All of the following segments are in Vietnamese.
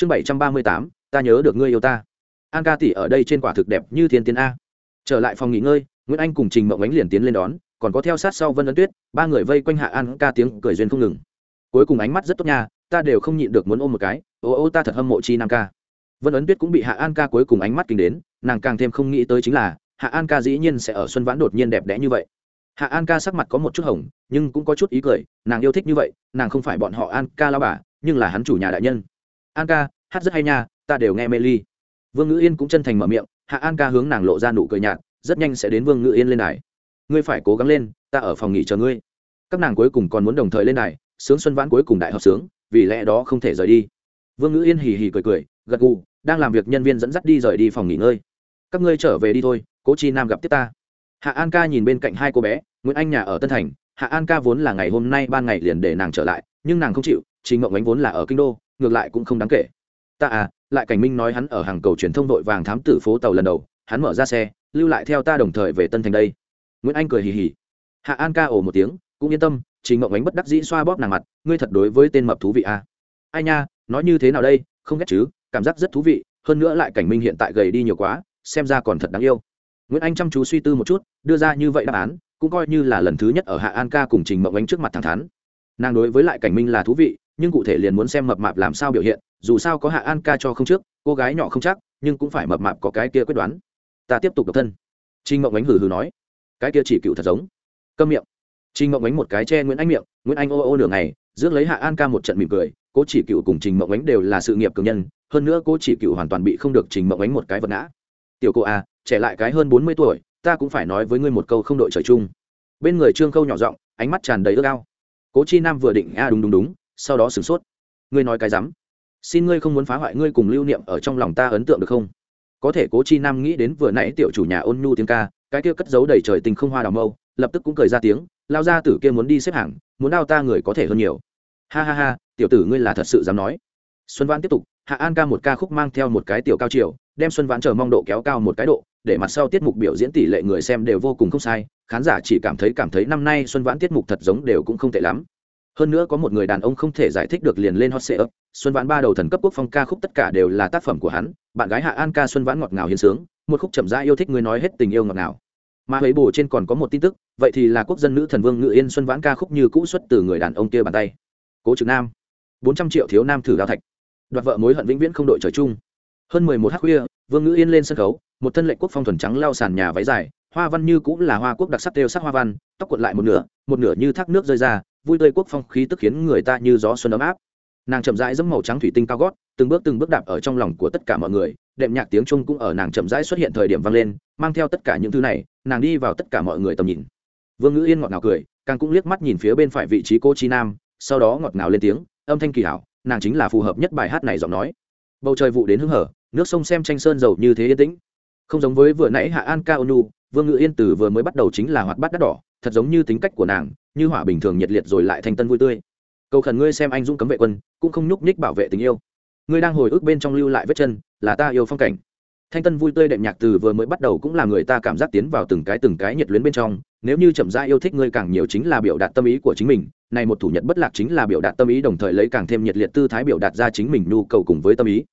chương bảy trăm ba mươi tám, ta nhớ được ngươi yêu ta. An ca tỷ ở đây trên quả thực đẹp như thiên tiến a. Trở lại phòng nghỉ ngơi, nguyễn anh cùng trình mộng ánh liền tiến lên đón, còn có theo sát sau vân ấn tuyết, ba người vây quanh hạ an ca tiếng cười duyên không ngừng. Cuối cùng ánh mắt rất tốt nha, ta đều không nhịn được muốn ôm một cái, ô ô ta thật hâm mộ chi nam ca. Vân ấn tuyết cũng bị hạ an ca cuối cùng ánh mắt kinh đến, nàng càng thêm không nghĩ tới chính là, hạ an ca dĩ nhiên sẽ ở xuân vãn đột nhiên đẹp đẽ như vậy. Hạ an ca sắc mặt có một chút hồng, nhưng cũng có chút ý cười, nàng yêu thích như vậy, nàng không phải bọn họ an ca lao bà, nhưng là hắn chủ nhà đại nhân an ca, hát rất hay nha, ta đều nghe mê ly. Vương ngữ yên cũng chân thành mở miệng, hạ an ca hướng nàng lộ ra nụ cười nhạt, rất nhanh sẽ đến vương ngữ yên lên đài. Ngươi phải cố gắng lên, ta ở phòng nghỉ chờ ngươi. Các nàng cuối cùng còn muốn đồng thời lên đài, sướng xuân vãn cuối cùng đại hợp sướng, vì lẽ đó không thể rời đi. Vương ngữ yên hì hì cười cười, gật gù, đang làm việc nhân viên dẫn dắt đi rời đi phòng nghỉ ngơi. Các ngươi trở về đi thôi, cố chi nam gặp tiếp ta. Hạ an ca nhìn bên cạnh hai cô bé, nguyễn anh nhà ở tân thành. Hạ an ca vốn là ngày hôm nay ban ngày liền để nàng trở lại, nhưng nàng không chịu, trình ngộng ánh vốn là ở kinh đô ngược lại cũng không đáng kể. Ta à lại cảnh minh nói hắn ở hàng cầu truyền thông đội vàng thám tử phố tàu lần đầu, hắn mở ra xe, lưu lại theo ta đồng thời về tân thành đây. Nguyễn anh cười hì hì. Hạ an ca ồ một tiếng, cũng yên tâm, trình Mộng ánh bất đắc dĩ xoa bóp nàng mặt, ngươi thật đối với tên mập thú vị à. ai nha, nói như thế nào đây, không ghét chứ, cảm giác rất thú vị, hơn nữa lại cảnh minh hiện tại gầy đi nhiều quá, xem ra còn thật đáng yêu. Nguyễn anh chăm chú suy tư một chút, đưa ra như vậy đáp án, cũng coi như là lần thứ nhất ở hạ an ca cùng trình mộng ánh trước mặt thẳng thắn. Nàng đối với lại cảnh minh là thú vị nhưng cụ thể liền muốn xem mập mạp làm sao biểu hiện, dù sao có hạ an ca cho không trước, cô gái nhỏ không chắc, nhưng cũng phải mập mạp có cái kia quyết đoán. Ta tiếp tục độc thân. Trình mộng ánh hừ hừ nói. Cái kia chỉ cựu thật giống. Câm miệng. Trình mộng ánh một cái che nguyễn anh miệng, nguyễn anh ô ô nửa ngày, rước lấy hạ an ca một trận mỉm cười, cố chỉ cựu cùng trình mộng ánh đều là sự nghiệp cường nhân, hơn nữa cô chỉ cựu hoàn toàn bị không được trình mộng ánh một cái vật ngã. Tiểu cô a trẻ lại cái hơn bốn mươi tuổi, ta cũng phải nói với ngươi một câu không đội trời chung. Bên người trương khâu nhỏ giọng, ánh mắt tràn đầy ước ao. Cố chi nam vừa định, a, đúng đúng đúng sau đó sửng sốt. Ngươi nói cái rắm. Xin ngươi không muốn phá hoại ngươi cùng lưu niệm ở trong lòng ta ấn tượng được không? Có thể cố chi nam nghĩ đến vừa nãy tiểu chủ nhà ôn nhu tiếng ca, cái kia cất giấu đầy trời tình không hoa đào mâu, lập tức cũng cười ra tiếng, lao ra tử kia muốn đi xếp hàng, muốn đao ta người có thể hơn nhiều. Ha ha ha, tiểu tử ngươi là thật sự dám nói. Xuân văn tiếp tục, hạ an ca một ca khúc mang theo một cái tiểu cao chiều, đem xuân vãn chờ mong độ kéo cao một cái độ, để mặt sau tiết mục biểu diễn tỷ lệ người xem đều vô cùng không sai, khán giả chỉ cảm thấy cảm thấy năm nay xuân vãn tiết mục thật giống đều cũng không tệ lắm hơn nữa có một người đàn ông không thể giải thích được liền lên hot sệ ấp xuân vãn ba đầu thần cấp quốc phong ca khúc tất cả đều là tác phẩm của hắn. Bạn gái hạ an ca xuân vãn ngọt ngào hiến sướng, một khúc chậm rãi yêu thích người nói hết tình yêu ngọt ngào. Mà ấy bù trên còn có một tin tức, vậy thì là quốc dân nữ thần vương ngự yên xuân vãn ca khúc như cũ xuất từ người đàn ông kia bàn tay. Cố trực nam. bốn trăm triệu thiếu nam thử đao thạch. Đoạt vợ mối hận vĩnh viễn không đội trời chung. Hơn mười một h khuya, vương ngữ yên lên sân khấu, một thân lệnh quốc phong thuần trắng lao sàn nhà váy dài, hoa văn như cũng là hoa quốc đặc sắc đều sắc hoa văn, tóc cuộn lại một nửa một nửa như thác nước rơi ra vui tươi quốc phong khí tức khiến người ta như gió xuân ấm áp. Nàng chậm rãi dẫm màu trắng thủy tinh cao gót, từng bước từng bước đạp ở trong lòng của tất cả mọi người, đệm nhạc tiếng trung cũng ở nàng chậm rãi xuất hiện thời điểm vang lên, mang theo tất cả những thứ này, nàng đi vào tất cả mọi người tầm nhìn. Vương ngữ yên ngọt ngào cười, càng cũng liếc mắt nhìn phía bên phải vị trí cô chi nam, sau đó ngọt ngào lên tiếng, âm thanh kỳ hảo, nàng chính là phù hợp nhất bài hát này giọng nói. Bầu trời vụ đến hưng hở, nước sông xem tranh sơn dầu như thế yên tĩnh. Không giống với vừa nãy hạ an ca ônu vương ngự yên từ vừa mới bắt đầu chính là hoạt bát đắt đỏ, thật giống như tính cách của nàng, như hỏa bình thường nhiệt liệt rồi lại thành tân vui tươi. Cầu khẩn ngươi xem anh dũng cấm vệ quân, cũng không nhúc nhích bảo vệ tình yêu. Ngươi đang hồi ức bên trong lưu lại vết chân, là ta yêu phong cảnh. Thanh tân vui tươi đệm nhạc từ vừa mới bắt đầu cũng là người ta cảm giác tiến vào từng cái từng cái nhiệt luyến bên trong, nếu như chậm rãi yêu thích ngươi càng nhiều chính là biểu đạt tâm ý của chính mình, này một thủ nhật bất lạc chính là biểu đạt tâm ý đồng thời lấy càng thêm nhiệt liệt tư thái biểu đạt ra chính mình nhu cầu cùng với tâm ý.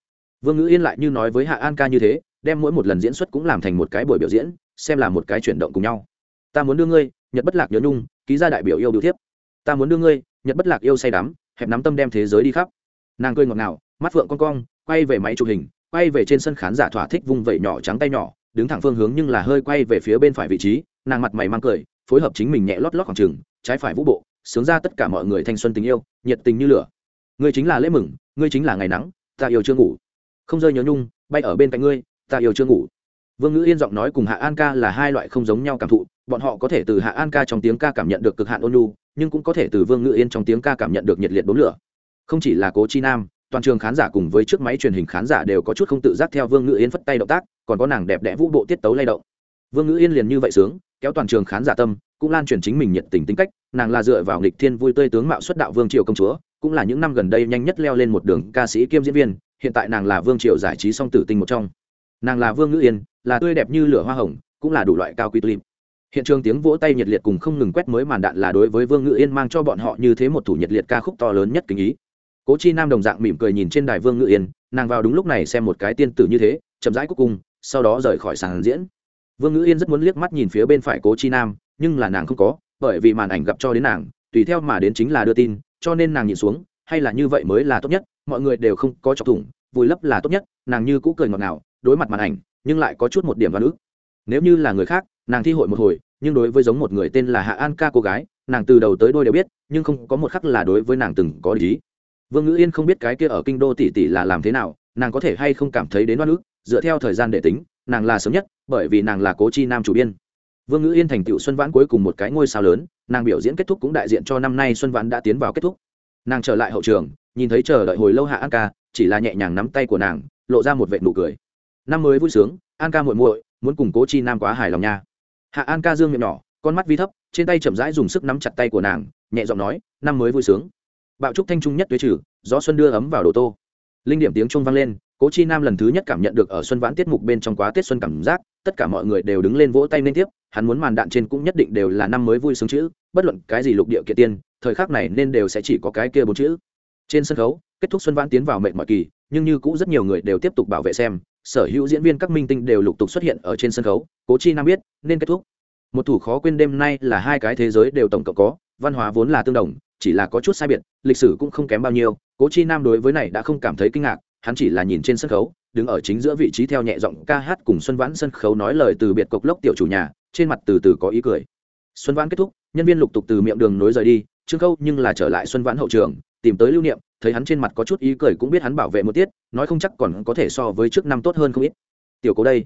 Vương ngữ yên lại như nói với hạ an ca như thế đem mỗi một lần diễn xuất cũng làm thành một cái buổi biểu diễn, xem là một cái chuyển động cùng nhau. Ta muốn đưa ngươi, nhật bất lạc nhớ nhung, ký ra đại biểu yêu biểu thiếp. Ta muốn đưa ngươi, nhật bất lạc yêu say đắm, hẹp nắm tâm đem thế giới đi khắp. Nàng cười ngọt ngào, mắt phượng con cong, quay về máy chụp hình, quay về trên sân khán giả thỏa thích vung vẩy nhỏ trắng tay nhỏ, đứng thẳng phương hướng nhưng là hơi quay về phía bên phải vị trí, nàng mặt mày mang cười, phối hợp chính mình nhẹ lót lót khoảng trừng trái phải vũ bộ, sướng ra tất cả mọi người thanh xuân tình yêu, nhiệt tình như lửa. Ngươi chính là lễ mừng, ngươi chính là ngày nắng, ta yêu chưa ngủ. Không rơi nhớ nhung, bay ở bên cạnh ngươi ta yêu chưa ngủ. Vương ngữ yên giọng nói cùng hạ an ca là hai loại không giống nhau cảm thụ, bọn họ có thể từ hạ an ca trong tiếng ca cảm nhận được cực hạn ôn nhu, nhưng cũng có thể từ vương ngữ yên trong tiếng ca cảm nhận được nhiệt liệt đốm lửa. Không chỉ là cố chi nam, toàn trường khán giả cùng với chiếc máy truyền hình khán giả đều có chút không tự giác theo vương ngữ yên phất tay động tác, còn có nàng đẹp đẽ vũ bộ tiết tấu lay động. Vương ngữ yên liền như vậy sướng, kéo toàn trường khán giả tâm, cũng lan truyền chính mình nhiệt tình tính cách, nàng là dựa vào nghịch thiên vui tươi tướng mạo xuất đạo vương triều công chúa, cũng là những năm gần đây nhanh nhất leo lên một đường ca sĩ kiêm diễn viên, hiện tại nàng là vương triều giải trí song tử tinh một trong nàng là vương ngữ yên là tươi đẹp như lửa hoa hồng cũng là đủ loại cao quý tulip hiện trường tiếng vỗ tay nhiệt liệt cùng không ngừng quét mới màn đạn là đối với vương ngữ yên mang cho bọn họ như thế một thủ nhiệt liệt ca khúc to lớn nhất kính ý cố chi nam đồng dạng mỉm cười nhìn trên đài vương Ngữ yên nàng vào đúng lúc này xem một cái tiên tử như thế chậm rãi cuối cùng sau đó rời khỏi sàn diễn vương Ngữ yên rất muốn liếc mắt nhìn phía bên phải cố chi nam nhưng là nàng không có bởi vì màn ảnh gặp cho đến nàng tùy theo mà đến chính là đưa tin cho nên nàng nhìn xuống hay là như vậy mới là tốt nhất mọi người đều không có chọc thủng vùi lấp là tốt nhất nàng như cũ cười ngọt ngào đối mặt màn ảnh, nhưng lại có chút một điểm văn ức. Nếu như là người khác, nàng thi hội một hồi, nhưng đối với giống một người tên là hạ an ca cô gái, nàng từ đầu tới đôi đều biết, nhưng không có một khắc là đối với nàng từng có lý vương ngữ yên không biết cái kia ở kinh đô tỷ tỷ là làm thế nào, nàng có thể hay không cảm thấy đến đoán ức, dựa theo thời gian để tính, nàng là sớm nhất, bởi vì nàng là cố chi nam chủ biên. Vương ngữ yên thành tựu xuân vãn cuối cùng một cái ngôi sao lớn, nàng biểu diễn kết thúc cũng đại diện cho năm nay xuân vãn đã tiến vào kết thúc. Nàng trở lại hậu trường, nhìn thấy chờ đợi hồi lâu hạ an ca, chỉ là nhẹ nhàng nắm tay của nàng, lộ ra một vệ nụ cười năm mới vui sướng, an ca muội muội, muốn cùng cố chi nam quá hài lòng nha. Hạ an ca dương miệng nhỏ, con mắt vi thấp, trên tay chậm rãi dùng sức nắm chặt tay của nàng, nhẹ giọng nói, năm mới vui sướng. Bạo trúc thanh trung nhất tuế trừ, gió xuân đưa ấm vào đồ tô. Linh điểm tiếng trung vang lên, cố chi nam lần thứ nhất cảm nhận được ở xuân vãn tiết mục bên trong quá tết xuân cảm giác, tất cả mọi người đều đứng lên vỗ tay liên tiếp, hắn muốn màn đạn trên cũng nhất định đều là năm mới vui sướng chữ, bất luận cái gì lục địa kiện tiên, thời khắc này nên đều sẽ chỉ có cái kia bốn chữ. Trên sân khấu, kết thúc xuân vãn tiến vào mệnh mọi kỳ, nhưng như cũ rất nhiều người đều tiếp tục bảo vệ xem sở hữu diễn viên các minh tinh đều lục tục xuất hiện ở trên sân khấu, cố chi nam biết, nên kết thúc. Một thủ khó quên đêm nay là hai cái thế giới đều tổng cộng có, văn hóa vốn là tương đồng, chỉ là có chút sai biệt, lịch sử cũng không kém bao nhiêu. Cố chi nam đối với này đã không cảm thấy kinh ngạc, hắn chỉ là nhìn trên sân khấu, đứng ở chính giữa vị trí theo nhẹ giọng ca hát cùng xuân vãn sân khấu nói lời từ biệt cộc lốc tiểu chủ nhà, trên mặt từ từ có ý cười. Xuân vãn kết thúc, nhân viên lục tục từ miệng đường nối rời đi, trương khâu nhưng là trở lại xuân vãn hậu trường, tìm tới lưu niệm thấy hắn trên mặt có chút ý cười cũng biết hắn bảo vệ một tiết, nói không chắc còn có thể so với trước năm tốt hơn không ít. Tiểu cố đây,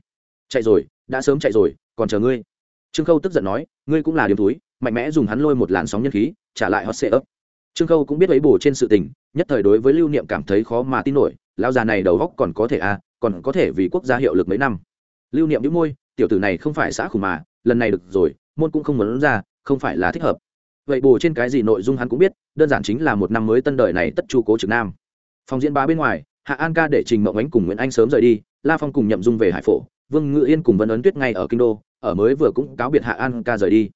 chạy rồi, đã sớm chạy rồi, còn chờ ngươi. Trương khâu tức giận nói, ngươi cũng là điểm túi, mạnh mẽ dùng hắn lôi một làn sóng nhân khí, trả lại hot sệ ấp. Trương khâu cũng biết ấy bổ trên sự tình, nhất thời đối với lưu niệm cảm thấy khó mà tin nổi, lão già này đầu góc còn có thể à còn có thể vì quốc gia hiệu lực mấy năm. Lưu niệm đĩu môi, tiểu tử này không phải xã khủng mà, lần này được rồi, môn cũng không muốn ra, không phải là thích hợp vậy bù trên cái gì nội dung hắn cũng biết, đơn giản chính là một năm mới tân đời này tất chu cố trực nam. Phòng diễn bá bên ngoài, hạ an ca để trình mộng ánh cùng nguyễn anh sớm rời đi, la phong cùng nhậm dung về hải phổ, vương ngự yên cùng vân ấn tuyết ngay ở kinh đô, ở mới vừa cũng cáo biệt hạ an ca rời đi.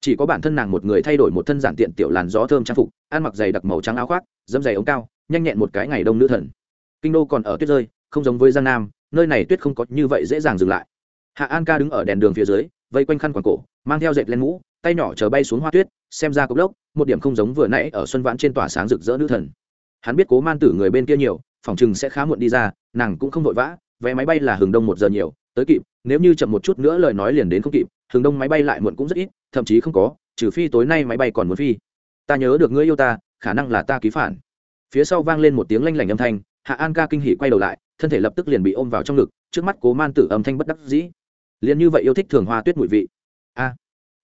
Chỉ có bản thân nàng một người thay đổi một thân giản tiện tiểu làn gió thơm trang phục, ăn mặc giày đặc màu trắng áo khoác, dâm giày ống cao, nhanh nhẹn một cái ngày đông nữ thần. Kinh đô còn ở tuyết rơi, không giống với giang nam, nơi này tuyết không có như vậy dễ dàng dừng lại. Hạ an ca đứng ở đèn đường phía dưới, vây quanh khăn quàng cổ, mang theo dệt lên mũ tay nhỏ chờ bay xuống hoa tuyết, xem ra cốc lốc, một điểm không giống vừa nãy ở xuân vãn trên tỏa sáng rực rỡ nữ thần. Hắn biết cố man tử người bên kia nhiều, phòng chừng sẽ khá muộn đi ra, nàng cũng không vội vã, vé máy bay là hừng đông một giờ nhiều, tới kịp, nếu như chậm một chút nữa lời nói liền đến không kịp, hừng đông máy bay lại muộn cũng rất ít, thậm chí không có, trừ phi tối nay máy bay còn muốn phi. Ta nhớ được ngươi yêu ta, khả năng là ta ký phản. Phía sau vang lên một tiếng lanh lảnh âm thanh, hạ an ca kinh hỉ quay đầu lại, thân thể lập tức liền bị ôm vào trong ngực, trước mắt cố man tử âm thanh bất đắc dĩ. Liền như vậy yêu thích thường hoa tuyết mùi vị. A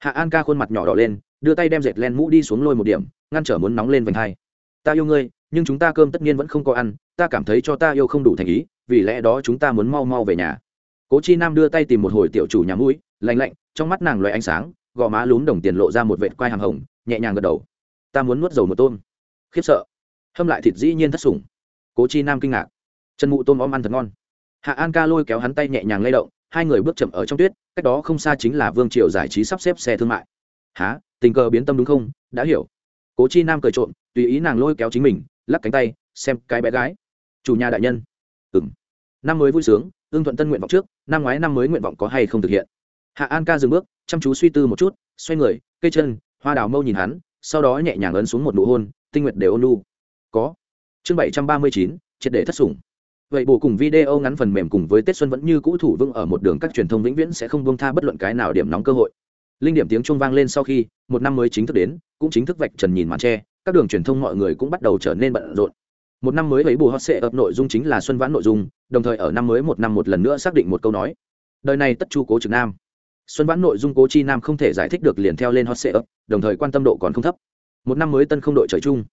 hạ an ca khuôn mặt nhỏ đỏ lên, đưa tay đem dệt len mũ đi xuống lôi một điểm, ngăn trở muốn nóng lên vành hai. Ta yêu ngươi, nhưng chúng ta cơm tất nhiên vẫn không có ăn, ta cảm thấy cho ta yêu không đủ thành ý, vì lẽ đó chúng ta muốn mau mau về nhà. Cố chi nam đưa tay tìm một hồi tiểu chủ nhà mũi, lạnh lạnh, trong mắt nàng loại ánh sáng, gò má lún đồng tiền lộ ra một vệt quai hàng hồng, nhẹ nhàng gật đầu. Ta muốn nuốt dầu một tôm. Khiếp sợ. Hâm lại thịt dĩ nhiên thất sủng. Cố chi nam kinh ngạc. Chân mụ tôm om ăn thật ngon. Hạ an ca lôi kéo hắn tay nhẹ nhàng lay động, hai người bước chậm ở trong tuyết cách đó không xa chính là vương triều giải trí sắp xếp xe thương mại. Há tình cờ biến tâm đúng không? Đã hiểu. Cố chi nam cười trộm, tùy ý nàng lôi kéo chính mình, lắc cánh tay, xem cái bé gái. Chủ nhà đại nhân. Ừng năm mới vui sướng ương thuận tân nguyện vọng trước, năm ngoái năm mới nguyện vọng có hay không thực hiện? Hạ an ca dừng bước, chăm chú suy tư một chút, xoay người, cây chân, hoa đào mâu nhìn hắn, sau đó nhẹ nhàng ấn xuống một nụ hôn, tinh nguyện đều ôn lu có. Chương bảy trăm ba mươi chín, triệt để thất sủng vậy bổ cùng video ngắn phần mềm cùng với tết xuân vẫn như cũ thủ vững ở một đường các truyền thông vĩnh viễn sẽ không buông tha bất luận cái nào điểm nóng cơ hội. Linh điểm tiếng trung vang lên sau khi, một năm mới chính thức đến, cũng chính thức vạch trần nhìn màn tre, các đường truyền thông mọi người cũng bắt đầu trở nên bận rộn. Một năm mới với bù hot sẽ ập nội dung chính là xuân vãn nội dung, đồng thời ở năm mới một năm một lần nữa xác định một câu nói. Đời này tất chu cố trực nam. Xuân vãn nội dung cố chi nam không thể giải thích được liền theo lên hot sẽ ập, đồng thời quan tâm độ còn không thấp. Một năm mới tân không đội trời chung.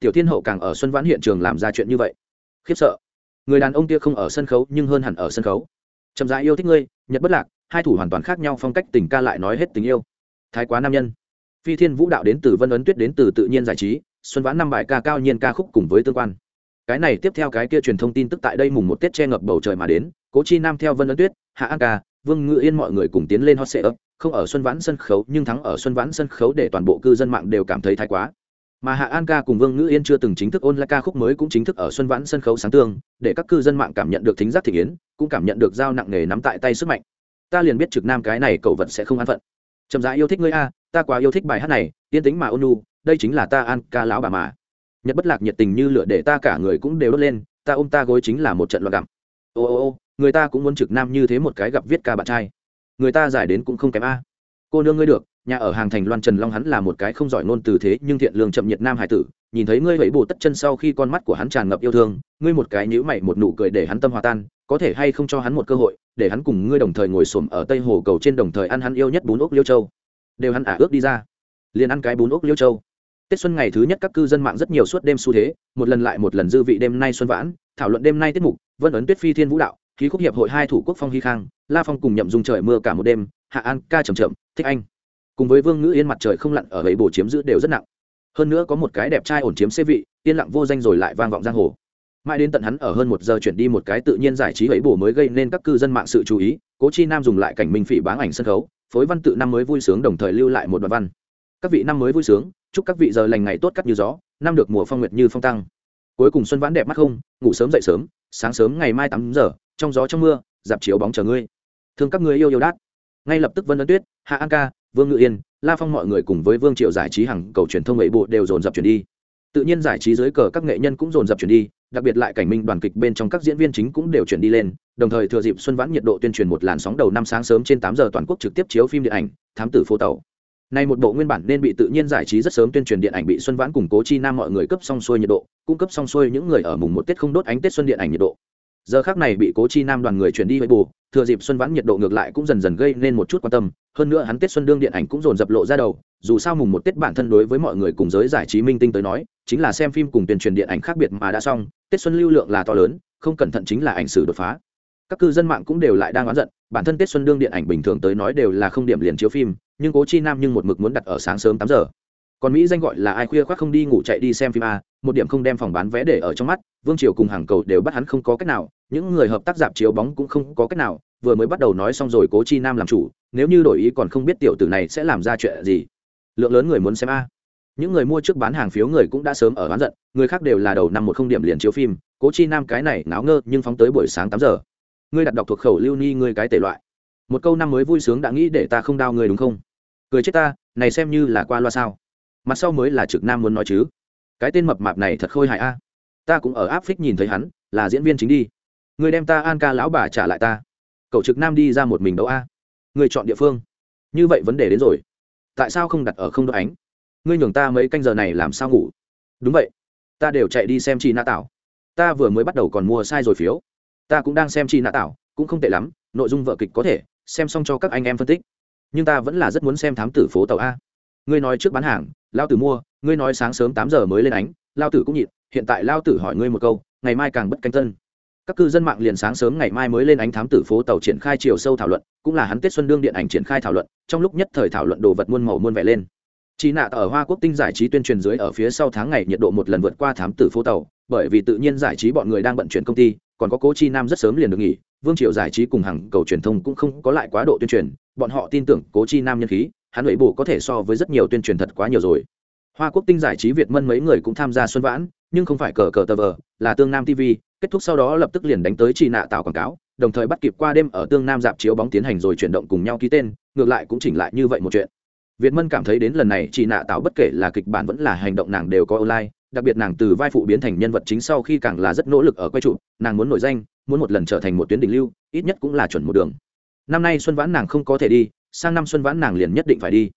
Tiểu thiên hậu càng ở xuân vãn hiện trường làm ra chuyện như vậy. Khiếp sợ người đàn ông kia không ở sân khấu nhưng hơn hẳn ở sân khấu. Chậm rãi yêu thích ngươi, nhật bất lạc, hai thủ hoàn toàn khác nhau phong cách, tình ca lại nói hết tình yêu. Thái quá nam nhân. Phi thiên vũ đạo đến từ vân ấn tuyết đến từ tự nhiên giải trí, xuân vãn năm bài ca cao nhiên ca khúc cùng với tương quan. Cái này tiếp theo cái kia truyền thông tin tức tại đây mùng một tết che ngập bầu trời mà đến, cố chi nam theo vân ấn tuyết, hạ an ca, vương ngự yên mọi người cùng tiến lên hot sệ ấp, không ở xuân vãn sân khấu nhưng thắng ở xuân vãn sân khấu để toàn bộ cư dân mạng đều cảm thấy thái quá mà hạ an ca cùng vương ngữ yên chưa từng chính thức ôn lại ca khúc mới cũng chính thức ở xuân vãn sân khấu sáng tương để các cư dân mạng cảm nhận được thính giác thị yến, cũng cảm nhận được dao nặng nghề nắm tại tay sức mạnh. Ta liền biết trực nam cái này cậu vật sẽ không an phận. Chậm rãi yêu thích ngươi a, ta quá yêu thích bài hát này, yên tính mà ôn nu đây chính là ta an ca lão bà mà. Nhật bất lạc nhiệt tình như lửa để ta cả người cũng đều đốt lên, ta ôm ta gối chính là một trận loạn gặm. Ô ô ô, người ta cũng muốn trực nam như thế một cái gặp viết ca bạn trai. Người ta giải đến cũng không kém a. Cô nương ngươi được nhà ở hàng thành loan trần long hắn là một cái không giỏi ngôn từ thế, nhưng thiện lương chậm nhiệt nam hải tử. Nhìn thấy ngươi vẫy bồ tất chân sau khi con mắt của hắn tràn ngập yêu thương, ngươi một cái nhữ mày một nụ cười để hắn tâm hòa tan, có thể hay không cho hắn một cơ hội, để hắn cùng ngươi đồng thời ngồi xổm ở tây hồ cầu trên đồng thời ăn hắn yêu nhất bún ốc liêu châu. Đều hắn ả ước đi ra. Liền ăn cái bún ốc liêu châu. Tết xuân ngày thứ nhất các cư dân mạng rất nhiều suốt đêm xu thế, một lần lại một lần dư vị đêm nay xuân vãn, thảo luận đêm nay tiết mục, vân ấn tuyết phi thiên vũ đạo, khí khúc hiệp hội hai thủ quốc phong hy khang, la phong cùng nhậm dung trời mưa cả một đêm, hạ an ca trầm trầm thích anh cùng với vương ngữ yên mặt trời không lặn ở ấy bồ chiếm giữ đều rất nặng. Hơn nữa có một cái đẹp trai ổn chiếm xế vị, yên lặng vô danh rồi lại vang vọng giang hồ. Mãi đến tận hắn ở hơn một giờ chuyển đi một cái tự nhiên giải trí ấy bổ mới gây nên các cư dân mạng sự chú ý, cố chi nam dùng lại cảnh minh phỉ báng ảnh sân khấu, phối văn tự năm mới vui sướng đồng thời lưu lại một đoạn văn. Các vị năm mới vui sướng, chúc các vị giờ lành ngày tốt cắt như gió, năm được mùa phong nguyệt như phong tăng. Cuối cùng xuân vãn đẹp mắt không, ngủ sớm dậy sớm, sáng sớm ngày mai tám giờ, trong gió trong mưa, dạp chiếu bóng chờ ngươi. Thương các ngươi yêu yêu đát. Ngay lập tức vân ấn tuyết, hạ an ca vương ngự yên la phong mọi người cùng với vương triệu giải trí hằng cầu truyền thông ấy bộ đều dồn dập chuyển đi tự nhiên giải trí dưới cờ các nghệ nhân cũng dồn dập chuyển đi đặc biệt lại cảnh minh đoàn kịch bên trong các diễn viên chính cũng đều chuyển đi lên đồng thời thừa dịp xuân vãn nhiệt độ tuyên truyền một làn sóng đầu năm sáng sớm trên tám giờ toàn quốc trực tiếp chiếu phim điện ảnh thám tử phố tàu này một bộ nguyên bản nên bị tự nhiên giải trí rất sớm tuyên truyền điện ảnh bị Xuân Vãn củng Cố Chi Nam mọi người cấp xong xuôi nhiệt độ, cung cấp xong xuôi những người ở mùng một Tết không đốt ánh Tết xuân điện ảnh nhiệt độ. Giờ khác này bị Cố Chi Nam đoàn người chuyển đi với bù, thừa dịp Xuân Vãn nhiệt độ ngược lại cũng dần dần gây nên một chút quan tâm, hơn nữa hắn Tết xuân đương điện ảnh cũng dồn dập lộ ra đầu, dù sao mùng một Tết bản thân đối với mọi người cùng giới giải trí minh tinh tới nói, chính là xem phim cùng tuyên truyền điện ảnh khác biệt mà đã xong, Tết xuân lưu lượng là to lớn, không cẩn thận chính là ảnh sử đột phá. Các cư dân mạng cũng đều lại đang oán giận bản thân tết xuân đương điện ảnh bình thường tới nói đều là không điểm liền chiếu phim nhưng cố chi nam nhưng một mực muốn đặt ở sáng sớm tám giờ còn mỹ danh gọi là ai khuya khoác không đi ngủ chạy đi xem phim a, một điểm không đem phòng bán vé để ở trong mắt, vương triều cùng hàng cầu đều bắt hắn không có cách nào, những người hợp tác dạp chiếu bóng cũng không có cách nào, vừa mới bắt đầu nói xong rồi cố chi nam làm chủ, nếu như đổi ý còn không biết tiểu tử này sẽ làm ra chuyện gì. Lượng lớn người muốn xem a. Những người mua trước bán hàng phiếu người cũng đã sớm ở bán giận, người khác đều là đầu năm một không điểm liền chiếu phim, cố chi nam cái này náo ngơ nhưng phóng tới buổi sáng tám giờ. Ngươi đặt đọc thuộc khẩu lưu ni ngươi cái tể loại. Một câu năm mới vui sướng đã nghĩ để ta không đau người đúng không? Cười chết ta, này xem như là qua loa sao? Mặt sau mới là trực nam muốn nói chứ. Cái tên mập mạp này thật khôi hại a. Ta cũng ở áp phích nhìn thấy hắn là diễn viên chính đi. Người đem ta an ca lão bà trả lại ta. Cậu trực nam đi ra một mình đấu a. Người chọn địa phương. Như vậy vấn đề đến rồi. Tại sao không đặt ở không đội ánh? Ngươi nhường ta mấy canh giờ này làm sao ngủ? Đúng vậy. Ta đều chạy đi xem chị na tảo. Ta vừa mới bắt đầu còn mua sai rồi phiếu. Ta cũng đang xem chi nạ Tảo, cũng không tệ lắm nội dung vợ kịch có thể xem xong cho các anh em phân tích. Nhưng ta vẫn là rất muốn xem thám tử phố tàu a. Ngươi nói trước bán hàng lao tử mua, ngươi nói sáng sớm tám giờ mới lên ánh, lao tử cũng nhịn, hiện tại lao tử hỏi ngươi một câu, ngày mai càng bất canh tân các cư dân mạng liền sáng sớm ngày mai mới lên ánh thám tử phố tàu triển khai chiều sâu thảo luận, cũng là hắn tết xuân đương điện ảnh triển khai thảo luận, trong lúc nhất thời thảo luận đồ vật muôn màu muôn vẻ lên. Chị nạ ở hoa quốc tinh giải trí tuyên truyền dưới ở phía sau tháng ngày nhiệt độ một lần vượt qua thám tử phố tàu, bởi vì tự nhiên giải trí bọn người đang vận chuyển công ty, còn có cố chi nam rất sớm liền được nghỉ, vương triều giải trí cùng hàng cầu truyền thông cũng không có lại quá độ tuyên truyền, bọn họ tin tưởng cố chi nam nhân khí hắn ấy bổ có thể so với rất nhiều tuyên truyền thật quá nhiều rồi. Hoa quốc tinh giải trí việt mân mấy người cũng tham gia xuân vãn, nhưng không phải cờ cờ tờ vờ, là tương nam tv kết thúc sau đó lập tức liền đánh tới chi nạ tạo quảng cáo, đồng thời bắt kịp qua đêm ở tương nam dạp chiếu bóng tiến hành rồi chuyển động cùng nhau ký tên, ngược lại cũng chỉnh lại như vậy một chuyện. Việt mân cảm thấy đến lần này chị nạ tạo bất kể là kịch bản vẫn là hành động nàng đều có online, đặc biệt nàng từ vai phụ biến thành nhân vật chính sau khi càng là rất nỗ lực ở quay trụ nàng muốn nổi danh, muốn một lần trở thành một tuyến đỉnh lưu, ít nhất cũng là chuẩn một đường. Năm nay xuân vãn nàng không có thể đi sang năm xuân vãn nàng liền nhất định phải đi.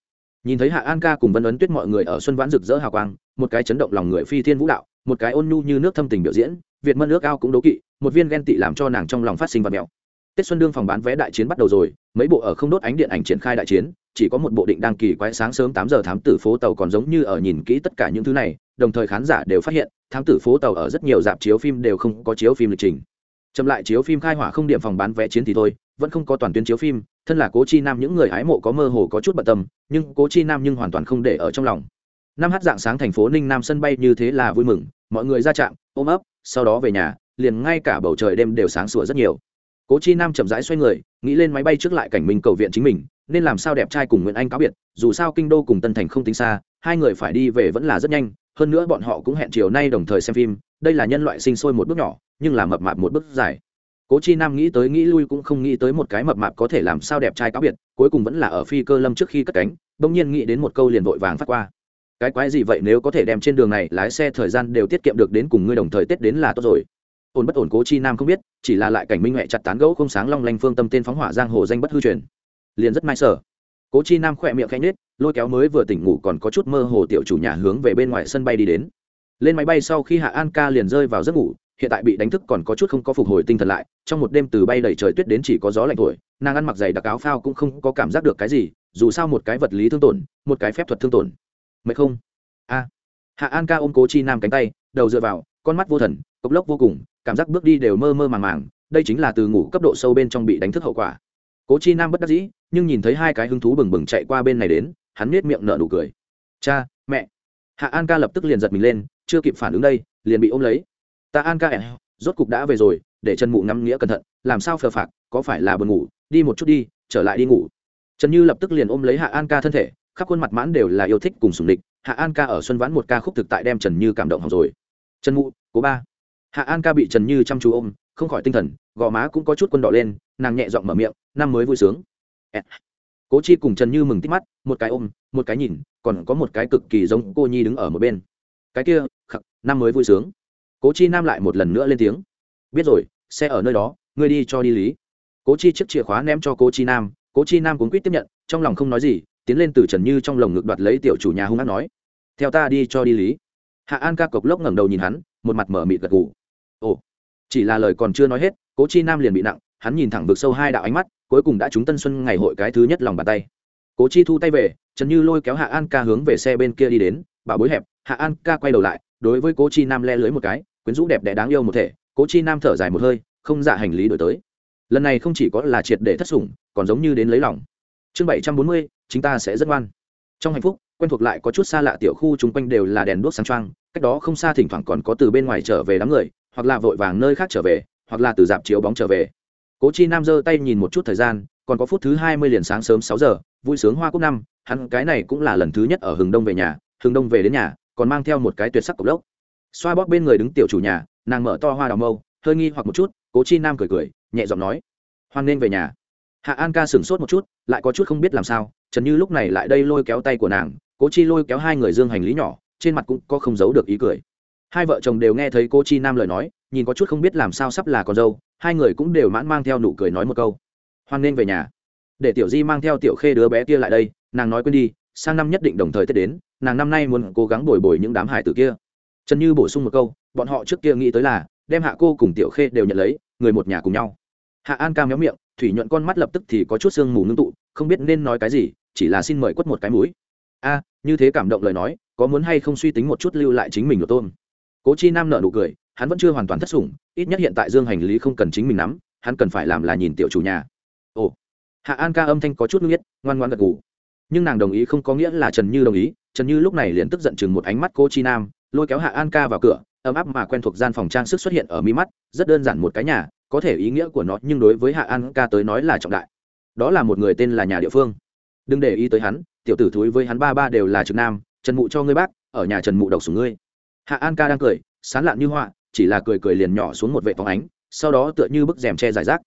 Nhìn thấy hạ an ca cùng vân ấn tuyết mọi người ở xuân vãn rực rỡ hào quang, một cái chấn động lòng người phi thiên vũ đạo, một cái ôn nhu như nước thâm tình biểu diễn, việt mân nước ao cũng đố kỵ, một viên ghen tị làm cho nàng trong lòng phát sinh và mèo tết xuân đương phòng bán vé đại chiến bắt đầu rồi, mấy bộ ở không đốt ánh điện ảnh triển khai đại chiến, chỉ có một bộ định đăng kỳ quái sáng sớm tám giờ thám tử phố tàu còn giống như ở nhìn kỹ tất cả những thứ này, đồng thời khán giả đều phát hiện, thám tử phố tàu ở rất nhiều dạp chiếu phim đều không có chiếu phim lịch trình chậm lại chiếu phim khai hỏa không điểm phòng bán vé chiến thì thôi, vẫn không có toàn tuyến chiếu phim, thân là cố chi nam những người hái mộ có mơ hồ có chút bận tâm, nhưng cố chi nam nhưng hoàn toàn không để ở trong lòng. Năm hát dạng sáng thành phố ninh nam sân bay như thế là vui mừng, mọi người ra trạm, ôm ấp, sau đó về nhà, liền ngay cả bầu trời đêm đều sáng sủa rất nhiều. Cố chi nam chậm rãi xoay người, nghĩ lên máy bay trước lại cảnh mình cầu viện chính mình, nên làm sao đẹp trai cùng nguyễn anh cáo biệt, dù sao kinh đô cùng tân thành không tính xa, hai người phải đi về vẫn là rất nhanh, hơn nữa bọn họ cũng hẹn chiều nay đồng thời xem phim, đây là nhân loại sinh sôi một bước nhỏ nhưng là mập mạp một bước dài. Cố chi nam nghĩ tới nghĩ lui cũng không nghĩ tới một cái mập mạp có thể làm sao đẹp trai cáo biệt, cuối cùng vẫn là ở phi cơ lâm trước khi cất cánh, bỗng nhiên nghĩ đến một câu liền vội vàng phát qua. Cái quái gì vậy nếu có thể đem trên đường này lái xe thời gian đều tiết kiệm được đến cùng ngươi đồng thời tết đến là tốt rồi. Ổn bất ổn cố chi nam không biết, chỉ là lại cảnh minh huệ chặt tán gẫu không sáng long lanh phương tâm tên phóng hỏa giang hồ danh bất hư truyền. Liền rất may sở. Cố chi nam khỏe miệng khanh nết lôi kéo mới vừa tỉnh ngủ còn có chút mơ hồ tiểu chủ nhà hướng về bên ngoài sân bay đi đến. Lên máy bay sau khi hạ an ca liền rơi vào giấc ngủ hiện tại bị đánh thức còn có chút không có phục hồi tinh thần lại, trong một đêm từ bay đầy trời tuyết đến chỉ có gió lạnh thổi, nàng ăn mặc giày đặc áo phao cũng không có cảm giác được cái gì, dù sao một cái vật lý thương tổn, một cái phép thuật thương tổn. Mệt không? A. Hạ an ca ôm cố chi nam cánh tay, đầu dựa vào, con mắt vô thần cốc lốc vô cùng, cảm giác bước đi đều mơ mơ màng màng, đây chính là từ ngủ cấp độ sâu bên trong bị đánh thức hậu quả. Cố chi nam bất đắc dĩ, nhưng nhìn thấy hai cái hứng thú bừng bừng chạy qua bên này đến, hắn nết miệng nở nụ cười. Cha, mẹ. Hạ an ca lập tức liền giật mình lên, chưa kịp phản ứng đây, liền bị ôm lấy ta an ca ẹ rốt cục đã về rồi, để trần mụ ngắm nghĩa cẩn thận, làm sao phờ phạc, có phải là buồn ngủ, đi một chút đi, trở lại đi ngủ. Trần như lập tức liền ôm lấy hạ an ca thân thể, khắp khuôn mặt mãn đều là yêu thích cùng sùng địch. Hạ an ca ở xuân vãn một ca khúc thực tại đem trần như cảm động hỏng rồi. Trần mụ, cố ba. Hạ an ca bị trần như chăm chú ôm, không khỏi tinh thần, gò má cũng có chút quân đỏ lên, nàng nhẹ giọng mở miệng, năm mới vui sướng. Cố chi cùng trần như mừng tít mắt, một cái ôm, một cái nhìn, còn có một cái cực kỳ giống cô nhi đứng ở một bên. Cái kia, khắc, năm mới vui sướng cố chi nam lại một lần nữa lên tiếng. Biết rồi, xe ở nơi đó, ngươi đi cho đi lý. Cố chi chiếc chìa khóa ném cho cố chi nam. Cố chi nam cuốn quýt tiếp nhận, trong lòng không nói gì, tiến lên từ trần như trong lồng ngực đoạt lấy tiểu chủ nhà hung hát nói, theo ta đi cho đi lý. Hạ an ca cộc lốc ngẩng đầu nhìn hắn, một mặt mở mịt gật gù. Ồ. Chỉ là lời còn chưa nói hết, cố chi nam liền bị nặng, hắn nhìn thẳng vực sâu hai đạo ánh mắt, cuối cùng đã trúng tân xuân ngày hội cái thứ nhất lòng bàn tay. Cố chi thu tay về, trần như lôi kéo hạ an ca hướng về xe bên kia đi đến, bảo bối hẹp, hạ an ca quay đầu lại, đối với cố chi nam le lưới một cái quyến rũ đẹp đẽ đáng yêu một thể, cố chi nam thở dài một hơi, không dạ hành lý đổi tới. Lần này không chỉ có là triệt để thất sủng, còn giống như đến lấy lòng. Chương bảy trăm bốn mươi chúng ta sẽ rất ngoan. Trong hạnh phúc, quen thuộc lại có chút xa lạ tiểu khu chung quanh đều là đèn đuốc sáng trăng cách đó không xa thỉnh thoảng còn có từ bên ngoài trở về đám người, hoặc là vội vàng nơi khác trở về, hoặc là từ dạp chiếu bóng trở về. Cố chi nam giơ tay nhìn một chút thời gian, còn có phút thứ hai mươi liền sáng sớm sáu giờ, vui sướng hoa cúc năm, hắn cái này cũng là lần thứ nhất ở hừng đông về nhà, hừng đông về đến nhà, còn mang theo một cái tuyệt sắc cộc lốc xoa bóp bên người đứng tiểu chủ nhà, nàng mở to hoa đào mâu, hơi nghi hoặc một chút, cố chi nam cười cười, nhẹ giọng nói, hoan nên về nhà. Hạ an ca sửng sốt một chút, lại có chút không biết làm sao, trần như lúc này lại đây lôi kéo tay của nàng, cố chi lôi kéo hai người dương hành lý nhỏ, trên mặt cũng có không giấu được ý cười. Hai vợ chồng đều nghe thấy cô chi nam lời nói, nhìn có chút không biết làm sao sắp là con dâu, hai người cũng đều mãn mang theo nụ cười nói một câu, hoan nên về nhà. Để tiểu di mang theo tiểu khê đứa bé kia lại đây, nàng nói quên đi, sang năm nhất định đồng thời tết đến, nàng năm nay muốn cố gắng bồi bồi những đám hải tử kia trần như bổ sung một câu, bọn họ trước kia nghĩ tới là, đem hạ cô cùng tiểu khê đều nhận lấy, người một nhà cùng nhau. Hạ an ca méo miệng, thủy nhuận con mắt lập tức thì có chút sương mù ngưng tụ, không biết nên nói cái gì, chỉ là xin mời quất một cái mũi. A, như thế cảm động lời nói, có muốn hay không suy tính một chút lưu lại chính mình của tôn cố chi nam nợ nụ cười, hắn vẫn chưa hoàn toàn thất sủng, ít nhất hiện tại dương hành lý không cần chính mình nắm, hắn cần phải làm là nhìn tiểu chủ nhà. Ồ. Hạ an ca âm thanh có chút ngưng nhất ngoan ngoan gật gù. Nhưng nàng đồng ý không có nghĩa là trần như đồng ý, trần như lúc này liền tức giận chừng một ánh mắt cô chi nam lôi kéo hạ an ca vào cửa, ấm áp mà quen thuộc gian phòng trang sức xuất hiện ở mi mắt, rất đơn giản một cái nhà, có thể ý nghĩa của nó, nhưng đối với hạ an ca tới nói là trọng đại. Đó là một người tên là nhà địa phương. Đừng để ý tới hắn, tiểu tử thúi với hắn ba ba đều là trực nam, trần mụ cho ngươi bác, ở nhà trần mụ độc sủng ngươi. Hạ an ca đang cười, sán lạn như họa, chỉ là cười cười liền nhỏ xuống một vệ phóng ánh, sau đó tựa như bức rèm che giải rác.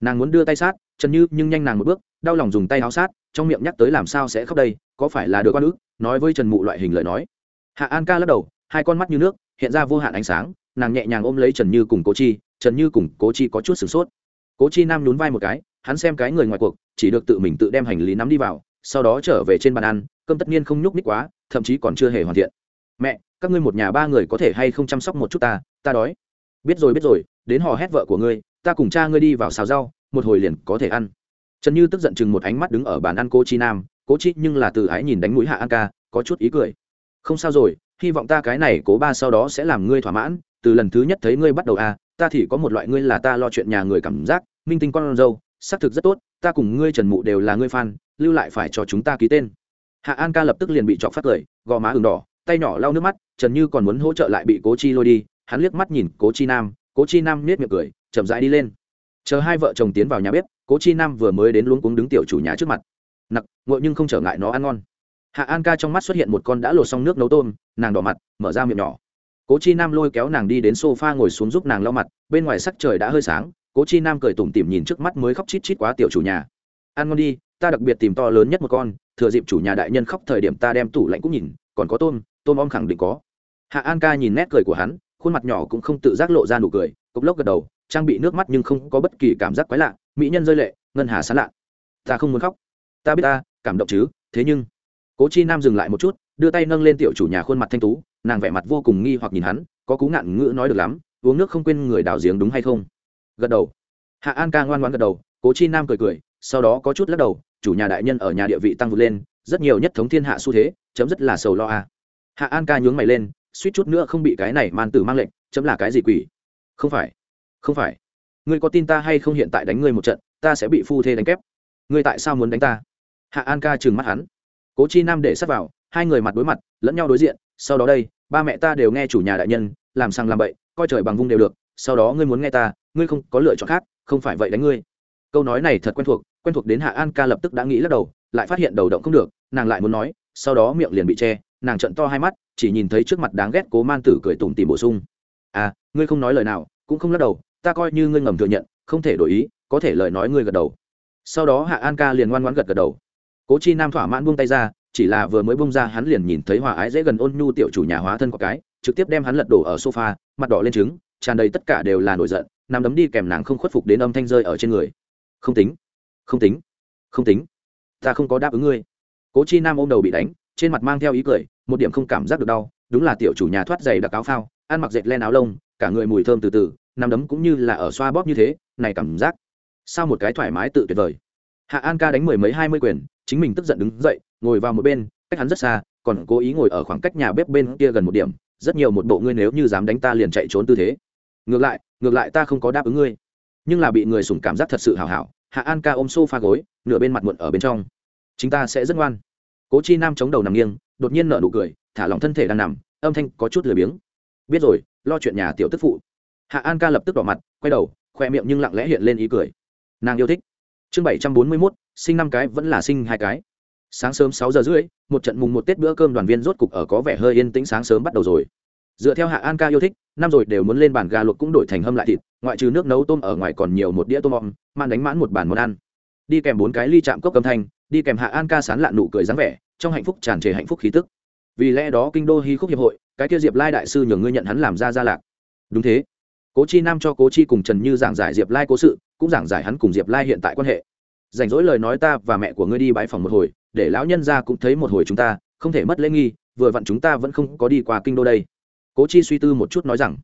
Nàng muốn đưa tay sát, trần như, nhưng nhanh nàng một bước, đau lòng dùng tay áo sát, trong miệng nhắc tới làm sao sẽ khóc đây, có phải là đứa con ức, nói với trần mụ loại hình lời nói. Hạ an ca lắc đầu hai con mắt như nước, hiện ra vô hạn ánh sáng, nàng nhẹ nhàng ôm lấy trần như cùng cố chi, trần như cùng cố chi có chút sửng sốt. Cố chi nam nhún vai một cái, hắn xem cái người ngoài cuộc, chỉ được tự mình tự đem hành lý nắm đi vào, sau đó trở về trên bàn ăn, cơm tất nhiên không nhúc ních quá, thậm chí còn chưa hề hoàn thiện. Mẹ, các ngươi một nhà ba người có thể hay không chăm sóc một chút ta? Ta đói. Biết rồi biết rồi, đến hò hét vợ của ngươi, ta cùng cha ngươi đi vào xào rau, một hồi liền có thể ăn. Trần như tức giận chừng một ánh mắt đứng ở bàn ăn cô chi nam, cố chi nhưng là từ ái nhìn đánh mũi hạ an ca, có chút ý cười. Không sao rồi hy vọng ta cái này cố ba sau đó sẽ làm ngươi thỏa mãn, từ lần thứ nhất thấy ngươi bắt đầu à ta thì có một loại ngươi là ta lo chuyện nhà người cảm giác, minh tinh con dâu, xác thực rất tốt, ta cùng ngươi trần mụ đều là ngươi fan, lưu lại phải cho chúng ta ký tên. Hạ an ca lập tức liền bị chọc phát cười gò má ừng đỏ, tay nhỏ lau nước mắt, trần như còn muốn hỗ trợ lại bị cố chi lôi đi, hắn liếc mắt nhìn cố chi nam, cố chi nam nết miệng cười, chậm rãi đi lên. Chờ hai vợ chồng tiến vào nhà bếp, cố chi nam vừa mới đến luống cuống đứng tiểu chủ nhà trước mặt. Nặc ngội nhưng không trở ngại nó ăn ngon hạ an ca trong mắt xuất hiện một con đã lột xong nước nấu tôm, nàng đỏ mặt, mở ra miệng nhỏ. Cố chi nam lôi kéo nàng đi đến s o f a ngồi xuống giúp nàng lau mặt, bên ngoài sắc trời đã hơi sáng, cố chi nam cười tủm tỉm nhìn trước mắt mới khóc chít chít quá tiểu chủ nhà. Ăn ngon đi, ta đặc biệt tìm to lớn nhất một con, thừa dịp chủ nhà đại nhân khóc thời điểm ta đem tủ lạnh cũng nhìn, còn có tôm tôm om khẳng định có. Hạ an ca nhìn nét cười của hắn, khuôn mặt nhỏ cũng không tự giác lộ ra nụ cười cốc lốc gật đầu, trang bị nước mắt nhưng không có bất kỳ cảm giác quái lạ, mỹ nhân rơi lệ, ngân hà sán lạ. Ta không muốn khóc. Ta biết ta, cảm động chứ, thế nhưng cố chi nam dừng lại một chút, đưa tay nâng lên tiểu chủ nhà khuôn mặt thanh tú, nàng vẻ mặt vô cùng nghi hoặc nhìn hắn, có cú ngạn ngữ nói được lắm, uống nước không quên người đào giếng đúng hay không? Gật đầu. Hạ an ca ngoan ngoan gật đầu, cố chi nam cười cười, sau đó có chút lắc đầu, chủ nhà đại nhân ở nhà địa vị tăng vượt lên, rất nhiều nhất thống thiên hạ xu thế, chấm rất là sầu lo a hạ an ca nhướng mày lên, suýt chút nữa không bị cái này man tử mang lệnh, chấm là cái gì quỷ? Không phải không phải. Ngươi có tin ta hay không hiện tại đánh ngươi một trận, ta sẽ bị phu thê đánh kép. Ngươi tại sao muốn đánh ta? Hạ an ca trừng mắt hắn cố chi nam để sắp vào, hai người mặt đối mặt, lẫn nhau đối diện, sau đó đây, ba mẹ ta đều nghe chủ nhà đại nhân, làm sang làm bậy, coi trời bằng vung đều được, sau đó ngươi muốn nghe ta, ngươi không có lựa chọn khác, không phải vậy đánh ngươi. Câu nói này thật quen thuộc quen thuộc đến hạ an ca lập tức đã nghĩ lắc đầu, lại phát hiện đầu động không được, nàng lại muốn nói, sau đó miệng liền bị che, nàng trận to hai mắt, chỉ nhìn thấy trước mặt đáng ghét cố man tử cười tủm tìm bổ sung. À ngươi không nói lời nào, cũng không lắc đầu, ta coi như ngươi ngầm thừa nhận, không thể đổi ý, có thể lời nói ngươi gật đầu. Sau đó hạ an ca liền ngoan ngoãn gật gật đầu cố chi nam thỏa mãn buông tay ra, chỉ là vừa mới bông ra hắn liền nhìn thấy hòa ái dễ gần ôn nhu tiểu chủ nhà hóa thân có cái, trực tiếp đem hắn lật đổ ở sofa, mặt đỏ lên trứng, tràn đầy tất cả đều là nổi giận, nằm đấm đi kèm nàng không khuất phục đến âm thanh rơi ở trên người. Không tính không tính không tính, ta không có đáp ứng ngươi. Cố chi nam ôm đầu bị đánh, trên mặt mang theo ý cười, một điểm không cảm giác được đau, đúng là tiểu chủ nhà thoát giày đặc áo phao, ăn mặc dệt len áo lông, cả người mùi thơm từ từ, nằm đấm cũng như là ở xoa bóp như thế, này cảm giác, sao một cái thoải mái tự tuyệt vời. Hạ an ca đánh mười mấy hai mươi quyền chính mình tức giận đứng dậy, ngồi vào một bên, cách hắn rất xa, còn cố ý ngồi ở khoảng cách nhà bếp bên kia gần một điểm. Rất nhiều một bộ ngươi nếu như dám đánh ta liền chạy trốn tư thế. Ngược lại ngược lại ta không có đáp ứng ngươi. Nhưng là bị người sủng cảm giác thật sự hào hảo. Hạ an ca ôm s o f a gối, nửa bên mặt muộn ở bên trong. Chính ta sẽ rất ngoan. Cố chi nam chống đầu nằm nghiêng, đột nhiên nở nụ cười, thả lỏng thân thể đang nằm, âm thanh có chút lười biếng. Biết rồi, lo chuyện nhà tiểu tức phụ. Hạ an ca lập tức đỏ mặt, quay đầu, khoe miệng nhưng lặng lẽ hiện lên ý cười. Nàng yêu thích chương bảy trăm bốn mươi mốt, sinh năm cái vẫn là sinh hai cái. Sáng sớm sáu giờ rưỡi, một trận mùng một tết bữa cơm đoàn viên rốt cục ở có vẻ hơi yên tĩnh sáng sớm bắt đầu rồi. Dựa theo hạ an ca yêu thích, năm rồi đều muốn lên bàn gà luộc cũng đổi thành hâm lại thịt, ngoại trừ nước nấu tôm ở ngoài còn nhiều một đĩa tôm om man đánh mãn một bàn món ăn. Đi kèm bốn cái ly chạm cốc âm thanh, đi kèm hạ an ca sán lạn nụ cười dáng vẻ, trong hạnh phúc tràn trề hạnh phúc khí tức. Vì lẽ đó kinh đô hy khúc hiệp hội, cái kia diệp lai đại sư nhường ngươi nhận hắn làm ra gia lạc. Đúng thế. Cố chi nam cho cố chi cùng trần như giảng giải diệp lai cố sự cũng giảng giải hắn cùng diệp lai hiện tại quan hệ. Rảnh rỗi lời nói ta và mẹ của ngươi đi bãi phòng một hồi, để lão nhân ra cũng thấy một hồi chúng ta, không thể mất lễ nghi, vừa vặn chúng ta vẫn không có đi qua kinh đô đây. Cố chi suy tư một chút nói rằng,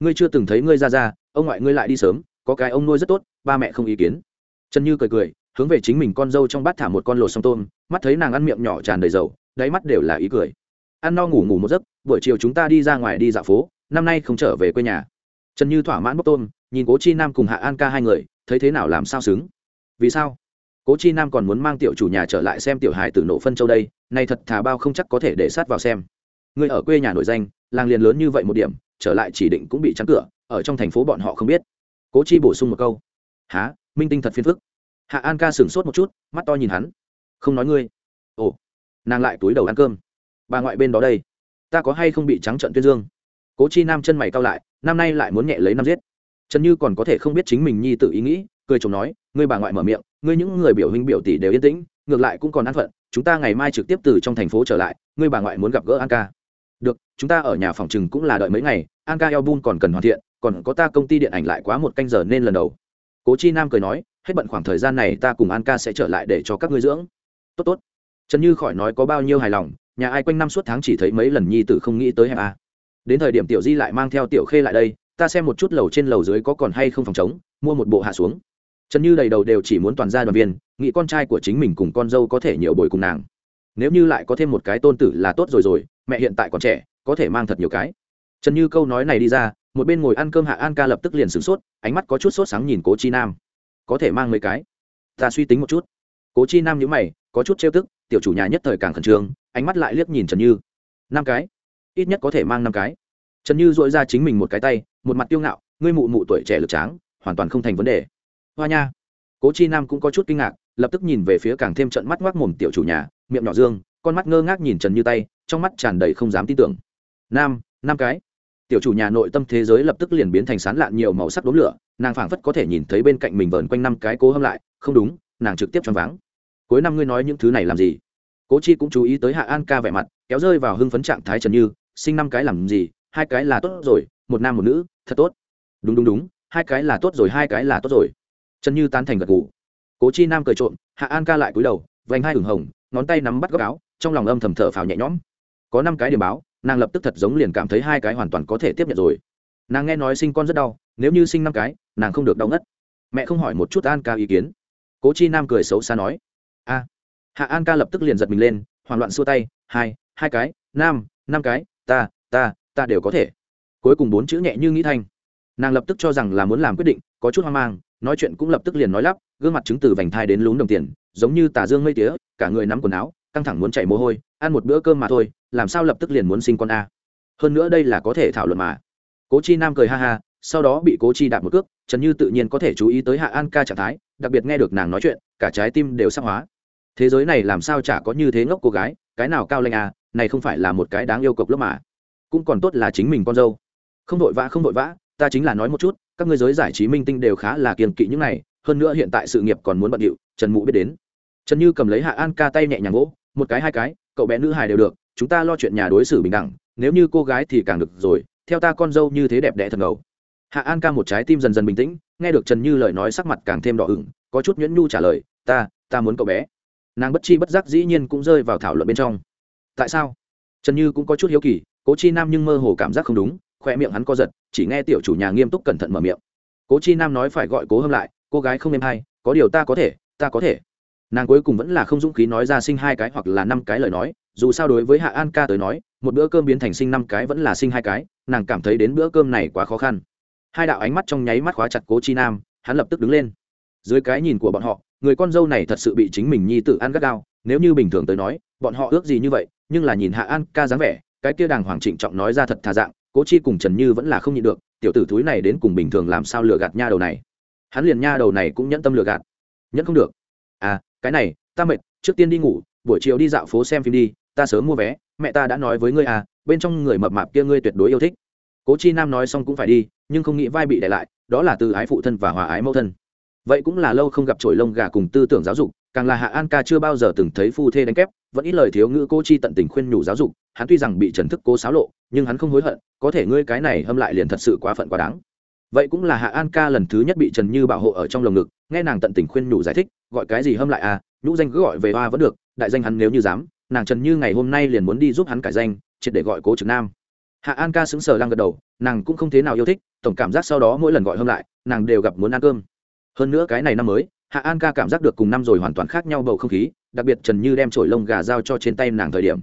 ngươi chưa từng thấy ngươi ra ra, ông ngoại ngươi lại đi sớm, có cái ông nuôi rất tốt, ba mẹ không ý kiến. Trần như cười cười, hướng về chính mình con dâu trong bát thả một con lột sông tôm, mắt thấy nàng ăn miệng nhỏ tràn đầy dầu, đáy mắt đều là ý cười. Ăn no ngủ ngủ một giấc, buổi chiều chúng ta đi ra ngoài đi dạo phố, năm nay không trở về quê nhà. Trần như thỏa mãn bốc tôm, nhìn cố chi nam cùng hạ an ca hai người thấy thế nào làm sao xứng? Vì sao? Cố chi nam còn muốn mang tiểu chủ nhà trở lại xem tiểu hài từ nổ phân châu đây, nay thật thà bao không chắc có thể để sát vào xem. Người ở quê nhà nổi danh, làng liền lớn như vậy một điểm, trở lại chỉ định cũng bị trắng cửa, ở trong thành phố bọn họ không biết. Cố chi bổ sung một câu. Há minh tinh thật phiền phức. Hạ an ca sửng sốt một chút, mắt to nhìn hắn. Không nói ngươi. Ồ. Nàng lại túi đầu ăn cơm. Bà ngoại bên đó đây, ta có hay không bị trắng trận tuyên dương? Cố chi nam chân mày cao lại, năm nay lại muốn nhẹ lấy năm giết trần như còn có thể không biết chính mình nhi tự ý nghĩ, cười chồng nói, ngươi bà ngoại mở miệng, ngươi những người biểu huynh biểu tỷ đều yên tĩnh, ngược lại cũng còn an phận, chúng ta ngày mai trực tiếp từ trong thành phố trở lại, ngươi bà ngoại muốn gặp gỡ an ca. Được, chúng ta ở nhà phòng chừng cũng là đợi mấy ngày, an ca album còn cần hoàn thiện, còn có ta công ty điện ảnh lại quá một canh giờ nên lần đầu. Cố chi nam cười nói, hết bận khoảng thời gian này ta cùng an ca sẽ trở lại để cho các ngươi dưỡng. Tốt tốt. Trần như khỏi nói có bao nhiêu hài lòng, nhà ai quanh năm suốt tháng chỉ thấy mấy lần nhi tử không nghĩ tới hẹp a à. đến thời điểm tiểu di lại mang theo tiểu khê lại đây ta xem một chút lầu trên lầu dưới có còn hay không phòng chống, mua một bộ hạ xuống. Trần như đầy đầu đều chỉ muốn toàn gia đoàn viên, nghĩ con trai của chính mình cùng con dâu có thể nhiều bồi cùng nàng. Nếu như lại có thêm một cái tôn tử là tốt rồi rồi, mẹ hiện tại còn trẻ, có thể mang thật nhiều cái. Trần như câu nói này đi ra, một bên ngồi ăn cơm hạ an ca lập tức liền sửng sốt, ánh mắt có chút sốt sáng nhìn cố chi nam. Có thể mang mấy cái? Ta suy tính một chút. Cố chi nam nhữ mày, có chút trêu tức, tiểu chủ nhà nhất thời càng khẩn trương, ánh mắt lại liếc nhìn trần như. Năm cái? Ít nhất có thể mang năm cái trần như dội ra chính mình một cái tay, một mặt tiêu ngạo, ngươi mụ mụ tuổi trẻ lực tráng, hoàn toàn không thành vấn đề. Hoa nha. Cố chi nam cũng có chút kinh ngạc, lập tức nhìn về phía càng thêm trận mắt ngoác mồm tiểu chủ nhà, miệng nhỏ dương, con mắt ngơ ngác nhìn trần như tay, trong mắt tràn đầy không dám tin tưởng. Nam năm cái. Tiểu chủ nhà nội tâm thế giới lập tức liền biến thành sán lạn nhiều màu sắc đốm lửa, nàng phảng phất có thể nhìn thấy bên cạnh mình vờn quanh năm cái cố hâm lại, không đúng, nàng trực tiếp choáng váng. Cuối năm ngươi nói những thứ này làm gì? Cố chi cũng chú ý tới hạ an ca vẻ mặt, kéo rơi vào hưng phấn trạng thái trần như, sinh năm cái làm gì hai cái là tốt rồi, một nam một nữ, thật tốt. Đúng đúng đúng, hai cái là tốt rồi, hai cái là tốt rồi. Trần như tán thành gật gù. Cố chi nam cười trộm, hạ an ca lại cúi đầu, vành hai ửng hồng, ngón tay nắm bắt góc áo, trong lòng âm thầm thở phào nhẹ nhõm. Có năm cái điểm báo, nàng lập tức thật giống liền cảm thấy hai cái hoàn toàn có thể tiếp nhận rồi. Nàng nghe nói sinh con rất đau, nếu như sinh năm cái, nàng không được đau ngất. Mẹ không hỏi một chút an ca ý kiến. Cố chi nam cười xấu xa nói, a. Hạ an ca lập tức liền giật mình lên, hoảng loạn xua tay, hai hai cái, nam, năm cái, ta ta ta đều có thể. Cuối cùng bốn chữ nhẹ như nghĩ thanh. Nàng lập tức cho rằng là muốn làm quyết định, có chút hoang mang, nói chuyện cũng lập tức liền nói lắp, gương mặt chứng từ vành thai đến lún đồng tiền, giống như tà dương mây tía, cả người nắm quần áo, căng thẳng muốn chạy mồ hôi, ăn một bữa cơm mà thôi, làm sao lập tức liền muốn sinh con a. Hơn nữa đây là có thể thảo luận mà. Cố chi nam cười ha ha, sau đó bị cố chi đạp một cước, trần như tự nhiên có thể chú ý tới hạ an ca trạng thái, đặc biệt nghe được nàng nói chuyện, cả trái tim đều sắc hóa. Thế giới này làm sao chả có như thế ngốc cô gái, cái nào cao lanh à này không phải là một cái đáng yêu cộc lớp mà cũng còn tốt là chính mình con dâu. Không vội vã, không vội vã, ta chính là nói một chút, các ngươi giới giải trí minh tinh đều khá là kiềm kỵ những này, hơn nữa hiện tại sự nghiệp còn muốn bận điệu, trần mụ biết đến. Trần như cầm lấy hạ an ca tay nhẹ nhàng gỗ một cái, hai cái, cậu bé nữ hài đều được, chúng ta lo chuyện nhà đối xử bình đẳng, nếu như cô gái thì càng được rồi, theo ta con dâu như thế đẹp đẽ thật ngầu. Hạ an ca một trái tim dần dần bình tĩnh, nghe được trần như lời nói sắc mặt càng thêm đỏ ửng, có chút nhuyễn nhu trả lời, ta ta muốn cậu bé. Nàng bất chi bất giác dĩ nhiên cũng rơi vào thảo luận bên trong. Tại sao? Trần như cũng có chút hiếu kỳ cố chi nam nhưng mơ hồ cảm giác không đúng, khoe miệng hắn co giật, chỉ nghe tiểu chủ nhà nghiêm túc cẩn thận mở miệng. Cố chi nam nói phải gọi cố hâm lại, cô gái không êm hay, có điều ta có thể, ta có thể. Nàng cuối cùng vẫn là không dũng khí nói ra sinh hai cái hoặc là năm cái lời nói, dù sao đối với hạ an ca tới nói, một bữa cơm biến thành sinh năm cái vẫn là sinh hai cái, nàng cảm thấy đến bữa cơm này quá khó khăn. Hai đạo ánh mắt trong nháy mắt khóa chặt cố chi nam, hắn lập tức đứng lên. Dưới cái nhìn của bọn họ, người con dâu này thật sự bị chính mình nhi tử ăn gắt gao, nếu như bình thường tới nói, bọn họ ước gì như vậy, nhưng là nhìn hạ an ca dáng vẻ cái kia đàng hoàng trịnh trọng nói ra thật thà dạng, cố chi cùng trần như vẫn là không nhịn được, tiểu tử thúi này đến cùng bình thường làm sao lừa gạt nha đầu này. Hắn liền nha đầu này cũng nhẫn tâm lừa gạt. Nhẫn không được. À cái này, ta mệt, trước tiên đi ngủ, buổi chiều đi dạo phố xem phim đi, ta sớm mua vé, mẹ ta đã nói với ngươi à bên trong người mập mạp kia ngươi tuyệt đối yêu thích. Cố chi nam nói xong cũng phải đi, nhưng không nghĩ vai bị để lại, đó là từ ái phụ thân và hòa ái mẫu thân. Vậy cũng là lâu không gặp trổi lông gà cùng tư tưởng giáo dục, càng là hạ an ca chưa bao giờ từng thấy phu thê đánh kép vẫn ít lời thiếu ngữ cô chi tận tình khuyên nhủ giáo dục, hắn tuy rằng bị trần thức cố xáo lộ, nhưng hắn không hối hận, có thể ngươi cái này hâm lại liền thật sự quá phận quá đáng. Vậy cũng là hạ an ca lần thứ nhất bị trần như bảo hộ ở trong lồng ngực, nghe nàng tận tình khuyên nhủ giải thích, gọi cái gì hâm lại à nhũ danh cứ gọi về hoa vẫn được, đại danh hắn nếu như dám, nàng trần như ngày hôm nay liền muốn đi giúp hắn cải danh, triệt để gọi cố trực nam. Hạ an ca sững sờ lăng gật đầu, nàng cũng không thế nào yêu thích, tổng cảm giác sau đó mỗi lần gọi hâm lại, nàng đều gặp muốn ăn cơm. Hơn nữa cái này năm mới, hạ an ca cảm giác được cùng năm rồi hoàn toàn khác nhau bầu không khí đặc biệt trần như đem trổi lông gà giao cho trên tay nàng thời điểm.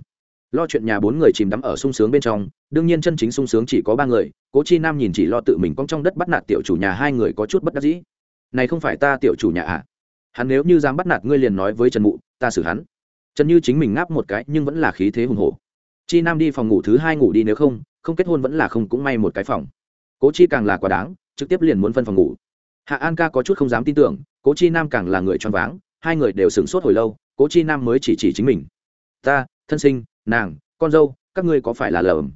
Lo chuyện nhà bốn người chìm đắm ở sung sướng bên trong, đương nhiên chân chính sung sướng chỉ có ba người, cố chi nam nhìn chỉ lo tự mình cong trong đất bắt nạt tiểu chủ nhà hai người có chút bất đắc dĩ. Này không phải ta tiểu chủ nhà à? Hắn nếu như dám bắt nạt ngươi liền nói với trần mụ, ta xử hắn. Trần như chính mình ngáp một cái, nhưng vẫn là khí thế hùng hổ. Chi nam đi phòng ngủ thứ hai ngủ đi, nếu không không kết hôn vẫn là không cũng may một cái phòng. Cố chi càng là quá đáng, trực tiếp liền muốn phân phòng ngủ. Hạ an ca có chút không dám tin tưởng, cố chi nam càng là người choáng váng, hai người đều sửng sốt hồi lâu cố chi nam mới chỉ chỉ chính mình. Ta, thân sinh, nàng, con dâu, các ngươi có phải là lờm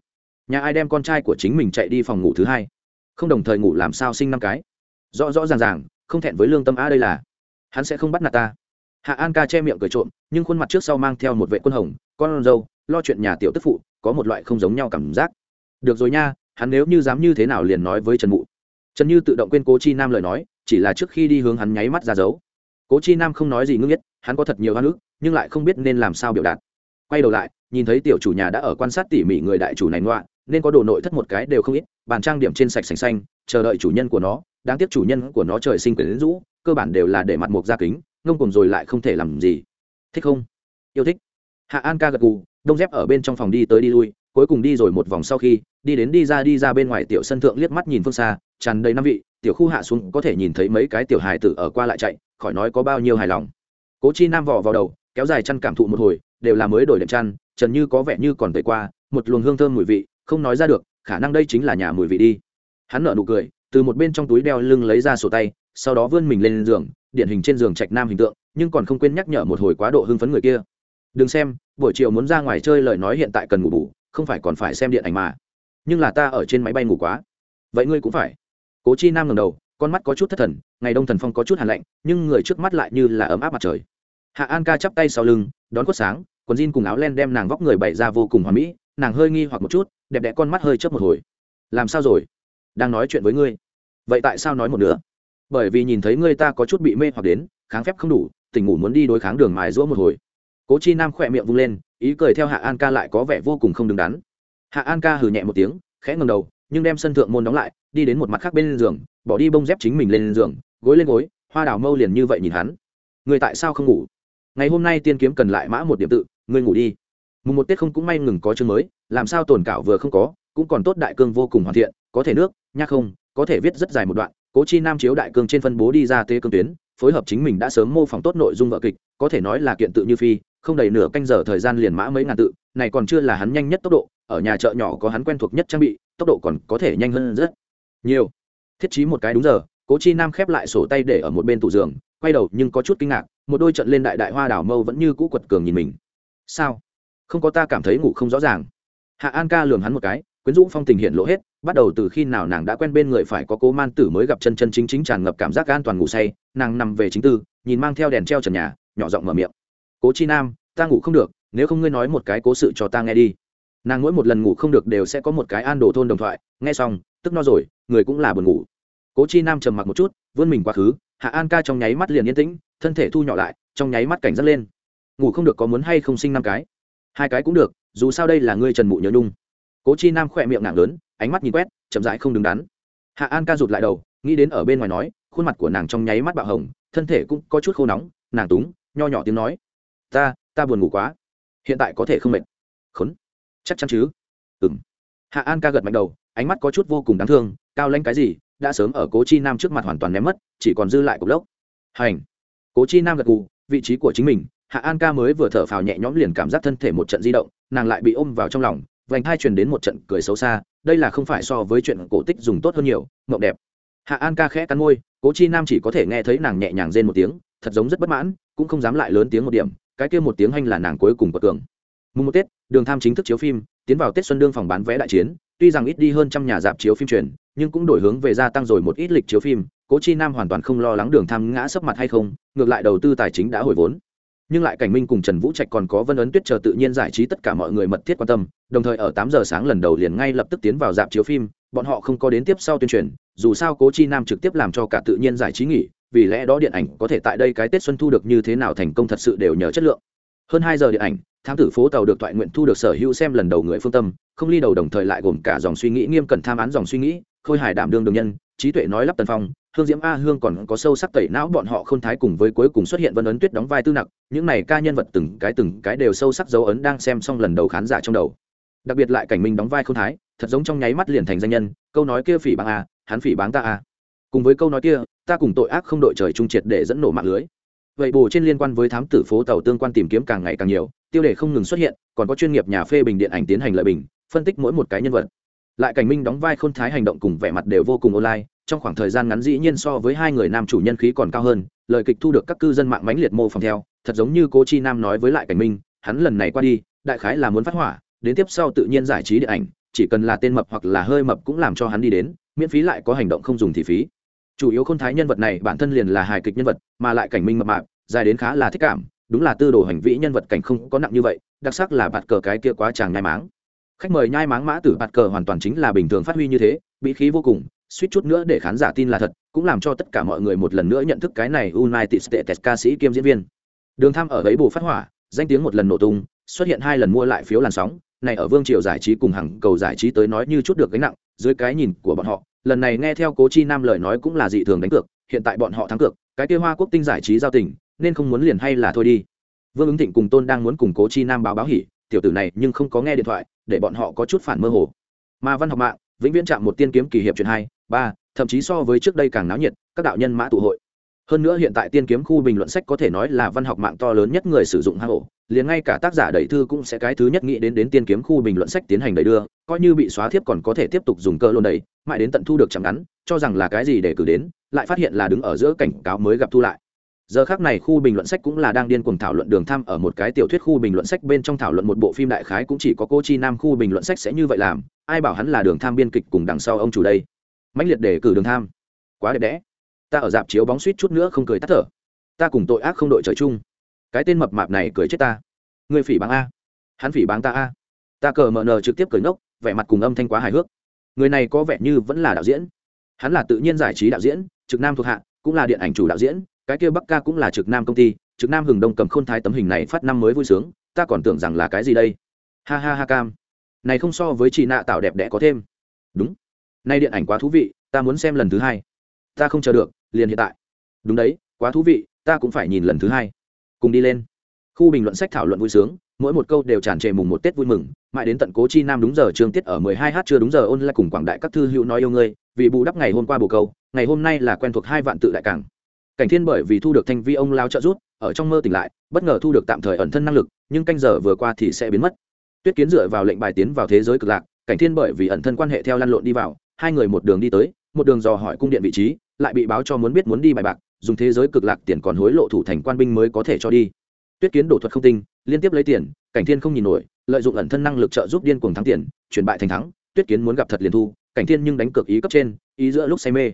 nhà ai đem con trai của chính mình chạy đi phòng ngủ thứ hai? Không đồng thời ngủ làm sao sinh năm cái? Rõ rõ ràng ràng, không thẹn với lương tâm a đây là. Hắn sẽ không bắt nạt ta. Hạ an ca che miệng cười trộm, nhưng khuôn mặt trước sau mang theo một vệ quân hồng, con dâu, lo chuyện nhà tiểu tức phụ, có một loại không giống nhau cảm giác. Được rồi nha, hắn nếu như dám như thế nào liền nói với trần mụ. Trần như tự động quên cố chi nam lời nói, chỉ là trước khi đi hướng hắn nháy mắt ra dấu cố chi nam không nói gì ngưng nhất, hắn có thật nhiều hoa nữ nhưng lại không biết nên làm sao biểu đạt. Quay đầu lại, nhìn thấy tiểu chủ nhà đã ở quan sát tỉ mỉ người đại chủ này ngoạ, nên có đồ nội thất một cái đều không ít, bàn trang điểm trên sạch sành xanh, chờ đợi chủ nhân của nó, đáng tiếc chủ nhân của nó trời sinh quyền đến rũ, cơ bản đều là để mặt mục ra kính, ngông cùng rồi lại không thể làm gì. Thích không? Yêu thích. Hạ an ca gật gù, đông dép ở bên trong phòng đi tới đi lui, cuối cùng đi rồi một vòng sau khi, đi đến đi ra đi ra bên ngoài tiểu sân thượng liếc mắt nhìn phương xa, tràn đầy năm vị, tiểu khu hạ xuống có thể nhìn thấy mấy cái tiểu hài tử ở qua lại chạy khỏi nói có bao nhiêu hài lòng. Cố chi nam vò vào đầu, kéo dài chăn cảm thụ một hồi, đều là mới đổi đệm chăn, trần như có vẻ như còn tẩy qua, một luồng hương thơm mùi vị, không nói ra được, khả năng đây chính là nhà mùi vị đi. Hắn nở nụ cười, từ một bên trong túi đeo lưng lấy ra sổ tay, sau đó vươn mình lên giường, điển hình trên giường trạch nam hình tượng, nhưng còn không quên nhắc nhở một hồi quá độ hưng phấn người kia. Đừng xem, buổi chiều muốn ra ngoài chơi lời nói hiện tại cần ngủ bù, không phải còn phải xem điện ảnh mà. Nhưng là ta ở trên máy bay ngủ quá. Vậy ngươi cũng phải. Cố chi nam ngầm đầu con mắt có chút thất thần, ngày đông thần phong có chút hàn lạnh, nhưng người trước mắt lại như là ấm áp mặt trời. Hạ an ca chắp tay sau lưng, đón quất sáng, quần jean cùng áo len đem nàng vóc người bày ra vô cùng hoà mỹ, nàng hơi nghi hoặc một chút, đẹp đẽ con mắt hơi chớp một hồi. Làm sao rồi? Đang nói chuyện với ngươi. Vậy tại sao nói một nữa bởi vì nhìn thấy ngươi ta có chút bị mê hoặc đến, kháng phép không đủ, tỉnh ngủ muốn đi đối kháng đường mài rũa một hồi. Cố chi nam khỏe miệng vung lên, ý cười theo hạ an ca lại có vẻ vô cùng không đứng đắn. Hạ an ca hừ nhẹ một tiếng, khẽ ngầm đầu, nhưng đem sân thượng môn đóng lại đi đến một mặt khác bên giường, bỏ đi bông dép chính mình lên giường, gối lên gối, hoa đào mâu liền như vậy nhìn hắn. Người tại sao không ngủ? Ngày hôm nay tiên kiếm cần lại mã một điểm tự, ngươi ngủ đi. Mùng một tết không cũng may ngừng có chương mới, làm sao tồn cảo vừa không có, cũng còn tốt đại cương vô cùng hoàn thiện, có thể nước nhắc không, có thể viết rất dài một đoạn, cố chi nam chiếu đại cương trên phân bố đi ra tê cương tuyến, phối hợp chính mình đã sớm mô phỏng tốt nội dung vợ kịch, có thể nói là kiện tự như phi, không đầy nửa canh giờ thời gian liền mã mấy ngàn tự, này còn chưa là hắn nhanh nhất tốc độ, ở nhà chợ nhỏ có hắn quen thuộc nhất trang bị, tốc độ còn có thể nhanh hơn rất nhiều. Thiết trí một cái đúng giờ, cố chi nam khép lại sổ tay để ở một bên tủ giường, quay đầu nhưng có chút kinh ngạc, một đôi trận lên đại đại hoa đảo mâu vẫn như cũ quật cường nhìn mình. Sao? Không có ta cảm thấy ngủ không rõ ràng. Hạ an ca lường hắn một cái, quyến rũ phong tình hiện lộ hết, bắt đầu từ khi nào nàng đã quen bên người phải có cố man tử mới gặp chân chân chính chính tràn ngập cảm giác an toàn ngủ say, nàng nằm về chính tư, nhìn mang theo đèn treo trần nhà, nhỏ giọng mở miệng. Cố chi nam, ta ngủ không được, nếu không ngươi nói một cái cố sự cho ta nghe đi. Nàng mỗi một lần ngủ không được đều sẽ có một cái an đồ thôn đồng thoại, nghe xong tức no rồi, người cũng là buồn ngủ. Cố chi nam trầm mặc một chút, vươn mình quá khứ, hạ an ca trong nháy mắt liền yên tĩnh, thân thể thu nhỏ lại, trong nháy mắt cảnh giác lên. Ngủ không được có muốn hay không sinh năm cái? Hai cái cũng được, dù sao đây là ngươi trần mụ nhớ nhung. Cố chi nam khỏe miệng nặng lớn, ánh mắt nhìn quét, chậm rãi không đứng đắn. Hạ an ca rụt lại đầu, nghĩ đến ở bên ngoài nói, khuôn mặt của nàng trong nháy mắt bạo hồng, thân thể cũng có chút khô nóng, nàng túng, nho nhỏ tiếng nói. Ta ta buồn ngủ quá. Hiện tại có thể không mệt. Khốn, chắc chắn chứ. Ừng hạ an ca gật mạnh đầu ánh mắt có chút vô cùng đáng thương, cao lanh cái gì, đã sớm ở cố chi nam trước mặt hoàn toàn ném mất, chỉ còn dư lại cục lốc. Hành. Cố chi nam gật gù, vị trí của chính mình, hạ an ca mới vừa thở phào nhẹ nhõm liền cảm giác thân thể một trận di động, nàng lại bị ôm vào trong lòng, vành thai truyền đến một trận cười xấu xa, đây là không phải so với chuyện cổ tích dùng tốt hơn nhiều, mộng đẹp. Hạ an ca khẽ cắn môi, cố chi nam chỉ có thể nghe thấy nàng nhẹ nhàng rên một tiếng, thật giống rất bất mãn, cũng không dám lại lớn tiếng một điểm, cái kia một tiếng hanh là nàng cuối cùng của cường mùng một tết, đường tham chính thức chiếu phim, tiến vào tết xuân đương phòng bán vé đại chiến tuy rằng ít đi hơn trăm nhà dạp chiếu phim truyền, nhưng cũng đổi hướng về gia tăng rồi một ít lịch chiếu phim, cố chi nam hoàn toàn không lo lắng đường tham ngã sấp mặt hay không, ngược lại đầu tư tài chính đã hồi vốn. Nhưng lại cảnh minh cùng trần vũ trạch còn có vân ấn tuyết chờ tự nhiên giải trí tất cả mọi người mật thiết quan tâm, đồng thời ở tám giờ sáng lần đầu liền ngay lập tức tiến vào dạp chiếu phim, bọn họ không có đến tiếp sau tuyên truyền, dù sao cố chi nam trực tiếp làm cho cả tự nhiên giải trí nghỉ, vì lẽ đó điện ảnh có thể tại đây cái tết xuân thu được như thế nào thành công thật sự đều nhờ chất lượng hơn hai giờ điện ảnh, thám tử phố tàu được thoại nguyện thu được sở hữu xem lần đầu người phương tâm, không ly đầu đồng thời lại gồm cả dòng suy nghĩ nghiêm cẩn tham án dòng suy nghĩ, khôi hài đảm đương đường nhân, trí tuệ nói lắp tần phong, hương diễm a hương còn có sâu sắc tẩy não bọn họ không thái cùng với cuối cùng xuất hiện vân ấn tuyết đóng vai tư nặc, những này ca nhân vật từng cái từng cái đều sâu sắc dấu ấn đang xem xong lần đầu khán giả trong đầu. Đặc biệt lại cảnh minh đóng vai không thái, thật giống trong nháy mắt liền thành danh nhân, câu nói kia phỉ báng a, hắn phỉ báng ta a. Cùng với câu nói kia, ta cùng tội ác không đội trời trung triệt để dẫn nổ mạng lưới vậy bù trên liên quan với thám tử phố tàu tương quan tìm kiếm càng ngày càng nhiều, tiêu đề không ngừng xuất hiện, còn có chuyên nghiệp nhà phê bình điện ảnh tiến hành lợi bình, phân tích mỗi một cái nhân vật. Lại cảnh minh đóng vai khôn thái hành động cùng vẻ mặt đều vô cùng online, trong khoảng thời gian ngắn dĩ nhiên so với hai người nam chủ nhân khí còn cao hơn, lời kịch thu được các cư dân mạng mãnh liệt mô phỏng theo, thật giống như cô chi nam nói với lại cảnh minh, hắn lần này qua đi, đại khái là muốn phát hỏa, đến tiếp sau tự nhiên giải trí điện ảnh, chỉ cần là tên mập hoặc là hơi mập cũng làm cho hắn đi đến, miễn phí lại có hành động không dùng thì phí chủ yếu khôn thái nhân vật này bản thân liền là hài kịch nhân vật, mà lại cảnh minh mập mạp, dài đến khá là thích cảm, đúng là tư đồ hành vĩ nhân vật cảnh không có nặng như vậy, đặc sắc là bạt cờ cái kia quá chàng nhai máng. Khách mời nhai máng mã tử bạt cờ hoàn toàn chính là bình thường phát huy như thế, bị khí vô cùng, suýt chút nữa để khán giả tin là thật, cũng làm cho tất cả mọi người một lần nữa nhận thức cái này united states ca sĩ kiêm diễn viên. Đường tham ở ấy bù phát hỏa, danh tiếng một lần nổ tung, xuất hiện hai lần mua lại phiếu làn sóng, này ở vương triều giải trí cùng hàng cầu giải trí tới nói như chút được gánh nặng, dưới cái nhìn của bọn họ lần này nghe theo cố chi nam lời nói cũng là dị thường đánh cược, hiện tại bọn họ thắng cược, cái kia hoa quốc tinh giải trí giao tình, nên không muốn liền hay là thôi đi. Vương ứng thịnh cùng tôn đang muốn cùng cố chi nam báo báo hỉ, tiểu tử này nhưng không có nghe điện thoại, để bọn họ có chút phản mơ hồ. Mà văn học mạng, vĩnh viễn chạm một tiên kiếm kỳ hiệp chuyện hai, ba, thậm chí so với trước đây càng náo nhiệt, các đạo nhân mã tụ hội hơn nữa hiện tại tiên kiếm khu bình luận sách có thể nói là văn học mạng to lớn nhất người sử dụng hang ổ, liền ngay cả tác giả đẩy thư cũng sẽ cái thứ nhất nghĩ đến đến tiên kiếm khu bình luận sách tiến hành đẩy đưa, coi như bị xóa thiếp còn có thể tiếp tục dùng cơ lôn đẩy, mãi đến tận thu được chẳng ngắn, cho rằng là cái gì để cử đến, lại phát hiện là đứng ở giữa cảnh cáo mới gặp thu lại. Giờ khác này khu bình luận sách cũng là đang điên cuồng thảo luận đường tham ở một cái tiểu thuyết khu bình luận sách bên trong thảo luận một bộ phim đại khái cũng chỉ có cô chi nam khu bình luận sách sẽ như vậy làm, ai bảo hắn là đường tham biên kịch cùng đằng sau ông chủ đây. Mãnh liệt để cử đường tham quá đẹp đẽ ta ở dạp chiếu bóng suýt chút nữa không cười tắt thở. Ta cùng tội ác không đội trời chung. Cái tên mập mạp này cười chết ta. Người phỉ báng a. Hắn phỉ báng ta a. Ta cờ mờ nờ trực tiếp cười ngốc, vẻ mặt cùng âm thanh quá hài hước. Người này có vẻ như vẫn là đạo diễn. Hắn là tự nhiên giải trí đạo diễn, trực nam thuộc hạ, cũng là điện ảnh chủ đạo diễn, cái kia bắc ca cũng là trực nam công ty, trực nam hừng đông cầm khôn thái tấm hình này phát năm mới vui sướng, ta còn tưởng rằng là cái gì đây? Ha ha ha cam. Này không so với chị nạ tạo đẹp đẽ có thêm. Đúng. Nay điện ảnh quá thú vị, ta muốn xem lần thứ hai ta không chờ được, liền hiện tại. Đúng đấy, quá thú vị, ta cũng phải nhìn lần thứ hai. Cùng đi lên. Khu bình luận sách thảo luận vui sướng, mỗi một câu đều tràn trề mùng một tết vui mừng. Mãi đến tận cố chi nam đúng giờ trường tiết ở mười hai h chưa đúng giờ ôn lại cùng quảng đại các thư hữu nói yêu ngươi, vì bù đắp ngày hôm qua bồ câu, ngày hôm nay là quen thuộc hai vạn tự đại cảng cảnh thiên bởi vì thu được thanh vi ông lao trợ rút ở trong mơ tỉnh lại, bất ngờ thu được tạm thời ẩn thân năng lực, nhưng canh giờ vừa qua thì sẽ biến mất. Tuyết kiến dựa vào lệnh bài tiến vào thế giới cực lạc, cảnh thiên bởi vì ẩn thân quan hệ theo lăn lộn đi vào, hai người một đường đi tới, một đường dò hỏi cung điện vị trí lại bị báo cho muốn biết muốn đi bài bạc, dùng thế giới cực lạc tiền còn hối lộ thủ thành quan binh mới có thể cho đi. Tuyết kiến đổ thuật không tinh, liên tiếp lấy tiền, cảnh thiên không nhìn nổi, lợi dụng ẩn thân năng lực trợ giúp điên cuồng thắng tiền, chuyển bại thành thắng, tuyết kiến muốn gặp thật liền thu, cảnh thiên nhưng đánh cược ý cấp trên, ý giữa lúc say mê.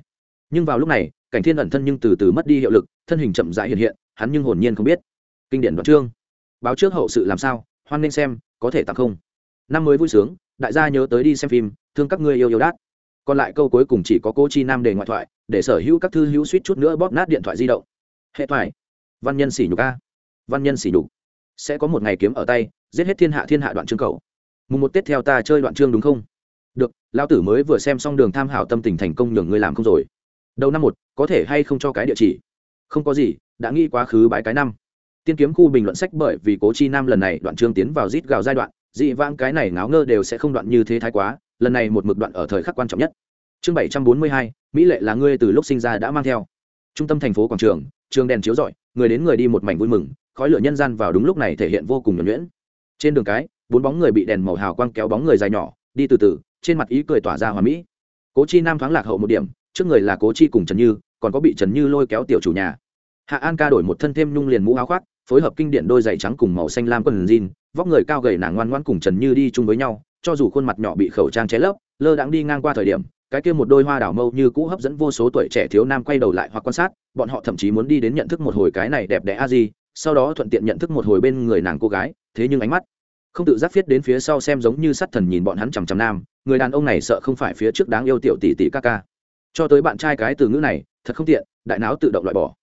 Nhưng vào lúc này, cảnh thiên ẩn thân nhưng từ từ mất đi hiệu lực, thân hình chậm rãi hiện hiện, hắn nhưng hồn nhiên không biết. Kinh điển đoạn chương. Báo trước hậu sự làm sao, hoan nên xem, có thể tặng không? Năm mới vui sướng, đại gia nhớ tới đi xem phim, thương các ngươi yêu yêu đát còn lại câu cuối cùng chỉ có cô chi nam đề ngoại thoại, để sở hữu các thư hữu suýt chút nữa bóp nát điện thoại di động. Hệ thoại. Văn nhân xỉ nhục a. Văn nhân xỉ nhục. Sẽ có một ngày kiếm ở tay, giết hết thiên hạ thiên hạ đoạn chương cầu. Mùng một tết theo ta chơi đoạn chương đúng không? Được lao tử mới vừa xem xong đường tham hảo tâm tình thành công nhường ngươi làm không rồi. Đầu năm một, có thể hay không cho cái địa chỉ? Không có gì, đã nghĩ quá khứ bãi cái năm. Tiên kiếm khu bình luận sách bởi vì cố chi nam lần này đoạn chương tiến vào rít gào giai đoạn, dị vãng cái này ngáo ngơ đều sẽ không đoạn như thế thái quá lần này một mực đoạn ở thời khắc quan trọng nhất. Chương bảy trăm bốn mươi hai, mỹ lệ là ngươi từ lúc sinh ra đã mang theo. Trung tâm thành phố quảng trường trường đèn chiếu rọi, người đến người đi một mảnh vui mừng, khói lửa nhân gian vào đúng lúc này thể hiện vô cùng nhuẩn nhuyễn. Trên đường cái, bốn bóng người bị đèn màu hào quang kéo bóng người dài nhỏ, đi từ từ, trên mặt ý cười tỏa ra hòa mỹ. Cố chi nam thoáng lạc hậu một điểm, trước người là cố chi cùng trần như, còn có bị trần như lôi kéo tiểu chủ nhà. Hạ an ca đổi một thân thêm nhung liền mũ áo khoác, phối hợp kinh điển đôi giày trắng cùng màu xanh lam quần jean, vóc người cao gầy nàng ngoan ngoan cùng trần như đi chung với nhau cho dù khuôn mặt nhỏ bị khẩu trang che lấp, lơ đãng đi ngang qua thời điểm, cái kia một đôi hoa đảo mâu như cũ hấp dẫn vô số tuổi trẻ thiếu nam quay đầu lại hoặc quan sát, bọn họ thậm chí muốn đi đến nhận thức một hồi cái này đẹp đẽ a di, sau đó thuận tiện nhận thức một hồi bên người nàng cô gái, thế nhưng ánh mắt không tự giác viết đến phía sau xem giống như sát thần nhìn bọn hắn chằm chằm nam, người đàn ông này sợ không phải phía trước đáng yêu tiểu tỷ tỷ ca ca. Cho tới bạn trai cái từ ngữ này, thật không tiện, đại não tự động loại bỏ.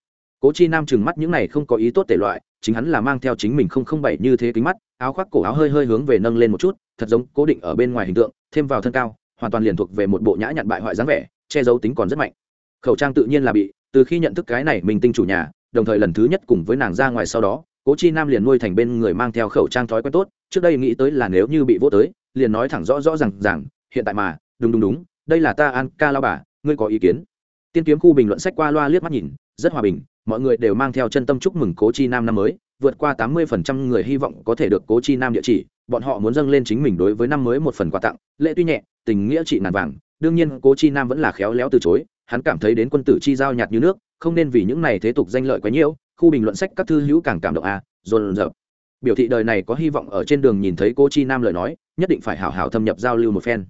Cố chi nam chừng mắt những này không có ý tốt tể loại, chính hắn là mang theo chính mình không không bảy như thế kính mắt áo khoác cổ áo hơi hơi hướng về nâng lên một chút, thật giống cố định ở bên ngoài hình tượng, thêm vào thân cao, hoàn toàn liền thuộc về một bộ nhã nhặn bại hoại dáng vẻ, che giấu tính còn rất mạnh. Khẩu trang tự nhiên là bị, từ khi nhận thức cái này mình tinh chủ nhà, đồng thời lần thứ nhất cùng với nàng ra ngoài sau đó, cố chi nam liền nuôi thành bên người mang theo khẩu trang thói quen tốt, trước đây nghĩ tới là nếu như bị vô tới, liền nói thẳng rõ rõ r à n g rằng hiện tại mà, đúng đúng đúng, đây là ta an ca lao bà, ngươi có ý kiến? Tiên kiếm khu bình luận sách qua loa liếc mắt nhìn, rất hòa bình, mọi người đều mang theo chân tâm chúc mừng cố chi nam năm mới vượt qua tám mươi phần trăm người hy vọng có thể được cố chi nam địa chỉ, bọn họ muốn dâng lên chính mình đối với năm mới một phần quà tặng, lễ tuy nhẹ, tình nghĩa trị ngàn vàng, đương nhiên cố chi nam vẫn là khéo léo từ chối, hắn cảm thấy đến quân tử chi giao nhạt như nước, không nên vì những này thế tục danh lợi quá nhiễu khu bình luận sách các thư hữu càng cảm động à dồn dập. Biểu thị đời này có hy vọng ở trên đường nhìn thấy cô chi nam lời nói, nhất định phải hảo hảo thâm nhập giao lưu một phen.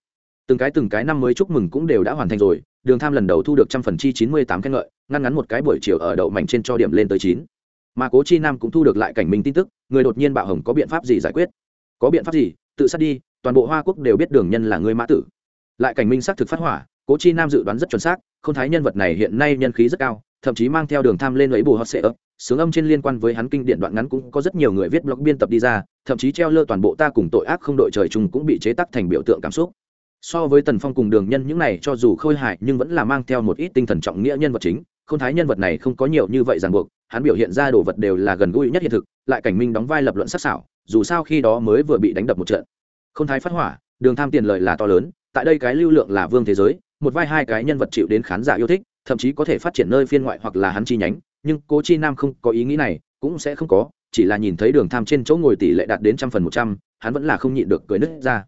Từng cái từng cái năm mới chúc mừng cũng đều đã hoàn thành rồi, đường tham lần đầu thu được trăm phần chi chín mươi tám khen ngợi, ngăn ngắn một cái buổi chiều ở đậu mảnh trên cho điểm lên tới chín mà cố chi nam cũng thu được lại cảnh minh tin tức, người đột nhiên bạo hồng có biện pháp gì giải quyết? Có biện pháp gì? Tự sát đi, toàn bộ hoa quốc đều biết đường nhân là người mã tử. Lại cảnh minh xác thực phát hỏa, cố chi nam dự đoán rất chuẩn xác, không thái nhân vật này hiện nay nhân khí rất cao, thậm chí mang theo đường tham lên lấy bù hot sệ ấp, sướng âm trên liên quan với hắn kinh điện đoạn ngắn cũng có rất nhiều người viết blog biên tập đi ra, thậm chí treo lơ toàn bộ ta cùng tội ác không đội trời chung cũng bị chế tắc thành biểu tượng cảm xúc. So với tần phong cùng đường nhân những này cho dù khôi hài nhưng vẫn là mang theo một ít tinh thần trọng nghĩa nhân vật chính, không thái nhân vật này không có nhiều như vậy ràng buộc hắn biểu hiện ra đồ vật đều là gần gũi nhất hiện thực, lại cảnh minh đóng vai lập luận sắc sảo, dù sao khi đó mới vừa bị đánh đập một trận. Không thái phát hỏa, đường tham tiền lợi là to lớn, tại đây cái lưu lượng là vương thế giới, một vai hai cái nhân vật chịu đến khán giả yêu thích, thậm chí có thể phát triển nơi phiên ngoại hoặc là hắn chi nhánh, nhưng cố chi nam không có ý nghĩ này, cũng sẽ không có, chỉ là nhìn thấy đường tham trên chỗ ngồi tỷ lệ đạt đến trăm phần một trăm, hắn vẫn là không nhịn được cười nứt ra.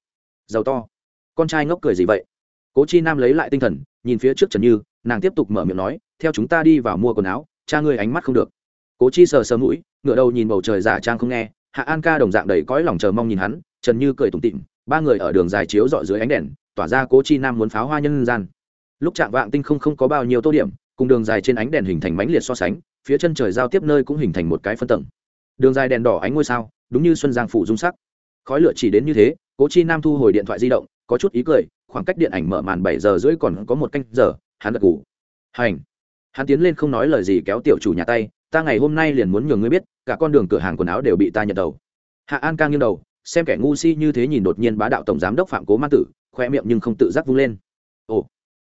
Giàu to. Con trai ngốc cười gì vậy? Cố chi nam lấy lại tinh thần, nhìn phía trước trần như, nàng tiếp tục mở miệng nói, theo chúng ta đi vào mua quần áo cha ngươi ánh mắt không được. Cố chi sờ sờ mũi ngựa đầu nhìn bầu trời giả trang không nghe, hạ an ca đồng dạng đầy cõi lòng chờ mong nhìn hắn, trần như cười tủm tịm ba người ở đường dài chiếu dọi dưới ánh đèn, tỏa ra cố chi nam muốn pháo hoa nhân gian. Lúc chạm vạng tinh không không có bao nhiêu tô điểm, cùng đường dài trên ánh đèn hình thành mánh liệt so sánh, phía chân trời giao tiếp nơi cũng hình thành một cái phân tầng. Đường dài đèn đỏ ánh ngôi sao, đúng như xuân giang phủ dung sắc. Khói lửa chỉ đến như thế, cố chi nam thu hồi điện thoại di động, có chút ý cười, khoảng cách điện ảnh mở màn bảy giờ rưỡi còn có một canh giờ, hắn gật ngủ hành hắn tiến lên không nói lời gì kéo tiểu chủ nhà tay, ta ngày hôm nay liền muốn nhường ngươi biết, cả con đường cửa hàng quần áo đều bị ta nhận đầu. Hạ an ca nghiêng đầu, xem kẻ ngu si như thế nhìn đột nhiên bá đạo tổng giám đốc phạm cố man tử, khoe miệng nhưng không tự giác vung lên. Ồ,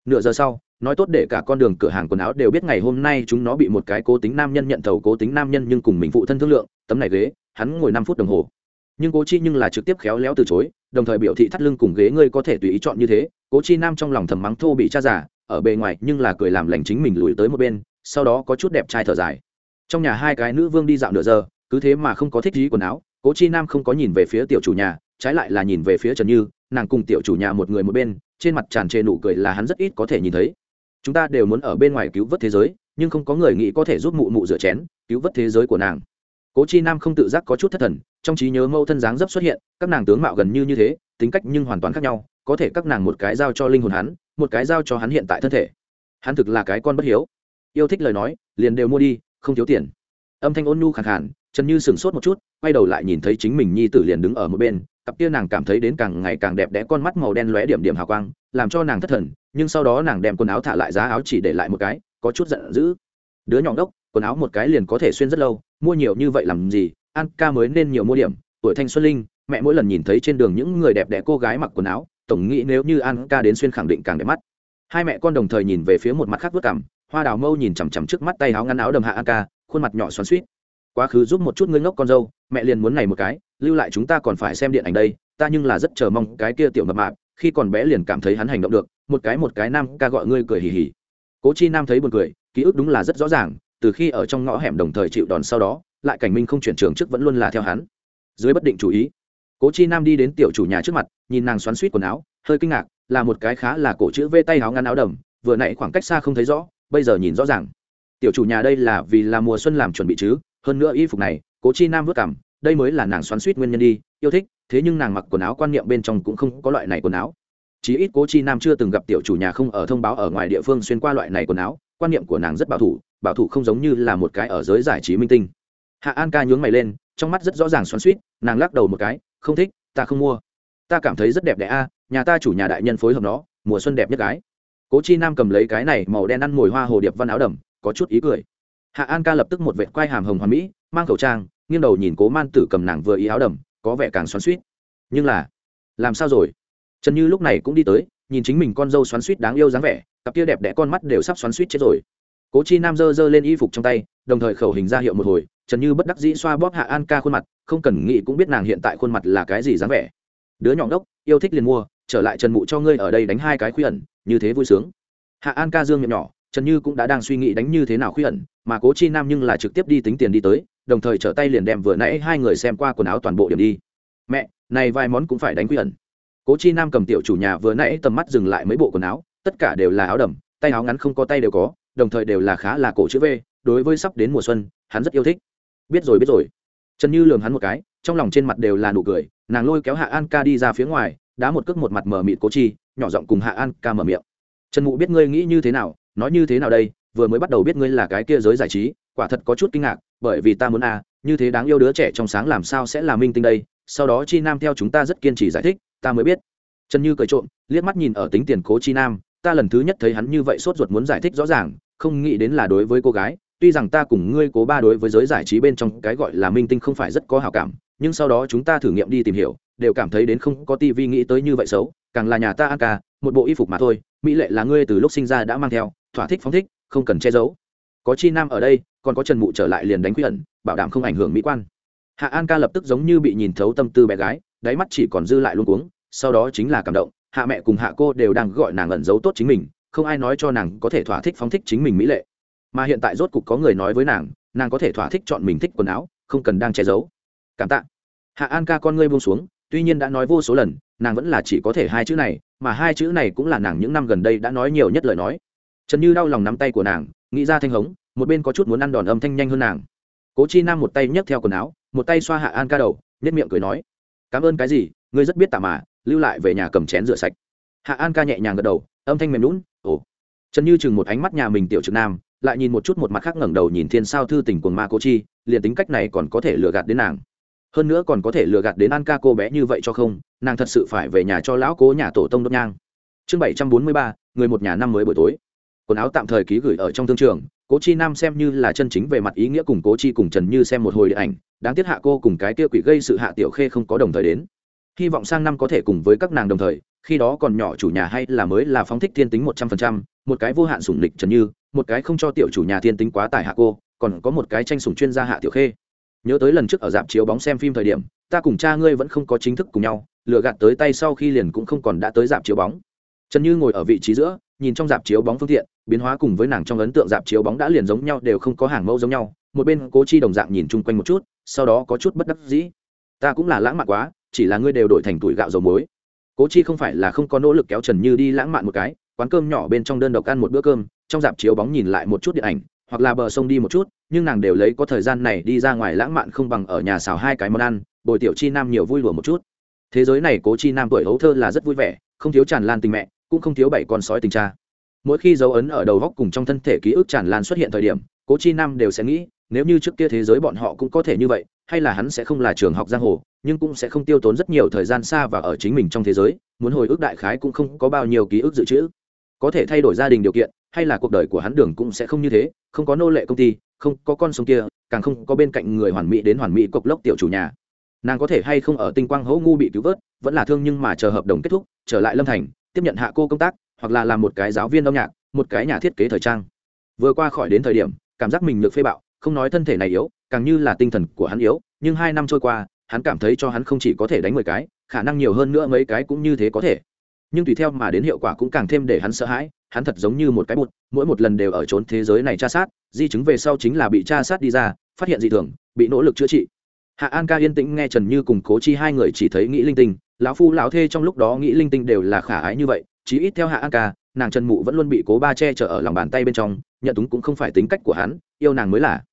nửa giờ sau, nói tốt để cả con đường cửa hàng quần áo đều biết ngày hôm nay chúng nó bị một cái cố tính nam nhân nhận thầu cố tính nam nhân nhưng cùng mình phụ thân thương lượng, tấm này ghế, hắn ngồi năm phút đồng hồ. Nhưng cố chi nhưng là trực tiếp khéo léo từ chối, đồng thời biểu thị thắt lưng cùng ghế ngươi có thể tùy ý chọn như thế, cố chi nam trong lòng thầm mắng thô bị cha giả ở bề ngoài nhưng là cười làm lành chính mình lùi tới một bên, sau đó có chút đẹp trai thở dài. Trong nhà hai cái nữ vương đi dạo nửa giờ, cứ thế mà không có thích ý quần áo, cố chi nam không có nhìn về phía tiểu chủ nhà, trái lại là nhìn về phía trần như, nàng cùng tiểu chủ nhà một người một bên, trên mặt tràn trề nụ cười là hắn rất ít có thể nhìn thấy. Chúng ta đều muốn ở bên ngoài cứu vớt thế giới, nhưng không có người nghĩ có thể giúp mụ mụ rửa chén, cứu vớt thế giới của nàng. Cố chi nam không tự giác có chút thất thần, trong trí nhớ mâu thân dáng dấp xuất hiện, các nàng tướng mạo gần như như thế, tính cách nhưng hoàn toàn khác nhau có thể các nàng một cái giao cho linh hồn hắn, một cái giao cho hắn hiện tại thân thể. Hắn thực là cái con bất hiếu. Yêu thích lời nói, liền đều mua đi, không thiếu tiền. Âm thanh ôn nhu khẳng khàn, trần như sửng sốt một chút, quay đầu lại nhìn thấy chính mình nhi tử liền đứng ở một bên, cặp kia nàng cảm thấy đến càng ngày càng đẹp đẽ con mắt màu đen lóe điểm điểm hào quang, làm cho nàng thất thần, nhưng sau đó nàng đem quần áo thả lại giá áo chỉ để lại một cái, có chút giận dữ. Đứa nhỏ đốc quần áo một cái liền có thể xuyên rất lâu, mua nhiều như vậy làm gì, an ca mới nên nhiều mua điểm, tuổi thanh xuân linh, mẹ mỗi lần nhìn thấy trên đường những người đẹp đẽ cô gái mặc quần áo tổng nghĩ nếu như an ca đến xuyên khẳng định càng đẹp mắt. Hai mẹ con đồng thời nhìn về phía một mặt khác vớt cảm hoa đào mâu nhìn chằm chằm trước mắt tay áo ngăn áo đầm hạ an ca, khuôn mặt nhỏ xoắn suýt quá khứ giúp một chút ngươi ngốc con dâu, mẹ liền muốn này một cái, lưu lại chúng ta còn phải xem điện ảnh đây, ta nhưng là rất chờ mong cái kia tiểu mập mạp, khi còn bé liền cảm thấy hắn hành động được, một cái một cái nam ca gọi ngươi cười hì hì. Cố chi nam thấy buồn cười, ký ức đúng là rất rõ ràng, từ khi ở trong ngõ hẻm đồng thời chịu đòn sau đó, lại cảnh minh không chuyển trường trước vẫn luôn là theo hắn. Dưới bất định chú ý cố chi nam đi đến tiểu chủ nhà trước mặt, nhìn nàng xoắn suýt quần áo, hơi kinh ngạc, là một cái khá là cổ chữ vê tay áo ngăn áo đầm, vừa nãy khoảng cách xa không thấy rõ, bây giờ nhìn rõ ràng. Tiểu chủ nhà đây là vì là mùa xuân làm chuẩn bị chứ, hơn nữa y phục này, cố chi nam vất cảm, đây mới là nàng xoắn suýt nguyên nhân đi, yêu thích, thế nhưng nàng mặc quần áo quan niệm bên trong cũng không có loại này quần áo. Chí ít cố chi nam chưa từng gặp tiểu chủ nhà không ở thông báo ở ngoài địa phương xuyên qua loại này quần áo, quan niệm của nàng rất bảo thủ bảo thủ không giống như là một cái ở giới giải trí minh tinh. Hạ an ca nhướng mày lên, trong mắt rất rõ ràng xoắn suýt nàng lắc đầu một cái không thích, ta không mua. Ta cảm thấy rất đẹp đẽ a, nhà ta chủ nhà đại nhân phối hợp nó, mùa xuân đẹp nhất gái. Cố chi nam cầm lấy cái này màu đen ăn mồi hoa hồ điệp văn áo đầm, có chút ý cười. Hạ an ca lập tức một vệt quai hàm hồng hoàn mỹ, mang khẩu trang, nghiêng đầu nhìn cố man tử cầm nàng vừa ý áo đầm, có vẻ càng xoắn suýt nhưng là, làm sao rồi? Trần như lúc này cũng đi tới, nhìn chính mình con dâu xoắn suýt đáng yêu dáng vẻ, cặp kia đẹp đẽ con mắt đều sắp xoắn suýt chết rồi cố chi nam giơ giơ lên y phục trong tay, đồng thời khẩu hình ra hiệu một hồi, trần như bất đắc dĩ xoa bóp hạ an ca khuôn mặt, không cần nghĩ cũng biết nàng hiện tại khuôn mặt là cái gì dáng vẻ. Đứa nhỏ đốc yêu thích liền mua, trở lại trần mụ cho ngươi ở đây đánh hai cái khuy ẩn, như thế vui sướng. Hạ an ca dương miệng nhỏ, trần như cũng đã đang suy nghĩ đánh như thế nào khuy ẩn, mà cố chi nam nhưng là trực tiếp đi tính tiền đi tới, đồng thời trở tay liền đem vừa nãy hai người xem qua quần áo toàn bộ điểm đi. Mẹ, này vài món cũng phải đánh quy ẩn. Cố chi nam cầm tiểu chủ nhà vừa nãy tầm mắt dừng lại mấy bộ quần áo, tất cả đều là áo đầm, tay áo ngắn không có tay đều có đồng thời đều là khá là cổ chữ v, đối với sắp đến mùa xuân, hắn rất yêu thích. Biết rồi biết rồi. Trần như lường hắn một cái, trong lòng trên mặt đều là nụ cười, nàng lôi kéo hạ an ca đi ra phía ngoài, đá một cước một mặt mở mịt cố chi, nhỏ giọng cùng hạ an ca mở miệng. Trần mụ biết ngươi nghĩ như thế nào, nói như thế nào đây, vừa mới bắt đầu biết ngươi là cái kia giới giải trí, quả thật có chút kinh ngạc, bởi vì ta muốn à như thế đáng yêu đứa trẻ trong sáng làm sao sẽ là minh tinh đây, sau đó chi nam theo chúng ta rất kiên trì giải thích, ta mới biết. Trần như cười trộm, liếc mắt nhìn ở tính tiền cố chi nam ta lần thứ nhất thấy hắn như vậy sốt ruột muốn giải thích rõ ràng, không nghĩ đến là đối với cô gái, tuy rằng ta cùng ngươi cố ba đối với giới giải trí bên trong cái gọi là minh tinh không phải rất có hào cảm, nhưng sau đó chúng ta thử nghiệm đi tìm hiểu, đều cảm thấy đến không có tivi nghĩ tới như vậy xấu, càng là nhà ta ăn ca một bộ y phục mà thôi, mỹ lệ là ngươi từ lúc sinh ra đã mang theo, thỏa thích phóng thích, không cần che giấu. Có chi nam ở đây, còn có trần mụ trở lại liền đánh quy ẩn, bảo đảm không ảnh hưởng mỹ quan. Hạ an ca lập tức giống như bị nhìn thấu tâm tư bé gái, đáy mắt chỉ còn dư lại luôn cuống, sau đó chính là cảm động hạ mẹ cùng hạ cô đều đang gọi nàng ẩn giấu tốt chính mình, không ai nói cho nàng có thể thỏa thích phóng thích chính mình mỹ lệ. Mà hiện tại rốt cục có người nói với nàng nàng có thể thỏa thích chọn mình thích quần áo, không cần đang che giấu. Cảm tạ. Hạ an ca con ngươi buông xuống, tuy nhiên đã nói vô số lần, nàng vẫn là chỉ có thể hai chữ này, mà hai chữ này cũng là nàng những năm gần đây đã nói nhiều nhất lời nói. Trần như đau lòng nắm tay của nàng, nghĩ ra thanh hống, một bên có chút muốn ăn đòn âm thanh nhanh hơn nàng. Cố chi nam một tay nhấc theo quần áo, một tay xoa hạ an ca đầu nhất miệng cười nói, cảm ơn cái gì, ngươi rất biết tạ mà lưu lại về nhà cầm chén rửa sạch. Hạ an ca nhẹ nhàng gật đầu, âm thanh mềm lún ồ. Trần như chừng một ánh mắt nhà mình tiểu trực nam, lại nhìn một chút một mặt khác ngẩng đầu nhìn thiên sao thư tình của ma cô chi, liền tính cách này còn có thể lừa gạt đến nàng. Hơn nữa còn có thể lừa gạt đến an ca cô bé như vậy cho không, nàng thật sự phải về nhà cho lão cố nhà tổ tông đốt nhang. Chương bảy trăm bốn mươi ba, người một nhà năm mới buổi tối. Quần áo tạm thời ký gửi ở trong thương trường, cố chi nam xem như là chân chính về mặt ý nghĩa cùng cố chi cùng trần như xem một hồi điện ảnh, đáng tiếc hạ cô cùng cái kia quỷ gây sự hạ tiểu khê không có đồng thời đến hy vọng sang năm có thể cùng với các nàng đồng thời, khi đó còn nhỏ chủ nhà hay là mới là phóng thích thiên tính một trăm phần trăm, một cái vô hạn sủng lịch trần như, một cái không cho tiểu chủ nhà thiên tính quá tải hạ cô, còn có một cái tranh sủng chuyên gia hạ tiểu khê. Nhớ tới lần trước ở dạp chiếu bóng xem phim thời điểm, ta cùng cha ngươi vẫn không có chính thức cùng nhau lựa gạt tới tay sau khi liền cũng không còn đã tới dạp chiếu bóng. Trần như ngồi ở vị trí giữa, nhìn trong dạp chiếu bóng phương tiện, biến hóa cùng với nàng trong ấn tượng dạp chiếu bóng đã liền giống nhau, đều không có hàng mẫu giống nhau, một bên cố chi đồng dạng nhìn chung quanh một chút, sau đó có chút bất đắc dĩ. Ta cũng là lãng mạn quá chỉ là ngươi đều đổi thành tuổi gạo dầu muối. Cố chi không phải là không có nỗ lực kéo trần như đi lãng mạn một cái, quán cơm nhỏ bên trong đơn độc ăn một bữa cơm, trong dạp chiếu bóng nhìn lại một chút điện ảnh, hoặc là bờ sông đi một chút, nhưng nàng đều lấy có thời gian này đi ra ngoài lãng mạn không bằng ở nhà xào hai cái món ăn, bồi tiểu chi nam nhiều vui lùa một chút. Thế giới này cố chi nam tuổi hấu thơ là rất vui vẻ, không thiếu tràn lan tình mẹ, cũng không thiếu bảy con sói tình cha. Mỗi khi dấu ấn ở đầu góc cùng trong thân thể ký ức tràn lan xuất hiện thời điểm, cố chi nam đều sẽ nghĩ nếu như trước kia thế giới bọn họ cũng có thể như vậy, hay là hắn sẽ không là trường học giang hồ, nhưng cũng sẽ không tiêu tốn rất nhiều thời gian xa và ở chính mình trong thế giới, muốn hồi ức đại khái cũng không có bao nhiêu ký ức dự trữ. Có thể thay đổi gia đình điều kiện, hay là cuộc đời của hắn đường cũng sẽ không như thế, không có nô lệ công ty, không có con sông kia, càng không có bên cạnh người hoàn mỹ đến hoàn mỹ cộc lốc tiểu chủ nhà. Nàng có thể hay không ở tinh quang hỗ ngu bị cứu vớt, vẫn là thương nhưng mà chờ hợp đồng kết thúc, trở lại lâm thành, tiếp nhận hạ cô công tác, hoặc là làm một cái giáo viên âm nhạc, một cái nhà thiết kế thời trang. Vừa qua khỏi đến thời điểm, cảm giác mình được phê bạo không nói thân thể này yếu, càng như là tinh thần của hắn yếu, nhưng hai năm trôi qua, hắn cảm thấy cho hắn không chỉ có thể đánh mười cái, khả năng nhiều hơn nữa mấy cái cũng như thế có thể. Nhưng tùy theo mà đến hiệu quả cũng càng thêm để hắn sợ hãi, hắn thật giống như một cái bụt, mỗi một lần đều ở trốn thế giới này tra sát, di chứng về sau chính là bị tra sát đi ra, phát hiện dị thường, bị nỗ lực chữa trị. Hạ an ca yên tĩnh nghe trần như cùng cố chi hai người chỉ thấy nghĩ linh tinh, lão phu lão thê trong lúc đó nghĩ linh tinh đều là khả ái như vậy, chí ít theo hạ an ca, nàng trần mụ vẫn luôn bị cố ba che chở ở lòng bàn tay bên trong, nhận túng cũng không phải tính cách của hắn, yêu nàng mới là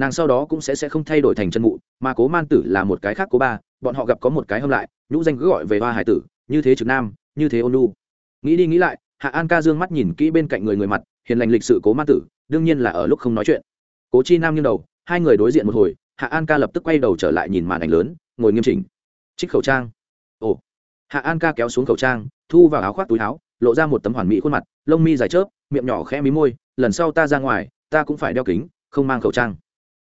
nàng sau đó cũng sẽ sẽ không thay đổi thành chân mụ, mà cố man tử là một cái khác cố ba, bọn họ gặp có một cái hâm lại, nhũ danh cứ gọi về hoa hải tử, như thế trực nam, như thế ôn lu nghĩ đi nghĩ lại, hạ an ca dương mắt nhìn kỹ bên cạnh người người mặt, hiền lành lịch sự cố man tử, đương nhiên là ở lúc không nói chuyện. Cố chi nam nghiêng đầu, hai người đối diện một hồi, hạ an ca lập tức quay đầu trở lại nhìn màn ảnh lớn, ngồi nghiêm chỉnh. Trích khẩu trang. Ồ. Hạ an ca kéo xuống khẩu trang, thu vào áo khoác túi áo, lộ ra một tấm hoàn mỹ khuôn mặt, lông mi dài chớp, miệng nhỏ khẽ mí môi, lần sau ta ra ngoài, ta cũng phải đeo kính, không mang khẩu trang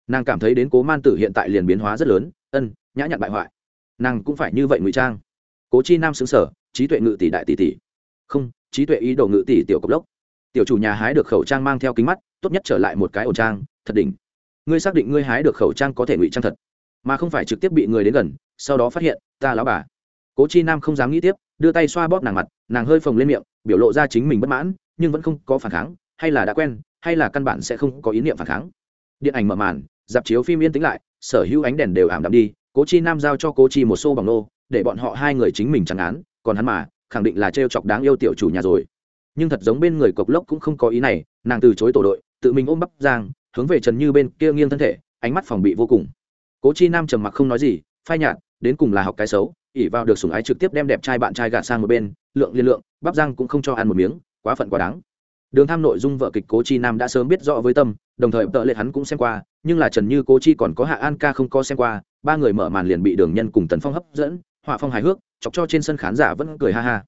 nàng cảm thấy đến cố man tử hiện tại liền biến hóa rất lớn, ân, nhã nhặn bại hoại. Nàng cũng phải như vậy ngụy trang. Cố chi nam xứng sở, trí tuệ ngự tỷ đại tỷ tỷ. Không, trí tuệ ý đồ ngự tỷ tiểu cốc lốc. Tiểu chủ nhà hái được khẩu trang mang theo kính mắt, tốt nhất trở lại một cái ổ trang, thật đỉnh. Ngươi xác định ngươi hái được khẩu trang có thể ngụy trang thật, mà không phải trực tiếp bị người đến gần, sau đó phát hiện, ta lão bà. Cố chi nam không dám nghĩ tiếp, đưa tay xoa bóp nàng mặt, nàng hơi phồng lên miệng, biểu lộ ra chính mình bất mãn, nhưng vẫn không có phản kháng, hay là đã quen, hay là căn bản sẽ không có ý niệm phản kháng. Điện ảnh mở màn dạp chiếu phim yên tĩnh lại, sở hữu ánh đèn đều ảm đạm đi, cố chi nam giao cho cố chi một xô bằng nô, để bọn họ hai người chính mình chẳng án, còn hắn mà, khẳng định là trêu chọc đáng yêu tiểu chủ nhà rồi. Nhưng thật giống bên người cộc lốc cũng không có ý này, nàng từ chối tổ đội, tự mình ôm bắp giang, hướng về trần như bên kia nghiêng thân thể, ánh mắt phòng bị vô cùng. Cố chi nam trầm mặc không nói gì, phai nhạt, đến cùng là học cái xấu ỉ vào được sủng ái trực tiếp đem đẹp trai bạn trai gạt sang một bên, lượng liên lượng, bắp giang cũng không cho ăn một miếng, quá phận quá đáng đường tham nội dung vợ kịch cố chi nam đã sớm biết rõ với tâm, đồng thời tợ lệ hắn cũng xem qua, nhưng là trần như cố chi còn có hạ an ca không có xem qua, ba người mở màn liền bị đường nhân cùng tần phong hấp dẫn, họa phong hài hước, chọc cho trên sân khán giả vẫn cười ha ha.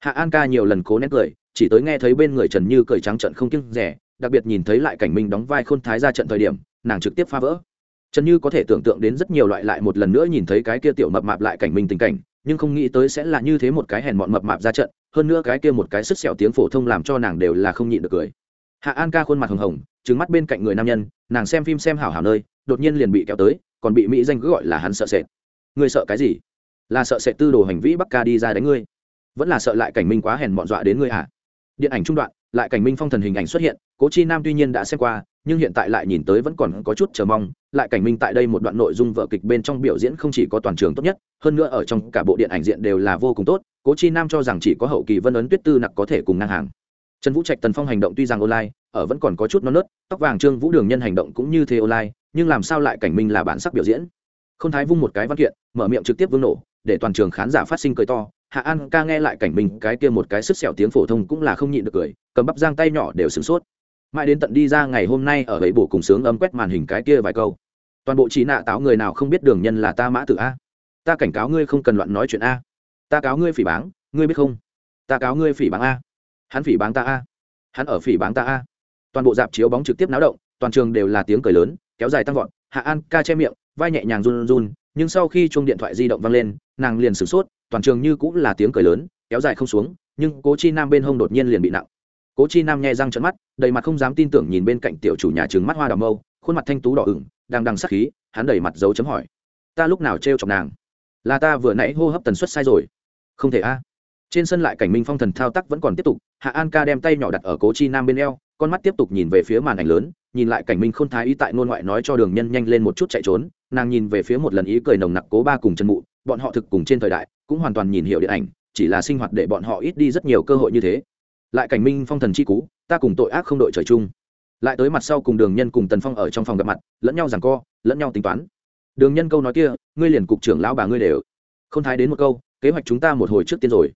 Hạ an ca nhiều lần cố nén cười, chỉ tới nghe thấy bên người trần như cười trắng trận không kiêng rẻ, đặc biệt nhìn thấy lại cảnh minh đóng vai khôn thái ra trận thời điểm, nàng trực tiếp phá vỡ. Trần như có thể tưởng tượng đến rất nhiều loại lại một lần nữa nhìn thấy cái kia tiểu mập mạp lại cảnh minh tình cảnh, nhưng không nghĩ tới sẽ là như thế một cái hèn mọn mập mạp ra trận hơn nữa cái kia một cái sức sẹo tiếng phổ thông làm cho nàng đều là không nhịn được cười. Hạ an ca khuôn mặt hồng hồng trứng mắt bên cạnh người nam nhân, nàng xem phim xem hảo hảo nơi, đột nhiên liền bị kéo tới, còn bị mỹ danh cứ gọi là hắn sợ sệt. Ngươi sợ cái gì? Là sợ sệt tư đồ hành vĩ bắc ca đi ra đánh ngươi. Vẫn là sợ lại cảnh minh quá hèn mọn dọa đến ngươi hả? Điện ảnh trung đoạn, lại cảnh minh phong thần hình ảnh xuất hiện, cố chi nam tuy nhiên đã xem qua, nhưng hiện tại lại nhìn tới vẫn còn có chút chờ mong lại cảnh minh tại đây một đoạn nội dung vở kịch bên trong biểu diễn không chỉ có toàn trường tốt nhất, hơn nữa ở trong cả bộ điện ảnh diện đều là vô cùng tốt, cố chi nam cho rằng chỉ có hậu kỳ vân ấn tuyết tư nặc có thể cùng ngang hàng. Trần vũ trạch, tần phong hành động tuy rằng online, ở vẫn còn có chút non nớt, tóc vàng trương vũ đường nhân hành động cũng như thế online, nhưng làm sao lại cảnh minh là bản sắc biểu diễn? Không thái vung một cái văn kiện, mở miệng trực tiếp vương nổ, để toàn trường khán giả phát sinh cười to. Hạ an ca nghe lại cảnh minh, cái kia một cái sức sẹo tiếng phổ thông cũng là không nhịn được cười, cầm bắp giang tay nhỏ đều sửng sốt. Mãi đến tận đi ra ngày hôm nay ở ấy bổ cùng sướng ấm quét màn hình cái kia vài câu toàn bộ trí nạ táo người nào không biết đường nhân là ta mã tử a? Ta cảnh cáo ngươi không cần loạn nói chuyện a. Ta cáo ngươi phỉ báng, ngươi biết không? Ta cáo ngươi phỉ báng a. Hắn phỉ báng ta a. Hắn ở phỉ báng ta a. Toàn bộ dạp chiếu bóng trực tiếp náo động, toàn trường đều là tiếng cười lớn, kéo dài tăng vọt, hạ an ca che miệng, vai nhẹ nhàng run run, nhưng sau khi chuông điện thoại di động vang lên, nàng liền sửng sốt, toàn trường như cũng là tiếng cười lớn, kéo dài không xuống, nhưng cố chi nam bên hông đột nhiên liền bị nặng. Cố chi nam nhẹ răng trận mắt, đầy mặt không dám tin tưởng nhìn bên cạnh tiểu chủ nhà trứng mắt hoa đào mâu khuôn mặt thanh tú đỏ ửng, đang đằng sắc khí, hắn đẩy mặt dấu chấm hỏi. Ta lúc nào trêu chọc nàng? Là ta vừa nãy hô hấp tần suất sai rồi. Không thể a. Trên sân lại cảnh minh phong thần thao tác vẫn còn tiếp tục, hạ an ca đem tay nhỏ đặt ở cố chi nam bên eo, con mắt tiếp tục nhìn về phía màn ảnh lớn, nhìn lại cảnh minh k h ô n thái ý tại ngôn ngoại nói cho đường nhân nhanh lên một chút chạy trốn, nàng nhìn về phía một lần ý cười nồng nặc cố ba cùng chân mụ, bọn họ thực cùng trên thời đại, cũng hoàn toàn nhìn hiểu điện ảnh, chỉ là sinh hoạt để bọn họ ít đi rất nhiều cơ hội như thế. Lại cảnh minh phong thần chi cú, ta cùng tội ác không đội trời chung lại tới mặt sau cùng đường nhân cùng tần phong ở trong phòng gặp mặt, lẫn nhau rằng co, lẫn nhau tính toán. Đường nhân câu nói kia, ngươi liền cục trưởng lão bà ngươi đều. Không thái đến một câu, kế hoạch chúng ta một hồi trước tiên rồi.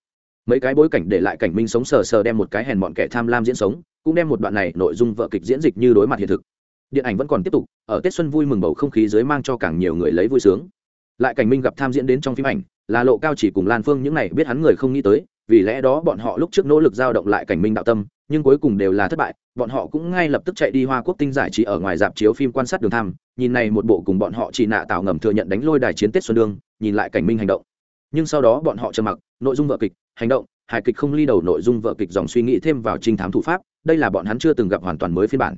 Mấy cái bối cảnh để lại cảnh minh sống sờ sờ đem một cái hèn bọn kẻ tham lam diễn sống, cũng đem một đoạn này nội dung vợ kịch diễn dịch như đối mặt hiện thực. Điện ảnh vẫn còn tiếp tục, ở tết xuân vui mừng bầu không khí dưới mang cho càng nhiều người lấy vui sướng. Lại cảnh minh gặp tham diễn đến trong phim ảnh, là lộ cao chỉ cùng lan phương những này biết hắn người không nghĩ tới vì lẽ đó bọn họ lúc trước nỗ lực giao động lại cảnh minh đạo tâm, nhưng cuối cùng đều là thất bại. Bọn họ cũng ngay lập tức chạy đi hoa quốc tinh giải trí ở ngoài dạp chiếu phim quan sát đường tham, nhìn này một bộ cùng bọn họ chỉ nạ tạo ngầm thừa nhận đánh lôi đài chiến tết xuân đương, nhìn lại cảnh minh hành động. Nhưng sau đó bọn họ trầm mặc, nội dung vợ kịch, hành động, hài kịch không ly đầu nội dung vợ kịch dòng suy nghĩ thêm vào trinh thám thủ pháp, đây là bọn hắn chưa từng gặp hoàn toàn mới phiên bản.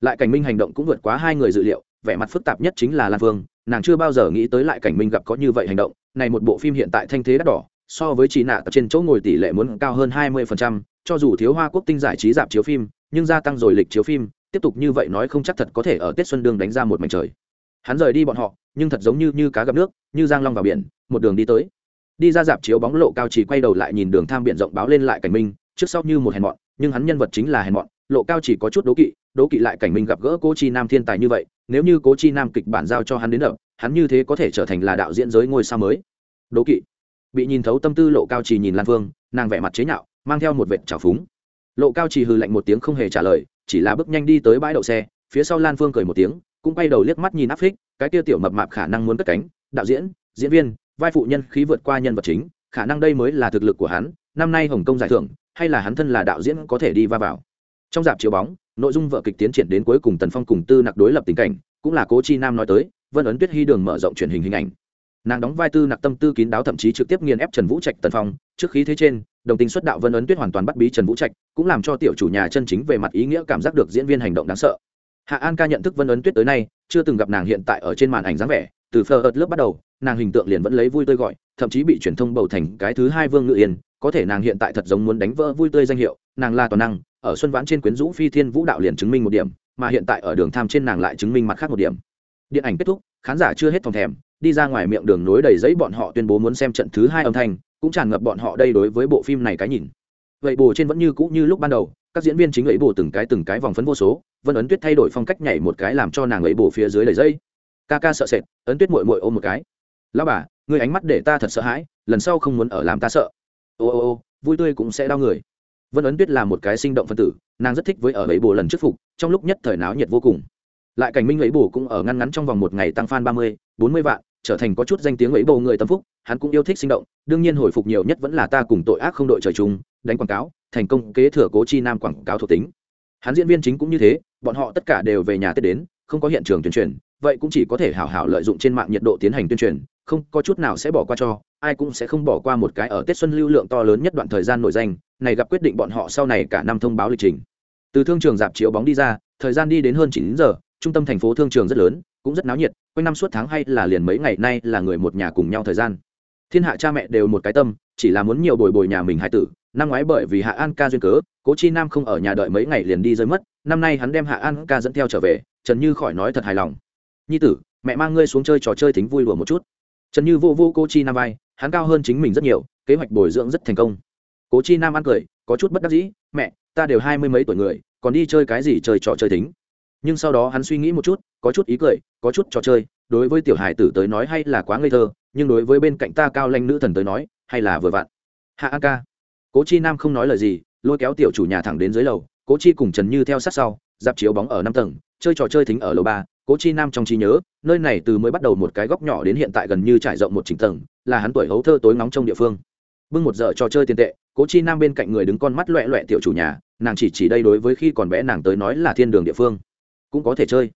Lại cảnh minh hành động cũng vượt quá hai người dự liệu, vẻ mặt phức tạp nhất chính là lan phương nàng chưa bao giờ nghĩ tới lại cảnh minh gặp có như vậy hành động, này một bộ phim hiện tại thanh thế đắt đỏ so với chỉ nạ trên chỗ ngồi tỷ lệ muốn cao hơn 20%, cho dù thiếu hoa quốc tinh giải trí dạp chiếu phim nhưng gia tăng rồi lịch chiếu phim tiếp tục như vậy nói không chắc thật có thể ở tết xuân đường đánh ra một mảnh trời. Hắn rời đi bọn họ nhưng thật giống như như cá gặp nước như giang long vào biển một đường đi tới. Đi ra dạp chiếu bóng lộ cao chỉ quay đầu lại nhìn đường tham biển rộng báo lên lại cảnh minh trước sau như một hèn mọn nhưng hắn nhân vật chính là hèn mọn lộ cao chỉ có chút đố kỵ đố kỵ lại cảnh minh gặp gỡ cố chi nam thiên tài như vậy nếu như cố chi nam kịch bản giao cho hắn đến đập hắn như thế có thể trở thành là đạo diễn giới ngôi sao mới. Đố kỵ bị nhìn thấu tâm tư lộ cao trì nhìn lan phương nàng vẻ mặt chế nhạo, mang theo một vệt trào phúng. Lộ cao trì hừ lạnh một tiếng không hề trả lời, chỉ là bước nhanh đi tới bãi đậu xe, phía sau lan phương cười một tiếng, cũng bay đầu liếc mắt nhìn áp phích, cái kia tiểu mập mạp khả năng muốn cất cánh. Đạo diễn diễn viên, vai phụ nhân khí vượt qua nhân vật chính, khả năng đây mới là thực lực của hắn, năm nay hồng kông giải thưởng, hay là hắn thân là đạo diễn có thể đi va vào. Trong dạp chiếu bóng, nội dung vợ kịch tiến triển đến cuối cùng tần phong cùng tư nặc đối lập tình cảnh, cũng là cố chi nam nói tới, vân ấn tuyết hy đường mở rộng truyền hình hình ảnh nàng đóng vai tư nặc tâm tư kín đáo thậm chí trực tiếp nghiền ép trần vũ trạch tần phong. Trước khí thế trên, đồng tình xuất đạo vân ấn tuyết hoàn toàn bắt bí trần vũ trạch, cũng làm cho tiểu chủ nhà chân chính về mặt ý nghĩa cảm giác được diễn viên hành động đáng sợ. Hạ an ca nhận thức vân ấn tuyết tới nay, chưa từng gặp nàng hiện tại ở trên màn ảnh dáng vẻ. Từ phờ ợt lớp bắt đầu, nàng hình tượng liền vẫn lấy vui tươi gọi, thậm chí bị truyền thông bầu thành cái thứ hai vương ngự yên. Có thể nàng hiện tại thật giống muốn đánh vỡ vui tươi danh hiệu, nàng là toàn năng, ở xuân vãn trên quyến rũ phi thiên vũ đạo liền chứng minh một điểm, mà hiện tại ở đường tham trên nàng lại chứng minh mặt khác một điểm. Điện ảnh kết thúc, khán giả chưa hết phòng thèm đi ra ngoài miệng đường nối đầy giấy bọn họ tuyên bố muốn xem trận thứ hai âm thanh, cũng tràn ngập bọn họ đây đối với bộ phim này cái nhìn. Vậy bù trên vẫn như cũ như lúc ban đầu, các diễn viên chính ấy bù từng cái từng cái vòng phấn vô số, vân ấn tuyết thay đổi phong cách nhảy một cái làm cho nàng ấy bù phía dưới đầy dây. Ca ca sợ sệt, ấn tuyết mội mội ôm một cái. Lao bà người ánh mắt để ta thật sợ hãi, lần sau không muốn ở làm ta sợ. Ô ô ô, vui tươi cũng sẽ đau người. Vân ấn tuyết là một cái sinh động phân tử, nàng rất thích với ở ấy bồ lần trước phục, trong lúc nhất thời náo nhiệt vô cùng. Lại cảnh minh ấy bồ cũng ở ngăn ngắn trong vòng một ngày tăng fan ba mươi, bốn mươi vạn trở thành có chút danh tiếng ấy bầu người tâm phúc, hắn cũng yêu thích sinh động, đương nhiên hồi phục nhiều nhất vẫn là ta cùng tội ác không đội trời chung, đánh quảng cáo, thành công kế thừa cố chi nam quảng cáo thuộc tính. Hắn diễn viên chính cũng như thế, bọn họ tất cả đều về nhà tết đến, không có hiện trường tuyên truyền, vậy cũng chỉ có thể hảo hảo lợi dụng trên mạng nhiệt độ tiến hành tuyên truyền, không có chút nào sẽ bỏ qua cho, ai cũng sẽ không bỏ qua một cái ở tết xuân lưu lượng to lớn nhất đoạn thời gian nổi danh, này gặp quyết định bọn họ sau này cả năm thông báo lịch trình. Từ thương trường dạp chiếu bóng đi ra, thời gian đi đến hơn chín giờ, trung tâm thành phố thương trường rất lớn, cũng rất náo nhiệt quanh năm suốt tháng hay là liền mấy ngày nay là người một nhà cùng nhau thời gian. Thiên hạ cha mẹ đều một cái tâm, chỉ là muốn nhiều bồi bồi nhà mình hai tử. Năm ngoái bởi vì hạ an ca duyên cớ, cố chi nam không ở nhà đợi mấy ngày liền đi rơi mất. Năm nay hắn đem hạ an ca dẫn theo trở về, trần như khỏi nói thật hài lòng. Nhi tử, mẹ mang ngươi xuống chơi trò chơi thính vui đùa một chút. Trần như vô vô cô chi nam vai, hắn cao hơn chính mình rất nhiều, kế hoạch bồi dưỡng rất thành công. Cố chi nam ăn cười, có chút bất đắc dĩ, mẹ, ta đều hai mươi mấy tuổi người, còn đi chơi cái gì chơi trò chơi thính? Nhưng sau đó hắn suy nghĩ một chút có chút ý cười, có chút trò chơi, đối với tiểu hài tử tới nói hay là quá ngây thơ, nhưng đối với bên cạnh ta cao lanh nữ thần tới nói, hay là vừa vặn. Hạ an ca. Cố chi nam không nói lời gì, lôi kéo tiểu chủ nhà thẳng đến dưới lầu, cố chi cùng trần như theo sát sau, dạp chiếu bóng ở năm tầng, chơi trò chơi thính ở lầu ba, cố chi nam trong trí nhớ, nơi này từ mới bắt đầu một cái góc nhỏ đến hiện tại gần như trải rộng một trình tầng, là hắn tuổi hấu thơ tối nóng trong địa phương. Bưng một giờ trò chơi tiền tệ, cố chi nam bên cạnh người đứng con mắt loẹ loẹ tiểu chủ nhà, nàng chỉ chỉ đây đối với khi còn bé nàng tới nói là thiên đường địa phương. Cũng có thể chơi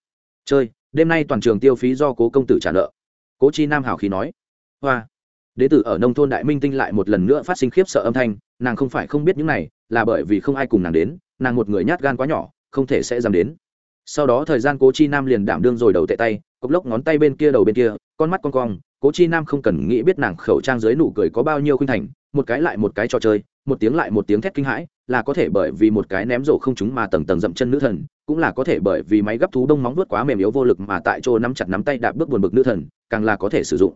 chơi, đêm nay toàn trường tiêu phí do cố công tử trả nợ. Cố chi nam hào khí nói. Hoa. Đế tử ở nông thôn đại minh tinh lại một lần nữa phát sinh khiếp sợ âm thanh, nàng không phải không biết những này, là bởi vì không ai cùng nàng đến, nàng một người nhát gan quá nhỏ, không thể sẽ dám đến. Sau đó thời gian cố chi nam liền đảm đương rồi đầu tệ tay cốc lốc ngón tay bên kia đầu bên kia, con mắt con cong, cố chi nam không cần nghĩ biết nàng khẩu trang dưới nụ cười có bao nhiêu khuynh thành, một cái lại một cái trò chơi, một tiếng lại một tiếng thét kinh hãi là có thể bởi vì một cái ném rổ không chúng mà tầng tầng dậm chân nữ thần, cũng là có thể bởi vì máy gấp thú đông móng vuốt quá mềm yếu vô lực mà tại chỗ nắm chặt nắm tay đạp bước buồn bực nữ thần, càng là có thể sử dụng.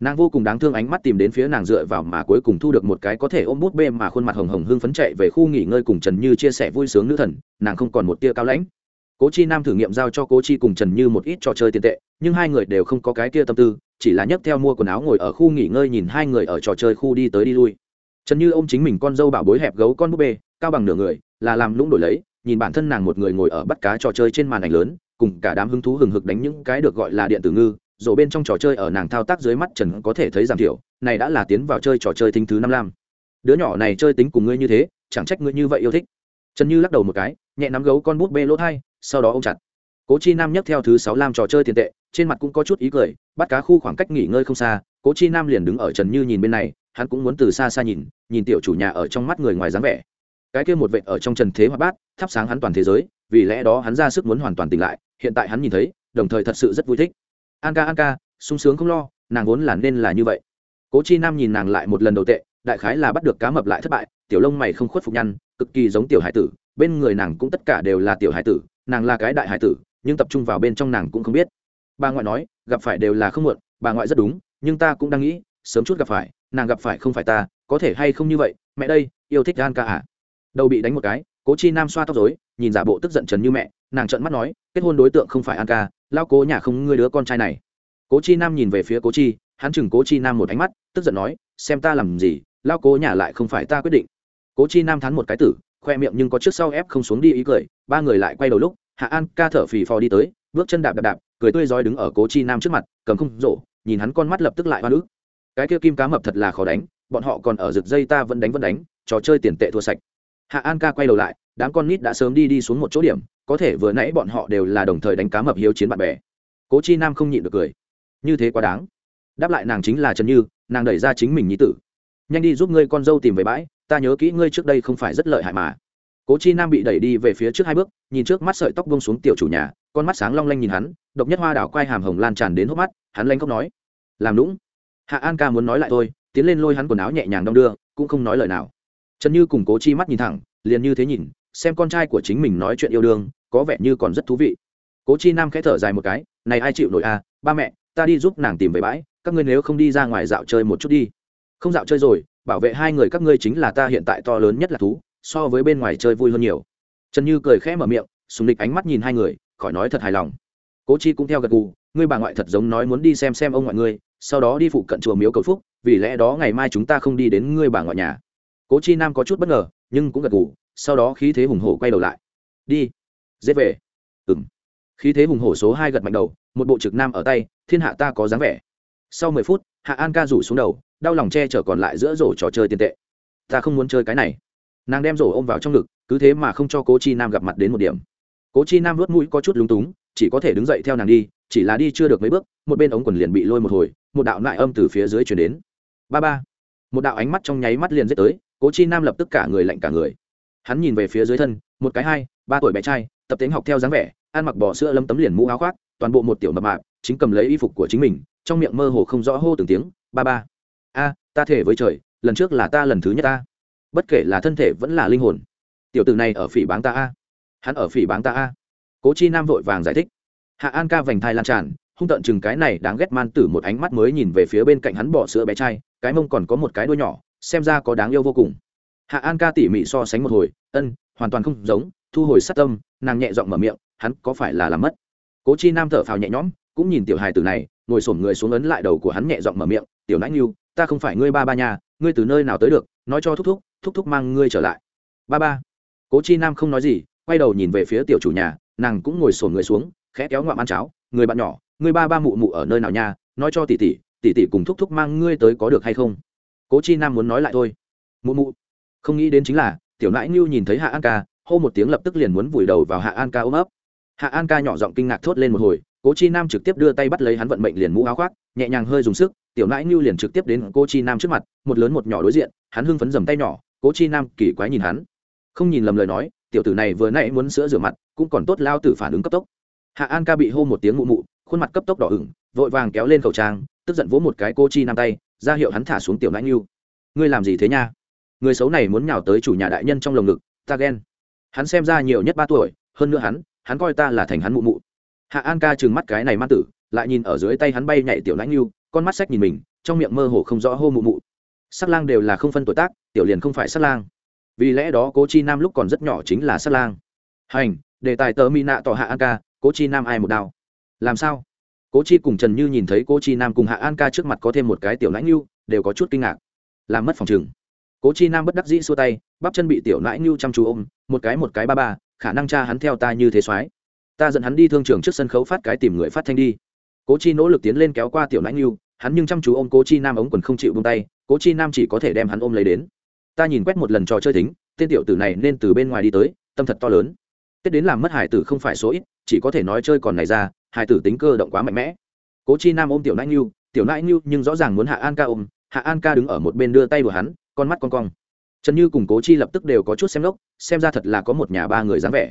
Nàng vô cùng đáng thương ánh mắt tìm đến phía nàng dựa vào mà cuối cùng thu được một cái có thể ôm bút bê mà khuôn mặt hồng hồng hưng phấn chạy về khu nghỉ ngơi cùng trần như chia sẻ vui sướng nữ thần, nàng không còn một tia cao lãnh. Cố chi nam thử nghiệm giao cho cố chi cùng trần như một ít trò chơi tiền tệ, nhưng hai người đều không có cái kia tâm tư, chỉ là nhấc theo mua quần áo ngồi ở khu nghỉ ngơi nhìn hai người ở trò chơi khu đi tới đi lui. Trần như ô m chính mình con dâu bảo bối hẹp gấu con búp bê cao bằng nửa người, là làm lũng đổi lấy, nhìn bản thân nàng một người ngồi ở bắt cá trò chơi trên màn ảnh lớn, cùng cả đám hứng thú hừng hực đánh những cái được gọi là điện tử ngư, rồi bên trong trò chơi ở nàng thao tác dưới mắt trần có thể thấy giảm thiểu, này đã là tiến vào chơi trò chơi thính thứ năm lam. Đứa nhỏ này chơi tính cùng ngươi như thế, chẳng trách ngươi như vậy yêu thích. Trần như lắc đầu một cái, nhẹ nắm gấu con bút bê lỗ thai, sau đó ô m chặt. Cố chi nam nhấc theo thứ sáu lam trò chơi tiền tệ, trên mặt cũng có chút ý cười, bắt cá khu khoảng cách nghỉ ngơi không xa, cố chi nam liền đứng ở trần như nhìn bên này, hắn cũng muốn từ xa xa nhìn nhìn tiểu chủ nhà ở trong mắt người ngoài dáng vẻ cái kia một vệ ở trong trần thế hoạt bát, thắp sáng hắn toàn thế giới, vì lẽ đó hắn ra sức muốn hoàn toàn tỉnh lại, hiện tại hắn nhìn thấy, đồng thời thật sự rất vui thích. An ca an ca, sung sướng không lo, nàng vốn là nên là như vậy. Cố chi nam nhìn nàng lại một lần đầu tệ, đại khái là bắt được cá mập lại thất bại, tiểu lông mày không khuất phục nhăn, cực kỳ giống tiểu hải tử, bên người nàng cũng tất cả đều là tiểu hải tử, nàng là cái đại hải tử, nhưng tập trung vào bên trong nàng cũng không biết. Bà ngoại nói, gặp phải đều là không muộn, bà ngoại rất đúng, nhưng ta cũng đang nghĩ, sớm chút gặp phải, nàng gặp phải không phải ta, có thể hay không như vậy, mẹ đây, yêu thích an ca à? Đầu bị đánh một cái, cố chi nam xoa tóc dối nhìn giả bộ tức giận trần như mẹ, nàng trợn mắt nói, kết hôn đối tượng không phải an ca lao cố nhà không ngươi đứa con trai này. Cố chi nam nhìn về phía cố chi, hắn chừng cố chi nam một ánh mắt, tức giận nói, xem ta làm gì lao cố nhà lại không phải ta quyết định. Cố chi nam thắn một cái tử, khoe miệng nhưng có trước sau ép không xuống đi ý cười, ba người lại quay đầu lúc, hạ an ca thở phì phò đi tới, bước chân đạp đạp đạp, cười tươi rói đứng ở cố chi nam trước mặt, cầm không rổ, nhìn hắn con mắt lập tức lại hoa nữ. Cái kia kim cá mập thật là khó đánh, bọn họ còn ở rực dây ta vẫn đánh vẫn đánh, trò chơi tiền tệ thua sạch hạ an ca quay đầu lại, đám con nít đã sớm đi đi xuống một chỗ điểm, có thể vừa nãy bọn họ đều là đồng thời đánh cá mập hiếu chiến bạn bè. Cố chi nam không nhịn được cười. Như thế quá đáng. Đáp lại nàng chính là trần như, nàng đẩy ra chính mình nhí tử. Nhanh đi giúp ngươi con dâu tìm về bãi, ta nhớ kỹ ngươi trước đây không phải rất lợi hại mà. Cố chi nam bị đẩy đi về phía trước hai bước, nhìn trước mắt sợi tóc bông xuống tiểu chủ nhà, con mắt sáng long lanh nhìn hắn, độc nhất hoa đảo quai hàm hồng lan tràn đến hốc mắt, hắn lanh khóc nói. Làm lũng hạ an ca muốn nói lại thôi, tiến lên lôi hắn quần áo nhẹ nhàng đong đưa, cũng không nói lời nào trần như cùng cố chi mắt nhìn thẳng, liền như thế nhìn, xem con trai của chính mình nói chuyện yêu đương, có vẻ như còn rất thú vị. Cố chi nam khẽ thở dài một cái, này ai chịu nổi à ba mẹ, ta đi giúp nàng tìm về bãi, các ngươi nếu không đi ra ngoài dạo chơi một chút đi. Không dạo chơi rồi, bảo vệ hai người các ngươi chính là ta hiện tại to lớn nhất là thú, so với bên ngoài chơi vui hơn nhiều. Trần như cười khẽ mở miệng, sùng địch ánh mắt nhìn hai người, khỏi nói thật hài lòng. Cố chi cũng theo gật gù, ngươi bà ngoại thật giống nói muốn đi xem xem ông ngoại ngươi, sau đó đi phụ cận chùa miếu cầu phúc, vì lẽ đó ngày mai chúng ta không đi đến ngươi bà ngoại nhà cố chi nam có chút bất ngờ, nhưng cũng gật gù, sau đó khí thế hùng hổ quay đầu lại. Đi, dễ về. Ừng khí thế hùng hổ số hai gật mạnh đầu, một bộ trực nam ở tay, thiên hạ ta có dáng vẻ. Sau mười phút, hạ an ca rủ xuống đầu, đau lòng che chở còn lại giữa rổ trò chơi tiền tệ. Ta không muốn chơi cái này. Nàng đem rổ ôm vào trong ngực, cứ thế mà không cho cố chi nam gặp mặt đến một điểm. Cố chi nam vớt mũi có chút lúng túng, chỉ có thể đứng dậy theo nàng đi, chỉ là đi chưa được mấy bước, một bên ống quần liền bị lôi một hồi, một đạo nại âm từ phía dưới chuyển đến. Ba ba. Một đạo ánh mắt trong nháy mắt liền dết tới cố chi nam lập tức cả người lạnh cả người. Hắn nhìn về phía dưới thân, một cái hai, ba tuổi bé trai, tập tính học theo dáng vẻ, ăn mặc bò sữa lâm tấm liền mũ áo khoác, toàn bộ một tiểu mập mạp, chính cầm lấy y phục của chính mình, trong miệng mơ hồ không rõ hô từng tiếng, ba ba. A, ta thể với trời, lần trước là ta lần thứ nhất ta. Bất kể là thân thể vẫn là linh hồn. Tiểu tử này ở phỉ báng ta a. Hắn ở phỉ báng ta a. Cố chi nam vội vàng giải thích. Hạ an ca vành thai lan tràn, hung tợn chừng cái này đáng ghét man tử một ánh mắt mới nhìn về phía bên cạnh hắn bỏ sữa bé trai, cái mông còn có một cái đuôi nhỏ xem ra có đáng yêu vô cùng. Hạ an ca tỉ mỉ so sánh một hồi, ân, hoàn toàn không giống, thu hồi sát tâm, nàng nhẹ giọng mở miệng, hắn có phải là làm mất? Cố chi nam thở phào nhẹ nhõm, cũng nhìn tiểu hài tử này, ngồi xổm người xuống ấn lại đầu của hắn nhẹ giọng mở miệng, tiểu nãy như ta không phải ngươi ba ba nhà ngươi từ nơi nào tới được, nói cho thúc thúc thúc thúc mang ngươi trở lại. Ba ba. Cố chi nam không nói gì, quay đầu nhìn về phía tiểu chủ nhà, nàng cũng ngồi sổn người xuống, khẽ kéo ngoạm ăn cháo, người bạn nhỏ người ba ba mụ mụ ở nơi nào nha, nói cho tỷ tỷ tỷ tỷ cùng thúc thúc mang ngươi tới có được hay không? Cố chi nam muốn nói lại thôi. Mụ mụ, không nghĩ đến chính là, tiểu nãi ngưu nhìn thấy hạ an ca, hô một tiếng lập tức liền muốn vùi đầu vào hạ an ca ôm ấp. Hạ an ca nhỏ giọng kinh ngạc thốt lên một hồi, cố chi nam trực tiếp đưa tay bắt lấy hắn vận mệnh liền mũ áo khoác, nhẹ nhàng hơi dùng sức, tiểu nãi ngưu liền trực tiếp đến cô chi nam trước mặt, một lớn một nhỏ đối diện, hắn hưng phấn dầm tay nhỏ, cố chi nam kỳ quái nhìn hắn. Không nhìn lầm lời nói, tiểu tử này vừa nãy muốn sữa rửa mặt, cũng còn tốt lao tử phản ứng cấp tốc. Hạ an ca bị hô một tiếng mụ mụ, khuôn mặt cấp tốc đỏ ửng vội vàng kéo lên khẩu trang, tức giận vỗ một cái cô chi nam tay, ra hiệu hắn thả xuống tiểu nãi ngưu ngươi làm gì thế nha? Người xấu này muốn nhào tới chủ nhà đại nhân trong lồng ngực, ta ghen. Hắn xem ra nhiều nhất ba tuổi, hơn nữa hắn hắn coi ta là thành hắn mụ mụ. Hạ an ca trừng mắt cái này man tử, lại nhìn ở dưới tay hắn bay nhảy tiểu lãnh ngưu con mắt sách nhìn mình, trong miệng mơ hồ không rõ hô mụ mụ. Sắc lang đều là không phân tuổi tác, tiểu liền không phải sắc lang. Vì lẽ đó cố chi nam lúc còn rất nhỏ chính là sắc lang. Hành, đề tài tớ mỹ nạ tỏ hạ an ca cố chi nam ai một đao? Làm sao? Cố chi cùng trần như nhìn thấy cố chi nam cùng hạ an ca trước mặt có thêm một cái tiểu lãnh ngưu đều có chút kinh ngạc. Làm mất phòng chừng cố chi nam bất đắc dĩ xua tay, bắp chân bị tiểu lãnh ngưu chăm chú ôm, một cái một cái ba ba, khả năng cha hắn theo ta như thế soái ta dẫn hắn đi thương trường trước sân khấu phát cái tìm người phát thanh đi. Cố chi nỗ lực tiến lên kéo qua tiểu lãnh ngưu hắn nhưng chăm chú ôm cố chi nam ống quần không chịu bông tay, cố chi nam chỉ có thể đem hắn ôm lấy đến. Ta nhìn quét một lần trò chơi thính tên tiểu tử này nên từ bên ngoài đi tới, tâm thật to lớn tết đến làm mất hải tử không phải số ít, chỉ có thể nói chơi còn này ra, hải tử tính cơ động quá mạnh mẽ. Cố chi nam ôm tiểu nãi nhu, tiểu nãi nhu nhưng rõ ràng muốn hạ an ca ôm, hạ an ca đứng ở một bên đưa tay của hắn, con mắt con cong. Trần như cùng cố chi lập tức đều có chút xem lốc, xem ra thật là có một nhà ba người dáng vẻ.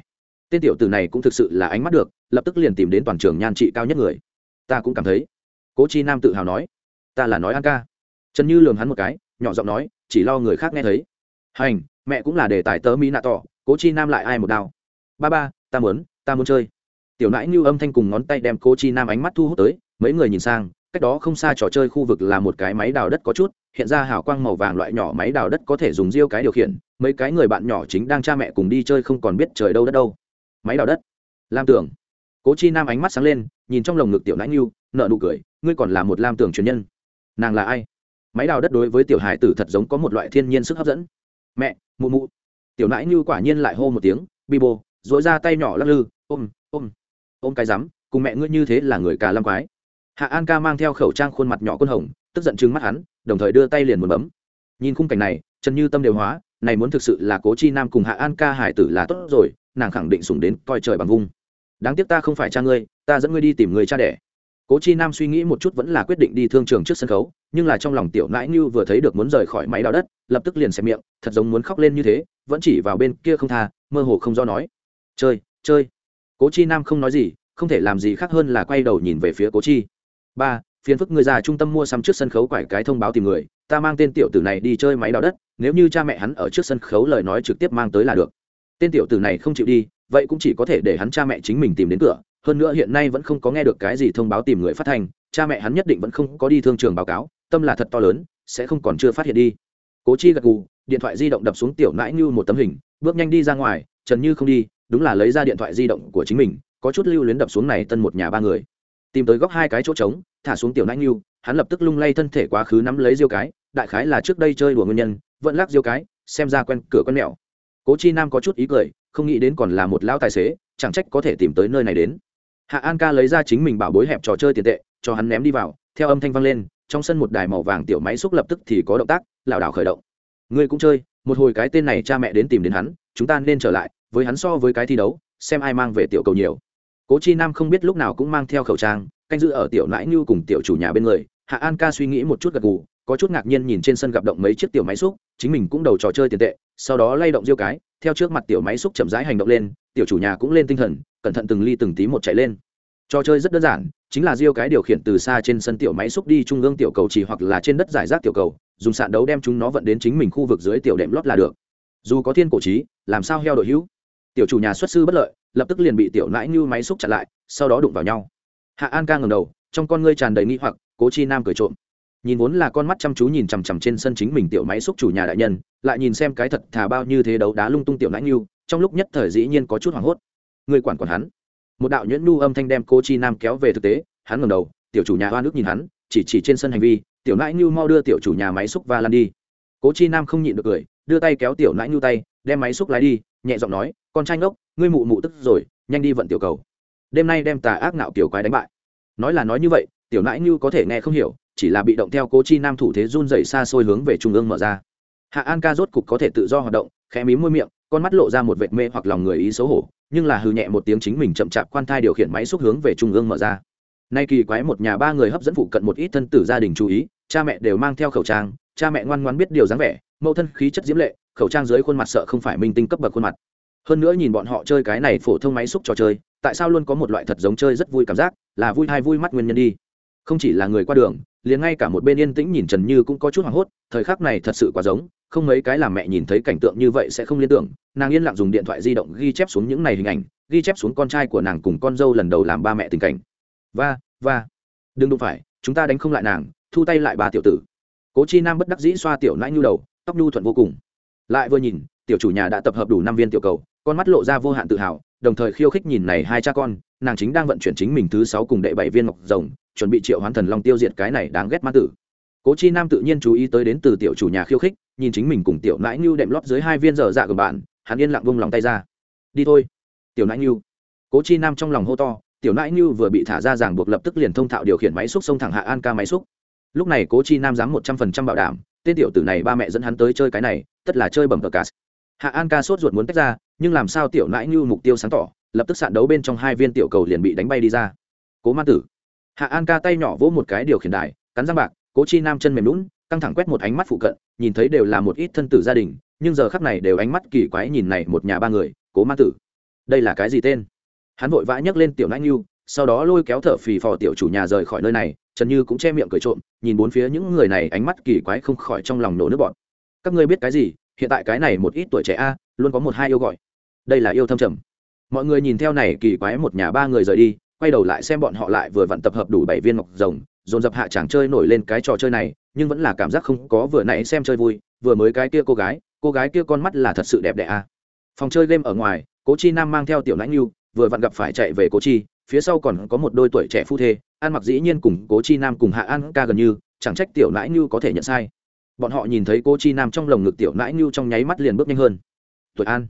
Tên tiểu tử này cũng thực sự là ánh mắt được, lập tức liền tìm đến toàn trường nhan trị cao nhất người. Ta cũng cảm thấy. Cố chi nam tự hào nói. Ta là nói an ca. Trần như lường hắn một cái, nhỏ giọng nói, chỉ lo người khác nghe thấy. Hành, mẹ cũng là đề tài tớ mỹ nạ tỏ, cố chi nam lại ai một đao ba ba, ta muốn ta muốn chơi. Tiểu nãi như âm thanh cùng ngón tay đem cô chi nam ánh mắt thu hút tới, mấy người nhìn sang, cách đó không xa trò chơi khu vực là một cái máy đào đất có chút, hiện ra hào quang màu vàng loại nhỏ máy đào đất có thể dùng riêu cái điều khiển, mấy cái người bạn nhỏ chính đang cha mẹ cùng đi chơi không còn biết trời đâu đất đâu. Máy đào đất. Lam tưởng cố chi nam ánh mắt sáng lên, nhìn trong lồng ngực tiểu nãi như nợ nụ cười, ngươi còn là một lam tưởng truyền nhân. Nàng là ai? Máy đào đất đối với tiểu hải tử thật giống có một loại thiên nhiên sức hấp dẫn. Mẹ, mụ mụ. Tiểu nãi như quả nhiên lại hô một tiếng, bi bô dỗi ra tay nhỏ lắc lư, ôm ôm ôm cái rắm, cùng mẹ ngươi như thế là người cả lam quái. Hạ an ca mang theo khẩu trang khuôn mặt nhỏ quân hồng, tức giận trừng mắt hắn, đồng thời đưa tay liền muốn bấm. Nhìn khung cảnh này, trần như tâm đều hóa, này muốn thực sự là cố chi nam cùng hạ an ca hải tử là tốt rồi, nàng khẳng định sùng đến coi trời bằng vung. Đáng tiếc ta không phải cha ngươi, ta dẫn ngươi đi tìm người cha đẻ. Cố chi nam suy nghĩ một chút vẫn là quyết định đi thương trường trước sân khấu, nhưng là trong lòng tiểu nãi như vừa thấy được muốn rời khỏi máy đào đất, lập tức liền xẹp miệng, thật giống muốn khóc lên như thế, vẫn chỉ vào bên kia không tha, mơ hồ không do nói chơi chơi. Cố chi nam không nói gì không thể làm gì khác hơn là quay đầu nhìn về phía cố chi. Ba phiền phức người già trung tâm mua xăm trước sân khấu quải cái thông báo tìm người ta mang tên tiểu tử này đi chơi máy đào đất nếu như cha mẹ hắn ở trước sân khấu lời nói trực tiếp mang tới là được. Tên tiểu tử này không chịu đi vậy cũng chỉ có thể để hắn cha mẹ chính mình tìm đến cửa hơn nữa hiện nay vẫn không có nghe được cái gì thông báo tìm người phát hành, cha mẹ hắn nhất định vẫn không có đi thương trường báo cáo tâm là thật to lớn sẽ không còn chưa phát hiện đi. Cố chi gật gù điện thoại di động đập xuống tiểu nãi như một tấm hình bước nhanh đi ra ngoài trần như không đi đúng là lấy ra điện thoại di động của chính mình, có chút lưu luyến đập xuống này tân một nhà ba người. Tìm tới góc hai cái chỗ trống, thả xuống tiểu nãnh như hắn lập tức lung lay thân thể quá khứ nắm lấy diêu cái, đại khái là trước đây chơi đùa nguyên nhân, vẫn lắc diêu cái, xem ra quen cửa con mẹo. Cố chi nam có chút ý cười, không nghĩ đến còn là một lão tài xế, chẳng trách có thể tìm tới nơi này đến. Hạ an ca lấy ra chính mình bảo bối hẹp trò chơi tiền tệ, cho hắn ném đi vào, theo âm thanh vang lên, trong sân một đài màu vàng tiểu máy xúc lập tức thì có động tác, lảo đảo khởi động. Ngươi cũng chơi, một hồi cái tên này cha mẹ đến tìm đến hắn, chúng ta nên trở lại với hắn so với cái thi đấu, xem ai mang về tiểu cầu nhiều. Cố chi nam không biết lúc nào cũng mang theo khẩu trang, canh giữ ở tiểu nãi như cùng tiểu chủ nhà bên người, hạ an ca suy nghĩ một chút gật gù, có chút ngạc nhiên nhìn trên sân gặp động mấy chiếc tiểu máy xúc, chính mình cũng đầu trò chơi tiền tệ, sau đó lay động diêu cái, theo trước mặt tiểu máy xúc chậm rãi hành động lên, tiểu chủ nhà cũng lên tinh thần, cẩn thận từng ly từng tí một chạy lên. Trò chơi rất đơn giản, chính là diêu cái điều khiển từ xa trên sân tiểu máy xúc đi trung ương tiểu cầu chỉ hoặc là trên đất giải rác tiểu cầu, dùng sạn đấu đem chúng nó vận đến chính mình khu vực dưới tiểu đệm lót là được. Dù có thiên cổ trí, làm sao heo đội hữu? Tiểu chủ nhà xuất sư bất lợi, lập tức liền bị tiểu nãi như máy xúc chặn lại, sau đó đụng vào nhau. Hạ an ca ngầm đầu, trong con ngươi tràn đầy nghi hoặc, cố chi nam cười trộm. Nhìn vốn là con mắt chăm chú nhìn chằm chằm trên sân chính mình tiểu máy xúc chủ nhà đại nhân, lại nhìn xem cái thật thà bao như thế đấu đá lung tung tiểu nãi như, trong lúc nhất thời dĩ nhiên có chút hoảng hốt. Người quản quản hắn. Một đạo nhuyễn nu âm thanh đem cô chi nam kéo về thực tế, hắn ngầm đầu, tiểu chủ nhà hoa nước nhìn hắn, chỉ chỉ trên sân hành vi, tiểu nãi như mau đưa tiểu chủ nhà máy xúc và lăn đi. Cố chi nam không nhịn được cười, đưa tay kéo tiểu nãi như tay, đem máy xúc lái đi nhẹ giọng nói, con trai ngốc, ngươi mụ mụ tức rồi, nhanh đi vận tiểu cầu. Đêm nay đem tà ác nạo kiểu quái đánh bại. Nói là nói như vậy, tiểu nãi như có thể nghe không hiểu, chỉ là bị động theo cố chi nam thủ thế run dậy xa xôi hướng về trung ương mở ra. Hạ an ca rốt cục có thể tự do hoạt động, khẽ mí môi miệng, con mắt lộ ra một vệt mê hoặc lòng người ý xấu hổ, nhưng là hư nhẹ một tiếng chính mình chậm chạp quan thai điều khiển máy xúc hướng về trung ương mở ra. Nay kỳ quái một nhà ba người hấp dẫn phụ cận một ít thân tử gia đình chú ý, cha mẹ đều mang theo khẩu trang, cha mẹ ngoan ngoan biết điều dáng vẻ, mẫu thân khí chất diễm lệ khẩu trang dưới khuôn mặt sợ không phải minh tinh cấp bậc khuôn mặt. Hơn nữa nhìn bọn họ chơi cái này phổ thông máy xúc trò chơi, tại sao luôn có một loại thật giống chơi rất vui cảm giác, là vui hay vui mắt nguyên nhân đi. Không chỉ là người qua đường, liền ngay cả một bên yên tĩnh nhìn trần như cũng có chút hoảng hốt, thời khắc này thật sự quá giống, không mấy cái làm mẹ nhìn thấy cảnh tượng như vậy sẽ không liên tưởng. Nàng yên lặng dùng điện thoại di động ghi chép xuống những này hình ảnh, ghi chép xuống con trai của nàng cùng con dâu lần đầu làm ba mẹ tình cảnh. Và và đừng đụng phải, chúng ta đánh không lại nàng, thu tay lại ba tiểu tử. Cố chi nam bất đắc dĩ xoa tiểu nãi nhu đầu, tóc nhu thuận vô cùng lại vừa nhìn, tiểu chủ nhà đã tập hợp đủ năm viên tiểu cầu, con mắt lộ ra vô hạn tự hào, đồng thời khiêu khích nhìn này hai cha con, nàng chính đang vận chuyển chính mình thứ sáu cùng đệ bảy viên ngọc rồng, chuẩn bị triệu hoán thần long tiêu diệt cái này đáng ghét ma tử. Cố chi nam tự nhiên chú ý tới đến từ tiểu chủ nhà khiêu khích, nhìn chính mình cùng tiểu nãi nhu đệm lót dưới hai viên dở dạ của bạn, hắn yên lặng vung lòng tay ra. Đi thôi. Tiểu nãi nhu. Cố chi nam trong lòng hô to, tiểu nãi nhu vừa bị thả ra ràng buộc lập tức liền thông thạo điều khiển máy xúc sông thẳng hạ an ca máy xúc. Lúc này cố chi nam dám một trăm phần trăm bảo đảm tên tiểu tử này ba mẹ dẫn hắn tới chơi cái này, tất là chơi bẩm cờ cà. Hạ an ca sốt ruột muốn tách ra, nhưng làm sao tiểu nãi như mục tiêu sáng tỏ, lập tức sạn đấu bên trong hai viên tiểu cầu liền bị đánh bay đi ra. Cố ma tử. Hạ an ca tay nhỏ vỗ một cái điều khiển đài, cắn răng bạc, cố chi nam chân mềm lún căng thẳng quét một ánh mắt phụ cận, nhìn thấy đều là một ít thân tử gia đình, nhưng giờ khắc này đều ánh mắt kỳ quái nhìn này một nhà ba người, cố ma tử. Đây là cái gì tên? Hắn vội vã nhấc lên tiểu nãi như, sau đó lôi kéo thở phì phò tiểu chủ nhà rời khỏi nơi này trần như cũng che miệng cười trộm, nhìn bốn phía những người này ánh mắt kỳ quái không khỏi trong lòng nổ nước bọn các ngươi biết cái gì? Hiện tại cái này một ít tuổi trẻ a, luôn có một hai yêu gọi. Đây là yêu thâm trầm. Mọi người nhìn theo này kỳ quái một nhà ba người rời đi, quay đầu lại xem bọn họ lại vừa vặn tập hợp đủ bảy viên ngọc rồng, dồn dập hạ chàng chơi nổi lên cái trò chơi này, nhưng vẫn là cảm giác không có vừa nãy xem chơi vui, vừa mới cái kia cô gái cô gái kia con mắt là thật sự đẹp đẽ a. Phòng chơi game ở ngoài, cố chi nam mang theo tiểu lãnh lưu vừa vặn gặp phải chạy về cố chi phía sau còn có một đôi tuổi trẻ phu thê, an mặc dĩ nhiên cùng cố chi nam cùng hạ an ca gần như, chẳng trách tiểu nãi như có thể nhận sai. Bọn họ nhìn thấy cô chi nam trong lồng ngực tiểu nãi như trong nháy mắt liền bước nhanh hơn. Tuổi an.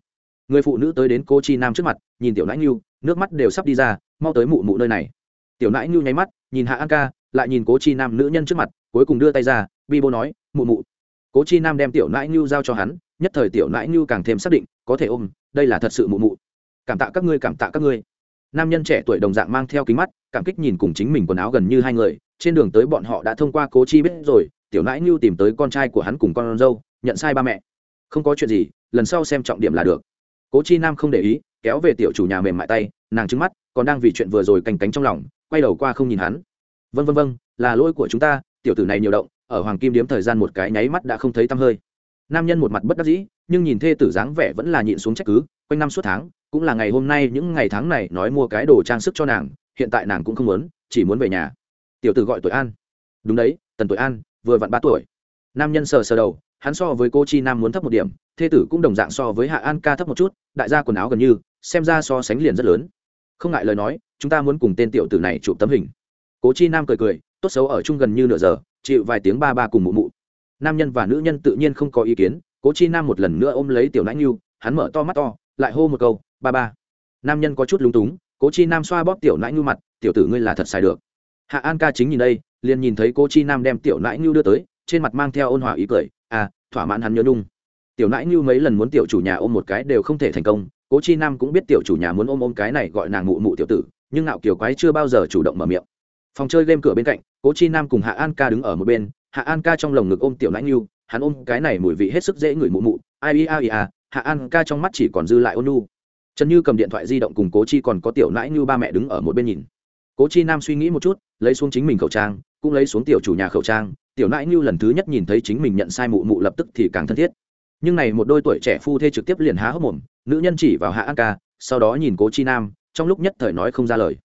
Người phụ nữ tới đến cô chi nam trước mặt, nhìn tiểu nãi như nước mắt đều sắp đi ra, mau tới mụ mụ nơi này. Tiểu nãi như nháy mắt, nhìn hạ an ca, lại nhìn cố chi nam nữ nhân trước mặt, cuối cùng đưa tay ra, bi bô nói, mụ mụ. Cố chi nam đem tiểu nãi như giao cho hắn, nhất thời tiểu nãi như càng thêm xác định, có thể ôm, đây là thật sự mụ mụ. Cảm tạ các ngươi, cảm tạ các ngươi nam nhân trẻ tuổi đồng dạng mang theo kính mắt, cảm kích nhìn cùng chính mình quần áo gần như hai người, trên đường tới bọn họ đã thông qua cố chi biết rồi, tiểu nãi như tìm tới con trai của hắn cùng con dâu, nhận sai ba mẹ. Không có chuyện gì, lần sau xem trọng điểm là được. Cố chi nam không để ý, kéo về tiểu chủ nhà mềm mại tay, nàng trứng mắt, còn đang vì chuyện vừa rồi cành cánh trong lòng, quay đầu qua không nhìn hắn. Vân vân vân là lỗi của chúng ta, tiểu tử này nhiều động, ở hoàng kim điếm thời gian một cái nháy mắt đã không thấy tăm hơi. Nam nhân một mặt bất đắc dĩ, nhưng nhìn thê tử dáng vẻ vẫn là nhịn xuống trách cứ, quanh năm suốt tháng cũng là ngày hôm nay những ngày tháng này nói mua cái đồ trang sức cho nàng, hiện tại nàng cũng không muốn, chỉ muốn về nhà. Tiểu tử gọi tuổi an. Đúng đấy, tần tuổi an, vừa vặn ba tuổi. Nam nhân sờ sờ đầu, hắn so với cô chi nam muốn thấp một điểm, thê tử cũng đồng dạng so với hạ an ca thấp một chút, đại gia quần áo gần như, xem ra so sánh liền rất lớn. Không ngại lời nói, chúng ta muốn cùng tên tiểu tử này chụp tấm hình. Cố chi nam cười cười, tốt xấu ở chung gần như nửa giờ, chịu vài tiếng ba ba cùng mụ mụ. Nam nhân và nữ nhân tự nhiên không có ý kiến, cố chi nam một lần nữa ôm lấy tiểu nãi nhu, hắn mở to mắt to, lại hô một câu ba ba. Nam nhân có chút lúng túng, cố chi nam xoa bóp tiểu nãi ngưu mặt, tiểu tử ngươi là thật sai được. Hạ an ca chính nhìn đây, liền nhìn thấy cố chi nam đem tiểu nãi ngưu đưa tới, trên mặt mang theo ôn hòa ý cười à thỏa mãn hắn nhớ nung tiểu nãi ngưu mấy lần muốn tiểu chủ nhà ôm một cái đều không thể thành công, cố chi nam cũng biết tiểu chủ nhà muốn ôm ôm cái này gọi nàng mụ mụ tiểu tử, nhưng nạo kiều quái chưa bao giờ chủ động mở miệng. Phòng chơi game cửa bên cạnh, cố chi nam cùng hạ an ca đứng ở một bên, hạ an ca trong lồng ngực ôm tiểu nãi ngưu hắn ôm cái này mùi vị hết sức dễ ngửi mụ mụ, ai ai ai hạ an ca trong mắt chỉ còn dư lại ôn nu trần như cầm điện thoại di động cùng cố chi còn có tiểu nãi như ba mẹ đứng ở một bên nhìn. Cố chi nam suy nghĩ một chút, lấy xuống chính mình khẩu trang, cũng lấy xuống tiểu chủ nhà khẩu trang. Tiểu nãi như lần thứ nhất nhìn thấy chính mình nhận sai mụ mụ lập tức thì càng thân thiết. Nhưng này một đôi tuổi trẻ phu thê trực tiếp liền há hốc mồm, nữ nhân chỉ vào hạ an ca, sau đó nhìn cố chi nam, trong lúc nhất thời nói không ra lời.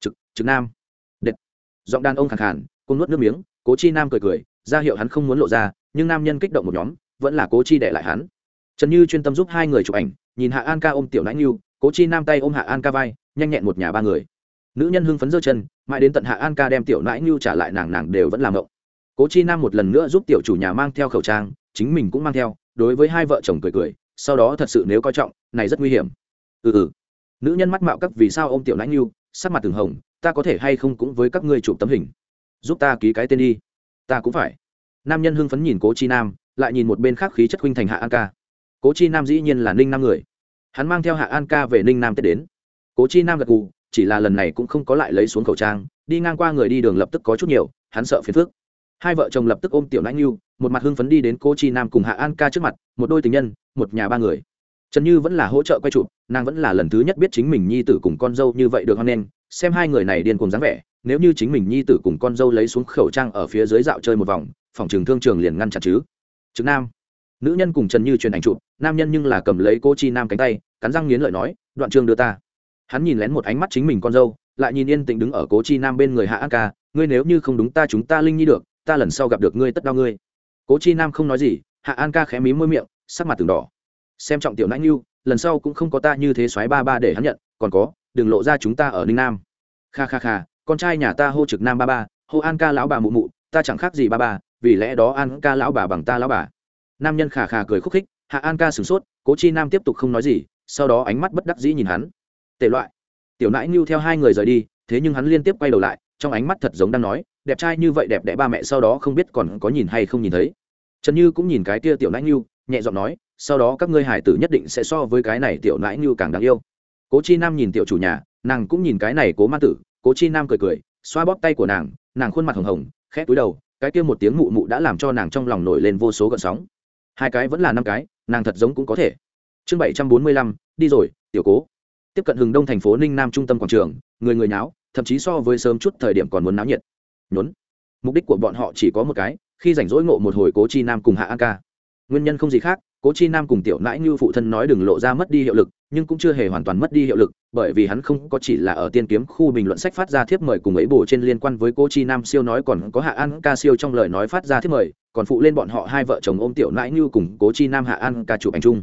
Trực trực nam. Đệt. Giọng đàn ông khẳng khàn cô nuốt nước miếng, cố chi nam cười cười, ra hiệu hắn không muốn lộ ra, nhưng nam nhân kích động một nhóm, vẫn là cố chi để lại hắn. Trần như chuyên tâm giúp hai người chụp ảnh nhìn hạ an ca ôm tiểu nãi nhu, cố chi nam tay ôm hạ an ca vai, nhanh nhẹn một nhà ba người. Nữ nhân hưng phấn giơ chân, mãi đến tận hạ an ca đem tiểu nãi ngưu trả lại nàng nàng đều vẫn làm ngộng. Cố chi nam một lần nữa giúp tiểu chủ nhà mang theo khẩu trang, chính mình cũng mang theo, đối với hai vợ chồng cười cười, sau đó thật sự nếu coi trọng, này rất nguy hiểm. Ừ ừ. Nữ nhân mắt mạo các vì sao ô m tiểu nãi ngưu sắc mặt từng hồng, ta có thể hay không cũng với các ngươi chụp tấm hình. Giúp ta ký cái tên đi. Ta cũng phải. Nam nhân hưng phấn nhìn cố chi nam, lại nhìn một bên khác khí chất huynh thành hạ an ca. Cố chi nam dĩ nhiên là ninh nam người hắn mang theo hạ an ca về ninh nam tết đến. Cố chi nam gật gù, chỉ là lần này cũng không có lại lấy xuống khẩu trang, đi ngang qua người đi đường lập tức có chút nhiều, hắn sợ phiền phước hai vợ chồng lập tức ôm tiểu lãnh ngưu một mặt hưng phấn đi đến cố chi nam cùng hạ an ca trước mặt, một đôi tình nhân, một nhà ba người. Trần như vẫn là hỗ trợ quay chụp, nàng vẫn là lần thứ nhất biết chính mình nhi tử cùng con dâu như vậy được hoan nghênh, xem hai người này điên cùng dáng vẻ, nếu như chính mình nhi tử cùng con dâu lấy xuống khẩu trang ở phía dưới dạo chơi một vòng, phòng trường thương trường liền ngăn chặn chứ. Trực nam nữ nhân cùng trần như truyền ảnh chụp, nam nhân nhưng là cầm lấy cô chi nam cánh tay, cắn răng nghiến lợi nói, đoạn trường đưa ta. Hắn nhìn lén một ánh mắt chính mình con dâu, lại nhìn yên tĩnh đứng ở cố chi nam bên người hạ an ca, ngươi nếu như không đúng ta chúng ta linh nhi được, ta lần sau gặp được ngươi tất đau ngươi. Cố chi nam không nói gì, hạ an ca khẽ mí môi miệng, sắc mặt từng đỏ. Xem trọng tiểu nãi nhu, lần sau cũng không có ta như thế xoáy ba ba để hắn nhận, còn có, đừng lộ ra chúng ta ở ninh nam. Kha kha kha, con trai nhà ta hô trực nam ba ba, hô an ca lão bà mụ mụ, ta chẳng khác gì ba ba, vì lẽ đó an ca lão bà bằng ta lão bà nam nhân khà khà cười khúc khích, hạ an ca sửng sốt, cố chi nam tiếp tục không nói gì, sau đó ánh mắt bất đắc dĩ nhìn hắn. Tệ loại. Tiểu nãi ngưu theo hai người rời đi, thế nhưng hắn liên tiếp quay đầu lại, trong ánh mắt thật giống đang nói, đẹp trai như vậy đẹp đẽ ba mẹ sau đó không biết còn có nhìn hay không nhìn thấy. Trần như cũng nhìn cái kia tiểu nãi ngưu nhẹ giọng nói, sau đó các ngươi hải tử nhất định sẽ so với cái này tiểu nãi ngưu càng đáng yêu. Cố chi nam nhìn tiểu chủ nhà, nàng cũng nhìn cái này cố ma tử, cố chi nam cười cười, xoa bóp tay của nàng nàng khuôn mặt hồng hồng, khẽ túi đầu, cái kia một tiếng mụ mụ đã làm cho nàng trong lòng nổi lên vô số gợn sóng hai cái vẫn là năm cái, nàng thật giống cũng có thể. Chương bảy trăm bốn mươi lăm, đi rồi, tiểu cố. Tiếp cận hừng đông thành phố ninh nam trung tâm quảng trường, người người nháo, thậm chí so với sớm chút thời điểm còn muốn náo nhiệt. Nhốn. Mục đích của bọn họ chỉ có một cái, khi rảnh rỗi ngộ một hồi cố chi nam cùng hạ an ca. Nguyên nhân không gì khác, cố chi nam cùng tiểu nãi như phụ thân nói đừng lộ ra mất đi hiệu lực, nhưng cũng chưa hề hoàn toàn mất đi hiệu lực, bởi vì hắn không có chỉ là ở tiên kiếm khu bình luận sách phát ra thiếp mời cùng ấy bổ trên liên quan với cố chi nam siêu nói còn có hạ an ca siêu trong lời nói phát ra thiếp mời còn phụ lên bọn họ hai vợ chồng ôm tiểu nãi như cùng cố chi nam hạ an ca chụp ảnh chung.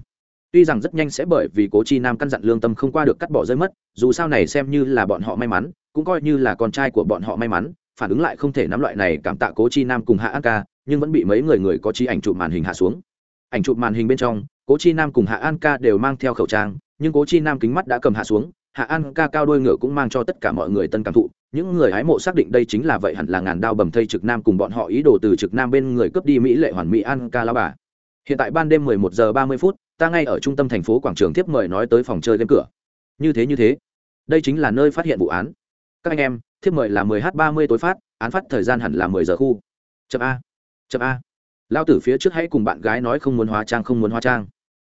Tuy rằng rất nhanh sẽ bởi vì cố chi nam căn dặn lương tâm không qua được cắt bỏ rơi mất, dù sao này xem như là bọn họ may mắn, cũng coi như là con trai của bọn họ may mắn, phản ứng lại không thể nắm loại này cảm tạ cố chi nam cùng hạ an ca, nhưng vẫn bị mấy người người có chi ảnh chụp màn hình hạ xuống. Ảnh chụp màn hình bên trong, cố chi nam cùng hạ an ca đều mang theo khẩu trang, nhưng cố chi nam kính mắt đã cầm hạ xuống hạ an ca cao đôi ngựa cũng mang cho tất cả mọi người tân cảm thụ. Những người hái mộ xác định đây chính là vậy hẳn là ngàn đao bầm thây trực nam cùng bọn họ ý đồ từ trực nam bên người cướp đi mỹ lệ hoàn mỹ an ca lao bà. Hiện tại ban đêm 11 giờ 30 phút, ta ngay ở trung tâm thành phố quảng trường tiếp mời nói tới phòng chơi game cửa. Như thế như thế. Đây chính là nơi phát hiện vụ án. Các anh em thiếp mời là 10 h 30 tối phát, án phát thời gian hẳn là 10 giờ khu. Chậm a. Chậm a. Lao tử phía trước hãy cùng bạn gái nói không muốn hóa trang, không muốn hóa trang.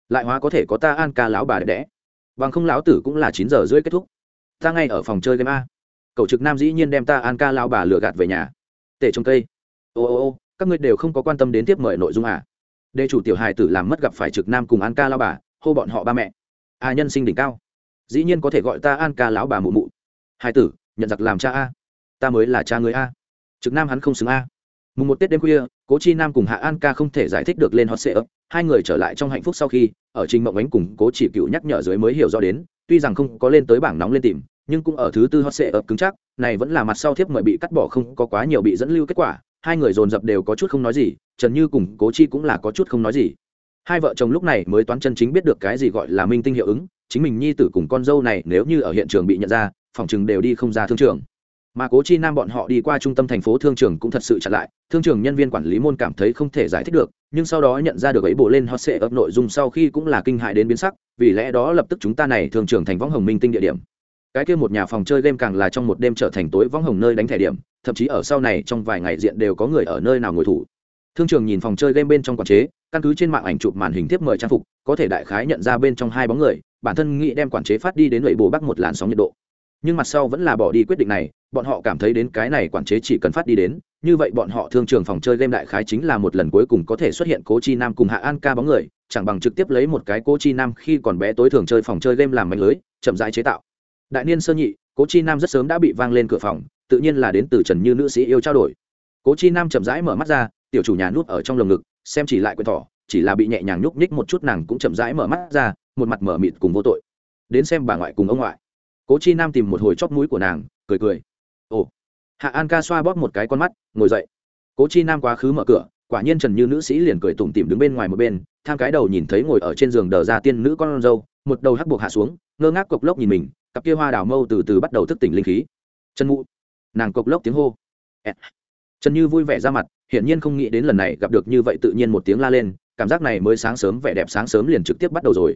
Lại hóa có thể có ta an ca lão bà đẹp đẽ bằng không lão tử cũng là chín giờ rưỡi kết thúc. Ta ngay ở phòng chơi game a. Cậu trực nam dĩ nhiên đem ta an ca lão bà lừa gạt về nhà. Tể trồng cây. Ô ô ô, các ngươi đều không có quan tâm đến tiếp mời nội dung à? Đề chủ tiểu hài tử làm mất gặp phải trực nam cùng an ca lão bà, hô bọn họ ba mẹ. A nhân sinh đỉnh cao. Dĩ nhiên có thể gọi ta an ca lão bà mụ mụ. Hài tử, nhận giặc làm cha a. Ta mới là cha người a. Trực nam hắn không xứng a. Mùng một tết đêm khuya, cố chi nam cùng hạ an ca không thể giải thích được lên hot sệ ấp hai người trở lại trong hạnh phúc sau khi, ở trình mộng ánh cùng cố chỉ cựu nhắc nhở dưới mới hiểu rõ đến, tuy rằng không có lên tới bảng nóng lên tìm, nhưng cũng ở thứ tư hot sệ ập cứng chắc, này vẫn là mặt sau thiếp mời bị cắt bỏ không có quá nhiều bị dẫn lưu kết quả, hai người dồn dập đều có chút không nói gì, trần như cùng cố chi cũng là có chút không nói gì. Hai vợ chồng lúc này mới toán chân chính biết được cái gì gọi là minh tinh hiệu ứng, chính mình nhi tử cùng con dâu này nếu như ở hiện trường bị nhận ra, phòng chừng đều đi không ra thương trường mà cố chi nam bọn họ đi qua trung tâm thành phố thương trường cũng thật sự chặn lại. Thương trường nhân viên quản lý môn cảm thấy không thể giải thích được, nhưng sau đó nhận ra được ấy bộ lên hot sệ ấp nội dung sau khi cũng là kinh hại đến biến sắc, vì lẽ đó lập tức chúng ta này thương trường thành võng hồng minh tinh địa điểm. Cái kia một nhà phòng chơi game càng là trong một đêm trở thành tối võng hồng nơi đánh thẻ điểm, thậm chí ở sau này trong vài ngày diện đều có người ở nơi nào ngồi thủ. Thương trường nhìn phòng chơi game bên trong quản chế, căn cứ trên mạng ảnh chụp màn hình tiếp mời trang phục, có thể đại khái nhận ra bên trong hai bóng người, bản thân nghĩ đem quản chế phát đi đến lưỡi bồ bắc một làn sóng nhiệt độ nhưng mặt sau vẫn là bỏ đi quyết định này, bọn họ cảm thấy đến cái này quản chế chỉ cần phát đi đến, như vậy bọn họ thương trường phòng chơi game đại khái chính là một lần cuối cùng có thể xuất hiện cố chi nam cùng hạ an ca bóng người, chẳng bằng trực tiếp lấy một cái cố chi nam khi còn bé tối thường chơi phòng chơi game làm mạnh lưới, chậm rãi chế tạo. Đại niên sơ nhị, cố chi nam rất sớm đã bị vang lên cửa phòng, tự nhiên là đến từ trần như nữ sĩ yêu trao đổi. Cố chi nam chậm rãi mở mắt ra, tiểu chủ nhà núp ở trong lồng ngực, xem chỉ lại quyền thỏ, chỉ là bị nhẹ nhàng nhúc nhích một chút nàng cũng chậm rãi mở mắt ra, một mặt mở mịt cùng vô tội. Đến xem bà ngoại cùng ông ngoại cố chi nam tìm một hồi chóp mũi của nàng, cười cười. Ồ. Hạ an ca xoa bóp một cái con mắt, ngồi dậy. Cố chi nam quá khứ mở cửa, quả nhiên trần như nữ sĩ liền cười tủm tỉm đứng bên ngoài một bên, tham cái đầu nhìn thấy ngồi ở trên giường đờ ra tiên nữ con dâu, một đầu hắc buộc hạ xuống, ngơ ngác cộc lốc nhìn mình, cặp kia hoa đào mâu từ từ bắt đầu thức tỉnh linh khí. Chân mụ. Nàng cộc lốc tiếng hô. Trần như vui vẻ ra mặt, hiển nhiên không nghĩ đến lần này gặp được như vậy tự nhiên một tiếng la lên, cảm giác này mới sáng sớm, vẻ đẹp sáng sớm liền trực tiếp bắt đầu rồi.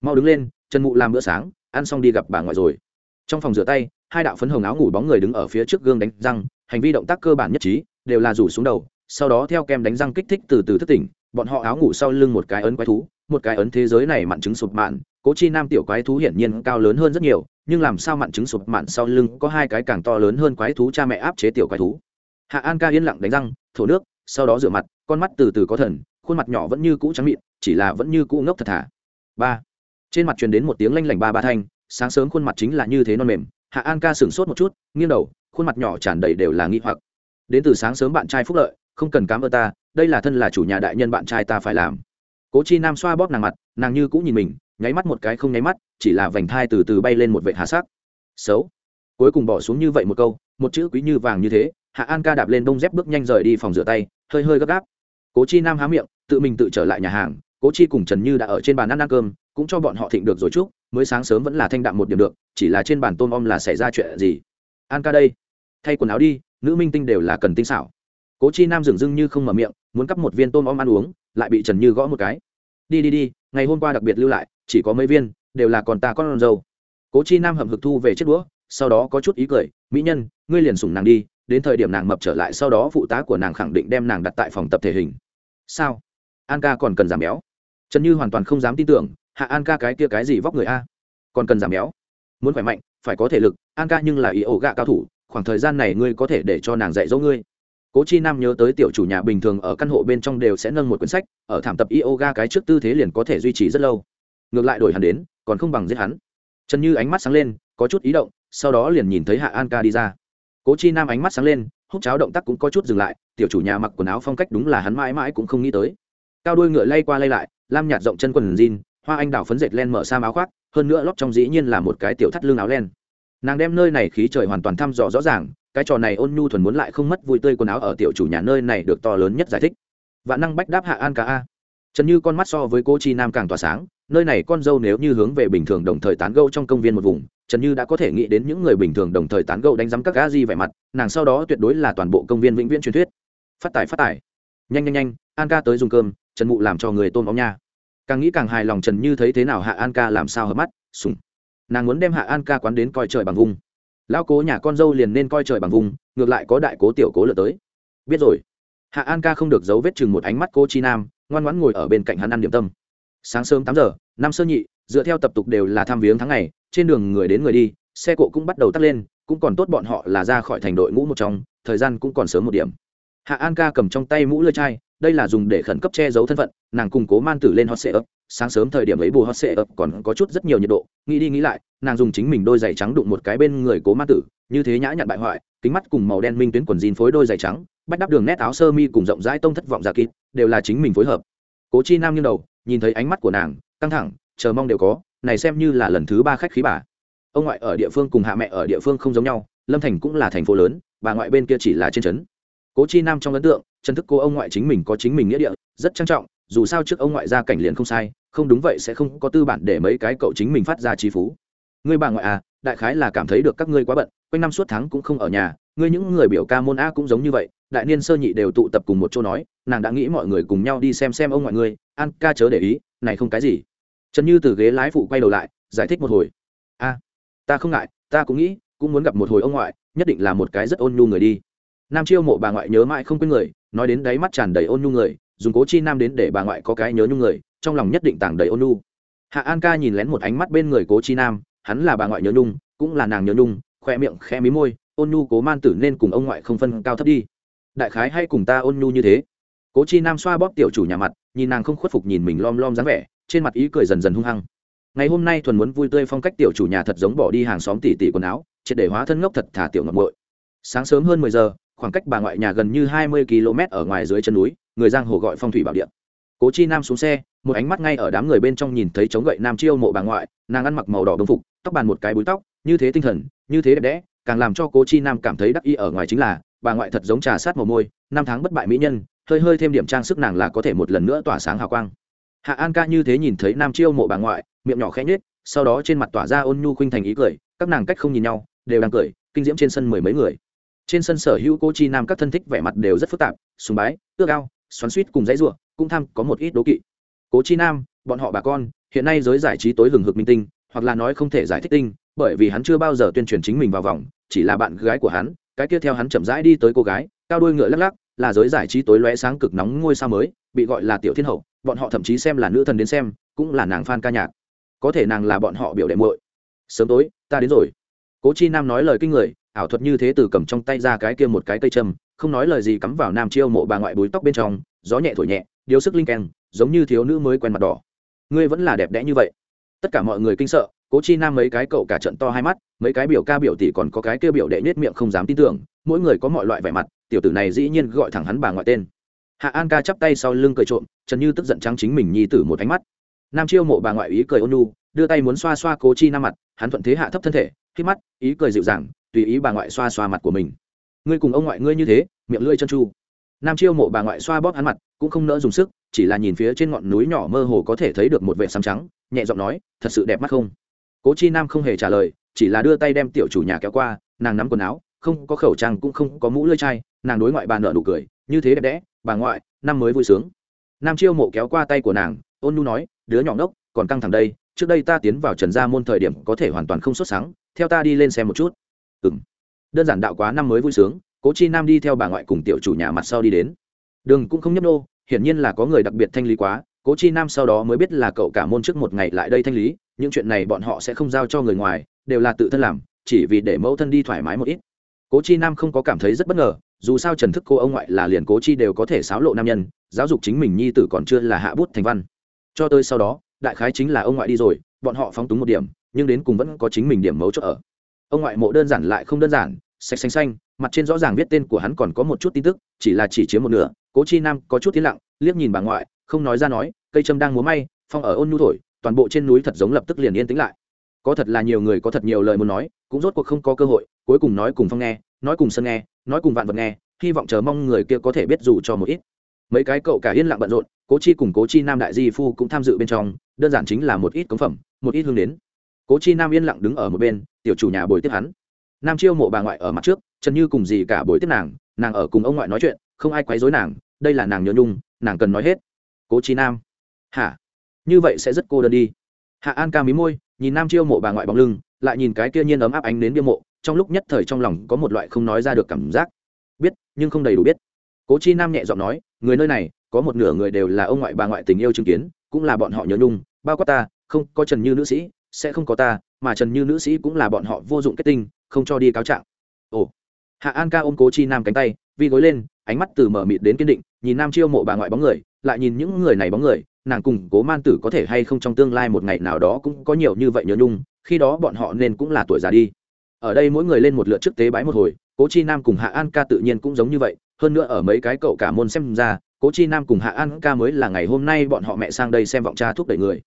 Mau đứng lên, trần mụ làm bữa sáng, ăn xong đi gặp bà ngoại rồi trong phòng rửa tay, hai đạo phấn hồng áo ngủ bóng người đứng ở phía trước gương đánh răng, hành vi động tác cơ bản nhất trí, đều là rủ xuống đầu, sau đó theo kem đánh răng kích thích từ từ thức tỉnh, bọn họ áo ngủ sau lưng một cái ấn quái thú, một cái ấn thế giới này mặn trứng sụp mạn, cố chi nam tiểu quái thú hiển nhiên cao lớn hơn rất nhiều, nhưng làm sao mặn trứng sụp mạn sau lưng có hai cái càng to lớn hơn quái thú cha mẹ áp chế tiểu quái thú hạ an ca yên lặng đánh răng, thổ nước, sau đó rửa mặt, con mắt từ từ có thần, khuôn mặt nhỏ vẫn như cũ trắng mịn, chỉ là vẫn như cũ ngốc thật thả. ba trên mặt truyền đến một tiếng lanh lảnh ba ba thanh sáng sớm khuôn mặt chính là như thế non mềm, hạ an ca sửng sốt một chút, nghiêng đầu, khuôn mặt nhỏ tràn đầy đều là nghi hoặc. Đến từ sáng sớm bạn trai phúc lợi, không cần cám ơn ta, đây là thân là chủ nhà đại nhân bạn trai ta phải làm. Cố chi nam xoa bóp nàng mặt, nàng như cũng nhìn mình, nháy mắt một cái không nháy mắt, chỉ là vành thai từ từ bay lên một vệ hạ sắc. Xấu. Cuối cùng bỏ xuống như vậy một câu, một chữ quý như vàng như thế, hạ an ca đạp lên đông dép bước nhanh rời đi phòng rửa tay, hơi hơi gấp gáp. Cố chi nam há miệng, tự mình tự trở lại nhà hàng, cố chi cùng trần như đã ở trên bàn ăn ăn cơm cũng cho bọn họ thịnh được rồi chút, mới sáng sớm vẫn là thanh đạm một điểm được, chỉ là trên bàn tôm om là xảy ra chuyện gì? An ca đây. Thay quần áo đi, nữ minh tinh đều là cần tinh xảo. Cố chi nam dừng dưng như không mở miệng, muốn cắp một viên tôm om ăn uống, lại bị trần như gõ một cái. Đi đi đi, ngày hôm qua đặc biệt lưu lại, chỉ có mấy viên, đều là còn ta con dâu. Cố chi nam hầm hực thu về chiếc đũa, sau đó có chút ý cười, mỹ nhân, ngươi liền sủng nàng đi, đến thời điểm nàng mập trở lại sau đó phụ tá của nàng khẳng định đem nàng đặt tại phòng tập thể hình. Sao? An ca còn cần giảm béo. Trần như hoàn toàn không dám tin tưởng hạ an ca cái kia cái gì vóc người a? Còn cần giảm béo. Muốn khỏe mạnh, phải có thể lực, an ca nhưng là ý ổ gạ cao thủ, khoảng thời gian này ngươi có thể để cho nàng dạy dỗ ngươi. Cố chi nam nhớ tới tiểu chủ nhà bình thường ở căn hộ bên trong đều sẽ nâng một quyển sách, ở thảm tập yoga cái trước tư thế liền có thể duy trì rất lâu. Ngược lại đổi hắn đến, còn không bằng giết hắn. Trần như ánh mắt sáng lên, có chút ý động, sau đó liền nhìn thấy hạ an ca đi ra. Cố chi nam ánh mắt sáng lên, hút cháo động tác cũng có chút dừng lại, tiểu chủ nhà mặc quần áo phong cách đúng là hắn mãi mãi cũng không nghĩ tới. Cao đuôi ngựa lay qua lay lại, lam nhạt rộng chân quần jean hoa anh đào phấn dệt len mở sam áo khoác, hơn nữa lóc trong dĩ nhiên là một cái tiểu thắt lưng áo len. Nàng đem nơi này khí trời hoàn toàn thăm dò rõ ràng, cái trò này ôn nhu thuần muốn lại không mất vui tươi quần áo ở tiểu chủ nhà nơi này được to lớn nhất giải thích. Vạn năng bách đáp hạ an cả a. Trần như con mắt so với cô chi nam càng tỏa sáng, nơi này con dâu nếu như hướng về bình thường đồng thời tán gâu trong công viên một vùng, trần như đã có thể nghĩ đến những người bình thường đồng thời tán gâu đánh giám các gã di vẻ mặt, nàng sau đó tuyệt đối là toàn bộ công viên vĩnh viễn truyền thuyết. Phát tải phát tải nhanh nhanh nhanh, an ca tới dùng cơm, trần mụ làm cho người tôm óng nha càng nghĩ càng hài lòng trần như thấy thế nào hạ an ca làm sao hợp mắt, sùng. Nàng muốn đem hạ an ca quán đến coi trời bằng vùng. Lão cố nhà con dâu liền nên coi trời bằng vùng, ngược lại có đại cố tiểu cố lựa tới. Biết rồi. Hạ an ca không được giấu vết chừng một ánh mắt cô chi nam, ngoan ngoãn ngồi ở bên cạnh hắn ăn điểm tâm. Sáng sớm tám giờ, năm sơ nhị, dựa theo tập tục đều là tham viếng tháng ngày, trên đường người đến người đi, xe cộ cũng bắt đầu tắt lên, cũng còn tốt bọn họ là ra khỏi thành đội ngũ một trong, thời gian cũng còn sớm một điểm. Hạ an ca cầm trong tay mũ lơi chai đây là dùng để khẩn cấp che giấu thân phận, nàng cùng cố man tử lên hot sệ ấp sáng sớm thời điểm ấy bù hot sệ ấp còn có chút rất nhiều nhiệt độ, nghĩ đi nghĩ lại, nàng dùng chính mình đôi giày trắng đụng một cái bên người cố man tử, như thế nhã nhặn bại hoại, kính mắt cùng màu đen minh tuyến quần jean phối đôi giày trắng, bách đắp đường nét áo sơ mi cùng rộng rãi tông thất vọng giả kịp đều là chính mình phối hợp. Cố chi nam như đầu, nhìn thấy ánh mắt của nàng, căng thẳng, chờ mong đều có, này xem như là lần thứ ba khách khí bà. Ông ngoại ở địa phương cùng hạ mẹ ở địa phương không giống nhau, lâm thành cũng là thành phố lớn, bà ngoại bên kia chỉ là trên trấn cố chi nam trong ấn tượng, chân thức cô ông ngoại chính mình có chính mình nghĩa địa, rất trang trọng, dù sao trước ông ngoại gia cảnh liền không sai, không đúng vậy sẽ không có tư bản để mấy cái cậu chính mình phát ra trí phú. Ngươi bà ngoại à đại khái là cảm thấy được các ngươi quá bận, quanh năm suốt tháng cũng không ở nhà, ngươi những người biểu ca môn a cũng giống như vậy, đại niên sơ nhị đều tụ tập cùng một chỗ nói, nàng đã nghĩ mọi người cùng nhau đi xem xem ông ngoại ngươi, an ca chớ để ý, này không cái gì. Trần như từ ghế lái phụ quay đầu lại, giải thích một hồi. A ta không ngại, ta cũng nghĩ, cũng muốn gặp một hồi ông ngoại, nhất định là một cái rất ôn nhu người đi nam chiêu mộ bà ngoại nhớ mãi không quên người, nói đến đáy mắt tràn đầy ôn nhu người, dùng cố chi nam đến để bà ngoại có cái nhớ nhung người, trong lòng nhất định tàng đầy ôn nhu. Hạ an ca nhìn lén một ánh mắt bên người cố chi nam, hắn là bà ngoại nhớ nhung, cũng là nàng nhớ nhung, khoe miệng khe mí môi, ôn nhu cố man tử nên cùng ông ngoại không phân cao thấp đi. Đại khái hay cùng ta ôn nhu như thế. Cố chi nam xoa bóp tiểu chủ nhà mặt, nhìn nàng không khuất phục nhìn mình lom lom dáng vẻ, trên mặt ý cười dần dần hung hăng. Ngày hôm nay thuần muốn vui tươi phong cách tiểu chủ nhà thật giống bỏ đi hàng xóm tỉ tỉ quần áo, triệt để hóa thân ngốc thật thả tiểu ngọc bội sáng sớm hơn mười giờ khoảng cách bà ngoại nhà gần như hai mươi km ở ngoài dưới chân núi người giang hồ gọi phong thủy bảo điện cố chi nam xuống xe một ánh mắt ngay ở đám người bên trong nhìn thấy chống gậy nam chiêu mộ bà ngoại nàng ăn mặc màu đỏ đồng phục tóc bàn một cái búi tóc như thế tinh thần như thế đẹp đẽ càng làm cho cố chi nam cảm thấy đắc ý ở ngoài chính là bà ngoại thật giống trà sát mồ môi năm tháng bất bại mỹ nhân hơi hơi thêm điểm trang sức nàng là có thể một lần nữa tỏa sáng hào quang. Hạ an ca như thế nhìn thấy nam chiêu mộ bà ngoại miệng nhỏ khẽ nhếch, sau đó trên mặt tỏa ra ôn nhu khuynh thành ý cười các nàng cách không nhìn nhau đều đang cười kinh diễm trên sân mười mấy người trên sân sở hữu cô chi nam các thân thích vẻ mặt đều rất phức tạp, sùng bái, ước ao, xoắn suýt cùng dãy ruộng, cũng tham có một ít đố kỵ. Cố chi nam, bọn họ bà con, hiện nay giới giải trí tối hừng hực minh tinh, hoặc là nói không thể giải thích tinh, bởi vì hắn chưa bao giờ tuyên truyền chính mình vào vòng, chỉ là bạn gái của hắn, cái kia theo hắn chậm rãi đi tới cô gái, cao đuôi ngựa lắc lắc, là giới giải trí tối lóe sáng cực nóng ngôi sao mới, bị gọi là tiểu thiên hậu, bọn họ thậm chí xem là nữ thần đến xem, cũng là nàng fan ca nhạc. Có thể nàng là bọn họ biểu đệ muội. Sớm tối, ta đến rồi. Cố chi nam nói lời kinh người ảo thuật như thế từ cầm trong tay ra cái kia một cái cây châm, không nói lời gì cắm vào nam chiêu mộ bà ngoại búi tóc bên trong, gió nhẹ thổi nhẹ điếu sức linh keng, giống như thiếu nữ mới quen mặt đỏ. Ngươi vẫn là đẹp đẽ như vậy. Tất cả mọi người kinh sợ, cố chi nam mấy cái cậu cả trận to hai mắt, mấy cái biểu ca biểu tỷ còn có cái kia biểu đệ nết miệng không dám tin tưởng, mỗi người có mọi loại vẻ mặt, tiểu tử này dĩ nhiên gọi thẳng hắn bà ngoại tên. Hạ an ca chắp tay sau lưng cười trộm, trần như tức giận trắng chính mình nhi tử một ánh mắt. Nam chiêu mộ bà ngoại ý cười ôn nu đưa tay muốn xoa xoa cố chi nam mặt, hắn thuận thế hạ thấp thân thể, khi mắt, ý cười dịu dàng tùy ý bà ngoại xoa xoa mặt của mình. Ngươi cùng ông ngoại ngươi như thế, miệng lưỡi chân chu nam chiêu mộ bà ngoại xoa bóp hắn mặt, cũng không nỡ dùng sức, chỉ là nhìn phía trên ngọn núi nhỏ mơ hồ có thể thấy được một vệ xám trắng, nhẹ giọng nói, thật sự đẹp mắt không? Cố chi nam không hề trả lời, chỉ là đưa tay đem tiểu chủ nhà kéo qua, nàng nắm quần áo, không có khẩu trang cũng không có mũ lưỡi chai, nàng đối ngoại bà nợ nụ cười, như thế đẹp đẽ, bà ngoại, năm mới vui sướng. Nam chiêu mộ kéo qua tay của nàng, ôn nu nói, đứa nhỏ ngốc, còn căng thẳng đây, trước đây ta tiến vào trần gia môn thời điểm có thể hoàn toàn không xuất sáng, theo ta đi lên xem một chút ừng đơn giản đạo quá năm mới vui sướng, cố chi nam đi theo bà ngoại cùng tiểu chủ nhà mặt sau đi đến. Đường cũng không nhấp nô hiển nhiên là có người đặc biệt thanh lý quá, cố chi nam sau đó mới biết là cậu cả môn trước một ngày lại đây thanh lý, những chuyện này bọn họ sẽ không giao cho người ngoài, đều là tự thân làm, chỉ vì để mẫu thân đi thoải mái một ít. Cố chi nam không có cảm thấy rất bất ngờ, dù sao trần thức cô ông ngoại là liền cố chi đều có thể xáo lộ nam nhân, giáo dục chính mình nhi tử còn chưa là hạ bút thành văn. Cho tới sau đó, đại khái chính là ông ngoại đi rồi, bọn họ phóng túng một điểm, nhưng đến cùng vẫn có chính mình điểm mấu chốt ở ông ngoại mộ đơn giản lại không đơn giản, sạch xanh xanh, mặt trên rõ ràng viết tên của hắn còn có một chút tin tức, chỉ là chỉ chiếm một nửa, cố chi nam có chút tiến lặng, liếc nhìn bà ngoại, không nói ra nói, cây châm đang múa may, phong ở ôn nhu thổi, toàn bộ trên núi thật giống lập tức liền yên tĩnh lại. Có thật là nhiều người có thật nhiều lời muốn nói, cũng rốt cuộc không có cơ hội, cuối cùng nói cùng phong nghe, nói cùng sân nghe, nói cùng vạn vật nghe, hy vọng chờ mong người kia có thể biết dù cho một ít. Mấy cái cậu cả yên lặng bận rộn, cố chi cùng cố chi nam đại di phu cũng tham dự bên trong, đơn giản chính là một ít cống phẩm, một ít hương đến. Cố chi nam yên lặng đứng ở một bên tiểu chủ nhà bồi tiếp hắn. Nam chiêu mộ bà ngoại ở mặt trước, trần như cùng gì cả bồi tiếp nàng nàng ở cùng ông ngoại nói chuyện, không ai quấy dối nàng, đây là nàng nhớ nhung, nàng cần nói hết. Cố chi nam. Hả? Như vậy sẽ rất cô đơn đi. Hạ an ca mí môi, nhìn nam chiêu mộ bà ngoại bóng lưng, lại nhìn cái kia nhiên ấm áp ánh đến bia mộ, trong lúc nhất thời trong lòng có một loại không nói ra được cảm giác. Biết, nhưng không đầy đủ biết. Cố chi nam nhẹ giọng nói, người nơi này, có một nửa người đều là ông ngoại bà ngoại tình yêu chứng kiến, cũng là bọn họ nhớ nhung, bao quát ta, không có trần như nữ sĩ, sẽ không có ta mà trần như nữ sĩ cũng là bọn họ vô dụng kết tinh, không cho đi cáo trạng. Ồ, hạ an ca ôm cố chi nam cánh tay, vi gối lên, ánh mắt từ mở mịt đến kiên định, nhìn nam chiêu mộ bà ngoại bóng người, lại nhìn những người này bóng người, nàng cùng cố man tử có thể hay không trong tương lai một ngày nào đó cũng có nhiều như vậy nhớ nhung, khi đó bọn họ nên cũng là tuổi già đi. Ở đây mỗi người lên một lượt trước tế bái một hồi, cố chi nam cùng hạ an ca tự nhiên cũng giống như vậy, hơn nữa ở mấy cái cậu cả môn xem ra, cố chi nam cùng hạ an ca mới là ngày hôm nay bọn họ mẹ sang đây xem vọng cha thúc đẩy người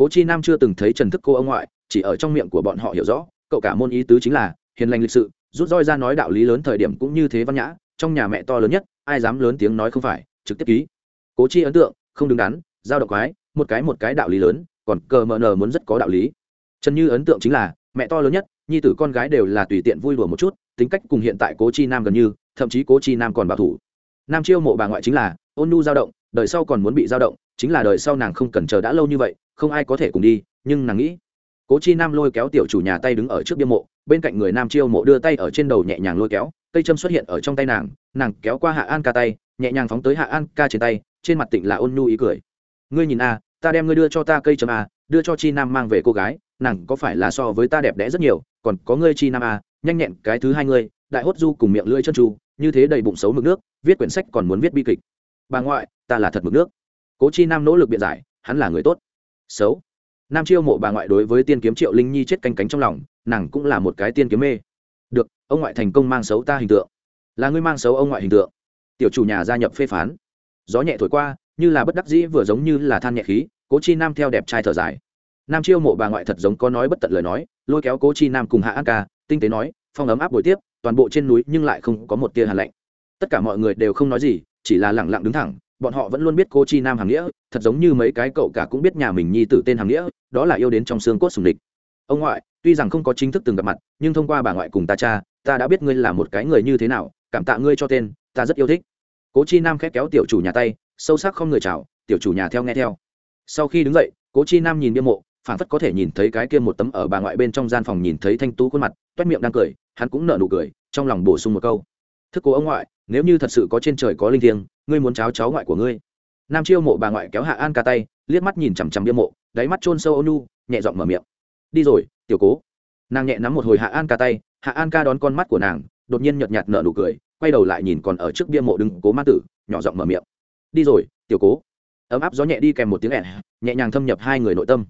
cố chi nam chưa từng thấy trần thức cô ông ngoại, chỉ ở trong miệng của bọn họ hiểu rõ, cậu cả môn ý tứ chính là, hiền lành lịch sự, rút roi ra nói đạo lý lớn thời điểm cũng như thế văn nhã, trong nhà mẹ to lớn nhất, ai dám lớn tiếng nói không phải, trực tiếp ký. Cố chi ấn tượng, không đứng đắn, giao động quái, một cái một cái đạo lý lớn, còn cờ mờ nờ muốn rất có đạo lý. Trần như ấn tượng chính là, mẹ to lớn nhất, nhi tử con gái đều là tùy tiện vui đùa một chút, tính cách cùng hiện tại cố chi nam gần như, thậm chí cố chi nam còn bảo thủ. Nam chiêu mộ bà ngoại chính là, ôn nu dao động, đời sau còn muốn bị dao động chính là đời sau nàng không cần chờ đã lâu như vậy, không ai có thể cùng đi, nhưng nàng nghĩ, cố chi nam lôi kéo tiểu chủ nhà tay đứng ở trước biên mộ, bên cạnh người nam chiêu mộ đưa tay ở trên đầu nhẹ nhàng lôi kéo, cây châm xuất hiện ở trong tay nàng nàng kéo qua hạ an ca tay, nhẹ nhàng phóng tới hạ an ca trên tay, trên mặt tịnh là ôn nhu ý cười. Ngươi nhìn a, ta đem ngươi đưa cho ta cây châm a, đưa cho chi nam mang về cô gái, nàng có phải là so với ta đẹp đẽ rất nhiều, còn có ngươi chi nam a, nhanh nhẹn cái thứ hai ngươi, đại hốt du cùng miệng lưỡi chân tru, như thế đầy bụng xấu mực nước, viết quyển sách còn muốn viết bi kịch. Bà ngoại, ta là thật mực nước cố chi nam nỗ lực biện giải, hắn là người tốt. Xấu. Nam chiêu mộ bà ngoại đối với tiên kiếm triệu linh nhi chết canh cánh trong lòng, nàng cũng là một cái tiên kiếm mê. Được, ông ngoại thành công mang xấu ta hình tượng. Là ngươi mang xấu ông ngoại hình tượng. Tiểu chủ nhà gia nhập phê phán. Gió nhẹ thổi qua, như là bất đắc dĩ vừa giống như là than nhẹ khí, cố chi nam theo đẹp trai thở dài. Nam chiêu mộ bà ngoại thật giống có nói bất tận lời nói, lôi kéo cố chi nam cùng hạ an ca, tinh tế nói, phong ấm áp buổi tiếp, toàn bộ trên núi nhưng lại không có một tia hàn lạnh. Tất cả mọi người đều không nói gì, chỉ là lẳng lặng đứng thẳng bọn họ vẫn luôn biết cô chi nam hàng nghĩa, thật giống như mấy cái cậu cả cũng biết nhà mình nhi tử tên hàng nghĩa, đó là yêu đến trong xương cốt sùng địch. Ông ngoại, tuy rằng không có chính thức từng gặp mặt, nhưng thông qua bà ngoại cùng ta cha, ta đã biết ngươi là một cái người như thế nào, cảm tạ ngươi cho tên, ta rất yêu thích. Cố chi nam khép kéo tiểu chủ nhà tay, sâu sắc không người chào, tiểu chủ nhà theo nghe theo. Sau khi đứng dậy, cố chi nam nhìn bia mộ phản phất có thể nhìn thấy cái kia một tấm ở bà ngoại bên trong gian phòng nhìn thấy thanh tú khuôn mặt, toét miệng đang cười, hắn cũng nở nụ cười, trong lòng bổ sung một câu. Thức cố ông ngoại, nếu như thật sự có trên trời có linh thiêng ngươi muốn cháo cháu ngoại của ngươi. Nam chiêu mộ bà ngoại kéo hạ an ca tay, liếc mắt nhìn chằm chằm bia mộ, đáy mắt chôn sâu ônu, nhẹ giọng mở miệng. Đi rồi, tiểu cố. Nàng nhẹ nắm một hồi hạ an ca tay, hạ an ca đón con mắt của nàng, đột nhiên nhợt nhạt nở nụ cười, quay đầu lại nhìn còn ở trước bia mộ đứng cố ma tử, nhỏ giọng mở miệng. Đi rồi, tiểu cố. Ấm áp gió nhẹ đi kèm một tiếng ẻn, nhẹ nhàng thâm nhập hai người nội tâm.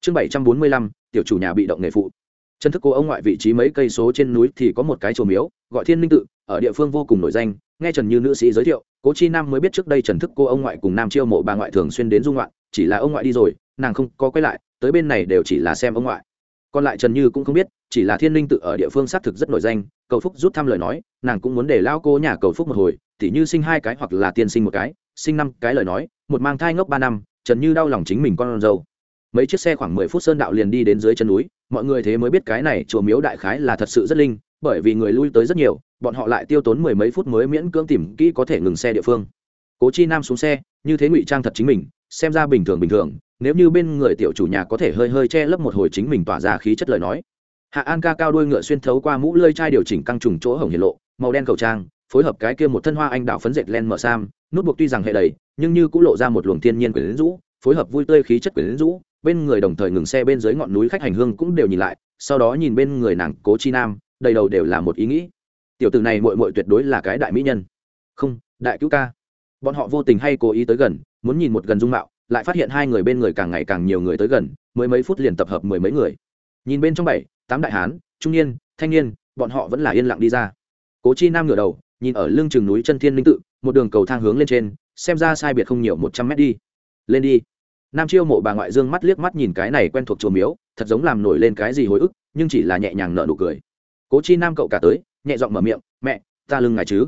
Chương bảy trăm bốn mươi lăm, tiểu chủ nhà bị động nghề phụ. Chân thức cô ông ngoại vị trí mấy cây số trên núi thì có một cái chùa miếu, gọi thiên minh tự, ở địa phương vô cùng nổi danh nghe trần như nữ sĩ giới thiệu, cố chi nam mới biết trước đây trần thức cô ông ngoại cùng nam chiêu mộ bà ngoại thường xuyên đến dung ngoạn, chỉ là ông ngoại đi rồi, nàng không có quay lại, tới bên này đều chỉ là xem ông ngoại. Còn lại trần như cũng không biết, chỉ là thiên linh tự ở địa phương xác thực rất nổi danh, cầu phúc rút thăm lời nói, nàng cũng muốn để lao cô nhà cầu phúc một hồi, tỉ như sinh hai cái hoặc là tiên sinh một cái, sinh năm cái lời nói, một mang thai ngốc ba năm, trần như đau lòng chính mình con dâu. Mấy chiếc xe khoảng mười phút sơn đạo liền đi đến dưới chân núi, mọi người thế mới biết cái này chùa miếu đại khái là thật sự rất linh bởi vì người lui tới rất nhiều, bọn họ lại tiêu tốn mười mấy phút mới miễn cưỡng tìm kỹ có thể ngừng xe địa phương. Cố chi nam xuống xe, như thế ngụy trang thật chính mình, xem ra bình thường bình thường, nếu như bên người tiểu chủ nhà có thể hơi hơi che lấp một hồi chính mình tỏa ra khí chất lời nói. Hạ an ca cao đuôi ngựa xuyên thấu qua mũ lơi chai điều chỉnh căng trùng chỗ hồng hiển lộ, màu đen khẩu trang, phối hợp cái kia một thân hoa anh đào phấn dệt len mở sam, nút buộc tuy rằng hệ đầy, nhưng như cũng lộ ra một luồng thiên nhiên quyển rũ, phối hợp vui tươi khí chất quyển rũ, bên người đồng thời ngừng xe bên dưới ngọn núi khách hành hương cũng đều nhìn lại, sau đó nhìn bên người nàng cố chi nam đầy đầu đều là một ý nghĩ. Tiểu tử này mội mội tuyệt đối là cái đại mỹ nhân. Không, đại cứu ca. Bọn họ vô tình hay cố ý tới gần, muốn nhìn một gần dung mạo, lại phát hiện hai người bên người càng ngày càng nhiều người tới gần, mới mấy phút liền tập hợp mười mấy người. Nhìn bên trong bảy, tám đại hán, trung niên, thanh niên, bọn họ vẫn là yên lặng đi ra. Cố chi nam ngửa đầu, nhìn ở lưng chừng núi chân thiên linh tự, một đường cầu thang hướng lên trên, xem ra sai biệt không nhiều một trăm mét đi. Lên đi. Nam chiêu mộ bà ngoại dương mắt liếc mắt nhìn cái này quen thuộc chùa miếu, thật giống làm nổi lên cái gì hồi ức, nhưng chỉ là nhẹ nhàng nở nụ cười cố chi nam cậu cả tới, nhẹ giọng mở miệng, mẹ, ta lưng ngài chứ?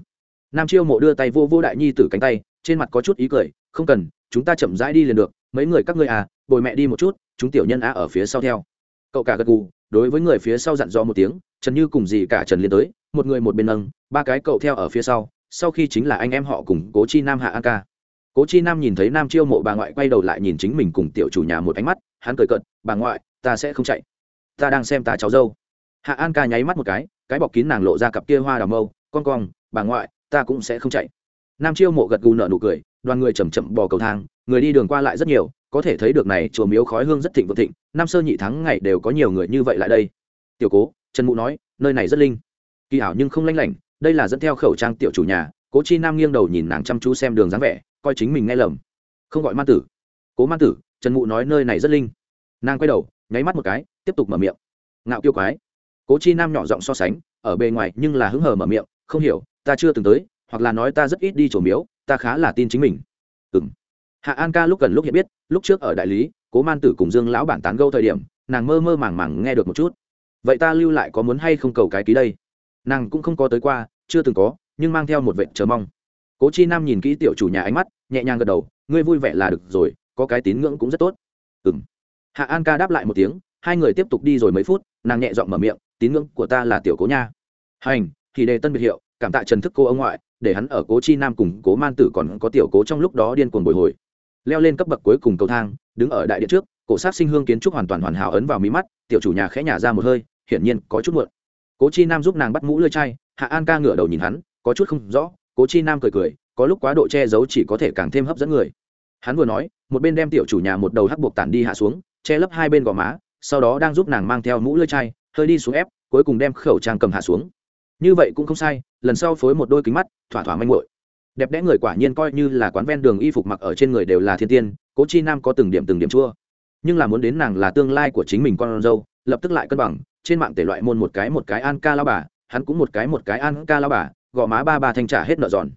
Nam chiêu mộ đưa tay vô vô đại nhi tử cánh tay, trên mặt có chút ý cười, không cần, chúng ta chậm rãi đi liền được, mấy người các ngươi à bồi mẹ đi một chút, chúng tiểu nhân á ở phía sau theo. Cậu cả gật gù, đối với người phía sau dặn dò một tiếng, trần như cùng gì cả trần liên tới, một người một bên nâng, ba cái cậu theo ở phía sau sau khi chính là anh em họ cùng cố chi nam hạ an ca. Cố chi nam nhìn thấy nam chiêu mộ bà ngoại quay đầu lại nhìn chính mình cùng tiểu chủ nhà một ánh mắt, hắn cười cận bà ngoại, ta sẽ không chạy. Ta đang xem ta cháu dâu hạ an ca nháy mắt một cái cái bọc kín nàng lộ ra cặp kia hoa đào mâu, con cong bà ngoại, ta cũng sẽ không chạy. Nam chiêu mộ gật gù nở nụ cười, đoàn người chầm chậm bò cầu thang, người đi đường qua lại rất nhiều, có thể thấy được này chùa miếu khói hương rất thịnh vượng thịnh, năm sơ nhị tháng ngày đều có nhiều người như vậy lại đây. Tiểu cố, trần mụ nói, nơi này rất linh. Kỳ ảo nhưng không lanh lảnh, đây là dẫn theo khẩu trang tiểu chủ nhà, cố chi nam nghiêng đầu nhìn nàng chăm chú xem đường dáng vẻ, coi chính mình nghe lầm. Không gọi man tử. Cố man tử, trần mụ nói nơi này rất linh. Nàng quay đầu, nháy mắt một cái, tiếp tục mở miệng. Ngạo kiêu quái cố chi nam nhỏ giọng so sánh, ở bề ngoài nhưng là hứng hờ mở miệng, không hiểu, ta chưa từng tới, hoặc là nói ta rất ít đi trổ miếu, ta khá là tin chính mình. Ừng hạ an ca lúc gần lúc hiện biết, lúc trước ở đại lý, cố man tử cùng dương lão bản tán gâu thời điểm, nàng mơ mơ màng màng nghe được một chút. Vậy ta lưu lại có muốn hay không cầu cái ký đây? Nàng cũng không có tới qua, chưa từng có, nhưng mang theo một vệ chờ mong. Cố chi nam nhìn kỹ tiểu chủ nhà ánh mắt, nhẹ nhàng gật đầu, ngươi vui vẻ là được rồi, có cái tín ngưỡng cũng rất tốt. Ừ m hạ an ca đáp lại một tiếng hai người tiếp tục đi rồi mấy phút, nàng nhẹ giọng mở miệng, tín ngưỡng của ta là tiểu cố nha. Hành, thì đề tân biệt hiệu, cảm tạ trần thức cô ông ngoại, để hắn ở cố chi nam cùng cố man tử còn có tiểu cố trong lúc đó điên cuồng bồi hồi. Leo lên cấp bậc cuối cùng cầu thang, đứng ở đại điện trước, cổ sát sinh hương kiến trúc hoàn toàn hoàn hảo ấn vào mí mắt, tiểu chủ nhà khẽ nhả ra một hơi, hiển nhiên có chút muộn. Cố chi nam giúp nàng bắt mũ lơi chai, hạ an ca ngửa đầu nhìn hắn, có chút không rõ, cố chi nam cười cười, có lúc quá độ che giấu chỉ có thể càng thêm hấp dẫn người. Hắn vừa nói, một bên đem tiểu chủ nhà một đầu hắc buộc tản đi hạ xuống, che lấp hai bên gò má sau đó đang giúp nàng mang theo mũ lưỡi chai, hơi đi xuống ép, cuối cùng đem khẩu trang cầm hạ xuống. Như vậy cũng không sai, lần sau phối một đôi kính mắt, thỏa thỏa manh muội. Đẹp đẽ người quả nhiên coi như là quán ven đường y phục mặc ở trên người đều là thiên tiên, cố chi nam có từng điểm từng điểm chua. Nhưng là muốn đến nàng là tương lai của chính mình con dâu, lập tức lại cân bằng, trên mạng tể loại môn một cái một cái an ca lao bà, hắn cũng một cái một cái an ca lao bà, gò má ba ba thanh trả hết nợ giòn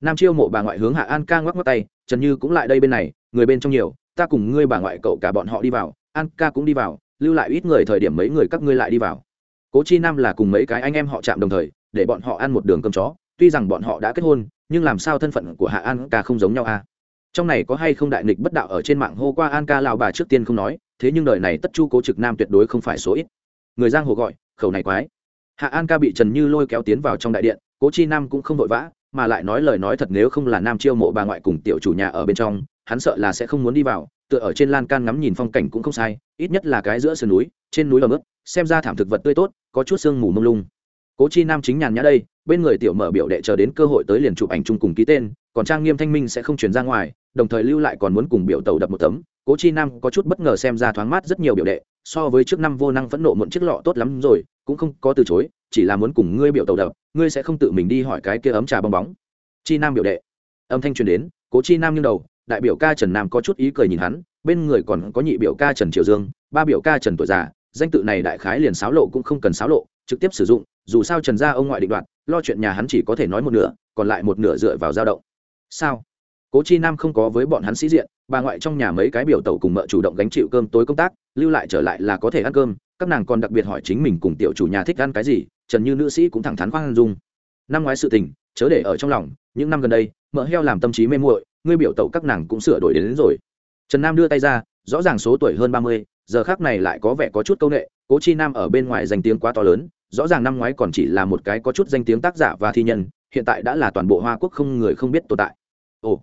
nam chiêu mộ bà ngoại hướng hạ an ca ngoắc ngoắc tay, trần như cũng lại đây bên này, người bên trong nhiều, ta cùng ngươi bà ngoại cậu cả bọn họ đi vào, an ca cũng đi vào lưu lại ít người thời điểm mấy người các ngươi lại đi vào. Cố chi nam là cùng mấy cái anh em họ chạm đồng thời, để bọn họ ăn một đường cơm chó. Tuy rằng bọn họ đã kết hôn, nhưng làm sao thân phận của hạ an ca không giống nhau a trong này có hay không đại nghịch bất đạo ở trên mạng hô qua an ca lao bà trước tiên không nói, thế nhưng đời này tất chu cố trực nam tuyệt đối không phải số ít. Người giang hồ gọi, khẩu này quái. Hạ an ca bị trần như lôi kéo tiến vào trong đại điện, cố chi nam cũng không vội vã, mà lại nói lời nói thật nếu không là nam chiêu mộ bà ngoại cùng tiểu chủ nhà ở bên trong, hắn sợ là sẽ không muốn đi vào tựa ở trên lan can ngắm nhìn phong cảnh cũng không sai, ít nhất là cái giữa sườn núi, trên núi là ướt, xem ra thảm thực vật tươi tốt, có chút sương mù mông lung. Cố chi nam chính nhàn nhã đây, bên người tiểu mở biểu đệ chờ đến cơ hội tới liền chụp ảnh chung cùng ký tên, còn trang nghiêm thanh minh sẽ không chuyển ra ngoài, đồng thời lưu lại còn muốn cùng biểu tàu đập một tấm. Cố chi nam có chút bất ngờ xem ra thoáng mát rất nhiều biểu đệ, so với trước năm vô năng phẫn nộ muộn chiếc lọ tốt lắm rồi, cũng không có từ chối, chỉ là muốn cùng ngươi biểu tàu đập, ngươi sẽ không tự mình đi hỏi cái kia ấm trà bong bóng. Chi nam biểu đệ, âm thanh truyền đến, cố chi nam nghiêng đầu đại biểu ca trần nam có chút ý cười nhìn hắn, bên người còn có nhị biểu ca trần triều dương, ba biểu ca trần tuổi già. Danh tự này đại khái liền xáo lộ cũng không cần xáo lộ, trực tiếp sử dụng, dù sao trần gia ông ngoại định đoạt, lo chuyện nhà hắn chỉ có thể nói một nửa, còn lại một nửa dựa vào dao động. Sao? Cố chi nam không có với bọn hắn sĩ diện, bà ngoại trong nhà mấy cái biểu tẩu cùng mợ chủ động gánh chịu cơm tối công tác, lưu lại trở lại là có thể ăn cơm, các nàng còn đặc biệt hỏi chính mình cùng tiểu chủ nhà thích ăn cái gì, trần như nữ sĩ cũng thẳng thắn khoan dung. Năm ngoái sự tình, chớ để ở trong lòng, những năm gần đây mỡ heo làm tâm trí mê muội ngươi biểu tẩu các nàng cũng sửa đổi đến, đến rồi. Trần nam đưa tay ra rõ ràng số tuổi hơn ba mươi giờ khác này lại có vẻ có chút c â u n ệ cố chi nam ở bên ngoài danh tiếng quá to lớn rõ ràng năm ngoái còn chỉ là một cái có chút danh tiếng tác giả và thi nhân hiện tại đã là toàn bộ hoa quốc không người không biết tồn tại. Ồ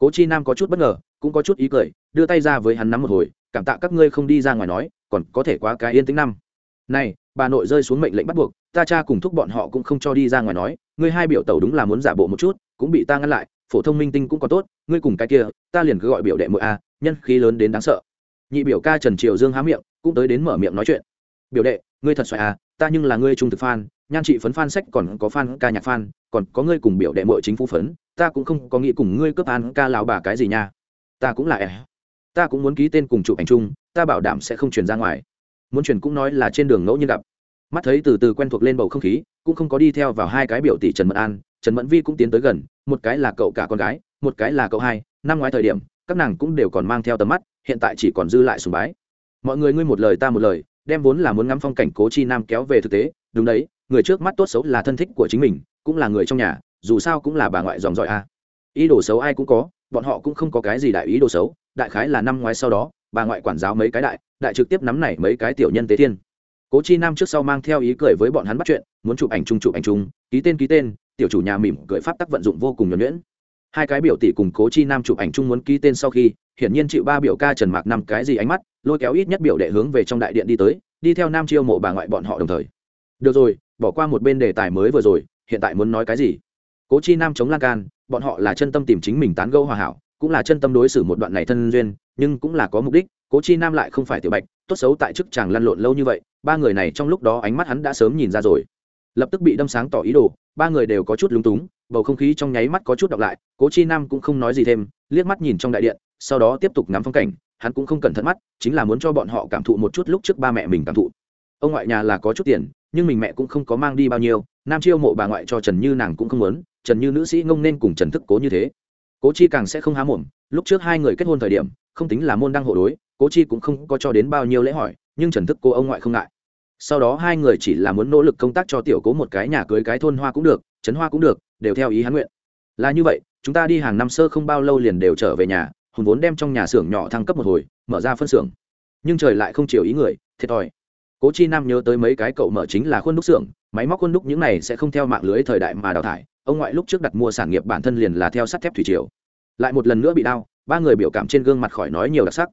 cố chi nam có chút bất ngờ cũng có chút ý cười đưa tay ra với hắn nắm một hồi cảm tạ các ngươi không đi ra ngoài nói còn có thể quá cái yên tĩnh năm. Này bà nội rơi xuống mệnh lệnh bắt buộc ta cha cùng thúc bọn họ cũng không cho đi ra ngoài nói ngươi hai biểu tẩu đúng là muốn giả bộ một chút cũng bị ta ngăn lại phổ thông minh tinh cũng có tốt, ngươi cùng cái kia, ta liền cứ gọi biểu đệ mỗi a, nhân khí lớn đến đáng sợ. Nhị biểu ca trần triều dương há miệng, cũng tới đến mở miệng nói chuyện. Biểu đệ, ngươi thật xoài à ta nhưng là ngươi trung thực fan, nhan trị phấn fan sách còn có fan ca nhạc fan, còn có ngươi cùng biểu đệ mội chính phủ phấn, ta cũng không có nghĩ cùng ngươi cướp an ca lão bà cái gì nha. Ta cũng là ẻ, ta cũng muốn ký tên cùng chụp ảnh chung, ta bảo đảm sẽ không truyền ra ngoài. Muốn truyền cũng nói là trên đường ngẫu nhiên gặp. Mắt thấy từ từ quen thuộc lên bầu không khí, cũng không có đi theo vào hai cái biểu tỷ trần mẫn an, trần mẫn vi cũng tiến tới gần một cái là cậu cả con gái, một cái là cậu hai, năm ngoái thời điểm, các nàng cũng đều còn mang theo tầm mắt, hiện tại chỉ còn dư lại sùng bái. Mọi người ngươi một lời ta một lời, đem vốn là muốn ngắm phong cảnh cố chi nam kéo về thực tế, đúng đấy, người trước mắt tốt xấu là thân thích của chính mình, cũng là người trong nhà, dù sao cũng là bà ngoại dòng dõi a. Ý đồ xấu ai cũng có, bọn họ cũng không có cái gì đại ý đồ xấu, đại khái là năm ngoái sau đó, bà ngoại quản giáo mấy cái đại đại trực tiếp nắm này mấy cái tiểu nhân tế thiên. Cố chi nam trước sau mang theo ý cười với bọn hắn bắt chuyện, muốn chụp ảnh chung chụp ảnh chung, ký tên ký tên tiểu chủ nhà mỉm cười pháp tắc vận dụng vô cùng nhuẩn nhuyễn. Hai cái biểu tỷ cùng cố chi nam chụp ảnh chung muốn ký tên sau khi, hiển nhiên chịu ba biểu ca trần mạc năm cái gì ánh mắt, lôi kéo ít nhất biểu đệ hướng về trong đại điện đi tới, đi theo nam chiêu mộ bà ngoại bọn họ đồng thời. Được rồi, bỏ qua một bên đề tài mới vừa rồi, hiện tại muốn nói cái gì? Cố chi nam chống lan can, bọn họ là chân tâm tìm chính mình tán gẫu hòa hảo, cũng là chân tâm đối xử một đoạn này thân duyên, nhưng cũng là có mục đích, cố chi nam lại không phải tiểu bạch, tốt xấu tại chức chàng lăn lộn lâu như vậy, ba người này trong lúc đó ánh mắt hắn đã sớm nhìn ra rồi. Lập tức bị đâm sáng tỏ ý đồ ba người đều có chút lúng túng, bầu không khí trong nháy mắt có chút đọc lại, cố chi nam cũng không nói gì thêm, liếc mắt nhìn trong đại điện, sau đó tiếp tục ngắm phong cảnh, hắn cũng không cẩn thận mắt, chính là muốn cho bọn họ cảm thụ một chút lúc trước ba mẹ mình cảm thụ. Ông ngoại nhà là có chút tiền, nhưng mình mẹ cũng không có mang đi bao nhiêu, nam chiêu mộ bà ngoại cho trần như nàng cũng không muốn, trần như nữ sĩ ngông nên cùng trần thức cố như thế. Cố chi càng sẽ không há mồm, lúc trước hai người kết hôn thời điểm, không tính là môn đăng hộ đối, cố chi cũng không có cho đến bao nhiêu lễ hỏi, nhưng trần thức cô ông ngoại không ngại sau đó hai người chỉ là muốn nỗ lực công tác cho tiểu cố một cái nhà cưới cái thôn hoa cũng được, trấn hoa cũng được, đều theo ý hắn nguyện. Là như vậy, chúng ta đi hàng năm sơ không bao lâu liền đều trở về nhà hùng vốn đem trong nhà xưởng nhỏ thăng cấp một hồi, mở ra phân xưởng. Nhưng trời lại không chiều ý người, thiệt thòi. Cố chi nam nhớ tới mấy cái cậu mở chính là khuôn đúc xưởng, máy móc khuôn đúc những này sẽ không theo mạng lưới thời đại mà đào thải, ông ngoại lúc trước đặt mua sản nghiệp bản thân liền là theo sắt thép thủy triều. Lại một lần nữa bị đau, ba người biểu cảm trên gương mặt khỏi nói nhiều đặc sắc.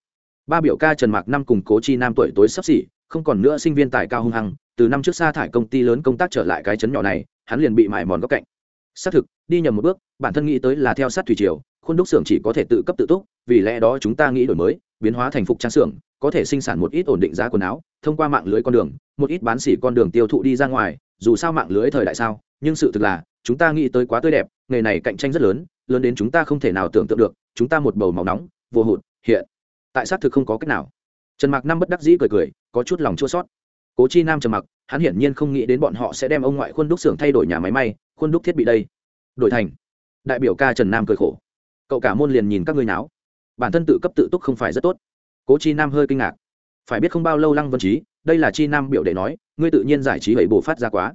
Ba biểu ca trần mạc năm cùng cố chi nam tuổi tối sắp xỉ không còn nữa sinh viên tài cao hung hăng, từ năm trước xa thải công ty lớn công tác trở lại cái chấn nhỏ này, hắn liền bị mài mòn góc cạnh. Xác thực, đi nhầm một bước, bản thân nghĩ tới là theo sát thủy triều, khuôn đúc xưởng chỉ có thể tự cấp tự túc, vì lẽ đó chúng ta nghĩ đổi mới, biến hóa thành phục trang xưởng, có thể sinh sản một ít ổn định giá quần áo, thông qua mạng lưới con đường, một ít bán xỉ con đường tiêu thụ đi ra ngoài, dù sao mạng lưới thời đại sao, nhưng sự thực là, chúng ta nghĩ tới quá tươi đẹp, nghề này cạnh tranh rất lớn lớn đến chúng ta không thể nào tưởng tượng được, chúng ta một bầu máu nóng, vô hụt, hiện. Tại xác thực không có cách nào. Trần mạc năm bất đắc dĩ cười cười có chút lòng chua sót. Cố chi nam trầm mặc, hắn hiển nhiên không nghĩ đến bọn họ sẽ đem ông ngoại khuôn đúc xưởng thay đổi nhà máy may, khuôn đúc thiết bị đây. Đổi thành, đại biểu ca trần nam cười khổ. Cậu cả môn liền nhìn các ngươi náo. Bản thân tự cấp tự túc không phải rất tốt. Cố chi nam hơi kinh ngạc. Phải biết không bao lâu lăng vân trí đây là chi nam biểu đệ nói, ngươi tự nhiên giải trí vậy bổ phát ra quá.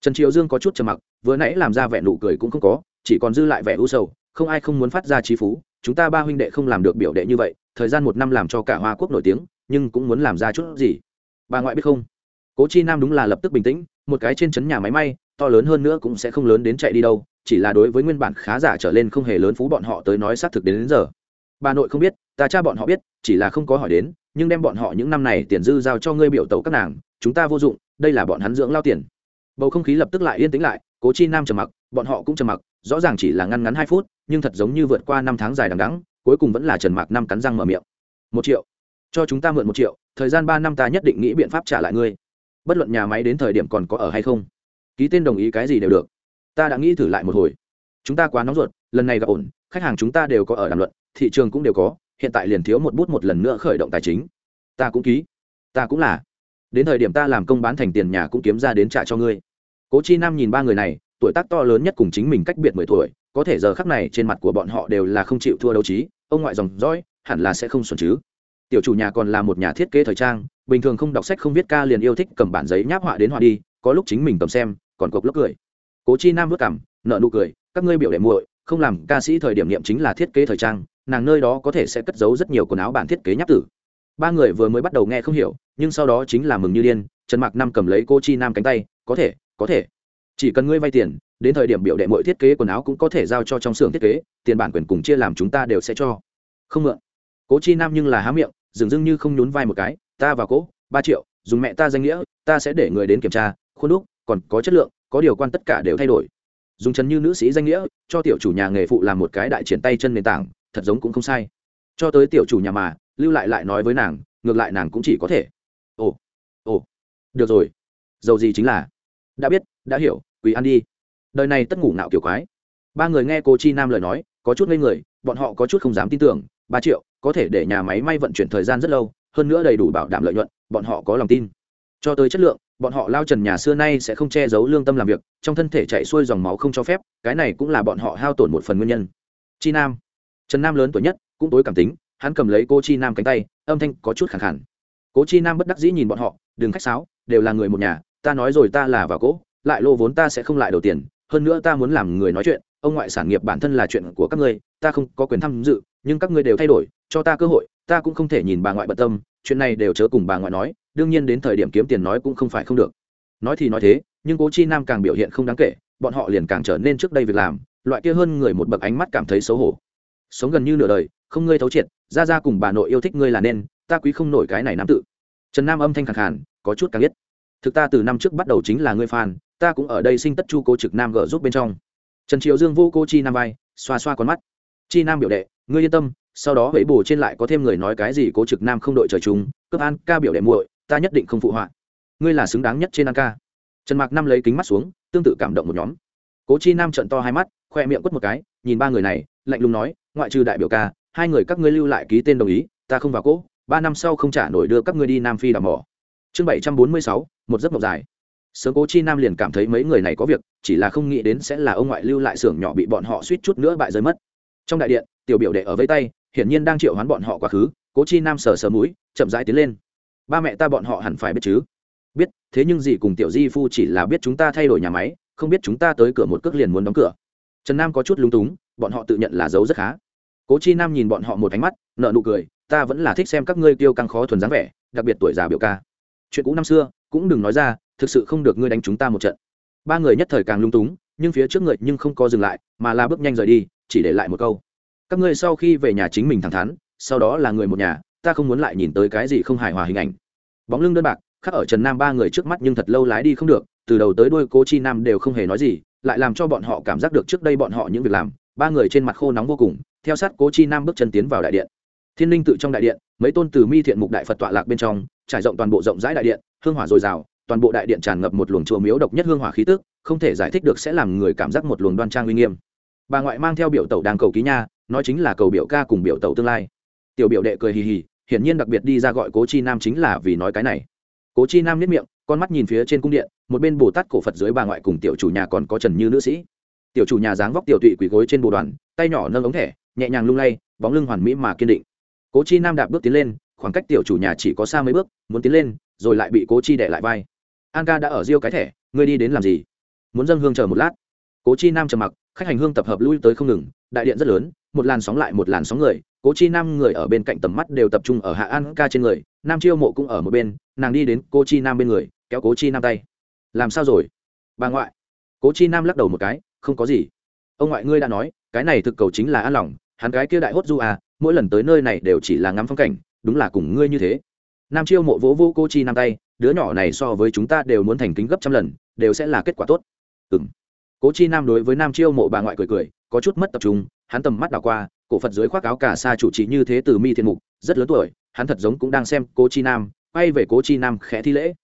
Trần triều dương có chút trầm mặc, vừa nãy làm ra vẻ nụ cười cũng không có, chỉ còn dư lại vẻ u sầu, không ai không muốn phát ra trí phú, chúng ta ba huynh đệ không làm được biểu đệ như vậy, thời gian một năm làm cho cả hoa quốc nổi tiếng nhưng cũng muốn làm ra chút gì. Bà ngoại biết không? Cố chi nam đúng là lập tức bình tĩnh một cái trên chấn nhà máy may to lớn hơn nữa cũng sẽ không lớn đến chạy đi đâu chỉ là đối với nguyên bản khá giả trở lên không hề lớn phú bọn họ tới nói xác thực đến, đến giờ. Bà nội không biết ta cha bọn họ biết chỉ là không có hỏi đến nhưng đem bọn họ những năm này tiền dư giao cho ngươi biểu tấu các nàng chúng ta vô dụng đây là bọn hắn dưỡng lao tiền. Bầu không khí lập tức lại yên tĩnh lại cố chi nam trầm mặc bọn họ cũng trầm mặc rõ ràng chỉ là ngăn ngắn hai phút nhưng thật giống như vượt qua năm tháng dài đằng đắng cuối cùng vẫn là trần mạc năm cắn răng mở miệng. Một triệu cho chúng ta mượn một triệu, thời gian ba năm ta nhất định nghĩ biện pháp trả lại ngươi. Bất luận nhà máy đến thời điểm còn có ở hay không, ký tên đồng ý cái gì đều được. Ta đã nghĩ thử lại một hồi. Chúng ta quá nóng ruột, lần này gặp ổn, khách hàng chúng ta đều có ở đàm luận, thị trường cũng đều có, hiện tại liền thiếu một bút một lần nữa khởi động tài chính. Ta cũng ký. Ta cũng là. Đến thời điểm ta làm công bán thành tiền nhà cũng kiếm ra đến trả cho ngươi. Cố chi nam nhìn ba người này, tuổi tác to lớn nhất cùng chính mình cách biệt mười tuổi, có thể giờ khắc này trên mặt của bọn họ đều là không chịu thua đấu trí, ông ngoại dòng dõi, hẳn là sẽ không xuẩn chứ tiểu chủ nhà còn là một nhà thiết kế thời trang, bình thường không đọc sách không viết ca liền yêu thích cầm bản giấy nháp họa đến họa đi, có lúc chính mình cầm xem, còn cộc lốc cười. Cố chi nam vất cảm nợ nụ cười, các ngươi biểu đệ muội, không làm ca sĩ thời điểm niệm chính là thiết kế thời trang, nàng nơi đó có thể sẽ cất giấu rất nhiều quần áo bản thiết kế nháp tử. Ba người vừa mới bắt đầu nghe không hiểu, nhưng sau đó chính là mừng như điên, trần mạc năm cầm lấy cô chi nam cánh tay, có thể có thể. Chỉ cần ngươi vay tiền, đến thời điểm biểu đệ mỗi thiết kế quần áo cũng có thể giao cho trong xưởng thiết kế, tiền bản quyền cùng chia làm chúng ta đều sẽ cho. Không mượn. Cố chi nam nhưng là há miệng dường dưng như không nhún vai một cái, ta và cỗ, ba triệu, dùng mẹ ta danh nghĩa, ta sẽ để người đến kiểm tra, khuôn đúc, còn có chất lượng, có điều quan tất cả đều thay đổi. Dùng trần như nữ sĩ danh nghĩa, cho tiểu chủ nhà nghề phụ làm một cái đại triển tay chân nền tảng, thật giống cũng không sai. Cho tới tiểu chủ nhà mà, lưu lại lại nói với nàng, ngược lại nàng cũng chỉ có thể. Ồ ồ, được rồi. Dầu gì chính là. Đã biết, đã hiểu quỳ ăn đi. Đời này tất ngủ nạo kiểu quái. Ba người nghe cô chi nam lời nói, có chút ngây người, bọn họ có chút không dám tin tưởng, ba triệu có thể để nhà máy may vận chuyển thời gian rất lâu, hơn nữa đầy đủ bảo đảm lợi nhuận, bọn họ có lòng tin. Cho tới chất lượng, bọn họ lao trần nhà xưa nay sẽ không che giấu lương tâm làm việc, trong thân thể chạy xuôi dòng máu không cho phép, cái này cũng là bọn họ hao tổn một phần nguyên nhân. Chi nam. Trần nam lớn tuổi nhất, cũng tối cảm tính, hắn cầm lấy cô chi nam cánh tay, âm thanh có chút khẳng khẳng cố chi nam bất đắc dĩ nhìn bọn họ, đừng khách sáo, đều là người một nhà, ta nói rồi ta là vào cố lại lô vốn ta sẽ không lại đầu tiền, hơn nữa ta muốn làm người nói chuyện, ông ngoại sản nghiệp bản thân là chuyện của các ngươi, ta không có quyền tham dự, nhưng các ngươi đều thay đổi cho ta cơ hội, ta cũng không thể nhìn bà ngoại bận tâm, chuyện này đều chớ cùng bà ngoại nói, đương nhiên đến thời điểm kiếm tiền nói cũng không phải không được. Nói thì nói thế, nhưng cố chi nam càng biểu hiện không đáng kể, bọn họ liền càng trở nên trước đây việc làm, loại kia hơn người một bậc ánh mắt cảm thấy xấu hổ. Sống gần như nửa đời, không ngươi thấu triệt ra ra cùng bà nội yêu thích ngươi là nên, ta quý không nổi cái này nam tự. Trần nam âm thanh khẳng khàn, có chút càng biết. Thực ta từ năm trước bắt đầu chính là ngươi fan, ta cũng ở đây sinh tất chu cố trực nam gỡ giúp bên trong. Trần triệu dương vô cô chi nam vai, xoa xoa con mắt. Chi nam biểu đệ, ngươi yên tâm sau đó hãy bù trên lại có thêm người nói cái gì cố trực nam không đội trời chúng cướp an ca biểu đệ muội, ta nhất định không phụ họa. Ngươi là xứng đáng nhất trên an ca. Trần mạc năm lấy kính mắt xuống, tương tự cảm động một nhóm. Cố chi nam trận to hai mắt, khoe miệng quất một cái, nhìn ba người này, lạnh lùng nói, ngoại trừ đại biểu ca, hai người các ngươi lưu lại ký tên đồng ý, ta không vào cỗ ba năm sau không trả nổi đưa các ngươi đi nam phi đào mỏ. Chương bảy trăm bốn mươi sáu, một giấc mộng dài. Sớm cố chi nam liền cảm thấy mấy người này có việc, chỉ là không nghĩ đến sẽ là ông ngoại lưu lại xưởng nhỏ bị bọn họ suýt chút nữa bại rơi mất. Trong đại điện, tiểu biểu đệ ở vây tay hiển nhiên đang triệu hoán bọn họ quá khứ, cố chi nam sờ sờ mũi, chậm rãi tiến lên. Ba mẹ ta bọn họ hẳn phải biết chứ? Biết, thế nhưng gì cùng tiểu di phu chỉ là biết chúng ta thay đổi nhà máy, không biết chúng ta tới cửa một cước liền muốn đóng cửa. Trần nam có chút lúng túng, bọn họ tự nhận là giấu rất khá. Cố chi nam nhìn bọn họ một ánh mắt nợ nụ cười, ta vẫn là thích xem các ngươi tiêu căng khó thuần dáng vẻ, đặc biệt tuổi già biểu ca. Chuyện cũ năm xưa, cũng đừng nói ra, thực sự không được ngươi đánh chúng ta một trận. Ba người nhất thời càng lung túng, nhưng phía trước người nhưng không có dừng lại, mà là bước nhanh rời đi, chỉ để lại một câu các ngươi sau khi về nhà chính mình thẳng thắn, sau đó là người một nhà, ta không muốn lại nhìn tới cái gì không hài hòa hình ảnh. Bóng lưng đơn bạc, khắc ở trần nam ba người trước mắt nhưng thật lâu lái đi không được, từ đầu tới đuôi cố chi nam đều không hề nói gì, lại làm cho bọn họ cảm giác được trước đây bọn họ những việc làm, ba người trên mặt khô nóng vô cùng, theo sát cố chi nam bước chân tiến vào đại điện. Thiên linh tự trong đại điện, mấy tôn từ mi thiện mục đại phật tọa lạc bên trong, trải rộng toàn bộ rộng rãi đại điện, hương hỏa dồi dào, toàn bộ đại điện tràn ngập một luồng chùa miếu độc nhất hương hỏa khí tức, không thể giải thích được sẽ làm người cảm giác một luồng đoan trang uy nghiêm. Bà ngoại mang theo biểu tẩu đang cầu ký nha nói chính là cầu biểu ca cùng biểu tẩu tương lai. Tiểu biểu đệ cười hì hì, hiển nhiên đặc biệt đi ra gọi cố chi nam chính là vì nói cái này. Cố chi nam nhất miệng, con mắt nhìn phía trên cung điện, một bên bồ tát cổ phật dưới bà ngoại cùng tiểu chủ nhà còn có trần như nữ sĩ. Tiểu chủ nhà dáng vóc tiểu tụy quỳ gối trên bồ đoàn, tay nhỏ nâng ống thẻ, nhẹ nhàng lung lay, bóng lưng hoàn mỹ mà kiên định. Cố chi nam đạp bước tiến lên, khoảng cách tiểu chủ nhà chỉ có xa mấy bước, muốn tiến lên, rồi lại bị cố chi đẻ lại vai. An ca đã ở riêu cái thẻ, ngươi đi đến làm gì? Muốn dâng hương chờ một lát. Cố chi nam trầm mặc khách hành hương tập hợp lui tới không ngừng, đại điện rất lớn, một làn sóng lại một làn sóng người, cố chi nam người ở bên cạnh tầm mắt đều tập trung ở hạ an ca trên người, nam chiêu mộ cũng ở một bên, nàng đi đến cô chi nam bên người, kéo cố chi nam tay. Làm sao rồi? Bà ngoại. Cố chi nam lắc đầu một cái, không có gì. Ông ngoại ngươi đã nói, cái này thực cầu chính là an lòng, hắn cái kia đại hốt du à mỗi lần tới nơi này đều chỉ là ngắm phong cảnh, đúng là cùng ngươi như thế. Nam chiêu mộ vỗ vỗ cô chi nam tay, đứa nhỏ này so với chúng ta đều muốn thành kính gấp trăm lần, đều sẽ là kết quả tốt. Ừ m cố chi nam đối với nam chiêu mộ bà ngoại cười cười, có chút mất tập trung, hắn tầm mắt đảo qua, cổ phật dưới khoác áo cả xa chủ trì như thế từ mi thiên mục, rất lớn tuổi, hắn thật giống cũng đang xem cố chi nam, quay về cố chi nam khẽ thi lễ.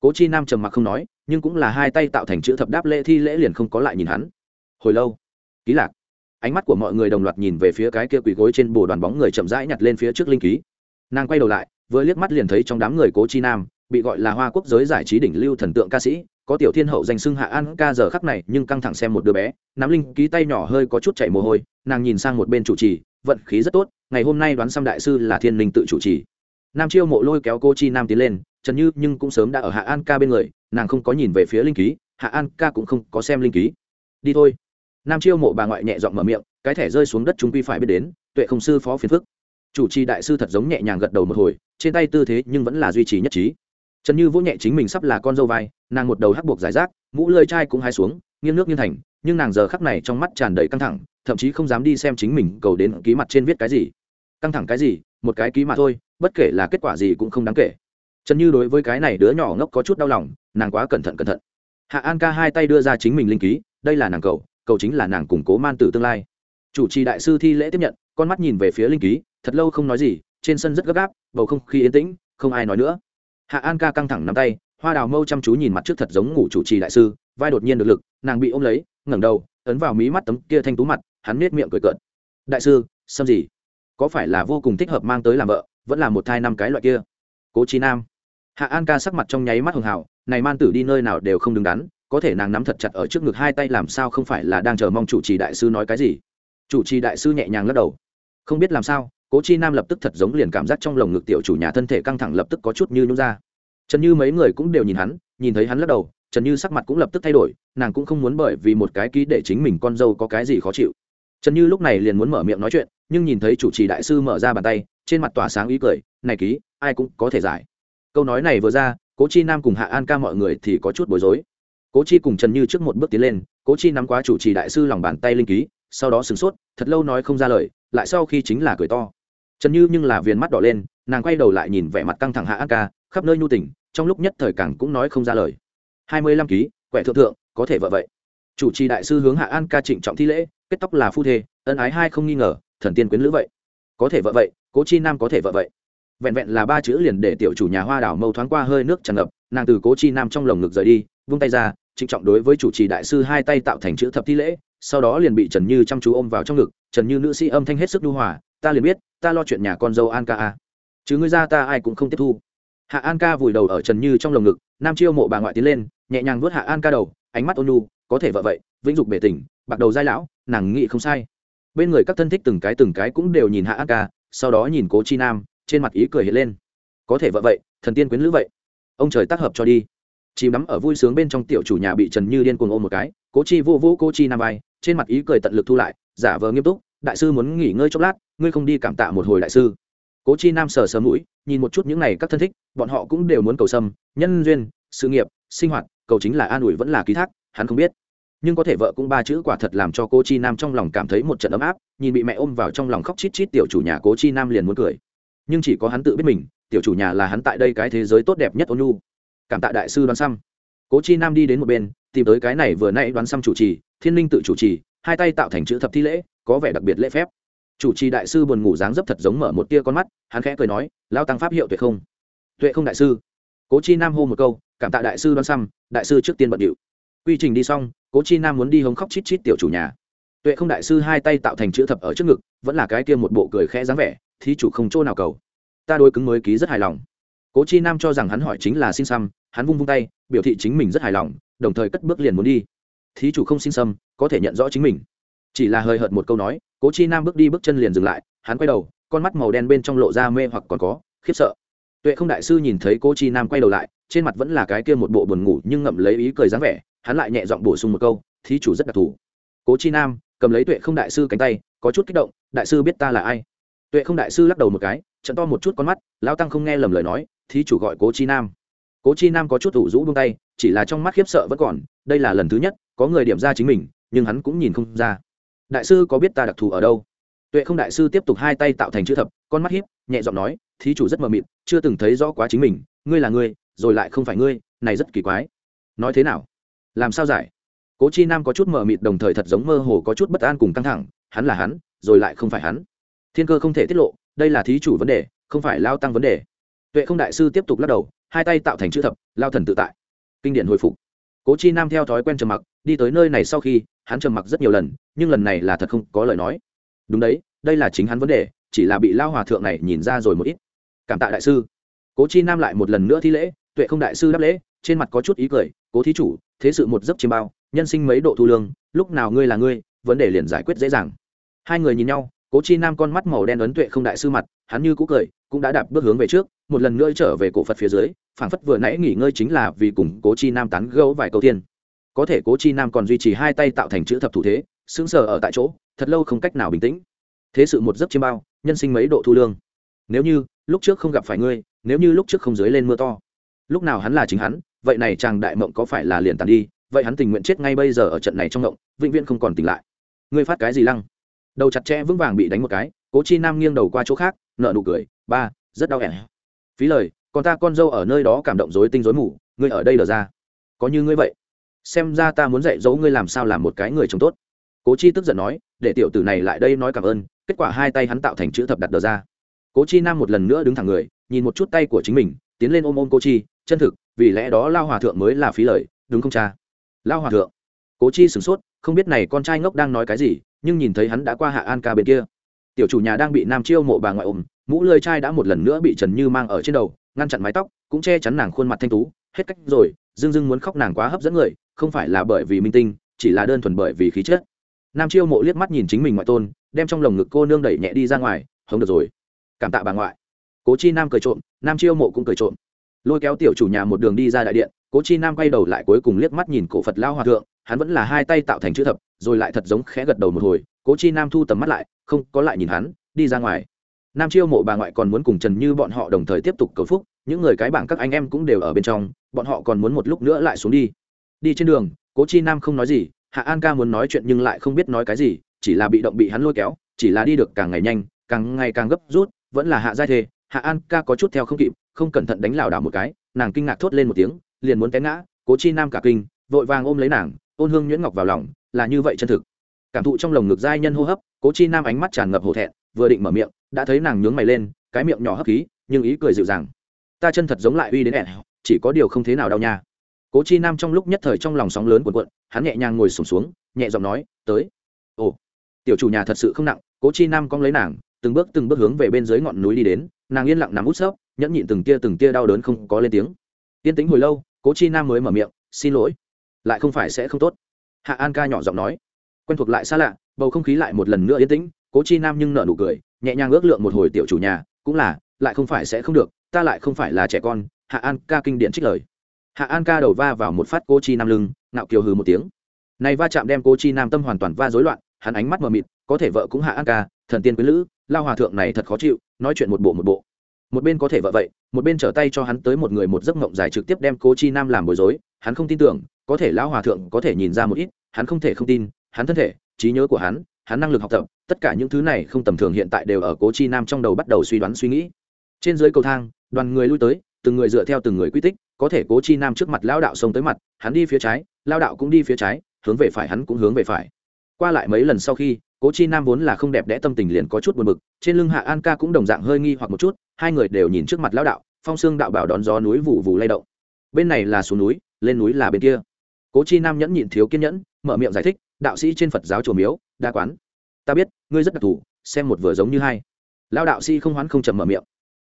Cố chi nam trầm mặc không nói, nhưng cũng là hai tay tạo thành chữ thập đáp lễ thi lễ liền không có lại nhìn hắn. Hồi lâu, ký lạc, ánh mắt của mọi người đồng loạt nhìn về phía cái kia quỳ gối trên bồ đoàn bóng người chậm rãi nhặt lên phía trước linh ký. Nàng quay đầu lại, vừa liếc mắt liền thấy trong đám người cố chi nam, bị gọi là hoa quốc giới giải trí đỉnh lưu thần tượng ca sĩ có tiểu thiên hậu danh xưng hạ an ca giờ khắc này, nhưng căng thẳng xem một đứa bé, nắm linh ký tay nhỏ hơi có chút chảy mồ hôi, nàng nhìn sang một bên chủ trì, vận khí rất tốt, ngày hôm nay đoán xăm đại sư là thiên linh tự chủ trì. Nam chiêu mộ lôi kéo cô chi nam tiến lên, trần như nhưng cũng sớm đã ở hạ an ca bên người, nàng không có nhìn về phía linh ký, hạ an ca cũng không có xem linh ký. Đi thôi. Nam chiêu mộ bà ngoại nhẹ giọng mở miệng, cái thẻ rơi xuống đất chúng quy phải biết đến, tuệ không sư phó phiền phức. Chủ trì đại sư thật giống nhẹ nhàng gật đầu một hồi, trên tay tư thế nhưng vẫn là duy trì nhất trí trần như vỗ nhẹ chính mình sắp là con dâu vai, nàng một đầu hắc buộc giải rác, mũ lơi chai cũng hai xuống, nghiêng nước nghiêng thành, nhưng nàng giờ khắc này trong mắt tràn đầy căng thẳng, thậm chí không dám đi xem chính mình cầu đến ký mặt trên viết cái gì. Căng thẳng cái gì? Một cái ký mà thôi, bất kể là kết quả gì cũng không đáng kể. Trần như đối với cái này đứa nhỏ ngốc có chút đau lòng, nàng quá cẩn thận cẩn thận. Hạ an ca hai tay đưa ra chính mình linh ký, đây là nàng cầu cầu chính là nàng củng cố man tử tương lai. Chủ trì đại sư thi lễ tiếp nhận, con mắt nhìn về phía linh ký, thật lâu không nói gì, trên sân rất gấp gáp, bầu không khí yên tĩnh, không ai nói nữa hạ an ca căng thẳng nắm tay, hoa đào mâu chăm chú nhìn mặt trước thật giống ngủ chủ trì đại sư, vai đột nhiên được lực, nàng bị ôm lấy, ngẩng đầu, ấn vào mí mắt tấm kia thanh tú mặt, hắn nết miệng cười cợt. Đại sư, xâm gì? Có phải là vô cùng thích hợp mang tới làm vợ, vẫn là một thai năm cái loại kia? Cố trí nam. Hạ an ca sắc mặt trong nháy mắt hường hào, này man tử đi nơi nào đều không đứng đắn, có thể nàng nắm thật chặt ở trước ngực hai tay làm sao không phải là đang chờ mong chủ trì đại sư nói cái gì? Chủ trì đại sư nhẹ nhàng lắc đầu. Không biết làm sao cố chi nam lập tức thật giống liền cảm giác trong lồng ngực tiểu chủ nhà thân thể căng thẳng lập tức có chút như nhún ra. Trần như mấy người cũng đều nhìn hắn, nhìn thấy hắn lắc đầu, trần như sắc mặt cũng lập tức thay đổi, nàng cũng không muốn bởi vì một cái ký để chính mình con dâu có cái gì khó chịu. Trần như lúc này liền muốn mở miệng nói chuyện, nhưng nhìn thấy chủ trì đại sư mở ra bàn tay, trên mặt tỏa sáng ý cười, này ký, ai cũng có thể giải. Câu nói này vừa ra, cố chi nam cùng hạ an ca mọi người thì có chút bối rối. Cố chi cùng trần như trước một bước tiến lên, cố chi nắm quá chủ trì đại sư lòng bàn tay linh ký, sau đó sửng sốt, thật lâu nói không ra lời, lại sau khi chính là cười to trần như nhưng là viền mắt đỏ lên, nàng quay đầu lại nhìn vẻ mặt căng thẳng hạ an ca, khắp nơi nhu tỉnh trong lúc nhất thời càng cũng nói không ra lời. Hai mươi lăm ký, quẻ thượng thượng, có thể vợ vậy. Chủ trì đại sư hướng hạ an ca trịnh trọng thi lễ, kết tóc là phu thê, ân ái hai không nghi ngờ, thần tiên quyến lữ vậy. Có thể vợ vậy, cố chi nam có thể vợ vậy. Vẹn vẹn là ba chữ liền để tiểu chủ nhà hoa đảo mâu thoáng qua hơi nước tràn ngập, nàng từ cố chi nam trong lồng ngực rời đi, vung tay ra, trịnh trọng đối với chủ trì đại sư hai tay tạo thành chữ thập thi lễ, sau đó liền bị trần như chăm chú ôm vào trong ngực, trần như nữ sĩ âm thanh hết sức đu hòa ta liền biết, ta lo chuyện nhà con dâu an ca a chứ ngươi ra ta ai cũng không tiếp thu. Hạ an ca vùi đầu ở trần như trong lồng ngực, nam chiêu mộ bà ngoại tiến lên, nhẹ nhàng vuốt hạ an ca đầu, ánh mắt ôn có thể vợ vậy, vĩnh dục bể tỉnh bạc đầu dai lão, nàng nghĩ không sai. Bên người các thân thích từng cái từng cái cũng đều nhìn hạ an ca, sau đó nhìn cố chi nam, trên mặt ý cười hiện lên. Có thể vợ vậy, thần tiên quyến lữ vậy. Ông trời tác hợp cho đi. Chìm đắm ở vui sướng bên trong tiểu chủ nhà bị trần như điên cuồng ôm một cái, cố chi vô vô cố chi nam vai, trên mặt ý cười tận lực thu lại, giả vờ nghiêm túc, đại sư muốn nghỉ ngơi chốc lát ngươi không đi cảm tạ một hồi đại sư. Cố chi nam sờ sờ mũi, nhìn một chút những n à y các thân thích, bọn họ cũng đều muốn cầu sâm, nhân duyên, sự nghiệp, sinh hoạt, cầu chính là an ủi vẫn là ký thác, hắn không biết. Nhưng có thể vợ cũng ba chữ quả thật làm cho cô chi nam trong lòng cảm thấy một trận ấm áp, nhìn bị mẹ ôm vào trong lòng khóc chít chít tiểu chủ nhà cố chi nam liền muốn cười. Nhưng chỉ có hắn tự biết mình, tiểu chủ nhà là hắn tại đây cái thế giới tốt đẹp nhất ônu cảm tạ đại sư đoán xăm. Cố chi nam đi đến một bên, tìm tới cái này vừa nãy đoán xăm chủ trì, thiên linh tự chủ trì, hai tay tạo thành chữ thập thi lễ, có vẻ đặc biệt lễ phép chủ trì đại sư buồn ngủ dáng dấp thật giống mở một tia con mắt, hắn khẽ cười nói lao tăng pháp hiệu tuệ không. Tuệ không đại sư. Cố chi nam hô một câu, cảm tạ đại sư đoan xăm, đại sư trước tiên bận điệu. Quy trình đi xong, cố chi nam muốn đi hống khóc chít chít tiểu chủ nhà. Tuệ không đại sư hai tay tạo thành chữ thập ở trước ngực, vẫn là cái kia một bộ cười khẽ dáng vẻ thì chủ không chỗ nào cầu. Ta đối cứng mới ký rất hài lòng. Cố chi nam cho rằng hắn hỏi chính là xin xăm, hắn vung vung tay, biểu thị chính mình rất hài lòng, đồng thời cất bước liền muốn đi. Thí chủ không xin xăm, có thể nhận rõ chính mình chỉ là hơi hợt một câu nói, cố chi nam bước đi bước chân liền dừng lại, hắn quay đầu, con mắt màu đen bên trong lộ ra mê hoặc còn có, khiếp sợ. Tuệ không đại sư nhìn thấy cố chi nam quay đầu lại, trên mặt vẫn là cái kia một bộ buồn ngủ nhưng ngậm lấy ý cười dáng vẻ, hắn lại nhẹ giọng bổ sung một câu, thí chủ rất đặc thù. Cố chi nam cầm lấy tuệ không đại sư cánh tay, có chút kích động, đại sư biết ta là ai? Tuệ không đại sư lắc đầu một cái trận to một chút con mắt lao tăng không nghe lầm lời nói, thí chủ gọi cố chi nam. Cố chi nam có chút ủ rũ buông tay, chỉ là trong mắt khiếp sợ vẫn còn, đây là lần thứ nhất, có người điểm ra chính mình, nhưng hắn cũng nhìn không ra đại sư có biết ta đặc thù ở đâu? Tuệ không đại sư tiếp tục hai tay tạo thành chữ thập, con mắt hiếp nhẹ giọng nói, thí chủ rất mờ mịt, chưa từng thấy rõ quá chính mình, ngươi là ngươi, rồi lại không phải ngươi, này rất kỳ quái. Nói thế nào? Làm sao giải? Cố chi nam có chút mờ mịt đồng thời thật giống mơ hồ có chút bất an cùng căng thẳng, hắn là hắn, rồi lại không phải hắn. Thiên cơ không thể tiết lộ, đây là thí chủ vấn đề, không phải lao tăng vấn đề. Tuệ không đại sư tiếp tục lắc đầu, hai tay tạo thành chữ thập, lao thần tự tại. Kinh điển hồi phục. Cố chi nam theo thói quen trầm mặc, đi tới nơi này sau khi hắn trầm mặc rất nhiều lần, nhưng lần này là thật không có lời nói. Đúng đấy, đây là chính hắn vấn đề, chỉ là bị lao hòa thượng này nhìn ra rồi một ít. Cảm tạ đại sư. Cố chi nam lại một lần nữa thi lễ, tuệ không đại sư đáp lễ, trên mặt có chút ý cười, cố thí chủ, thế sự một giấc chiêm bao, nhân sinh mấy độ thu lương, lúc nào ngươi là ngươi, vấn đề liền giải quyết dễ dàng. Hai người nhìn nhau, cố chi nam con mắt màu đen ấn tuệ không đại sư mặt, hắn như cũ cười, cũng đã đạp bước hướng về trước, một lần nữa trở về cổ phật phía dưới, phảng phất vừa nãy nghỉ ngơi chính là vì cùng cố chi nam tán gấu vài câu tiên có thể cố chi nam còn duy trì hai tay tạo thành chữ thập thủ thế, sững sờ ở tại chỗ, thật lâu không cách nào bình tĩnh. Thế sự một giấc chiêm bao, nhân sinh mấy độ thu lương. Nếu như, lúc trước không gặp phải ngươi, nếu như lúc trước không dưới lên mưa to. Lúc nào hắn là chính hắn, vậy này chàng đại mộng có phải là liền tàn đi, vậy hắn tình nguyện chết ngay bây giờ ở trận này trong mộng, vĩnh viễn không còn tỉnh lại. Ngươi phát cái gì lăng? Đầu chặt chẽ vững vàng bị đánh một cái, cố chi nam nghiêng đầu qua chỗ khác nợ nụ cười, ba, rất đau ẻn phí lời, còn ta con dâu ở nơi đó cảm động dối tinh dối mù, ngươi ở đây lờ ra. Có như ngươi vậy xem ra ta muốn dạy dỗ ngươi làm sao làm một cái người chồng tốt. Cố chi tức giận nói, để tiểu tử này lại đây nói cảm ơn, kết quả hai tay hắn tạo thành chữ thập đặt đờ ra. Cố chi nam một lần nữa đứng thẳng người, nhìn một chút tay của chính mình, tiến lên ôm ôm cô chi, chân thực, vì lẽ đó lao hòa thượng mới là phí lời, đúng không cha? Lao hòa thượng. Cố chi sửng sốt, không biết này con trai ngốc đang nói cái gì, nhưng nhìn thấy hắn đã qua hạ an ca bên kia. Tiểu chủ nhà đang bị nam chiêu mộ bà ngoại ôm, mũ lơi trai đã một lần nữa bị trần như mang ở trên đầu, ngăn chặn mái tóc, cũng che chắn nàng khuôn mặt thanh tú. Hết cách rồi dưng dưng muốn khóc nàng quá hấp dẫn người không phải là bởi vì minh tinh, chỉ là đơn thuần bởi vì khí chất. Nam chiêu mộ liếc mắt nhìn chính mình ngoại tôn, đem trong lồng ngực cô nương đẩy nhẹ đi ra ngoài không được rồi. Cảm tạ bà ngoại. Cố chi nam cười trộm, nam chiêu mộ cũng cười trộm. Lôi kéo tiểu chủ nhà một đường đi ra đại điện, cố chi nam quay đầu lại cuối cùng liếc mắt nhìn cổ phật lao hòa thượng, hắn vẫn là hai tay tạo thành chữ thập, rồi lại thật giống khẽ gật đầu một hồi, cố chi nam thu tầm mắt lại, không có lại nhìn hắn, đi ra ngoài. Nam chiêu mộ bà ngoại còn muốn cùng trần như bọn họ đồng thời tiếp tục cầu phúc, những người cái bảng các anh em cũng đều ở bên trong, bọn họ còn muốn một lúc nữa lại xuống đi đi trên đường, cố chi nam không nói gì, hạ an ca muốn nói chuyện nhưng lại không biết nói cái gì, chỉ là bị động bị hắn lôi kéo, chỉ là đi được càng ngày nhanh, càng ngày càng gấp rút, vẫn là hạ giai thê hạ an ca có chút theo không kịp, không cẩn thận đánh lảo đảo một cái, nàng kinh ngạc thốt lên một tiếng, liền muốn té ngã, cố chi nam cả kinh, vội vàng ôm lấy nàng, ôn hương nhuyễn ngọc vào lòng, là như vậy chân thực. Cảm thụ trong lồng ngực giai nhân hô hấp, cố chi nam ánh mắt tràn ngập hổ thẹn, vừa định mở miệng, đã thấy nàng nhướng mày lên, cái miệng nhỏ hấp khí, nhưng ý cười dịu dàng. Ta chân thật giống lại uy đến ẻn, chỉ có điều không thế nào đau nha cố chi nam trong lúc nhất thời trong lòng sóng lớn cuộn cuộn hắn nhẹ nhàng ngồi sùng xuống, xuống nhẹ giọng nói tới. Ồ tiểu chủ nhà thật sự không nặng. Cố chi nam cong lấy nàng từng bước từng bước hướng về bên dưới ngọn núi đi đến nàng yên lặng nằm út sấp nhẫn nhịn từng tia từng tia đau đớn không có lên tiếng. Yên tĩnh hồi lâu cố chi nam mới mở miệng xin lỗi lại không phải sẽ không tốt. Hạ an ca nhỏ giọng nói quen thuộc lại xa lạ bầu không khí lại một lần nữa yên tĩnh. Cố chi nam nhưng nở nụ cười nhẹ nhàng ước lượng một hồi tiểu chủ nhà cũng là lại không phải sẽ không được ta lại không phải là trẻ con. Hạ an ca kinh điện trích lời hạ an ca đầu va vào một phát cô chi nam lưng, ngạo kiều hừ một tiếng. Này va chạm đem cô chi nam tâm hoàn toàn va rối loạn, hắn ánh mắt mờ mịt, có thể vợ cũng hạ an ca, thần tiên quý lữ, lao hòa thượng này thật khó chịu, nói chuyện một bộ một bộ. Một bên có thể vợ vậy, một bên trở tay cho hắn tới một người một giấc mộng dài trực tiếp đem cô chi nam làm bối rối, hắn không tin tưởng, có thể lão hòa thượng có thể nhìn ra một ít, hắn không thể không tin, hắn thân thể, trí nhớ của hắn hắn năng lực học tập, tất cả những thứ này không tầm thường hiện tại đều ở cố chi nam trong đầu bắt đầu suy đoán suy nghĩ. Trên dưới cầu thang, đoàn người lui tới, từng người dựa theo từng người quy tích có thể cố chi nam trước mặt lao đạo xông tới mặt, hắn đi phía trái, lao đạo cũng đi phía trái, hướng về phải hắn cũng hướng về phải. Qua lại mấy lần sau khi, cố chi nam vốn là không đẹp đẽ tâm tình liền có chút buồn bực, trên lưng hạ an ca cũng đồng dạng hơi nghi hoặc một chút, hai người đều nhìn trước mặt lao đạo, phong xương đạo bảo đón gió núi vụ vụ lay động. Bên này là xuống núi, lên núi là bên kia. Cố chi nam nhẫn nhịn thiếu kiên nhẫn, mở miệng giải thích, đạo sĩ trên phật giáo chùa miếu, đa quán. Ta biết, ngươi rất đặc thù, xem một vừa giống như hai lao đạo sĩ không hoán không trầm mở miệng.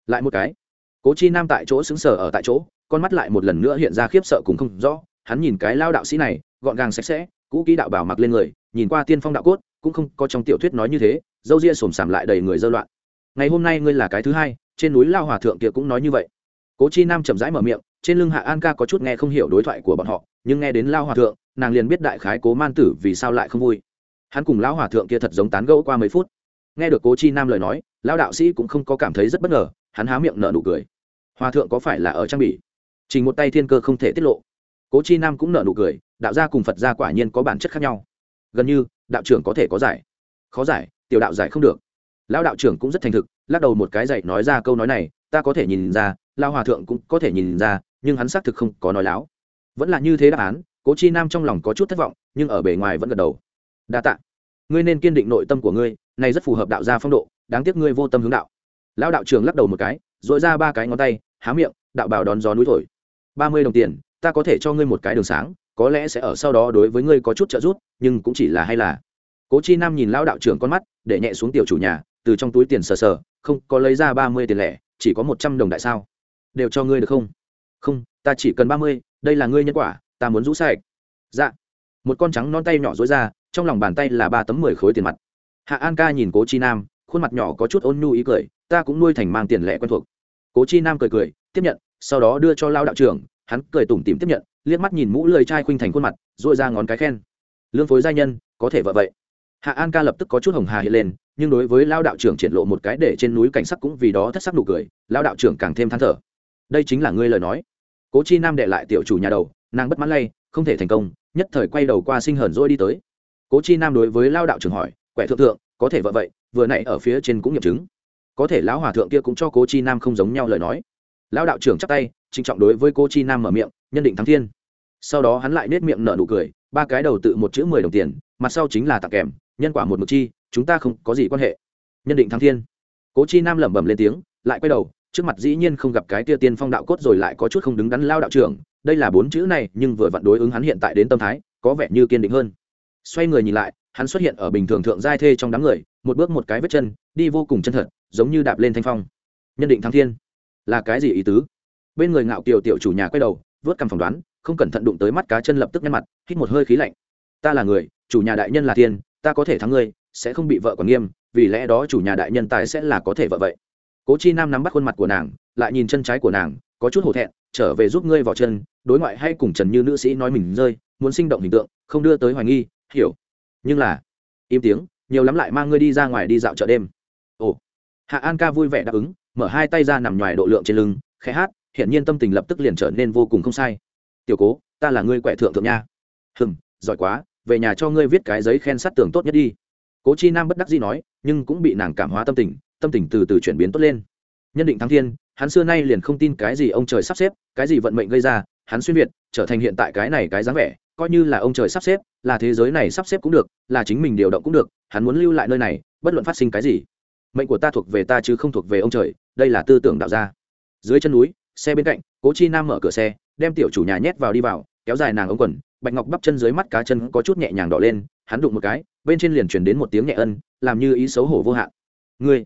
Lại một cái. Cố chi nam tại chỗ xứng sở ở tại chỗ con mắt lại một lần nữa hiện ra khiếp sợ cùng không rõ, hắn nhìn cái lao đạo sĩ này, gọn gàng sạch sẽ, cũ kỹ đạo bảo mặc lên người, nhìn qua tiên phong đạo cốt, cũng không có trong tiểu thuyết nói như thế, dâu ria sồm sàm lại đầy người dơ loạn. Ngày hôm nay ngươi là cái thứ hai, trên núi lao hòa thượng kia cũng nói như vậy. Cố chi nam chậm rãi mở miệng, trên lưng hạ an ca có chút nghe không hiểu đối thoại của bọn họ, nhưng nghe đến lao hòa thượng, nàng liền biết đại khái cố man tử vì sao lại không vui. Hắn cùng lão hòa thượng kia thật giống tán gẫu qua mấy phút. Nghe được cố chi nam lời nói lão đạo sĩ cũng không có cảm thấy rất bất ngờ, hắn há miệng nở nụ cười. Hòa thượng có phải là ở trang bị? Chỉ một tay thiên cơ không thể tiết lộ. Cố chi nam cũng nở nụ cười, đạo gia cùng phật gia quả nhiên có bản chất khác nhau. Gần như, đạo trưởng có thể có giải. Khó giải, tiểu đạo giải không được. Lão đạo trưởng cũng rất thành thực, lắc đầu một cái dạy nói ra câu nói này, ta có thể nhìn ra lao hòa thượng cũng có thể nhìn ra, nhưng hắn xác thực không có nói láo. Vẫn là như thế đáp án, cố chi nam trong lòng có chút thất vọng, nhưng ở bề ngoài vẫn gật đầu. Đa tạ. Ngươi nên kiên định nội tâm của ngươi, này rất phù hợp đạo gia phong độ, đáng tiếc ngươi vô tâm hướng đạo. Lão đạo trưởng lắc đầu một cái dội ra ba cái ngón tay, há miệng, đạo bảo đón gió núi thổi ba mươi đồng tiền, ta có thể cho ngươi một cái đường sáng, có lẽ sẽ ở sau đó đối với ngươi có chút trợ giúp, nhưng cũng chỉ là hay là. Cố chi nam nhìn lão đạo trưởng con mắt, để nhẹ xuống tiểu chủ nhà, từ trong túi tiền sờ sờ, không, có lấy ra ba mươi tiền lẻ, chỉ có một trăm đồng đại sao? Đều cho ngươi được không? Không, ta chỉ cần ba mươi, đây là ngươi nhân quả, ta muốn rũ sạch. Dạ. Một con trắng non tay nhỏ dối ra, trong lòng bàn tay là ba tấm mười khối tiền mặt. Hạ an ca nhìn cố chi nam, khuôn mặt nhỏ có chút ôn nhu ý cười, ta cũng nuôi thành mang tiền lẻ quen thuộc. Cố chi nam cười cười, tiếp nhận sau đó đưa cho lao đạo trưởng, hắn cười tủm tìm tiếp nhận, liếc mắt nhìn mũ lười trai khuynh thành khuôn mặt dội ra ngón cái khen. Lương phối gia nhân, có thể vợ vậy. Hạ an ca lập tức có chút hồng hà hiện lên, nhưng đối với lao đạo trưởng triển lộ một cái để trên núi cảnh sắc cũng vì đó thất sắc nụ cười lao đạo trưởng càng thêm than thở. Đây chính là ngươi lời nói. Cố chi nam đệ lại tiểu chủ nhà đầu, nàng bất mãn lay, không thể thành công, nhất thời quay đầu qua sinh hờn rồi đi tới. Cố chi nam đối với lao đạo trưởng hỏi, quẻ thượng thượng, có thể vợ vậy, vừa nãy ở phía trên cũng nghiệm chứng. Có thể lão hòa thượng kia cũng cho cố chi nam không giống nhau lời nói lão đạo trưởng chắp tay, trịnh trọng đối với cô chi nam mở miệng, nhân định thắng thiên. Sau đó hắn lại nết miệng nở nụ cười, ba cái đầu tự một chữ mười đồng tiền, mặt sau chính là tặng kèm, nhân quả một mực chi, chúng ta không có gì quan hệ. Nhân định thắng thiên. Cố chi nam lẩm bẩm lên tiếng, lại quay đầu, trước mặt dĩ nhiên không gặp cái tia tiên phong đạo cốt rồi lại có chút không đứng đắn lao đạo trưởng, đây là bốn chữ này, nhưng vừa vặn đối ứng hắn hiện tại đến tâm thái, có vẻ như kiên định hơn. Xoay người nhìn lại, hắn xuất hiện ở bình thường thượng giai thê trong đám người, một bước một cái vết chân, đi vô cùng chân thật, giống như đạp lên thanh phong. Nhân định thắng thiên là cái gì ý tứ? Bên người ngạo kiều tiểu chủ nhà quay đầu, vớt cằm phỏng đoán, không cẩn thận đụng tới mắt cá chân lập tức nhăn mặt, hít một hơi khí lạnh. Ta là người, chủ nhà đại nhân là thiên, ta có thể thắng ngươi, sẽ không bị vợ còn nghiêm, vì lẽ đó chủ nhà đại nhân tài sẽ là có thể vợ vậy. Cố chi nam nắm bắt khuôn mặt của nàng, lại nhìn chân trái của nàng, có chút hổ thẹn, trở về giúp ngươi vào chân, đối ngoại hay cùng trần như nữ sĩ nói mình rơi, muốn sinh động hình tượng, không đưa tới hoài nghi, hiểu. Nhưng là, im tiếng, nhiều lắm lại mang ngươi đi ra ngoài đi dạo chợ đêm. Ồ, hạ an ca vui vẻ đáp ứng mở hai tay ra nằm ngoài độ lượng trên lưng, khẽ hát hiện nhiên tâm tình lập tức liền trở nên vô cùng không sai. Tiểu cố, ta là ngươi quẻ thượng thượng nha. Hừm, giỏi quá, về nhà cho ngươi viết cái giấy khen sát tường tốt nhất đi. Cố chi nam bất đắc dĩ nói, nhưng cũng bị nàng cảm hóa tâm tình tâm tình từ từ chuyển biến tốt lên. Nhân định thắng thiên, hắn xưa nay liền không tin cái gì ông trời sắp xếp, cái gì vận mệnh gây ra, hắn xuyên việt, trở thành hiện tại cái này cái dáng vẻ, coi như là ông trời sắp xếp, là thế giới này sắp xếp cũng được, là chính mình điều động cũng được, hắn muốn lưu lại nơi này, bất luận phát sinh cái gì. Mệnh của ta thuộc về ta chứ không thuộc về ông trời đây là tư tưởng đạo gia. Dưới chân núi, xe bên cạnh, cố chi nam mở cửa xe, đem tiểu chủ nhà nhét vào đi vào, kéo dài nàng ống quần, bạch ngọc bắp chân dưới mắt cá chân có chút nhẹ nhàng đỏ lên, hắn đụng một cái, bên trên liền chuyển đến một tiếng nhẹ ân, làm như ý xấu hổ vô hạn. Ngươi,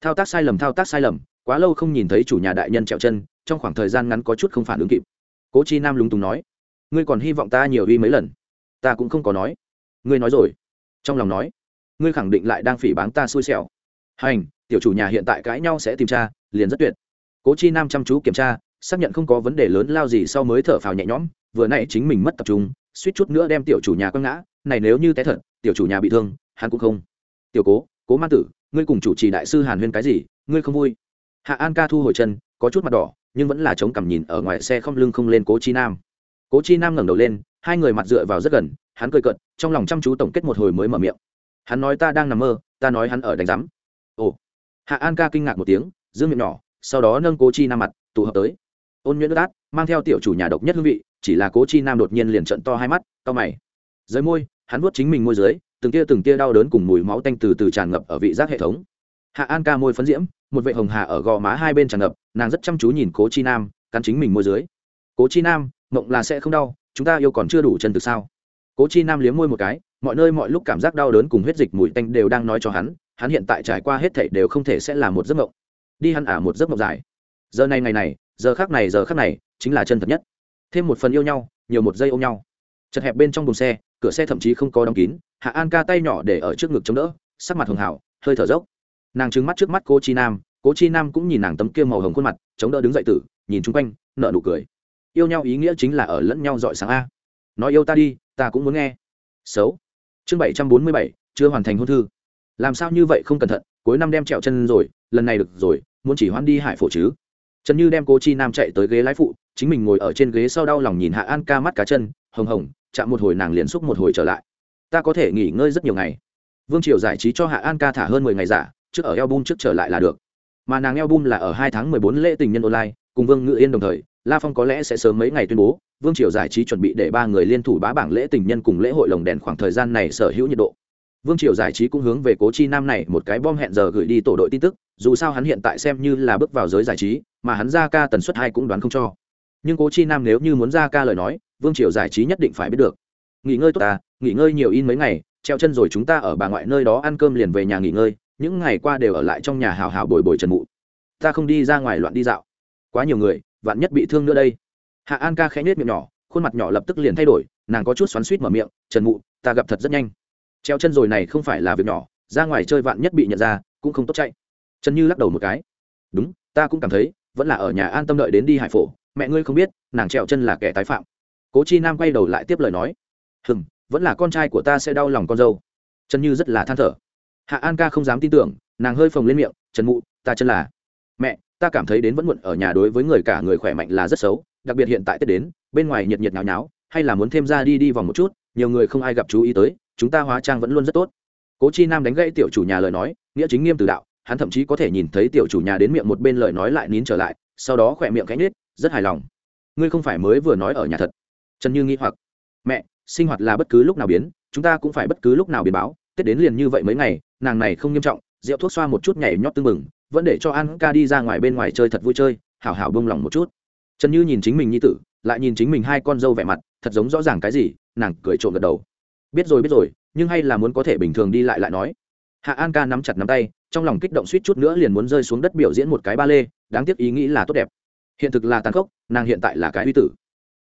thao tác sai lầm, thao tác sai lầm, quá lâu không nhìn thấy chủ nhà đại nhân trèo chân, trong khoảng thời gian ngắn có chút không phản ứng kịp. Cố chi nam lúng túng nói. Ngươi còn hy vọng ta nhiều uy mấy lần? Ta cũng không có nói. Ngươi nói rồi. Trong lòng nói. Ngươi khẳng định lại đang phỉ báng ta xui xẻo. Hành tiểu chủ nhà hiện tại cãi nhau sẽ tìm tra, liền rất tuyệt. Cố chi nam chăm chú kiểm tra, xác nhận không có vấn đề lớn lao gì sau mới thở phào nhẹ nhõm, vừa nãy chính mình mất tập trung, suýt chút nữa đem tiểu chủ nhà quăng ngã, này nếu như té thật, tiểu chủ nhà bị thương, hắn cũng không. Tiểu cố cố ma tử, ngươi cùng chủ trì đại sư hàn huyên cái gì, ngươi không vui? Hạ an ca thu hồi chân, có chút mặt đỏ, nhưng vẫn là chống cằm nhìn ở ngoài xe không lưng không lên cố chi nam. Cố chi nam ngẩng đầu lên, hai người mặt dựa vào rất gần, hắn cười cợt, trong lòng chăm chú tổng kết một hồi mới mở miệng. Hắn nói ta đang nằm mơ, ta nói hắn ở đánh giám hạ an ca kinh ngạc một tiếng giữ miệng nhỏ, sau đó nâng cố chi nam mặt, tụ hợp tới. Ôn nhuyễn nước át, mang theo tiểu chủ nhà độc nhất hương vị, chỉ là cố chi nam đột nhiên liền trận to hai mắt to mày. Dưới môi, hắn vuốt chính mình môi dưới, từng tia từng tia đau đớn cùng mùi máu tanh từ từ tràn ngập ở vị giác hệ thống. Hạ an ca môi phấn diễm, một vệ hồng hà ở gò má hai bên tràn ngập, nàng rất chăm chú nhìn cố chi nam, cắn chính mình môi dưới. Cố chi nam, mộng là sẽ không đau, chúng ta yêu còn chưa đủ chân từ sao? Cố chi nam liếm môi một cái, mọi nơi mọi lúc cảm giác đau đớn cùng huyết dịch mùi tanh đều đang nói cho hắn hắn hiện tại trải qua hết thảy đều không thể sẽ là một giấc mộng. Đi hắn ả một giấc mộng dài. Giờ này ngày này, giờ khác này, giờ khác này, chính là chân thật nhất. Thêm một phần yêu nhau, nhiều một giây ôm nhau. Chật hẹp bên trong đồn xe, cửa xe thậm chí không có đóng kín, hạ an ca tay nhỏ để ở trước ngực chống đỡ, sắc mặt hường hảo hơi thở dốc. Nàng trứng mắt trước mắt cô chi nam, cố chi nam cũng nhìn nàng tấm kia màu hồng khuôn mặt, chống đỡ đứng dậy tử, nhìn chung quanh nợ nụ cười. Yêu nhau ý nghĩa chính là ở lẫn nhau dọi sáng a. Nói yêu ta đi, ta cũng muốn nghe. Xấu. Chương bảy trăm bốn mươi bảy, chưa hoàn thành hôn thư làm sao như vậy không cẩn thận, cuối năm đem trẹo chân rồi, lần này được rồi, muốn chỉ hoan đi hải phổ chứ. Trần như đem cô chi nam chạy tới ghế lái phụ, chính mình ngồi ở trên ghế sau đau lòng nhìn hạ an ca mắt cá chân, hồng hồng, chạm một hồi nàng liền xúc một hồi trở lại. Ta có thể nghỉ ngơi rất nhiều ngày. Vương triều giải trí cho hạ an ca thả hơn mười ngày giả, trước ở album trước trở lại là được. Mà nàng album là ở hai tháng mười bốn lễ tình nhân online, cùng vương ngự yên đồng thời, la phong có lẽ sẽ sớm mấy ngày tuyên bố, vương triều giải trí chuẩn bị để ba người liên thủ bá bảng lễ tình nhân cùng lễ hội lồng đèn khoảng thời gian này sở hữu nhiệt độ vương triều giải trí cũng hướng về cố chi nam này một cái bom hẹn giờ gửi đi tổ đội tin tức, dù sao hắn hiện tại xem như là bước vào giới giải trí, mà hắn ra ca tần suất hai cũng đoán không cho. Nhưng cố chi nam nếu như muốn ra ca lời nói, vương triều giải trí nhất định phải biết được. Nghỉ ngơi tốt ta, nghỉ ngơi nhiều in mấy ngày, treo chân rồi chúng ta ở bà ngoại nơi đó ăn cơm liền về nhà nghỉ ngơi, những ngày qua đều ở lại trong nhà hào hào bồi bồi trần mụ. Ta không đi ra ngoài loạn đi dạo. Quá nhiều người, vạn nhất bị thương nữa đây. Hạ an ca khẽ nết miệng nhỏ, khuôn mặt nhỏ lập tức liền thay đổi, nàng có chút xoắn suýt mở miệng, trần mụ, ta gặp thật rất nhanh treo chân rồi này không phải là việc nhỏ, ra ngoài chơi vạn nhất bị nhận ra, cũng không tốt chạy. Trần như lắc đầu một cái. Đúng, ta cũng cảm thấy, vẫn là ở nhà an tâm đợi đến đi hải phổ, mẹ ngươi không biết, nàng trèo chân là kẻ tái phạm. Cố chi nam quay đầu lại tiếp lời nói. Hừng vẫn là con trai của ta sẽ đau lòng con dâu. Trần như rất là than thở. Hạ an ca không dám tin tưởng, nàng hơi phồng lên miệng, trần mụ, ta chân là mẹ, ta cảm thấy đến vẫn muộn ở nhà đối với người cả người khỏe mạnh là rất xấu, đặc biệt hiện tại tết đến, bên ngoài nhiệt nhiệt nháo nháo, hay là muốn thêm ra đi đi vòng một chút, nhiều người không ai gặp chú ý tới chúng ta hóa trang vẫn luôn rất tốt. Cố chi nam đánh gãy tiểu chủ nhà lời nói, nghĩa chính nghiêm từ đạo, hắn thậm chí có thể nhìn thấy tiểu chủ nhà đến miệng một bên lời nói lại nín trở lại, sau đó khỏe miệng cánh nết rất hài lòng. Ngươi không phải mới vừa nói ở nhà thật. Trần như nghĩ hoặc. Mẹ, sinh hoạt là bất cứ lúc nào biến, chúng ta cũng phải bất cứ lúc nào biến báo, tết đến liền như vậy mấy ngày, nàng này không nghiêm trọng, rượu thuốc xoa một chút nhảy nhót tưng mừng vẫn để cho an ca đi ra ngoài bên ngoài chơi thật vui chơi, hảo hảo bông lòng một chút. Trần như nhìn chính mình như tử, lại nhìn chính mình hai con dâu vẻ mặt, thật giống rõ ràng cái gì, nàng cười trộm gật đầu biết rồi biết rồi, nhưng hay là muốn có thể bình thường đi lại lại nói. Hạ an ca nắm chặt nắm tay, trong lòng kích động suýt chút nữa liền muốn rơi xuống đất biểu diễn một cái ba lê đáng tiếc ý nghĩ là tốt đẹp. Hiện thực là tàn khốc, nàng hiện tại là cái uy tử.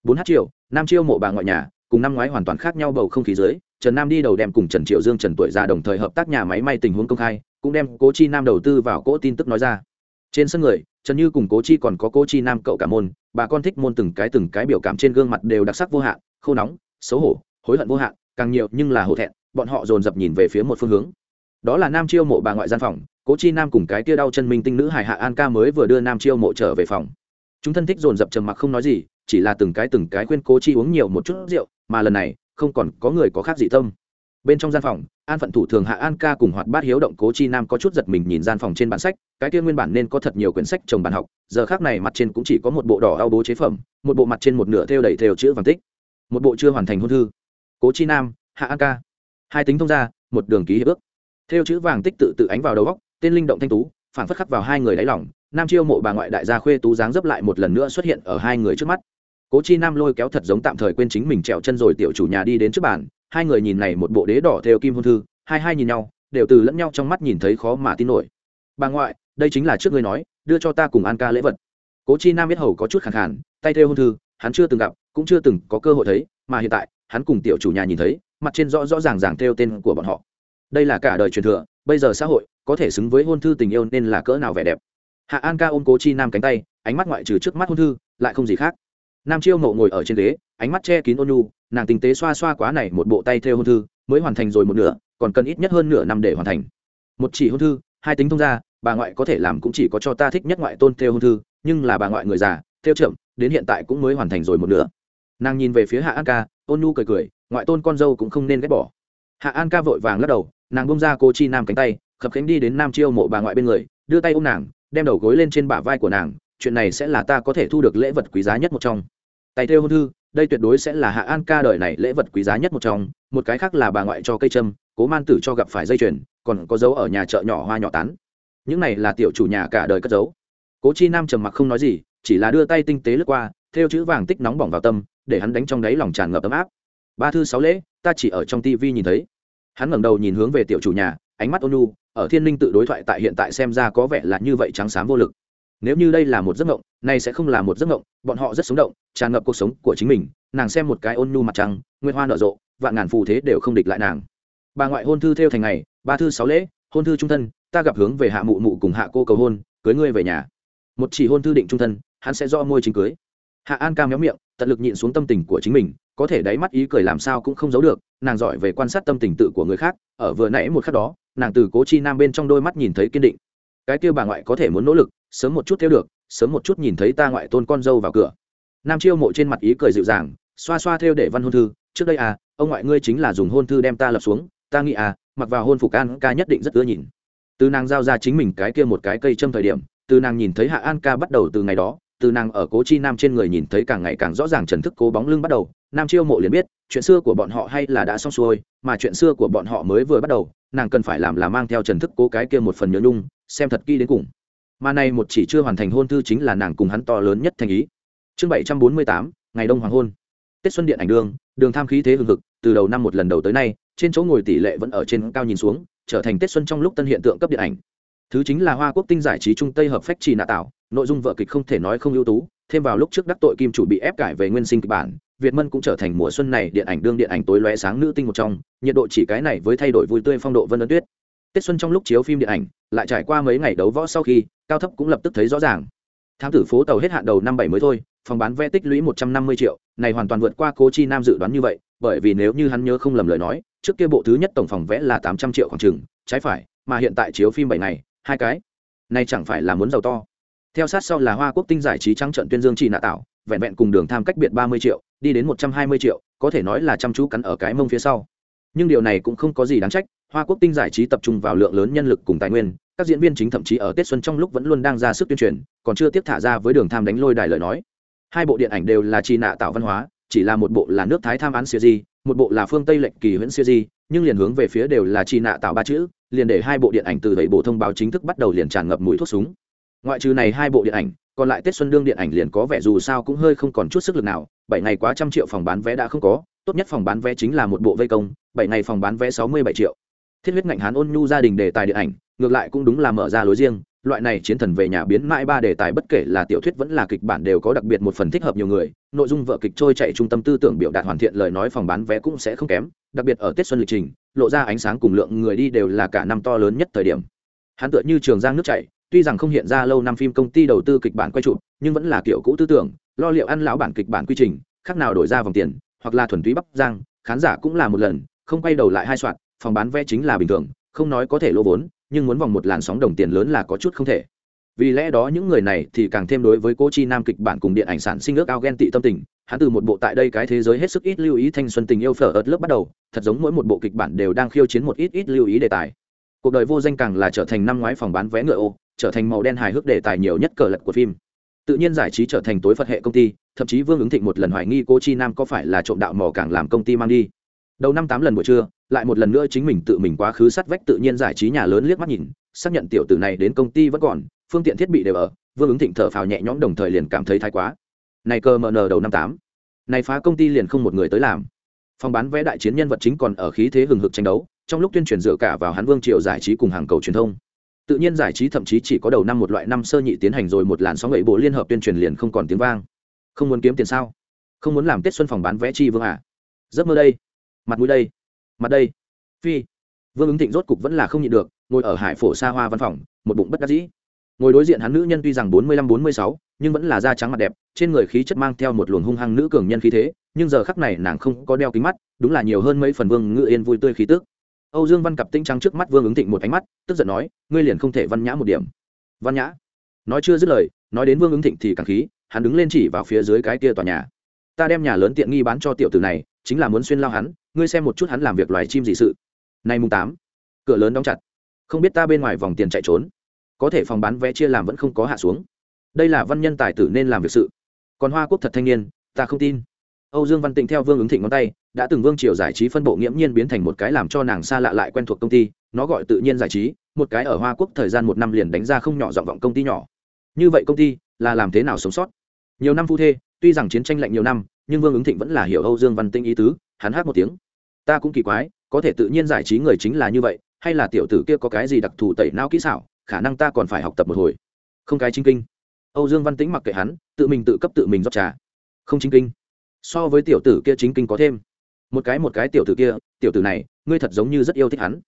Bốn h triệu nam chiêu mộ bà ngoại nhà, cùng năm ngoái hoàn toàn khác nhau bầu không khí dưới, trần nam đi đầu đem cùng trần triệu dương trần tuổi già đồng thời hợp tác nhà máy may tình huống công khai, cũng đem cố chi nam đầu tư vào cỗ tin tức nói ra. Trên sân người, trần như cùng cố chi còn có cố chi nam cậu cả môn, bà con thích môn từng cái từng cái biểu cảm trên gương mặt đều đặc sắc vô hạn, khô nóng, xấu hổ, hối hận vô hạn càng nhiều nhưng là hổ thẹn, bọn họ dồn dập nhìn về phía một phương hướng. Đó là nam chiêu mộ bà ngoại gian phòng, cố chi nam cùng cái tia đau chân minh tinh nữ hải hạ an ca mới vừa đưa nam chiêu mộ trở về phòng. Chúng thân thích dồn dập trầm mặc không nói gì, chỉ là từng cái từng cái khuyên cố chi uống nhiều một chút rượu, mà lần này, không còn có người có khác dị tâm. Bên trong gian phòng, an phận thủ thường hạ an ca cùng hoạt bát hiếu động cố chi nam có chút giật mình nhìn gian phòng trên bản sách, cái kia nguyên bản nên có thật nhiều quyển sách trồng bàn học, giờ khác này mặt trên cũng chỉ có một bộ đỏ ao bố chế phẩm, một bộ mặt trên một nửa theo đầy theo chữ vàng tích, một bộ chưa hoàn thành hôn thư cố chi nam, hạ an ca. Hai tính thông ra một đường ký hiệp ước. Theo chữ vàng tích tự tự ánh vào đầu góc, tên linh động thanh tú phản phất khắc vào hai người đáy lỏng nam chiêu mộ bà ngoại đại gia khuê tú dáng dấp lại một lần nữa xuất hiện ở hai người trước mắt. Cố chi nam lôi kéo thật giống tạm thời quên chính mình trèo chân rồi tiểu chủ nhà đi đến trước bàn, hai người nhìn này một bộ đế đỏ theo kim hôn thư, hai hai nhìn nhau, đều từ lẫn nhau trong mắt nhìn thấy khó mà tin nổi. Bà ngoại, đây chính là trước ngươi nói, đưa cho ta cùng an ca lễ vật. Cố chi nam biết hầu có chút khẳng khản tay theo hôn thư, hắn chưa từng gặp, cũng chưa từng có cơ hội thấy, mà hiện tại hắn cùng tiểu chủ nhà nhìn thấy, mặt trên rõ rõ ràng ràng theo tên của bọn họ. Đây là cả đời truyền thừa, bây giờ xã hội có thể xứng với hôn thư tình yêu nên là cỡ nào vẻ đẹp. Hạ an ca ôm cố chi nam cánh tay, ánh mắt ngoại trừ trước mắt hôn thư, lại không gì khác. Nam chiêu mộ ngồi ở trên ghế, ánh mắt che kín ôn nhu, nàng tinh tế xoa xoa quá này một bộ tay theo hôn thư, mới hoàn thành rồi một nửa, còn cần ít nhất hơn nửa năm để hoàn thành. Một chỉ hôn thư, hai tính thông ra bà ngoại có thể làm cũng chỉ có cho ta thích nhất ngoại tôn theo hôn thư, nhưng là bà ngoại người già, theo chậm đến hiện tại cũng mới hoàn thành rồi một nửa nàng nhìn về phía hạ an ca, ôn Nu cười cười, ngoại tôn con dâu cũng không nên ghét bỏ. Hạ an ca vội vàng lắc đầu, nàng bông ra cô chi nam cánh tay, khập khánh đi đến nam chiêu mộ bà ngoại bên người, đưa tay ôm nàng, đem đầu gối lên trên bả vai của nàng, chuyện này sẽ là ta có thể thu được lễ vật quý giá nhất một trong. Tay theo hôn thư, đây tuyệt đối sẽ là hạ an ca đời này lễ vật quý giá nhất một trong, một cái khác là bà ngoại cho cây trâm cố man tử cho gặp phải dây chuyền, còn có dấu ở nhà chợ nhỏ hoa nhỏ tán. Những này là tiểu chủ nhà cả đời cất dấu cố chi nam trầm mặc không nói gì, chỉ là đưa tay tinh tế lướt qua, theo chữ vàng tích nóng bỏng vào tâm để hắn đánh trong đáy lòng tràn ngập ấm áp. Ba thư sáu lễ, ta chỉ ở trong tivi nhìn thấy. Hắn ngẩng đầu nhìn hướng về tiểu chủ nhà, ánh mắt ôn nhu, ở thiên linh tự đối thoại tại hiện tại xem ra có vẻ là như vậy trắng xám vô lực. Nếu như đây là một giấc mộng này sẽ không là một giấc mộng, bọn họ rất sống động, tràn ngập cuộc sống của chính mình, nàng xem một cái ôn nhu mặt trăng nguyên hoa nở rộ, vạn ngàn phù thế đều không địch lại nàng. Bà ngoại hôn thư theo thành ngày, ba thư sáu lễ, hôn thư trung thân, ta gặp hướng về hạ mụ mụ cùng hạ cô cầu hôn, cưới ngươi về nhà. Một chỉ hôn thư định trung thân, hắn sẽ do môi chính cưới. Hạ an ca méo miệng tận lực nhịn xuống tâm tình của chính mình, có thể đáy mắt ý cười làm sao cũng không giấu được, nàng giỏi về quan sát tâm tình tự của người khác, ở vừa nãy một khắc đó, nàng từ cố chi nam bên trong đôi mắt nhìn thấy kiên định. Cái kia bà ngoại có thể muốn nỗ lực, sớm một chút theo được, sớm một chút nhìn thấy ta ngoại tôn con dâu vào cửa. Nam chiêu mộ trên mặt ý cười dịu dàng, xoa xoa theo để văn hôn thư, trước đây à ông ngoại ngươi chính là dùng hôn thư đem ta lập xuống, ta nghĩ à mặc vào hôn phục an ca nhất định rất ưa nhìn. Từ nàng giao ra chính mình cái kia một cái cây châm thời điểm, từ nàng nhìn thấy hạ an ca bắt đầu từ ngày đó từ nàng ở cố chi nam trên người nhìn thấy càng ngày càng rõ ràng trần thức cố bóng lưng bắt đầu, nam chiêu mộ liền biết, chuyện xưa của bọn họ hay là đã xong xuôi, mà chuyện xưa của bọn họ mới vừa bắt đầu, nàng cần phải làm là mang theo trần thức cố cái kia một phần nhớ nhung, xem thật kỹ đến cùng. Mà này một chỉ chưa hoàn thành hôn thư chính là nàng cùng hắn to lớn nhất thành ý. Chương bảy trăm bốn mươi tám, ngày đông hoàng hôn. Tết xuân điện ảnh đường đường tham khí thế hương thực từ đầu năm một lần đầu tới nay, trên chỗ ngồi tỷ lệ vẫn ở trên cao nhìn xuống, trở thành tết xuân trong lúc tân hiện tượng cấp điện ảnh. Thứ chính là hoa quốc tinh giải trí trung tây hợp phách trì nạ tạo nội dung vợ kịch không thể nói không ưu tú, thêm vào lúc trước đắc tội kim chủ bị ép cải về nguyên sinh kịch bản, việt mân cũng trở thành mùa xuân này điện ảnh đương điện ảnh tối lóe sáng nữ tinh một trong, nhiệt độ chỉ cái này với thay đổi vui tươi phong độ vân ấn tuyết. Tết xuân trong lúc chiếu phim điện ảnh, lại trải qua mấy ngày đấu võ sau khi, cao thấp cũng lập tức thấy rõ ràng. Thám tử phố tàu hết hạn đầu năm bảy mới thôi, phòng bán vé tích lũy một trăm năm mươi triệu, này hoàn toàn vượt qua cố chi nam dự đoán như vậy, bởi vì nếu như hắn nhớ không lầm lời nói, trước kia bộ thứ nhất tổng phòng vẽ là tám trăm triệu khoảng chừng, trái phải, mà hiện tại chiếu phim bảy ngày, hai cái. Này chẳng phải là muốn giàu to theo sát sau là hoa quốc tinh giải trí trắng trận tuyên dương chỉ nạ tạo vẹn vẹn cùng đường tham cách biệt ba mươi triệu, đi đến một trăm hai mươi triệu, có thể nói là chăm chú cắn ở cái mông phía sau. Nhưng điều này cũng không có gì đáng trách, hoa quốc tinh giải trí tập trung vào lượng lớn nhân lực cùng tài nguyên, các diễn viên chính thậm chí ở tết xuân trong lúc vẫn luôn đang ra sức tuyên truyền, còn chưa tiếp thả ra với đường tham đánh lôi đài lời nói. Hai bộ điện ảnh đều là chi nạ tạo văn hóa, chỉ là một bộ là nước thái tham án siêu di, một bộ là phương tây lệnh kỳ huyễn siêu di, nhưng liền hướng về phía đều là chi nạ tạo ba chữ, liền để hai bộ điện ảnh từ vậy bộ thông báo chính thức bắt đầu liền tràn ngập mũi thuốc súng ngoại trừ này hai bộ điện ảnh, còn lại tết xuân đương điện ảnh liền có vẻ dù sao cũng hơi không còn chút sức lực nào, bảy ngày quá trăm triệu phòng bán vé đã không có, tốt nhất phòng bán vé chính là một bộ vây công, bảy ngày phòng bán vé sáu mươi bảy triệu. Thiết huyết ngạnh hán ôn nhu gia đình đề tài điện ảnh, ngược lại cũng đúng là mở ra lối riêng, loại này chiến thần về nhà biến mãi ba đề tài bất kể là tiểu thuyết vẫn là kịch bản đều có đặc biệt một phần thích hợp nhiều người, nội dung vợ kịch trôi chạy trung tâm tư tưởng biểu đạt hoàn thiện lời nói phòng bán vé cũng sẽ không kém, đặc biệt ở tết xuân lịch trình, lộ ra ánh sáng cùng lượng người đi đều là cả năm to lớn nhất thời điểm. Hắn tựa như trường giang nước chảy tuy rằng không hiện ra lâu năm phim công ty đầu tư kịch bản quay chụp, nhưng vẫn là kiểu cũ tư tưởng, lo liệu ăn lão bản kịch bản quy trình, khác nào đổi ra vòng tiền, hoặc là thuần túy bắp giang khán giả cũng là một lần, không quay đầu lại hai soạn, phòng bán vé chính là bình thường, không nói có thể lỗ vốn, nhưng muốn vòng một làn sóng đồng tiền lớn là có chút không thể. Vì lẽ đó những người này thì càng thêm đối với cô chi nam kịch bản cùng điện ảnh sản sinh ước ao ghen tị tâm tình, hắn từ một bộ tại đây cái thế giới hết sức ít lưu ý thanh xuân tình yêu phở ớt lớp bắt đầu, thật giống mỗi một bộ kịch bản đều đang khiêu chiến một ít ít lưu ý đề tài. Cuộc đời vô danh càng là trở thành năm ngoái phòng bán vé ngựa ô trở thành màu đen hài hước đề tài nhiều nhất cờ lật của phim. Tự nhiên giải trí trở thành tối phật hệ công ty, thậm chí vương ứng thịnh một lần hoài nghi cô chi nam có phải là trộm đạo mỏ càng làm công ty mang đi. Đầu năm tám lần buổi trưa, lại một lần nữa chính mình tự mình quá khứ sát vách tự nhiên giải trí nhà lớn liếc mắt nhìn, xác nhận tiểu tử này đến công ty vẫn còn, phương tiện thiết bị đều ở, vương ứng thịnh thở phào nhẹ nhõm đồng thời liền cảm thấy thái quá. Này cơ mờ nờ đầu năm tám, này phá công ty liền không một người tới làm. Phòng bán vé đại chiến nhân vật chính còn ở khí thế hừng hực tranh đấu, trong lúc tuyên truyền dựa cả vào hắn vương triều giải trí cùng hàng cầu truyền thông tự nhiên giải trí thậm chí chỉ có đầu năm một loại năm sơ nhị tiến hành rồi một làn sóng ấy bộ liên hợp tuyên truyền liền không còn tiếng vang. Không muốn kiếm tiền sao? Không muốn làm tết xuân phòng bán vé chi vương à? Giấc mơ đây. Mặt mũi đây. Mặt đây. Phi. Vương ứng thịnh rốt cục vẫn là không nhịn được, ngồi ở hải phổ xa hoa văn phòng, một bụng bất đắc dĩ. Ngồi đối diện hắn nữ nhân tuy rằng bốn mươi lăm, bốn mươi sáu, nhưng vẫn là da trắng mặt đẹp, trên người khí chất mang theo một luồng hung hăng nữ cường nhân khí thế, nhưng giờ khắc này nàng không có đeo kính mắt, đúng là nhiều hơn mấy phần vương ngự yên vui tươi khí tức âu dương văn cặp tinh trắng trước mắt vương ứng thịnh một ánh mắt, tức giận nói, ngươi liền không thể văn nhã một điểm. Văn nhã? Nói chưa dứt lời, nói đến vương ứng thịnh thì càng khí, hắn đứng lên chỉ vào phía dưới cái kia tòa nhà. Ta đem nhà lớn tiện nghi bán cho tiểu tử này, chính là muốn xuyên lao hắn, ngươi xem một chút hắn làm việc loài chim gì sự. Nay mùng tám, cửa lớn đóng chặt. Không biết ta bên ngoài vòng tiền chạy trốn, có thể phòng bán vé chia làm vẫn không có hạ xuống. Đây là văn nhân tài tử nên làm việc sự. Còn hoa quốc thật thanh niên, ta không tin âu dương văn tịnh theo vương ứng thịnh ngón tay, đã từng vương triều giải trí phân bộ nghiễm nhiên biến thành một cái làm cho nàng xa lạ lại quen thuộc công ty, nó gọi tự nhiên giải trí, một cái ở hoa quốc thời gian một năm liền đánh ra không nhỏ dọn vọng công ty nhỏ. Như vậy công ty là làm thế nào sống sót? Nhiều năm phu thê, tuy rằng chiến tranh lạnh nhiều năm, nhưng vương ứng thịnh vẫn là hiểu âu dương văn Tịnh ý tứ, hắn hát một tiếng. Ta cũng kỳ quái, có thể tự nhiên giải trí người chính là như vậy, hay là tiểu tử kia có cái gì đặc thù tẩy não kỹ xảo, khả năng ta còn phải học tập một hồi. Không cái chính kinh. Âu dương văn tĩnh mặc kệ hắn, tự mình tự cấp tự mình rót trà. Không chính kinh so với tiểu tử kia chính kinh có thêm. Một cái một cái tiểu tử kia, tiểu tử này, ngươi thật giống như rất yêu thích hắn.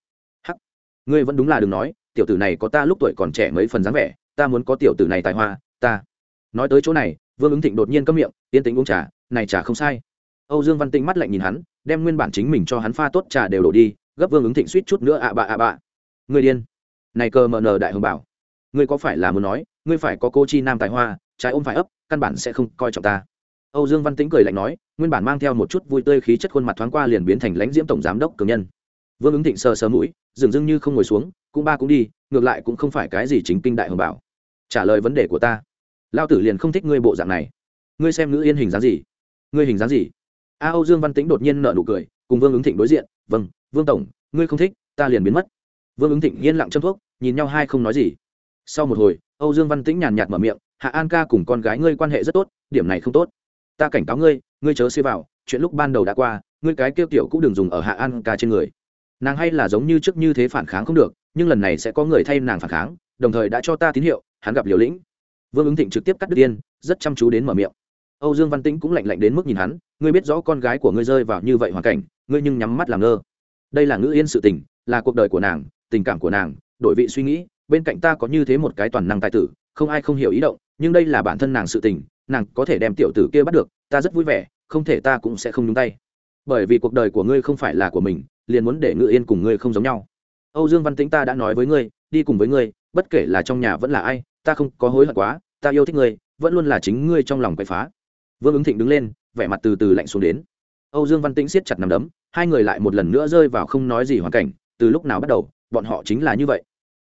Hắc. Ngươi vẫn đúng là đừng nói, tiểu tử này có ta lúc tuổi còn trẻ mấy phần dáng vẻ, ta muốn có tiểu tử này tài hoa, ta. Nói tới chỗ này, vương ứng thịnh đột nhiên câm miệng, yên tĩnh uống trà, này trà không sai. Âu dương văn tĩnh mắt lạnh nhìn hắn, đem nguyên bản chính mình cho hắn pha tốt trà đều đổ đi, gấp vương ứng thịnh suýt chút nữa ạ bạ ạ bạ. Người điên. Này cờ mờ nờ đại hồng bảo. Ngươi có phải là muốn nói, ngươi phải có cô chi nam tài hoa, trái ôm phải ấp, căn bản sẽ không coi trọng ta âu dương văn tĩnh cười lạnh nói, nguyên bản mang theo một chút vui tươi khí chất khuôn mặt thoáng qua liền biến thành lãnh diễm tổng giám đốc cường nhân. Vương ứng thịnh sờ sờ mũi dường dưng như không ngồi xuống, cũng ba cũng đi, ngược lại cũng không phải cái gì chính kinh đại hồng bảo. Trả lời vấn đề của ta. Lão tử liền không thích ngươi bộ dạng này. Ngươi xem nữ yên hình dáng gì? Ngươi hình dáng gì? A âu dương văn tĩnh đột nhiên nở nụ cười, cùng vương ứng thịnh đối diện vâng vương tổng, ngươi không thích, ta liền biến mất. Vương ứng thịnh yên lặng châm thuốc, nhìn nhau hai không nói gì. Sau một hồi, âu dương văn tĩnh nhàn nhạt mở miệng, hạ an ca cùng con gái ngươi quan hệ rất tốt, điểm này không tốt ta cảnh cáo ngươi ngươi chớ xê vào, chuyện lúc ban đầu đã qua, ngươi cái kêu tiểu cũng đừng dùng ở hạ an ca trên người. Nàng hay là giống như trước như thế phản kháng không được, nhưng lần này sẽ có người thay nàng phản kháng, đồng thời đã cho ta tín hiệu, hắn gặp liều lĩnh. Vương ứng thịnh trực tiếp cắt đứt tiên rất chăm chú đến mở miệng. Âu dương văn tĩnh cũng lạnh lạnh đến mức nhìn hắn, ngươi biết rõ con gái của ngươi rơi vào như vậy hoàn cảnh, ngươi nhưng nhắm mắt làm ngơ. Đây là ngữ yên sự tình, là cuộc đời của nàng, tình cảm của nàng, đổi vị suy nghĩ, bên cạnh ta có như thế một cái toàn năng tài tử, không ai không hiểu ý động, nhưng đây là bản thân nàng sự tình nàng có thể đem tiểu tử kia bắt được, ta rất vui vẻ, không thể ta cũng sẽ không nhúng tay. Bởi vì cuộc đời của ngươi không phải là của mình, liền muốn để ngự yên cùng ngươi không giống nhau. Âu dương văn tĩnh ta đã nói với ngươi, đi cùng với ngươi, bất kể là trong nhà vẫn là ai, ta không có hối hận quá, ta yêu thích ngươi, vẫn luôn là chính ngươi trong lòng quậy phá. Vương ứng thịnh đứng lên, vẻ mặt từ từ lạnh xuống đến. Âu dương văn tĩnh siết chặt nằm đấm, hai người lại một lần nữa rơi vào không nói gì hoàn cảnh, từ lúc nào bắt đầu, bọn họ chính là như vậy.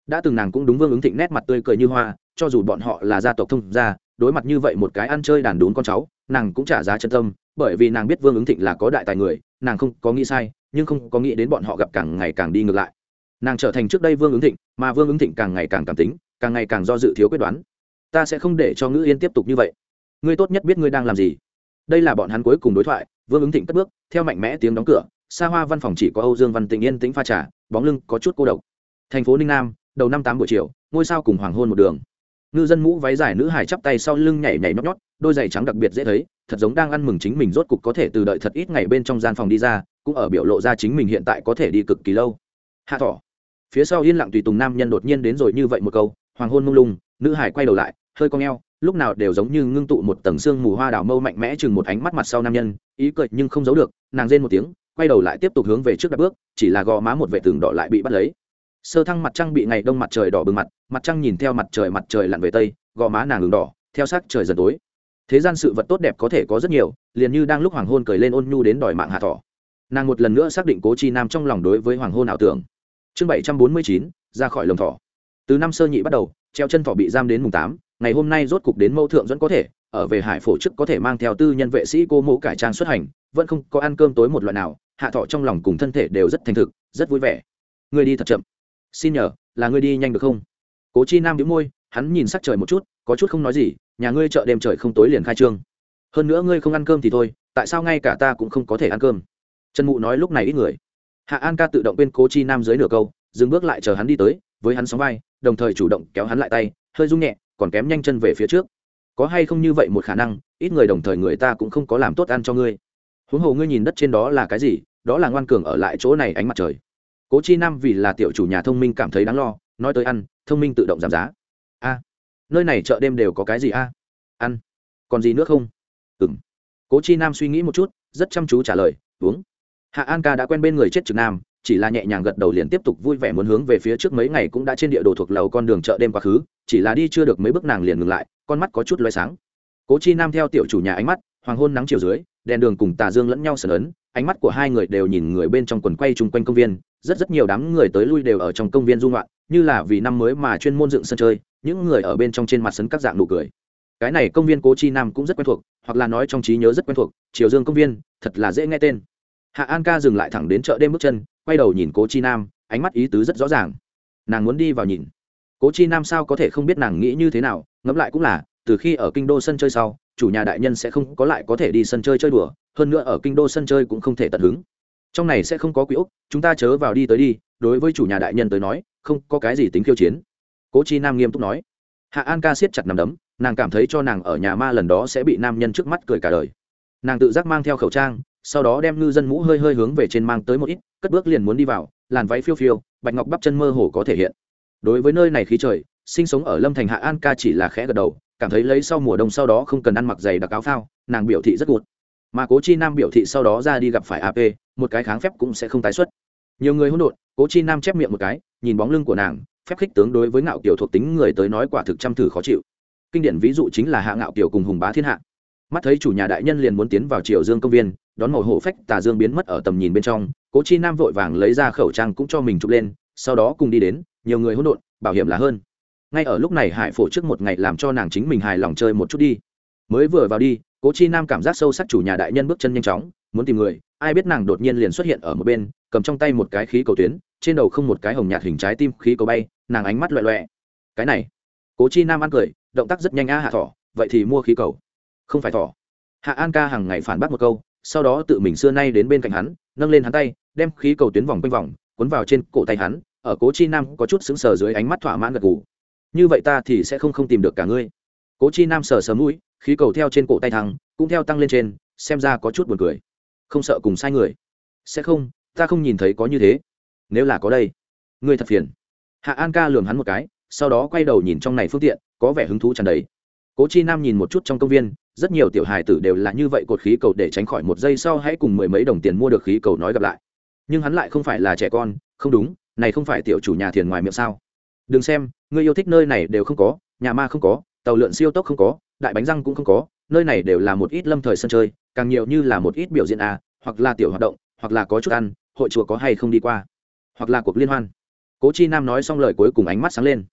Đã từng nàng cũng đúng vương ứng thịnh nét mặt tươi cười như hoa, cho dù bọn họ là gia tộc thông gia đối mặt như vậy một cái ăn chơi đàn đún con cháu, nàng cũng trả giá chân tâm, bởi vì nàng biết vương ứng thịnh là có đại tài người, nàng không có nghĩ sai, nhưng không có nghĩ đến bọn họ gặp càng ngày càng đi ngược lại. Nàng trở thành trước đây vương ứng thịnh, mà vương ứng thịnh càng ngày càng cảm tính, càng ngày càng do dự thiếu quyết đoán. Ta sẽ không để cho ngữ yên tiếp tục như vậy. Ngươi tốt nhất biết ngươi đang làm gì. Đây là bọn hắn cuối cùng đối thoại, vương ứng thịnh cất bước, theo mạnh mẽ tiếng đóng cửa, xa hoa văn phòng chỉ có âu dương văn tịnh yên tĩnh pha trà, bóng lưng có chút cô độc. Thành phố ninh nam, đầu năm tám buổi chiều, ngôi sao cùng hoàng hôn một đường ngư dân mũ váy dài nữ hải chắp tay sau lưng nhảy nhảy nhót nhót, đôi giày trắng đặc biệt dễ thấy, thật giống đang ăn mừng chính mình rốt cục có thể từ đợi thật ít ngày bên trong gian phòng đi ra, cũng ở biểu lộ ra chính mình hiện tại có thể đi cực kỳ lâu. Hạ thỏ. Phía sau yên lặng tùy tùng nam nhân đột nhiên đến rồi như vậy một câu, hoàng hôn mông lung, nữ hải quay đầu lại, hơi cong eo, lúc nào đều giống như ngưng tụ một tầng xương mù hoa đảo mâu mạnh mẽ chừng một ánh mắt mặt sau nam nhân, ý cười nhưng không giấu được, nàng rên một tiếng, quay đầu lại tiếp tục hướng về trước đặt bước, chỉ là gò má một vệ tường đỏ lại bị bắt lấy sơ thăng mặt trăng bị ngày đông mặt trời đỏ bừng mặt mặt trăng nhìn theo mặt trời mặt trời lặn về tây, gò má nàng đường đỏ, theo sát trời dần tối. Thế gian sự vật tốt đẹp có thể có rất nhiều, liền như đang lúc hoàng hôn cười lên ôn nhu đến đòi mạng hạ thỏ nàng một lần nữa xác định cố chi nam trong lòng đối với hoàng hôn ảo tưởng. Chương bảy trăm bốn mươi chín, ra khỏi lồng thỏ. Từ năm sơ nhị bắt đầu, treo chân thỏ bị giam đến mùng tám, ngày hôm nay rốt cục đến mẫu thượng dẫn có thể, ở về hải phổ chức có thể mang theo tư nhân vệ sĩ cô mẫu cải trang xuất hành, vẫn không có ăn cơm tối một loại nào, hạ thọ trong lòng cùng thân thể đều rất thành thực, rất vui vẻ. Người đi thật chậm xin nhờ, là ngươi đi nhanh được không? Cố chi nam đĩu môi, hắn nhìn sắc trời một chút, có chút không nói gì, nhà ngươi chợ đêm trời không tối liền khai trương. Hơn nữa ngươi không ăn cơm thì thôi, tại sao ngay cả ta cũng không có thể ăn cơm? Trần mụ nói lúc này ít người. Hạ an ca tự động bên cố chi nam dưới nửa câu, dừng bước lại chờ hắn đi tới, với hắn sóng vai, đồng thời chủ động kéo hắn lại tay, hơi rung nhẹ, còn kém nhanh chân về phía trước. Có hay không như vậy một khả năng, ít người đồng thời người ta cũng không có làm tốt ăn cho ngươi. Huống hồ ngươi nhìn đất trên đó là cái gì, đó là ngoan cường ở lại chỗ này ánh mặt trời cố chi nam vì là tiểu chủ nhà thông minh cảm thấy đáng lo, nói tới ăn, thông minh tự động giảm giá. A, nơi này chợ đêm đều có cái gì a? Ăn. Còn gì nữa không? Ừ m cố chi nam suy nghĩ một chút, rất chăm chú trả lời, uống. Hạ an ca đã quen bên người chết trực nam, chỉ là nhẹ nhàng gật đầu liền tiếp tục vui vẻ muốn hướng về phía trước mấy ngày cũng đã trên địa đồ thuộc lầu con đường chợ đêm quá khứ, chỉ là đi chưa được mấy bước nàng liền ngừng lại, con mắt có chút loay sáng. Cố chi nam theo tiểu chủ nhà ánh mắt, hoàng hôn nắng chiều dưới, đèn đường cùng tà dương lẫn nhau sờ ấn, ánh mắt của hai người đều nhìn người bên trong quần quay chung quanh công viên rất rất nhiều đám người tới lui đều ở trong công viên du ngoạn, như là vì năm mới mà chuyên môn dựng sân chơi những người ở bên trong trên mặt sấn các dạng nụ cười. Cái này công viên cố chi nam cũng rất quen thuộc hoặc là nói trong trí nhớ rất quen thuộc triều dương công viên thật là dễ nghe tên. Hạ an ca dừng lại thẳng đến chợ đêm bước chân quay đầu nhìn cố chi nam ánh mắt ý tứ rất rõ ràng. Nàng muốn đi vào nhìn. Cố chi nam sao có thể không biết nàng nghĩ như thế nào ngẫm lại cũng là từ khi ở kinh đô sân chơi sau chủ nhà đại nhân sẽ không có lại có thể đi sân chơi chơi đùa hơn nữa ở kinh đô sân chơi cũng không thể tận hứng trong này sẽ không có quỹ úc, chúng ta chớ vào đi tới đi, đối với chủ nhà đại nhân tới nói, không có cái gì tính khiêu chiến. Cố chi nam nghiêm túc nói. Hạ an ca siết chặt nằm đấm, nàng cảm thấy cho nàng ở nhà ma lần đó sẽ bị nam nhân trước mắt cười cả đời. Nàng tự giác mang theo khẩu trang, sau đó đem ngư dân mũ hơi hơi hướng về trên mang tới một ít, cất bước liền muốn đi vào, làn váy phiêu phiêu, bạch ngọc bắp chân mơ hồ có thể hiện. Đối với nơi này khí trời, sinh sống ở lâm thành hạ an ca chỉ là khẽ gật đầu, cảm thấy lấy sau mùa đông sau đó không cần ăn mặc giày đặc áo phao, nàng biểu thị rất gột mà cố chi nam biểu thị sau đó ra đi gặp phải ap, một cái kháng phép cũng sẽ không tái xuất. Nhiều người hỗn độn, cố chi nam chép miệng một cái, nhìn bóng lưng của nàng, phép khích tướng đối với ngạo kiểu thuộc tính người tới nói quả thực chăm thử khó chịu. Kinh điển ví dụ chính là hạ ngạo kiểu cùng hùng bá thiên hạ. Mắt thấy chủ nhà đại nhân liền muốn tiến vào triều dương công viên, đón màu hổ phách tà dương biến mất ở tầm nhìn bên trong, cố chi nam vội vàng lấy ra khẩu trang cũng cho mình chụp lên, sau đó cùng đi đến, nhiều người hỗn độn, bảo hiểm là hơn. Ngay ở lúc này hải phổ trước một ngày làm cho nàng chính mình hài lòng chơi một chút đi. Mới vừa vào đi cố chi nam cảm giác sâu sắc chủ nhà đại nhân bước chân nhanh chóng, muốn tìm người, ai biết nàng đột nhiên liền xuất hiện ở một bên, cầm trong tay một cái khí cầu tuyến, trên đầu không một cái hồng nhạt hình trái tim khí cầu bay, nàng ánh mắt loẹ loẹ cái này, cố chi nam ăn cười, động tác rất nhanh a hạ thỏ, vậy thì mua khí cầu. Không phải thỏ. Hạ an ca hàng ngày phản bác một câu, sau đó tự mình xưa nay đến bên cạnh hắn, nâng lên hắn tay, đem khí cầu tuyến vòng quanh vòng, cuốn vào trên cổ tay hắn, ở cố chi nam có chút sững sờ dưới ánh mắt thỏa mãn gật gù. Như vậy ta thì sẽ không không tìm được cả ngươi. Cố chi nam sờ sờ mũi khí cầu theo trên cổ tay thăng, cũng theo tăng lên trên, xem ra có chút buồn cười. Không sợ cùng sai người. Sẽ không, ta không nhìn thấy có như thế. Nếu là có đây, ngươi thật phiền. Hạ an ca lường hắn một cái, sau đó quay đầu nhìn trong này phương tiện, có vẻ hứng thú tràn đầy. Cố chi nam nhìn một chút trong công viên, rất nhiều tiểu hài tử đều là như vậy cột khí cầu để tránh khỏi một giây sau hãy cùng mười mấy đồng tiền mua được khí cầu nói gặp lại. Nhưng hắn lại không phải là trẻ con, không đúng, này không phải tiểu chủ nhà thiền ngoài miệng sao? Đừng xem người yêu thích nơi này đều không có, nhà ma không có tàu lượn siêu tốc không có, đại bánh răng cũng không có, nơi này đều là một ít lâm thời sân chơi, càng nhiều như là một ít biểu diễn à hoặc là tiểu hoạt động, hoặc là có chút ăn, hội chùa có hay không đi qua, hoặc là cuộc liên hoan. Cố chi nam nói xong lời cuối cùng ánh mắt sáng lên.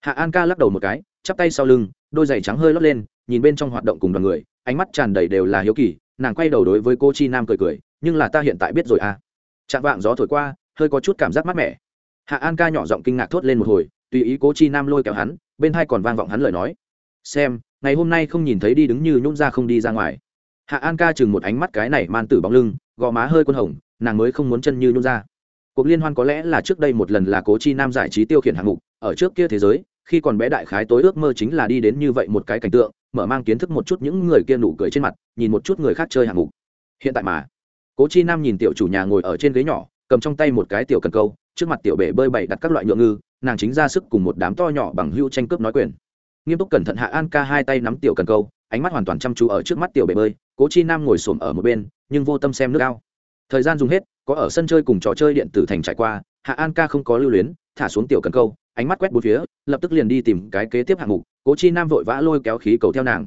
Hạ an ca lắc đầu một cái, chắp tay sau lưng, đôi giày trắng hơi lót lên, nhìn bên trong hoạt động cùng đoàn người, ánh mắt tràn đầy đều là hiếu kỳ, nàng quay đầu đối với cô chi nam cười cười, nhưng là ta hiện tại biết rồi à. Chạm vạng gió thổi qua, hơi có chút cảm giác mát mẻ. Hạ an ca nhỏ giọng kinh ngạc thốt lên một hồi, tùy ý cố chi nam lôi kéo hắn, bên hai còn vang vọng hắn lời nói xem, ngày hôm nay không nhìn thấy đi đứng như nhún ra không đi ra ngoài. Hạ an ca chừng một ánh mắt cái này man tử bóng lưng, gò má hơi quân hồng, nàng mới không muốn chân như nhún ra. Cuộc liên hoan có lẽ là trước đây một lần là cố chi nam giải trí tiêu khiển hạng mục, ở trước kia thế giới, khi còn bé đại khái tối ước mơ chính là đi đến như vậy một cái cảnh tượng, mở mang kiến thức một chút những người kia nụ cười trên mặt, nhìn một chút người khác chơi hạng mục. Hiện tại mà, cố chi nam nhìn tiểu chủ nhà ngồi ở trên ghế nhỏ, cầm trong tay một cái tiểu cần câu, trước mặt tiểu bể bơi bày đặt các loại nhượng ngư, nàng chính ra sức cùng một đám to nhỏ bằng hưu tranh cướp nói quyền nghiêm túc cẩn thận hạ an ca hai tay nắm tiểu cần câu, ánh mắt hoàn toàn chăm chú ở trước mắt tiểu bể bơi, cố chi nam ngồi xổm ở một bên, nhưng vô tâm xem nước ao. Thời gian dùng hết, có ở sân chơi cùng trò chơi điện tử thành trải qua, hạ an ca không có lưu luyến, thả xuống tiểu cần câu, ánh mắt quét bốn phía, lập tức liền đi tìm cái kế tiếp hạng mục, cố chi nam vội vã lôi kéo khí cầu theo nàng.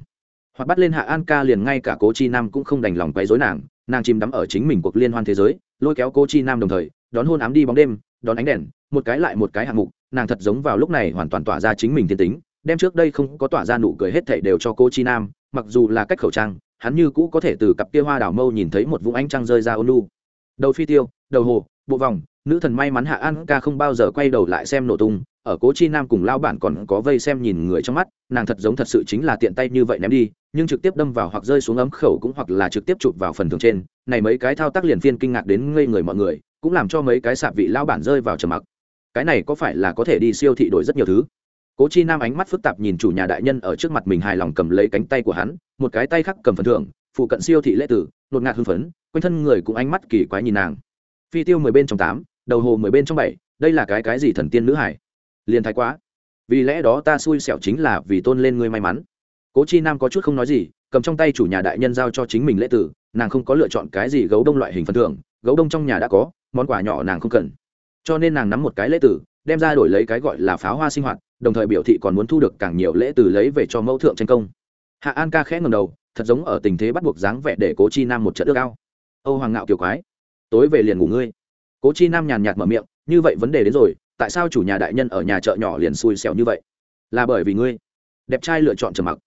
Hoặc bắt lên hạ an ca liền ngay cả cố chi nam cũng không đành lòng quấy dối nàng nàng chìm đắm ở chính mình cuộc liên hoan thế giới, lôi kéo cố chi nam đồng thời, đón hôn ám đi bóng đêm, đón ánh đèn, một cái lại một cái hạng mục, nàng thật giống vào lúc này hoàn toàn tỏa ra chính mình thiên tính đem trước đây không có tỏa ra nụ cười hết thảy đều cho cô chi nam, mặc dù là cách khẩu trang, hắn như cũ có thể từ cặp kia hoa đảo mâu nhìn thấy một vũng ánh trăng rơi ra ôn lu. Đầu phi tiêu, đầu hồ, bộ vòng, nữ thần may mắn hạ an ca không bao giờ quay đầu lại xem nổ tung, ở cố chi nam cùng lao bản còn có vây xem nhìn người trong mắt, nàng thật giống thật sự chính là tiện tay như vậy ném đi, nhưng trực tiếp đâm vào hoặc rơi xuống ấm khẩu cũng hoặc là trực tiếp chụp vào phần thường trên, này mấy cái thao tác liền phiên kinh ngạc đến ngây người mọi người, cũng làm cho mấy cái sạp vị lao bản rơi vào trầm mặc. Cái này có phải là có thể đi siêu thị đổi rất nhiều thứ? Cố chi nam ánh mắt phức tạp nhìn chủ nhà đại nhân ở trước mặt mình hài lòng cầm lấy cánh tay của hắn, một cái tay khác cầm phần thưởng, phụ cận siêu thị lễ tử, nột ngạt hưng phấn, quanh thân người cũng ánh mắt kỳ quái nhìn nàng. Phi tiêu mười bên trong tám, đầu hồ mười bên trong bảy, đây là cái cái gì thần tiên nữ hải? Liền thái quá. Vì lẽ đó ta xui xẻo chính là vì tôn lên ngươi may mắn. Cố chi nam có chút không nói gì, cầm trong tay chủ nhà đại nhân giao cho chính mình lễ tử, nàng không có lựa chọn cái gì gấu đông loại hình phần thưởng, gấu đông trong nhà đã có, món quà nhỏ nàng không cần cho nên nàng nắm một cái lễ tử, đem ra đổi lấy cái gọi là pháo hoa sinh hoạt, đồng thời biểu thị còn muốn thu được càng nhiều lễ từ lấy về cho mẫu thượng tranh công. Hạ an ca khẽ ngầm đầu, thật giống ở tình thế bắt buộc dáng vẻ để cố chi nam một trận ước ao. Âu hoàng ngạo kiều quái, tối về liền ngủ ngươi. Cố chi nam nhàn nhạt mở miệng, như vậy vấn đề đến rồi, tại sao chủ nhà đại nhân ở nhà chợ nhỏ liền xui xẻo như vậy? Là bởi vì ngươi. Đẹp trai lựa chọn trầm mặc.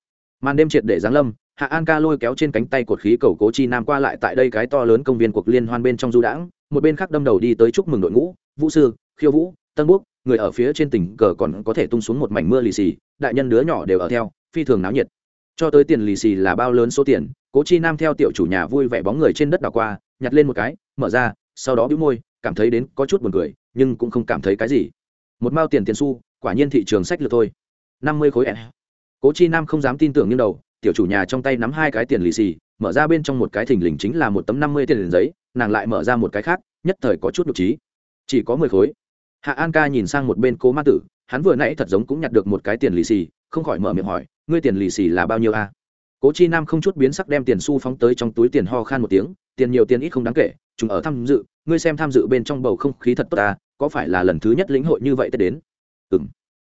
Màn đêm triệt để giáng lâm hạ an ca lôi kéo trên cánh tay cột khí cầu cố chi nam qua lại tại đây cái to lớn công viên cuộc liên hoan bên trong du đãng một bên khác đâm đầu đi tới chúc mừng đội ngũ vũ sư khiêu vũ tân quốc người ở phía trên tỉnh cờ còn có thể tung xuống một mảnh mưa lì xì đại nhân đứa nhỏ đều ở theo phi thường náo nhiệt. Cho tới tiền lì xì là bao lớn số tiền cố chi nam theo tiểu chủ nhà vui vẻ bóng người trên đất đảo qua nhặt lên một cái mở ra sau đó bĩu môi cảm thấy đến có chút buồn cười nhưng cũng không cảm thấy cái gì. Một mao tiền tiền xu quả nhiên thị trường sách lược thôi. Năm mươi khối N, cố chi nam không dám tin tưởng như đầu tiểu chủ nhà trong tay nắm hai cái tiền lì xì, mở ra bên trong một cái thình lình chính là một tấm năm mươi tiền giấy, nàng lại mở ra một cái khác, nhất thời có chút nhục trí. Chỉ có mười khối. Hạ an ca nhìn sang một bên cố ma tử, hắn vừa nãy thật giống cũng nhặt được một cái tiền lì xì, không khỏi mở miệng hỏi, ngươi tiền lì xì là bao nhiêu a? Cố chi nam không chút biến sắc đem tiền xu phóng tới trong túi tiền ho khan một tiếng, tiền nhiều tiền ít không đáng kể, chúng ở tham dự, ngươi xem tham dự bên trong bầu không khí thật tốt ta có phải là lần thứ nhất lĩnh hội như vậy tết đến? Ừ m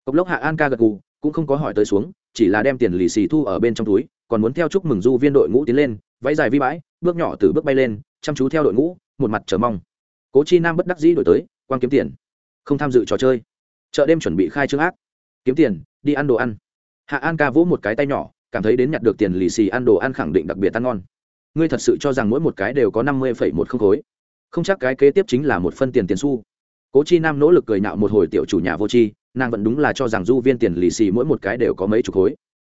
cốc lốc hạ an ca gật gù, cũng không có hỏi tới xuống chỉ là đem tiền lì xì thu ở bên trong túi, còn muốn theo chúc mừng du viên đội ngũ tiến lên, váy dài vi bãi bước nhỏ từ bước bay lên, chăm chú theo đội ngũ, một mặt chờ mong. Cố chi nam bất đắc dĩ đổi tới quan kiếm tiền, không tham dự trò chơi. Chợ đêm chuẩn bị khai trương ác. Kiếm tiền, đi ăn đồ ăn. Hạ an ca vỗ một cái tay nhỏ, cảm thấy đến nhặt được tiền lì xì ăn đồ ăn khẳng định đặc biệt ăn ngon. Ngươi thật sự cho rằng mỗi một cái đều có năm mươi phẩy một không khối? Không chắc cái kế tiếp chính là một phân tiền tiền xu. Cố chi nam nỗ lực cười nạo một hồi tiểu chủ nhà vô chi nàng vẫn đúng là cho rằng du viên tiền lì xì mỗi một cái đều có mấy chục khối.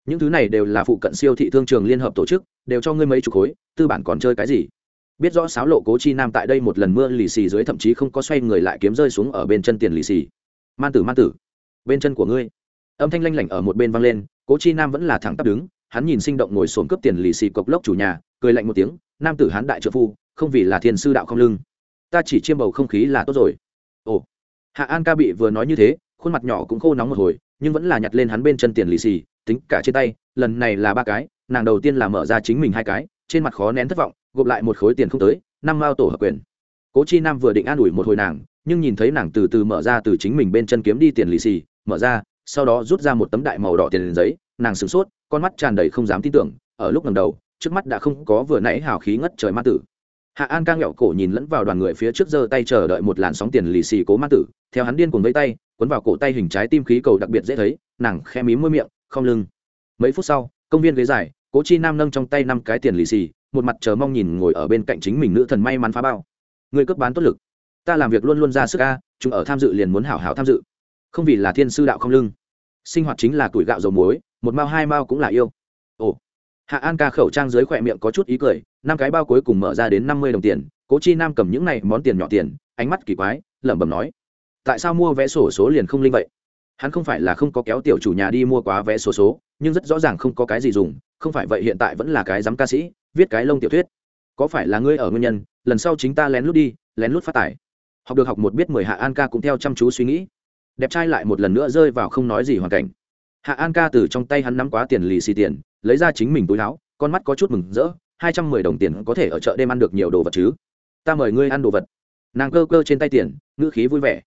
Những thứ này đều là phụ cận siêu thị thương trường liên hợp tổ chức, đều cho ngươi mấy chục khối, tư bản còn chơi cái gì? Biết rõ sáo lộ cố chi nam tại đây một lần mưa lì xì dưới thậm chí không có xoay người lại kiếm rơi xuống ở bên chân tiền lì xì. Man tử man tử. Bên chân của ngươi. Âm thanh lanh lảnh ở một bên vang lên, cố chi nam vẫn là thẳng tắp đứng, hắn nhìn sinh động ngồi xuống cướp tiền lì xì cộc lốc chủ nhà, cười lạnh một tiếng, nam tử hán đại trợ phu, không vì là thiên sư đạo không lưng. Ta chỉ chiêm bầu không khí là tốt rồi. Ồ. Hạ an ca bị vừa nói như thế khuôn mặt nhỏ cũng khô nóng một hồi, nhưng vẫn là nhặt lên hắn bên chân tiền lì xì, tính cả trên tay, lần này là ba cái, nàng đầu tiên là mở ra chính mình hai cái, trên mặt khó nén thất vọng, gộp lại một khối tiền không tới, năm mao tổ hợp quyền. Cố chi nam vừa định an ủi một hồi nàng, nhưng nhìn thấy nàng từ từ mở ra từ chính mình bên chân kiếm đi tiền lì xì, mở ra, sau đó rút ra một tấm đại màu đỏ tiền giấy, nàng sửng sốt, con mắt tràn đầy không dám tin tưởng, ở lúc lần đầu, trước mắt đã không có vừa nãy hào khí ngất trời ma tử hạ an ca nghẹo cổ nhìn lẫn vào đoàn người phía trước giơ tay chờ đợi một làn sóng tiền lì xì cố ma tử, theo hắn điên cuồng vây tay, cuốn vào cổ tay hình trái tim khí cầu đặc biệt dễ thấy, nàng khe mí môi miệng, không lưng. Mấy phút sau, công viên ghế dài, cố chi nam nâng trong tay năm cái tiền lì xì, một mặt chờ mong nhìn ngồi ở bên cạnh chính mình nữ thần may mắn phá bao. Người cướp bán tốt lực. Ta làm việc luôn luôn ra sức ca chúng ở tham dự liền muốn hảo hảo tham dự. Không vì là thiên sư đạo không lưng. Sinh hoạt chính là tuổi gạo dầu muối, một mao hai mao cũng là yêu hạ an ca khẩu trang dưới khỏe miệng có chút ý cười, năm cái bao cuối cùng mở ra đến năm mươi đồng tiền, cố chi nam cầm những này món tiền nhỏ tiền, ánh mắt kỳ quái, lẩm bẩm nói, tại sao mua vé sổ số liền không linh vậy? Hắn không phải là không có kéo tiểu chủ nhà đi mua quá vé sổ số, nhưng rất rõ ràng không có cái gì dùng, không phải vậy hiện tại vẫn là cái giám ca sĩ, viết cái lông tiểu thuyết. Có phải là ngươi ở nguyên nhân, lần sau chính ta lén lút đi, lén lút phát tải. Học được học một biết mười hạ an ca cũng theo chăm chú suy nghĩ. Đẹp trai lại một lần nữa rơi vào không nói gì hoàn cảnh. Hạ an ca từ trong tay hắn nắm quá tiền lì xì tiền lấy ra chính mình túi áo con mắt có chút mừng rỡ hai trăm mười đồng tiền có thể ở chợ đêm ăn được nhiều đồ vật chứ? Ta mời ngươi ăn đồ vật. Nàng cơ cơ trên tay tiền ngữ khí vui vẻ.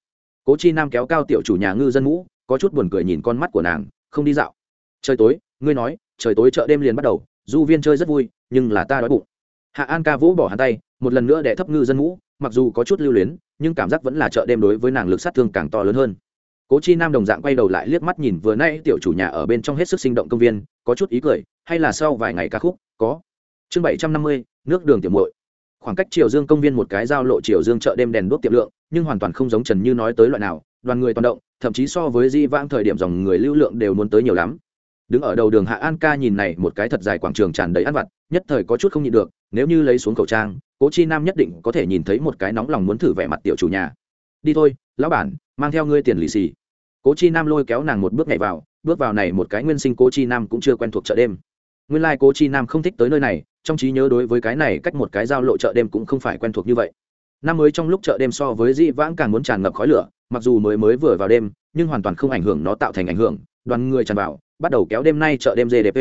Cố chi nam kéo cao tiểu chủ nhà ngư dân mũ, có chút buồn cười nhìn con mắt của nàng không đi dạo. Trời tối ngươi nói trời tối chợ đêm liền bắt đầu du viên chơi rất vui nhưng là ta đói bụng. Hạ an ca vũ bỏ hắn tay một lần nữa để thấp ngư dân mũ, mặc dù có chút lưu luyến nhưng cảm giác vẫn là chợ đêm đối với nàng lực sát thương càng to lớn hơn. Cố chi nam đồng dạng quay đầu lại liếc mắt nhìn vừa nay tiểu chủ nhà ở bên trong hết sức sinh động công viên có chút ý cười, hay là sau vài ngày ca khúc, có. Chương bảy trăm năm mươi, nước đường tiệm muội. Khoảng cách triều dương công viên một cái giao lộ triều dương chợ đêm đèn đuốc tiệm lượng, nhưng hoàn toàn không giống trần như nói tới loại nào, đoàn người toàn động, thậm chí so với di vãng thời điểm dòng người lưu lượng đều muốn tới nhiều lắm. Đứng ở đầu đường hạ an ca nhìn này một cái thật dài quảng trường tràn đầy ăn vặt, nhất thời có chút không nhịn được, nếu như lấy xuống khẩu trang, cố chi nam nhất định có thể nhìn thấy một cái nóng lòng muốn thử vẻ mặt tiểu chủ nhà. Đi thôi, lão bản, mang theo ngươi tiền lì xì. Cố chi nam lôi kéo nàng một bước nhảy vào bước vào này một cái nguyên sinh cố chi nam cũng chưa quen thuộc chợ đêm. Nguyên lai、like、cố chi nam không thích tới nơi này, trong trí nhớ đối với cái này cách một cái giao lộ chợ đêm cũng không phải quen thuộc như vậy. Năm mới trong lúc chợ đêm so với dĩ vãng càng muốn tràn ngập khói lửa, mặc dù mới mới vừa vào đêm, nhưng hoàn toàn không ảnh hưởng nó tạo thành ảnh hưởng, đoàn người tràn vào, bắt đầu kéo đêm nay chợ đêm gdp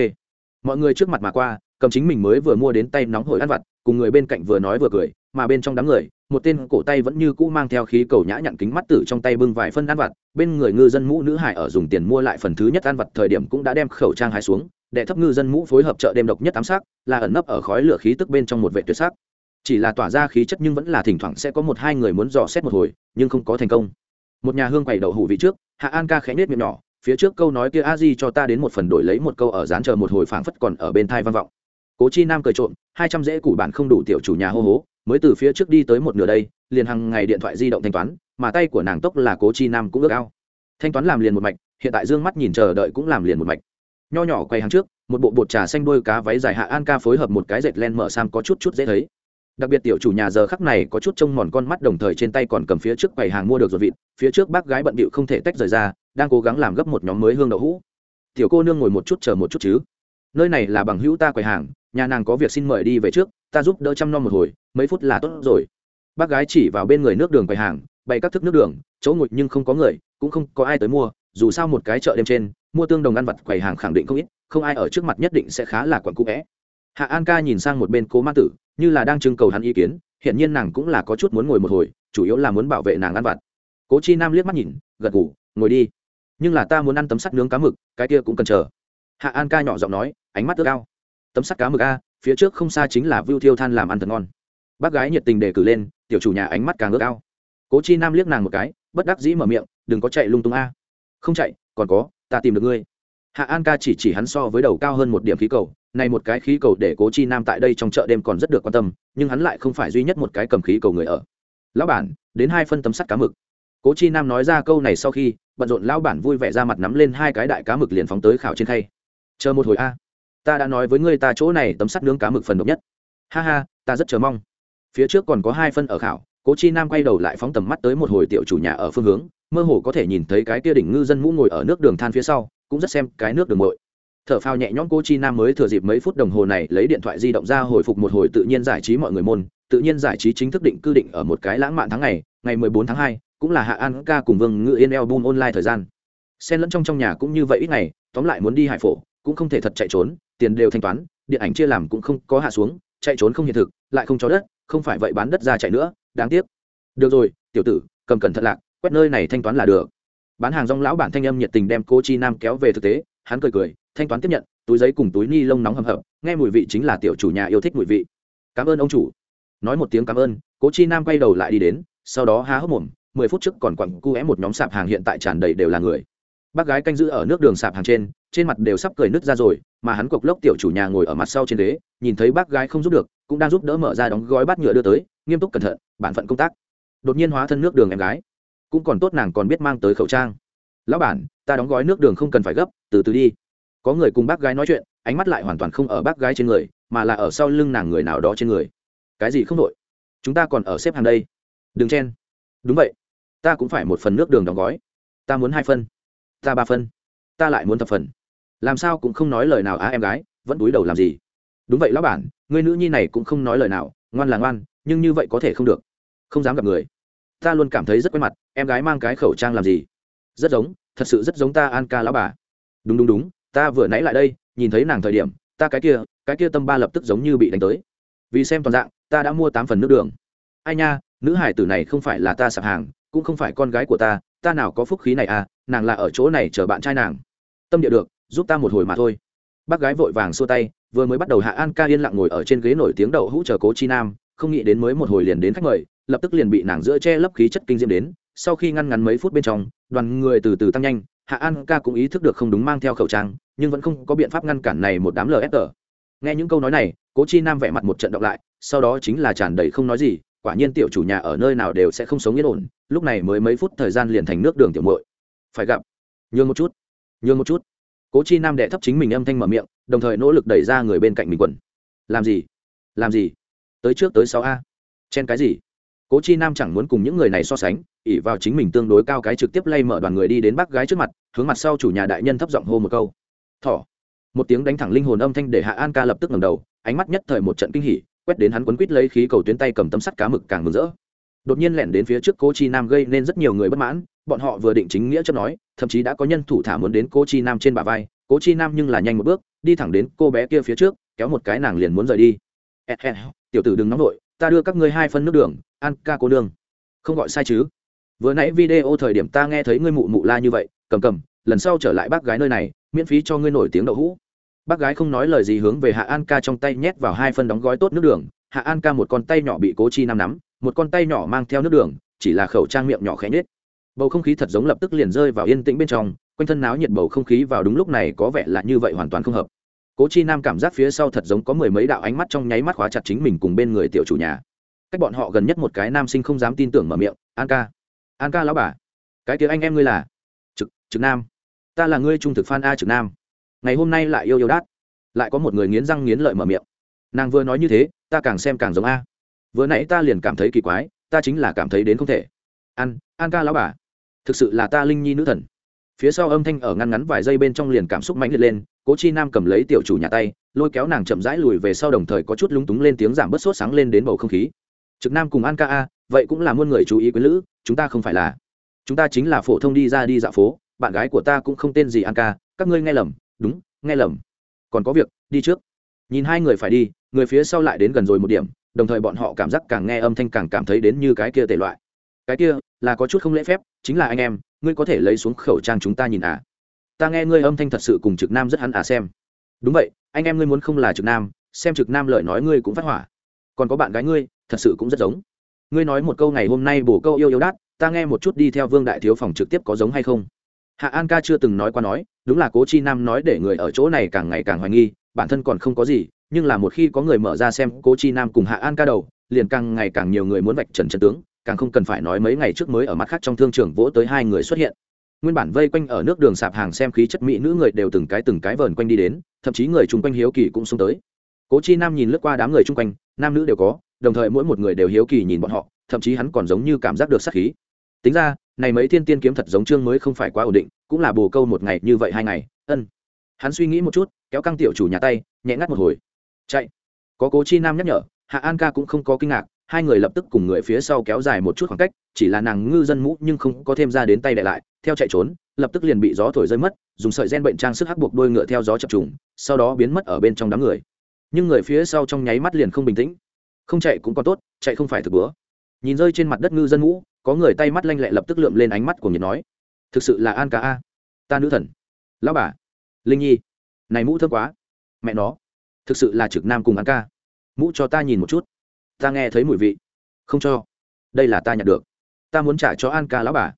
mọi người trước mặt mà qua, cầm chính mình mới vừa mua đến tay nóng hổi ăn vặt cùng người bên cạnh vừa nói vừa cười, mà bên trong đám người, một tên cổ tay vẫn như cũ mang theo khí cầu nhã nhặn kính mắt tử trong tay bưng vài phân ăn vặt, bên người ngư dân mũ nữ hải ở dùng tiền mua lại phần thứ nhất ăn vặt thời điểm cũng đã đem khẩu trang hái xuống để thấp ngư dân mũ phối hợp chợ đêm độc nhất ám sát, là ẩn nấp ở khói lửa khí tức bên trong một vệ tuyệt sắc. Chỉ là tỏa ra khí chất nhưng vẫn là thỉnh thoảng sẽ có một hai người muốn dò xét một hồi, nhưng không có thành công. Một nhà hương quầy đậu hủ vị trước, hạ an ca khẽ nết miệng nhỏ, phía trước câu nói kia a di cho ta đến một phần đổi lấy một câu ở dán chờ một hồi phảng phất còn ở bên thai văn vọng. Cố chi nam cười trộm hai trăm dễ củ bản không đủ tiểu chủ nhà hô hố, mới từ phía trước đi tới một nửa đây, liền hàng ngày điện thoại di động thanh toán, mà tay của nàng tốc là cố chi nam cũng ước ao. Thanh toán làm liền một mạch, hiện tại dương mắt nhìn chờ đợi cũng làm liền một mạch. Nho nhỏ quay hàng trước, một bộ bột trà xanh đôi cá váy dài hạ an ca phối hợp một cái dệt len mở sam có chút chút dễ thấy. Đặc biệt tiểu chủ nhà giờ khắc này có chút trông mòn con mắt đồng thời trên tay còn cầm phía trước quầy hàng mua được ruột vịt, phía trước bác gái bận bịu không thể tách rời ra, đang cố gắng làm gấp một nhóm mới hương đậu hũ. Tiểu cô nương ngồi một chút chờ một chút chứ nơi này là bằng hữu ta quầy hàng, nhà nàng có việc xin mời đi về trước, ta giúp đỡ chăm nom một hồi, mấy phút là tốt rồi. Bác gái chỉ vào bên người nước đường quầy hàng, bày các thức nước đường, chỗ ngồi nhưng không có người, cũng không có ai tới mua, dù sao một cái chợ đêm trên, mua tương đồng ăn vặt quầy hàng khẳng định không ít, không ai ở trước mặt nhất định sẽ khá là quặn cũ vẽ. Hạ an ca nhìn sang một bên cố ma tử, như là đang trưng cầu hắn ý kiến hiện nhiên nàng cũng là có chút muốn ngồi một hồi, chủ yếu là muốn bảo vệ nàng ăn vặt. Cố chi nam liếc mắt nhìn, gật ngủ ngồi đi. Nhưng là ta muốn ăn tấm sắt nướng cá mực, cái kia cũng cần chờ. Hạ an ca nhỏ giọng nói ánh mắt ước ao. Tấm sắt cá mực a, phía trước không xa chính là vưu thiêu than làm ăn thật ngon. Bác gái nhiệt tình đề cử lên, tiểu chủ nhà ánh mắt càng ước ao. Cố chi nam liếc nàng một cái, bất đắc dĩ mở miệng, đừng có chạy lung tung a. Không chạy, còn có, ta tìm được ngươi. Hạ an ca chỉ chỉ hắn so với đầu cao hơn một điểm khí cầu, này một cái khí cầu để cố chi nam tại đây trong chợ đêm còn rất được quan tâm, nhưng hắn lại không phải duy nhất một cái cầm khí cầu người ở. Lão bản, đến hai phân tấm sắt cá mực. Cố chi nam nói ra câu này sau khi, bận rộn lão bản vui vẻ ra mặt nắm lên hai cái đại cá mực liền phóng tới khảo trên khay. Chờ một hồi a ta đã nói với ngươi ta chỗ này tấm sắt nướng cá mực phần độc nhất. Ha ha ta rất chờ mong. Phía trước còn có hai phân ở khảo cố chi nam quay đầu lại phóng tầm mắt tới một hồi tiểu chủ nhà ở phương hướng mơ hồ có thể nhìn thấy cái kia đỉnh ngư dân mũ ngồi ở nước đường than phía sau cũng rất xem cái nước đường mội thở phao nhẹ nhõm cô chi nam mới thừa dịp mấy phút đồng hồ này lấy điện thoại di động ra hồi phục một hồi tự nhiên giải trí mọi người môn tự nhiên giải trí chính thức định cư định ở một cái lãng mạn tháng ngày ngày 14 tháng 2, cũng là hạ an ca cùng vương ngự yên album online thời gian. Xen lẫn trong trong nhà cũng như vậy ít ngày tóm lại muốn đi hải phổ cũng không thể thật chạy trốn, tiền đều thanh toán, điện ảnh chia làm cũng không có hạ xuống, chạy trốn không hiện thực, lại không cho đất, không phải vậy bán đất ra chạy nữa, đáng tiếc. Được rồi, tiểu tử, cầm cẩn thận lạc, quét nơi này thanh toán là được. Bán hàng rong lão bản thanh âm nhiệt tình đem cô chi nam kéo về thực tế, hắn cười cười, thanh toán tiếp nhận, túi giấy cùng túi ni lông nóng hầm hập, nghe mùi vị chính là tiểu chủ nhà yêu thích mùi vị. Cảm ơn ông chủ. Nói một tiếng cảm ơn, cố chi nam quay đầu lại đi đến, sau đó há hốc mồm, mười phút trước còn quặng cu é một nhóm sạp hàng hiện tại tràn đầy đều là người bác gái canh giữ ở nước đường sạp hàng trên trên mặt đều sắp cười nứt ra rồi, mà hắn cộc lốc tiểu chủ nhà ngồi ở mặt sau trên đế nhìn thấy bác gái không giúp được, cũng đang giúp đỡ mở ra đóng gói bát nhựa đưa tới, nghiêm túc cẩn thận, bản phận công tác. Đột nhiên hóa thân nước đường em gái. Cũng còn tốt nàng còn biết mang tới khẩu trang. Lão bản, ta đóng gói nước đường không cần phải gấp, từ từ đi. Có người cùng bác gái nói chuyện, ánh mắt lại hoàn toàn không ở bác gái trên người, mà là ở sau lưng nàng người nào đó trên người. Cái gì không đội chúng ta còn ở xếp hàng đây. Đừng chen. Đúng vậy, ta cũng phải một phần nước đường đóng gói. Ta muốn hai phân ta ba phân. Ta lại muốn thập phần. Làm sao cũng không nói lời nào á em gái, vẫn túi đầu làm gì? Đúng vậy lão bản, người nữ nhi này cũng không nói lời nào, ngoan là ngoan, nhưng như vậy có thể không được. Không dám gặp người. Ta luôn cảm thấy rất quen mặt, em gái mang cái khẩu trang làm gì? Rất giống, thật sự rất giống ta an ca lão bà. Đúng đúng đúng, ta vừa nãy lại đây, nhìn thấy nàng thời điểm, ta cái kia cái kia tâm ba lập tức giống như bị đánh tới. Vì xem toàn dạng, ta đã mua tám phần nước đường. Ai nha, nữ hải tử này không phải là ta sạp hàng cũng không phải con gái của ta ta nào có phúc khí này à nàng là ở chỗ này chờ bạn trai nàng. Tâm địa được, giúp ta một hồi mà thôi. Bác gái vội vàng xua tay, vừa mới bắt đầu hạ an ca yên lặng ngồi ở trên ghế nổi tiếng đậu hũ chờ cố chi nam, không nghĩ đến mới một hồi liền đến khách mời, lập tức liền bị nàng giữa che lấp khí chất kinh diễm đến. Sau khi ngăn ngắn mấy phút bên trong, đoàn người từ từ tăng nhanh, hạ an ca cũng ý thức được không đúng mang theo khẩu trang, nhưng vẫn không có biện pháp ngăn cản này một đám lfg nghe những câu nói này, cố chi nam vẻ mặt một trận động lại, sau đó chính là tràn đầy không nói gì quả nhiên tiểu chủ nhà ở nơi nào đều sẽ không sống yên ổn, lúc này mới mấy phút thời gian liền thành nước đường tiểu muội. Phải gặp. Nhường một chút. Nhường một chút. Cố chi nam đệ thấp chính mình âm thanh mở miệng, đồng thời nỗ lực đẩy ra người bên cạnh mình quần. Làm gì? Làm gì? Tới trước tới sáu a. Chen cái gì? Cố chi nam chẳng muốn cùng những người này so sánh ỉ vào chính mình tương đối cao cái trực tiếp lay mở đoàn người đi đến bác gái trước mặt, hướng mặt sau chủ nhà đại nhân thấp giọng hô một câu. Thỏ. Một tiếng đánh thẳng linh hồn âm thanh để hạ an ca lập tức ngầm đầu, ánh mắt nhất thời một trận kinh hỉ quét đến hắn quấn quít lấy khí cầu tuyến tay cầm tấm sắt cá mực càng mừng rỡ. Đột nhiên lẻn đến phía trước cô chi nam gây nên rất nhiều người bất mãn, bọn họ vừa định chính nghĩa chấp nói, thậm chí đã có nhân thủ thả muốn đến cô chi nam trên bà vai. Cô chi nam nhưng là nhanh một bước, đi thẳng đến cô bé kia phía trước, kéo một cái nàng liền muốn rời đi. Tiểu tử đừng nóng vội, ta đưa các ngươi hai phân nước đường, ăn ca cô nương. Không gọi sai chứ. Vừa nãy video thời điểm ta nghe thấy ngươi mụ mụ la như vậy, cầm cầm, lần sau trở lại bác gái nơi này, miễn phí cho ngươi nổi tiếng đậu hũ bác gái không nói lời gì hướng về hạ an ca trong tay nhét vào hai phân đóng gói tốt nước đường. Hạ an ca một con tay nhỏ bị cố chi nam nắm, một con tay nhỏ mang theo nước đường, chỉ là khẩu trang miệng nhỏ khẽ nhết bầu không khí thật giống lập tức liền rơi vào yên tĩnh bên trong, quanh thân náo nhiệt bầu không khí vào đúng lúc này có vẻ là như vậy hoàn toàn không hợp. Cố chi nam cảm giác phía sau thật giống có mười mấy đạo ánh mắt trong nháy mắt khóa chặt chính mình cùng bên người tiểu chủ nhà. Cách bọn họ gần nhất một cái nam sinh không dám tin tưởng mở miệng, an ca an ca lão bà, cái tiếng anh em ngươi là trực trực nam. Ta là ngươi trung thực phan a trực nam ngày hôm nay lại yêu yêu đát. Lại có một người nghiến răng nghiến lợi mở miệng. Nàng vừa nói như thế, ta càng xem càng giống a. Vừa nãy ta liền cảm thấy kỳ quái, ta chính là cảm thấy đến không thể. An an ca lão bà. Thực sự là ta linh nhi nữ thần. Phía sau âm thanh ở ngăn ngắn vài giây bên trong liền cảm xúc mãnh liệt lên, cố chi nam cầm lấy tiểu chủ nhà tay, lôi kéo nàng chậm rãi lùi về sau đồng thời có chút lúng túng lên tiếng giảm bớt sốt sáng lên đến bầu không khí. Trực nam cùng an ca a, vậy cũng là muôn người chú ý quý lữ, chúng ta không phải là. Chúng ta chính là phổ thông đi ra đi dạo phố, bạn gái của ta cũng không tên gì an ca, các ngươi nghe lầm đúng, nghe lầm. Còn có việc, đi trước. Nhìn hai người phải đi, người phía sau lại đến gần rồi một điểm, đồng thời bọn họ cảm giác càng nghe âm thanh càng cảm thấy đến như cái kia tệ loại. Cái kia, là có chút không lễ phép, chính là anh em, ngươi có thể lấy xuống khẩu trang chúng ta nhìn à? Ta nghe ngươi âm thanh thật sự cùng trực nam rất hắn à xem. Đúng vậy, anh em ngươi muốn không là trực nam, xem trực nam lời nói ngươi cũng phát hỏa. Còn có bạn gái ngươi, thật sự cũng rất giống. Ngươi nói một câu ngày hôm nay bổ câu yêu yêu đát, ta nghe một chút đi theo vương đại thiếu phòng trực tiếp có giống hay không? Hạ an ca chưa từng nói qua nói, đúng là cố chi nam nói để người ở chỗ này càng ngày càng hoài nghi, bản thân còn không có gì, nhưng là một khi có người mở ra xem cố chi nam cùng hạ an ca đầu, liền càng ngày càng nhiều người muốn vạch trần trần tướng, càng không cần phải nói mấy ngày trước mới ở mắt khác trong thương trường vỗ tới hai người xuất hiện. Nguyên bản vây quanh ở nước đường sạp hàng xem khí chất mỹ nữ người đều từng cái từng cái vờn quanh đi đến, thậm chí người chung quanh hiếu kỳ cũng xông tới. Cố chi nam nhìn lướt qua đám người chung quanh, nam nữ đều có, đồng thời mỗi một người đều hiếu kỳ nhìn bọn họ, thậm chí hắn còn giống như cảm giác được sắc khí. Tính ra này mấy thiên tiên kiếm thật giống trương mới không phải quá ổn định, cũng là bồ câu một ngày như vậy hai ngày, ân. Hắn suy nghĩ một chút, kéo căng tiểu chủ nhà tay, nhẹ ngắt một hồi. Chạy. Có cố chi nam nhắc nhở, hạ an ca cũng không có kinh ngạc, hai người lập tức cùng người phía sau kéo dài một chút khoảng cách, chỉ là nàng ngư dân mũ nhưng không có thêm ra đến tay đại lại, theo chạy trốn, lập tức liền bị gió thổi rơi mất, dùng sợi gen bệnh trang sức hắc buộc đôi ngựa theo gió chập trùng, sau đó biến mất ở bên trong đám người. Nhưng người phía sau trong nháy mắt liền không bình tĩnh. Không chạy cũng có tốt, chạy không phải thực bữa. Nhìn rơi trên mặt đất ngư dân mũ có người tay mắt lanh lẹ lập tức lượm lên ánh mắt của nhiệt nói, thực sự là an ca a, ta nữ thần. Lão bà. Linh nhi. Này mũ thơm quá. Mẹ nó, thực sự là trực nam cùng an ca. Mũ cho ta nhìn một chút. Ta nghe thấy mùi vị. Không cho. Đây là ta nhặt được. Ta muốn trả cho an ca lão bà.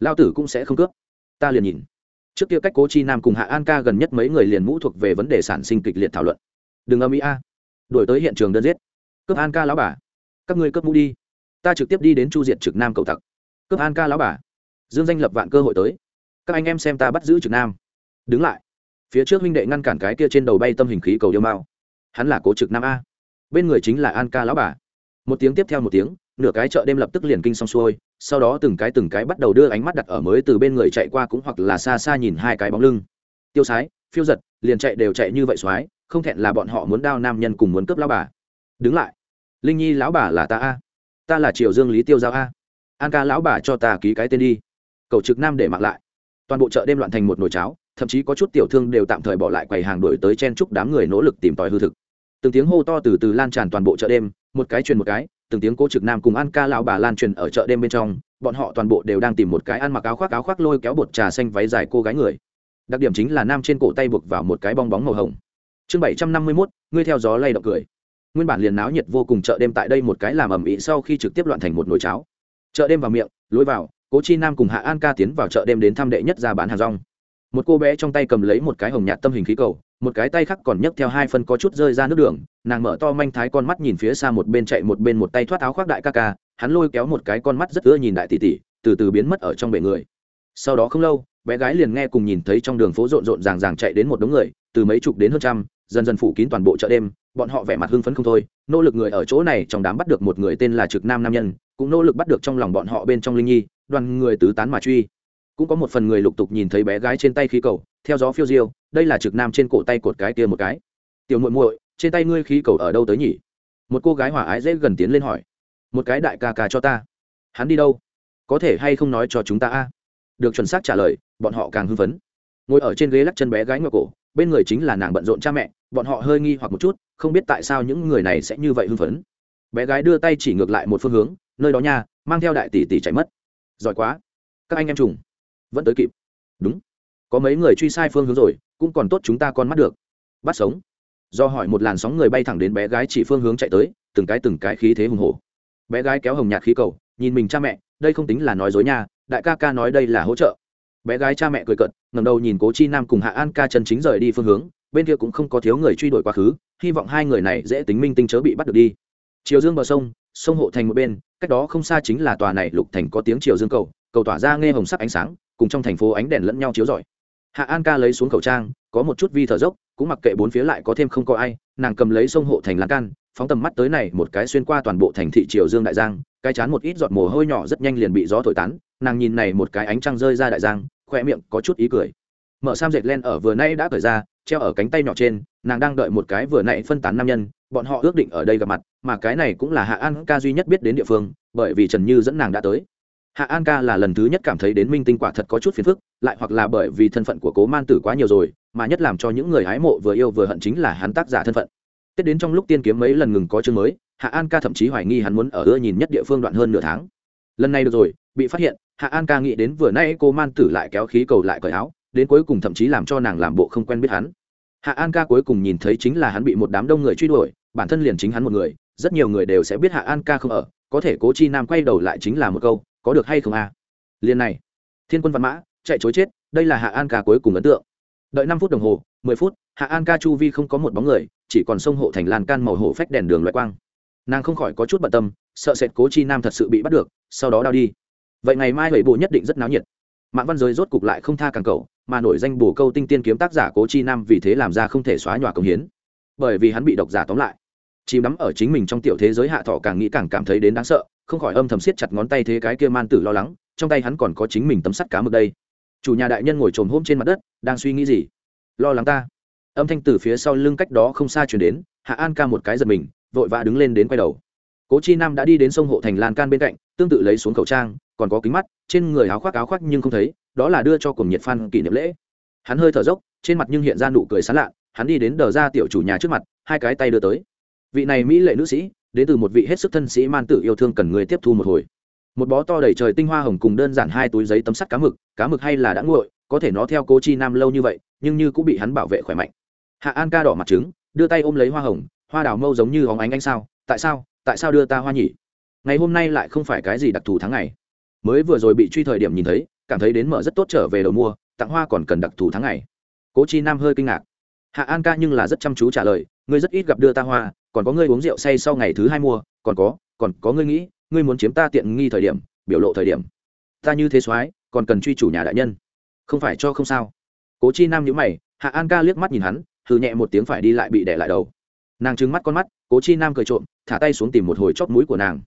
Lao tử cũng sẽ không cướp. Ta liền nhìn. Trước kia cách cố chi nam cùng hạ an ca gần nhất mấy người liền mũ thuộc về vấn đề sản sinh kịch liệt thảo luận. Đừng âm ý a đổi tới hiện trường đơn giết. Cướp an ca lão bà. Các ngươi cướp mũ đi ta trực tiếp đi đến chu diệt trực nam cầu tặc. Cướp an ca lão bà. Dương danh lập vạn cơ hội tới. Các anh em xem ta bắt giữ trực nam. Đứng lại. Phía trước huynh đệ ngăn cản cái kia trên đầu bay tâm hình khí cầu yêu mao. Hắn là cố trực nam a. Bên người chính là an ca lão bà. Một tiếng tiếp theo một tiếng, nửa cái chợ đêm lập tức liền kinh xong xuôi, sau đó từng cái từng cái bắt đầu đưa ánh mắt đặt ở mới từ bên người chạy qua cũng hoặc là xa xa nhìn hai cái bóng lưng. Tiêu sái, phiêu giật, liền chạy đều chạy như vậy soái không thẹn là bọn họ muốn đao nam nhân cùng muốn cướp lão bà. Đứng lại. Linh nhi lão bà là ta a ta là triều dương lý tiêu giao a. An ca lão bà cho ta ký cái tên đi. Cầu trực nam để mặc lại. Toàn bộ chợ đêm loạn thành một nồi cháo, thậm chí có chút tiểu thương đều tạm thời bỏ lại quầy hàng đổi tới chen chúc đám người nỗ lực tìm tòi hư thực. Từng tiếng hô to từ từ lan tràn toàn bộ chợ đêm, một cái truyền một cái, từng tiếng cố trực nam cùng an ca lão bà lan truyền ở chợ đêm bên trong, bọn họ toàn bộ đều đang tìm một cái ăn mặc áo khoác áo khoác lôi kéo bột trà xanh váy dài cô gái người. Đặc điểm chính là nam trên cổ tay buộc vào một cái bong bóng màu hồng. Chương bảy trăm năm mươi mốt, ngươi theo gió lay động cười nguyên bản liền náo nhiệt vô cùng chợ đêm tại đây một cái làm ầm ĩ sau khi trực tiếp loạn thành một nồi cháo. Chợ đêm vào miệng, lối vào, cố chi nam cùng hạ an ca tiến vào chợ đêm đến thăm đệ nhất ra bán hàng rong. Một cô bé trong tay cầm lấy một cái hồng nhạt tâm hình khí cầu, một cái tay khác còn nhấc theo hai phân có chút rơi ra nước đường, nàng mở to manh thái con mắt nhìn phía xa một bên chạy một bên một tay thoát áo khoác đại ca ca, hắn lôi kéo một cái con mắt rất ưa nhìn đại tỷ tỷ, từ từ biến mất ở trong bể người. Sau đó không lâu, bé gái liền nghe cùng nhìn thấy trong đường phố rộn rộn ràng ràng chạy đến một đống người, từ mấy chục đến hơn trăm dần dần phủ kín toàn bộ chợ đêm, bọn họ vẻ mặt hưng phấn không thôi, nỗ lực người ở chỗ này trong đám bắt được một người tên là trực nam nam nhân, cũng nỗ lực bắt được trong lòng bọn họ bên trong linh nhi, đoàn người tứ tán mà truy. Cũng có một phần người lục tục nhìn thấy bé gái trên tay khí cầu, theo gió phiêu diêu, đây là trực nam trên cổ tay cột cái kia một cái. Tiểu muội muội, trên tay ngươi khí cầu ở đâu tới nhỉ? Một cô gái hỏa ái dễ gần tiến lên hỏi. Một cái đại ca ca cho ta. Hắn đi đâu? Có thể hay không nói cho chúng ta a? Được chuẩn xác trả lời, bọn họ càng hưng phấn. Ngồi ở trên ghế lắc chân bé gái ngựa cổ bên người chính là nàng bận rộn cha mẹ, bọn họ hơi nghi hoặc một chút, không biết tại sao những người này sẽ như vậy hưng phấn. Bé gái đưa tay chỉ ngược lại một phương hướng, nơi đó nha, mang theo đại tỷ tỷ chạy mất. Giỏi quá. Các anh em trùng. Vẫn tới kịp. Đúng. Có mấy người truy sai phương hướng rồi, cũng còn tốt chúng ta con mắt được. Bắt sống. Do hỏi một làn sóng người bay thẳng đến bé gái chỉ phương hướng chạy tới, từng cái từng cái khí thế hùng hổ. Bé gái kéo hồng nhạt khí cầu, nhìn mình cha mẹ, đây không tính là nói dối nha, đại ca ca nói đây là hỗ trợ bé gái cha mẹ cười cận ngầm đầu nhìn cố chi nam cùng hạ an ca chân chính rời đi phương hướng, bên kia cũng không có thiếu người truy đuổi quá khứ, hy vọng hai người này dễ tính minh tinh chớ bị bắt được đi. Chiều dương bờ sông sông hộ thành một bên, cách đó không xa chính là tòa này lục thành có tiếng chiều dương cầu cầu tỏa ra nghe hồng sắc ánh sáng, cùng trong thành phố ánh đèn lẫn nhau chiếu rọi. Hạ an ca lấy xuống khẩu trang, có một chút vi thở dốc, cũng mặc kệ bốn phía lại có thêm không có ai, nàng cầm lấy sông hộ thành lan can, phóng tầm mắt tới này một cái xuyên qua toàn bộ thành thị triều dương đại giang, cái chán một ít giọt mồ hôi nhỏ rất nhanh liền bị gió thổi tán, nàng nhìn này một cái ánh trăng rơi ra đại giang khoe miệng có chút ý cười. Mở sam dệt len ở vừa nay đã cởi ra, treo ở cánh tay nhỏ trên, nàng đang đợi một cái vừa nãy phân tán nam nhân, bọn họ ước định ở đây gặp mặt, mà cái này cũng là hạ an ca duy nhất biết đến địa phương, bởi vì trần như dẫn nàng đã tới. Hạ an ca là lần thứ nhất cảm thấy đến minh tinh quả thật có chút phiền phức, lại hoặc là bởi vì thân phận của cố man tử quá nhiều rồi, mà nhất làm cho những người hái mộ vừa yêu vừa hận chính là hắn tác giả thân phận. Tết đến trong lúc tiên kiếm mấy lần ngừng có chương mới, hạ an ca thậm chí hoài nghi hắn muốn ở ưa nhìn nhất địa phương đoạn hơn nửa tháng. Lần này được rồi, bị phát hiện hạ an ca nghĩ đến vừa nay cô man tử lại kéo khí cầu lại cởi áo, đến cuối cùng thậm chí làm cho nàng làm bộ không quen biết hắn. Hạ an ca cuối cùng nhìn thấy chính là hắn bị một đám đông người truy đuổi, bản thân liền chính hắn một người, rất nhiều người đều sẽ biết hạ an ca không ở, có thể cố chi nam quay đầu lại chính là một câu, có được hay không a? À? liền này, thiên quân văn mã, chạy chối chết, đây là hạ an ca cuối cùng ấn tượng. Đợi năm phút đồng hồ, mười phút, hạ an ca chu vi không có một bóng người, chỉ còn sông hộ thành lan can màu hổ phách đèn đường loại quang. Nàng không khỏi có chút bận tâm, sợ sệt cố chi nam thật sự bị bắt được, sau đó đau đi vậy ngày mai bảy bộ nhất định rất náo nhiệt. Mạng văn giới rốt cục lại không tha càng cầu, mà nổi danh bổ câu tinh tiên kiếm tác giả cố chi nam vì thế làm ra không thể xóa nhòa công hiến. Bởi vì hắn bị độc giả tóm lại. Chìm đắm ở chính mình trong tiểu thế giới hạ thọ càng nghĩ càng cảm thấy đến đáng sợ, không khỏi âm thầm siết chặt ngón tay thế cái kia man tử lo lắng, trong tay hắn còn có chính mình tấm sắt cá mực đây. Chủ nhà đại nhân ngồi trồm hôm trên mặt đất, đang suy nghĩ gì? Lo lắng ta. Âm thanh từ phía sau lưng cách đó không xa chuyển đến, hạ an ca một cái giật mình, vội vã đứng lên đến quay đầu. Cố chi nam đã đi đến sông hộ thành lan can bên cạnh, tương tự lấy xuống khẩu trang còn có kính mắt, trên người áo khoác áo khoác nhưng không thấy, đó là đưa cho cùng nhiệt phan kỷ niệm lễ. Hắn hơi thở dốc, trên mặt nhưng hiện ra nụ cười sán lạ, hắn đi đến đờ ra tiểu chủ nhà trước mặt, hai cái tay đưa tới. Vị này mỹ lệ nữ sĩ, đến từ một vị hết sức thân sĩ man tử yêu thương cần người tiếp thu một hồi. Một bó to đầy trời tinh hoa hồng cùng đơn giản hai túi giấy tấm sắt cá mực cá mực hay là đã nguội, có thể nó theo cố chi nam lâu như vậy, nhưng như cũng bị hắn bảo vệ khỏe mạnh. Hạ an ca đỏ mặt trứng, đưa tay ôm lấy hoa hồng, hoa đào mâu giống như hóng ánh anh sao, tại sao? Tại sao đưa ta hoa nhỉ? Ngày hôm nay lại không phải cái gì đặc thù tháng ngày mới vừa rồi bị truy thời điểm nhìn thấy, cảm thấy đến mở rất tốt trở về đầu mua, tặng hoa còn cần đặc thù tháng ngày. Cố chi nam hơi kinh ngạc. Hạ an ca nhưng là rất chăm chú trả lời, ngươi rất ít gặp đưa ta hoa, còn có ngươi uống rượu say sau ngày thứ hai mua, còn có còn có ngươi nghĩ, ngươi muốn chiếm ta tiện nghi thời điểm, biểu lộ thời điểm. Ta như thế soái, còn cần truy chủ nhà đại nhân. Không phải cho không sao. Cố chi nam nhữ mày, hạ an ca liếc mắt nhìn hắn thử nhẹ một tiếng phải đi lại bị đẻ lại đầu. Nàng trứng mắt con mắt, cố chi nam cười trộm, thả tay xuống tìm một hồi chót mũi của nàng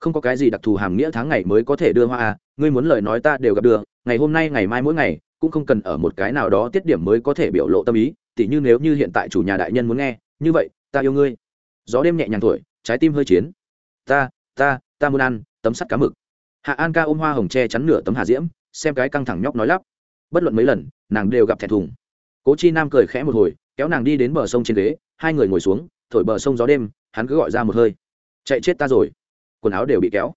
không có cái gì đặc thù hàm nghĩa tháng ngày mới có thể đưa hoa à ngươi muốn lời nói ta đều gặp được, ngày hôm nay ngày mai mỗi ngày, cũng không cần ở một cái nào đó tiết điểm mới có thể biểu lộ tâm ý, tỉ như nếu như hiện tại chủ nhà đại nhân muốn nghe, như vậy, ta yêu ngươi. Gió đêm nhẹ nhàng thổi, trái tim hơi chiến. Ta ta ta muốn ăn tấm sắt cá mực. Hạ an ca ôm hoa hồng tre chắn nửa tấm hà diễm, xem cái căng thẳng nhóc nói lắp. Bất luận mấy lần, nàng đều gặp thẹn thùng. Cố chi nam cười khẽ một hồi, kéo nàng đi đến bờ sông trên ghế, hai người ngồi xuống, thổi bờ sông gió đêm, hắn cứ gọi ra một hơi. Chạy chết ta rồi quần áo đều bị kéo.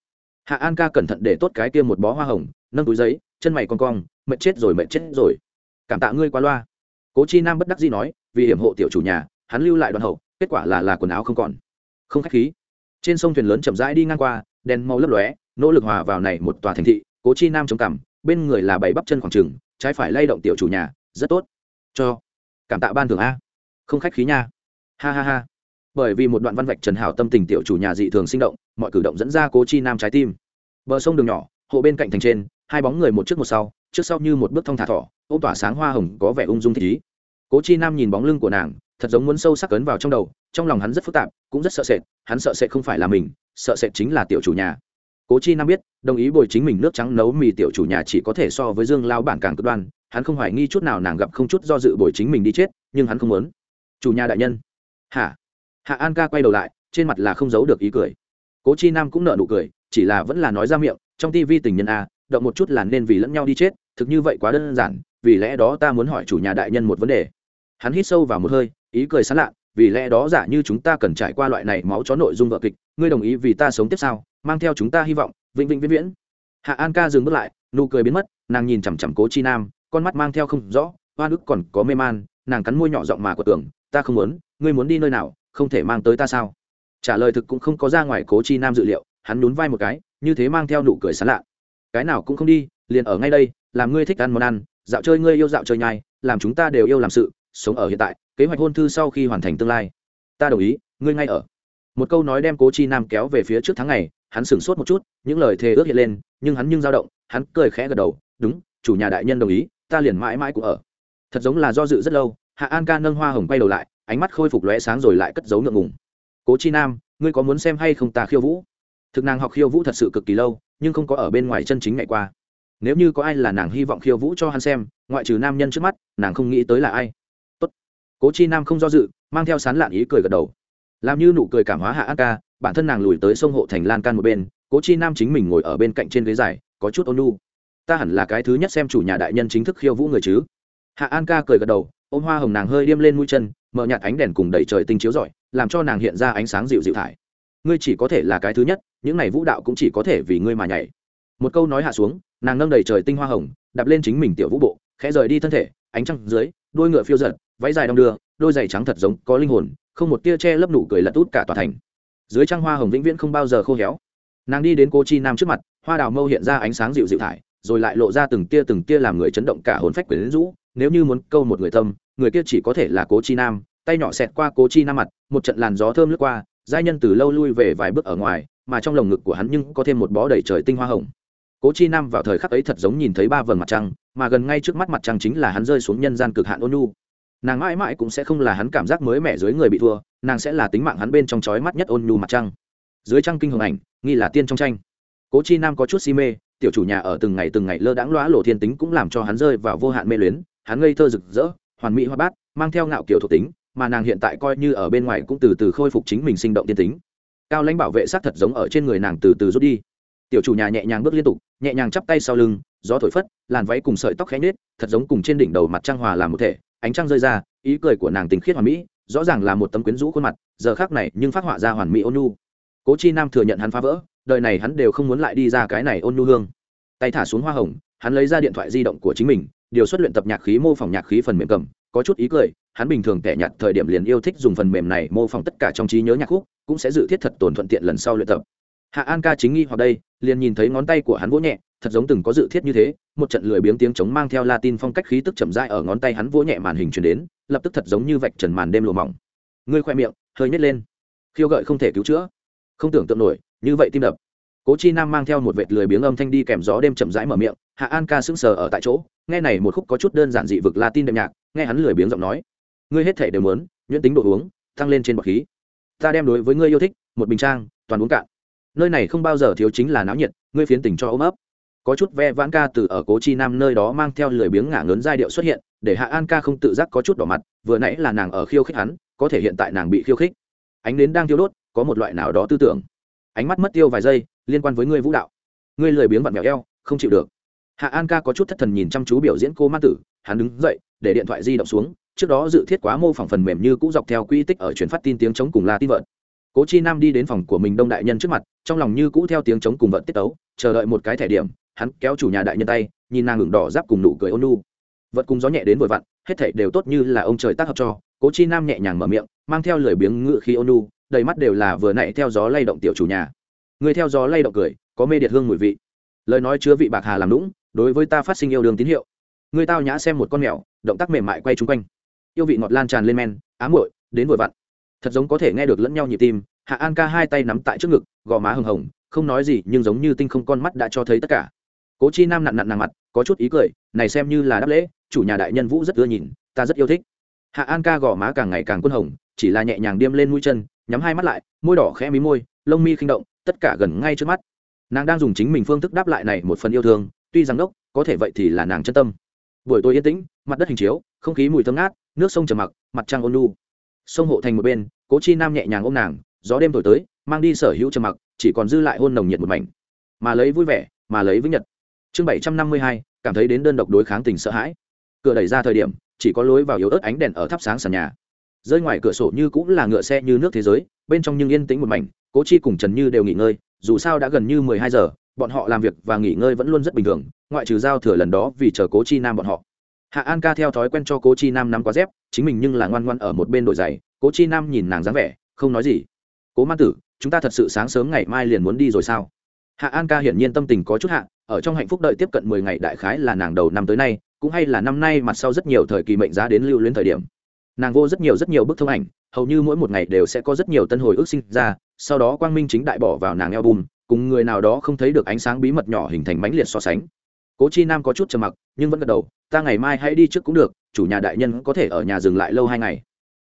Hạ an ca cẩn thận để tốt cái kia một bó hoa hồng, nâng túi giấy, chân mày con cong, mệt chết rồi, mệt chết rồi. Cảm tạ ngươi qua loa. Cố chi nam bất đắc dĩ nói, vì hiểm hộ tiểu chủ nhà, hắn lưu lại đoàn hậu, kết quả là là quần áo không còn. Không khách khí. Trên sông thuyền lớn chậm rãi đi ngang qua, đèn màu lấp lóe, nỗ lực hòa vào này một tòa thành thị, cố chi nam chống cằm, bên người là bảy bắp chân khoảng trừng, trái phải lay động tiểu chủ nhà, rất tốt. Cho. Cảm tạ ban thường a. Không khách khí nha. Ha ha ha. Bởi vì một đoạn văn vạch trần hảo tâm tình tiểu chủ nhà dị thường sinh động mọi cử động dẫn ra cố chi nam trái tim. Bờ sông đường nhỏ, hộ bên cạnh thành trên, hai bóng người một trước một sau, trước sau như một bước thong thả thỏ ô tỏa sáng hoa hồng có vẻ ung dung thích ý. Cố chi nam nhìn bóng lưng của nàng, thật giống muốn sâu sắc cấn vào trong đầu, trong lòng hắn rất phức tạp, cũng rất sợ sệt, hắn sợ sệt không phải là mình, sợ sệt chính là tiểu chủ nhà. Cố chi nam biết, đồng ý bồi chính mình nước trắng nấu mì tiểu chủ nhà chỉ có thể so với dương lao bản càng cực đoan, hắn không hoài nghi chút nào nàng gặp không chút do dự bồi chính mình đi chết, nhưng hắn không muốn. Chủ nhà đại nhân. Hả? Hạ an ca quay đầu lại, trên mặt là không giấu được ý cười cố chi nam cũng nợ nụ cười, chỉ là vẫn là nói ra miệng, trong tivi tình nhân a, động một chút là nên vì lẫn nhau đi chết, thực như vậy quá đơn giản, vì lẽ đó ta muốn hỏi chủ nhà đại nhân một vấn đề. Hắn hít sâu vào một hơi, ý cười sán lạ, vì lẽ đó giả như chúng ta cần trải qua loại này máu chó nội dung vợ kịch, ngươi đồng ý vì ta sống tiếp sau mang theo chúng ta hy vọng, vĩnh vĩnh viễn viễn. Hạ an ca dừng bước lại, nụ cười biến mất, nàng nhìn chằm chằm cố chi nam, con mắt mang theo không rõ hoa đức còn có mê man, nàng cắn môi nhỏ giọng mà của tưởng ta không muốn, ngươi muốn đi nơi nào, không thể mang tới ta sao? Trả lời thực cũng không có ra ngoài cố chi nam dự liệu, hắn nhún vai một cái, như thế mang theo nụ cười sán lạ. Cái nào cũng không đi, liền ở ngay đây, làm ngươi thích ăn món ăn, dạo chơi ngươi yêu dạo chơi nhai, làm chúng ta đều yêu làm sự, sống ở hiện tại, kế hoạch hôn thư sau khi hoàn thành tương lai. Ta đồng ý, ngươi ngay ở. Một câu nói đem cố chi nam kéo về phía trước tháng ngày, hắn sửng sốt một chút, những lời thề ước hiện lên, nhưng hắn nhưng dao động, hắn cười khẽ gật đầu, đúng, chủ nhà đại nhân đồng ý, ta liền mãi mãi cũng ở. Thật giống là do dự rất lâu, hạ an ca nâng hoa hồng quay đầu lại, ánh mắt khôi phục lóe sáng rồi lại cất giấu ngượng ngùng cố chi nam, ngươi có muốn xem hay không ta khiêu vũ? Thực nàng học khiêu vũ thật sự cực kỳ lâu, nhưng không có ở bên ngoài chân chính ngày qua. Nếu như có ai là nàng hy vọng khiêu vũ cho hắn xem, ngoại trừ nam nhân trước mắt, nàng không nghĩ tới là ai. Tốt. cố chi nam không do dự, mang theo sán lạn ý cười gật đầu. Làm như nụ cười cảm hóa hạ an ca, bản thân nàng lùi tới sông hộ thành lan can một bên, cố chi nam chính mình ngồi ở bên cạnh trên ghế dài, có chút ôn nu ta hẳn là cái thứ nhất xem chủ nhà đại nhân chính thức khiêu vũ người chứ? Hạ an ca cười gật đầu, ôm hoa hồng nàng hơi điêm lên mũi chân, mở nhạt ánh đèn cùng đẩy trời tinh chiếu rọi làm cho nàng hiện ra ánh sáng dịu dịu thải. Ngươi chỉ có thể là cái thứ nhất, những này vũ đạo cũng chỉ có thể vì ngươi mà nhảy. Một câu nói hạ xuống, nàng nâng đầy trời tinh hoa hồng, đạp lên chính mình tiểu vũ bộ, khẽ rời đi thân thể, ánh trăng dưới, đôi ngựa phiêu giật, váy dài đong đưa, đôi giày trắng thật giống có linh hồn, không một tia che lấp nụ cười lật út cả tòa thành. Dưới trăng hoa hồng vĩnh viễn không bao giờ khô héo. Nàng đi đến cô chi nam trước mặt, hoa đào mâu hiện ra ánh sáng dịu dịu thải, rồi lại lộ ra từng tia từng tia làm người chấn động cả hồn phách quyển rũ, nếu như muốn câu một người tâm, người kia chỉ có thể là cố chi nam tay nhỏ xẹt qua cố chi nam mặt, một trận làn gió thơm lướt qua, giai nhân từ lâu lui về vài bước ở ngoài, mà trong lồng ngực của hắn nhưng có thêm một bó đầy trời tinh hoa hồng. Cố chi nam vào thời khắc ấy thật giống nhìn thấy ba vầng mặt trăng, mà gần ngay trước mắt mặt trăng chính là hắn rơi xuống nhân gian cực hạn ôn nhu. Nàng mãi mãi cũng sẽ không là hắn cảm giác mới mẻ dưới người bị thua, nàng sẽ là tính mạng hắn bên trong chói mắt nhất ôn nhu mặt trăng. Dưới trăng kinh hồng ảnh, nghi là tiên trong tranh. Cố chi nam có chút si mê, tiểu chủ nhà ở từng ngày từng ngày lơ đãng lõa lộ thiên tính cũng làm cho hắn rơi vào vô hạn mê luyến, hắn ngây thơ rực rỡ, hoàn mỹ hoa bát, mang theo ngạo kiểu thuộc tính mà nàng hiện tại coi như ở bên ngoài cũng từ từ khôi phục chính mình sinh động tiên tính. Cao lãnh bảo vệ sát thật giống ở trên người nàng từ từ rút đi. Tiểu chủ nhà nhẹ nhàng bước liên tục, nhẹ nhàng chắp tay sau lưng, gió thổi phất, làn váy cùng sợi tóc khẽ nết thật giống cùng trên đỉnh đầu mặt trăng hòa làm một thể, ánh trăng rơi ra, ý cười của nàng tình khiết hoàn mỹ, rõ ràng là một tấm quyến rũ khuôn mặt, giờ khác này nhưng phát họa ra hoàn mỹ ôn nhu. Cố chi nam thừa nhận hắn phá vỡ, đời này hắn đều không muốn lại đi ra cái này ôn nhu hương. Tay thả xuống hoa hồng, hắn lấy ra điện thoại di động của chính mình, điều xuất luyện tập nhạc khí mô phỏng nhạc khí phần mềm cầm có chút ý cười, hắn bình thường kẻ nhặt thời điểm liền yêu thích dùng phần mềm này mô phỏng tất cả trong trí nhớ nhạc khúc, cũng sẽ dự thiết thật tồn thuận tiện lần sau luyện tập. Hạ an ca chính nghi hoặc đây, liền nhìn thấy ngón tay của hắn vỗ nhẹ, thật giống từng có dự thiết như thế, một trận lười biếng tiếng trống mang theo latin phong cách khí tức chậm rãi ở ngón tay hắn vỗ nhẹ màn hình truyền đến, lập tức thật giống như vạch trần màn đêm lùa mỏng. Ngươi khoe miệng, hơi nhét lên. Khiêu gợi không thể cứu chữa. Không tưởng tượng nổi, như vậy tim đập. Cố chi nam mang theo một vệt lười biếng âm thanh đi kèm gió đêm chậm rãi mở miệng hạ an ca sững sờ ở tại chỗ, nghe này một khúc có chút đơn giản dị vực latin đệm nhạc, nghe hắn lười biếng giọng nói. Ngươi hết thể đều muốn, nhuyễn tính đồ uống, tăng lên trên bọt khí. Ta đem đối với ngươi yêu thích, một bình trang, toàn uống cạn. Nơi này không bao giờ thiếu chính là náo nhiệt, ngươi phiến tình cho ôm ấp. Có chút ve vãn ca từ ở cố chi nam nơi đó mang theo lười biếng ngả ngớn giai điệu xuất hiện, để hạ an ca không tự giác có chút đỏ mặt, vừa nãy là nàng ở khiêu khích hắn, có thể hiện tại nàng bị khiêu khích. Ánh nến đang thiêu đốt, có một loại nào đó tư tưởng. Ánh mắt mất tiêu vài giây, liên quan với ngươi vũ đạo. Ngươi lười biếng vặn vẹo eo, không chịu được hạ an ca có chút thất thần nhìn chăm chú biểu diễn cô ma tử, hắn đứng dậy, để điện thoại di động xuống, trước đó dự thiết quá mô phỏng phần mềm như cũ dọc theo quy tích ở truyền phát tin tiếng chống cùng la tin vợt cố chi nam đi đến phòng của mình đông đại nhân trước mặt, trong lòng như cũ theo tiếng chống cùng vợt tiết tấu, chờ đợi một cái thẻ điểm, hắn kéo chủ nhà đại nhân tay, nhìn nàng ngừng đỏ giáp cùng nụ cười ôn nu vật cùng gió nhẹ đến vội vặn, hết thảy đều tốt như là ông trời tác hợp cho. Cố chi nam nhẹ nhàng mở miệng, mang theo lời biếng ngự khí ôn nu đầy mắt đều là vừa nãy theo gió lay động tiểu chủ nhà. Người theo gió lay động cười, có mê điệt hương mùi vị. Lời nói chứa vị bạc hà làm lũng đối với ta phát sinh yêu đương tín hiệu. Người tao nhã xem một con mèo, động tác mềm mại quay chung quanh. Yêu vị ngọt lan tràn lên men, ám muội, đến vội vặn. Thật giống có thể nghe được lẫn nhau nhịp tim, hạ an ca hai tay nắm tại trước ngực, gò má hừng hồng, không nói gì, nhưng giống như tinh không con mắt đã cho thấy tất cả. Cố chi nam nặn nặn nàng mặt, có chút ý cười, này xem như là đáp lễ, chủ nhà đại nhân vũ rất ưa nhìn, ta rất yêu thích. Hạ an ca gò má càng ngày càng quân hồng, chỉ là nhẹ nhàng điêm lên mũi chân, nhắm hai mắt lại, môi đỏ khẽ mí môi, lông mi khinh động, tất cả gần ngay trước mắt. Nàng đang dùng chính mình phương thức đáp lại này một phần yêu thương tuy rằng đốc có thể vậy thì là nàng chân tâm. Buổi tối yên tĩnh, mặt đất hình chiếu, không khí mùi thơm ngát, nước sông trầm mặc, mặt trăng ôn lu sông hộ thành một bên, cố chi nam nhẹ nhàng ôm nàng, gió đêm thổi tới, mang đi sở hữu trầm mặc, chỉ còn dư lại hôn nồng nhiệt một mảnh. Mà lấy vui vẻ, mà lấy vĩnh nhật. Chương bảy trăm năm mươi hai, cảm thấy đến đơn độc đối kháng tình sợ hãi. Cửa đẩy ra thời điểm, chỉ có lối vào yếu ớt ánh đèn ở thắp sáng sàn nhà. Rơi ngoài cửa sổ như cũng là ngựa xe như nước thế giới, bên trong nhưng yên tĩnh một mảnh, cố chi cùng trần như đều nghỉ ngơi, dù sao đã gần như mười hai giờ bọn họ làm việc và nghỉ ngơi vẫn luôn rất bình thường, ngoại trừ giao thừa lần đó vì chờ cố chi nam bọn họ. Hạ an ca theo thói quen cho cố chi nam nắm quá dép, chính mình nhưng là ngoan ngoan ở một bên đội giày, cố chi nam nhìn nàng dáng vẻ, không nói gì. Cố man tử, chúng ta thật sự sáng sớm ngày mai liền muốn đi rồi sao? Hạ an ca hiển nhiên tâm tình có chút hạ, ở trong hạnh phúc đợi tiếp cận mười ngày đại khái là nàng đầu năm tới nay, cũng hay là năm nay mặt sau rất nhiều thời kỳ mệnh giá đến lưu luyến thời điểm. Nàng vô rất nhiều rất nhiều bức thông ảnh, hầu như mỗi một ngày đều sẽ có rất nhiều tân hồi ức sinh ra, sau đó quang minh chính đại bỏ vào nàng eo bùn cùng người nào đó không thấy được ánh sáng bí mật nhỏ hình thành mãnh liệt so sánh. Cố chi nam có chút trầm mặc, nhưng vẫn gật đầu, ta ngày mai hãy đi trước cũng được, chủ nhà đại nhân có thể ở nhà dừng lại lâu hai ngày.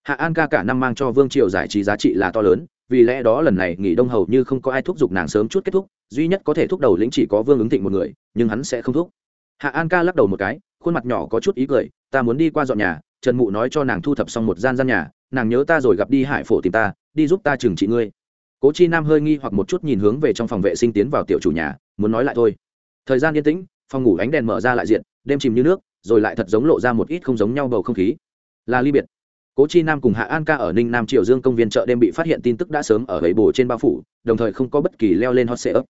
Hạ an ca cả năm mang cho vương triều giải trí giá trị là to lớn, vì lẽ đó lần này nghỉ đông hầu như không có ai thúc giục nàng sớm chút kết thúc, duy nhất có thể thúc đầu lĩnh chỉ có vương ứng thịnh một người, nhưng hắn sẽ không thúc. Hạ an ca lắc đầu một cái, khuôn mặt nhỏ có chút ý cười, ta muốn đi qua dọn nhà, trần mụ nói cho nàng thu thập xong một gian gian nhà, nàng nhớ ta rồi gặp đi hải phổ tìm ta, đi giúp ta trừng trị ngươi cố chi nam hơi nghi hoặc một chút nhìn hướng về trong phòng vệ sinh tiến vào tiểu chủ nhà, muốn nói lại thôi. Thời gian yên tĩnh, phòng ngủ ánh đèn mở ra lại diện, đêm chìm như nước, rồi lại thật giống lộ ra một ít không giống nhau bầu không khí. Là ly biệt. Cố chi nam cùng hạ an ca ở ninh nam triều dương công viên chợ đêm bị phát hiện tin tức đã sớm ở bầy bồ trên bao phủ, đồng thời không có bất kỳ leo lên hot sệ ấp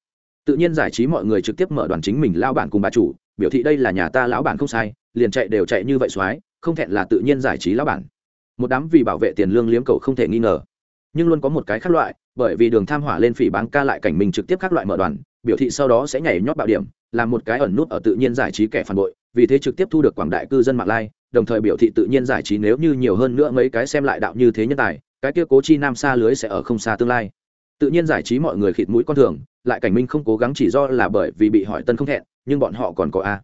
tự nhiên giải trí mọi người trực tiếp mở đoàn chính mình lao bản cùng bà chủ, biểu thị đây là nhà ta lão bản không sai, liền chạy đều chạy như vậy soái, không thẹn là tự nhiên giải trí lão bản. Một đám vì bảo vệ tiền lương liếm cầu không thể nghi ngờ nhưng luôn có một cái khác loại, bởi vì đường tham hỏa lên phỉ báng ca lại cảnh mình trực tiếp các loại mở đoàn, biểu thị sau đó sẽ nhảy nhót bạo điểm, làm một cái ẩn nút ở tự nhiên giải trí kẻ phản bội, vì thế trực tiếp thu được quảng đại cư dân mạng lai đồng thời biểu thị tự nhiên giải trí nếu như nhiều hơn nữa mấy cái xem lại đạo như thế nhân tài, cái kia cố chi nam xa lưới sẽ ở không xa tương lai. Tự nhiên giải trí mọi người khịt mũi con thường, lại cảnh minh không cố gắng chỉ do là bởi vì bị hỏi tân không thẹn, nhưng bọn họ còn có a.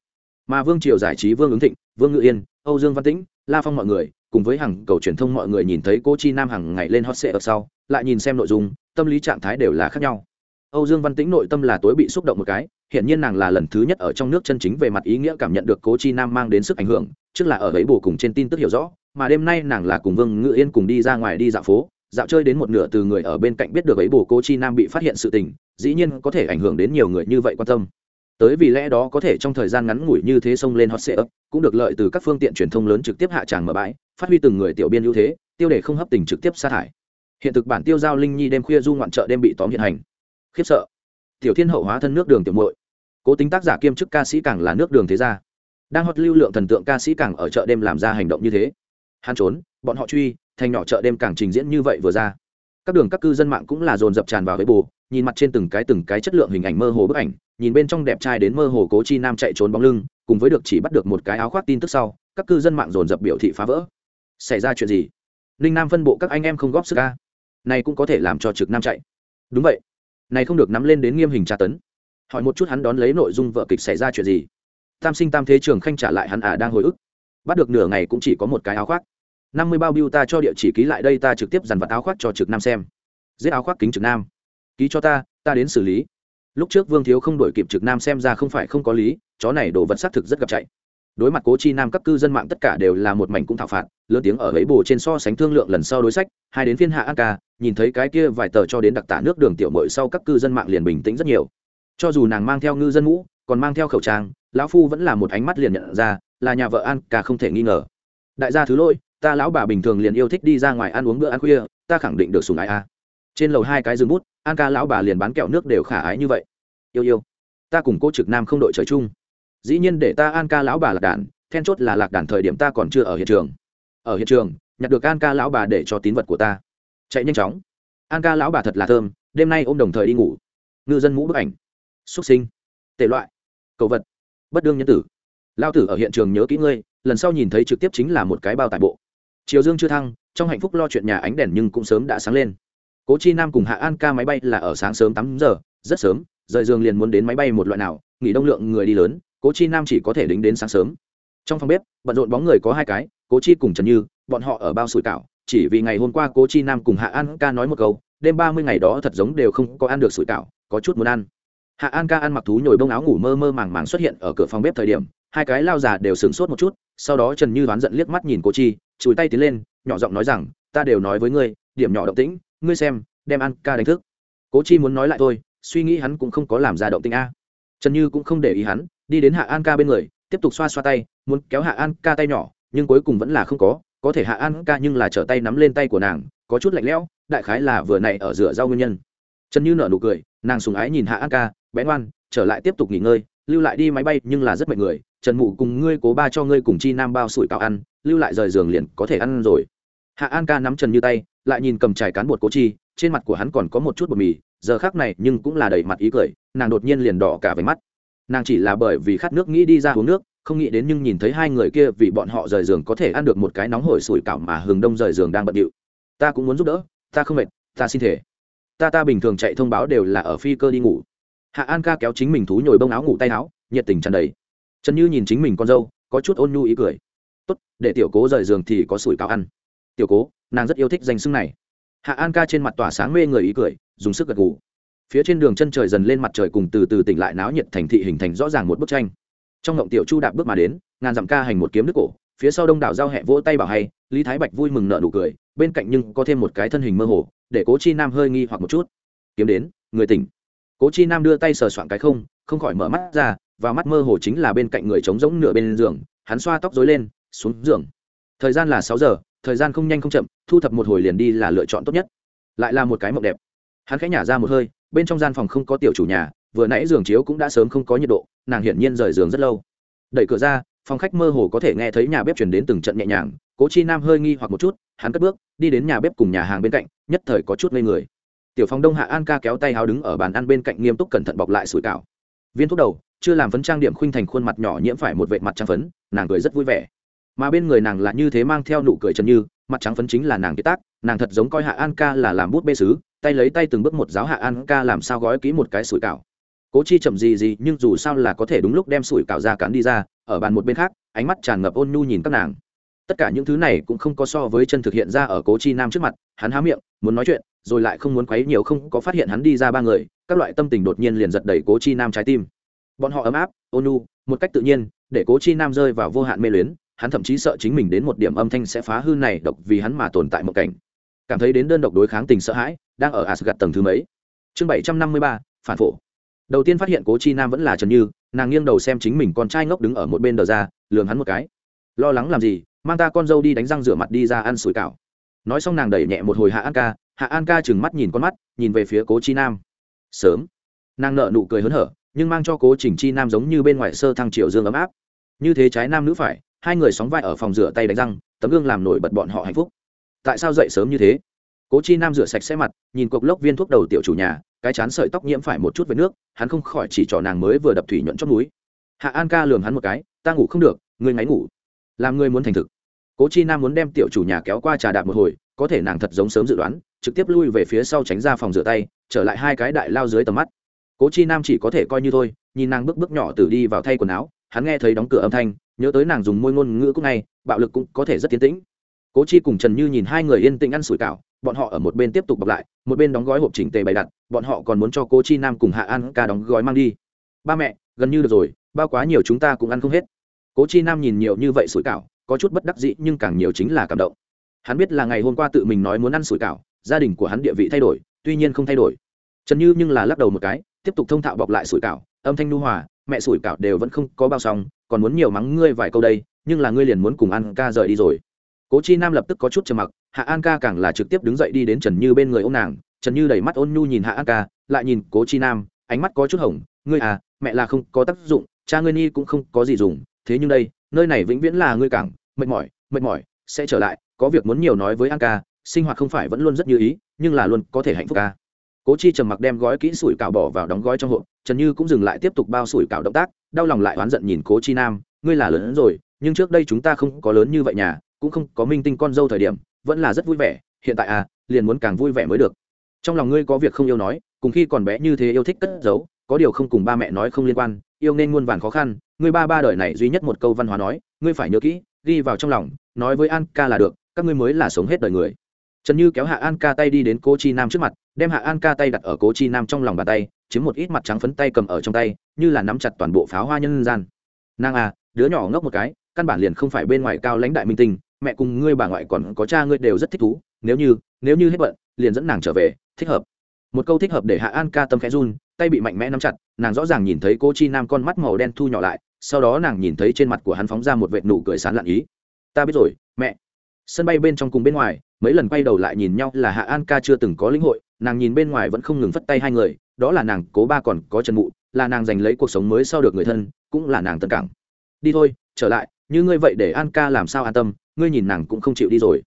Mà vương triều giải trí vương ứng thịnh, vương ngự yên, âu dương văn tĩnh, la phong mọi người cùng với hàng cầu truyền thông mọi người nhìn thấy cô chi nam hàng ngày lên hot sệ ở sau, lại nhìn xem nội dung, tâm lý trạng thái đều là khác nhau. Âu dương văn tĩnh nội tâm là tối bị xúc động một cái hiện nhiên nàng là lần thứ nhất ở trong nước chân chính về mặt ý nghĩa cảm nhận được cố chi nam mang đến sức ảnh hưởng, trước là ở ấy bù cùng trên tin tức hiểu rõ, mà đêm nay nàng là cùng vương ngự yên cùng đi ra ngoài đi dạo phố, dạo chơi đến một nửa từ người ở bên cạnh biết được ấy bù cố chi nam bị phát hiện sự tình, dĩ nhiên có thể ảnh hưởng đến nhiều người như vậy quan tâm tới vì lẽ đó có thể trong thời gian ngắn ngủi như thế xông lên hot sệ ấp cũng được lợi từ các phương tiện truyền thông lớn trực tiếp hạ tràng mở bãi, phát huy từng người tiểu biên ưu thế, tiêu đề không hấp tình trực tiếp sa thải. Hiện thực bản tiêu giao linh nhi đêm khuya du ngoạn chợ đêm bị tóm hiện hành. Khiếp sợ. Tiểu thiên hậu hóa thân nước đường tiểu muội. Cố tính tác giả kiêm chức ca sĩ càng là nước đường thế gia. Đang hót lưu lượng thần tượng ca sĩ càng ở chợ đêm làm ra hành động như thế. Hắn trốn, bọn họ truy, thành nhỏ chợ đêm càng trình diễn như vậy vừa ra. Các đường các cư dân mạng cũng là dồn dập tràn vào với bù nhìn mặt trên từng cái từng cái chất lượng hình ảnh mơ hồ bức ảnh nhìn bên trong đẹp trai đến mơ hồ cố chi nam chạy trốn bóng lưng, cùng với được chỉ bắt được một cái áo khoác tin tức sau, các cư dân mạng dồn dập biểu thị phá vỡ. Xảy ra chuyện gì? Ninh nam phân bộ các anh em không góp sức ca này cũng có thể làm cho trực nam chạy. Đúng vậy. Này không được nắm lên đến nghiêm hình tra tấn. Hỏi một chút hắn đón lấy nội dung vợ kịch xảy ra chuyện gì? Tam sinh tam thế trường khanh trả lại hắn à đang hồi ức. Bắt được nửa ngày cũng chỉ có một cái áo khoác. Năm mươi bao biêu ta cho địa chỉ ký lại đây ta trực tiếp dằn vặt áo khoác cho trực nam xem. Giết áo khoác kính trực nam. Ký cho ta ta đến xử lý lúc trước vương thiếu không đổi kịp trực nam xem ra không phải không có lý, chó này đồ vật xác thực rất gặp chạy. Đối mặt cố chi nam các cư dân mạng tất cả đều là một mảnh cũng thảo phạt, lớn tiếng ở ấy bồ trên so sánh thương lượng lần sau đối sách, hai đến phiên hạ an ca, nhìn thấy cái kia vài tờ cho đến đặc tả nước đường tiểu mội sau các cư dân mạng liền bình tĩnh rất nhiều. Cho dù nàng mang theo ngư dân mũ, còn mang theo khẩu trang, lão phu vẫn là một ánh mắt liền nhận ra, là nhà vợ an ca không thể nghi ngờ. Đại gia thứ lỗi, ta lão bà bình thường liền yêu thích đi ra ngoài ăn uống bữa ăn khuya, ta khẳng định được sùng ái a. Trên lầu hai cái rừng bút an ca lão bà liền bán kẹo nước đều khả ái như vậy. Yêu yêu, ta cùng cô trực nam không đội trời chung. Dĩ nhiên để ta an ca lão bà lạc đàn, then chốt là lạc đàn thời điểm ta còn chưa ở hiện trường. Ở hiện trường, nhặt được an ca lão bà để cho tín vật của ta. Chạy nhanh chóng. An ca lão bà thật là thơm, đêm nay ôm đồng thời đi ngủ. Ngư dân mũ bức ảnh. Xuất sinh. Tệ loại. Cầu vật. Bất đương nhân tử. Lao tử ở hiện trường nhớ kỹ ngươi, lần sau nhìn thấy trực tiếp chính là một cái bao tải bộ. Chiều dương chưa thăng, trong hạnh phúc lo chuyện nhà ánh đèn nhưng cũng sớm đã sáng lên cố chi nam cùng hạ an ca máy bay là ở sáng sớm tám giờ, rất sớm, rời giường liền muốn đến máy bay một loại nào, nghỉ đông lượng người đi lớn, cố chi nam chỉ có thể đính đến sáng sớm. Trong phòng bếp, bận rộn bóng người có hai cái, cố chi cùng trần như, bọn họ ở bao sủi cảo, chỉ vì ngày hôm qua cố chi nam cùng hạ an ca nói một câu, đêm ba mươi ngày đó thật giống đều không có ăn được sủi cảo, có chút muốn ăn. Hạ an ca ăn mặc thú nhồi bông áo ngủ mơ mơ màng màng xuất hiện ở cửa phòng bếp thời điểm, hai cái lao già đều sửng sốt một chút, sau đó trần như đoán giận liếc mắt nhìn cố chi, chùi tay tiến lên, nhỏ giọng nói rằng, ta đều nói với ngươi, điểm nhỏ động tĩnh ngươi xem, đem an ca đánh thức. Cố chi muốn nói lại thôi, suy nghĩ hắn cũng không có làm ra động tình a. Trần như cũng không để ý hắn, đi đến hạ an ca bên người, tiếp tục xoa xoa tay, muốn kéo hạ an ca tay nhỏ, nhưng cuối cùng vẫn là không có có thể hạ an ca nhưng là trở tay nắm lên tay của nàng, có chút lạnh lẽo, đại khái là vừa này ở rửa rau nguyên nhân. Trần như nở nụ cười, nàng sùng ái nhìn hạ an ca, bé ngoan, trở lại tiếp tục nghỉ ngơi, lưu lại đi máy bay nhưng là rất mệt người, trần mụ cùng ngươi cố ba cho ngươi cùng chi nam bao sủi cạo ăn, lưu lại rời giường liền có thể ăn rồi hạ an ca nắm trần như tay, lại nhìn cầm trải cán bột cố chi, trên mặt của hắn còn có một chút bột mì, giờ khác này nhưng cũng là đầy mặt ý cười, nàng đột nhiên liền đỏ cả váy mắt. Nàng chỉ là bởi vì khát nước nghĩ đi ra uống nước, không nghĩ đến nhưng nhìn thấy hai người kia vì bọn họ rời giường có thể ăn được một cái nóng hổi sủi cảo mà hừng đông rời giường đang bận điệu. Ta cũng muốn giúp đỡ, ta không mệt, ta xin thể ta ta bình thường chạy thông báo đều là ở phi cơ đi ngủ. Hạ an ca kéo chính mình thú nhồi bông áo ngủ tay áo, nhiệt tình tràn đầy. Trần như nhìn chính mình con dâu, có chút ôn nhu ý cười. Tốt, để tiểu cố rời giường thì có sủi cảo ăn tiểu cố, nàng rất yêu thích danh xưng này. Hạ an ca trên mặt tỏa sáng mê người ý cười, dùng sức gật gù. Phía trên đường chân trời dần lên mặt trời cùng từ từ tỉnh lại náo nhiệt thành thị hình thành rõ ràng một bức tranh. Trong ngộng tiểu chu đạp bước mà đến, ngàn dặm ca hành một kiếm nước cổ, phía sau đông đảo giao hẹ vỗ tay bảo hay, lý thái bạch vui mừng nợ nụ cười, bên cạnh nhưng có thêm một cái thân hình mơ hồ, để cố chi nam hơi nghi hoặc một chút. Kiếm đến, người tỉnh. Cố chi nam đưa tay sờ soạn cái không không khỏi mở mắt ra và mắt mơ hồ chính là bên cạnh người trống rỗng nửa bên giường, hắn xoa tóc dối lên, xuống giường. Thời gian là sáu giờ thời gian không nhanh không chậm, thu thập một hồi liền đi là lựa chọn tốt nhất. Lại là một cái mộng đẹp. Hắn khẽ nhả ra một hơi, bên trong gian phòng không có tiểu chủ nhà, vừa nãy giường chiếu cũng đã sớm không có nhiệt độ, nàng hiển nhiên rời giường rất lâu. Đẩy cửa ra, phòng khách mơ hồ có thể nghe thấy nhà bếp chuyển đến từng trận nhẹ nhàng, cố chi nam hơi nghi hoặc một chút, hắn cất bước, đi đến nhà bếp cùng nhà hàng bên cạnh, nhất thời có chút ngây người. Tiểu phòng đông hạ an ca kéo tay háo đứng ở bàn ăn bên cạnh nghiêm túc cẩn thận bọc lại sủi cảo. Viên thuốc đầu, chưa làm phấn trang điểm khuynh thành khuôn mặt nhỏ nhiễm phải một vệ mặt trang phấn, nàng cười rất vui vẻ mà bên người nàng là như thế mang theo nụ cười trần như, mặt trắng phấn chính là nàng kế tác, nàng thật giống coi hạ an ca là làm bút bê sứ, tay lấy tay từng bước một giáo hạ an ca làm sao gói kỹ một cái sủi cảo. Cố chi chậm gì gì, nhưng dù sao là có thể đúng lúc đem sủi cảo ra cắn đi ra, ở bàn một bên khác, ánh mắt tràn ngập ôn nhu nhìn các nàng. Tất cả những thứ này cũng không có so với chân thực hiện ra ở cố chi nam trước mặt, hắn há miệng, muốn nói chuyện, rồi lại không muốn quấy nhiều không có phát hiện hắn đi ra ba người, các loại tâm tình đột nhiên liền giật đẩy cố chi nam trái tim. Bọn họ ấm áp, ôn nhu, một cách tự nhiên, để cố chi nam rơi vào vô hạn mê luyến hắn thậm chí sợ chính mình đến một điểm âm thanh sẽ phá hư này độc vì hắn mà tồn tại một cảnh. Cảm thấy đến đơn độc đối kháng tình sợ hãi, đang ở asgad tầng thứ mấy? Chương bảy trăm năm mươi ba, phản phổ. Đầu tiên phát hiện cố chi nam vẫn là trần như, nàng nghiêng đầu xem chính mình con trai ngốc đứng ở một bên đờ ra lường hắn một cái. Lo lắng làm gì? Mang ta con dâu đi đánh răng rửa mặt đi ra ăn sủi cảo. Nói xong nàng đẩy nhẹ một hồi hạ an ca, hạ an ca chừng mắt nhìn con mắt, nhìn về phía cố chi nam. Sớm. Nàng nợ nụ cười hớn hở, nhưng mang cho cố trình chi nam giống như bên ngoài sơ thăng triệu dương ấm áp. Như thế trái nam nữ phải hai người sóng vai ở phòng rửa tay đánh răng, tấm gương làm nổi bật bọn họ hạnh phúc. Tại sao dậy sớm như thế? Cố chi nam rửa sạch sẽ mặt, nhìn cục lốc viên thuốc đầu tiểu chủ nhà, cái chán sợi tóc nhiễm phải một chút với nước, hắn không khỏi chỉ trỏ nàng mới vừa đập thủy nhuận trong núi. Hạ an ca lường hắn một cái, ta ngủ không được, ngươi ngáy ngủ. Làm ngươi muốn thành thực. Cố chi nam muốn đem tiểu chủ nhà kéo qua trà đạp một hồi, có thể nàng thật giống sớm dự đoán, trực tiếp lui về phía sau tránh ra phòng rửa tay, trở lại hai cái đại lao dưới tầm mắt. Cố chi nam chỉ có thể coi như thôi, nhìn nàng bước bước nhỏ từ đi vào thay quần áo hắn nghe thấy đóng cửa âm thanh, nhớ tới nàng dùng môi ngôn ngữ cũng ngay, bạo lực cũng có thể rất tiến tĩnh. Cố chi cùng trần như nhìn hai người yên tĩnh ăn sủi cảo, bọn họ ở một bên tiếp tục bọc lại, một bên đóng gói hộp chỉnh tề bày đặt, bọn họ còn muốn cho cố chi nam cùng hạ an ca đóng gói mang đi. Ba mẹ, gần như được rồi, bao quá nhiều chúng ta cũng ăn không hết. Cố chi nam nhìn nhiều như vậy sủi cảo, có chút bất đắc dĩ nhưng càng nhiều chính là cảm động. Hắn biết là ngày hôm qua tự mình nói muốn ăn sủi cảo, gia đình của hắn địa vị thay đổi, tuy nhiên không thay đổi. Trần như nhưng là lắc đầu một cái, tiếp tục thông thạo bọc lại sủi cảo, âm thanh nu hòa mẹ sủi cảo đều vẫn không có bao xong, còn muốn nhiều mắng ngươi vài câu đây, nhưng là ngươi liền muốn cùng ăn ca rời đi rồi. Cố chi nam lập tức có chút trầm mặc, hạ an ca càng là trực tiếp đứng dậy đi đến trần như bên người ô m nàng, trần như đẩy mắt ôn nhu nhìn hạ an ca, lại nhìn cố chi nam, ánh mắt có chút hỏng ngươi à mẹ là không có tác dụng, cha ngươi ni cũng không có gì dùng, thế nhưng đây, nơi này vĩnh viễn là ngươi cảng, mệt mỏi mệt mỏi, sẽ trở lại, có việc muốn nhiều nói với an ca, sinh hoạt không phải vẫn luôn rất như ý, nhưng là luôn có thể hạnh phúc ca. Cố chi trầm mặc đem gói kỹ sủi cảo bỏ vào đóng gói trong hộp trần như cũng dừng lại tiếp tục bao sủi cảo động tác, đau lòng lại oán giận nhìn cố chi nam, ngươi là lớn hơn rồi, nhưng trước đây chúng ta không có lớn như vậy nhà, cũng không có minh tinh con dâu thời điểm, vẫn là rất vui vẻ, hiện tại à liền muốn càng vui vẻ mới được. Trong lòng ngươi có việc không yêu nói, cùng khi còn bé như thế yêu thích cất giấu, có điều không cùng ba mẹ nói không liên quan, yêu nên muôn vàn khó khăn, ngươi ba ba đời này duy nhất một câu văn hóa nói, ngươi phải nhớ kỹ, ghi vào trong lòng, nói với an ca là được, các ngươi mới là sống hết đời người. Trần như kéo hạ an ca tay đi đến cô chi nam trước mặt, đem hạ an ca tay đặt ở cố chi nam trong lòng bàn tay chiếm một ít mặt trắng phấn tay cầm ở trong tay, như là nắm chặt toàn bộ pháo hoa nhân gian. Nàng à đứa nhỏ ngốc một cái, căn bản liền không phải bên ngoài cao lãnh đại minh tinh, mẹ cùng ngươi bà ngoại còn có cha ngươi đều rất thích thú, nếu như nếu như hết bận, liền dẫn nàng trở về, thích hợp. Một câu thích hợp để hạ an ca tâm khẽ run, tay bị mạnh mẽ nắm chặt, nàng rõ ràng nhìn thấy cô chi nam con mắt màu đen thu nhỏ lại, sau đó nàng nhìn thấy trên mặt của hắn phóng ra một vệt nụ cười sán lạn ý. Ta biết rồi, mẹ. Sân bay bên trong cùng bên ngoài, mấy lần quay đầu lại nhìn nhau là hạ an ca chưa từng có lĩnh hội, nàng nhìn bên ngoài vẫn không ngừng phất tay hai người đó là nàng cố ba còn có trần mụ, là nàng giành lấy cuộc sống mới sau được người thân, cũng là nàng tân cảng. Đi thôi, trở lại, như ngươi vậy để an ca làm sao an tâm, ngươi nhìn nàng cũng không chịu đi rồi.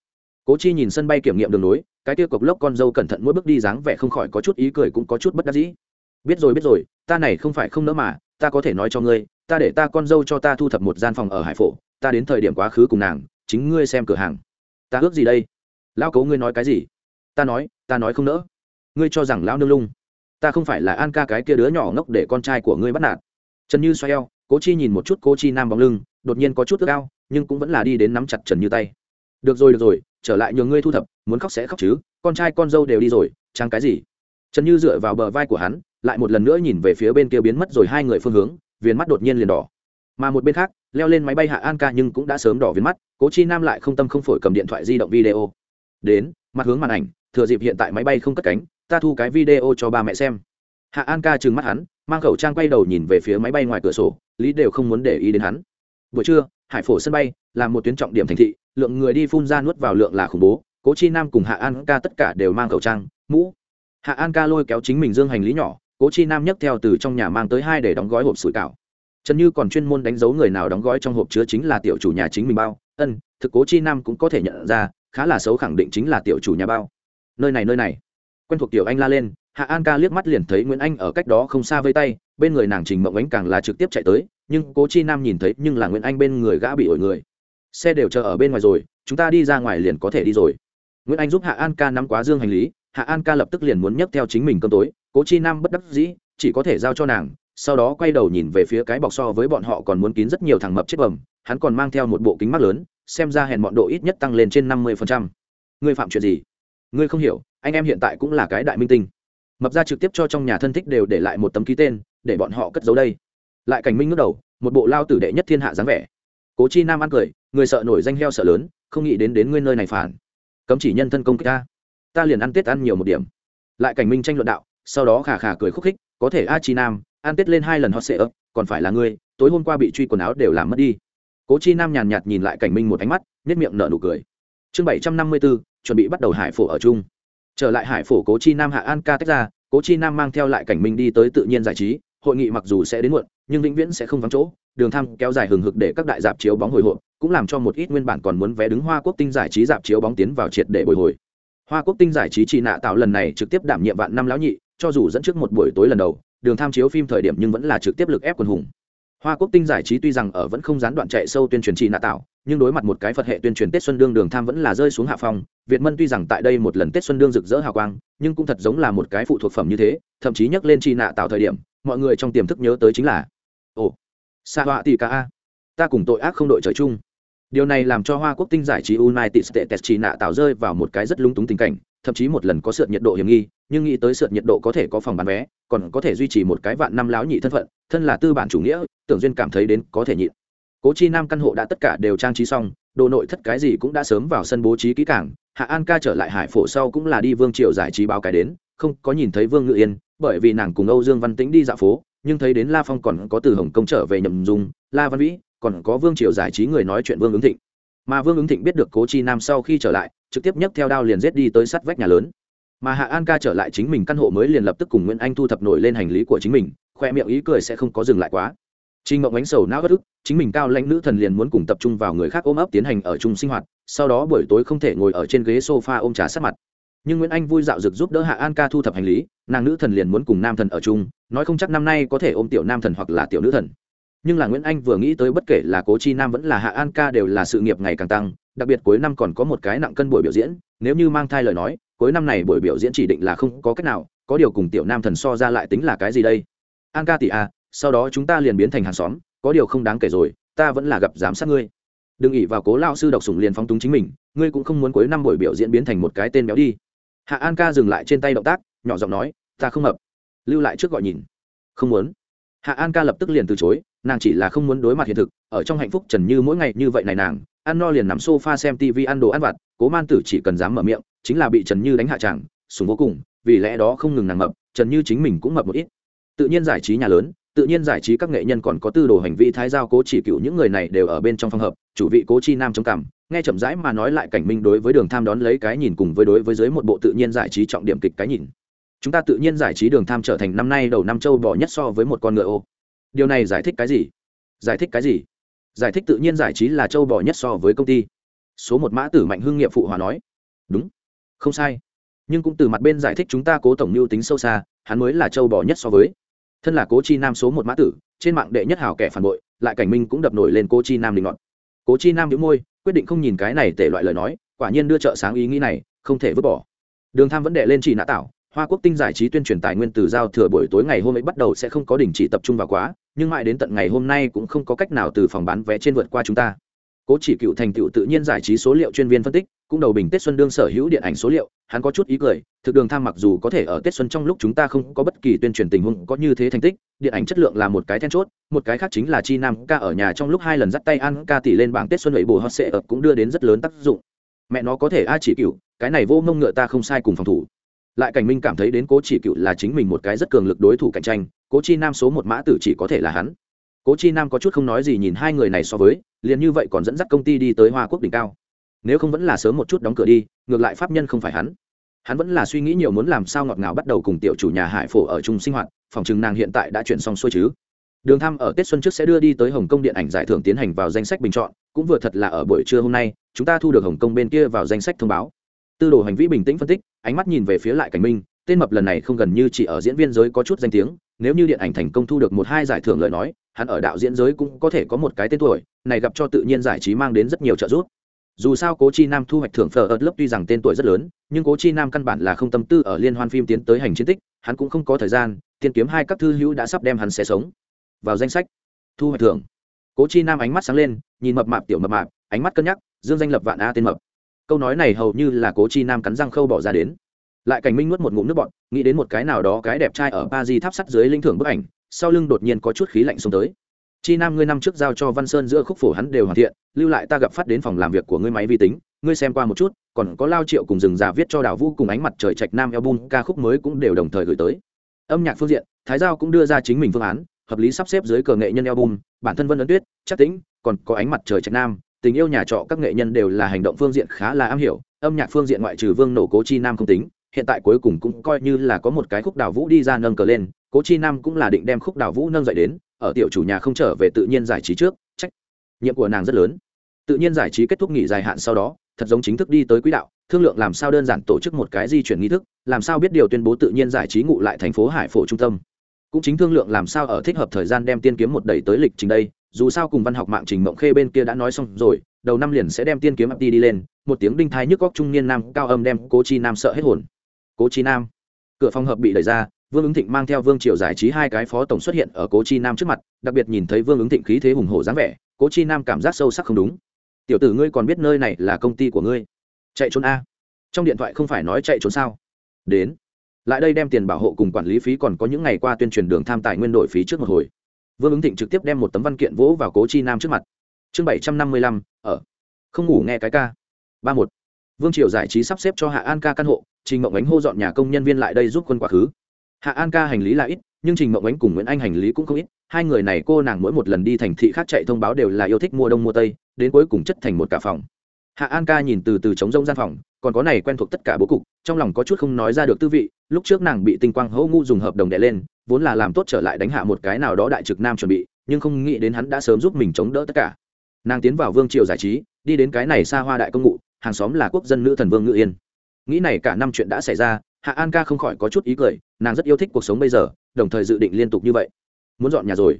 Cố chi nhìn sân bay kiểm nghiệm đường nối, cái tiêu cộc lốc con dâu cẩn thận mỗi bước đi dáng vẻ không khỏi có chút ý cười cũng có chút bất đắc dĩ. Biết rồi biết rồi, ta này không phải không nỡ mà, ta có thể nói cho ngươi, ta để ta con dâu cho ta thu thập một gian phòng ở hải phổ, ta đến thời điểm quá khứ cùng nàng, chính ngươi xem cửa hàng. Ta ước gì đây? Lão cố ngươi nói cái gì? Ta nói ta nói không nỡ. Ngươi cho rằng lão nương lung ta không phải là an ca cái kia đứa nhỏ ngốc để con trai của ngươi bắt nạt. Trần như xoay eo, cố chi nhìn một chút cố chi nam bóng lưng, đột nhiên có chút ước ao, nhưng cũng vẫn là đi đến nắm chặt trần như tay. Được rồi được rồi, trở lại nhường ngươi thu thập, muốn khóc sẽ khóc chứ, con trai con dâu đều đi rồi trang cái gì. Trần như dựa vào bờ vai của hắn, lại một lần nữa nhìn về phía bên kia biến mất rồi hai người phương hướng, viền mắt đột nhiên liền đỏ. Mà một bên khác, leo lên máy bay hạ an ca nhưng cũng đã sớm đỏ viền mắt, cố chi nam lại không tâm không phổi cầm điện thoại di động video. Đến, mặt hướng màn ảnh, thừa dịp hiện tại máy bay không cất cánh ta thu cái video cho ba mẹ xem. Hạ an ca trừng mắt hắn, mang khẩu trang quay đầu nhìn về phía máy bay ngoài cửa sổ, lý đều không muốn để ý đến hắn. Buổi trưa, hải phổ sân bay là một tuyến trọng điểm thành thị, lượng người đi phun ra nuốt vào lượng là khủng bố, cố chi nam cùng hạ an ca tất cả đều mang khẩu trang, mũ. Hạ an ca lôi kéo chính mình dương hành lý nhỏ, cố chi nam nhấc theo từ trong nhà mang tới hai để đóng gói hộp sủi cảo. Trần như còn chuyên môn đánh dấu người nào đóng gói trong hộp chứa chính là tiểu chủ nhà chính mình bao, ân, thực cố chi nam cũng có thể nhận ra, khá là xấu khẳng định chính là tiểu chủ nhà bao. Nơi này nơi này quen thuộc tiểu anh la lên, hạ an ca liếc mắt liền thấy nguyễn anh ở cách đó không xa vây tay, bên người nàng trình mộng ánh càng là trực tiếp chạy tới, nhưng cố chi nam nhìn thấy nhưng là nguyễn anh bên người gã bị ổi người. Xe đều chờ ở bên ngoài rồi, chúng ta đi ra ngoài liền có thể đi rồi. Nguyễn anh giúp hạ an ca nắm quá dương hành lý, hạ an ca lập tức liền muốn nhấc theo chính mình cơm tối, cố chi nam bất đắc dĩ, chỉ có thể giao cho nàng, sau đó quay đầu nhìn về phía cái bọc so với bọn họ còn muốn kín rất nhiều thằng mập chết bầm, hắn còn mang theo một bộ kính mắt lớn, xem ra hèn bọn độ ít nhất tăng lên trên năm mươi phần trăm. Ngươi phạm chuyện gì? Ngươi không hiểu anh em hiện tại cũng là cái đại minh tinh. Mập ra trực tiếp cho trong nhà thân thích đều để lại một tấm ký tên, để bọn họ cất giấu đây. Lại cảnh minh ngước đầu, một bộ lao tử đệ nhất thiên hạ dáng vẻ. Cố chi nam ăn cười, người sợ nổi danh heo sợ lớn, không nghĩ đến đến nguyên nơi này phản. Cấm chỉ nhân thân công kích ta. Ta liền ăn tết ăn nhiều một điểm. Lại cảnh minh tranh luận đạo, sau đó khà khà cười khúc khích, có thể a chi nam, ăn tết lên hai lần hot sệ ấp còn phải là ngươi, tối hôm qua bị truy quần áo đều làm mất đi. Cố chi nam nhàn nhạt nhìn lại cảnh minh một ánh mắt nhất miệng nở nụ cười. Chương bảy trăm năm mươi bốn, chuẩn bị bắt đầu hải phổ ở chung trở lại hải phổ cố chi nam hạ an ca tách ra, cố chi nam mang theo lại cảnh minh đi tới tự nhiên giải trí, hội nghị mặc dù sẽ đến muộn, nhưng vĩnh viễn sẽ không vắng chỗ, đường thăm kéo dài hừng hực để các đại dạp chiếu bóng hồi hộp, cũng làm cho một ít nguyên bản còn muốn vé đứng hoa quốc tinh giải trí dạp chiếu bóng tiến vào triệt để bồi hồi. Hoa quốc tinh giải trí chỉ nạ tạo lần này trực tiếp đảm nhiệm vạn năm lão nhị, cho dù dẫn trước một buổi tối lần đầu, đường tham chiếu phim thời điểm nhưng vẫn là trực tiếp lực ép quần hùng. Hoa quốc tinh giải trí tuy rằng ở vẫn không gián đoạn chạy sâu tuyên truyền trị nạ tạo nhưng đối mặt một cái phật hệ tuyên truyền tết xuân đương đường tham vẫn là rơi xuống hạ phong việt mân tuy rằng tại đây một lần tết xuân đương rực rỡ hào quang nhưng cũng thật giống là một cái phụ thuộc phẩm như thế thậm chí nhắc lên chi nạ tạo thời điểm mọi người trong tiềm thức nhớ tới chính là ồ sa họa tỷ ca a ta cùng tội ác không đội trời chung điều này làm cho hoa quốc tinh giải trí united states chi nạ tạo rơi vào một cái rất lung túng tình cảnh thậm chí một lần có sượt nhiệt độ hiểm nghi nhưng nghĩ tới sượt nhiệt độ có thể có phòng bán vé còn có thể duy trì một cái vạn năm láo nhị thân phận thân là tư bản chủ nghĩa tưởng duyên cảm thấy đến có thể nhịn cố chi nam căn hộ đã tất cả đều trang trí xong, đồ nội thất cái gì cũng đã sớm vào sân bố trí kỹ cảng hạ an ca trở lại hải phổ sau cũng là đi vương triều giải trí báo cái đến, không có nhìn thấy vương ngự yên, bởi vì nàng cùng âu dương văn tĩnh đi dạo phố, nhưng thấy đến la phong còn có từ hồng Công trở về nhậm dung, la văn vĩ, còn có vương triều giải trí người nói chuyện vương ứng thịnh. Mà vương ứng thịnh biết được cố chi nam sau khi trở lại, trực tiếp nhấc theo đao liền giết đi tới sắt vách nhà lớn. Mà hạ an ca trở lại chính mình căn hộ mới liền lập tức cùng nguyễn anh thu thập nổi lên hành lý của chính mình, khoe miệng ý cười sẽ không có dừng lại quá. Trình Mộng ánh sầu não bất ức, chính mình cao lãnh nữ thần liền muốn cùng tập trung vào người khác ôm ấp tiến hành ở chung sinh hoạt, sau đó buổi tối không thể ngồi ở trên ghế sofa ôm trà sát mặt. Nhưng Nguyễn Anh vui dạo dực giúp đỡ Hạ An ca thu thập hành lý, nàng nữ thần liền muốn cùng nam thần ở chung, nói không chắc năm nay có thể ôm tiểu nam thần hoặc là tiểu nữ thần. Nhưng là Nguyễn Anh vừa nghĩ tới bất kể là Cố Chi Nam vẫn là Hạ An ca đều là sự nghiệp ngày càng tăng, đặc biệt cuối năm còn có một cái nặng cân buổi biểu diễn, nếu như mang thai lời nói, cuối năm này buổi biểu diễn chỉ định là không có cách nào, có điều cùng tiểu nam thần so ra lại tính là cái gì đây? An ca tỷ a, sau đó chúng ta liền biến thành hàng xóm, có điều không đáng kể rồi, ta vẫn là gặp giám sát ngươi. Đừng ỉ vào cố lao sư độc sủng liền phóng túng chính mình, ngươi cũng không muốn cuối năm buổi biểu diễn biến thành một cái tên béo đi. Hạ an ca dừng lại trên tay động tác, nhỏ giọng nói, ta không hợp. Lưu lại trước gọi nhìn. Không muốn. Hạ an ca lập tức liền từ chối, nàng chỉ là không muốn đối mặt hiện thực, ở trong hạnh phúc trần như mỗi ngày như vậy này nàng, ăn no liền nằm s o f a xem tv ăn đồ ăn vặt, cố man tử chỉ cần dám mở miệng, chính là bị trần như đánh hạ tràng sùng vô cùng, vì lẽ đó không ngừng nàng mập, trần như chính mình cũng mập một ít. Tự nhiên giải trí nhà lớn tự nhiên giải trí các nghệ nhân còn có tư đồ hành vi thái giao cố chỉ cựu những người này đều ở bên trong phòng hợp, chủ vị cố chi nam chống cảm nghe chậm rãi mà nói lại cảnh minh đối với đường tham đón lấy cái nhìn cùng với đối với dưới một bộ tự nhiên giải trí trọng điểm kịch cái nhìn. Chúng ta tự nhiên giải trí đường tham trở thành năm nay đầu năm châu bò nhất so với một con ngựa ô. Điều này giải thích cái gì? Giải thích cái gì? Giải thích tự nhiên giải trí là châu bò nhất so với công ty. Số một mã tử mạnh hưng nghiệp phụ hòa nói. Đúng. Không sai. Nhưng cũng từ mặt bên giải thích chúng ta cố tổng mưu tính sâu xa, hắn mới là châu bò nhất so với thân là cố chi nam số một mã tử, trên mạng đệ nhất hào kẻ phản bội, lại cảnh minh cũng đập nổi lên cố chi nam linh ngọn. Cố chi nam đĩu môi, quyết định không nhìn cái này tể loại lời nói, quả nhiên đưa trợ sáng ý nghĩ này, không thể vứt bỏ. Đường tham vẫn đệ lên chỉ nã tạo, hoa quốc tinh giải trí tuyên truyền tài nguyên từ giao thừa buổi tối ngày hôm ấy bắt đầu sẽ không có đình chỉ tập trung vào quá, nhưng mãi đến tận ngày hôm nay cũng không có cách nào từ phòng bán vé trên vượt qua chúng ta. Cố chỉ cựu thành tựu tự nhiên giải trí số liệu chuyên viên phân tích cũng đầu bình tết xuân đương sở hữu điện ảnh số liệu, hắn có chút ý cười, thực đường tham mặc dù có thể ở tết xuân trong lúc chúng ta không có bất kỳ tuyên truyền tình huống có như thế thành tích, điện ảnh chất lượng là một cái then chốt, một cái khác chính là chi nam ca ở nhà trong lúc hai lần dắt tay ăn ca tỷ lên bảng tết xuân lẩy bồ hot sệ ập cũng đưa đến rất lớn tác dụng. Mẹ nó có thể a chỉ cựu, cái này vô mông ngựa ta không sai cùng phòng thủ. Lại cảnh minh cảm thấy đến cố chỉ cựu là chính mình một cái rất cường lực đối thủ cạnh tranh, cố chi nam số một mã tử chỉ có thể là hắn. Cố chi nam có chút không nói gì nhìn hai người này so với, liền như vậy còn dẫn dắt công ty đi tới hoa quốc đỉnh cao nếu không vẫn là sớm một chút đóng cửa đi, ngược lại pháp nhân không phải hắn. Hắn vẫn là suy nghĩ nhiều muốn làm sao ngọt ngào bắt đầu cùng tiểu chủ nhà hải phổ ở chung sinh hoạt, phòng chừng nàng hiện tại đã chuyển xong xuôi chứ. Đường thăm ở tết xuân trước sẽ đưa đi tới hồng kông điện ảnh giải thưởng tiến hành vào danh sách bình chọn, cũng vừa thật là ở buổi trưa hôm nay, chúng ta thu được hồng kông bên kia vào danh sách thông báo. Tư đồ hành vi bình tĩnh phân tích, ánh mắt nhìn về phía lại cảnh minh, tên mập lần này không gần như chỉ ở diễn viên giới có chút danh tiếng, nếu như điện ảnh thành công thu được một hai giải thưởng lời nói, hắn ở đạo diễn giới cũng có thể có một cái tên tuổi, này gặp cho tự nhiên giải trí mang đến rất nhiều trợ giúp dù sao cố chi nam thu hoạch thưởng phở ớt lớp tuy rằng tên tuổi rất lớn, nhưng cố chi nam căn bản là không tâm tư ở liên hoan phim tiến tới hành chiến tích, hắn cũng không có thời gian, tiên kiếm hai các thư hữu đã sắp đem hắn xé sống. Vào danh sách, thu hoạch thưởng. Cố chi nam ánh mắt sáng lên, nhìn mập mạp tiểu mập mạp, ánh mắt cân nhắc, dương danh lập vạn a tên mập. Câu nói này hầu như là cố chi nam cắn răng khâu bỏ ra đến. Lại cảnh minh nuốt một ngụm nước bọn nghĩ đến một cái nào đó cái đẹp trai ở ba di tháp sắt dưới linh thưởng bức ảnh, sau lưng đột nhiên có chút khí lạnh xông tới chi nam ngươi năm trước giao cho văn sơn giữa khúc phổ hắn đều hoàn thiện, lưu lại ta gặp phát đến phòng làm việc của ngươi máy vi tính, ngươi xem qua một chút, còn có lao triệu cùng rừng già viết cho đào vũ cùng ánh mặt trời trạch nam album, ca khúc mới cũng đều đồng thời gửi tới. Âm nhạc phương diện, thái giao cũng đưa ra chính mình phương án, hợp lý sắp xếp dưới cờ nghệ nhân album, bản thân vân ấn tuyết chắc tĩnh, còn có ánh mặt trời trạch nam, tình yêu nhà trọ các nghệ nhân đều là hành động phương diện khá là am hiểu, âm nhạc phương diện ngoại trừ vương nổ cố chi nam không tính, hiện tại cuối cùng cũng coi như là có một cái khúc đào vũ đi ra nâng cờ lên, cố chi nam cũng là định đem khúc đào vũ nâng dậy đến ở tiểu chủ nhà không trở về tự nhiên giải trí trước, trách nhiệm của nàng rất lớn. Tự nhiên giải trí kết thúc nghỉ dài hạn sau đó, thật giống chính thức đi tới quỹ đạo, thương lượng làm sao đơn giản tổ chức một cái di chuyển nghi thức, làm sao biết điều tuyên bố tự nhiên giải trí ngụ lại thành phố hải phổ trung tâm. Cũng chính thương lượng làm sao ở thích hợp thời gian đem tiên kiếm một đẩy tới lịch trình đây, dù sao cùng văn học mạng trình mộng khê bên kia đã nói xong rồi, đầu năm liền sẽ đem tiên kiếm ập đi đi lên, một tiếng đinh thai nhức góc trung niên nam cao âm đem cố chi nam sợ hết hồn. Cố chi nam, cửa phòng hợp bị đẩy ra vương ứng thịnh mang theo vương triều giải trí hai cái phó tổng xuất hiện ở cố chi nam trước mặt, đặc biệt nhìn thấy vương ứng thịnh khí thế hùng hổ dáng vẻ, cố chi nam cảm giác sâu sắc không đúng. Tiểu tử ngươi còn biết nơi này là công ty của ngươi? Chạy trốn a? Trong điện thoại không phải nói chạy trốn sao? Đến. Lại đây đem tiền bảo hộ cùng quản lý phí còn có những ngày qua tuyên truyền đường tham tài nguyên đổi phí trước một hồi. Vương ứng thịnh trực tiếp đem một tấm văn kiện vỗ vào cố chi nam trước mặt. Chương bảy trăm năm mươi lăm, ở. Không ngủ nghe cái ca. Ba một. Vương triều giải trí sắp xếp cho hạ an ca căn hộ, trình mộng ánh hô dọn nhà công nhân viên lại đây giúp quân quá khứ hạ an ca hành lý là ít, nhưng trình mộng ánh cùng nguyễn anh hành lý cũng không ít. Hai người này cô nàng mỗi một lần đi thành thị khác chạy thông báo đều là yêu thích mua đông mua tây, đến cuối cùng chất thành một cả phòng. Hạ an ca nhìn từ từ trống rông gian phòng, còn có này quen thuộc tất cả bố cục, trong lòng có chút không nói ra được tư vị. Lúc trước nàng bị tinh quang hỗ ngu dùng hợp đồng đè lên, vốn là làm tốt trở lại đánh hạ một cái nào đó đại trực nam chuẩn bị, nhưng không nghĩ đến hắn đã sớm giúp mình chống đỡ tất cả. Nàng tiến vào vương triều giải trí, đi đến cái này xa hoa đại công ngụ, hàng xóm là quốc dân nữ thần vương ngự yên. Nghĩ này cả năm chuyện đã xảy ra, hạ an ca không khỏi có chút ý cười nàng rất yêu thích cuộc sống bây giờ, đồng thời dự định liên tục như vậy. Muốn dọn nhà rồi.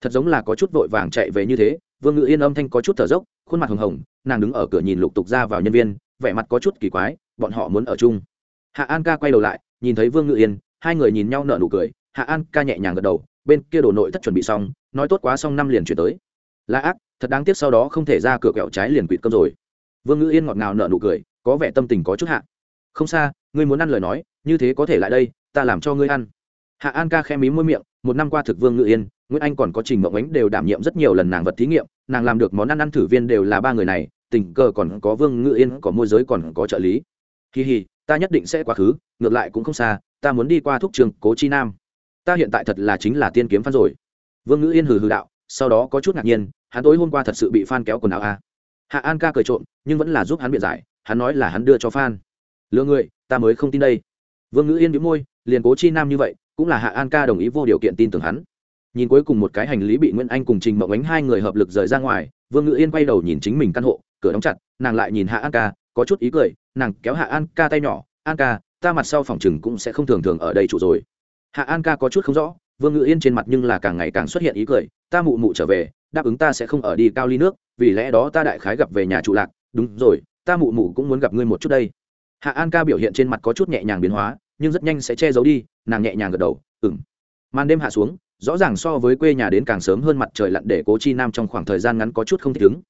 Thật giống là có chút vội vàng chạy về như thế, vương ngự yên âm thanh có chút thở dốc, khuôn mặt hồng hồng, nàng đứng ở cửa nhìn lục tục ra vào nhân viên, vẻ mặt có chút kỳ quái, bọn họ muốn ở chung. Hạ an ca quay đầu lại, nhìn thấy vương ngự yên, hai người nhìn nhau nở nụ cười, hạ an ca nhẹ nhàng gật đầu, bên kia đồ nội thất chuẩn bị xong, nói tốt quá xong năm liền chuyển tới. Là ác, thật đáng tiếc sau đó không thể ra cửa kẹo trái liền quỵt cơm rồi. Vương ngự yên ngọt ngào nở nụ cười, có vẻ tâm tình có chút hạ. Không xa ngươi muốn ăn lời nói, như thế có thể lại đây, ta làm cho ngươi ăn. Hạ an ca khe mí môi miệng, một năm qua thực vương ngự yên, nguyễn anh còn có trình mộng ánh đều đảm nhiệm rất nhiều lần nàng vật thí nghiệm, nàng làm được món ăn ăn thử viên đều là ba người này, tình cờ còn có vương ngự yên, có môi giới còn có trợ lý. Kỳ hì, ta nhất định sẽ quá khứ, ngược lại cũng không xa, ta muốn đi qua thúc trường cố chi nam. Ta hiện tại thật là chính là tiên kiếm phan rồi. Vương ngự yên hừ hừ đạo, sau đó có chút ngạc nhiên, hắn tối hôm qua thật sự bị phan kéo quần áo a à. hạ an ca cười trộm, nhưng vẫn là giúp hắn biện giải, hắn nói là hắn đưa cho phan. Lừa người ta mới không tin đây. Vương ngữ yên bị môi, liền cố chi nam như vậy, cũng là hạ an ca đồng ý vô điều kiện tin tưởng hắn. Nhìn cuối cùng một cái hành lý bị nguyễn anh cùng trình mộng ánh hai người hợp lực rời ra ngoài, vương ngữ yên quay đầu nhìn chính mình căn hộ, cửa đóng chặt, nàng lại nhìn hạ an ca, có chút ý cười, nàng kéo hạ an ca tay nhỏ, an ca, ta mặt sau phòng chừng cũng sẽ không thường thường ở đây chủ rồi. Hạ an ca có chút không rõ, vương ngữ yên trên mặt nhưng là càng ngày càng xuất hiện ý cười, ta mụ mụ trở về, đáp ứng ta sẽ không ở đi cao ly nước, vì lẽ đó ta đại khái gặp về nhà trụ lạc, đúng rồi, ta mụ mụ cũng muốn gặp ngươi một chút đây hạ an ca biểu hiện trên mặt có chút nhẹ nhàng biến hóa, nhưng rất nhanh sẽ che giấu đi, nàng nhẹ nhàng gật đầu ừng màn đêm hạ xuống, rõ ràng so với quê nhà đến càng sớm hơn mặt trời lặn để cố chi nam trong khoảng thời gian ngắn có chút không thích ứng.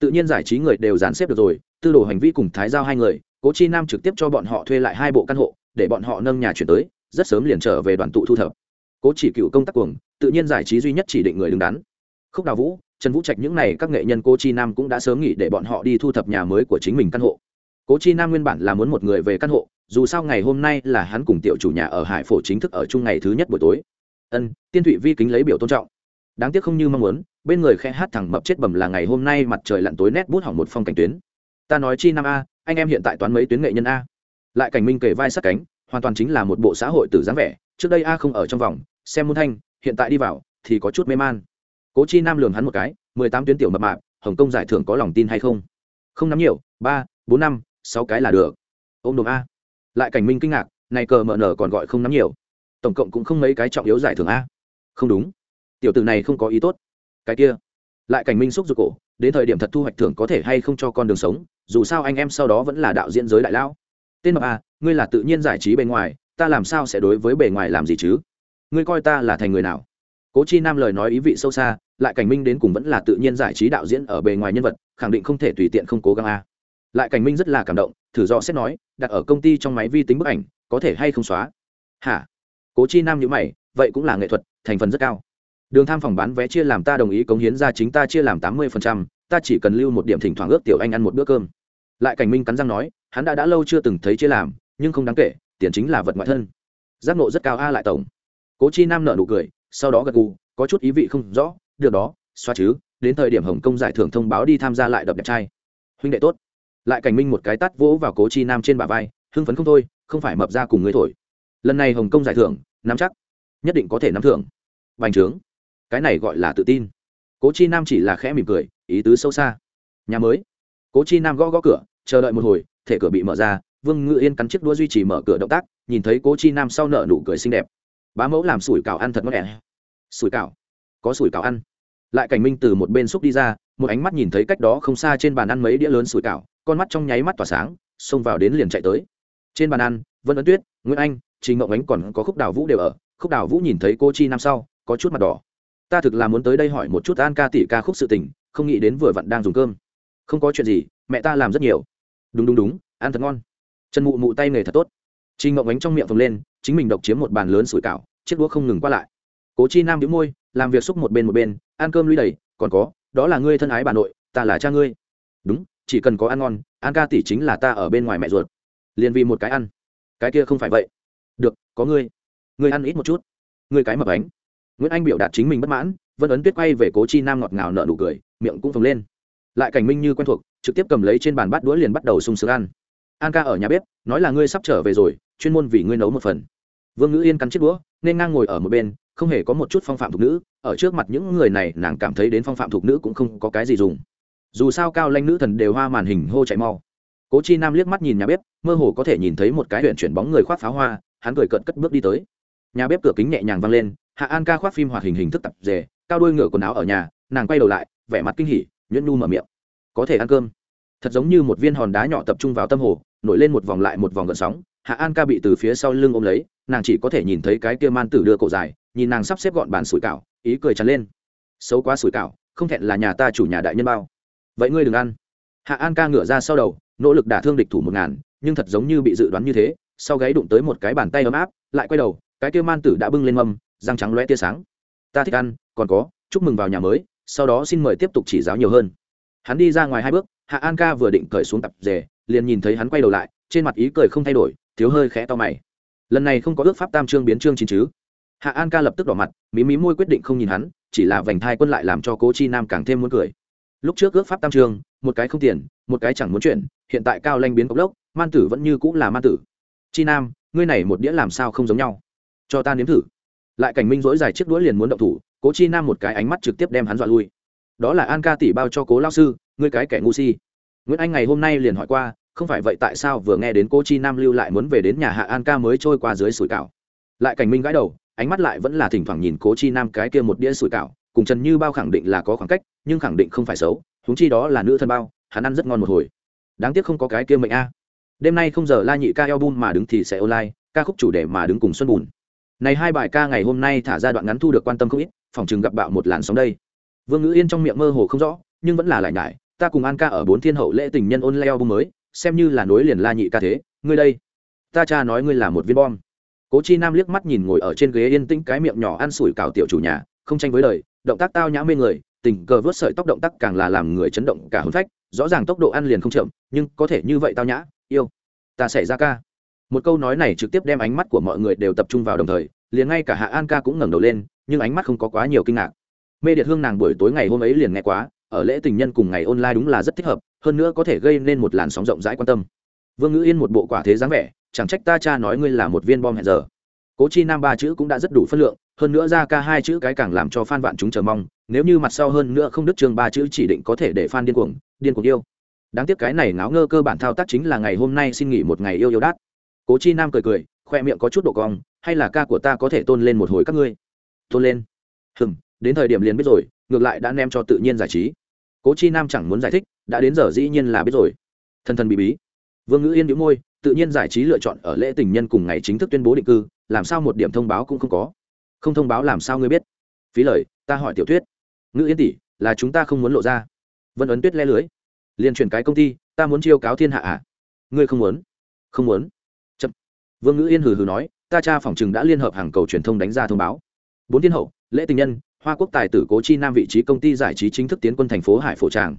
Tự nhiên giải trí người đều dàn xếp được rồi, tư đồ hành vi cùng thái giao hai người, cố chi nam trực tiếp cho bọn họ thuê lại hai bộ căn hộ, để bọn họ nâng nhà chuyển tới, rất sớm liền trở về đoàn tụ thu thập. Cố chỉ cựu công tác cuồng, tự nhiên giải trí duy nhất chỉ định người đứng đắn. Khúc đào vũ, trần vũ trạch những n à y các nghệ nhân cố chi nam cũng đã sớm nghỉ để bọn họ đi thu thập nhà mới của chính mình căn hộ cố chi nam nguyên bản là muốn một người về căn hộ, dù sao ngày hôm nay là hắn cùng tiểu chủ nhà ở hải phổ chính thức ở chung ngày thứ nhất buổi tối. Ân, tiên thụy vi kính lấy biểu tôn trọng. Đáng tiếc không như mong muốn, bên người khe hát thẳng mập chết bầm là ngày hôm nay mặt trời lặn tối nét bút hỏng một phong cảnh tuyến. Ta nói chi Nam a, anh em hiện tại toán mấy tuyến nghệ nhân a. Lại cảnh minh kể vai sát cánh, hoàn toàn chính là một bộ xã hội từ dáng vẻ, trước đây a không ở trong vòng, xem môn thanh, hiện tại đi vào, thì có chút mê man. Cố chi nam lường hắn một cái, mười tám tuyến tiểu mập mạp, hồng kông giải thưởng có lòng tin hay không? Không nắm nhiều, ba, bốn năm sáu cái là được. Ôm đồm a. Lại cảnh minh kinh ngạc, này cờ mở nở còn gọi không nắm nhiều. Tổng cộng cũng không mấy cái trọng yếu giải thưởng a. Không đúng. Tiểu tử này không có ý tốt. Cái kia. Lại cảnh minh xúc ruột cổ, đến thời điểm thật thu hoạch thưởng có thể hay không cho con đường sống, dù sao anh em sau đó vẫn là đạo diễn giới đại lão. Tên mập a, ngươi là tự nhiên giải trí bề ngoài, ta làm sao sẽ đối với bề ngoài làm gì chứ? Ngươi coi ta là thành người nào? Cố chi nam lời nói ý vị sâu xa, lại cảnh minh đến cùng vẫn là tự nhiên giải trí đạo diễn ở bề ngoài nhân vật, khẳng định không thể tùy tiện không cố gắng a lại cảnh minh rất là cảm động, thử do xét nói, đặt ở công ty trong máy vi tính bức ảnh, có thể hay không xóa? Hả? Cố chi nam nhữ mày, vậy cũng là nghệ thuật, thành phần rất cao. Đường tham phòng bán vé chia làm ta đồng ý cống hiến ra chính ta chia làm tám mươi ta chỉ cần lưu một điểm thỉnh thoảng ước tiểu anh ăn một bữa cơm. Lại cảnh minh cắn răng nói, hắn đã đã lâu chưa từng thấy chia làm, nhưng không đáng kể, tiền chính là vật ngoại thân. Giác nộ rất cao a lại tổng. Cố chi nam nợ nụ cười, sau đó gật gù, có chút ý vị không rõ, được đó xoa chứ, đến thời điểm hồng kông giải thưởng thông báo đi tham gia lại đập đẹp trai. Huynh đệ tốt lại cảnh minh một cái tắt vỗ vào cố chi nam trên bả vai, hưng phấn không thôi, không phải mập ra cùng người thổi. Lần này hồng kông giải thưởng, nắm chắc. Nhất định có thể nắm thưởng. Bành trướng. Cái này gọi là tự tin. Cố chi nam chỉ là khẽ mỉm cười, ý tứ sâu xa. Nhà mới. Cố chi nam gõ gõ cửa, chờ đợi một hồi, thể cửa bị mở ra, vương ngự yên cắn chiếc đua duy trì mở cửa động tác, nhìn thấy cố chi nam sau nợ nụ cười xinh đẹp. Bá mẫu làm sủi cảo ăn thật ngon đẻ sủi cảo. Có sủi cảo ăn. Lại cảnh minh từ một bên xúc đi ra một ánh mắt nhìn thấy cách đó không xa trên bàn ăn mấy đĩa lớn sủi cảo, con mắt trong nháy mắt tỏa sáng, xông vào đến liền chạy tới. Trên bàn ăn, vân ấn tuyết, nguyễn anh, trình ngộng ánh còn có khúc đào vũ đều ở, khúc đào vũ nhìn thấy cô chi năm sau, có chút mặt đỏ. Ta thực là muốn tới đây hỏi một chút an ca tỷ ca khúc sự tình, không nghĩ đến vừa vặn đang dùng cơm. Không có chuyện gì, mẹ ta làm rất nhiều. Đúng đúng đúng, ăn thật ngon. Trần mụ mụ tay nghề thật tốt. Trình ngộng ánh trong miệng phồng lên, chính mình độc chiếm một bàn lớn sủi cảo, chiếc đũa không ngừng qua lại. Cố chi nam đĩu môi, làm việc xúc một bên một bên, ăn cơm lũy đầy, còn có đó là ngươi thân ái bà nội, ta là cha ngươi. Đúng, chỉ cần có ăn ngon, an ca tỷ chính là ta ở bên ngoài mẹ ruột. Liền vì một cái ăn. Cái kia không phải vậy. Được, có ngươi. Ngươi ăn ít một chút. Ngươi cái mập ánh nguyễn anh biểu đạt chính mình bất mãn, vân ấn tuyết quay về cố chi nam ngọt ngào nợ nụ cười, miệng cũng phồng lên. Lại cảnh minh như quen thuộc, trực tiếp cầm lấy trên bàn bát đũa liền bắt đầu sung sướng ăn. An ca ở nhà bếp, nói là ngươi sắp trở về rồi, chuyên môn vì ngươi nấu một phần. Vương ngữ yên cắn chiếc đũa, nên ngang ngồi ở một bên không hề có một chút phong phạm thục nữ, ở trước mặt những người này nàng cảm thấy đến phong phạm thục nữ cũng không có cái gì dùng. Dù sao cao lanh nữ thần đều hoa màn hình hô chạy mau. Cố chi nam liếc mắt nhìn nhà bếp, mơ hồ có thể nhìn thấy một cái huyện chuyển bóng người khoác pháo hoa, hắn cười cận cất bước đi tới. Nhà bếp cửa kính nhẹ nhàng văng lên, hạ an ca khoác phim hoạt hình hình thức tập rề cao đôi ngựa quần áo ở nhà, nàng quay đầu lại, vẻ mặt kinh hỉ, nhuyễn nhu mở miệng. Có thể ăn cơm. Thật giống như một viên hòn đá nhỏ tập trung vào tâm hồ, nổi lên một vòng lại một vòng gợn sóng. Hạ an ca bị từ phía sau lưng ôm lấy, nàng chỉ có thể nhìn thấy cái kia man tử đưa cổ dài nhìn nàng sắp xếp gọn bàn sủi cảo, ý cười tràn lên. Xấu quá sủi cảo, không thẹn là nhà ta chủ nhà đại nhân bao. Vậy ngươi đừng ăn. Hạ an ca ngửa ra sau đầu, nỗ lực đả thương địch thủ một ngàn, nhưng thật giống như bị dự đoán như thế, sau gáy đụng tới một cái bàn tay ấm áp, lại quay đầu, cái kia man tử đã bưng lên mâm, răng trắng loe tia sáng. Ta thích ăn, còn có, chúc mừng vào nhà mới, sau đó xin mời tiếp tục chỉ giáo nhiều hơn. Hắn đi ra ngoài hai bước, hạ an ca vừa định cởi xuống tập rề liền nhìn thấy hắn quay đầu lại, trên mặt ý cười không thay đổi, thiếu hơi khẽ to mày. Lần này không có ước pháp tam trương biến trương chín chứ hạ an ca lập tức đỏ mặt mí mí môi quyết định không nhìn hắn chỉ là vành thai quân lại làm cho cố chi nam càng thêm muốn cười. Lúc trước ước pháp tam trường, một cái không tiền một cái chẳng muốn chuyển hiện tại cao lanh biến cốc lốc man tử vẫn như cũng là man tử. Chi nam ngươi này một đĩa làm sao không giống nhau? Cho ta nếm thử. Lại cảnh minh dỗi dài chiếc đũa liền muốn động thủ cố chi nam một cái ánh mắt trực tiếp đem hắn dọa lui. Đó là an ca tỷ bao cho cố lao sư ngươi cái kẻ ngu si. Nguyễn anh ngày hôm nay liền hỏi qua không phải vậy tại sao vừa nghe đến cô chi nam lưu lại muốn về đến nhà hạ an ca mới trôi qua dưới sủi cảo. Lại cảnh minh gãi đầu ánh mắt lại vẫn là thỉnh thoảng nhìn cố chi nam cái kia một đĩa sủi cảo, cùng trần như bao khẳng định là có khoảng cách, nhưng khẳng định không phải xấu húng chi đó là nữ thân bao, hắn ăn rất ngon một hồi. Đáng tiếc không có cái kia mệnh a. Đêm nay không giờ la nhị ca album mà đứng thì sẽ online, ca khúc chủ đề mà đứng cùng xuân bùn. Này hai bài ca ngày hôm nay thả ra đoạn ngắn thu được quan tâm không ít, phòng chừng gặp bạo một làn sóng đây. Vương ngữ yên trong miệng mơ hồ không rõ, nhưng vẫn là lại nhải, ta cùng an ca ở bốn thiên hậu lễ tình nhân ôn leo bung mới, xem như là nối liền la nhị ca thế. Ngươi đây, ta cha nói ngươi là một viên bom cố chi nam liếc mắt nhìn ngồi ở trên ghế yên tĩnh cái miệng nhỏ ăn sủi cảo tiểu chủ nhà, không tranh với đời, động tác tao nhã mê người, tình cờ vớt sợi tóc động tác càng là làm người chấn động cả hôn phách, rõ ràng tốc độ ăn liền không chậm, nhưng có thể như vậy tao nhã, yêu. Ta xảy ra ca. Một câu nói này trực tiếp đem ánh mắt của mọi người đều tập trung vào đồng thời, liền ngay cả hạ an ca cũng ngẩng đầu lên, nhưng ánh mắt không có quá nhiều kinh ngạc. Mê điệt hương nàng buổi tối ngày hôm ấy liền nghe quá, ở lễ tình nhân cùng ngày online đúng là rất thích hợp, hơn nữa có thể gây nên một làn sóng rộng rãi quan tâm. Vương ngữ yên một bộ quả thế dáng vẻ chẳng trách ta cha nói ngươi là một viên bom hẹn giờ. Cố chi nam ba chữ cũng đã rất đủ phân lượng, hơn nữa ra ca hai chữ cái càng làm cho f vạn chúng chờ mong, nếu như mặt sau hơn nữa không đứt chương ba chữ chỉ định có thể để f điên cuồng điên cuồng yêu. Đáng tiếc cái này ngáo ngơ cơ bản thao tác chính là ngày hôm nay xin nghỉ một ngày yêu yêu đát. Cố chi nam cười cười, khoe miệng có chút độ cong, hay là ca của ta có thể tôn lên một hồi các ngươi? Tôn lên. Hừm, đến thời điểm liền biết rồi, ngược lại đã ném cho tự nhiên giải trí. Cố chi nam chẳng muốn giải thích, đã đến giờ dĩ nhiên là biết rồi. Thân thân bị bí. Vương ngữ yên đĩu môi tự nhiên giải trí lựa chọn ở lễ tình nhân cùng ngày chính thức tuyên bố định cư, làm sao một điểm thông báo cũng không có. Không thông báo làm sao ngươi biết? Phí lời, ta hỏi tiểu thuyết. Ngữ yên tỷ, là chúng ta không muốn lộ ra. Vân ấn tuyết le lưới. Liền chuyển cái công ty, ta muốn chiêu cáo thiên hạ à? Ngươi không muốn? Không muốn. Chậm. Vương ngữ yên hừ hừ nói, ta cha phòng chừng đã liên hợp hàng cầu truyền thông đánh ra thông báo. Bốn thiên hậu, lễ tình nhân, hoa quốc tài tử cố chi nam vị trí công ty giải trí chính thức tiến quân thành phố hải phổ tràng.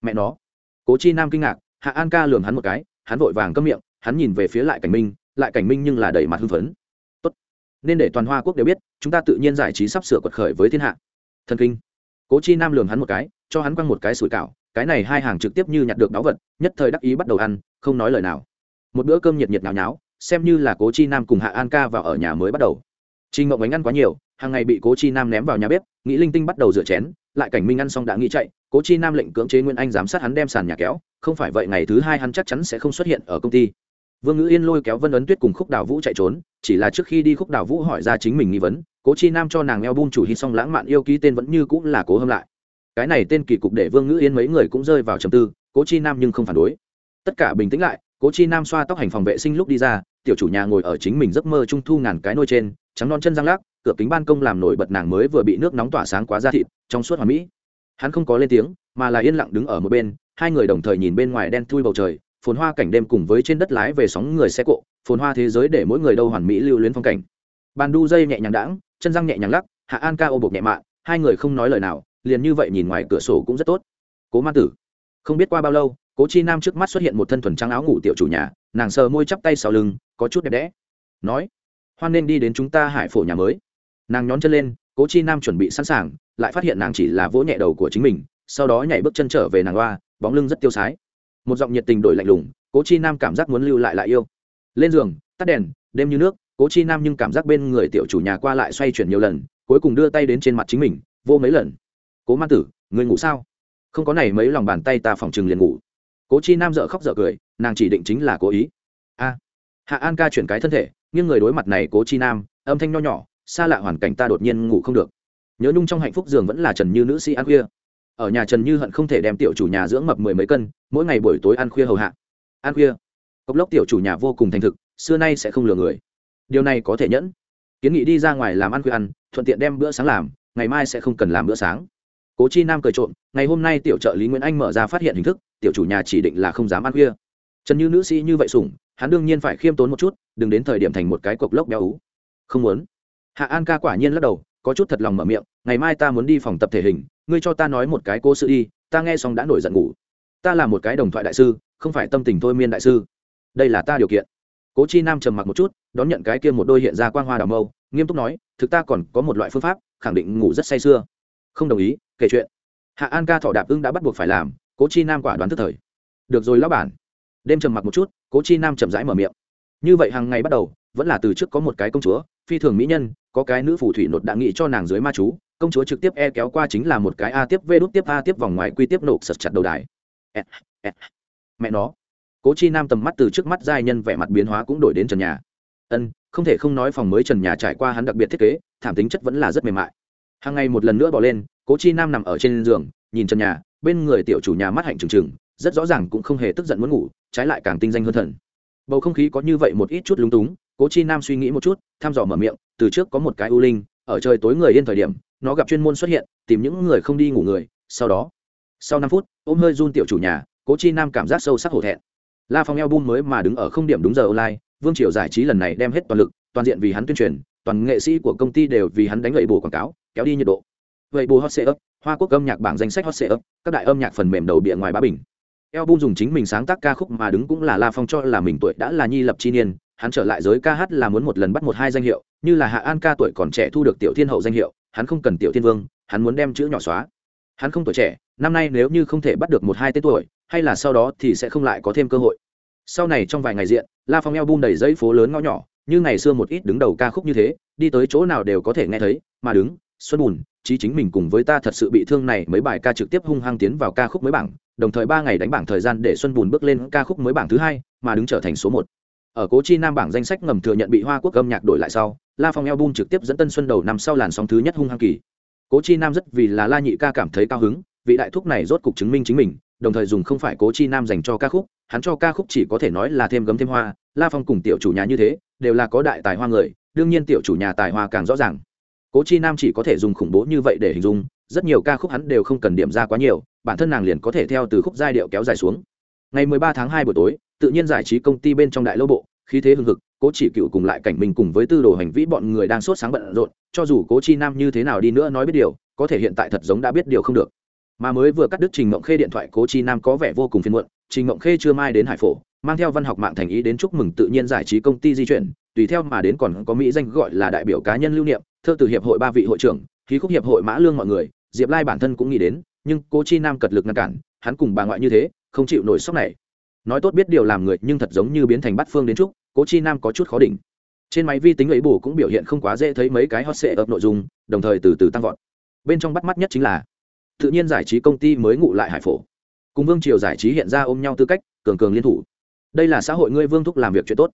Mẹ nó. Cố chi nam kinh ngạc, hạ an ca lường hắn một cái, hắn vội vàng câm miệng hắn nhìn về phía lại cảnh minh lại cảnh minh nhưng là đầy mặt hưng phấn. Tốt. Nên để toàn hoa quốc đều biết chúng ta tự nhiên giải trí sắp sửa quật khởi với thiên hạ. Thần kinh. Cố chi nam lường hắn một cái cho hắn quăng một cái sủi cảo cái này hai hàng trực tiếp như nhặt được đáo vật nhất thời đắc ý bắt đầu ăn không nói lời nào. Một bữa cơm nhiệt nhiệt nhào nháo xem như là cố chi nam cùng hạ an ca vào ở nhà mới bắt đầu. Trình Ngộng Ánh ăn quá nhiều, hàng ngày bị Cố Chi Nam ném vào nhà bếp, nghĩ linh tinh bắt đầu rửa chén, lại cảnh Minh ăn xong đã nghĩ chạy, Cố Chi Nam lệnh cưỡng chế Nguyên Anh giám sát hắn đem sàn nhà kéo, không phải vậy ngày thứ hai hắn chắc chắn sẽ không xuất hiện ở công ty. Vương Ngữ Yên lôi kéo Vân Ấn Tuyết cùng Khúc Đào Vũ chạy trốn, chỉ là trước khi đi Khúc Đào Vũ hỏi ra chính mình nghi vấn, Cố Chi Nam cho nàng eo bun chủ hit xong lãng mạn yêu ký tên vẫn như cũng là Cố Hâm lại. Cái này tên kỳ cục để Vương Ngữ Yên mấy người cũng rơi vào trầm tư, Cố Chi Nam nhưng không phản đối. Tất cả bình tĩnh lại, Cố Chi Nam xoa tóc hành phòng vệ sinh lúc đi ra, tiểu chủ nhà ngồi ở chính mình giấc mơ trung thu ngàn cái nôi trên, trắng non chân răng lắc cửa kính ban công làm nổi bật nàng mới vừa bị nước nóng tỏa sáng quá ra thịt trong suốt hoàn mỹ hắn không có lên tiếng mà là yên lặng đứng ở một bên hai người đồng thời nhìn bên ngoài đen thui bầu trời phồn hoa cảnh đêm cùng với trên đất lái về sóng người xe cộ, phồn hoa thế giới để mỗi người đâu hoàn mỹ lưu luyến phong cảnh. Bàn đu dây nhẹ nhàng đãng, chân răng nhẹ nhàng lắc, hạ an ca ô buộc nhẹ mạ hai người không nói lời nào, liền như vậy nhìn ngoài cửa sổ cũng rất tốt. Cố ma tử, không biết qua bao lâu, cố chi nam trước mắt xuất hiện một thân thuần trắng áo ngủ tiểu chủ nhà, nàng sờ môi chắp tay sau lưng, có chút đẹp đẽ. Nói, hoan nên đi đến chúng ta hải phổ nhà mới. Nàng nhón chân lên, cố chi nam chuẩn bị sẵn sàng, lại phát hiện nàng chỉ là vỗ nhẹ đầu của chính mình, sau đó nhảy bước chân trở về nàng loa bóng lưng rất tiêu sái một giọng nhiệt tình đổi lạnh lùng, cố chi nam cảm giác muốn lưu lại lại yêu. Lên giường, tắt đèn, đêm như nước, cố chi nam nhưng cảm giác bên người tiểu chủ nhà qua lại xoay chuyển nhiều lần, cuối cùng đưa tay đến trên mặt chính mình, vô mấy lần. Cố man tử, người ngủ sao? Không có này mấy lòng bàn tay ta phòng chừng liền ngủ. Cố chi nam dợ khóc dợ cười, nàng chỉ định chính là cố ý. A, hạ an ca chuyển cái thân thể, nhưng người đối mặt này cố chi nam, âm thanh nho nhỏ, xa lạ hoàn cảnh ta đột nhiên ngủ không được. Nhớ nhung trong hạnh phúc giường vẫn là trần như nữ sĩ an khuya ở nhà trần như hận không thể đem tiểu chủ nhà dưỡng mập mười mấy cân, mỗi ngày buổi tối ăn khuya hầu hạ. Ăn khuya. Cốc lốc tiểu chủ nhà vô cùng thành thực, xưa nay sẽ không lừa người. Điều này có thể nhẫn. Kiến nghị đi ra ngoài làm ăn khuya ăn, thuận tiện đem bữa sáng làm, ngày mai sẽ không cần làm bữa sáng. Cố chi nam cười trộm, ngày hôm nay tiểu trợ lý nguyễn anh mở ra phát hiện hình thức, tiểu chủ nhà chỉ định là không dám ăn khuya. Trần như nữ sĩ như vậy sủng, hắn đương nhiên phải khiêm tốn một chút, đừng đến thời điểm thành một cái cộc lốc béo ú. Không muốn. Hạ an ca quả nhiên lắc đầu có chút thật lòng mở miệng, ngày mai ta muốn đi phòng tập thể hình, ngươi cho ta nói một cái cố sự đi, ta nghe xong đã nổi giận ngủ. Ta là một cái đồng thoại đại sư, không phải tâm tình thôi miên đại sư. Đây là ta điều kiện. Cố chi nam trầm mặc một chút, đón nhận cái kia một đôi hiện ra quang hoa đào mâu, nghiêm túc nói, thực ta còn có một loại phương pháp, khẳng định ngủ rất say sưa. Không đồng ý, kể chuyện. Hạ an ca thọ đạp ưng đã bắt buộc phải làm, cố chi nam quả đoán tức thời. Được rồi lão bản. Đêm trầm mặc một chút, cố chi nam chậm rãi mở miệng. Như vậy hàng ngày bắt đầu vẫn là từ trước có một cái công chúa, phi thường mỹ nhân, có cái nữ phù thủy nột đã nghị cho nàng dưới ma chú, công chúa trực tiếp e kéo qua chính là một cái a tiếp v đút tiếp a tiếp vòng ngoài quy tiếp nộp sật chặt đầu đài. E, e. Mẹ nó. Cố chi nam tầm mắt từ trước mắt giai nhân vẻ mặt biến hóa cũng đổi đến trần nhà. Ân, không thể không nói phòng mới trần nhà trải qua hắn đặc biệt thiết kế, thảm tính chất vẫn là rất mềm mại. Hàng ngày một lần nữa bỏ lên, cố chi nam nằm ở trên giường, nhìn trần nhà, bên người tiểu chủ nhà mắt hạnh trừng trừng, rất rõ ràng cũng không hề tức giận muốn ngủ, trái lại càng tinh danh hơn thần. Bầu không khí có như vậy một ít chút lúng túng cố chi nam suy nghĩ một chút, thăm dò mở miệng, từ trước có một cái u linh, ở trời tối người yên thời điểm, nó gặp chuyên môn xuất hiện, tìm những người không đi ngủ người, sau đó, sau năm phút, ôm hơi run tiểu chủ nhà, cố chi nam cảm giác sâu sắc hổ thẹn. La phong eo bun mới mà đứng ở không điểm đúng giờ online, vương triều giải trí lần này đem hết toàn lực, toàn diện vì hắn tuyên truyền, toàn nghệ sĩ của công ty đều vì hắn đánh gậy bù quảng cáo, kéo đi nhiệt độ. Vậy bù hot sale hoa quốc âm nhạc bảng danh sách hot sale các đại âm nhạc phần mềm đầu bịa ngoài bá bình. Album dùng chính mình sáng tác ca khúc mà đứng cũng là la phong cho là mình tuổi đã là nhi lập chi niên hắn trở lại giới ca hát là muốn một lần bắt một hai danh hiệu, như là hạ an ca tuổi còn trẻ thu được tiểu thiên hậu danh hiệu, hắn không cần tiểu thiên vương, hắn muốn đem chữ nhỏ xóa. Hắn không tuổi trẻ, năm nay nếu như không thể bắt được một hai tên tuổi, hay là sau đó thì sẽ không lại có thêm cơ hội. Sau này trong vài ngày diện, la phong eo bung đầy dãy phố lớn ngõ nhỏ, như ngày xưa một ít đứng đầu ca khúc như thế, đi tới chỗ nào đều có thể nghe thấy, mà đứng, xuân bùn, chí chính mình cùng với ta thật sự bị thương này mấy bài ca trực tiếp hung hăng tiến vào ca khúc mới bảng, đồng thời ba ngày đánh bảng thời gian để xuân bùn bước lên ca khúc mới bảng thứ hai, mà đứng trở thành số một ở cố chi nam bảng danh sách ngầm thừa nhận bị hoa quốc âm nhạc đổi lại sau, la phong album trực tiếp dẫn tân xuân đầu năm sau làn sóng thứ nhất hung hăng kỳ. Cố chi nam rất vì là la nhị ca cảm thấy cao hứng, vị đại thúc này rốt cục chứng minh chính mình, đồng thời dùng không phải cố chi nam dành cho ca khúc, hắn cho ca khúc chỉ có thể nói là thêm gấm thêm hoa, la phong cùng tiểu chủ nhà như thế, đều là có đại tài hoa người, đương nhiên tiểu chủ nhà tài hoa càng rõ ràng. Cố chi nam chỉ có thể dùng khủng bố như vậy để hình dung, rất nhiều ca khúc hắn đều không cần điểm ra quá nhiều, bản thân nàng liền có thể theo từ khúc giai điệu kéo dài xuống. Ngày 13 tháng 2 buổi tối tự nhiên giải trí công ty bên trong đại lâu bộ, khí thế hưng hực, cố chỉ cựu cùng lại cảnh mình cùng với tư đồ hành vĩ bọn người đang sốt sáng bận rộn, cho dù cố chi nam như thế nào đi nữa nói biết điều, có thể hiện tại thật giống đã biết điều không được. Mà mới vừa cắt đứt trình mộng khê điện thoại, cố chi nam có vẻ vô cùng phiền muộn, trình mộng khê chưa mai đến hải phổ, mang theo văn học mạng thành ý đến chúc mừng tự nhiên giải trí công ty di chuyển, tùy theo mà đến còn có mỹ danh gọi là đại biểu cá nhân lưu niệm, thơ từ hiệp hội ba vị hội trưởng, khí khúc hiệp hội mã lương mọi người, diệp lai bản thân cũng nghĩ đến, nhưng cố chi nam cật lực ngăn cản, hắn cùng bà ngoại như thế, không chịu nổi sốc này nói tốt biết điều làm người nhưng thật giống như biến thành bắt phương đến trúc, cố chi nam có chút khó đỉnh. Trên máy vi tính ấy bù cũng biểu hiện không quá dễ thấy mấy cái hot sệ ập nội dung, đồng thời từ từ tăng vọt. Bên trong bắt mắt nhất chính là, tự nhiên giải trí công ty mới ngụ lại hải phổ. Cùng vương triều giải trí hiện ra ôm nhau tư cách, cường cường liên thủ. Đây là xã hội ngươi vương thúc làm việc chuyện tốt.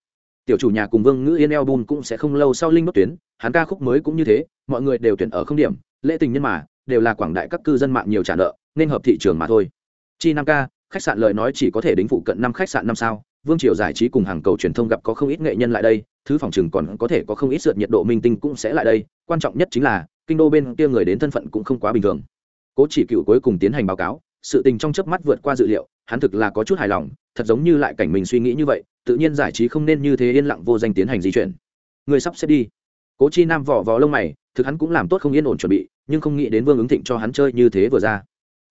Tiểu chủ nhà cùng vương ngữ yên album cũng sẽ không lâu sau linh bất tuyến, hắn ca khúc mới cũng như thế, mọi người đều tuyển ở không điểm, lễ tình nhân mà, đều là quảng đại các cư dân mạng nhiều trả nợ, nên hợp thị trường mà thôi. Chi nam ca khách sạn lời nói chỉ có thể đính phụ cận năm khách sạn năm sao. Vương triều giải trí cùng hàng cầu truyền thông gặp có không ít nghệ nhân lại đây, thứ phòng chừng còn có thể có không ít sượt nhiệt độ minh tinh cũng sẽ lại đây. Quan trọng nhất chính là, kinh đô bên kia người đến thân phận cũng không quá bình thường. Cố chỉ cựu cuối cùng tiến hành báo cáo, sự tình trong chớp mắt vượt qua dự liệu, hắn thực là có chút hài lòng, thật giống như lại cảnh mình suy nghĩ như vậy, tự nhiên giải trí không nên như thế yên lặng vô danh tiến hành di chuyển. Người sắp xếp đi. Cố chi nam vỏ vò lông mày, thực hắn cũng làm tốt không yên ổn chuẩn bị, nhưng không nghĩ đến vương ứng thịnh cho hắn chơi như thế vừa ra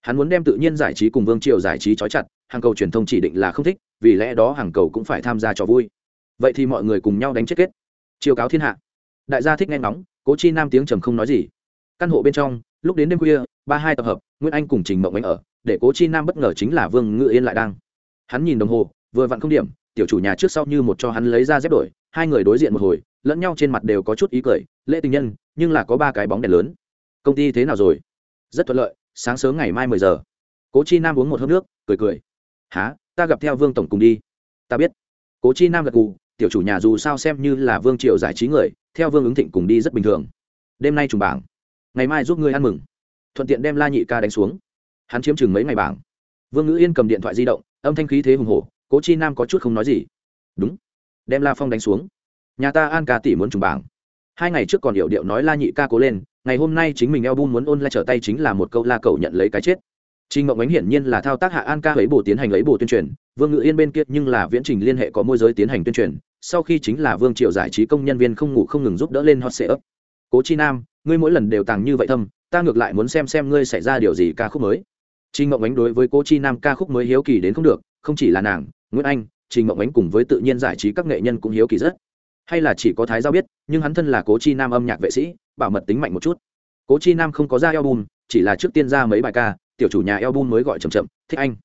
hắn muốn đem tự nhiên giải trí cùng vương triều giải trí trói chặt, hàng cầu truyền thông chỉ định là không thích, vì lẽ đó hàng cầu cũng phải tham gia trò vui. Vậy thì mọi người cùng nhau đánh chết kết. Chiêu cáo thiên hạ. Đại gia thích nghe ngóng, cố chi nam tiếng trầm không nói gì. Căn hộ bên trong, lúc đến đêm khuya, ba hai tập hợp, nguyễn anh cùng trình mộng anh ở, để cố chi nam bất ngờ chính là vương ngự yên lại đang. Hắn nhìn đồng hồ, vừa vặn không điểm, tiểu chủ nhà trước sau như một cho hắn lấy ra dép đổi, hai người đối diện một hồi, lẫn nhau trên mặt đều có chút ý cười, lễ tình nhân, nhưng là có ba cái bóng đèn lớn. Công ty thế nào rồi? Rất thuận lợi sáng sớm ngày mai mười giờ. Cố chi nam uống một hớp nước cười cười. Há ta gặp theo vương tổng cùng đi. Ta biết. Cố chi nam gật gù, tiểu chủ nhà dù sao xem như là vương triều giải trí người theo vương ứng thịnh cùng đi rất bình thường. Đêm nay trùng bảng. Ngày mai giúp ngươi ăn mừng. Thuận tiện đem la nhị ca đánh xuống. Hắn chiếm chừng mấy ngày bảng. Vương ngữ yên cầm điện thoại di động âm thanh khí thế hùng hổ. Cố chi nam có chút không nói gì. Đúng. Đem la phong đánh xuống. Nhà ta an ca tỷ muốn trùng bảng. Hai ngày trước còn hiệu điệu nói la nhị ca cố lên ngày hôm nay chính mình eo bun muốn ôn lại trở tay chính là một câu la cầu nhận lấy cái chết Trình Mộng Ánh hiển nhiên là thao tác hạ An Ca ấy bổ tiến hành lấy bổ tuyên truyền, Vương Ngự Yên bên kia nhưng là viễn trình liên hệ có môi giới tiến hành tuyên truyền, sau khi chính là Vương Triệu giải trí công nhân viên không ngủ không ngừng giúp đỡ lên hot ấp. Cố Chi Nam, ngươi mỗi lần đều tàng như vậy thâm, ta ngược lại muốn xem xem ngươi xảy ra điều gì ca khúc mới. Trình Mộng Ánh đối với Cố Chi Nam ca khúc mới hiếu kỳ đến không được, không chỉ là nàng, Nguyễn Anh, Trình Mộng Ánh cùng với tự nhiên giải trí các nghệ nhân cũng hiếu kỳ rất. Hay là chỉ có Thái Giao biết, nhưng hắn thân là Cố Chi Nam âm nhạc vệ sĩ, bảo mật tính mạnh một chút. Cố Chi Nam không có ra album, chỉ là trước tiên ra mấy bài ca, tiểu chủ nhà album mới gọi chậm chậm, thích anh.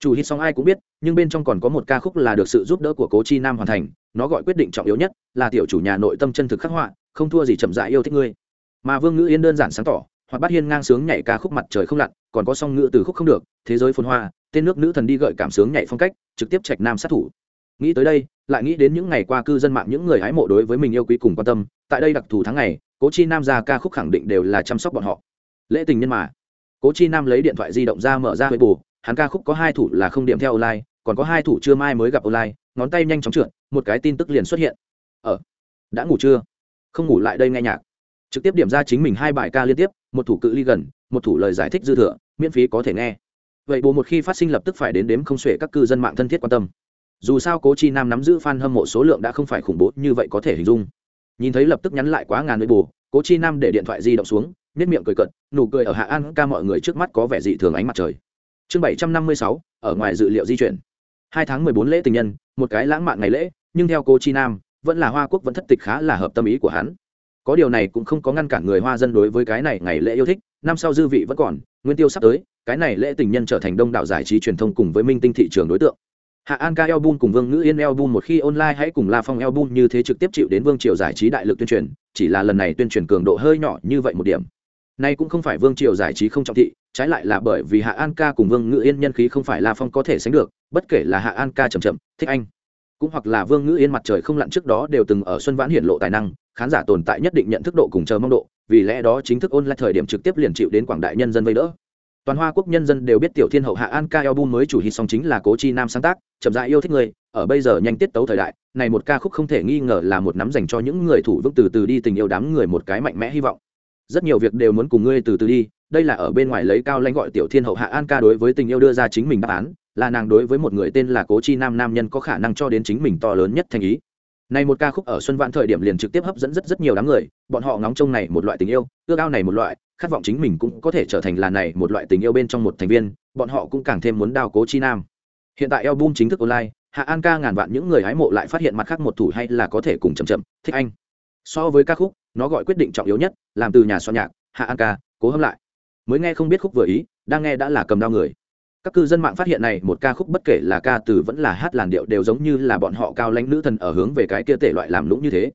Chủ hit xong ai cũng biết, nhưng bên trong còn có một ca khúc là được sự giúp đỡ của Cố Chi Nam hoàn thành, nó gọi quyết định trọng yếu nhất, là tiểu chủ nhà nội tâm chân thực khắc họa, không thua gì chậm rãi yêu thích ngươi. Mà Vương Ngữ Yên đơn giản sáng tỏ, hoặc bát hiên ngang sướng nhảy ca khúc mặt trời không lặn, còn có song ngữ từ khúc không được, thế giới phồn hoa, tên nước nữ thần đi gợi cảm sướng nhảy phong cách, trực tiếp trạch nam sát thủ. Nghĩ tới đây, lại nghĩ đến những ngày qua cư dân mạng những người hái mộ đối với mình yêu quý cùng quan tâm, tại đây đặc thù tháng ngày, Cố Chi Nam ra ca khúc khẳng định đều là chăm sóc bọn họ. Lễ tình nhân mà. Cố chi nam lấy điện thoại di động ra mở ra huệ bù hắn ca khúc có hai thủ là không điểm theo online còn có hai thủ chưa mai mới gặp online ngón tay nhanh chóng trượt một cái tin tức liền xuất hiện. Ở ờ, đã ngủ chưa? Không ngủ lại đây nghe nhạc. Trực tiếp điểm ra chính mình hai bài ca liên tiếp một thủ cự ly gần một thủ lời giải thích dư thừa miễn phí có thể nghe. Vậy bù một khi phát sinh lập tức phải đến đếm không xuể các cư dân mạng thân thiết quan tâm. Dù sao cố chi nam nắm giữ f a n hâm mộ số lượng đã không phải khủng bố như vậy có thể hình dung nhìn thấy lập tức nhắn lại quá ngàn nơi bù, cố chi nam để điện thoại di động xuống nếp miệng cười cận nụ cười ở hạ an ca mọi người trước mắt có vẻ dị thường ánh mặt trời. Chương bảy trăm năm mươi sáu, ở ngoài dự liệu di chuyển. Hai tháng mười bốn lễ tình nhân, một cái lãng mạn ngày lễ, nhưng theo cô chi nam, vẫn là hoa quốc vẫn thất tịch khá là hợp tâm ý của hắn. Có điều này cũng không có ngăn cản người hoa dân đối với cái này ngày lễ yêu thích, năm sau dư vị vẫn còn, nguyên tiêu sắp tới, cái này lễ tình nhân trở thành đông đảo giải trí truyền thông cùng với minh tinh thị trường đối tượng hạ an ca album cùng vương ngữ yên album một khi online hãy cùng la phong album như thế trực tiếp chịu đến vương triều giải trí đại lực tuyên truyền, chỉ là lần này tuyên truyền cường độ hơi nhỏ như vậy một điểm. Nay cũng không phải vương triều giải trí không trọng thị, trái lại là bởi vì hạ an ca cùng vương ngữ yên nhân khí không phải la phong có thể sánh được, bất kể là hạ an ca chậm chậm, thích anh, cũng hoặc là vương ngữ yên mặt trời không lặn trước đó đều từng ở xuân vãn hiển lộ tài năng, khán giả tồn tại nhất định nhận thức độ cùng chờ mong độ, vì lẽ đó chính thức online thời điểm trực tiếp liền chịu đến quảng đại nhân dân vây đỡ toàn hoa quốc nhân dân đều biết tiểu thiên hậu hạ an ca album mới chủ hit song chính là cố chi nam sáng tác, chậm Dại yêu thích người, ở bây giờ nhanh tiết tấu thời đại, này một ca khúc không thể nghi ngờ là một nắm dành cho những người thủ vững từ từ đi tình yêu đám người một cái mạnh mẽ hy vọng. Rất nhiều việc đều muốn cùng ngươi từ từ đi, đây là ở bên ngoài lấy cao lãnh gọi tiểu thiên hậu hạ an ca đối với tình yêu đưa ra chính mình đáp án, là nàng đối với một người tên là cố chi nam nam nhân có khả năng cho đến chính mình to lớn nhất thành ý. Này một ca khúc ở xuân vạn thời điểm liền trực tiếp hấp dẫn rất rất nhiều đám người, bọn họ ngóng trông này một loại tình yêu, ước ao này một loại khát vọng chính mình cũng có thể trở thành là này một loại tình yêu bên trong một thành viên, bọn họ cũng càng thêm muốn đao cố chi nam. Hiện tại album chính thức online, hạ an ca ngàn vạn những người hái mộ lại phát hiện mặt khác một thủ hay là có thể cùng chậm chậm, thích anh. So với ca khúc, nó gọi quyết định trọng yếu nhất, làm từ nhà soạn nhạc, hạ an ca, cố hâm lại. Mới nghe không biết khúc vừa ý, đang nghe đã là cầm đau người. Các cư dân mạng phát hiện này, một ca khúc bất kể là ca từ vẫn là hát làn điệu đều giống như là bọn họ cao lãnh nữ thần ở hướng về cái kia thể loại làm lũng như thế.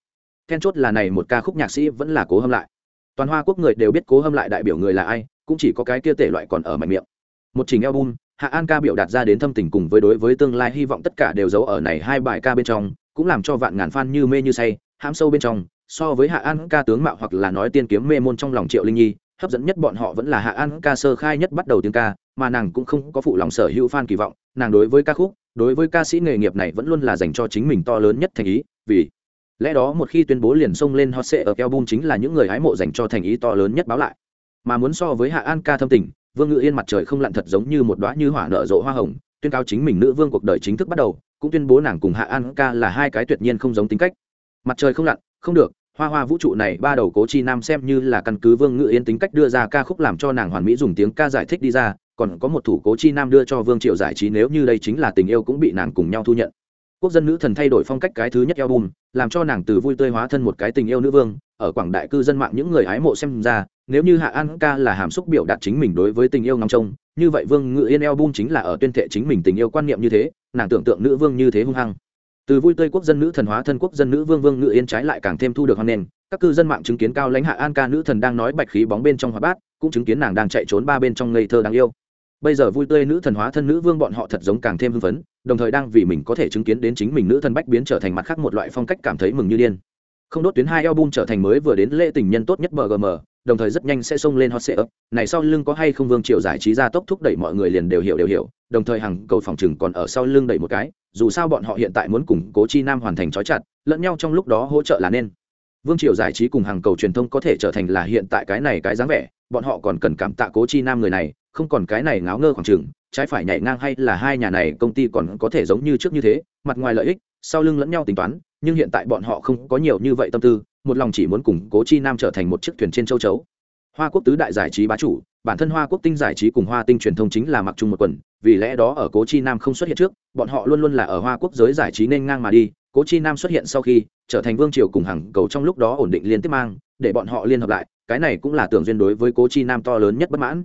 Then chốt là này, một ca khúc nhạc sĩ vẫn là cố hâm lại toàn hoa quốc người đều biết cố hâm lại đại biểu người là ai, cũng chỉ có cái kia tể loại còn ở mạnh miệng. Một trình album, hạ an ca biểu đạt ra đến thâm tình cùng với đối với tương lai hy vọng tất cả đều giấu ở này hai bài ca bên trong, cũng làm cho vạn ngàn fan như mê như say, hãm sâu bên trong, so với hạ an ca tướng mạo hoặc là nói tiên kiếm mê môn trong lòng triệu linh nhi, hấp dẫn nhất bọn họ vẫn là hạ an ca sơ khai nhất bắt đầu tiếng ca, mà nàng cũng không có phụ lòng sở hữu fan kỳ vọng, nàng đối với ca khúc, đối với ca sĩ nghề nghiệp này vẫn luôn là dành cho chính mình to lớn nhất thành ý, vì lẽ đó một khi tuyên bố liền xông lên hot sệ ở album chính là những người hái mộ dành cho thành ý to lớn nhất báo lại. Mà muốn so với hạ an ca thâm tình, vương ngự yên mặt trời không lặn thật giống như một đoá như hỏa nở rộ hoa hồng, tuyên cao chính mình nữ vương cuộc đời chính thức bắt đầu, cũng tuyên bố nàng cùng hạ an ca là hai cái tuyệt nhiên không giống tính cách. Mặt trời không lặn, không được, hoa hoa vũ trụ này ba đầu cố chi nam xem như là căn cứ vương ngự yên tính cách đưa ra ca khúc làm cho nàng hoàn mỹ dùng tiếng ca giải thích đi ra, còn có một thủ cố chi nam đưa cho vương triệu giải trí nếu như đây chính là tình yêu cũng bị nàng cùng nhau thu nhận quốc dân nữ thần thay đổi phong cách cái thứ nhất album, làm cho nàng từ vui tươi hóa thân một cái tình yêu nữ vương, ở quảng đại cư dân mạng những người hái mộ xem ra, nếu như hạ an ca là hàm xúc biểu đạt chính mình đối với tình yêu ngóng trông, như vậy vương ngự yên album chính là ở tuyên thệ chính mình tình yêu quan niệm như thế, nàng tưởng tượng nữ vương như thế hung hăng. Từ vui tươi quốc dân nữ thần hóa thân quốc dân nữ vương vương ngự yên trái lại càng thêm thu được hoan nền các cư dân mạng chứng kiến cao lãnh hạ an ca nữ thần đang nói bạch khí bóng bên trong hóa bát, cũng chứng kiến nàng đang chạy trốn ba bên trong ngây thơ đáng yêu. Bây giờ vui tươi nữ thần hóa thân nữ vương bọn họ thật giống càng thêm hưng phấn đồng thời đang vì mình có thể chứng kiến đến chính mình nữ thần bách biến trở thành mặt khác một loại phong cách cảm thấy mừng như điên. Không đốt tuyến hai album trở thành mới vừa đến lễ tình nhân tốt nhất bgm đồng thời rất nhanh sẽ xông lên hot sale này sau lưng có hay không vương triều giải trí ra tốc thúc đẩy mọi người liền đều hiểu đều hiểu, đồng thời hàng cầu phòng trừng còn ở sau lưng đẩy một cái, dù sao bọn họ hiện tại muốn củng cố chi nam hoàn thành trói chặt, lẫn nhau trong lúc đó hỗ trợ là nên vương triều giải trí cùng hàng cầu truyền thông có thể trở thành là hiện tại cái này cái dáng vẻ, bọn họ còn cần cảm tạ cố chi nam người này, không còn cái này ngáo ngơ khoảng chừng, trái phải nhảy ngang hay là hai nhà này công ty còn có thể giống như trước như thế, mặt ngoài lợi ích, sau lưng lẫn nhau tính toán, nhưng hiện tại bọn họ không có nhiều như vậy tâm tư, một lòng chỉ muốn cùng cố chi nam trở thành một chiếc thuyền trên châu chấu. Hoa quốc tứ đại giải trí bá chủ, bản thân hoa quốc tinh giải trí cùng hoa tinh truyền thông chính là mặc chung một quần, vì lẽ đó ở cố chi nam không xuất hiện trước, bọn họ luôn luôn là ở hoa quốc giới giải trí nên ngang mà đi, cố chi nam xuất hiện sau khi trở thành vương triều cùng hàng cầu trong lúc đó ổn định liên tiếp mang, để bọn họ liên hợp lại, cái này cũng là tưởng duyên đối với cố chi nam to lớn nhất bất mãn.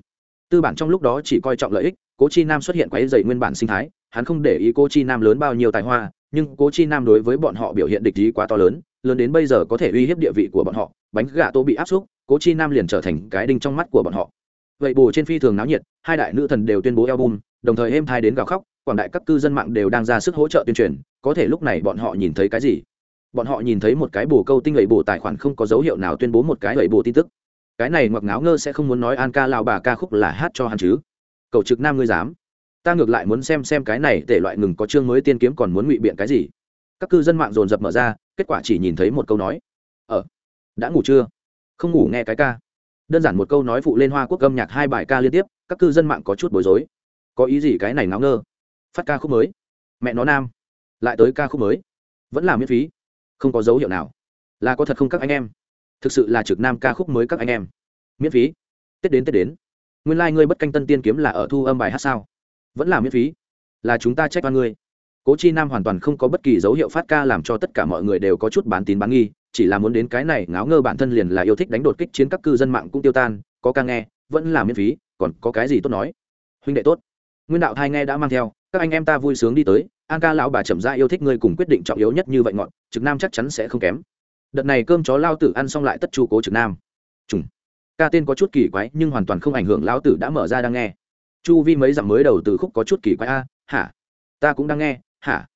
Tư bản trong lúc đó chỉ coi trọng lợi ích, cố chi nam xuất hiện quấy dày nguyên bản sinh thái, hắn không để ý cố chi nam lớn bao nhiêu tài hoa, nhưng cố chi nam đối với bọn họ biểu hiện địch ý quá to lớn lớn đến bây giờ có thể uy hiếp địa vị của bọn họ, bánh gà tô bị áp xúc, cố chi nam liền trở thành cái đinh trong mắt của bọn họ. Vậy bù trên phi thường náo nhiệt, hai đại nữ thần đều tuyên bố album, đồng thời êm thai đến gào khóc, quảng đại các cư dân mạng đều đang ra sức hỗ trợ tuyên truyền, có thể lúc này bọn họ nhìn thấy cái gì? Bọn họ nhìn thấy một cái bổ câu tinh lầy bổ tài khoản không có dấu hiệu nào tuyên bố một cái lầy bổ tin tức. Cái này ngoặc ngáo ngơ sẽ không muốn nói an ca lao bà ca khúc là hát cho hắn chứ. Cậu trực nam ngươi dám. Ta ngược lại muốn xem xem cái này để loại ngừng có chương mới tiên kiếm còn muốn ngụy biện cái gì. Các cư dân mạng dồn dập mở ra, kết quả chỉ nhìn thấy một câu nói. Ờ đã ngủ chưa? Không ngủ nghe cái ca. Đơn giản một câu nói phụ lên hoa quốc âm nhạc hai bài ca liên tiếp, các cư dân mạng có chút bối rối. Có ý gì cái này ngáo ngơ? Phát ca khúc mới. Mẹ nó nam. Lại tới ca khúc mới. Vẫn là miễn phí không có dấu hiệu nào. Là có thật không các anh em? Thực sự là trực nam ca khúc mới các anh em. Miễn phí. Tết đến tết đến. Nguyên lai、like、ngươi bất canh tân tiên kiếm là ở thu âm bài hát sao? Vẫn là miễn phí. Là chúng ta trách oan ngươi. Cố chi nam hoàn toàn không có bất kỳ dấu hiệu phát ca làm cho tất cả mọi người đều có chút bán tín bán nghi, chỉ là muốn đến cái này ngáo ngơ bản thân liền là yêu thích đánh đột kích chiến các cư dân mạng cũng tiêu tan, có ca nghe, vẫn là miễn phí, còn có cái gì tốt nói? Huynh đệ tốt. Nguyên đạo thai nghe đã mang theo các anh em ta vui sướng đi tới, an ca lão bà chậm ra yêu thích ngươi cùng quyết định trọng yếu nhất như vậy ngọn, trực nam chắc chắn sẽ không kém. Đợt này cơm chó lao tử ăn xong lại tất chu cố trực nam. Trùng ca tên có chút kỳ quái, nhưng hoàn toàn không ảnh hưởng lão tử đã mở ra đang nghe. Chu vi mấy dặm mới đầu từ khúc có chút kỳ quái, a, hả? Ta cũng đang nghe, hả?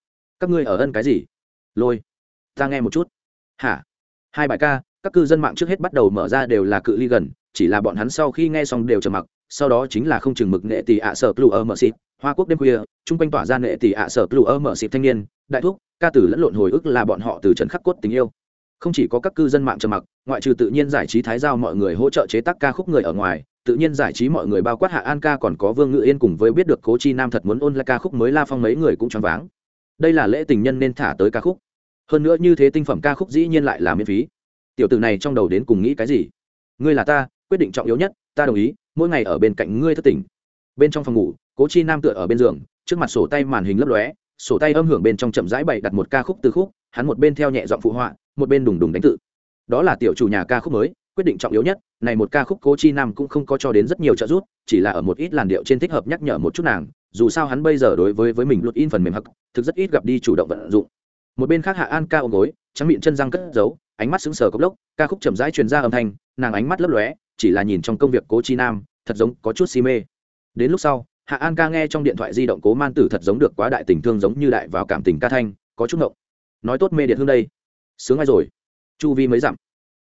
Các ngươi ở ân cái gì? Lôi. Ta nghe một chút. Hả? Hai bài ca, các cư dân mạng trước hết bắt đầu mở ra đều là cự ly gần, chỉ là bọn hắn sau khi nghe xong đều trầm mặc sau đó chính là không chừng mực nghệ tỷ ạ sở clu ở mở xịt, hoa quốc đêm khuya, chung quanh tỏa ra nghệ tỷ ạ sở clu ở mở xịt thanh niên, đại thúc, ca tử lẫn lộn hồi ức là bọn họ từ trần khắc cốt tình yêu. Không chỉ có các cư dân mạng trầm mặc, ngoại trừ tự nhiên giải trí thái giao mọi người hỗ trợ chế tác ca khúc người ở ngoài, tự nhiên giải trí mọi người bao quát hạ an ca còn có vương ngự yên cùng với biết được cố chi nam thật muốn ôn lại ca khúc mới la phong mấy người cũng choáng váng. Đây là lễ tình nhân nên thả tới ca khúc. Hơn nữa như thế tinh phẩm ca khúc dĩ nhiên lại là miễn phí. Tiểu tử này trong đầu đến cùng nghĩ cái gì? Ngươi là ta, quyết định trọng yếu nhất ta đồng ý, mỗi ngày ở bên cạnh ngươi thất tỉnh. Bên trong phòng ngủ, cố chi nam tựa ở bên giường, trước mặt sổ tay màn hình lấp lóe, sổ tay âm hưởng bên trong chậm rãi bày đặt một ca khúc từ khúc, hắn một bên theo nhẹ giọng phụ họa, một bên đùng đùng đánh tự. Đó là tiểu chủ nhà ca khúc mới, quyết định trọng yếu nhất, này một ca khúc cố chi nam cũng không có cho đến rất nhiều trợ giúp, chỉ là ở một ít làn điệu trên thích hợp nhắc nhở một chút nàng, dù sao hắn bây giờ đối với với mình luật in phần mềm hắc, thực rất ít gặp đi chủ động vận dụng. Một bên khác hạ an ca ôm gối, trắng miệng chân răng cất giấu, ánh mắt sững sờ cốc lốc, ca khúc chậm rãi truyền ra âm thanh, nàng ánh mắt lấp lóe chỉ là nhìn trong công việc cố chi nam, thật giống có chút si mê. Đến lúc sau, hạ an ca nghe trong điện thoại di động cố man tử thật giống được quá đại tình thương giống như đại vào cảm tình ca thanh, có chút ngộng. Nói tốt mê điện hương đây. Sướng ai rồi? Chu vi mới dặm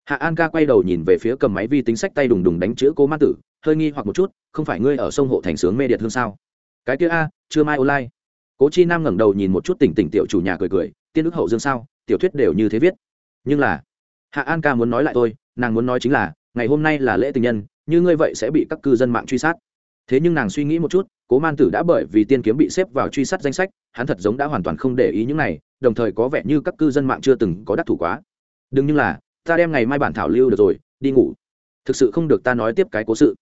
hạ an ca quay đầu nhìn về phía cầm máy vi tính sách tay đùng đùng đánh chữ cố man tử, hơi nghi hoặc một chút, không phải ngươi ở sông hộ thành sướng mê điện hương sao? Cái kia a, chưa mai online. Cố chi nam ngẩng đầu nhìn một chút tỉnh tỉnh tiểu chủ nhà cười cười, tiên ức hậu dương sao? Tiểu thuyết đều như thế viết. Nhưng là, hạ an ca muốn nói lại tôi, nàng muốn nói chính là ngày hôm nay là lễ tình nhân, như ngươi vậy sẽ bị các cư dân mạng truy sát. Thế nhưng nàng suy nghĩ một chút, cố man tử đã bởi vì tiên kiếm bị xếp vào truy sát danh sách, hắn thật giống đã hoàn toàn không để ý những này, đồng thời có vẻ như các cư dân mạng chưa từng có đắc thủ quá. Đừng như là, ta đem ngày mai bản thảo lưu được rồi, đi ngủ. Thực sự không được ta nói tiếp cái cố sự.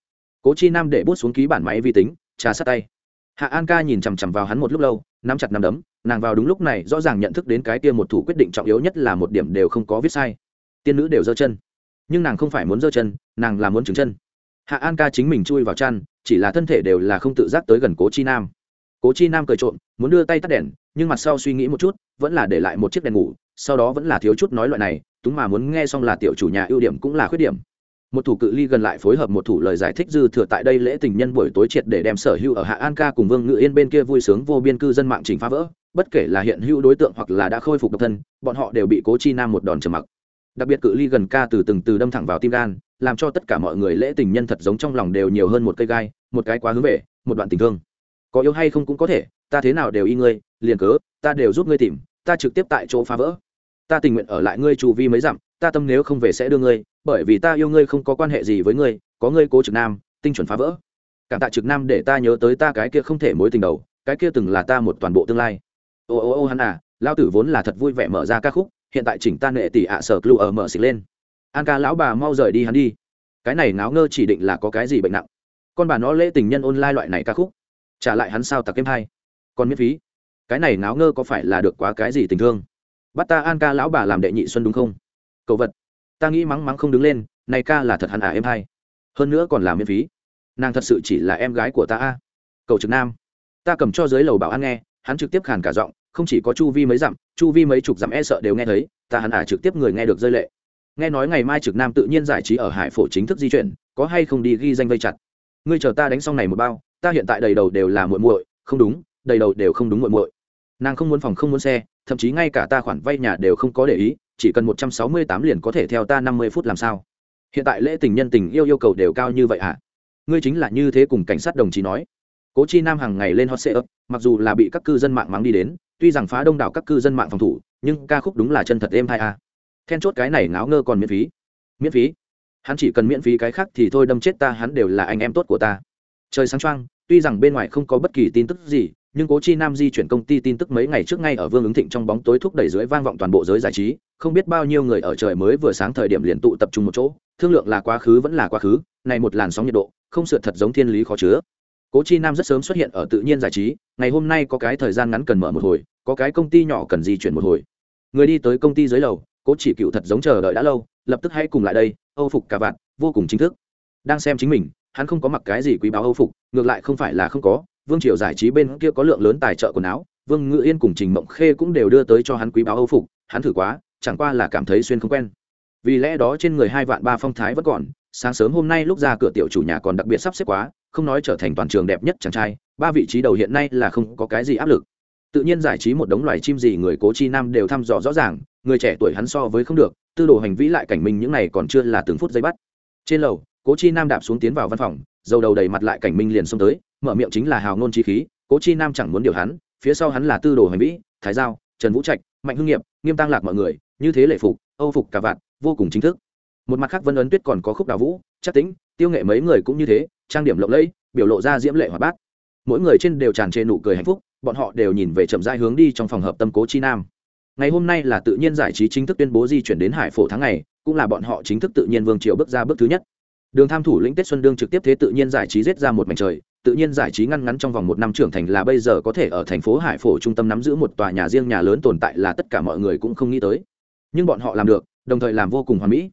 Cố chi nam để bút xuống ký bản máy vi tính, trà sát tay. Hạ an ca nhìn chằm chằm vào hắn một lúc lâu, nắm chặt nắm đấm, nàng vào đúng lúc này rõ ràng nhận thức đến cái kia một thủ quyết định trọng yếu nhất là một điểm đều không có viết sai. Tiên nữ đều giơ chân nhưng nàng không phải muốn giơ chân, nàng là muốn trứng chân. Hạ an ca chính mình chui vào chăn, chỉ là thân thể đều là không tự giác tới gần cố chi nam. Cố chi nam cười trộm, muốn đưa tay tắt đèn, nhưng mặt sau suy nghĩ một chút, vẫn là để lại một chiếc đèn ngủ, sau đó vẫn là thiếu chút nói loại này, túng mà muốn nghe xong là tiểu chủ nhà ưu điểm cũng là khuyết điểm. Một thủ cự ly gần lại phối hợp một thủ lời giải thích dư thừa tại đây lễ tình nhân buổi tối triệt để đem sở hữu ở hạ an ca cùng vương ngự yên bên kia vui sướng vô biên cư dân mạng trình phá vỡ, bất kể là hiện hữu đối tượng hoặc là đã khôi phục độc thân, bọn họ đều bị cố chi nam một đòn trầm mặc đặc biệt cự ly gần ca từ từng từ đâm thẳng vào tim gan, làm cho tất cả mọi người lễ tình nhân thật giống trong lòng đều nhiều hơn một cây gai, một cái quá hướng về, một đoạn tình thương. Có yêu hay không cũng có thể, ta thế nào đều y ngươi, liền cớ, ta đều giúp ngươi tìm, ta trực tiếp tại chỗ phá vỡ. Ta tình nguyện ở lại ngươi trù vi mấy dặm, ta tâm nếu không về sẽ đưa ngươi, bởi vì ta yêu ngươi không có quan hệ gì với ngươi, có ngươi cố trực nam, tinh chuẩn phá vỡ. Cảm tạ trực nam để ta nhớ tới ta cái kia không thể mối tình đầu, cái kia từng là ta một toàn bộ tương lai. Ô ô ô hắn à lao tử vốn là thật vui vẻ mở ra ca khúc hiện tại chỉnh ta nệ tỷ ạ sở clu ở mở xịt lên. An ca lão bà mau rời đi hắn đi. Cái này náo ngơ chỉ định là có cái gì bệnh nặng. Con bà nó lễ tình nhân online loại này ca khúc. Trả lại hắn sao tặc kem hai. Còn miễn phí. Cái này náo ngơ có phải là được quá cái gì tình thương? Bắt ta an ca lão bà làm đệ nhị xuân đúng không? Cầu vật. Ta nghĩ mắng mắng không đứng lên, này ca là thật hẳn à em hai. Hơn nữa còn là miễn phí. Nàng thật sự chỉ là em gái của ta a. Cầu trực nam. Ta cầm cho dưới lầu bảo an nghe, hắn trực tiếp khàn cả giọng không chỉ có chu vi mấy dặm, chu vi mấy chục dặm e sợ đều nghe thấy, ta hẳn à trực tiếp người nghe được rơi lệ. Nghe nói ngày mai trực nam tự nhiên giải trí ở hải phổ chính thức di chuyển, có hay không đi ghi danh vây chặt? Ngươi chờ ta đánh xong này một bao, ta hiện tại đầy đầu đều là muội muội, không đúng, đầy đầu đều không đúng muội muội. Nàng không muốn phòng không muốn xe, thậm chí ngay cả ta khoản vay nhà đều không có để ý, chỉ cần một trăm sáu mươi tám liền có thể theo ta năm mươi phút làm sao? Hiện tại lễ tình nhân tình yêu yêu cầu đều cao như vậy hả ngươi chính là như thế cùng cảnh sát đồng chí nói. Cố chi nam hàng ngày lên hot sệ ấp mặc dù là bị các cư dân mạng mắng đi đến tuy rằng phá đông đảo các cư dân mạng phòng thủ, nhưng ca khúc đúng là chân thật êm hai a. Then chốt cái này ngáo ngơ còn miễn phí. Miễn phí? Hắn chỉ cần miễn phí cái khác thì thôi, đâm chết ta, hắn đều là anh em tốt của ta. Trời sáng trăng tuy rằng bên ngoài không có bất kỳ tin tức gì, nhưng cố chi nam di chuyển công ty tin tức mấy ngày trước ngay ở vương ứng thịnh trong bóng tối thúc đẩy dưới vang vọng toàn bộ giới giải trí, không biết bao nhiêu người ở trời mới vừa sáng thời điểm liền tụ tập trung một chỗ, thương lượng là quá khứ vẫn là quá khứ, này một làn sóng nhiệt độ, không sượt thật giống thiên lý khó chứa cố chi nam rất sớm xuất hiện ở tự nhiên giải trí, ngày hôm nay có cái thời gian ngắn cần mở một hồi, có cái công ty nhỏ cần di chuyển một hồi. Người đi tới công ty dưới lầu, cố chỉ cựu thật giống chờ đợi đã lâu, lập tức hãy cùng lại đây, âu phục cả vạn, vô cùng chính thức. Đang xem chính mình, hắn không có mặc cái gì quý báo âu phục, ngược lại không phải là không có, vương triều giải trí bên kia có lượng lớn tài trợ quần áo, vương ngự yên cùng trình mộng khê cũng đều đưa tới cho hắn quý báo âu phục, hắn thử quá, chẳng qua là cảm thấy xuyên không quen. Vì lẽ đó trên người hai vạn ba phong thái vẫn còn sáng sớm hôm nay lúc ra cửa tiểu chủ nhà còn đặc biệt sắp xếp quá, không nói trở thành toàn trường đẹp nhất chàng trai, ba vị trí đầu hiện nay là không có cái gì áp lực. Tự nhiên giải trí một đống loài chim gì người cố chi nam đều thăm dò rõ ràng, người trẻ tuổi hắn so với không được, tư đồ hành vĩ lại cảnh minh những này còn chưa là từng phút giây bắt. Trên lầu, cố chi nam đạp xuống tiến vào văn phòng, dầu đầu đầy mặt lại cảnh minh liền xông tới, mở miệng chính là hào ngôn chi khí, cố chi nam chẳng muốn điều hắn, phía sau hắn là tư đồ hành vĩ, thái giao, trần vũ trạch, mạnh hưng nghiệp, nghiêm tăng lạc mọi người, như thế lệ phục, âu phục cả vạn, vô cùng chính thức một mặt khác vân ấn tuyết còn có khúc đào vũ, chắc tính tiêu nghệ mấy người cũng như thế, trang điểm lộng lẫy, biểu lộ ra diễm lệ hoạt bát. Mỗi người trên đều tràn trề nụ cười hạnh phúc, bọn họ đều nhìn về chậm rãi hướng đi trong phòng hợp tâm cố chi nam. Ngày hôm nay là tự nhiên giải trí chính thức tuyên bố di chuyển đến hải phổ tháng ngày, cũng là bọn họ chính thức tự nhiên vương triều bước ra bước thứ nhất. Đường tham thủ lĩnh tết xuân đương trực tiếp thế tự nhiên giải trí giết ra một mảnh trời, tự nhiên giải trí ngăn ngắn trong vòng một năm trưởng thành là bây giờ có thể ở thành phố hải phổ trung tâm nắm giữ một tòa nhà riêng nhà lớn tồn tại là tất cả mọi người cũng không nghĩ tới. Nhưng bọn họ làm được, đồng thời làm vô cùng hoàn mỹ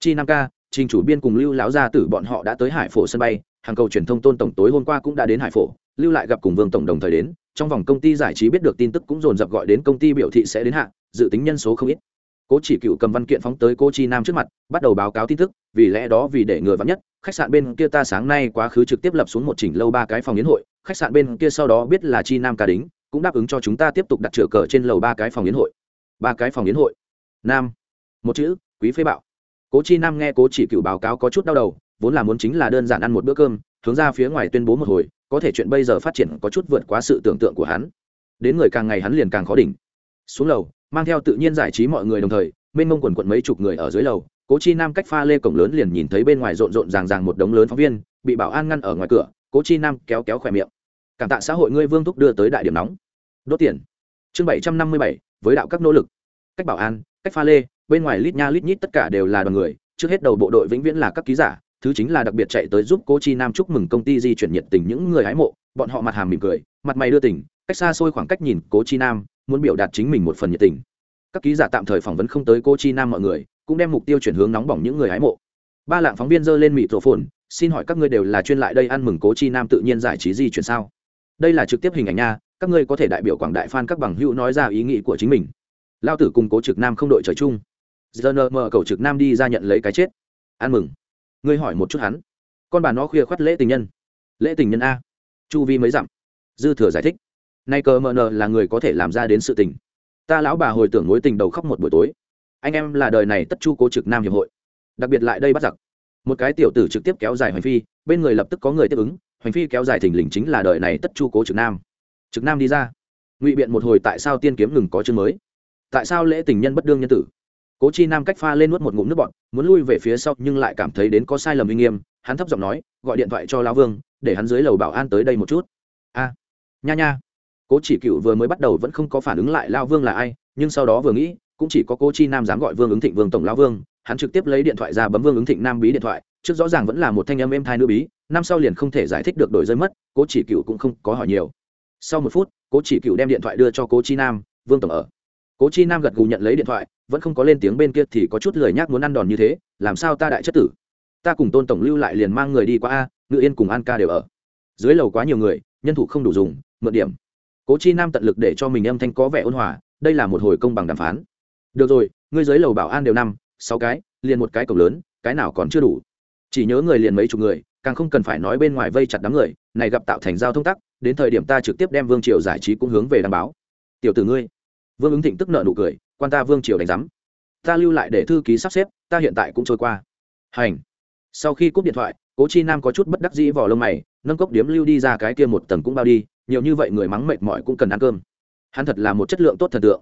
chi nam ca, trình chủ biên cùng lưu lão gia tử bọn họ đã tới hải phổ sân bay, hàng cầu truyền thông tôn tổng tối hôm qua cũng đã đến hải phổ, lưu lại gặp cùng vương tổng đồng thời đến, trong vòng công ty giải trí biết được tin tức cũng dồn dập gọi đến công ty biểu thị sẽ đến hạ, dự tính nhân số không ít. Cố chỉ cựu cầm văn kiện phóng tới cô chi nam trước mặt, bắt đầu báo cáo tin tức, vì lẽ đó vì để ngừa vắn nhất, khách sạn bên kia ta sáng nay quá khứ trực tiếp lập xuống một chỉnh lâu ba cái phòng yến hội, khách sạn bên kia sau đó biết là chi nam ca đính, cũng đáp ứng cho chúng ta tiếp tục đặt chữa cờ trên lầu ba cái phòng yến hội. Ba cái phòng yến hội. Nam. Một chữ, quý phế bạo cố chi nam nghe cố chỉ cựu báo cáo có chút đau đầu, vốn là muốn chính là đơn giản ăn một bữa cơm, hướng ra phía ngoài tuyên bố một hồi, có thể chuyện bây giờ phát triển có chút vượt quá sự tưởng tượng của hắn. Đến người càng ngày hắn liền càng khó đỉnh. Xuống lầu, mang theo tự nhiên giải trí mọi người đồng thời, mênh mông quần quận mấy chục người ở dưới lầu, cố chi nam cách pha lê cổng lớn liền nhìn thấy bên ngoài rộn rộn ràng ràng một đống lớn phóng viên, bị bảo an ngăn ở ngoài cửa, cố chi nam kéo kéo khỏe miệng. Cảm tạ xã hội ngươi vương thúc đưa tới đại điểm nóng. Đốt tiền. Chương bảy trăm năm mươi bảy, với đạo các nỗ lực. Cách bảo an, cách pha lê bên ngoài lít nha lít nhít tất cả đều là đoàn người, trước hết đầu bộ đội vĩnh viễn là các ký giả, thứ chính là đặc biệt chạy tới giúp cô chi nam chúc mừng công ty di chuyển nhiệt tình những người hái mộ, bọn họ mặt hàm mỉm cười, mặt mày đưa tình, cách xa xôi khoảng cách nhìn cố chi nam, muốn biểu đạt chính mình một phần nhiệt tình. Các ký giả tạm thời phỏng vấn không tới cô chi nam mọi người, cũng đem mục tiêu chuyển hướng nóng bỏng những người hái mộ. Ba lạng phóng viên dơ lên mịt rổ phồn, xin hỏi các ngươi đều là chuyên lại đây ăn mừng cố chi nam tự nhiên giải trí di chuyển sao? Đây là trực tiếp hình ảnh nha, các ngươi có thể đại biểu quảng đại f các bằng hữu nói ra ý nghĩ của chính mình. Lao tử cùng cố trực nam không đội trời chung giờ nờ mở cầu trực nam đi ra nhận lấy cái chết. Ăn mừng. Ngươi hỏi một chút hắn. Con bà nó khuya khoắt lễ tình nhân. Lễ tình nhân a. Chu vi mới dặm. Dư thừa giải thích. Nay cờ mờ nờ là người có thể làm ra đến sự tình. Ta lão bà hồi tưởng mối tình đầu khóc một buổi tối. Anh em là đời này tất chu cố trực nam hiệp hội. Đặc biệt lại đây bắt giặc. Một cái tiểu tử trực tiếp kéo dài hoành phi, bên người lập tức có người tiếp ứng, hoành phi kéo dài thình lình chính là đời này tất chu cố trực nam. Trực nam đi ra. Ngụy biện một hồi tại sao tiên kiếm ngừng có chương mới? Tại sao lễ tình nhân bất đương nhân tử? Cố chi nam cách pha lên nuốt một ngụm nước bọt, muốn lui về phía sau nhưng lại cảm thấy đến có sai lầm uy nghiêm, hắn thấp giọng nói, gọi điện thoại cho lao vương, để hắn dưới lầu bảo an tới đây một chút. A, nha nha. Cố chỉ cựu vừa mới bắt đầu vẫn không có phản ứng lại lao vương là ai, nhưng sau đó vừa nghĩ, cũng chỉ có cố chi nam dám gọi vương ứng thịnh vương tổng lao vương, hắn trực tiếp lấy điện thoại ra bấm vương ứng thịnh nam bí điện thoại, trước rõ ràng vẫn là một thanh âm êm thai nữ bí, năm sau liền không thể giải thích được đổi rơi mất, cố chỉ cựu cũng không có hỏi nhiều. Sau một phút, cố chỉ cựu đem điện thoại đưa cho cố chi nam, vương tổng ở. Cố chi nam gật gù nhận lấy điện thoại vẫn không có lên tiếng bên kia thì có chút lười nhác muốn ăn đòn như thế, làm sao ta đại chất tử? Ta cùng tôn tổng lưu lại liền mang người đi qua a, ngự yên cùng an ca đều ở. Dưới lầu quá nhiều người, nhân thủ không đủ dùng, mượn điểm. Cố chi nam tận lực để cho mình âm thanh có vẻ ôn hòa, đây là một hồi công bằng đàm phán. Được rồi, ngươi dưới lầu bảo an đều năm, sáu cái, liền một cái cổng lớn, cái nào còn chưa đủ? Chỉ nhớ người liền mấy chục người, càng không cần phải nói bên ngoài vây chặt đám người, này gặp tạo thành giao thông tắc, đến thời điểm ta trực tiếp đem vương triều giải trí cũng hướng về đảm báo. Tiểu tử ngươi. Vương ứng thịnh tức nợ nụ cười quan ta vương triều đánh giám. Ta lưu lại để thư ký sắp xếp, ta hiện tại cũng trôi qua. Hành. Sau khi cúp điện thoại, cố chi nam có chút bất đắc dĩ vỏ lông mày, nâng cốc điếm lưu đi ra cái kia một tầng cũng bao đi, nhiều như vậy người mắng mệt mỏi cũng cần ăn cơm. Hắn thật là một chất lượng tốt thần tượng.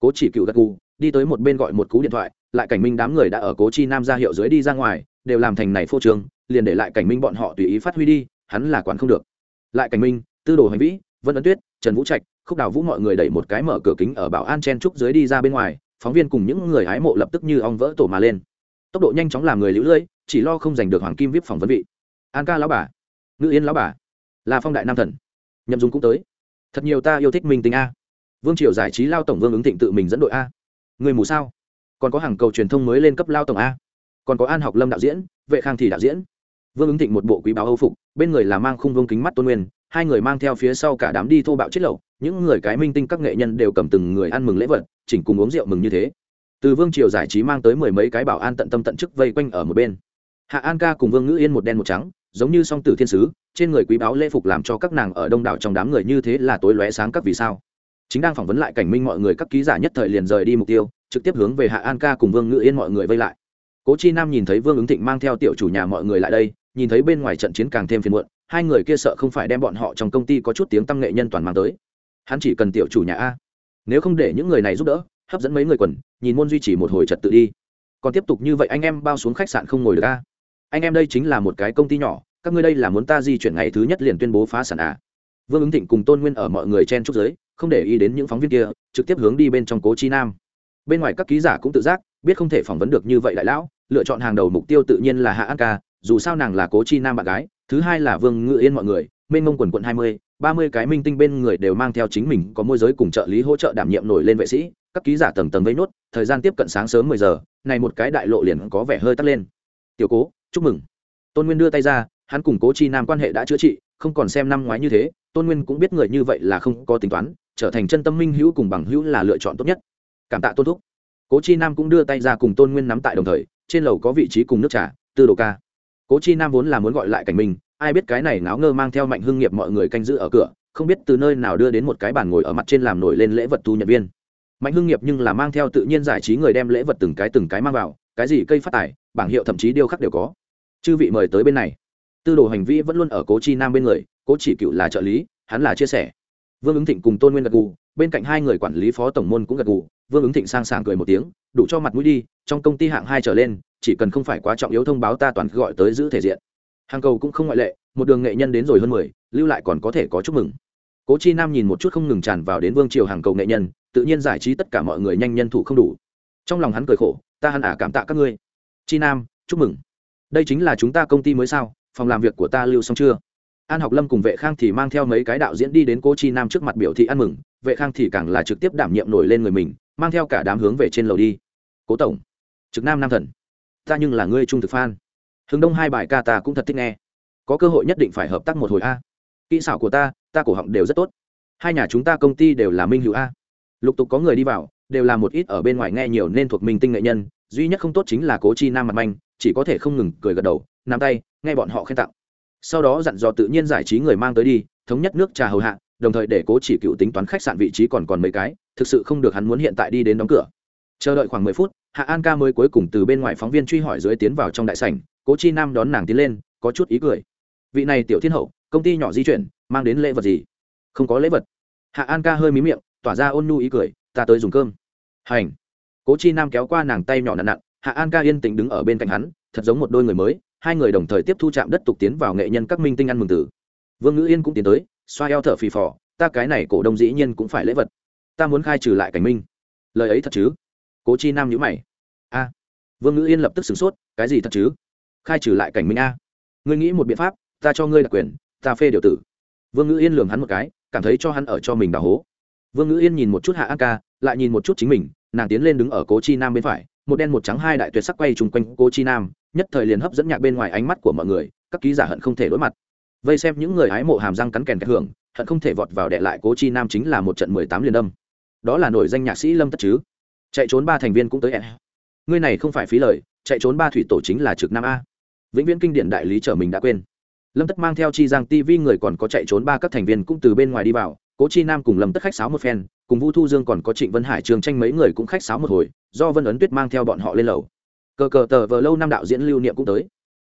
Cố chỉ cựu gật gù, đi tới một bên gọi một cú điện thoại, lại cảnh minh đám người đã ở cố chi nam ra hiệu dưới đi ra ngoài, đều làm thành này phô trường liền để lại cảnh minh bọn họ tùy ý phát huy đi, hắn là quản không được. Lại cảnh minh, tư đồ hành vĩ, vân ấn tuyết, trần vũ trạch khúc đào vũ mọi người đẩy một cái mở cửa kính ở bảo an chen trúc dưới đi ra bên ngoài, phóng viên cùng những người hái mộ lập tức như ong vỡ tổ mà lên. Tốc độ nhanh chóng làm người lũ lưỡi chỉ lo không giành được hoàng kim vip phỏng vấn vị. An ca lão bà, ngự yên lão bà, là phong đại nam thần. Nhậm dung cũng tới. Thật nhiều ta yêu thích minh tính a. Vương triều giải trí lao tổng vương ứng thịnh tự mình dẫn đội a. Người mù sao? Còn có hàng cầu truyền thông mới lên cấp lao tổng a. Còn có an học lâm đạo diễn, vệ khang thì đạo diễn. Vương ứng thịnh một bộ quý báo âu phục, bên người là mang khung vương kính mắt tôn nguyên hai người mang theo phía sau cả đám đi thô bạo chết lậu, những người cái minh tinh các nghệ nhân đều cầm từng người ăn mừng lễ vật, chỉnh cùng uống rượu mừng như thế. Từ vương triều giải trí mang tới mười mấy cái bảo an tận tâm tận chức vây quanh ở một bên. Hạ an ca cùng vương ngữ yên một đen một trắng, giống như song tử thiên sứ, trên người quý báo lễ phục làm cho các nàng ở đông đảo trong đám người như thế là tối lóe sáng các vì sao. Chính đang phỏng vấn lại cảnh minh mọi người các ký giả nhất thời liền rời đi mục tiêu, trực tiếp hướng về hạ an ca cùng vương ngữ yên mọi người vây lại. Cố chi nam nhìn thấy vương ứng thịnh mang theo tiểu chủ nhà mọi người lại đây, nhìn thấy bên ngoài trận chiến càng thêm phiền muộn hai người kia sợ không phải đem bọn họ trong công ty có chút tiếng tăng nghệ nhân toàn mang tới. Hắn chỉ cần tiểu chủ nhà a. Nếu không để những người này giúp đỡ, hấp dẫn mấy người quần, nhìn môn duy trì một hồi trật tự đi. Còn tiếp tục như vậy anh em bao xuống khách sạn không ngồi được a. Anh em đây chính là một cái công ty nhỏ, các ngươi đây là muốn ta di chuyển ngày thứ nhất liền tuyên bố phá sản à vương ứng thịnh cùng tôn nguyên ở mọi người chen trúc giới không để ý đến những phóng viên kia, trực tiếp hướng đi bên trong cố chi nam. Bên ngoài các ký giả cũng tự giác, biết không thể phỏng vấn được như vậy đại lão, lựa chọn hàng đầu mục tiêu tự nhiên là hạ an ca, dù sao nàng là cố chi nam bạn gái thứ hai là vương ngự yên mọi người, mênh mông quần quận hai mươi, ba mươi cái minh tinh bên người đều mang theo chính mình có môi giới cùng trợ lý hỗ trợ đảm nhiệm nổi lên vệ sĩ, các ký giả tầng tầng vây nốt, thời gian tiếp cận sáng sớm mười giờ, này một cái đại lộ liền có vẻ hơi tắt lên. Tiểu cố, chúc mừng. Tôn nguyên đưa tay ra, hắn cùng cố chi nam quan hệ đã chữa trị, không còn xem năm ngoái như thế, tôn nguyên cũng biết người như vậy là không có tính toán, trở thành chân tâm minh hữu cùng bằng hữu là lựa chọn tốt nhất. Cảm tạ tôn thúc. Cố chi nam cũng đưa tay ra cùng tôn nguyên nắm tại đồng thời, trên lầu có vị trí cùng nước trà, tư đồ ca cố chi nam vốn là muốn gọi lại cảnh Minh, ai biết cái này náo ngơ mang theo mạnh hưng nghiệp mọi người canh giữ ở cửa không biết từ nơi nào đưa đến một cái bàn ngồi ở mặt trên làm nổi lên lễ vật thu nhận viên. Mạnh hưng nghiệp nhưng là mang theo tự nhiên giải trí người đem lễ vật từng cái từng cái mang vào cái gì cây phát tải bảng hiệu thậm chí điêu khắc đều có. Chư vị mời tới bên này. Tư đồ hành vi vẫn luôn ở cố chi nam bên người cố chỉ cựu là trợ lý hắn là chia sẻ. Vương ứng thịnh cùng tôn nguyên gật gù bên cạnh hai người quản lý phó tổng môn cũng gật gù vương ứng thịnh sang sảng cười một tiếng đủ cho mặt mũi đi trong công ty hạng hai trở lên, chỉ cần không phải quá trọng yếu thông báo ta toàn gọi tới giữ thể diện. Hàng cầu cũng không ngoại lệ, một đường nghệ nhân đến rồi hơn mười, lưu lại còn có thể có chúc mừng. Cố chi nam nhìn một chút không ngừng tràn vào đến vương triều hàng cầu nghệ nhân, tự nhiên giải trí tất cả mọi người nhanh nhân thủ không đủ. Trong lòng hắn cười khổ, ta hẳn ả cảm tạ các ngươi. Chi nam, chúc mừng. Đây chính là chúng ta công ty mới sao? Phòng làm việc của ta lưu xong chưa? An học lâm cùng vệ khang thì mang theo mấy cái đạo diễn đi đến cô chi nam trước mặt biểu thị ăn mừng, vệ khang thì càng là trực tiếp đảm nhiệm nổi lên người mình, mang theo cả đám hướng về trên lầu đi. Cố tổng trực nam nam thần. Ta nhưng là ngươi trung thực phan hướng đông hai bài ca ta cũng thật thích nghe. Có cơ hội nhất định phải hợp tác một hồi a. Kỹ xảo của ta ta cổ họng đều rất tốt. Hai nhà chúng ta công ty đều là minh hữu a. Lục tục có người đi vào, đều là một ít ở bên ngoài nghe nhiều nên thuộc mình tinh nghệ nhân, duy nhất không tốt chính là cố chi nam mặt manh, chỉ có thể không ngừng cười gật đầu, nắm tay, nghe bọn họ khen tặng. Sau đó dặn dò tự nhiên giải trí người mang tới đi, thống nhất nước trà hầu hạ, đồng thời để cố chỉ cựu tính toán khách sạn vị trí còn còn mấy cái, thực sự không được hắn muốn hiện tại đi đến đóng cửa. Chờ đợi khoảng mười phút hạ an ca mới cuối cùng từ bên ngoài phóng viên truy hỏi dưới tiến vào trong đại sảnh, cố chi nam đón nàng tiến lên, có chút ý cười. Vị này tiểu thiên hậu, công ty nhỏ di chuyển, mang đến lễ vật gì? Không có lễ vật. Hạ an ca hơi mí miệng, tỏa ra ôn nhu ý cười, ta tới dùng cơm. Hành. Cố chi nam kéo qua nàng tay nhỏ nặn nặn, hạ an ca yên tĩnh đứng ở bên cạnh hắn, thật giống một đôi người mới, hai người đồng thời tiếp thu chạm đất tục tiến vào nghệ nhân các minh tinh ăn mừng tử vương ngữ yên cũng tiến tới, xoa eo thở phì phò, ta cái này cổ đông dĩ nhiên cũng phải lễ vật. Ta muốn khai trừ lại cảnh minh. Lời ấy thật chứ? Cố chi nam nhữ mày vương ngữ yên lập tức sửng sốt, cái gì thật chứ? Khai trừ lại cảnh minh a. Ngươi nghĩ một biện pháp, ta cho ngươi đặc quyền, ta phê điều tử. Vương ngữ yên lường hắn một cái, cảm thấy cho hắn ở cho mình đào hố. Vương ngữ yên nhìn một chút hạ an ca, lại nhìn một chút chính mình, nàng tiến lên đứng ở cố chi nam bên phải, một đen một trắng hai đại tuyệt sắc quay chung quanh cố chi nam, nhất thời liền hấp dẫn nhạc bên ngoài ánh mắt của mọi người, các ký giả hận không thể đối mặt. Vây xem những người hái mộ hàm răng cắn kèn kẹt hưởng, hận không thể vọt vào đệ lại cố chi nam chính là một trận mười tám liền đâm. Đó là nổi danh nhạc sĩ lâm tất chứ. Chạy trốn ba thành viên cũng tới e ngươi này không phải phí lời, chạy trốn ba thủy tổ chính là trực nam a. Vĩnh viễn kinh điển đại lý trở mình đã quên. Lâm tất mang theo chi giang tv người còn có chạy trốn ba các thành viên cũng từ bên ngoài đi vào, cố chi nam cùng lâm tất khách sáo một phen, cùng vu thu dương còn có trịnh vân hải, trường tranh mấy người cũng khách sáo một hồi, do vân ấn tuyết mang theo bọn họ lên lầu. Cờ cờ tờ vờ lâu năm đạo diễn lưu niệm cũng tới.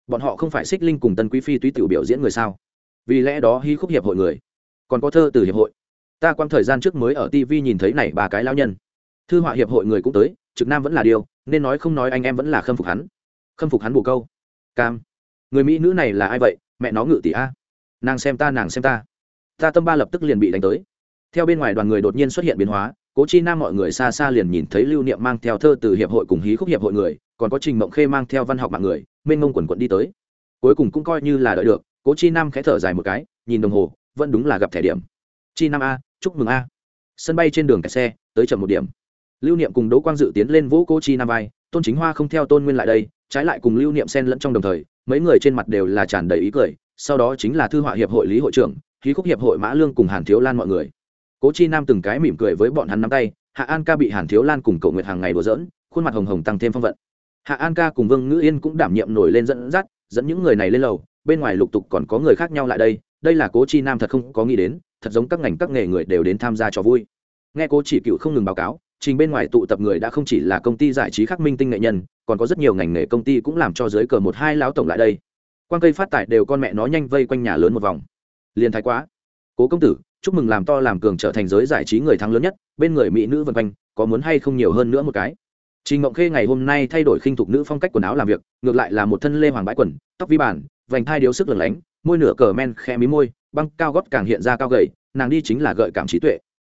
Bọn họ không phải xích linh cùng tân quý phi túy tiểu biểu diễn người sao? Vì lẽ đó hy khúc hiệp hội người, còn có thơ từ hiệp hội. Ta quang thời gian trước mới ở tv nhìn thấy này ba cái lao nhân. Thư họa hiệp hội người cũng tới trực nam vẫn là điều, nên nói không nói anh em vẫn là khâm phục hắn. Khâm phục hắn bù câu. Cam. Người mỹ nữ này là ai vậy? Mẹ nó ngự tỷ a. Nàng xem ta, nàng xem ta. Ta tâm ba lập tức liền bị đánh tới. Theo bên ngoài đoàn người đột nhiên xuất hiện biến hóa, cố chi nam mọi người xa xa liền nhìn thấy lưu niệm mang theo thơ từ hiệp hội cùng hí khúc hiệp hội người, còn có trình mộng khê mang theo văn học mạng người, mênh ngông quần quận đi tới. Cuối cùng cũng coi như là đợi được, cố chi nam khẽ thở dài một cái, nhìn đồng hồ, vẫn đúng là gặp thẻ điểm. Chi nam a, chúc mừng a. Sân bay trên đường kẹt xe, tới chậm một điểm lưu niệm cùng đỗ quang dự tiến lên vỗ cô chi nam vai, tôn chính hoa không theo tôn nguyên lại đây, trái lại cùng lưu niệm xen lẫn trong đồng thời, mấy người trên mặt đều là tràn đầy ý cười, sau đó chính là thư họa hiệp hội lý hội trưởng, khí khúc hiệp hội mã lương cùng hàn thiếu lan mọi người. Cố chi nam từng cái mỉm cười với bọn hắn nắm tay, hạ an ca bị hàn thiếu lan cùng cậu nguyệt hàng ngày đùa dỡn khuôn mặt hồng hồng tăng thêm phong vận. Hạ an ca cùng vương ngữ yên cũng đảm nhiệm nổi lên dẫn dắt, dẫn những người này lên lầu, bên ngoài lục tục còn có người khác nhau lại đây đây là cố chi nam thật không có nghĩ đến, thật giống các ngành các nghề người đều đến tham gia trò vui. Nghe cố chỉ cựu không ngừng báo cáo trình bên ngoài tụ tập người đã không chỉ là công ty giải trí khắc minh tinh nghệ nhân, còn có rất nhiều ngành nghề công ty cũng làm cho dưới cờ một hai lão tổng lại đây. Quan cây phát tải đều con mẹ nó nhanh vây quanh nhà lớn một vòng. Liền thái quá. Cố công tử, chúc mừng làm to làm cường trở thành giới giải trí người thắng lớn nhất, bên người mỹ nữ vân quanh, có muốn hay không nhiều hơn nữa một cái? Trình mộng khê ngày hôm nay thay đổi khinh thục nữ phong cách quần áo làm việc, ngược lại là một thân lê hoàng bãi quần, tóc vi bản, vành thai điếu sức lửng lánh, môi nửa cờ men khe mí môi, băng cao gót càng hiện ra cao gầy, nàng đi chính là gợi cảm trí tuệ.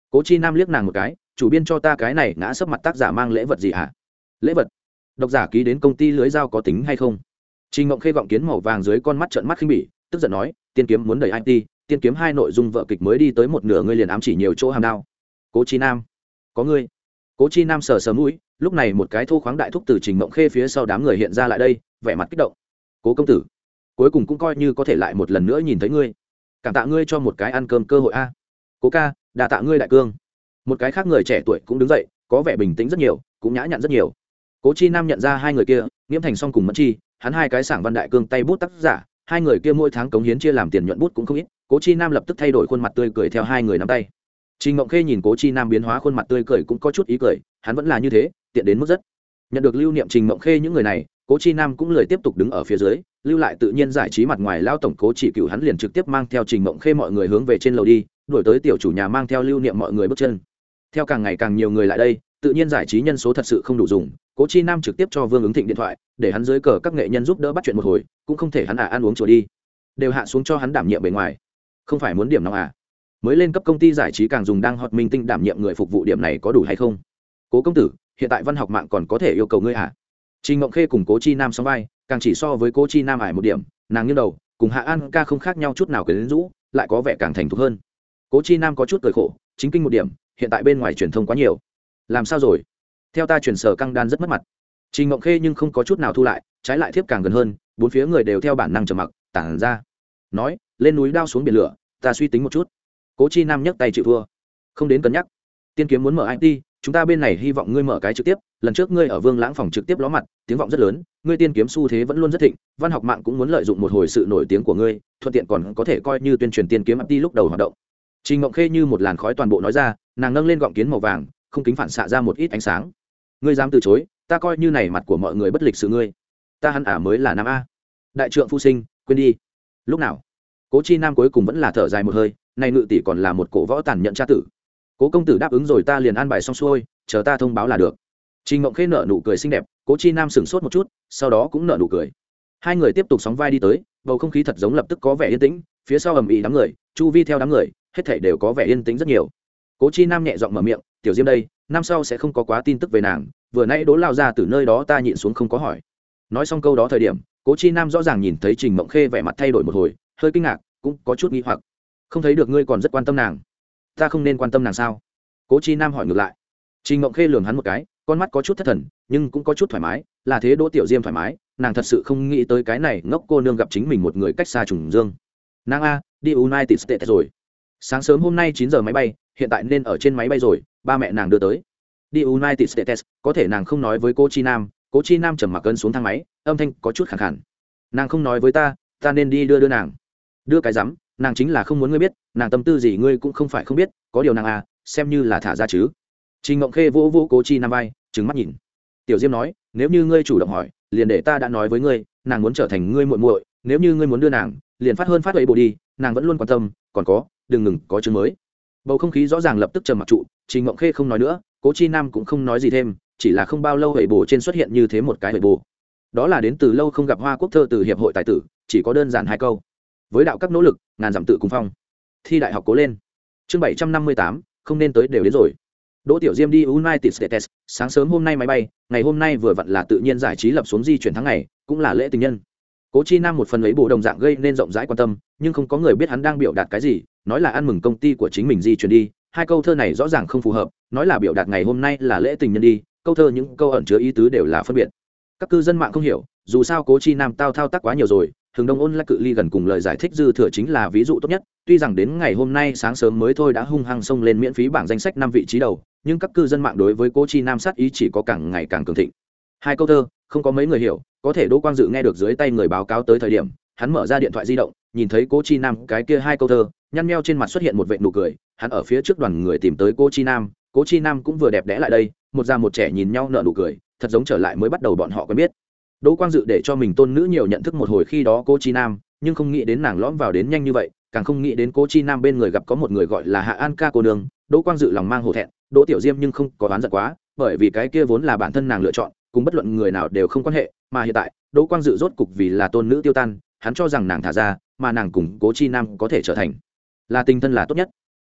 Cố chi nam liếc nàng một cái chủ biên cho ta cái này ngã sấp mặt tác giả mang lễ vật gì hả? Lễ vật? Độc giả ký đến công ty lưới giao có tính hay không? Trình ngộng khê gọng kiến màu vàng dưới con mắt trận mắt khinh bỉ, tức giận nói, tiên kiếm muốn đẩy it tiên kiếm hai nội dung vợ kịch mới đi tới một nửa, ngươi liền ám chỉ nhiều chỗ hàm đao. Cố chi nam. Có ngươi. Cố chi nam sờ sờ mũi, lúc này một cái thô khoáng đại thúc từ trình mộng khê phía sau đám người hiện ra lại đây, vẻ mặt kích động. Cố công tử, cuối cùng cũng coi như có thể lại một lần nữa nhìn thấy ngươi. Cảm tạ ngươi cho một cái ăn cơm cơ hội a. Cố ca, đà tạ ngươi đại cương một cái khác người trẻ tuổi cũng đứng dậy, có vẻ bình tĩnh rất nhiều, cũng nhã nhặn rất nhiều. Cố chi nam nhận ra hai người kia, nghiễm thành xong cùng mẫn chi, hắn hai cái sảng văn đại cương tay bút tác giả, hai người kia mỗi tháng cống hiến chia làm tiền nhuận bút cũng không ít, cố chi nam lập tức thay đổi khuôn mặt tươi cười theo hai người nắm tay. Trình ngộng khê nhìn cố chi nam biến hóa khuôn mặt tươi cười cũng có chút ý cười, hắn vẫn là như thế, tiện đến mức rất. Nhận được lưu niệm trình ngộng khê những người này, cố chi nam cũng lời tiếp tục đứng ở phía dưới, lưu lại tự nhiên giải trí mặt ngoài lao tổng cố chỉ cựu hắn liền trực tiếp mang theo trình mộng khê mọi người hướng về trên lầu đi, đuổi tới tiểu chủ nhà mang theo lưu niệm mọi người bước chân theo càng ngày càng nhiều người lại đây, tự nhiên giải trí nhân số thật sự không đủ dùng, cố chi nam trực tiếp cho vương ứng thịnh điện thoại, để hắn dưới cờ các nghệ nhân giúp đỡ bắt chuyện một hồi, cũng không thể hắn à ăn uống chùa đi. Đều hạ xuống cho hắn đảm nhiệm bề ngoài. Không phải muốn điểm nào à? Mới lên cấp công ty giải trí càng dùng đang hoạt minh tinh đảm nhiệm người phục vụ điểm này có đủ hay không? Cố công tử, hiện tại văn học mạng còn có thể yêu cầu ngươi à? Trình ngộng khê cùng cố chi nam song vai, càng chỉ so với cố chi nam ải một điểm, nàng như đầu, cùng hạ an ca không khác nhau chút nào quyến rũ, lại có vẻ càng thành thục hơn. Cố chi nam có chút cười khổ, chính kinh một điểm hiện tại bên ngoài truyền thông quá nhiều. Làm sao rồi? Theo ta chuyển sở căng đan rất mất mặt. Trình ngộng khê nhưng không có chút nào thu lại, trái lại thiếp càng gần hơn, bốn phía người đều theo bản năng trầm mặc, tản ra. Nói, lên núi đao xuống biển lửa, ta suy tính một chút. Cố chi nam nhấc tay chịu thua. Không đến cân nhắc. Tiên kiếm muốn mở it chúng ta bên này hy vọng ngươi mở cái trực tiếp, lần trước ngươi ở vương lãng phòng trực tiếp ló mặt, tiếng vọng rất lớn, ngươi tiên kiếm xu thế vẫn luôn rất thịnh, văn học mạng cũng muốn lợi dụng một hồi sự nổi tiếng của ngươi, thuận tiện còn có thể coi như tuyên truyền tiên kiếm it lúc đầu hoạt động. Trình ngộng khê như một làn khói toàn bộ nói ra nàng nâng lên gọng kiến màu vàng, không kính phản xạ ra một ít ánh sáng. Ngươi dám từ chối, ta coi như này mặt của mọi người bất lịch sự ngươi. Ta hắn ả mới là nam a. Đại trượng phu sinh, quên đi. Lúc nào? Cố chi nam cuối cùng vẫn là thở dài một hơi, nay ngự tỷ còn là một cổ võ tàn nhận tra tử. Cố công tử đáp ứng rồi ta liền an bài xong xuôi, chờ ta thông báo là được. Trình ngộng khê nợ nụ cười xinh đẹp, cố chi nam sửng sốt một chút, sau đó cũng nợ nụ cười. Hai người tiếp tục sóng vai đi tới, bầu không khí thật giống lập tức có vẻ yên tĩnh, phía sau ầm ĩ đám người, chu vi theo đám người, hết thảy đều có vẻ yên tĩnh rất nhiều cố chi nam nhẹ giọng mở miệng, tiểu diêm đây, năm sau sẽ không có quá tin tức về nàng, vừa nãy đố lao ra từ nơi đó ta nhịn xuống không có hỏi. Nói xong câu đó thời điểm, cố chi nam rõ ràng nhìn thấy trình mộng khê vẻ mặt thay đổi một hồi, hơi kinh ngạc, cũng có chút nghi hoặc. Không thấy được ngươi còn rất quan tâm nàng. Ta không nên quan tâm nàng sao? Cố chi nam hỏi ngược lại. Trình mộng khê lường hắn một cái, con mắt có chút thất thần, nhưng cũng có chút thoải mái, là thế đỗ tiểu diêm thoải mái, nàng thật sự không nghĩ tới cái này ngốc cô nương gặp chính mình một người cách xa trùng dương. Nàng a, đi united states rồi. Sáng sớm hôm nay chín giờ máy bay hiện tại nên ở trên máy bay rồi, ba mẹ nàng đưa tới. Đi united states, có thể nàng không nói với cô chi nam, cô chi nam trầm mặc cân xuống thang máy, âm thanh có chút khẳng khẳng nàng không nói với ta ta nên đi đưa đưa nàng. Đưa cái rắm, nàng chính là không muốn ngươi biết, nàng tâm tư gì ngươi cũng không phải không biết, có điều nàng à xem như là thả ra chứ. Trình ngộng khê vỗ vỗ cố chi nam vai trứng mắt nhìn. Tiểu diêm nói, nếu như ngươi chủ động hỏi, liền để ta đã nói với ngươi, nàng muốn trở thành ngươi muội muội, nếu như ngươi muốn đưa nàng, liền phát hơn phát ấy bộ đi, nàng vẫn luôn quan tâm, còn có, đừng ngừng, có chứng mới bầu không khí rõ ràng lập tức trầm mặc trụ, trình ngộng khê không nói nữa, cố chi nam cũng không nói gì thêm, chỉ là không bao lâu hệ bồ trên xuất hiện như thế một cái hệ bồ đó là đến từ lâu không gặp hoa quốc thơ từ hiệp hội tài tử, chỉ có đơn giản hai câu. Với đạo các nỗ lực, ngàn dặm tự cùng phong. Thi đại học cố lên. Chương bảy trăm năm mươi tám, không nên tới đều đến rồi. Đỗ tiểu diêm đi united states, sáng sớm hôm nay máy bay, ngày hôm nay vừa vặn là tự nhiên giải trí lập xuống di chuyển tháng ngày, cũng là lễ tình nhân. Cố chi nam một phần lấy bộ đồng dạng gây nên rộng rãi quan tâm, nhưng không có người biết hắn đang biểu đạt cái gì nói là ăn mừng công ty của chính mình di chuyển đi, hai câu thơ này rõ ràng không phù hợp, nói là biểu đạt ngày hôm nay là lễ tình nhân đi, câu thơ những câu ẩn chứa ý tứ đều là phân biệt. Các cư dân mạng không hiểu, dù sao cố chi nam tao thao tác quá nhiều rồi thường đông ôn lại cự ly gần cùng lời giải thích dư thừa chính là ví dụ tốt nhất, tuy rằng đến ngày hôm nay sáng sớm mới thôi đã hung hăng xông lên miễn phí bảng danh sách năm vị trí đầu, nhưng các cư dân mạng đối với cố chi nam sát ý chỉ có càng ngày càng cường thịnh. Hai câu thơ, không có mấy người hiểu, có thể đỗ quang dự nghe được dưới tay người báo cáo tới thời điểm, hắn mở ra điện thoại di động, nhìn thấy cố chi nam cái kia hai câu thơ nhăn nheo trên mặt xuất hiện một vệ nụ cười, hắn ở phía trước đoàn người tìm tới cố chi nam, cố chi nam cũng vừa đẹp đẽ lại đây, một già một trẻ nhìn nhau nợ nụ cười, thật giống trở lại mới bắt đầu bọn họ quen biết. Đỗ quang dự để cho mình tôn nữ nhiều nhận thức một hồi khi đó cố chi nam, nhưng không nghĩ đến nàng lõm vào đến nhanh như vậy, càng không nghĩ đến cố chi nam bên người gặp có một người gọi là hạ an ca cô nương, đỗ quang dự lòng mang hổ thẹn, đỗ tiểu diêm nhưng không có oán giận quá, bởi vì cái kia vốn là bản thân nàng lựa chọn, cùng bất luận người nào đều không quan hệ, mà hiện tại, đỗ quang dự rốt cục vì là tôn nữ tiêu tan, hắn cho rằng nàng thả ra, mà nàng cùng cố chi nam có thể trở thành là tinh thân là tốt nhất.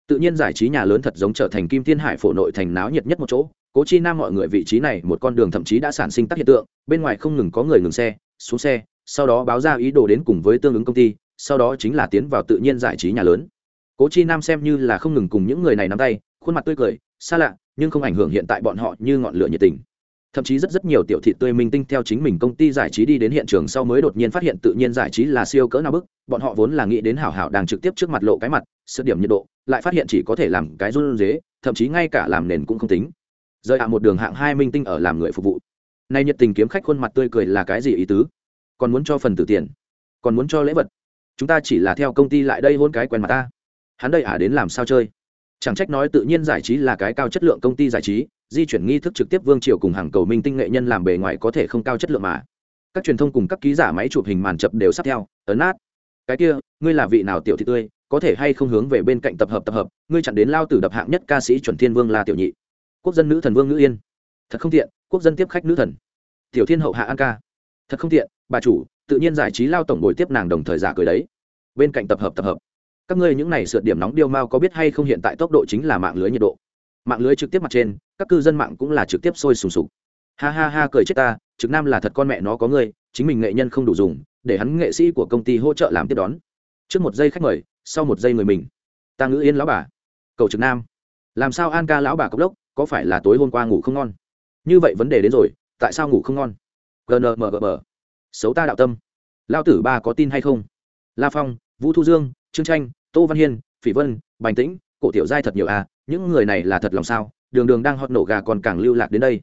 Tự nhiên giải trí nhà lớn thật giống trở thành kim thiên hải phổ nội thành náo nhiệt nhất một chỗ. Cố chi nam mọi người vị trí này một con đường thậm chí đã sản sinh tác hiện tượng, bên ngoài không ngừng có người ngừng xe, xuống xe, sau đó báo ra ý đồ đến cùng với tương ứng công ty, sau đó chính là tiến vào tự nhiên giải trí nhà lớn. Cố chi nam xem như là không ngừng cùng những người này nắm tay, khuôn mặt tươi cười, xa lạ, nhưng không ảnh hưởng hiện tại bọn họ như ngọn lửa nhiệt tình thậm chí rất rất nhiều tiểu thị tươi minh tinh theo chính mình công ty giải trí đi đến hiện trường sau mới đột nhiên phát hiện tự nhiên giải trí là siêu cỡ nào bức, bọn họ vốn là nghĩ đến hảo hảo đang trực tiếp trước mặt lộ cái mặt sự điểm nhiệt độ, lại phát hiện chỉ có thể làm cái run dế thậm chí ngay cả làm nền cũng không tính. Rời hạ một đường hạng hai minh tinh ở làm người phục vụ. Nay nhiệt tình kiếm khách khuôn mặt tươi cười là cái gì ý tứ? Còn muốn cho phần tử tiền, còn muốn cho lễ vật. Chúng ta chỉ là theo công ty lại đây hôn cái quen mặt ta. Hắn đây ả à đến làm sao chơi? Chẳng trách nói tự nhiên giải trí là cái cao chất lượng công ty giải trí di chuyển nghi thức trực tiếp vương triều cùng hàng cầu minh tinh nghệ nhân làm bề ngoài có thể không cao chất lượng mà. Các truyền thông cùng các ký giả máy chụp hình màn chập đều sắp theo, ấn át cái kia, ngươi là vị nào tiểu thị tươi, có thể hay không hướng về bên cạnh tập hợp tập hợp, ngươi chặn đến lao tử đập hạng nhất ca sĩ chuẩn thiên vương là tiểu nhị. Quốc dân nữ thần vương ngữ yên. Thật không tiện, quốc dân tiếp khách nữ thần. Tiểu thiên hậu hạ an ca. Thật không tiện, bà chủ, tự nhiên giải trí lao tổng bồi tiếp nàng đồng thời giả cười đấy. Bên cạnh tập hợp tập hợp. Các ngươi những này sượt điểm nóng điêu mao có biết hay không hiện tại tốc độ chính là mạng lưới nhiệt độ mạng lưới trực tiếp mặt trên, các cư dân mạng cũng là trực tiếp sôi sùng sục. Ha ha ha cười chết ta, trực nam là thật con mẹ nó có ngươi, chính mình nghệ nhân không đủ dùng, để hắn nghệ sĩ của công ty hỗ trợ làm tiếp đón. Trước một giây khách mời, sau một giây người mình. Ta ngữ yên lão bà. Cầu trực nam. Làm sao an ca lão bà cốc lốc có phải là tối hôm qua ngủ không ngon? Như vậy vấn đề đến rồi, tại sao ngủ không ngon? Gnmgm xấu ta đạo tâm. Lao tử ba có tin hay không? La phong, vũ thu dương, trương tranh, tô văn hiên, phỉ vân, bành tĩnh cổ tiểu giai thật nhiều à những người này là thật lòng sao? Đường đường đang hót nổ gà còn càng lưu lạc đến đây.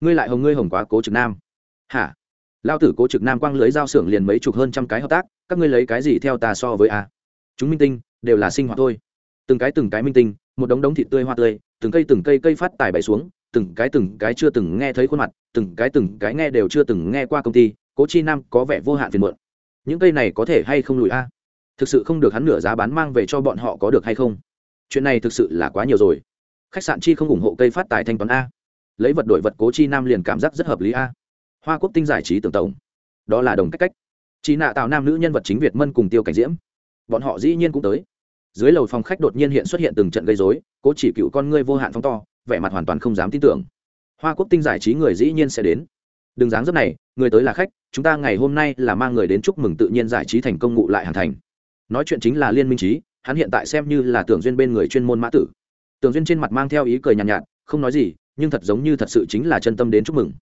Ngươi lại hồng ngươi hồng quá, cố trực nam. Hả? Lao tử cố trực nam quang lưới giao xưởng liền mấy chục hơn trăm cái hợp tác, các ngươi lấy cái gì theo ta so với a chúng minh tinh, đều là sinh hoạt thôi. Từng cái từng cái minh tinh, một đống đống thịt tươi hoa tươi, từng cây từng cây cây phát tài bày xuống, từng cái từng cái chưa từng nghe thấy khuôn mặt, từng cái từng cái nghe đều chưa từng nghe qua công ty, cố chi nam có vẻ vô hạn phiền muộn. những cây này có thể hay không lùi a? Thực sự không được hắn nửa giá bán mang về cho bọn họ có được hay không? Chuyện này thực sự là quá nhiều rồi. Khách sạn chi không ủng hộ cây phát tài thanh toán a. Lấy vật đổi vật cố chi nam liền cảm giác rất hợp lý a. Hoa quốc tinh giải trí tưởng tổng. Đó là đồng cách cách. Chị nạ tạo nam nữ nhân vật chính việt mân cùng tiêu cảnh diễm. Bọn họ dĩ nhiên cũng tới. Dưới lầu phòng khách đột nhiên hiện xuất hiện từng trận gây dối cố chỉ cựu con ngươi vô hạn phóng to, vẻ mặt hoàn toàn không dám tin tưởng. Hoa quốc tinh giải trí người dĩ nhiên sẽ đến. Đừng dáng dấp này, người tới là khách, chúng ta ngày hôm nay là mang người đến chúc mừng tự nhiên giải trí thành công ngụ lại hoàn thành. Nói chuyện chính là liên minh trí hắn hiện tại xem như là tưởng duyên bên người chuyên môn mã tử. Tưởng duyên trên mặt mang theo ý cười nhàn nhạt, nhạt không nói gì nhưng thật giống như thật sự chính là chân tâm đến chúc mừng.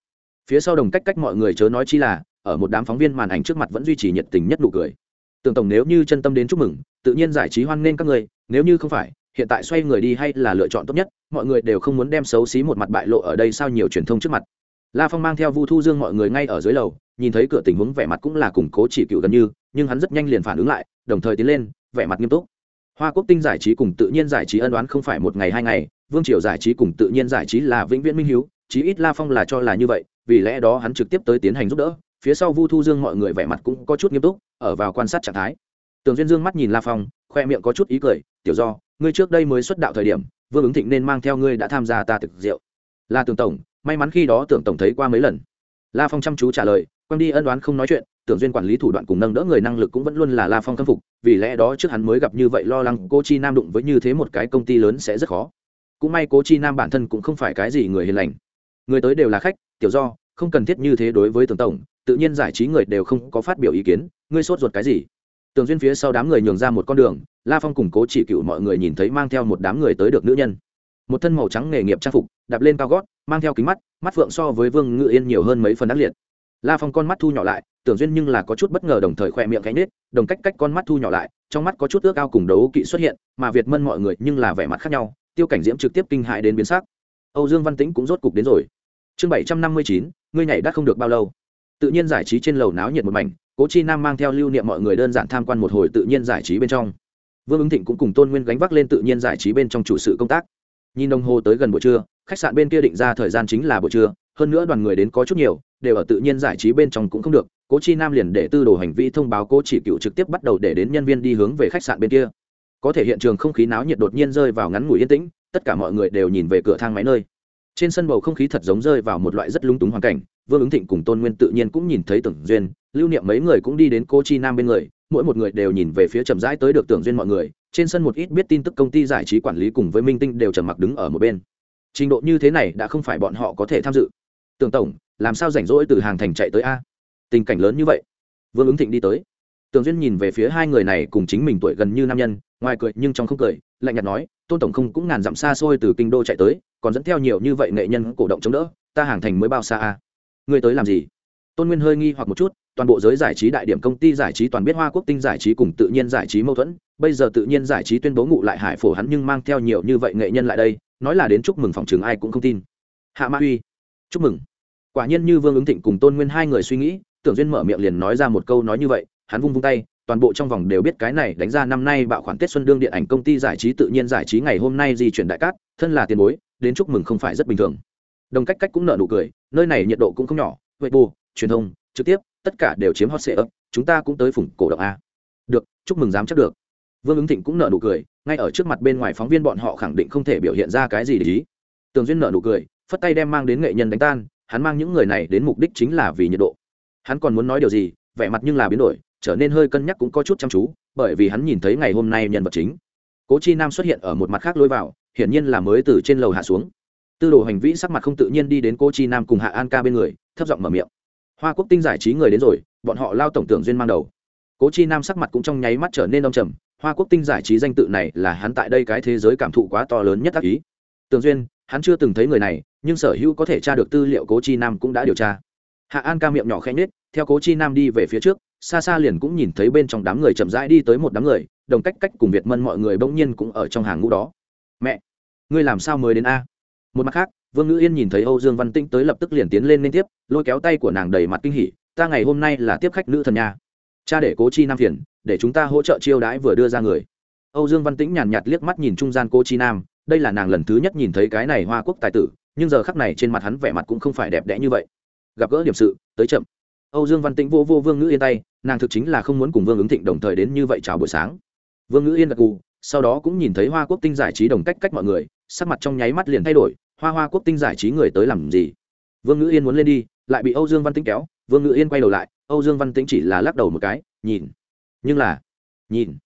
Phía sau đồng cách cách mọi người chớ nói chi là ở một đám phóng viên màn ảnh trước mặt vẫn duy trì nhiệt tình nhất nụ cười. Tưởng tổng nếu như chân tâm đến chúc mừng tự nhiên giải trí hoan nghênh các người nếu như không phải hiện tại xoay người đi hay là lựa chọn tốt nhất mọi người đều không muốn đem xấu xí một mặt bại lộ ở đây sao nhiều truyền thông trước mặt. La phong mang theo vu thu dương mọi người ngay ở dưới lầu nhìn thấy cửa tình huống vẻ mặt cũng là củng cố chỉ cựu gần như nhưng hắn rất nhanh liền phản ứng lại đồng thời tiến lên vẻ mặt nghiêm túc hoa quốc tinh giải trí cùng tự nhiên giải trí ân đoán không phải một ngày hai ngày, vương triều giải trí cùng tự nhiên giải trí là vĩnh viễn minh hiếu, chí ít la phong là cho là như vậy, vì lẽ đó hắn trực tiếp tới tiến hành giúp đỡ, phía sau vu thu dương mọi người vẻ mặt cũng có chút nghiêm túc, ở vào quan sát trạng thái. Tường duyên dương mắt nhìn la phong, khoe miệng có chút ý cười, tiểu do, ngươi trước đây mới xuất đạo thời điểm, vương ứng thịnh nên mang theo ngươi đã tham gia ta thực rượu. Là tường tổng, may mắn khi đó tưởng tổng thấy qua mấy lần. La phong chăm chú trả lời, quang đi ân đoán không nói chuyện tưởng duyên quản lý thủ đoạn cùng nâng đỡ người năng lực cũng vẫn luôn là la phong khâm phục, vì lẽ đó trước hắn mới gặp như vậy lo lắng cô chi nam đụng với như thế một cái công ty lớn sẽ rất khó. Cũng may cố chi nam bản thân cũng không phải cái gì người hiền lành. Người tới đều là khách, tiểu do, không cần thiết như thế đối với tưởng tổng, tự nhiên giải trí người đều không có phát biểu ý kiến, ngươi sốt ruột cái gì? Tường duyên phía sau đám người nhường ra một con đường, la phong cùng cố chỉ cựu mọi người nhìn thấy mang theo một đám người tới được nữ nhân. Một thân màu trắng nghề nghiệp trang phục, đạp lên cao gót, mang theo kính mắt mắt phượng so với vương ngự yên nhiều hơn mấy phần ác liệt la phong con mắt thu nhỏ lại, tưởng duyên nhưng là có chút bất ngờ đồng thời khỏe miệng cánh nết đồng cách cách con mắt thu nhỏ lại, trong mắt có chút ước ao cùng đấu kỵ xuất hiện, mà việt mân mọi người nhưng là vẻ mặt khác nhau, tiêu cảnh diễm trực tiếp kinh hại đến biến sắc. Âu dương văn tĩnh cũng rốt cục đến rồi. Chương bảy trăm năm mươi chín, ngươi nhảy đã không được bao lâu. Tự nhiên giải trí trên lầu náo nhiệt một mảnh, cố chi nam mang theo lưu niệm mọi người đơn giản tham quan một hồi tự nhiên giải trí bên trong. Vương ứng thịnh cũng cùng tôn nguyên gánh vác lên tự nhiên giải trí bên trong chủ sự công tác. Nhìn đồng hồ tới gần buổi trưa, khách sạn bên kia định ra thời gian chính là buổi trưa, hơn nữa đoàn người đến có chút nhiều đều ở tự nhiên giải trí bên trong cũng không được, cố chi nam liền để tư đồ hành vi thông báo cố chỉ cựu trực tiếp bắt đầu để đến nhân viên đi hướng về khách sạn bên kia. Có thể hiện trường không khí náo nhiệt đột nhiên rơi vào ngắn ngủi yên tĩnh, tất cả mọi người đều nhìn về cửa thang máy nơi. Trên sân bầu không khí thật giống rơi vào một loại rất lúng túng hoàn cảnh, vương ứng thịnh cùng tôn nguyên tự nhiên cũng nhìn thấy tưởng duyên, lưu niệm mấy người cũng đi đến cô chi nam bên người, mỗi một người đều nhìn về phía trầm rãi tới được tưởng duyên mọi người, trên sân một ít biết tin tức công ty giải trí quản lý cùng với minh tinh đều trầm mặc đứng ở một bên. Trình độ như thế này đã không phải bọn họ có thể tham dự tưởng tổng, làm sao rảnh rỗi từ hàng thành chạy tới a? Tình cảnh lớn như vậy. Vương ứng thịnh đi tới. Tường duyên nhìn về phía hai người này cùng chính mình tuổi gần như nam nhân, ngoài cười nhưng trong không cười, lạnh nhạt nói, tôn tổng không cũng ngàn dặm xa xôi từ kinh đô chạy tới, còn dẫn theo nhiều như vậy nghệ nhân cổ động chống đỡ, ta hàng thành mới bao xa a? Người tới làm gì? Tôn nguyên hơi nghi hoặc một chút, toàn bộ giới giải trí đại điểm công ty giải trí toàn biết hoa quốc tinh giải trí cùng tự nhiên giải trí mâu thuẫn, bây giờ tự nhiên giải trí tuyên bố ngụ lại hải phổ hắn nhưng mang theo nhiều như vậy nghệ nhân lại đây, nói là đến chúc mừng phòng trường ai cũng không tin. Hạ Ma uy chúc mừng. Quả nhiên như vương ứng thịnh cùng tôn nguyên hai người suy nghĩ, tưởng duyên mở miệng liền nói ra một câu nói như vậy, hắn vung vung tay, toàn bộ trong vòng đều biết cái này đánh ra năm nay bạo khoản tết xuân đương điện ảnh công ty giải trí tự nhiên giải trí ngày hôm nay di chuyển đại cát, thân là tiền bối, đến chúc mừng không phải rất bình thường. Đồng cách cách cũng nợ nụ cười, nơi này nhiệt độ cũng không nhỏ, huệ bù, truyền thông, trực tiếp, tất cả đều chiếm hot sệ ấp chúng ta cũng tới phủng cổ động a. Được, chúc mừng dám chắc được. Vương ứng thịnh cũng nợ nụ cười, ngay ở trước mặt bên ngoài phóng viên bọn họ khẳng định không thể biểu hiện ra cái gì để ý. Tường duyên nợ nụ cười phất tay đem mang đến nghệ nhân đánh tan, hắn mang những người này đến mục đích chính là vì nhiệt độ. Hắn còn muốn nói điều gì, vẻ mặt nhưng là biến đổi, trở nên hơi cân nhắc cũng có chút chăm chú, bởi vì hắn nhìn thấy ngày hôm nay nhân vật chính. Cố chi nam xuất hiện ở một mặt khác lôi vào, hiển nhiên là mới từ trên lầu hạ xuống. Tư đồ hành vĩ sắc mặt không tự nhiên đi đến cô chi nam cùng hạ an ca bên người, thấp giọng mở miệng. Hoa quốc tinh giải trí người đến rồi, bọn họ lao tổng tưởng duyên mang đầu. Cố chi nam sắc mặt cũng trong nháy mắt trở nên đông trầm, hoa quốc tinh giải trí danh tự này là hắn tại đây cái thế giới cảm thụ quá to lớn nhất tác ý. Tưởng duyên, hắn chưa từng thấy người này nhưng sở hữu có thể tra được tư liệu cố chi nam cũng đã điều tra. Hạ an ca miệng nhỏ khẽ nết theo cố chi nam đi về phía trước, xa xa liền cũng nhìn thấy bên trong đám người chậm rãi đi tới một đám người, đồng cách cách cùng việt mân mọi người bỗng nhiên cũng ở trong hàng ngũ đó. Mẹ, ngươi làm sao mới đến a? Một mặt khác, vương ngữ yên nhìn thấy âu dương văn tĩnh tới lập tức liền tiến lên liên tiếp, lôi kéo tay của nàng đầy mặt kinh hỉ, ta ngày hôm nay là tiếp khách nữ thần nha. Cha để cố chi nam phiền, để chúng ta hỗ trợ chiêu đãi vừa đưa ra người. Âu dương văn tĩnh nhàn nhạt liếc mắt nhìn trung gian cô chi nam, đây là nàng lần thứ nhất nhìn thấy cái này hoa quốc tài tử nhưng giờ khắc này trên mặt hắn vẻ mặt cũng không phải đẹp đẽ như vậy. Gặp gỡ điểm sự, tới chậm. Âu dương văn tĩnh vô vô vương ngữ yên tay, nàng thực chính là không muốn cùng vương ứng thịnh đồng thời đến như vậy chào buổi sáng. Vương ngữ yên gật gù, sau đó cũng nhìn thấy hoa quốc tinh giải trí đồng cách cách mọi người, sắc mặt trong nháy mắt liền thay đổi, hoa hoa quốc tinh giải trí người tới làm gì? Vương ngữ yên muốn lên đi, lại bị âu dương văn tĩnh kéo, vương ngữ yên quay đầu lại, âu dương văn tĩnh chỉ là lắc đầu một cái, nhìn. Nhưng là, nhìn.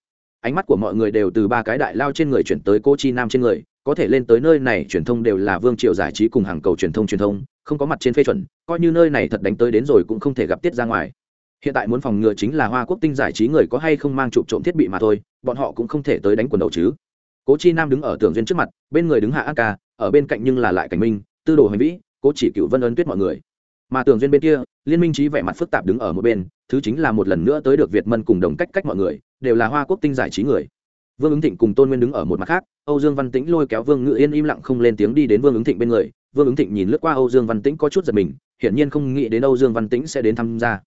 Ánh mắt của mọi người đều từ ba cái đại lao trên người chuyển tới cô chi nam trên người có thể lên tới nơi này truyền thông đều là vương triều giải trí cùng hàng cầu truyền thông truyền thông, không có mặt trên phê chuẩn, coi như nơi này thật đánh tới đến rồi cũng không thể gặp tiết ra ngoài. Hiện tại muốn phòng ngừa chính là hoa quốc tinh giải trí người có hay không mang chụp trộm thiết bị mà thôi, bọn họ cũng không thể tới đánh quần đầu chứ. Cố chi nam đứng ở tường duyên trước mặt, bên người đứng hạ an ca, ở bên cạnh nhưng là lại cảnh minh, tư đồ hành vĩ, cố chỉ cựu, vân ân tuyết mọi người. Mà tường duyên bên kia, liên minh trí vẻ mặt phức tạp đứng ở một bên, thứ chính là một lần nữa tới được việt mân cùng đồng cách cách mọi người, đều là hoa quốc tinh giải trí người vương ứng thịnh cùng tôn nguyên đứng ở một mặt khác, âu dương văn tĩnh lôi kéo vương ngự yên im lặng không lên tiếng đi đến vương ứng thịnh bên người. Vương ứng thịnh nhìn lướt qua âu dương văn tĩnh có chút giật mình, hiển nhiên không nghĩ đến âu dương văn tĩnh sẽ đến tham gia.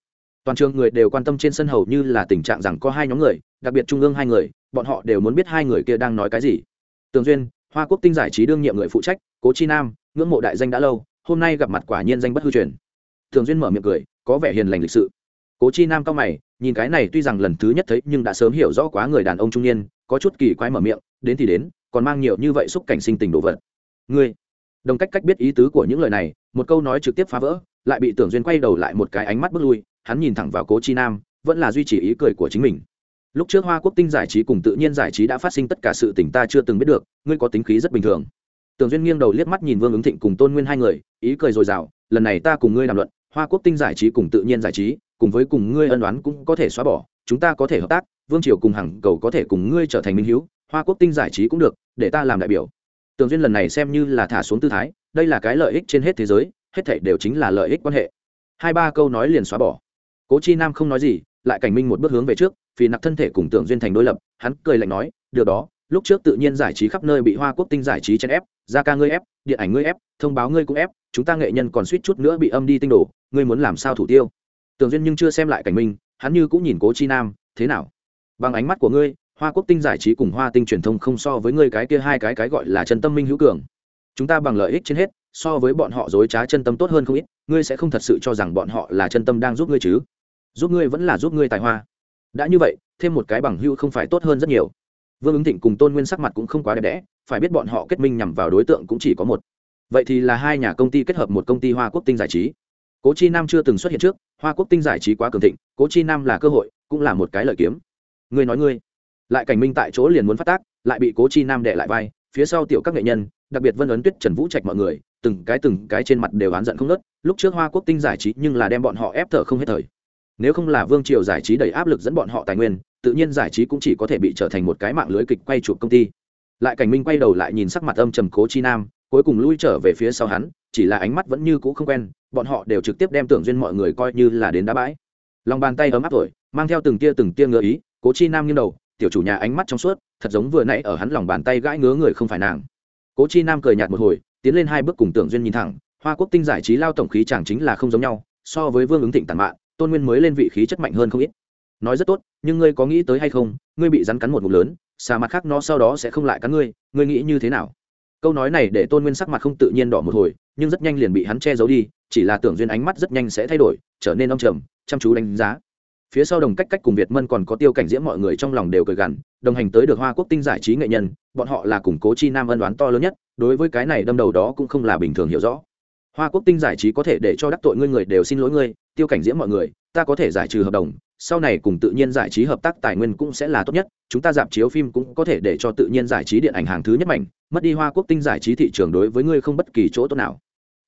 Toàn trường người đều quan tâm trên sân hầu như là tình trạng rằng có hai nhóm người, đặc biệt trung ương hai người, bọn họ đều muốn biết hai người kia đang nói cái gì. Tường duyên, hoa quốc tinh giải trí đương nhiệm người phụ trách, cố chi nam, ngưỡng mộ đại danh đã lâu, hôm nay gặp mặt quả nhiên danh bất hư truyền. Tường duyên mở miệng cười, có vẻ hiền lành lịch sự cố chi nam cao mày, nhìn cái này tuy rằng lần thứ nhất thấy nhưng đã sớm hiểu rõ quá người đàn ông trung niên, có chút kỳ quái mở miệng, đến thì đến, còn mang nhiều như vậy xúc cảnh sinh tình đồ vật. Ngươi, đồng cách cách biết ý tứ của những lời này, một câu nói trực tiếp phá vỡ, lại bị tưởng duyên quay đầu lại một cái ánh mắt bước lui, hắn nhìn thẳng vào cố chi nam, vẫn là duy trì ý cười của chính mình. Lúc trước hoa quốc tinh giải trí cùng tự nhiên giải trí đã phát sinh tất cả sự tình ta chưa từng biết được, ngươi có tính khí rất bình thường. Tưởng duyên nghiêng đầu liếc mắt nhìn vương ứng thịnh cùng tôn nguyên hai người, ý cười dồi dào, lần này ta cùng ngươi làm luận, hoa quốc tinh giải trí cùng tự nhiên giải trí cùng với cùng ngươi ân đoán cũng có thể xóa bỏ, chúng ta có thể hợp tác, vương triều cùng hàng cầu có thể cùng ngươi trở thành minh hữu hoa quốc tinh giải trí cũng được, để ta làm đại biểu. Tường duyên lần này xem như là thả xuống tư thái, đây là cái lợi ích trên hết thế giới, hết thảy đều chính là lợi ích quan hệ. Hai ba câu nói liền xóa bỏ. Cố chi nam không nói gì, lại cảnh minh một bước hướng về trước vì nặc thân thể cùng tưởng duyên thành đối lập, hắn cười lạnh nói điều đó, lúc trước tự nhiên giải trí khắp nơi bị hoa quốc tinh giải trí chen ép ra ca ngươi ép, điện ảnh ngươi ép, thông báo ngươi cũng ép, chúng ta nghệ nhân còn suýt chút nữa bị âm đi tinh đổ ngươi muốn làm sao thủ tiêu? Tường duyên nhưng chưa xem lại cảnh minh, hắn như cũng nhìn cố chi nam, thế nào? Bằng ánh mắt của ngươi, hoa quốc tinh giải trí cùng hoa tinh truyền thông không so với ngươi cái kia hai cái cái gọi là chân tâm minh hữu cường. Chúng ta bằng lợi ích trên hết, so với bọn họ dối trá chân tâm tốt hơn không ít, ngươi sẽ không thật sự cho rằng bọn họ là chân tâm đang giúp ngươi chứ? Giúp ngươi vẫn là giúp ngươi tài hoa. Đã như vậy, thêm một cái bằng hữu không phải tốt hơn rất nhiều. Vương ứng thịnh cùng tôn nguyên sắc mặt cũng không quá đẹp đẽ, phải biết bọn họ kết minh nhằm vào đối tượng cũng chỉ có một. Vậy thì là hai nhà công ty kết hợp một công ty hoa quốc tinh giải trí. Cố chi nam chưa từng xuất hiện trước hoa quốc tinh giải trí quá cường thịnh, cố chi nam là cơ hội, cũng là một cái lợi kiếm. Ngươi nói ngươi, lại cảnh minh tại chỗ liền muốn phát tác, lại bị cố chi nam đệ lại vai, phía sau tiểu các nghệ nhân, đặc biệt vân ấn tuyết, trần vũ trạch mọi người, từng cái từng cái trên mặt đều oán giận không nớt lúc trước hoa quốc tinh giải trí nhưng là đem bọn họ ép thở không hết thời. Nếu không là vương triều giải trí đầy áp lực dẫn bọn họ tài nguyên, tự nhiên giải trí cũng chỉ có thể bị trở thành một cái mạng lưới kịch quay chụp công ty. Lại cảnh minh quay đầu lại nhìn sắc mặt âm trầm cố chi nam cuối cùng lui trở về phía sau hắn, chỉ là ánh mắt vẫn như cũ không quen, bọn họ đều trực tiếp đem tưởng duyên mọi người coi như là đến đá bãi. Lòng bàn tay ấm áp thổi mang theo từng tia từng tia ngựa ý, cố chi nam nghiêng đầu, tiểu chủ nhà ánh mắt trong suốt, thật giống vừa nãy ở hắn lòng bàn tay gãi ngứa người không phải nàng. Cố chi nam cười nhạt một hồi, tiến lên hai bước cùng tưởng duyên nhìn thẳng, hoa quốc tinh giải trí lao tổng khí chẳng chính là không giống nhau, so với vương ứng thịnh tàn mạn, tôn nguyên mới lên vị khí chất mạnh hơn không ít. Nói rất tốt, nhưng ngươi có nghĩ tới hay không, ngươi bị rắn cắn một ngụm lớn, xà mặt khác nó sau đó sẽ không lại cắn ngươi ngươi nghĩ như thế nào? Câu nói này để tôn nguyên sắc mặt không tự nhiên đỏ một hồi, nhưng rất nhanh liền bị hắn che giấu đi, chỉ là tưởng duyên ánh mắt rất nhanh sẽ thay đổi, trở nên ông trầm, chăm chú đánh giá. Phía sau đồng cách cách cùng việt mân còn có tiêu cảnh diễm mọi người trong lòng đều cười gằn, đồng hành tới được hoa quốc tinh giải trí nghệ nhân, bọn họ là củng cố chi nam ân đoán to lớn nhất, đối với cái này đâm đầu đó cũng không là bình thường hiểu rõ. Hoa quốc tinh giải trí có thể để cho đắc tội ngươi người đều xin lỗi ngươi, tiêu cảnh diễm mọi người, ta có thể giải trừ hợp đồng sau này cùng tự nhiên giải trí hợp tác tài nguyên cũng sẽ là tốt nhất, chúng ta dạp chiếu phim cũng có thể để cho tự nhiên giải trí điện ảnh hàng thứ nhất mạnh, mất đi hoa quốc tinh giải trí thị trường đối với ngươi không bất kỳ chỗ tốt nào.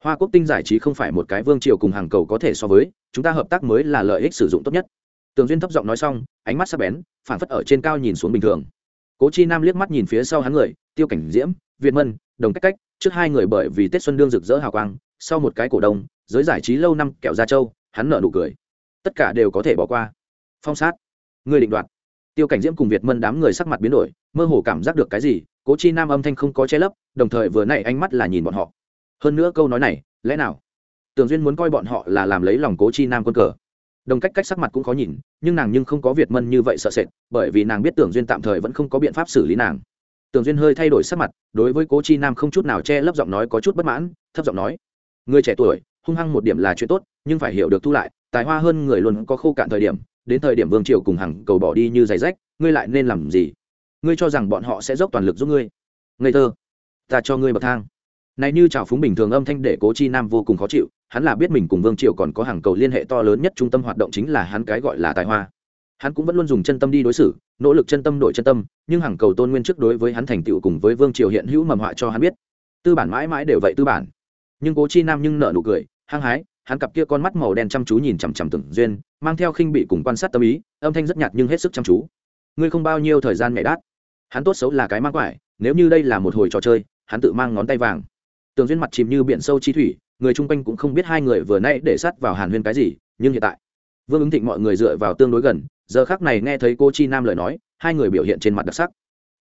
Hoa quốc tinh giải trí không phải một cái vương triều cùng hàng cầu có thể so với, chúng ta hợp tác mới là lợi ích sử dụng tốt nhất. Tường duyên thấp giọng nói xong, ánh mắt sắc bén phản phất ở trên cao nhìn xuống bình thường. Cố chi nam liếc mắt nhìn phía sau hắn người, tiêu cảnh diễm, việt mân, đồng cách cách, trước hai người bởi vì tết xuân đương rực rỡ hào quang, sau một cái cổ đông, giới giải trí lâu năm kẹo ra châu, hắn nợ nụ cười. Tất cả đều có thể bỏ qua phong sát. Người định đoạt. Tiêu cảnh diễm cùng việt mân đám người sắc mặt biến đổi, mơ hồ cảm giác được cái gì, cố chi nam âm thanh không có che lấp, đồng thời vừa nãy ánh mắt là nhìn bọn họ. Hơn nữa câu nói này, lẽ nào? Tường duyên muốn coi bọn họ là làm lấy lòng cố chi nam quân cờ. Đồng cách cách sắc mặt cũng khó nhìn, nhưng nàng nhưng không có việt mân như vậy sợ sệt, bởi vì nàng biết tưởng duyên tạm thời vẫn không có biện pháp xử lý nàng. Tưởng duyên hơi thay đổi sắc mặt, đối với cố chi nam không chút nào che lấp giọng nói có chút bất mãn, thấp giọng nói, người trẻ tuổi, hung hăng một điểm là chuyện tốt, nhưng phải hiểu được thu lại, tài hoa hơn người luôn có khô cạn thời điểm đến thời điểm vương triều cùng hàng cầu bỏ đi như giày rách, ngươi lại nên làm gì? Ngươi cho rằng bọn họ sẽ dốc toàn lực giúp ngươi. Ngây thơ, ta cho ngươi bậc thang. Này như trào phúng bình thường âm thanh để cố chi nam vô cùng khó chịu, hắn là biết mình cùng vương triều còn có hàng cầu liên hệ to lớn nhất trung tâm hoạt động chính là hắn cái gọi là tài hoa. Hắn cũng vẫn luôn dùng chân tâm đi đối xử, nỗ lực chân tâm đổi chân tâm, nhưng hàng cầu tôn nguyên trước đối với hắn thành tựu cùng với vương triều hiện hữu mầm họa cho hắn biết. Tư bản mãi mãi đều vậy tư bản. Nhưng cố chi nam nhưng nợ nụ cười, hăng hái hắn cặp kia con mắt màu đen chăm chú nhìn chằm chằm tưởng duyên, mang theo khinh bị cùng quan sát tâm ý, âm thanh rất nhạt nhưng hết sức chăm chú. Ngươi không bao nhiêu thời gian nhảy đát. Hắn tốt xấu là cái mang quải, nếu như đây là một hồi trò chơi, hắn tự mang ngón tay vàng. Tường duyên mặt chìm như biển sâu chi thủy, người chung quanh cũng không biết hai người vừa nay để sát vào hàn huyên cái gì, nhưng hiện tại, vương ứng thịnh mọi người dựa vào tương đối gần, giờ khác này nghe thấy cô chi nam lời nói, hai người biểu hiện trên mặt đặc sắc.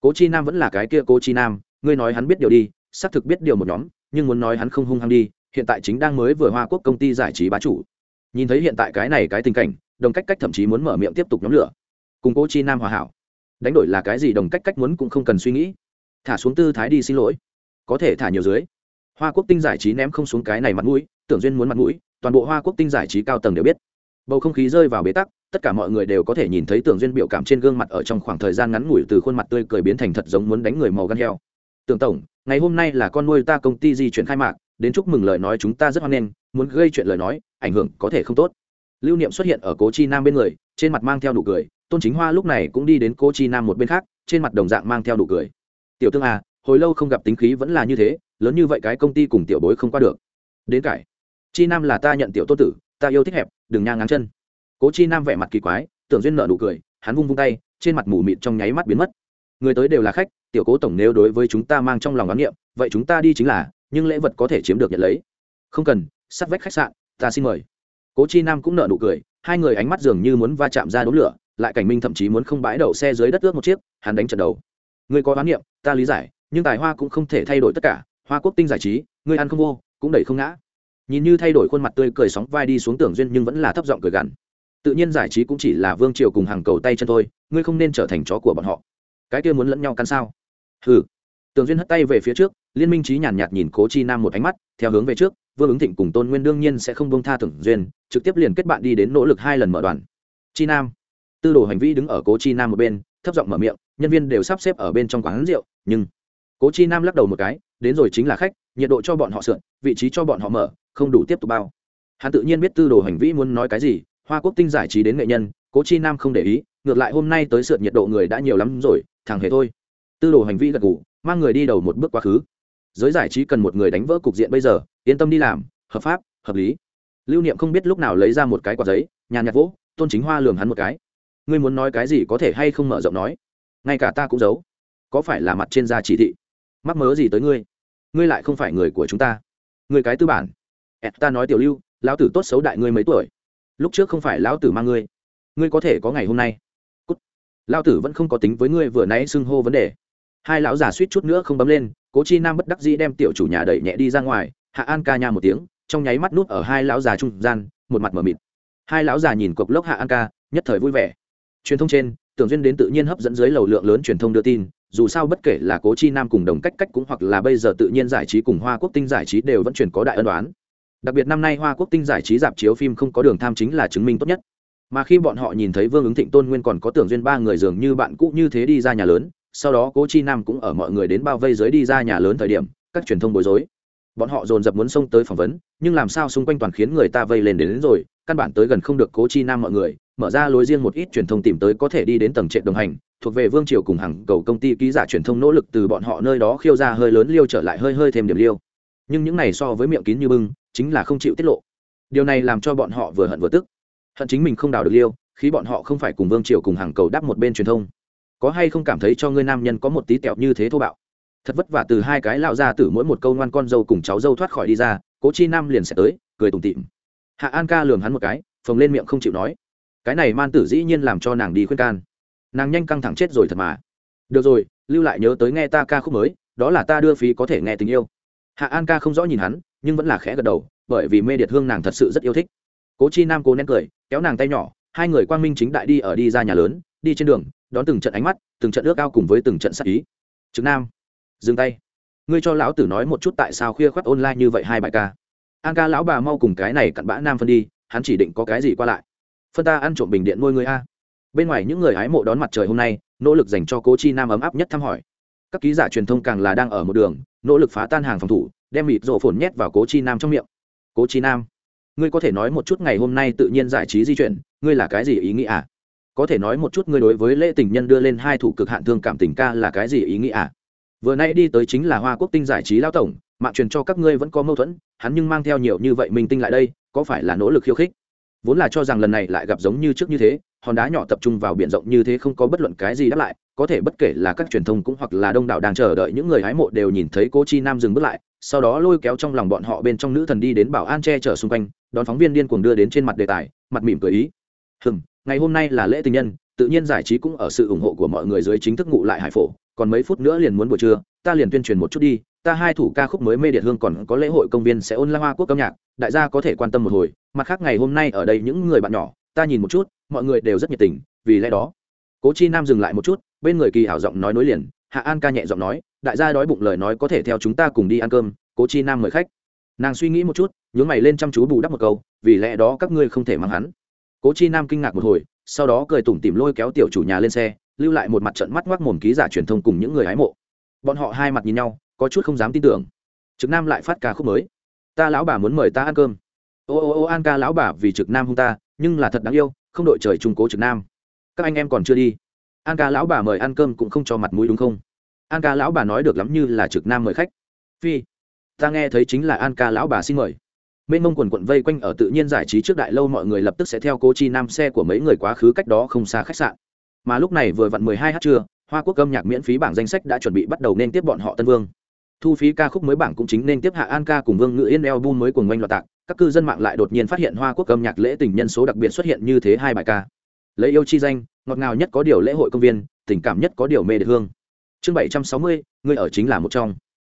Cố chi nam vẫn là cái kia cô chi nam, ngươi nói hắn biết điều đi, xác thực biết điều một nhóm, nhưng muốn nói hắn không hung hăng đi hiện tại chính đang mới vừa hoa quốc công ty giải trí bá chủ. Nhìn thấy hiện tại cái này cái tình cảnh, đồng cách cách thậm chí muốn mở miệng tiếp tục nhóm lửa. Cùng cố chi nam hòa hảo. Đánh đổi là cái gì đồng cách cách muốn cũng không cần suy nghĩ. Thả xuống tư thái đi xin lỗi. Có thể thả nhiều dưới. Hoa quốc tinh giải trí ném không xuống cái này mặt mũi, tưởng duyên muốn mặt mũi, toàn bộ hoa quốc tinh giải trí cao tầng đều biết. Bầu không khí rơi vào bế tắc, tất cả mọi người đều có thể nhìn thấy tưởng duyên biểu cảm trên gương mặt ở trong khoảng thời gian ngắn ngủi từ khuôn mặt tươi cười biến thành thật giống muốn đánh người màu gan heo. Tưởng tổng, ngày hôm nay là con nuôi ta công ty di chuyển khai mạc đến chúc mừng lời nói chúng ta rất hoan nghênh, muốn gây chuyện lời nói, ảnh hưởng có thể không tốt. Lưu niệm xuất hiện ở cố chi nam bên người, trên mặt mang theo nụ cười, tôn chính hoa lúc này cũng đi đến cố chi nam một bên khác, trên mặt đồng dạng mang theo nụ cười. Tiểu tương à hồi lâu không gặp tính khí vẫn là như thế, lớn như vậy cái công ty cùng tiểu bối không qua được. Đến cải. Chi nam là ta nhận tiểu tô tử, ta yêu thích hẹp, đừng nhang ngắn chân. Cố chi nam vẻ mặt kỳ quái, tưởng duyên nợ nụ cười, hắn vung vung tay, trên mặt mù mịt trong nháy mắt biến mất. Người tới đều là khách, tiểu cố tổng nếu đối với chúng ta mang trong lòng oán niệm vậy chúng ta đi chính là nhưng lễ vật có thể chiếm được nhận lấy. Không cần, sắt vách khách sạn, ta xin mời. Cố chi nam cũng nợ nụ cười, hai người ánh mắt dường như muốn va chạm ra đốn lửa, lại cảnh minh thậm chí muốn không bãi đậu xe dưới đất ước một chiếc, hắn đánh trận đầu. Người có oán niệm, ta lý giải, nhưng tài hoa cũng không thể thay đổi tất cả, hoa quốc tinh giải trí, người ăn không vô, cũng đẩy không ngã. Nhìn như thay đổi khuôn mặt tươi cười sóng vai đi xuống tưởng duyên nhưng vẫn là thấp giọng cười gằn. Tự nhiên giải trí cũng chỉ là vương triều cùng hàng cầu tay chân thôi, ngươi không nên trở thành chó của bọn họ. Cái kia muốn lẫn nhau căn sao? Ừ tường duyên hất tay về phía trước, liên minh trí nhàn nhạt nhìn cố chi nam một ánh mắt, theo hướng về trước, vương ứng thịnh cùng tôn nguyên đương nhiên sẽ không bông tha tưởng duyên, trực tiếp liền kết bạn đi đến nỗ lực hai lần mở đoàn. Chi nam. Tư đồ hành vi đứng ở cố chi nam một bên, thấp giọng mở miệng, nhân viên đều sắp xếp ở bên trong quán rượu, nhưng cố chi nam lắc đầu một cái, đến rồi chính là khách, nhiệt độ cho bọn họ sượn, vị trí cho bọn họ mở, không đủ tiếp tục bao. Hắn tự nhiên biết tư đồ hành vi muốn nói cái gì, hoa quốc tinh giải trí đến nghệ nhân, cố chi nam không để ý, ngược lại hôm nay tới sượt nhiệt độ người đã nhiều lắm rồi, thằng hề thôi. Tư đồ hành vi gật ngủ mang người đi đầu một bước quá khứ. Giới giải trí cần một người đánh vỡ cục diện bây giờ, yên tâm đi làm, hợp pháp, hợp lý. Lưu niệm không biết lúc nào lấy ra một cái quạt giấy, nhàn nhạt vỗ, tôn chính hoa lường hắn một cái. Ngươi muốn nói cái gì có thể hay không mở rộng nói. Ngay cả ta cũng giấu. Có phải là mặt trên da chỉ thị? Mắc mớ gì tới ngươi? Ngươi lại không phải người của chúng ta. Ngươi cái tư bản. Ẹt, ta nói tiểu lưu, lão tử tốt xấu đại ngươi mấy tuổi. Lúc trước không phải lão tử mang ngươi. Ngươi có thể có ngày hôm nay. Cút. Lão tử vẫn không có tính với ngươi vừa nãy xưng hô vấn đề hai lão già suýt chút nữa không bấm lên, cố chi nam bất đắc dĩ đem tiểu chủ nhà đẩy nhẹ đi ra ngoài, hạ an ca nha một tiếng, trong nháy mắt nút ở hai lão già trung gian, một mặt m ở mịt. Hai lão già nhìn cộc lốc hạ an ca, nhất thời vui vẻ. Truyền thông trên, tưởng duyên đến tự nhiên hấp dẫn dưới lầu lượng lớn truyền thông đưa tin, dù sao bất kể là cố chi nam cùng đồng cách cách cũng hoặc là bây giờ tự nhiên giải trí cùng hoa quốc tinh giải trí đều vẫn truyền có đại ân đoán đặc biệt năm nay hoa quốc tinh giải trí dạp chiếu phim không có đường tham chính là chứng minh tốt nhất. Mà khi bọn họ nhìn thấy vương ứng thịnh tôn nguyên còn có tưởng duyên ba người dường như bạn cũ như thế đi ra nhà lớn sau đó cố chi nam cũng ở mọi người đến bao vây giới đi ra nhà lớn thời điểm các truyền thông bối rối. Bọn họ dồn dập muốn xông tới phỏng vấn nhưng làm sao xung quanh toàn khiến người ta vây lên đến, đến rồi căn bản tới gần không được cố chi nam mọi người mở ra lối riêng một ít truyền thông tìm tới có thể đi đến tầng trệ đồng hành thuộc về vương triều cùng hàng cầu công ty ký giả truyền thông nỗ lực từ bọn họ nơi đó khiêu ra hơi lớn liêu trở lại hơi hơi thêm điểm liêu. Nhưng những này so với miệng kín như bưng chính là không chịu tiết lộ. Điều này làm cho bọn họ vừa hận vừa tức. Hận chính mình không đào được liêu khi bọn họ không phải cùng vương triều cùng hàng cầu đắp một bên truyền thông có hay không cảm thấy cho ngươi nam nhân có một tí kẹo như thế thô bạo? Thật vất vả từ hai cái lão ra từ mỗi một câu ngoan con dâu cùng cháu dâu thoát khỏi đi ra, cố chi nam liền sẽ tới, cười tủm tịm hạ an ca lường hắn một cái, phồng lên miệng không chịu nói. Cái này man tử dĩ nhiên làm cho nàng đi khuyên can. Nàng nhanh căng thẳng chết rồi thật mà. Được rồi, lưu lại nhớ tới nghe ta ca khúc mới, đó là ta đưa phí có thể nghe tình yêu. Hạ an ca không rõ nhìn hắn, nhưng vẫn là khẽ gật đầu, bởi vì mê điệt hương nàng thật sự rất yêu thích. Cố chi nam cố nén cười, kéo nàng tay nhỏ, hai người quang minh chính đại đi ở đi ra nhà lớn, đi trên đường đón từng trận ánh mắt, từng trận ước cao cùng với từng trận sắc ý. Trực nam, dừng tay. Ngươi cho lão tử nói một chút tại sao khuya khoác online như vậy hai bài ca. An ca lão bà mau cùng cái này cặn bã nam phân đi, hắn chỉ định có cái gì qua lại. Phân ta ăn trộm bình điện nuôi ngươi a. Bên ngoài những người hái mộ đón mặt trời hôm nay, nỗ lực dành cho cố chi nam ấm áp nhất thăm hỏi. Các ký giả truyền thông càng là đang ở một đường, nỗ lực phá tan hàng phòng thủ, đem mịt rổ phồn nhét vào cố chi nam trong miệng. Cố chi nam, ngươi có thể nói một chút ngày hôm nay tự nhiên giải trí di chuyển, ngươi là cái gì ý nghĩa à? Có thể nói một chút ngươi đối với lễ tình nhân đưa lên hai thủ cực hạn thương cảm tình ca là cái gì ý nghĩa à? vừa nay đi tới chính là hoa quốc tinh giải trí lao tổng, mạng truyền cho các ngươi vẫn có mâu thuẫn, hắn nhưng mang theo nhiều như vậy mình tinh lại đây, có phải là nỗ lực khiêu khích vốn là cho rằng lần này lại gặp giống như trước như thế, hòn đá nhỏ tập trung vào biển rộng như thế không có bất luận cái gì đáp lại, có thể bất kể là các truyền thông cũng hoặc là đông đảo đang chờ đợi những người hái mộ đều nhìn thấy cô chi nam dừng bước lại, sau đó lôi kéo trong lòng bọn họ bên trong nữ thần đi đến bảo an che chở xung quanh, đón phóng viên điên cuồng đưa đến trên mặt đề tài, mặt mỉm cười ý hừm ngày hôm nay là lễ tình nhân, tự nhiên giải trí cũng ở sự ủng hộ của mọi người dưới chính thức ngụ lại hải phổ. Còn mấy phút nữa liền muốn buổi trưa, ta liền tuyên truyền một chút đi, ta hai thủ ca khúc mới mê điện hương còn có lễ hội công viên sẽ ôn la hoa quốc âm nhạc, đại gia có thể quan tâm một hồi. Mặt khác ngày hôm nay ở đây những người bạn nhỏ, ta nhìn một chút, mọi người đều rất nhiệt tình, vì lẽ đó. Cố chi nam dừng lại một chút, bên người kỳ hảo giọng nói nối liền, hạ an ca nhẹ giọng nói, đại gia đói bụng lời nói có thể theo chúng ta cùng đi ăn cơm, cố chi nam mời khách. Nàng suy nghĩ một chút, nhướng mày lên chăm chú bù đắp một câu, vì lẽ đó các ngươi không thể mang hắn cố chi nam kinh ngạc một hồi, sau đó cười tủm tìm lôi kéo tiểu chủ nhà lên xe, lưu lại một mặt trận mắt ngoác mồm ký giả truyền thông cùng những người hái mộ. Bọn họ hai mặt nhìn nhau, có chút không dám tin tưởng. Trực nam lại phát ca khúc mới. Ta lão bà muốn mời ta ăn cơm. Ô ô ô, an ca lão bà vì trực nam hung ta, nhưng là thật đáng yêu, không đội trời trung cố trực nam. Các anh em còn chưa đi. An ca lão bà mời ăn cơm cũng không cho mặt mũi đúng không? An ca lão bà nói được lắm như là trực nam mời khách. Phi, ta nghe thấy chính là an ca lão bà xin mời mênh mông quần quận vây quanh ở tự nhiên giải trí trước đại lâu mọi người lập tức sẽ theo cố chi nam xe của mấy người quá khứ cách đó không xa khách sạn. Mà lúc này vừa vặn mười hai h trưa, hoa quốc âm nhạc miễn phí bảng danh sách đã chuẩn bị bắt đầu nên tiếp bọn họ tân vương. Thu phí ca khúc mới bảng cũng chính nên tiếp hạ an ca cùng vương ngự yên album mới cùng oanh loạt tạc, các cư dân mạng lại đột nhiên phát hiện hoa quốc âm nhạc lễ tình nhân số đặc biệt xuất hiện như thế hai bài ca. Lấy yêu chi danh, ngọt ngào nhất có điều lễ hội công viên, tình cảm nhất có điều mê đ hương. Chương bảy trăm sáu mươi, người ở chính là một trong.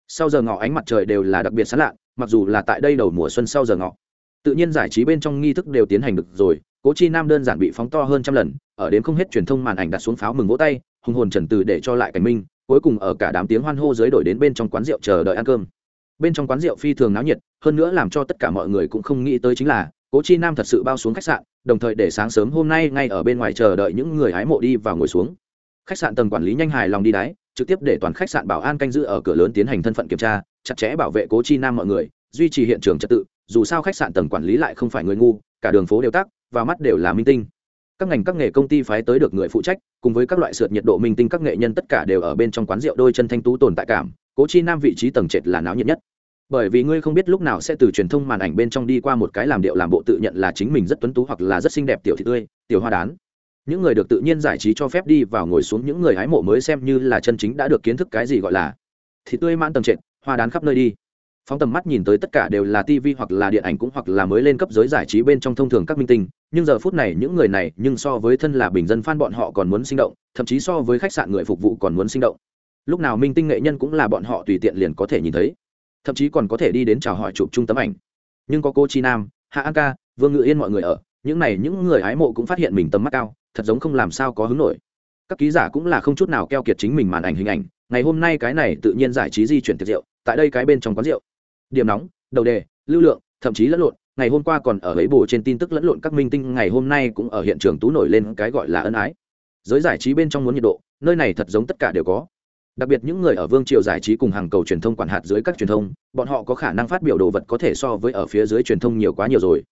Sau giờ ngọ ánh mặt trời đều là đặc biệt sán lạ mặc dù là tại đây đầu mùa xuân sau giờ ngọ, tự nhiên giải trí bên trong nghi thức đều tiến hành được rồi, cố chi nam đơn giản bị phóng to hơn trăm lần, ở đến không hết truyền thông màn ảnh đặt xuống pháo mừng vỗ tay, hùng hồn trần từ để cho lại cảnh minh, cuối cùng ở cả đám tiếng hoan hô dưới đổi đến bên trong quán rượu chờ đợi ăn cơm. Bên trong quán rượu phi thường náo nhiệt, hơn nữa làm cho tất cả mọi người cũng không nghĩ tới chính là, cố chi nam thật sự bao xuống khách sạn, đồng thời để sáng sớm hôm nay ngay ở bên ngoài chờ đợi những người hái mộ đi vào ngồi xuống. Khách sạn tầng quản lý nhanh hài lòng đi đáy trực tiếp để toàn khách sạn bảo an canh giữ ở cửa lớn tiến hành thân phận kiểm tra chặt chẽ bảo vệ cố chi nam mọi người, duy trì hiện trường trật tự, dù sao khách sạn tầng quản lý lại không phải người ngu, cả đường phố đều tắc và mắt đều là minh tinh. Các ngành các nghề công ty phái tới được người phụ trách, cùng với các loại sượt nhiệt độ minh tinh các nghệ nhân tất cả đều ở bên trong quán rượu đôi chân thanh tú tồn tại cảm, cố chi nam vị trí tầng trệt là náo nhiệt nhất. Bởi vì ngươi không biết lúc nào sẽ từ truyền thông màn ảnh bên trong đi qua một cái làm điệu làm bộ tự nhận là chính mình rất tuấn tú hoặc là rất xinh đẹp tiểu thị tươi, tiểu hoa đán. Những người được tự nhiên giải trí cho phép đi vào ngồi xuống những người hái mộ mới xem như là chân chính đã được kiến thức cái gì gọi là thị tươi mãn tầng trệt hoa đán khắp nơi đi. Phóng tầm mắt nhìn tới tất cả đều là tv hoặc là điện ảnh cũng hoặc là mới lên cấp giới giải trí bên trong thông thường các minh tinh, nhưng giờ phút này những người này nhưng so với thân là bình dân fan bọn họ còn muốn sinh động, thậm chí so với khách sạn người phục vụ còn muốn sinh động. Lúc nào minh tinh nghệ nhân cũng là bọn họ tùy tiện liền có thể nhìn thấy, thậm chí còn có thể đi đến chào hỏi chụp chung tấm ảnh. Nhưng có cô chi nam, hạ an ca, vương ngự yên mọi người ở, những này những người hái mộ cũng phát hiện mình tầm mắt cao, thật giống không làm sao có hứng nổi. Các ký giả cũng là không chút nào keo kiệt chính mình màn ảnh hình ảnh, ngày hôm nay cái này tự nhiên giải trí di chuyển tiệt diệu tại đây cái bên trong quán rượu. Điểm nóng, đầu đề, lưu lượng, thậm chí lẫn lộn. Ngày hôm qua còn ở ấy bù trên tin tức lẫn lộn các minh tinh, ngày hôm nay cũng ở hiện trường tú nổi lên cái gọi là ân ái. Giới giải trí bên trong muốn nhiệt độ, nơi này thật giống tất cả đều có. Đặc biệt những người ở vương triều giải trí cùng hàng cầu truyền thông quản hạt dưới các truyền thông, bọn họ có khả năng phát biểu đồ vật có thể so với ở phía dưới truyền thông nhiều quá nhiều rồi.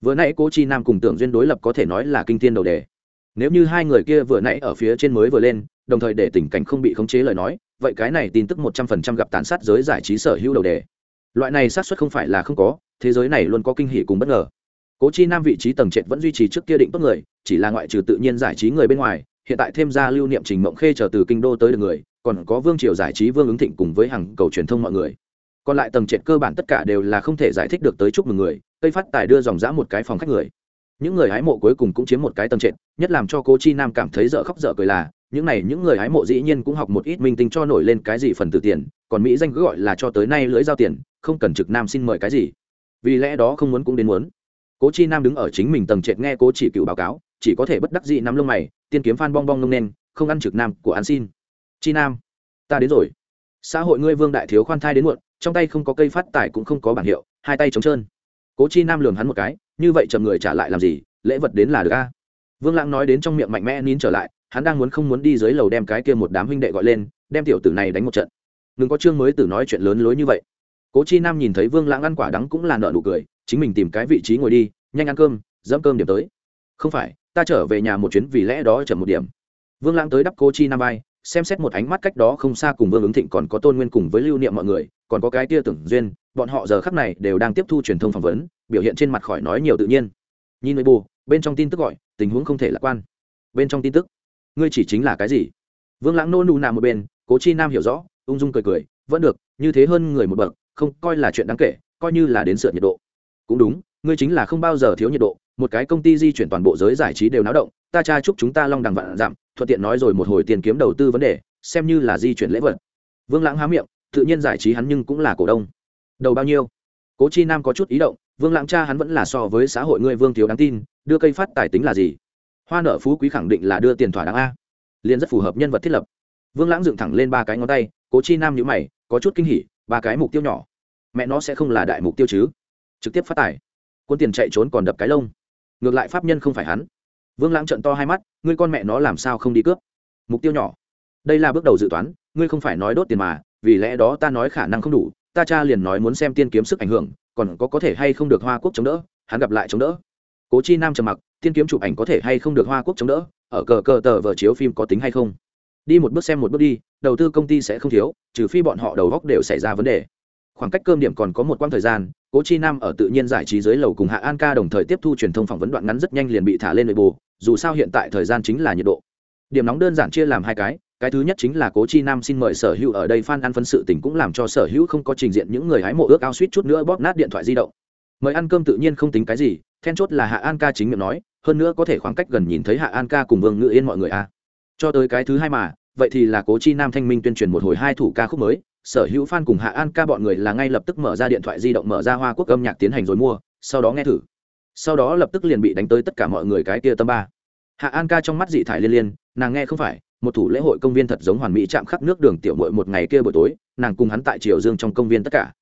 Vừa nãy cố chi nam cùng tưởng duyên đối lập có thể nói là kinh thiên đầu đề nếu như hai người kia vừa nãy ở phía trên mới vừa lên, đồng thời để tình cảnh không bị khống chế lời nói, vậy cái này tin tức một trăm phần trăm gặp tàn sát giới giải trí sở hữu đầu đề. Loại này xác suất không phải là không có, thế giới này luôn có kinh hỷ cùng bất ngờ. Cố chi nam vị trí tầng trệt vẫn duy trì trước kia định tốt người, chỉ là ngoại trừ tự nhiên giải trí người bên ngoài, hiện tại thêm ra lưu niệm trình mộng khê trở từ kinh đô tới được người, còn có vương triều giải trí vương ứng thịnh cùng với hàng cầu truyền thông mọi người. Còn lại tầng trệt cơ bản tất cả đều là không thể giải thích được tới chúc mừng người, cây phát tài đưa dòng dã một cái phòng khách người những người hái mộ cuối cùng cũng chiếm một cái tầng trệt, nhất làm cho cô chi nam cảm thấy dở khóc dở cười là, những này những người hái mộ dĩ nhiên cũng học một ít minh tinh cho nổi lên cái gì phần từ tiền, còn mỹ danh cứ gọi là cho tới nay lưỡi giao tiền, không cần trực nam xin mời cái gì. Vì lẽ đó không muốn cũng đến muốn. Cố chi nam đứng ở chính mình tầng trệt nghe cố chỉ cựu báo cáo, chỉ có thể bất đắc dĩ nắm lông mày, tiên kiếm phan bong bong nông nen không ăn trực nam của an xin. Chi nam, ta đến rồi. Xã hội ngươi vương đại thiếu khoan thai đến muộn, trong tay không có cây phát tài cũng không có bảng hiệu, hai tay trống trơn. Cố chi nam lường hắn một cái như vậy chậm người trả lại làm gì, lễ vật đến là được a. Vương lãng nói đến trong miệng mạnh mẽ nín trở lại, hắn đang muốn không muốn đi dưới lầu đem cái kia một đám huynh đệ gọi lên, đem tiểu tử này đánh một trận. Đừng có chương mới tử nói chuyện lớn lối như vậy. Cố chi nam nhìn thấy vương lãng ăn quả đắng cũng là nợ nụ cười, chính mình tìm cái vị trí ngồi đi, nhanh ăn cơm, dẫm cơm điểm tới. Không phải, ta trở về nhà một chuyến vì lẽ đó chậm một điểm. Vương lãng tới đắp cố chi nam vai xem xét một ánh mắt cách đó không xa cùng vương ứng thịnh còn có tôn nguyên cùng với lưu niệm mọi người, còn có cái tia tưởng duyên, bọn họ giờ khắc này đều đang tiếp thu truyền thông phỏng vấn, biểu hiện trên mặt khỏi nói nhiều tự nhiên. Nhìn nội bù bên trong tin tức gọi, tình huống không thể lạc quan. Bên trong tin tức, ngươi chỉ chính là cái gì? Vương lãng nô nụ nà một bên, cố chi nam hiểu rõ, ung dung cười cười, vẫn được, như thế hơn người một bậc, không coi là chuyện đáng kể, coi như là đến sửa nhiệt độ. Cũng đúng, ngươi chính là không bao giờ thiếu nhiệt độ, một cái công ty di chuyển toàn bộ giới giải trí đều náo động ta cha chúc chúng ta long đằng vạn giảm, thuận tiện nói rồi một hồi tiền kiếm đầu tư vấn đề, xem như là di chuyển lễ vật. Vương lãng há miệng, tự nhiên giải trí hắn nhưng cũng là cổ đông. Đầu bao nhiêu? Cố chi nam có chút ý động, vương lãng cha hắn vẫn là so với xã hội ngươi vương thiếu đáng tin, đưa cây phát tài tính là gì? Hoa nợ phú quý khẳng định là đưa tiền thỏa đáng a. Liền rất phù hợp nhân vật thiết lập. Vương lãng dựng thẳng lên ba cái ngón tay, cố chi nam nhữ mày, có chút kinh hỉ, ba cái mục tiêu nhỏ. Mẹ nó sẽ không là đại mục tiêu chứ? Trực tiếp phát tài. Quân tiền chạy trốn còn đập cái lông. Ngược lại pháp nhân không phải hắn vương lãng trận to hai mắt, ngươi con mẹ nó làm sao không đi cướp? Mục tiêu nhỏ. Đây là bước đầu dự toán, ngươi không phải nói đốt tiền mà, vì lẽ đó ta nói khả năng không đủ, ta cha liền nói muốn xem tiên kiếm sức ảnh hưởng, còn có có thể hay không được hoa quốc chống đỡ, hắn gặp lại chống đỡ. Cố chi nam trầm mặc, tiên kiếm chụp ảnh có thể hay không được hoa quốc chống đỡ? Ở cờ cờ tờ vở chiếu phim có tính hay không? Đi một bước xem một bước đi, đầu tư công ty sẽ không thiếu, trừ phi bọn họ đầu góc đều xảy ra vấn đề. Khoảng cách cơm điểm còn có một quãng thời gian cố chi nam ở tự nhiên giải trí dưới lầu cùng hạ an ca đồng thời tiếp thu truyền thông phỏng vấn đoạn ngắn rất nhanh liền bị thả lên nội bộ, dù sao hiện tại thời gian chính là nhiệt độ. Điểm nóng đơn giản chia làm hai cái cái thứ nhất chính là cố chi nam xin mời sở hữu ở đây fan ăn phân sự tình cũng làm cho sở hữu không có trình diện những người hái mộ ước ao suýt chút nữa bóp nát điện thoại di động. Mời ăn cơm tự nhiên không tính cái gì, then chốt là hạ an ca chính miệng nói, hơn nữa có thể khoảng cách gần nhìn thấy hạ an ca cùng vương ngự yên mọi người a cho tới cái thứ hai mà, vậy thì là cố chi nam thanh minh tuyên truyền một hồi hai thủ ca khúc mới sở hữu fan cùng hạ an ca bọn người là ngay lập tức mở ra điện thoại di động mở ra hoa quốc âm nhạc tiến hành rồi mua, sau đó nghe thử. Sau đó lập tức liền bị đánh tới tất cả mọi người cái kia tâm ba. Hạ an ca trong mắt dị thải liên liên, nàng nghe không phải, một thủ lễ hội công viên thật giống hoàn mỹ chạm khắc nước đường tiểu mội một ngày kia buổi tối, nàng cùng hắn tại triều dương trong công viên tất cả.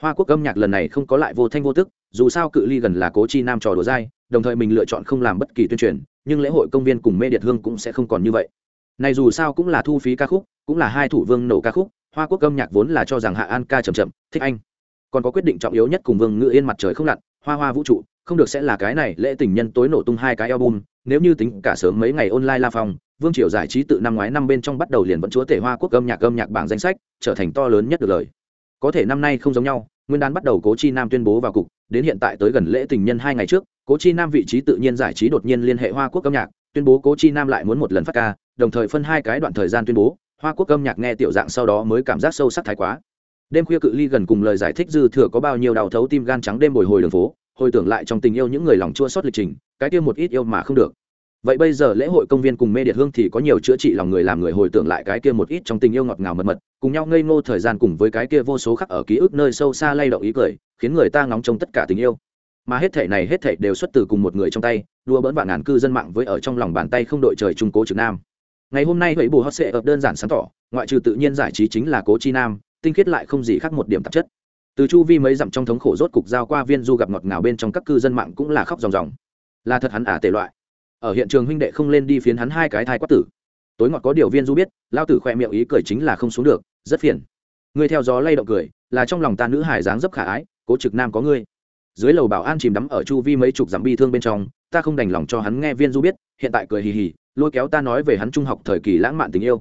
Hoa quốc âm nhạc lần này không có lại vô thanh vô tức, dù sao cự ly gần là cố chi nam trò đùa dai, đồng thời mình lựa chọn không làm bất kỳ tuyên truyền, nhưng lễ hội công viên cùng mê điệt hương cũng sẽ không còn như vậy. Này dù sao cũng là thu phí ca khúc, cũng là hai thủ vương nổ ca khúc hoa quốc âm nhạc vốn là cho rằng hạ an ca chầm chậm, thích anh. Còn có quyết định trọng yếu nhất cùng vương ngự yên mặt trời không lặn, hoa hoa vũ trụ, không được sẽ là cái này lễ tình nhân tối nổ tung hai cái album, nếu như tính cả sớm mấy ngày online la phong, vương triều giải trí tự năm ngoái năm bên trong bắt đầu liền vẫn chúa tể hoa quốc âm nhạc âm nhạc bảng danh sách, trở thành to lớn nhất được lời. Có thể năm nay không giống nhau, nguyên đán bắt đầu cố chi nam tuyên bố vào cục, đến hiện tại tới gần lễ tình nhân hai ngày trước, cố chi nam vị trí tự nhiên giải trí đột nhiên liên hệ hoa quốc âm nhạc, tuyên bố cố chi nam lại muốn một lần phát ca, đồng thời phân hai cái đoạn thời gian tuyên bố hoa quốc âm nhạc nghe tiểu dạng sau đó mới cảm giác sâu sắc thái quá. Đêm khuya cự ly gần cùng lời giải thích dư thừa có bao nhiêu đau thấu tim gan trắng đêm bồi hồi đường phố, hồi tưởng lại trong tình yêu những người lòng chua sót lịch trình, cái kia một ít yêu mà không được. Vậy bây giờ lễ hội công viên cùng mê điệt hương thì có nhiều chữa trị lòng người làm người hồi tưởng lại cái kia một ít trong tình yêu ngọt ngào mật mật, cùng nhau ngây ngô thời gian cùng với cái kia vô số khắc ở ký ức nơi sâu xa lay động ý cười, khiến người ta ngóng trông tất cả tình yêu. Mà hết thể này hết thể đều xuất từ cùng một người trong tay đua bỡn vạn ngàn cư dân mạng với ở trong lòng bàn tay không đội trời trung cố trực nam ngày hôm nay vậy bù hot sẽ ập đơn giản sáng tỏ, ngoại trừ tự nhiên giải trí chính là cố chi nam, tinh khiết lại không gì khác một điểm tạp chất. Từ chu vi mấy dặm trong thống khổ rốt cục giao qua viên du gặp ngọt ngào bên trong các cư dân mạng cũng là khóc ròng ròng. Là thật hắn ả à tệ loại. Ở hiện trường huynh đệ không lên đi phiến hắn hai cái thai quát tử. Tối ngọt có điều viên du biết, lao tử khoe miệng ý cười chính là không xuống được, rất phiền. Người theo gió lay động cười, là trong lòng ta nữ hải dáng dấp khả ái, cố trực nam có ngươi. Dưới lầu bảo an chìm đắm ở chu vi mấy chục dặm bi thương bên trong, ta không đành lòng cho hắn nghe viên du biết, hiện tại cười hì hì lôi kéo ta nói về hắn trung học thời kỳ lãng mạn tình yêu.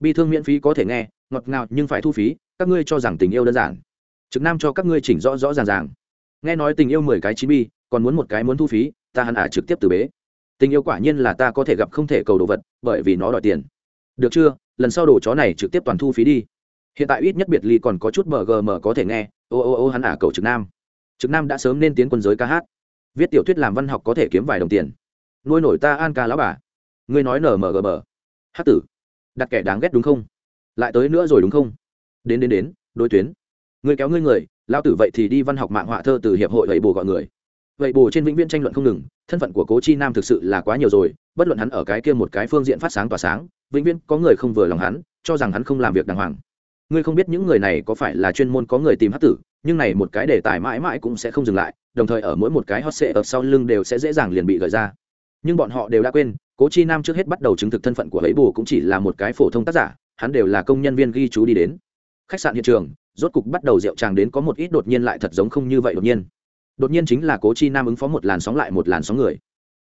Bi thương miễn phí có thể nghe, ngọt ngào nhưng phải thu phí, các ngươi cho rằng tình yêu đơn giản. Trực nam cho các ngươi chỉnh rõ rõ ràng ràng. Nghe nói tình yêu mười cái chín bi, còn muốn một cái muốn thu phí, ta hẳn ả trực tiếp từ bế. Tình yêu quả nhiên là ta có thể gặp không thể cầu đồ vật, bởi vì nó đòi tiền. Được chưa? Lần sau đồ chó này trực tiếp toàn thu phí đi. Hiện tại ít nhất biệt ly còn có chút mgm có thể nghe. Ô ô ô, hắn ả cầu trực nam. Trực nam đã sớm nên tiến quân giới ca hát. Viết tiểu thuyết làm văn học có thể kiếm vài đồng tiền. Nuôi nổi ta an ca lão bà ngươi nói nở mgm hát tử, đặt kẻ đáng ghét đúng không? Lại tới nữa rồi đúng không? Đến đến đến, đối tuyến. Người kéo ngươi người lao tử vậy thì đi văn học mạng họa thơ từ hiệp hội vậy bồ gọi người. Vậy bồ trên vĩnh viễn tranh luận không ngừng, thân phận của cố chi nam thực sự là quá nhiều rồi, bất luận hắn ở cái kia một cái phương diện phát sáng tỏa sáng, vĩnh viễn có người không vừa lòng hắn, cho rằng hắn không làm việc đàng hoàng. Ngươi không biết những người này có phải là chuyên môn có người tìm hát tử, nhưng này một cái đề tài mãi mãi cũng sẽ không dừng lại, đồng thời ở mỗi một cái hot sệ ở sau lưng đều sẽ dễ dàng liền bị gợi ra. Nhưng bọn họ đều đã quên cố chi nam trước hết bắt đầu chứng thực thân phận của ấy bù cũng chỉ là một cái phổ thông tác giả, hắn đều là công nhân viên ghi chú đi đến. Khách sạn hiện trường, rốt cục bắt đầu rượu tràng đến có một ít đột nhiên lại thật giống không như vậy đột nhiên. Đột nhiên chính là cố chi nam ứng phó một làn sóng lại một làn sóng người.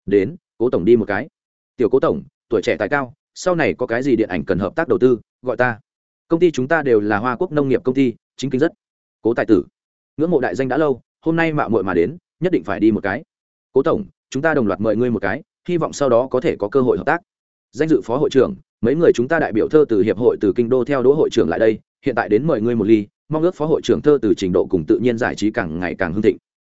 Đến, cố tổng đi một cái. Tiểu cố tổng, tuổi trẻ tài cao, sau này có cái gì điện ảnh cần hợp tác đầu tư, gọi ta. Công ty chúng ta đều là hoa quốc nông nghiệp công ty, chính kinh rất. Cố tài tử. Ngưỡng mộ đại danh đã lâu, hôm nay mạo muội mà đến, nhất định phải đi một cái. Cố tổng, chúng ta đồng loạt mời ngươi một cái hy vọng sau đó có thể có cơ hội hợp tác. Danh dự phó hội trưởng, mấy người chúng ta đại biểu thơ từ hiệp hội từ kinh đô theo đỗ hội trưởng lại đây, hiện tại đến mời ngươi một ly, mong ước phó hội trưởng thơ từ trình độ cùng tự nhiên giải trí càng ngày càng hưng thịnh.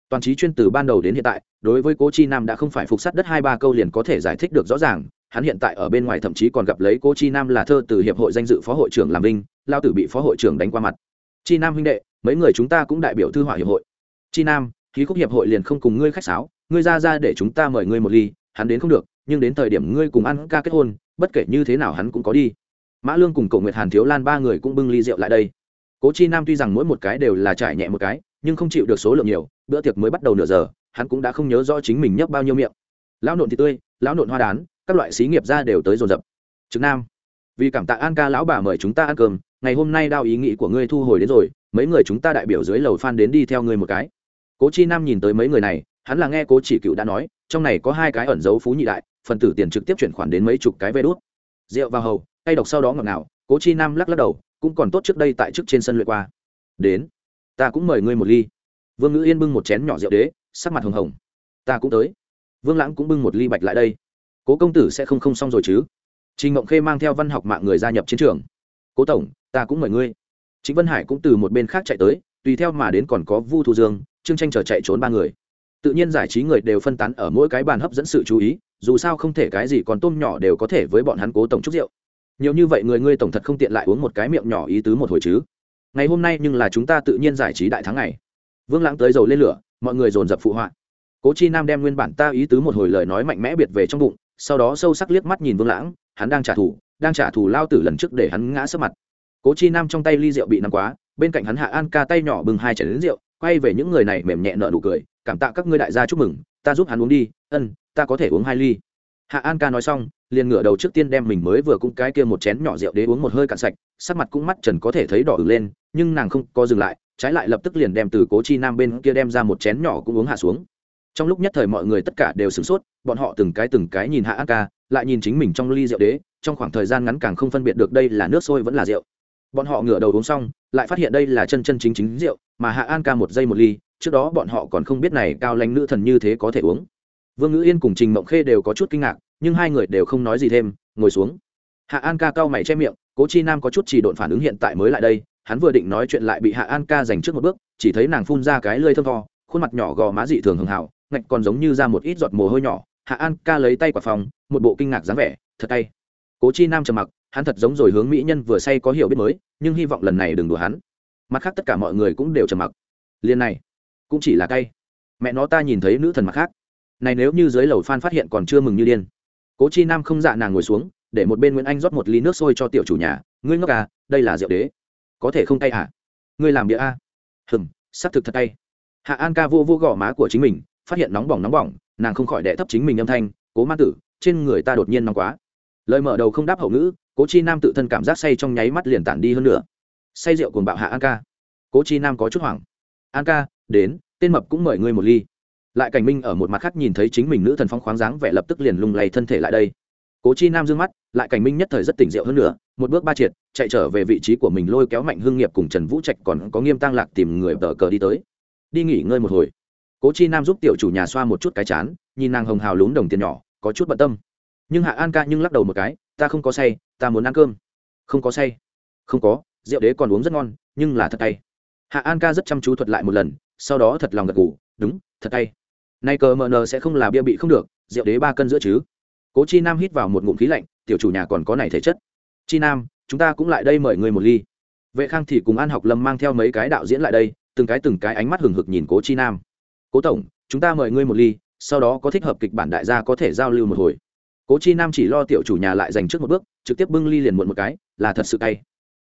Toàn trí chuyên từ ban đầu đến hiện tại, đối với cố chi nam đã không phải phục sát đất hai ba câu liền có thể giải thích được rõ ràng, hắn hiện tại ở bên ngoài thậm chí còn gặp lấy cố chi nam là thơ từ hiệp hội danh dự phó hội trưởng làm vinh, lao tử bị phó hội trưởng đánh qua mặt. Chi nam huynh đệ, mấy người chúng ta cũng đại biểu thư họa hiệp hội. Chi nam, khí khúc hiệp hội liền không cùng ngươi khách sáo, ngươi ra ra để chúng ta mời ngươi một ly hắn đến không được, nhưng đến thời điểm ngươi cùng ăn ca kết hôn, bất kể như thế nào hắn cũng có đi. Mã lương cùng cầu nguyệt hàn thiếu lan ba người cũng bưng ly rượu lại đây. Cố chi nam tuy rằng mỗi một cái đều là trải nhẹ một cái, nhưng không chịu được số lượng nhiều, bữa tiệc mới bắt đầu nửa giờ, hắn cũng đã không nhớ rõ chính mình nhấp bao nhiêu miệng. Lão nộn thì tươi, lão nộn hoa đán, các loại xí nghiệp ra đều tới dồn dập. Trực nam, vì cảm tạ an ca lão bà mời chúng ta ăn cơm, ngày hôm nay đao ý nghĩ của ngươi thu hồi đến rồi, mấy người chúng ta đại biểu dưới lầu phan đến đi theo ngươi một cái. Cố chi nam nhìn tới mấy người này hắn là nghe cố chỉ cựu đã nói, trong này có hai cái ẩn dấu phú nhị đại, phần tử tiền trực tiếp chuyển khoản đến mấy chục cái vé đốt rượu vào hầu, tay độc sau đó ngọt ngào, cố chi nam lắc lắc đầu, cũng còn tốt trước đây tại trước trên sân luyện qua. Đến, ta cũng mời ngươi một ly. Vương ngữ yên bưng một chén nhỏ rượu đế, sắc mặt hồng hồng. Ta cũng tới. Vương lãng cũng bưng một ly bạch lại đây. Cố công tử sẽ không không xong rồi chứ? Trình ngộng khê mang theo văn học mạng người gia nhập chiến trường. Cố tổng, ta cũng mời ngươi. Chính vân hải cũng từ một bên khác chạy tới, tùy theo mà đến còn có vu thu dương, trương tranh chờ chạy trốn ba người tự nhiên giải trí người đều phân tán ở mỗi cái bàn hấp dẫn sự chú ý, dù sao không thể cái gì còn tôm nhỏ đều có thể với bọn hắn cố tổng chúc rượu. Nhiều như vậy người ngươi tổng thật không tiện lại uống một cái miệng nhỏ ý tứ một hồi chứ. Ngày hôm nay nhưng là chúng ta tự nhiên giải trí đại thắng ngày. Vương lãng tới dầu lên lửa, mọi người dồn dập phụ họa. Cố chi nam đem nguyên bản ta ý tứ một hồi lời nói mạnh mẽ biệt về trong bụng, sau đó sâu sắc liếc mắt nhìn vương lãng, hắn đang trả thù, đang trả thù lao tử lần trước để hắn ngã sấp mặt. Cố chi nam trong tay ly rượu bị nằm quá, bên cạnh hắn hạ an ca tay nhỏ bừng hai chảy đến rượu quay về những người này mềm nhẹ nợ nụ cười, cảm tạ các ngươi đại gia chúc mừng, ta giúp hắn uống đi, ân, ta có thể uống hai ly. Hạ an ca nói xong, liền ngửa đầu trước tiên đem mình mới vừa cũng cái kia một chén nhỏ rượu đế uống một hơi cạn sạch, sắc mặt cũng mắt trần có thể thấy đỏ ửng lên, nhưng nàng không có dừng lại, trái lại lập tức liền đem từ cố chi nam bên kia đem ra một chén nhỏ cũng uống hạ xuống. Trong lúc nhất thời mọi người tất cả đều sửng sốt, bọn họ từng cái từng cái nhìn hạ an ca, lại nhìn chính mình trong ly rượu đế, trong khoảng thời gian ngắn càng không phân biệt được đây là nước sôi vẫn là rượu bọn họ ngửa đầu uống xong, lại phát hiện đây là chân chân chính chính rượu, mà hạ an ca một giây một ly, trước đó bọn họ còn không biết này cao lãnh nữ thần như thế có thể uống. Vương ngữ yên cùng trình mộng khê đều có chút kinh ngạc, nhưng hai người đều không nói gì thêm, ngồi xuống. Hạ an ca cao mày che miệng, cố chi nam có chút chỉ độn phản ứng hiện tại mới lại đây, hắn vừa định nói chuyện lại bị hạ an ca giành trước một bước, chỉ thấy nàng phun ra cái lơi thơm to khuôn mặt nhỏ gò má dị thường hường hào, ngạch còn giống như ra một ít giọt mồ hôi nhỏ. Hạ an ca lấy tay quả phòng, một bộ kinh ngạc dáng vẻ, thật tay. Cố chi nam trầm mặc hắn thật giống rồi hướng mỹ nhân vừa say có hiểu biết mới, nhưng hy vọng lần này đừng đùa hắn. Mặt khác tất cả mọi người cũng đều trầm mặc. Liền này, cũng chỉ là cay. Mẹ nó ta nhìn thấy nữ thần mặt khác. Này nếu như dưới lầu phan phát hiện còn chưa mừng như điên. Cố chi nam không dạ nàng ngồi xuống, để một bên nguyễn anh rót một ly nước sôi cho tiểu chủ nhà. Ngươi ngốc à đây là rượu đế. Có thể không tay à? Ngươi làm bia a à? hừng xác thực thật tay hạ an ca vô vô gõ má của chính mình, phát hiện nóng bỏng nóng bỏng, nàng không khỏi đệ thấp chính mình âm thanh, cố ma tử, trên người ta đột nhiên nóng quá. Lời mở đầu không đáp hậu ngữ cố chi nam tự thân cảm giác say trong nháy mắt liền tản đi hơn nữa. Say rượu cùng bạo hạ an ca. Cố chi nam có chút hoảng. An ca, đến, tên mập cũng mời ngươi một ly. Lại cảnh minh ở một mặt khác nhìn thấy chính mình nữ thần phong khoáng dáng vẻ lập tức liền lung lay thân thể lại đây. Cố chi nam d ư ơ n g mắt, lại cảnh minh nhất thời rất tỉnh rượu hơn nữa, một bước ba triệt, chạy trở về vị trí của mình lôi kéo mạnh hương nghiệp cùng trần vũ trạch còn có nghiêm tăng lạc tìm người tờ cờ đi tới. Đi nghỉ ngơi một hồi. Cố chi nam giúp tiểu chủ nhà xoa một chút cái chán, nhìn nàng hồng hào lún đồng tiền nhỏ, có chút bận tâm. Nhưng hạ an ca nhưng lắc đầu một cái ta không có say, ta muốn ăn cơm. Không có say. Không có, rượu đế còn uống rất ngon, nhưng là thật tay. Hạ an ca rất chăm chú thuật lại một lần, sau đó thật lòng gật ngủ đúng, thật tay. Nay cờ mờ nờ sẽ không là bia bị không được, rượu đế ba cân giữa chứ. Cố chi nam hít vào một ngụm khí lạnh, tiểu chủ nhà còn có này thể chất. Chi nam, chúng ta cũng lại đây mời người một ly. Vệ khang thì cùng an học lâm mang theo mấy cái đạo diễn lại đây, từng cái từng cái ánh mắt hừng hực nhìn cố chi nam. Cố tổng, chúng ta mời ngươi một ly, sau đó có thích hợp kịch bản đại gia có thể giao lưu một hồi cố chi nam chỉ lo tiểu chủ nhà lại dành trước một bước, trực tiếp bưng ly liền muộn một cái, là thật sự cay.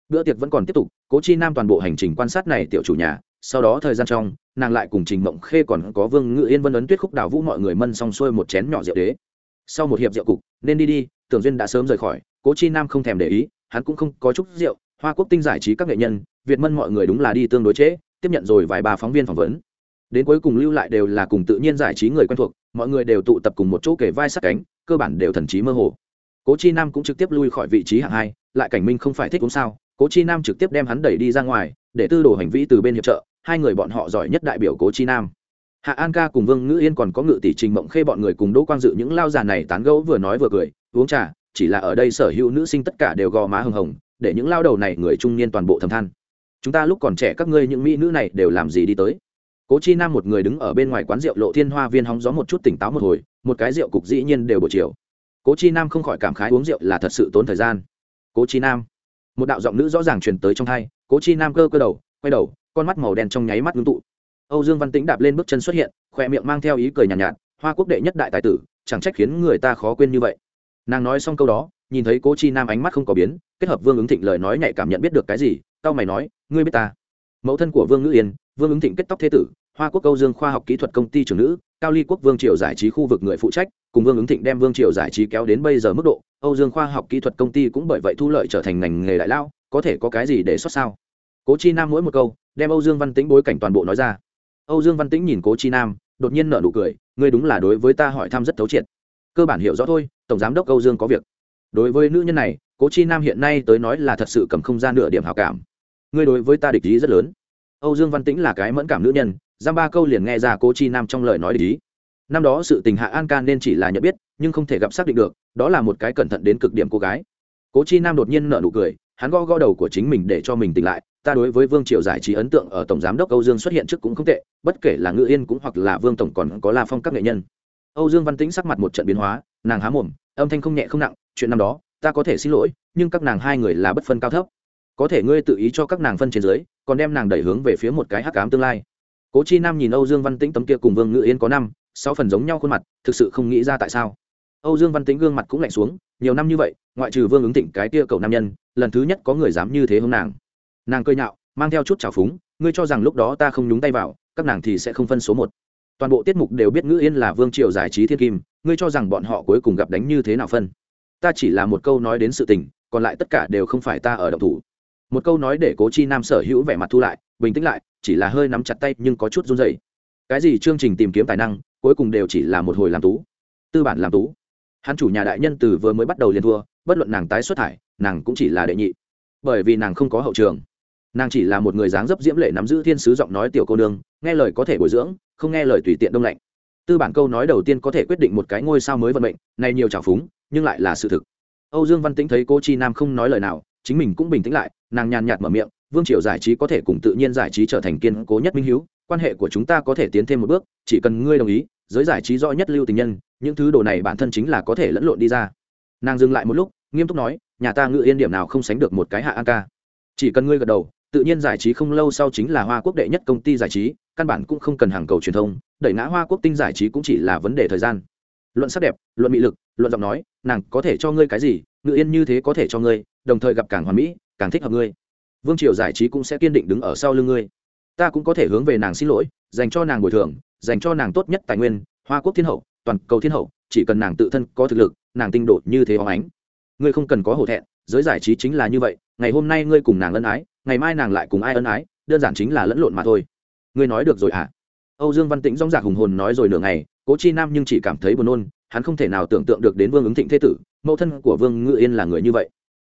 Bữa tiệc vẫn còn tiếp tục, cố chi nam toàn bộ hành trình quan sát này tiểu chủ nhà, sau đó thời gian trong, nàng lại cùng trình mộng khê còn có vương ngự yên vân ấn tuyết khúc đào vũ mọi người mân xong xuôi một chén nhỏ rượu đế. Sau một hiệp rượu cục, nên đi đi, tưởng duyên đã sớm rời khỏi, cố chi nam không thèm để ý, hắn cũng không có chút rượu, hoa quốc tinh giải trí các nghệ nhân, việt mân mọi người đúng là đi tương đối trễ, tiếp nhận rồi vài ba phóng viên phỏng vấn. Đến cuối cùng lưu lại đều là cùng tự nhiên giải trí người quen thuộc, mọi người đều tụ tập cùng một chỗ kể vai sát cánh cơ bản đều thần trí mơ hồ. Cố chi nam cũng trực tiếp lui khỏi vị trí hạng hai, lại cảnh minh không phải thích uống sao? Cố chi nam trực tiếp đem hắn đẩy đi ra ngoài, để tư đồ hành vi từ bên hiệp trợ, hai người bọn họ giỏi nhất đại biểu cố chi nam. Hạ an ca cùng vương ngữ yên còn có ngự tỷ trình mộng khê bọn người cùng đỗ quang dự những lao già này tán gẫu vừa nói vừa cười, uống trà, chỉ là ở đây sở hữu nữ sinh tất cả đều gò má hừng hồng, để những lao đầu này người trung niên toàn bộ thầm than. Chúng ta lúc còn trẻ các ngươi những mỹ nữ này đều làm gì đi tới? Cố chi nam một người đứng ở bên ngoài quán rượu lộ thiên hoa viên hóng gió một chút tỉnh táo một hồi một cái rượu cục dĩ nhiên đều buổi chiều. Cố chi nam không khỏi cảm khái uống rượu là thật sự tốn thời gian. Cố chi nam một đạo giọng nữ rõ ràng truyền tới trong thai cố chi nam cơ cơ đầu quay đầu con mắt màu đen trong nháy mắt ngưng tụ. Âu dương văn tĩnh đạp lên bước chân xuất hiện khỏe miệng mang theo ý cười nhàn nhạt, nhạt hoa quốc đệ nhất đại tài tử chẳng trách khiến người ta khó quên như vậy. Nàng nói xong câu đó nhìn thấy cố chi nam ánh mắt không có biến kết hợp vương ứng thịnh lời nói nhạy cảm nhận biết được cái gì tao mày nói ngươi biết ta? Mẫu thân của vương ngữ yên vương ứng thịnh kết tóc thế tử hoa quốc âu dương khoa học kỹ thuật công ty trưởng nữ cao ly quốc vương triều giải trí khu vực người phụ trách cùng vương ứng thịnh đem vương triều giải trí kéo đến bây giờ mức độ âu dương khoa học kỹ thuật công ty cũng bởi vậy thu lợi trở thành ngành nghề đại lao có thể có cái gì để xót sao cố chi nam mỗi một câu đem âu dương văn tĩnh bối cảnh toàn bộ nói ra âu dương văn tĩnh nhìn cố chi nam đột nhiên nở nụ cười ngươi đúng là đối với ta hỏi thăm rất thấu triệt cơ bản hiểu rõ thôi tổng giám đốc âu dương có việc đối với nữ nhân này cố chi nam hiện nay tới nói là thật sự cầm không gian nửa điểm hào cảm ngươi đối với ta địch ý rất lớn. Âu dương văn tĩnh là cái mẫn cảm nữ nhân, giam ba câu liền nghe ra cố chi nam trong lời nói địch ý. Năm đó sự tình hạ an ca nên chỉ là nhận biết, nhưng không thể gặp xác định được, đó là một cái cẩn thận đến cực điểm cô gái. Cố chi nam đột nhiên nở nụ cười, hắn gõ gõ đầu của chính mình để cho mình tỉnh lại, ta đối với vương triều giải trí ấn tượng ở tổng giám đốc âu dương xuất hiện trước cũng không tệ, bất kể là ngự yên cũng hoặc là vương tổng còn có la phong các nghệ nhân. Âu dương văn tĩnh sắc mặt một trận biến hóa, nàng há mồm, âm thanh không nhẹ không nặng, chuyện năm đó, ta có thể xin lỗi, nhưng các nàng hai người là bất phân cao thấp có thể ngươi tự ý cho các nàng phân trên dưới, còn đem nàng đẩy hướng về phía một cái hắc cám tương lai. Cố chi nam nhìn âu dương văn tĩnh tấm kia cùng vương ngự yên có năm, sáu phần giống nhau khuôn mặt, thực sự không nghĩ ra tại sao. Âu dương văn tĩnh gương mặt cũng lạnh xuống, nhiều năm như vậy, ngoại trừ vương ứng thịnh cái tia cầu nam nhân, lần thứ nhất có người dám như thế hướng nàng. Nàng cười nhạo, mang theo chút trào phúng, ngươi cho rằng lúc đó ta không nhúng tay vào, các nàng thì sẽ không phân số một. Toàn bộ tiết mục đều biết ngữ yên là vương triều giải trí thiên kim, ngươi cho rằng bọn họ cuối cùng gặp đánh như thế nào phân? Ta chỉ là một câu nói đến sự tình, còn lại tất cả đều không phải ta ở động thủ một câu nói để cố chi nam sở hữu vẻ mặt thu lại, bình tĩnh lại, chỉ là hơi nắm chặt tay nhưng có chút run dày cái gì chương trình tìm kiếm tài năng, cuối cùng đều chỉ là một hồi làm tú. Tư bản làm tú. Hắn chủ nhà đại nhân từ vừa mới bắt đầu liền thua, bất luận nàng tái xuất thải, nàng cũng chỉ là đệ nhị. Bởi vì nàng không có hậu trường. Nàng chỉ là một người dáng dấp diễm lệ nắm giữ thiên sứ giọng nói tiểu cô nương, nghe lời có thể bồi dưỡng, không nghe lời tùy tiện đông lạnh. Tư bản câu nói đầu tiên có thể quyết định một cái ngôi sao mới vận mệnh, này nhiều trào phúng, nhưng lại là sự thực. Âu dương văn tĩnh thấy cô chi nam không nói lời nào chính mình cũng bình tĩnh lại, nàng nhàn nhạt mở miệng, vương triều giải trí có thể cùng tự nhiên giải trí trở thành kiên cố nhất minh hiếu, quan hệ của chúng ta có thể tiến thêm một bước, chỉ cần ngươi đồng ý, giới giải trí rõ nhất lưu tình nhân, những thứ đồ này bản thân chính là có thể lẫn lộn đi ra. Nàng dừng lại một lúc, nghiêm túc nói, nhà ta ngự yên điểm nào không sánh được một cái hạ an ca. Chỉ cần ngươi gật đầu, tự nhiên giải trí không lâu sau chính là hoa quốc đệ nhất công ty giải trí, căn bản cũng không cần hàng cầu truyền thông, đẩy ngã hoa quốc tinh giải trí cũng chỉ là vấn đề thời gian. Luận sắc đẹp, luận mỹ lực, luận giọng nói nàng có thể cho ngươi cái gì, ngự yên như thế có thể cho ngươi, đồng thời gặp càng hoàn mỹ, càng thích hợp ngươi. Vương triều giải trí cũng sẽ kiên định đứng ở sau lưng ngươi. Ta cũng có thể hướng về nàng xin lỗi, dành cho nàng bồi thường, dành cho nàng tốt nhất tài nguyên, hoa quốc thiên hậu, toàn cầu thiên hậu, chỉ cần nàng tự thân có thực lực, nàng tinh đột như thế hóng ánh. Ngươi không cần có hổ thẹn, giới giải trí chính là như vậy, ngày hôm nay ngươi cùng nàng ân ái, ngày mai nàng lại cùng ai ân ái, đơn giản chính là lẫn lộn mà thôi. Ngươi nói được rồi à âu dương văn tĩnh dóng dạc hùng hồn nói rồi nửa ngày, cố chi nam nhưng chỉ cảm thấy buồn nôn hắn không thể nào tưởng tượng được đến vương ứng thịnh thế tử, mẫu thân của vương ngự yên là người như vậy.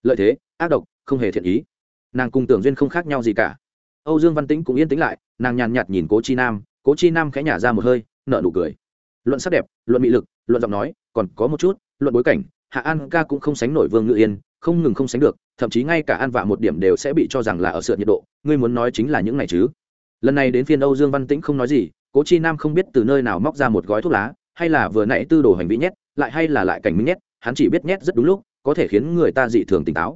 Lợi thế, ác độc, không hề thiện ý. Nàng cùng tưởng duyên không khác nhau gì cả. Âu dương văn tĩnh cũng yên tĩnh lại, nàng nhàn nhạt nhìn cố chi nam, cố chi nam khẽ nhả ra một hơi nợ nụ cười. Luận sắc đẹp, luận mỹ lực, luận giọng nói, còn có một chút, luận bối cảnh, hạ an ca cũng không sánh nổi vương ngự yên, không ngừng không sánh được, thậm chí ngay cả an vạ một điểm đều sẽ bị cho rằng là ở sượt nhiệt độ, ngươi muốn nói chính là những này chứ? Lần này đến phiên âu dương văn tĩnh không nói gì, cố chi nam không biết từ nơi nào móc ra một gói thuốc lá hay là vừa nãy tư đồ hành vi nhét, lại hay là lại cảnh minh nhét, hắn chỉ biết nhét rất đúng lúc, có thể khiến người ta dị thường tỉnh táo.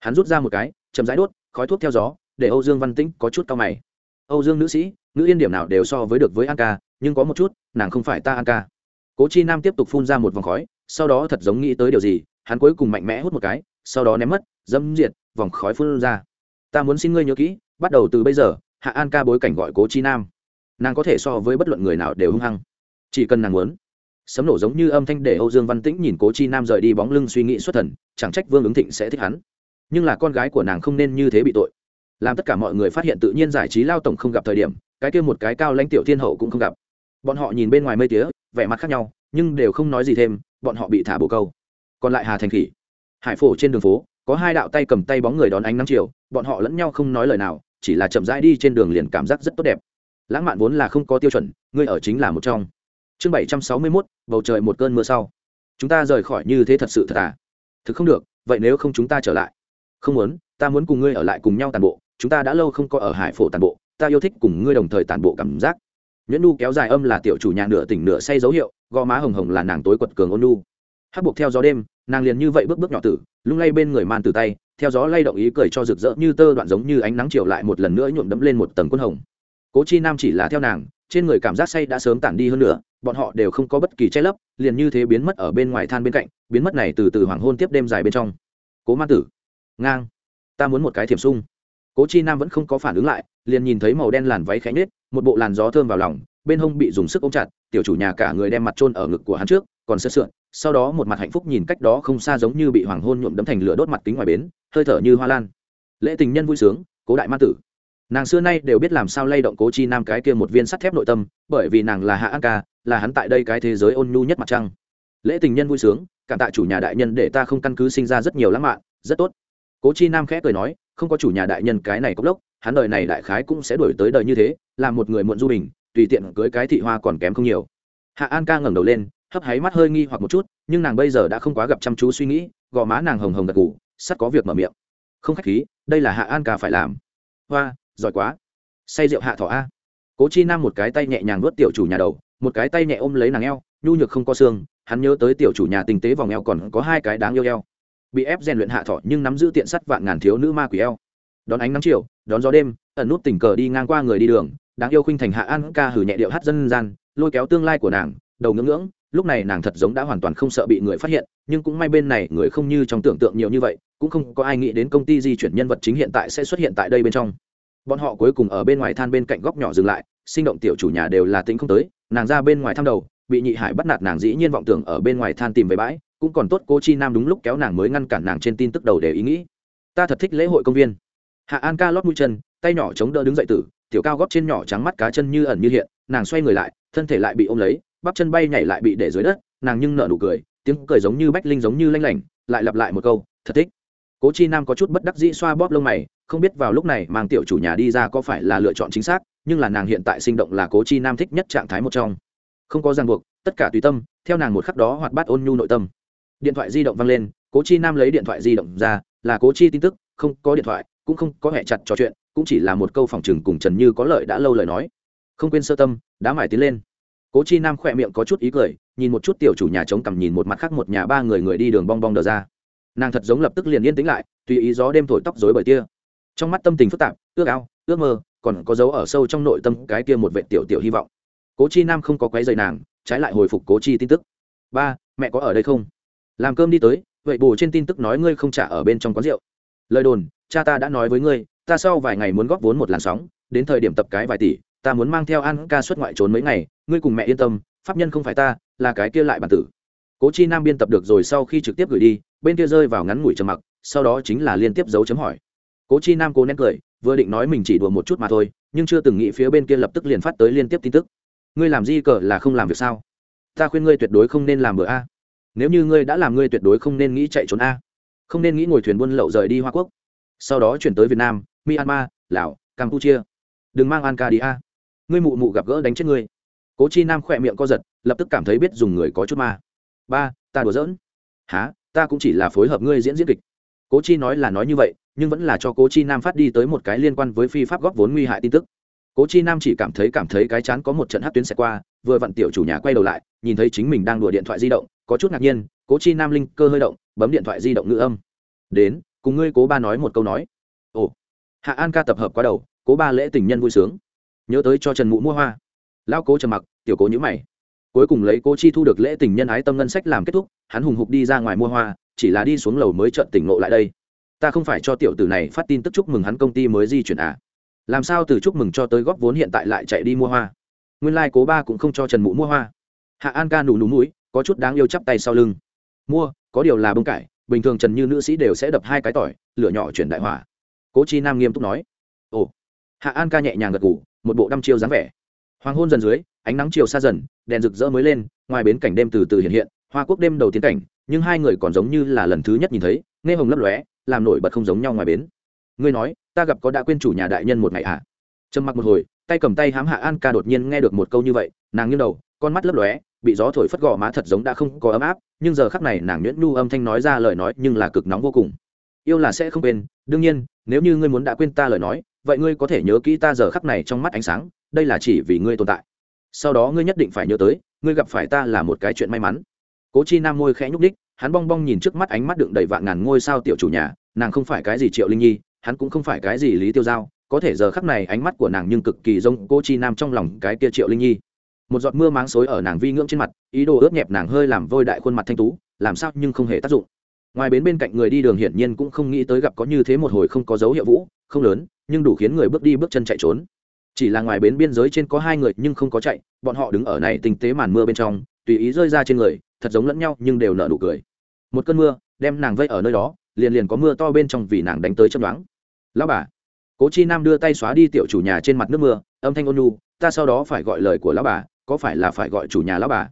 Hắn rút ra một cái, chậm rãi đốt, khói thuốc theo gió, để âu dương văn tĩnh có chút cao mày. Âu dương nữ sĩ, nữ yên điểm nào đều so với được với an ca, nhưng có một chút, nàng không phải ta an ca. Cố chi nam tiếp tục phun ra một vòng khói, sau đó thật giống nghĩ tới điều gì, hắn cuối cùng mạnh mẽ hút một cái, sau đó ném mất, dâm diệt, vòng khói phun ra. Ta muốn xin ngươi nhớ kỹ, bắt đầu từ bây giờ, hạ an ca bối cảnh gọi cố chi nam. Nàng có thể so với bất luận người nào đều hung hăng chỉ cần nàng muốn. Sấm nổ giống như âm thanh để âu dương văn tĩnh nhìn cố chi nam rời đi bóng lưng suy nghĩ xuất thần, chẳng trách vương ứng thịnh sẽ thích hắn. Nhưng là con gái của nàng không nên như thế bị tội. Làm tất cả mọi người phát hiện tự nhiên giải trí lao tổng không gặp thời điểm, cái kia một cái cao lãnh tiểu thiên hậu cũng không gặp. Bọn họ nhìn bên ngoài mây tía, vẻ mặt khác nhau, nhưng đều không nói gì thêm, bọn họ bị thả bồ câu. Còn lại hà thành khỉ. Hải phổ trên đường phố, có hai đạo tay cầm tay bóng người đón ánh nắng chiều, bọn họ lẫn nhau không nói lời nào, chỉ là chậm rãi đi trên đường liền cảm giác rất tốt đẹp. Lãng mạn vốn là không có tiêu chuẩn, ngươi ở chính là một trong chương bảy trăm sáu mươi mốt, bầu trời một cơn mưa sau. Chúng ta rời khỏi như thế thật sự thật à? Thực không được, vậy nếu không chúng ta trở lại? Không muốn, ta muốn cùng ngươi ở lại cùng nhau tàn bộ, chúng ta đã lâu không có ở hải phổ tàn bộ, ta yêu thích cùng ngươi đồng thời tàn bộ cảm giác. Nhuyễn nu kéo dài âm là tiểu chủ nhà nửa tỉnh nửa say dấu hiệu, gò má hồng hồng là nàng tối quật cường ôn nu hát buộc theo gió đêm, nàng liền như vậy bước bước nhỏ tử, lung lay bên người man từ tay, theo gió lay động ý cười cho rực rỡ như tơ đoạn giống như ánh nắng chiều lại một lần nữa nhuộm đẫm lên một tầng quân hồng cố chi nam chỉ là theo nàng, trên người cảm giác say đã sớm tản đi hơn nữa, bọn họ đều không có bất kỳ che lấp, liền như thế biến mất ở bên ngoài than bên cạnh, biến mất này từ từ hoàng hôn tiếp đêm dài bên trong. Cố ma tử, ngang, ta muốn một cái thiểm sung. Cố chi nam vẫn không có phản ứng lại, liền nhìn thấy màu đen làn váy khẽ nết một bộ làn gió thơm vào lòng, bên hông bị dùng sức ôm chặt, tiểu chủ nhà cả người đem mặt trôn ở ngực của hắn trước, còn sơ sượn, sau đó một mặt hạnh phúc nhìn cách đó không xa giống như bị hoàng hôn nhuộm đấm thành lửa đốt mặt kính ngoài bến, hơi thở như hoa lan. Lễ tình nhân vui sướng, cố đại ma tử nàng xưa nay đều biết làm sao lay động cố chi nam cái kia một viên sắt thép nội tâm, bởi vì nàng là hạ an ca, là hắn tại đây cái thế giới ôn nhu nhất mặt trăng. Lễ tình nhân vui sướng, cảm tạ chủ nhà đại nhân để ta không căn cứ sinh ra rất nhiều lãng mạn, rất tốt. Cố chi nam khẽ cười nói, không có chủ nhà đại nhân cái này cốc lốc, hắn đời này đại khái cũng sẽ đổi tới đời như thế, là một người muộn du bình, tùy tiện cưới cái thị hoa còn kém không nhiều. Hạ an ca ngẩng đầu lên, hấp háy mắt hơi nghi hoặc một chút, nhưng nàng bây giờ đã không quá gặp chăm chú suy nghĩ, gò má nàng hồng hồng gật ủ sắt có việc mở miệng. Không khách khí, đây là hạ an ca phải làm. Hoa giỏi quá. Say rượu hạ thỏ a. Cố chi nam một cái tay nhẹ nhàng vớt tiểu chủ nhà đầu, một cái tay nhẹ ôm lấy nàng eo, nhu nhược không có xương, hắn nhớ tới tiểu chủ nhà tinh tế vòng eo còn có hai cái đáng yêu eo. Bị ép rèn luyện hạ thọ nhưng nắm giữ tiện sắt vạn ngàn thiếu nữ ma quỷ eo. Đón ánh nắng chiều, đón gió đêm, ẩn nút tình cờ đi ngang qua người đi đường, đáng yêu khinh thành hạ an ca hử nhẹ điệu hát dân gian, lôi kéo tương lai của nàng, đầu ngưỡng ngưỡng, lúc này nàng thật giống đã hoàn toàn không sợ bị người phát hiện, nhưng cũng may bên này người không như trong tưởng tượng nhiều như vậy, cũng không có ai nghĩ đến công ty di chuyển nhân vật chính hiện tại sẽ xuất hiện tại đây bên trong bọn họ cuối cùng ở bên ngoài than bên cạnh góc nhỏ dừng lại, sinh động tiểu chủ nhà đều là tính không tới, nàng ra bên ngoài thăm đầu, bị nhị hải bắt nạt nàng dĩ nhiên vọng tưởng ở bên ngoài than tìm về bãi, cũng còn tốt cô chi nam đúng lúc kéo nàng mới ngăn cản nàng trên tin tức đầu để ý nghĩ. Ta thật thích lễ hội công viên. Hạ an ca lót mũi chân, tay nhỏ chống đỡ đứng dậy tử, tiểu cao góp trên nhỏ trắng mắt cá chân như ẩn như hiện, nàng xoay người lại, thân thể lại bị ôm lấy, bắp chân bay nhảy lại bị để dưới đất, nàng nhưng nở nụ cười, tiếng cười giống như bách linh giống như lanh lảnh, lại lặp lại một câu, thật thích. Cố chi nam có chút bất đắc dĩ xoa bóp lông mày không biết vào lúc này mang tiểu chủ nhà đi ra có phải là lựa chọn chính xác, nhưng là nàng hiện tại sinh động là cố chi nam thích nhất trạng thái một trong. Không có ràng buộc, tất cả tùy tâm, theo nàng một khắc đó hoạt bát ôn nhu nội tâm. Điện thoại di động văng lên, cố chi nam lấy điện thoại di động ra, là cố chi tin tức, không có điện thoại, cũng không có hẹ chặt trò chuyện, cũng chỉ là một câu phòng chừng cùng trần như có lợi đã lâu lời nói. Không quên sơ tâm đã mải tiến lên. Cố chi nam khỏe miệng có chút ý cười, nhìn một chút tiểu chủ nhà chống cằm nhìn một mặt khác một nhà ba người người đi đường bong bong đờ ra. Nàng thật giống lập tức liền yên tĩnh lại, tùy ý gió đêm thổi tóc dối bởi tia trong mắt tâm tình phức tạp, ước ao, ước mơ, còn có dấu ở sâu trong nội tâm cái kia một vệ tiểu tiểu hy vọng. Cố chi nam không có quấy dày nàng, trái lại hồi phục cố chi tin tức. Ba, mẹ có ở đây không? Làm cơm đi tới, vậy bù trên tin tức nói ngươi không trả ở bên trong quán rượu. Lời đồn, cha ta đã nói với ngươi, ta sau vài ngày muốn góp vốn một làn sóng, đến thời điểm tập cái vài tỷ, ta muốn mang theo an ca xuất ngoại trốn mấy ngày, ngươi cùng mẹ yên tâm, pháp nhân không phải ta, là cái kia lại bản tử. Cố chi nam biên tập được rồi sau khi trực tiếp gửi đi, bên kia rơi vào ngắn ngủi trầm mặc, sau đó chính là liên tiếp dấu chấm hỏi cố chi nam cố nén cười, vừa định nói mình chỉ đùa một chút mà thôi, nhưng chưa từng nghĩ phía bên kia lập tức liền phát tới liên tiếp tin tức. Ngươi làm gì cờ là không làm việc sao? Ta khuyên ngươi tuyệt đối không nên làm bữa a. Nếu như ngươi đã làm ngươi tuyệt đối không nên nghĩ chạy trốn a. Không nên nghĩ ngồi thuyền buôn lậu rời đi hoa quốc. Sau đó chuyển tới việt nam, myanmar, lào, campuchia. Đừng mang an ca đi a. Ngươi mụ mụ gặp gỡ đánh chết ngươi. Cố chi nam khỏe miệng co giật, lập tức cảm thấy biết dùng người có chút ma. Ba, ta đùa giỡn. Há ta cũng chỉ là phối hợp ngươi diễn diễn kịch. Cố chi nói là nói như vậy nhưng vẫn là cho cố chi nam phát đi tới một cái liên quan với phi pháp góp vốn nguy hại tin tức. Cố chi nam chỉ cảm thấy cảm thấy cái chán có một trận hát tuyến xẹt qua, vừa vặn tiểu chủ nhà quay đầu lại, nhìn thấy chính mình đang đùa điện thoại di động, có chút ngạc nhiên, cố chi nam linh cơ hơi động, bấm điện thoại di động ngữ âm. Đến, cùng ngươi cố ba nói một câu nói. Ồ. Hạ an ca tập hợp qua đầu, cố ba lễ tình nhân vui sướng. Nhớ tới cho trần mụ mua hoa. Lao cố trầm mặc, tiểu cố nhữ mày. Cuối cùng lấy cố chi thu được lễ tình nhân ái tâm ngân sách làm kết thúc, hắn hùng hục đi ra ngoài mua hoa, chỉ là đi xuống lầu mới chợt tỉnh ngộ lại đây ta không phải cho tiểu tử này phát tin tức chúc mừng hắn công ty mới di chuyển à. Làm sao từ chúc mừng cho tới góp vốn hiện tại lại chạy đi mua hoa? Nguyên lai、like、cố ba cũng không cho trần mụ mua hoa. Hạ an ca nụ nụ mũi, có chút đáng yêu chắp tay sau lưng. Mua, có điều là bông cải, bình thường trần như nữ sĩ đều sẽ đập hai cái tỏi, lửa nhỏ chuyển đại hỏa. Cố chi nam nghiêm túc nói. Ồ. Hạ an ca nhẹ nhàng gật ngủ một bộ đăm chiêu dáng vẻ. Hoàng hôn dần dưới, ánh nắng chiều xa dần, đèn rực rỡ mới lên, ngoài bến cảnh đêm từ từ hiện hiện, hoa quốc đêm đầu tiến cảnh, nhưng hai người còn giống như là lần thứ nhất nhìn thấy, nghe hồng lấp lóe làm nổi bật không giống nhau ngoài bến. Ngươi nói, ta gặp có đã quên chủ nhà đại nhân một ngày à? Trầm mặc một hồi, tay cầm tay hám hạ an ca đột nhiên nghe được một câu như vậy, nàng nghiêng đầu, con mắt lấp lóe, bị gió thổi phất gò má thật giống đã không có ấm áp, nhưng giờ khắc này nàng nhuyễn nhu âm thanh nói ra lời nói nhưng là cực nóng vô cùng. Yêu là sẽ không quên, đương nhiên, nếu như ngươi muốn đã quên ta lời nói, vậy ngươi có thể nhớ kỹ ta giờ khắc này trong mắt ánh sáng, đây là chỉ vì ngươi tồn tại. Sau đó ngươi nhất định phải nhớ tới, ngươi gặp phải ta là một cái chuyện may mắn cố chi nam môi khẽ nhúc đích hắn bong bong nhìn trước mắt ánh mắt đựng đầy vạn ngàn ngôi sao tiểu chủ nhà, nàng không phải cái gì triệu linh nhi, hắn cũng không phải cái gì lý tiêu giao, có thể giờ khắc này ánh mắt của nàng nhưng cực kỳ giống cô chi nam trong lòng cái kia triệu linh nhi. Một giọt mưa máng xối ở nàng vi ngưỡng trên mặt, ý đồ ướt nhẹp nàng hơi làm vôi đại khuôn mặt thanh tú, làm sao nhưng không hề tác dụng. Ngoài bến bên cạnh người đi đường hiển nhiên cũng không nghĩ tới gặp có như thế một hồi không có dấu hiệu vũ, không lớn, nhưng đủ khiến người bước đi bước chân chạy trốn. Chỉ là ngoài bến biên giới trên có hai người nhưng không có chạy, bọn họ đứng ở này tinh tế màn mưa bên trong, tùy ý rơi ra trên người thật giống lẫn nhau nhưng đều nở nụ cười. Một cơn mưa đem nàng vây ở nơi đó, liền liền có mưa to bên trong vì nàng đánh tới chấm đoán lão bà, cố chi nam đưa tay xóa đi tiểu chủ nhà trên mặt nước mưa, âm thanh ôn nhu, ta sau đó phải gọi lời của lão bà, có phải là phải gọi chủ nhà lão bà?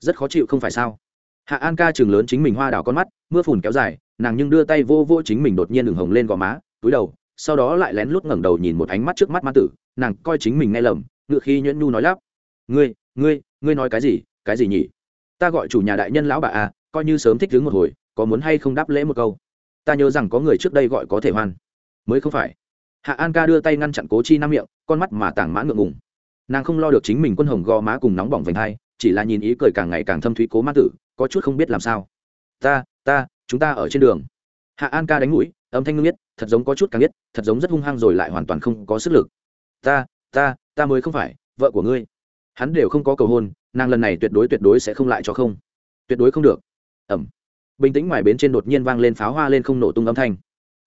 Rất khó chịu không phải sao? Hạ an ca chừng lớn chính mình hoa đào con mắt, mưa phùn kéo dài, nàng nhưng đưa tay vô vô chính mình đột nhiên đường hồng lên gò má, túi đầu, sau đó lại lén lút ngẩng đầu nhìn một ánh mắt trước mắt ma tử, nàng coi chính mình nghe lầm, ngựa khi nhuyễn nhu nói lắp, ngươi ngươi ngươi nói cái gì cái gì nhỉ? Ta gọi chủ nhà đại nhân lão bà à coi như sớm thích đứng một hồi, có muốn hay không đáp lễ một câu? Ta nhớ rằng có người trước đây gọi có thể hoan. Mới không phải. Hạ an ca đưa tay ngăn chặn cố chi nam miệng, con mắt mà tảng mã ngượng ngùng. Nàng không lo được chính mình quân hồng gò má cùng nóng bỏng vành hai, chỉ là nhìn ý cười càng ngày càng thâm thúy cố ma tử, có chút không biết làm sao. Ta ta, chúng ta ở trên đường. Hạ an ca đánh mũi, âm thanh ngưng biết thật giống có chút càng biết thật giống rất hung hăng rồi lại hoàn toàn không có sức lực. Ta ta ta mới không phải, vợ của ngươi hắn đều không có cầu hôn, nàng lần này tuyệt đối tuyệt đối sẽ không lại cho không. Tuyệt đối không được. Ẩm. Bình tĩnh ngoài bến trên đột nhiên vang lên pháo hoa lên không nổ tung âm thanh.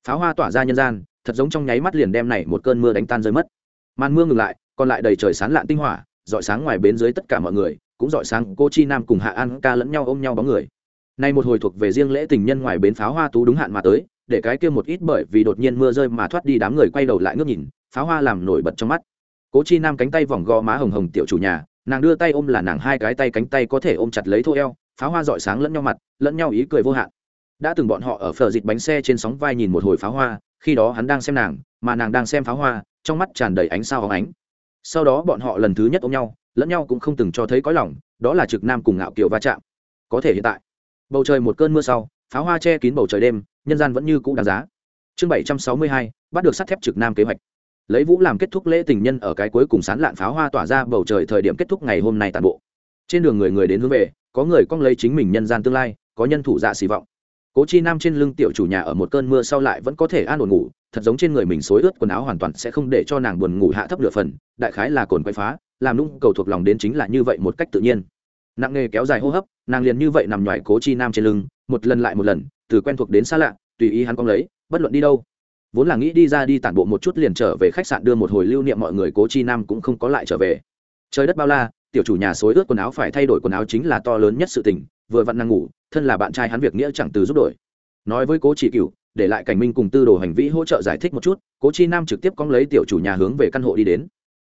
Pháo hoa tỏa ra nhân gian, thật giống trong nháy mắt liền đem này một cơn mưa đánh tan rơi mất. Màn mưa ngừng lại, còn lại đầy trời sán lạn tinh hỏa, dọi sáng ngoài bến dưới tất cả mọi người, cũng dọi sáng cô chi nam cùng hạ an ca lẫn nhau ôm nhau bóng người. Nay một hồi thuộc về riêng lễ tình nhân ngoài bến pháo hoa tú đúng hạn mà tới, để cái kia một ít bởi vì đột nhiên mưa rơi mà thoát đi đám người quay đầu lại ngước nhìn, pháo hoa làm nổi bật trong mắt cố chi nam cánh tay vòng gò má hồng hồng tiểu chủ nhà, nàng đưa tay ôm là nàng hai cái tay cánh tay có thể ôm chặt lấy thô eo, pháo hoa rọi sáng lẫn nhau mặt, lẫn nhau ý cười vô hạn. Đã từng bọn họ ở phở dịch bánh xe trên sóng vai nhìn một hồi pháo hoa, khi đó hắn đang xem nàng, mà nàng đang xem pháo hoa, trong mắt tràn đầy ánh sao hóng ánh. Sau đó bọn họ lần thứ nhất ôm nhau, lẫn nhau cũng không từng cho thấy có lòng, đó là trực nam cùng ngạo kiều va chạm. Có thể hiện tại, bầu trời một cơn mưa sau, pháo hoa che kín bầu trời đêm, nhân gian vẫn như cũ đáng giá. Chương bảy trăm sáu mươi hai, bắt được sắt thép trực nam kế hoạch lấy vũ làm kết thúc lễ tình nhân ở cái cuối cùng sán lạn pháo hoa tỏa ra bầu trời thời điểm kết thúc ngày hôm nay toàn bộ. Trên đường người người đến hướng về, có người cong lấy chính mình nhân gian tương lai, có nhân thủ dạ xì vọng. Cố chi nam trên lưng tiểu chủ nhà ở một cơn mưa sau lại vẫn có thể an ổn ngủ, thật giống trên người mình xối ướt quần áo hoàn toàn sẽ không để cho nàng buồn ngủ hạ thấp nửa phần, đại khái là cồn quay phá, làm nung cầu thuộc lòng đến chính là như vậy một cách tự nhiên. Nặng nghề kéo dài hô hấp, nàng liền như vậy nằm ngoài cố chi nam trên lưng, một lần lại một lần, từ quen thuộc đến xa lạ, tùy ý hắn cong lấy, bất luận đi đâu vốn là nghĩ đi ra đi tản bộ một chút liền trở về khách sạn đưa một hồi lưu niệm mọi người cố chi nam cũng không có lại trở về. Trời đất bao la, tiểu chủ nhà xối ướt quần áo phải thay đổi quần áo chính là to lớn nhất sự tình, vừa vặn năng ngủ, thân là bạn trai hắn việc nghĩa chẳng từ giúp đổi. Nói với cố chỉ cựu để lại cảnh minh cùng tư đồ hành vi hỗ trợ giải thích một chút, cố chi nam trực tiếp cong lấy tiểu chủ nhà hướng về căn hộ đi đến.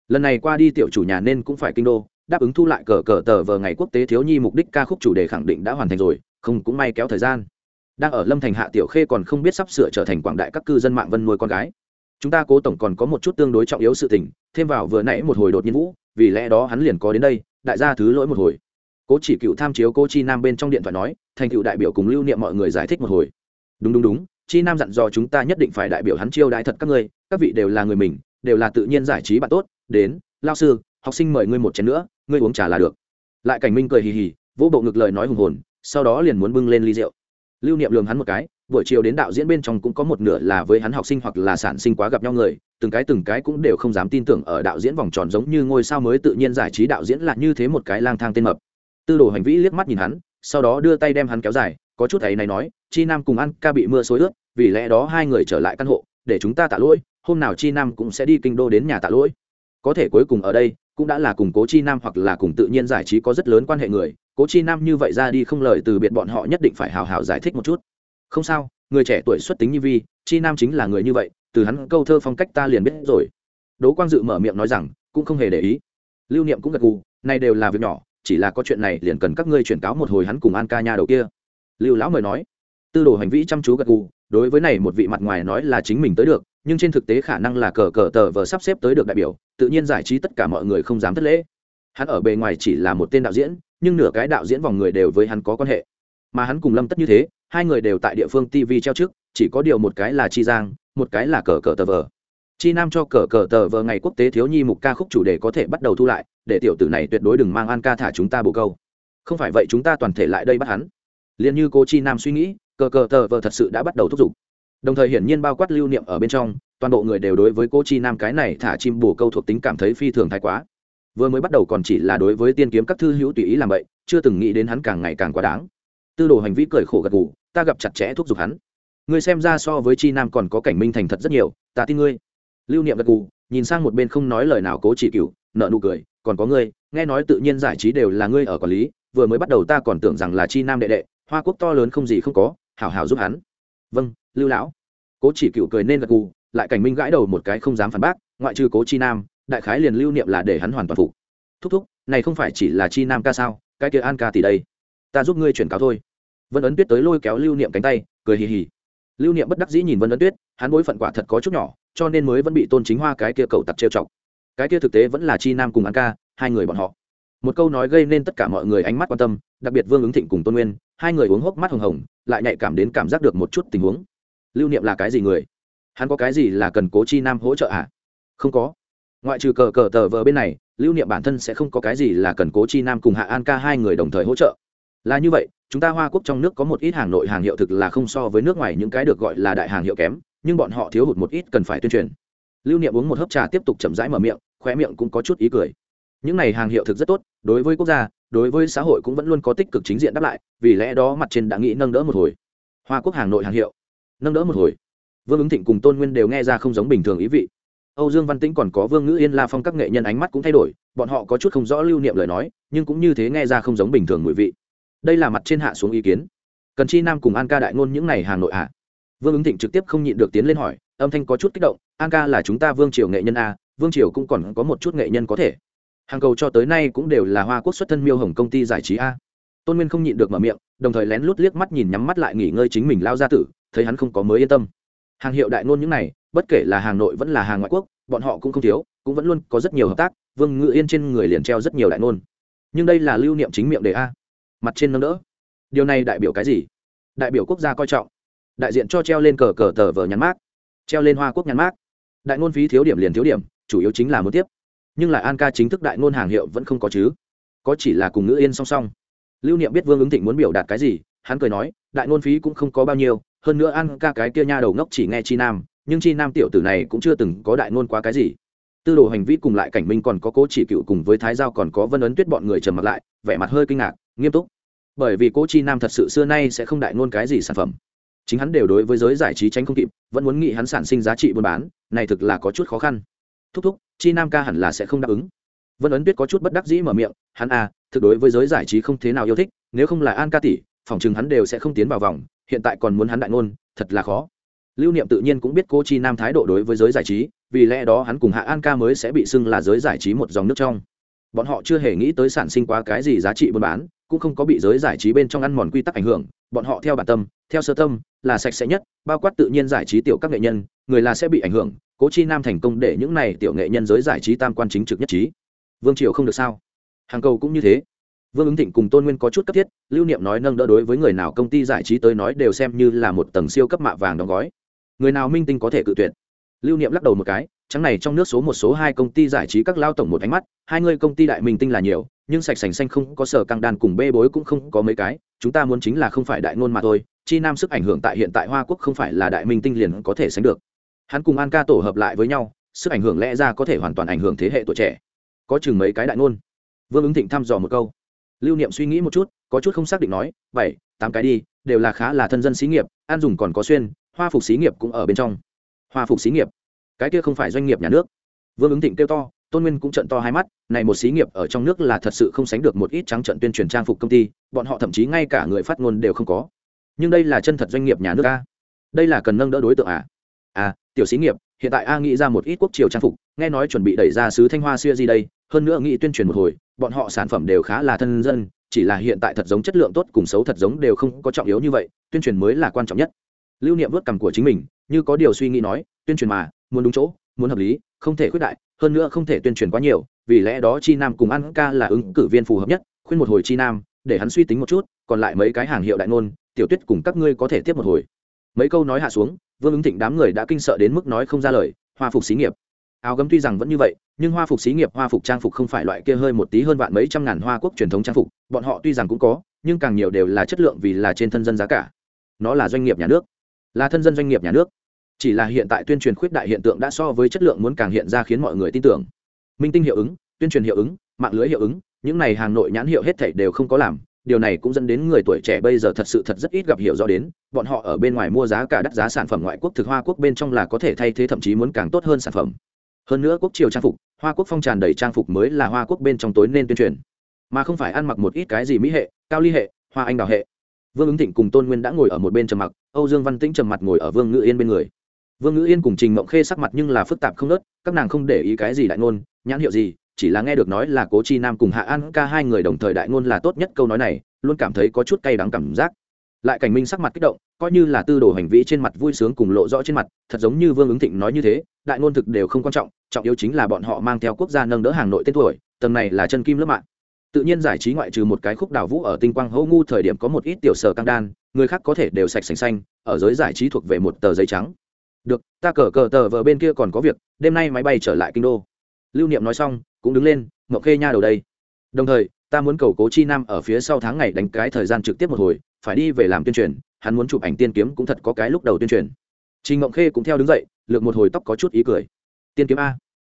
Lần này qua đi tiểu chủ nhà nên cũng phải kinh đô, đáp ứng thu lại cờ cờ tờ vờ ngày quốc tế thiếu nhi mục đích ca khúc chủ đề khẳng định đã hoàn thành rồi, không cũng may kéo thời gian đang ở lâm thành hạ tiểu khê còn không biết sắp sửa trở thành quảng đại các cư dân mạng vân nuôi con gái. Chúng ta cố tổng còn có một chút tương đối trọng yếu sự tình, thêm vào vừa nãy một hồi đột nhiên vũ, vì lẽ đó hắn liền có đến đây, đại gia thứ lỗi một hồi. Cố chỉ cựu tham chiếu cô chi nam bên trong điện thoại nói, thành cựu đại biểu cùng lưu niệm mọi người giải thích một hồi. Đúng đúng đúng, chi nam dặn dò chúng ta nhất định phải đại biểu hắn chiêu đãi thật các ngươi, các vị đều là người mình, đều là tự nhiên giải trí bạn tốt, đến, lao sư, học sinh mời ngươi một chén nữa, ngươi uống trà là được. Lại cảnh minh cười hì hì, vỗ bộ ngực lời nói hùng hồn, sau đó liền muốn bưng lên ly rượu lưu niệm lường hắn một cái, buổi chiều đến đạo diễn bên trong cũng có một nửa là với hắn học sinh hoặc là sản sinh quá gặp nhau người, từng cái từng cái cũng đều không dám tin tưởng ở đạo diễn vòng tròn giống như ngôi sao mới tự nhiên giải trí đạo diễn là như thế một cái lang thang tên mập. Tư đồ hành vĩ liếc mắt nhìn hắn, sau đó đưa tay đem hắn kéo dài, có chút ấy này nói, chi nam cùng ăn ca bị mưa xối ướt, vì lẽ đó hai người trở lại căn hộ, để chúng ta tạ lỗi, hôm nào chi nam cũng sẽ đi kinh đô đến nhà tạ lỗi. Có thể cuối cùng ở đây, cũng đã là cùng cố chi nam hoặc là cùng tự nhiên giải trí có rất lớn quan hệ người cố chi nam như vậy ra đi không lời từ biệt bọn họ nhất định phải hào hào giải thích một chút. Không sao, người trẻ tuổi xuất tính như vi, chi nam chính là người như vậy, từ hắn câu thơ phong cách ta liền biết rồi. Đỗ quang dự mở miệng nói rằng, cũng không hề để ý. Lưu niệm cũng gật gù, này đều là việc nhỏ, chỉ là có chuyện này liền cần các ngươi chuyển cáo một hồi hắn cùng an ca nha đầu kia. Lưu lão mời nói. Tư đồ hành vi chăm chú gật gù, đối với này một vị mặt ngoài nói là chính mình tới được, nhưng trên thực tế khả năng là cờ cờ tờ vờ sắp xếp tới được đại biểu, tự nhiên giải trí tất cả mọi người không dám thất lễ. Hắn ở bề ngoài chỉ là một tên đạo diễn nhưng nửa cái đạo diễn vòng người đều với hắn có quan hệ. Mà hắn cùng lâm tất như thế, hai người đều tại địa phương tv treo trước, chỉ có điều một cái là chi giang, một cái là cờ cờ tờ vờ. Chi nam cho cờ cờ tờ vờ ngày quốc tế thiếu nhi mục ca khúc chủ đề có thể bắt đầu thu lại, để tiểu tử này tuyệt đối đừng mang an ca thả chúng ta bồ câu. Không phải vậy chúng ta toàn thể lại đây bắt hắn. Liền như cô chi nam suy nghĩ, cờ cờ tờ vờ thật sự đã bắt đầu thúc giục. Đồng thời hiển nhiên bao quát lưu niệm ở bên trong, toàn bộ người đều đối với cô chi nam cái này thả chim bồ câu thuộc tính cảm thấy phi thường thái quá vừa mới bắt đầu còn chỉ là đối với tiên kiếm các thư hữu tùy ý làm vậy, chưa từng nghĩ đến hắn càng ngày càng quá đáng. Tư đồ hành vi cười khổ gật gù, ta gặp chặt chẽ thúc giục hắn. Ngươi xem ra so với chi nam còn có cảnh minh thành thật rất nhiều, ta tin ngươi. Lưu niệm gật gù, nhìn sang một bên không nói lời nào cố chỉ cựu nợ nụ cười, còn có ngươi, nghe nói tự nhiên giải trí đều là ngươi ở quản lý, vừa mới bắt đầu ta còn tưởng rằng là chi nam đệ đệ, hoa quốc to lớn không gì không có, hảo hảo giúp hắn. Vâng lưu lão. Cố chỉ cựu cười nên gật gù, lại cảnh minh gãi đầu một cái không dám phản bác, ngoại trừ cố chi nam đại khái liền lưu niệm là để hắn hoàn toàn phục. Thúc thúc, này không phải chỉ là chi nam ca sao? Cái kia an ca tỷ đây. Ta giúp ngươi chuyển cáo thôi. Vân ấn tuyết tới lôi kéo lưu niệm cánh tay, cười hì hì. Lưu niệm bất đắc dĩ nhìn vân ấn tuyết, hắn bối phận quả thật có chút nhỏ, cho nên mới vẫn bị tôn chính hoa cái kia cầu tặc trêu chọc. Cái kia thực tế vẫn là chi nam cùng an ca, hai người bọn họ. Một câu nói gây nên tất cả mọi người ánh mắt quan tâm, đặc biệt vương ứng thịnh cùng tôn nguyên, hai người uống hốc mắt hồng hồng, lại nhạy cảm đến cảm giác được một chút tình huống. Lưu niệm là cái gì người? Hắn có cái gì là cần cố chi nam hỗ trợ à? Không có ngoại trừ cờ cờ tờ vờ bên này, lưu niệm bản thân sẽ không có cái gì là cần cố chi nam cùng hạ an ca hai người đồng thời hỗ trợ. Là như vậy, chúng ta hoa quốc trong nước có một ít hàng nội hàng hiệu thực là không so với nước ngoài những cái được gọi là đại hàng hiệu kém, nhưng bọn họ thiếu hụt một ít cần phải tuyên truyền. Lưu niệm uống một hớp trà tiếp tục chậm rãi mở miệng khoe miệng cũng có chút ý cười. Những này hàng hiệu thực rất tốt, đối với quốc gia, đối với xã hội cũng vẫn luôn có tích cực chính diện đáp lại, vì lẽ đó mặt trên đã nghĩ nâng đỡ một hồi. Hoa quốc hàng nội hàng hiệu, nâng đỡ một hồi. Vương ứng thịnh cùng tôn nguyên đều nghe ra không giống bình thường ý vị âu dương văn tĩnh còn có vương ngữ yên la phong các nghệ nhân ánh mắt cũng thay đổi, bọn họ có chút không rõ lưu niệm lời nói, nhưng cũng như thế nghe ra không giống bình thường mùi vị. Đây là mặt trên hạ xuống ý kiến. Cần chi nam cùng an ca đại ngôn những này hàng nội hạ vương ứng thịnh trực tiếp không nhịn được tiến lên hỏi, âm thanh có chút kích động, an ca là chúng ta vương triều nghệ nhân a vương triều cũng còn có một chút nghệ nhân có thể. Hàng cầu cho tới nay cũng đều là hoa quốc xuất thân miêu hồng công ty giải trí a tôn nguyên không nhịn được mở miệng, đồng thời lén lút liếc mắt nhìn nhắm mắt lại nghỉ ngơi chính mình lao ra tử, thấy hắn không có mới yên tâm. Hàng hiệu đại ngôn những này bất kể là hàng nội vẫn là hàng ngoại quốc, bọn họ cũng không thiếu, cũng vẫn luôn có rất nhiều hợp tác, vương ngự yên trên người liền treo rất nhiều đại ngôn. Nhưng đây là lưu niệm chính miệng đề a. Mặt trên nâng đỡ. Điều này đại biểu cái gì? Đại biểu quốc gia coi trọng. Đại diện cho treo lên cờ cờ tờ vờ nhắn mát treo lên hoa quốc nhắn mát đại ngôn phí thiếu điểm liền thiếu điểm, chủ yếu chính là muốn tiếp. Nhưng lại an ca chính thức đại ngôn hàng hiệu vẫn không có chứ. Có chỉ là cùng ngữ yên song song. Lưu niệm biết vương ứng thịnh muốn biểu đạt cái gì, hắn cười nói, đại ngôn phí cũng không có bao nhiêu, hơn nữa an ca cái kia nha đầu ngốc chỉ nghe chi nam nhưng chi nam tiểu tử này cũng chưa từng có đại ngôn quá cái gì. Tư đồ hành vi cùng lại cảnh minh còn có cố chỉ cựu cùng với thái giao còn có vân ấn tuyết bọn người trầm mặt lại, vẻ mặt hơi kinh ngạc, nghiêm túc. Bởi vì cố chi nam thật sự xưa nay sẽ không đại ngôn cái gì sản phẩm. Chính hắn đều đối với giới giải trí tránh không kịp, vẫn muốn nghĩ hắn sản sinh giá trị buôn bán, này thực là có chút khó khăn. Thúc thúc, chi nam ca hẳn là sẽ không đáp ứng. Vân ấn tuyết có chút bất đắc dĩ mở miệng, hắn à thực đối với giới giải trí không thế nào yêu thích, nếu không là an ca tỷ, phòng chừng hắn đều sẽ không tiến vào vòng, hiện tại còn muốn hắn đại ngôn, thật là khó lưu niệm tự nhiên cũng biết cô chi nam thái độ đối với giới giải trí, vì lẽ đó hắn cùng hạ an ca mới sẽ bị xưng là giới giải trí một dòng nước trong. Bọn họ chưa hề nghĩ tới sản sinh quá cái gì giá trị buôn bán, cũng không có bị giới giải trí bên trong ăn mòn quy tắc ảnh hưởng. Bọn họ theo bản tâm, theo sơ tâm, là sạch sẽ nhất, bao quát tự nhiên giải trí tiểu các nghệ nhân, người là sẽ bị ảnh hưởng. Cố chi nam thành công để những này tiểu nghệ nhân giới giải trí tam quan chính trực nhất trí. Vương triều không được sao? Hàng cầu cũng như thế. Vương ứng thịnh cùng tôn nguyên có chút cấp thiết, lưu niệm nói nâng đỡ đối với người nào công ty giải trí tới nói đều xem như là một tầng siêu cấp mạ vàng đóng gói người nào minh tinh có thể cự tuyệt? Lưu niệm lắc đầu một cái, trắng này trong nước số một số hai công ty giải trí các lao tổng một ánh mắt, hai người công ty đại minh tinh là nhiều, nhưng sạch sành xanh không có sở căng đàn cùng bê bối cũng không có mấy cái, chúng ta muốn chính là không phải đại ngôn mà thôi, chi nam sức ảnh hưởng tại hiện tại hoa quốc không phải là đại minh tinh liền có thể sánh được. Hắn cùng an ca tổ hợp lại với nhau, sức ảnh hưởng lẽ ra có thể hoàn toàn ảnh hưởng thế hệ tuổi trẻ. Có chừng mấy cái đại ngôn. Vương ứng thịnh thăm dò một câu. Lưu niệm suy nghĩ một chút, có chút không xác định nói, bảy, tám cái đi, đều là khá là thân dân xí nghiệp, an dùng còn có xuyên hoa phục xí nghiệp cũng ở bên trong. Hoa phục xí nghiệp? Cái kia không phải doanh nghiệp nhà nước. Vương ứng thịnh kêu to, tôn nguyên cũng trận to hai mắt, này một xí nghiệp ở trong nước là thật sự không sánh được một ít trắng trận tuyên truyền trang phục công ty, bọn họ thậm chí ngay cả người phát ngôn đều không có. Nhưng đây là chân thật doanh nghiệp nhà nước a. Đây là cần nâng đỡ đối tượng à? À tiểu xí nghiệp, hiện tại a nghĩ ra một ít quốc triều trang phục, nghe nói chuẩn bị đẩy ra sứ thanh hoa xưa gì đây, hơn nữa nghĩ tuyên truyền một hồi, bọn họ sản phẩm đều khá là thân dân, chỉ là hiện tại thật giống chất lượng tốt cùng xấu thật giống đều không có trọng yếu như vậy, tuyên truyền mới là quan trọng nhất lưu niệm vớt cằm của chính mình, như có điều suy nghĩ nói, tuyên truyền mà, muốn đúng chỗ, muốn hợp lý, không thể khuyết đại, hơn nữa không thể tuyên truyền quá nhiều, vì lẽ đó chi nam cùng ăn ca là ứng cử viên phù hợp nhất, khuyên một hồi chi nam, để hắn suy tính một chút, còn lại mấy cái hàng hiệu đại ngôn, tiểu tuyết cùng các ngươi có thể tiếp một hồi. Mấy câu nói hạ xuống, vương ứng thịnh đám người đã kinh sợ đến mức nói không ra lời, hoa phục xí nghiệp. Áo gấm tuy rằng vẫn như vậy, nhưng hoa phục xí nghiệp, hoa phục trang phục không phải loại kia hơi một tí hơn vạn mấy trăm ngàn hoa quốc truyền thống trang phục, bọn họ tuy rằng cũng có, nhưng càng nhiều đều là chất lượng vì là trên thân dân giá cả. Nó là doanh nghiệp nhà nước là thân dân doanh nghiệp nhà nước. Chỉ là hiện tại tuyên truyền khuyết đại hiện tượng đã so với chất lượng muốn càng hiện ra khiến mọi người tin tưởng. Minh tinh hiệu ứng, tuyên truyền hiệu ứng, mạng lưới hiệu ứng, những này hàng nội nhãn hiệu hết thảy đều không có làm, điều này cũng dẫn đến người tuổi trẻ bây giờ thật sự thật rất ít gặp hiểu rõ đến, bọn họ ở bên ngoài mua giá cả đắt giá sản phẩm ngoại quốc thực hoa quốc bên trong là có thể thay thế thậm chí muốn càng tốt hơn sản phẩm. Hơn nữa quốc triều trang phục, hoa quốc phong tràn đầy trang phục mới là hoa quốc bên trong tối nên tuyên truyền. Mà không phải ăn mặc một ít cái gì mỹ hệ, cao ly hệ, hoa anh đào hệ vương ứng thịnh cùng tôn nguyên đã ngồi ở một bên trầm mặc, âu dương văn tĩnh trầm mặt ngồi ở vương ngự yên bên người. Vương ngự yên cùng trình mộng khê sắc mặt nhưng là phức tạp không nớt, các nàng không để ý cái gì đại ngôn, nhãn hiệu gì, chỉ là nghe được nói là cố chi nam cùng hạ an ca hai người đồng thời đại ngôn là tốt nhất câu nói này, luôn cảm thấy có chút cay đắng cảm giác. Lại cảnh minh sắc mặt kích động, coi như là tư đồ hành vi trên mặt vui sướng cùng lộ rõ trên mặt, thật giống như vương ứng thịnh nói như thế, đại ngôn thực đều không quan trọng trọng yếu chính là bọn họ mang theo quốc gia nâng đỡ hàng nội tên tuổi, tầng này là chân kim lớp mạng tự nhiên giải trí ngoại trừ một cái khúc đào vũ ở tinh quang Hô ngu thời điểm có một ít tiểu sở căng đan, người khác có thể đều sạch sành xanh, ở giới giải trí thuộc về một tờ giấy trắng. Được, ta cờ cờ tờ vợ bên kia còn có việc, đêm nay máy bay trở lại kinh đô. Lưu niệm nói xong, cũng đứng lên mộng khê nha đầu đây. Đồng thời, ta muốn cầu cố chi nam ở phía sau tháng ngày đánh cái thời gian trực tiếp một hồi, phải đi về làm tuyên truyền, hắn muốn chụp ảnh tiên kiếm cũng thật có cái lúc đầu tuyên truyền. Trình mộng khê cũng theo đứng dậy lượt một hồi tóc có chút ý cười. Tiên kiếm a.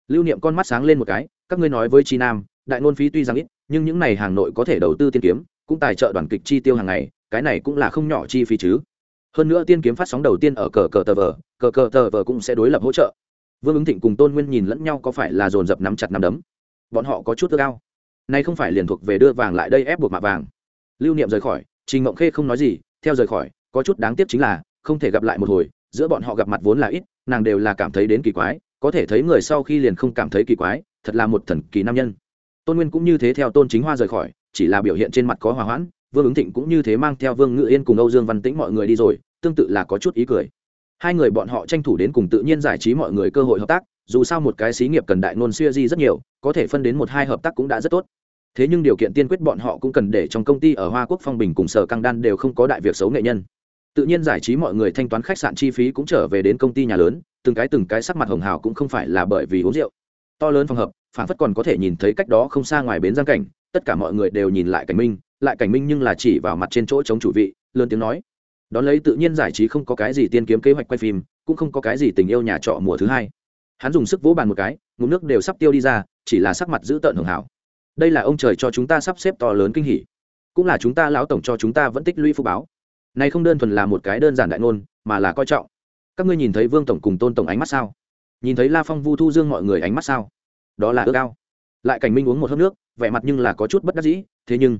Lưu niệm con mắt sáng lên một cái, các ngươi nói với chi nam, đại ngôn phí tuy rằng ít nhưng những này hàng nội có thể đầu tư tiên kiếm, cũng tài trợ đoàn kịch chi tiêu hàng ngày, cái này cũng là không nhỏ chi phí chứ. Hơn nữa tiên kiếm phát sóng đầu tiên ở cờ cờ tờ vờ, cờ cờ tờ vờ cũng sẽ đối lập hỗ trợ. Vương ứng thịnh cùng tôn nguyên nhìn lẫn nhau có phải là dồn dập nắm chặt nắm đấm? Bọn họ có chút ước cao nay không phải liền thuộc về đưa vàng lại đây ép buộc mạ vàng. Lưu niệm rời khỏi, trình mộng khê không nói gì, theo rời khỏi, có chút đáng tiếc chính là, không thể gặp lại một hồi, giữa bọn họ gặp mặt vốn là ít, nàng đều là cảm thấy đến kỳ quái, có thể thấy người sau khi liền không cảm thấy kỳ quái, thật là một thần kỳ nam nhân tôn nguyên cũng như thế theo tôn chính hoa rời khỏi, chỉ là biểu hiện trên mặt có hòa hoãn, vương ứng thịnh cũng như thế mang theo vương ngự yên cùng âu dương văn tĩnh mọi người đi rồi, tương tự là có chút ý cười. hai người bọn họ tranh thủ đến cùng tự nhiên giải trí mọi người cơ hội hợp tác, dù sao một cái xí nghiệp cần đại nôn xuya di rất nhiều, có thể phân đến một hai hợp tác cũng đã rất tốt. thế nhưng điều kiện tiên quyết bọn họ cũng cần để trong công ty ở hoa quốc phong bình cùng sở căng đan đều không có đại việc xấu nghệ nhân. tự nhiên giải trí mọi người thanh toán khách sạn chi phí cũng trở về đến công ty nhà lớn, từng cái từng cái sắc mặt hồng hào cũng không phải là bởi vì uống rượu. to lớn phòng hợp phản phất còn có thể nhìn thấy cách đó không xa ngoài bến giang cảnh, tất cả mọi người đều nhìn lại cảnh minh, lại cảnh minh nhưng là chỉ vào mặt trên chỗ chống chủ vị, lớn tiếng nói. Đón lấy tự nhiên giải trí không có cái gì tiên kiếm kế hoạch quay phim, cũng không có cái gì tình yêu nhà trọ mùa thứ hai. Hắn dùng sức vỗ bàn một cái, ngụm nước đều sắp tiêu đi ra, chỉ là sắc mặt giữ tợn hưởng hảo. Đây là ông trời cho chúng ta sắp xếp to lớn kinh hỉ. Cũng là chúng ta lão tổng cho chúng ta vẫn tích lũy phú báo. Này không đơn thuần là một cái đơn giản đại ngôn, mà là coi trọng. Các ngươi nhìn thấy vương tổng cùng tôn tổng ánh mắt sao? Nhìn thấy la phong vu thu dương mọi người ánh mắt sao? Đó là ước ao. Lại cảnh minh uống một hớp nước, vẻ mặt nhưng là có chút bất đắc dĩ, thế nhưng,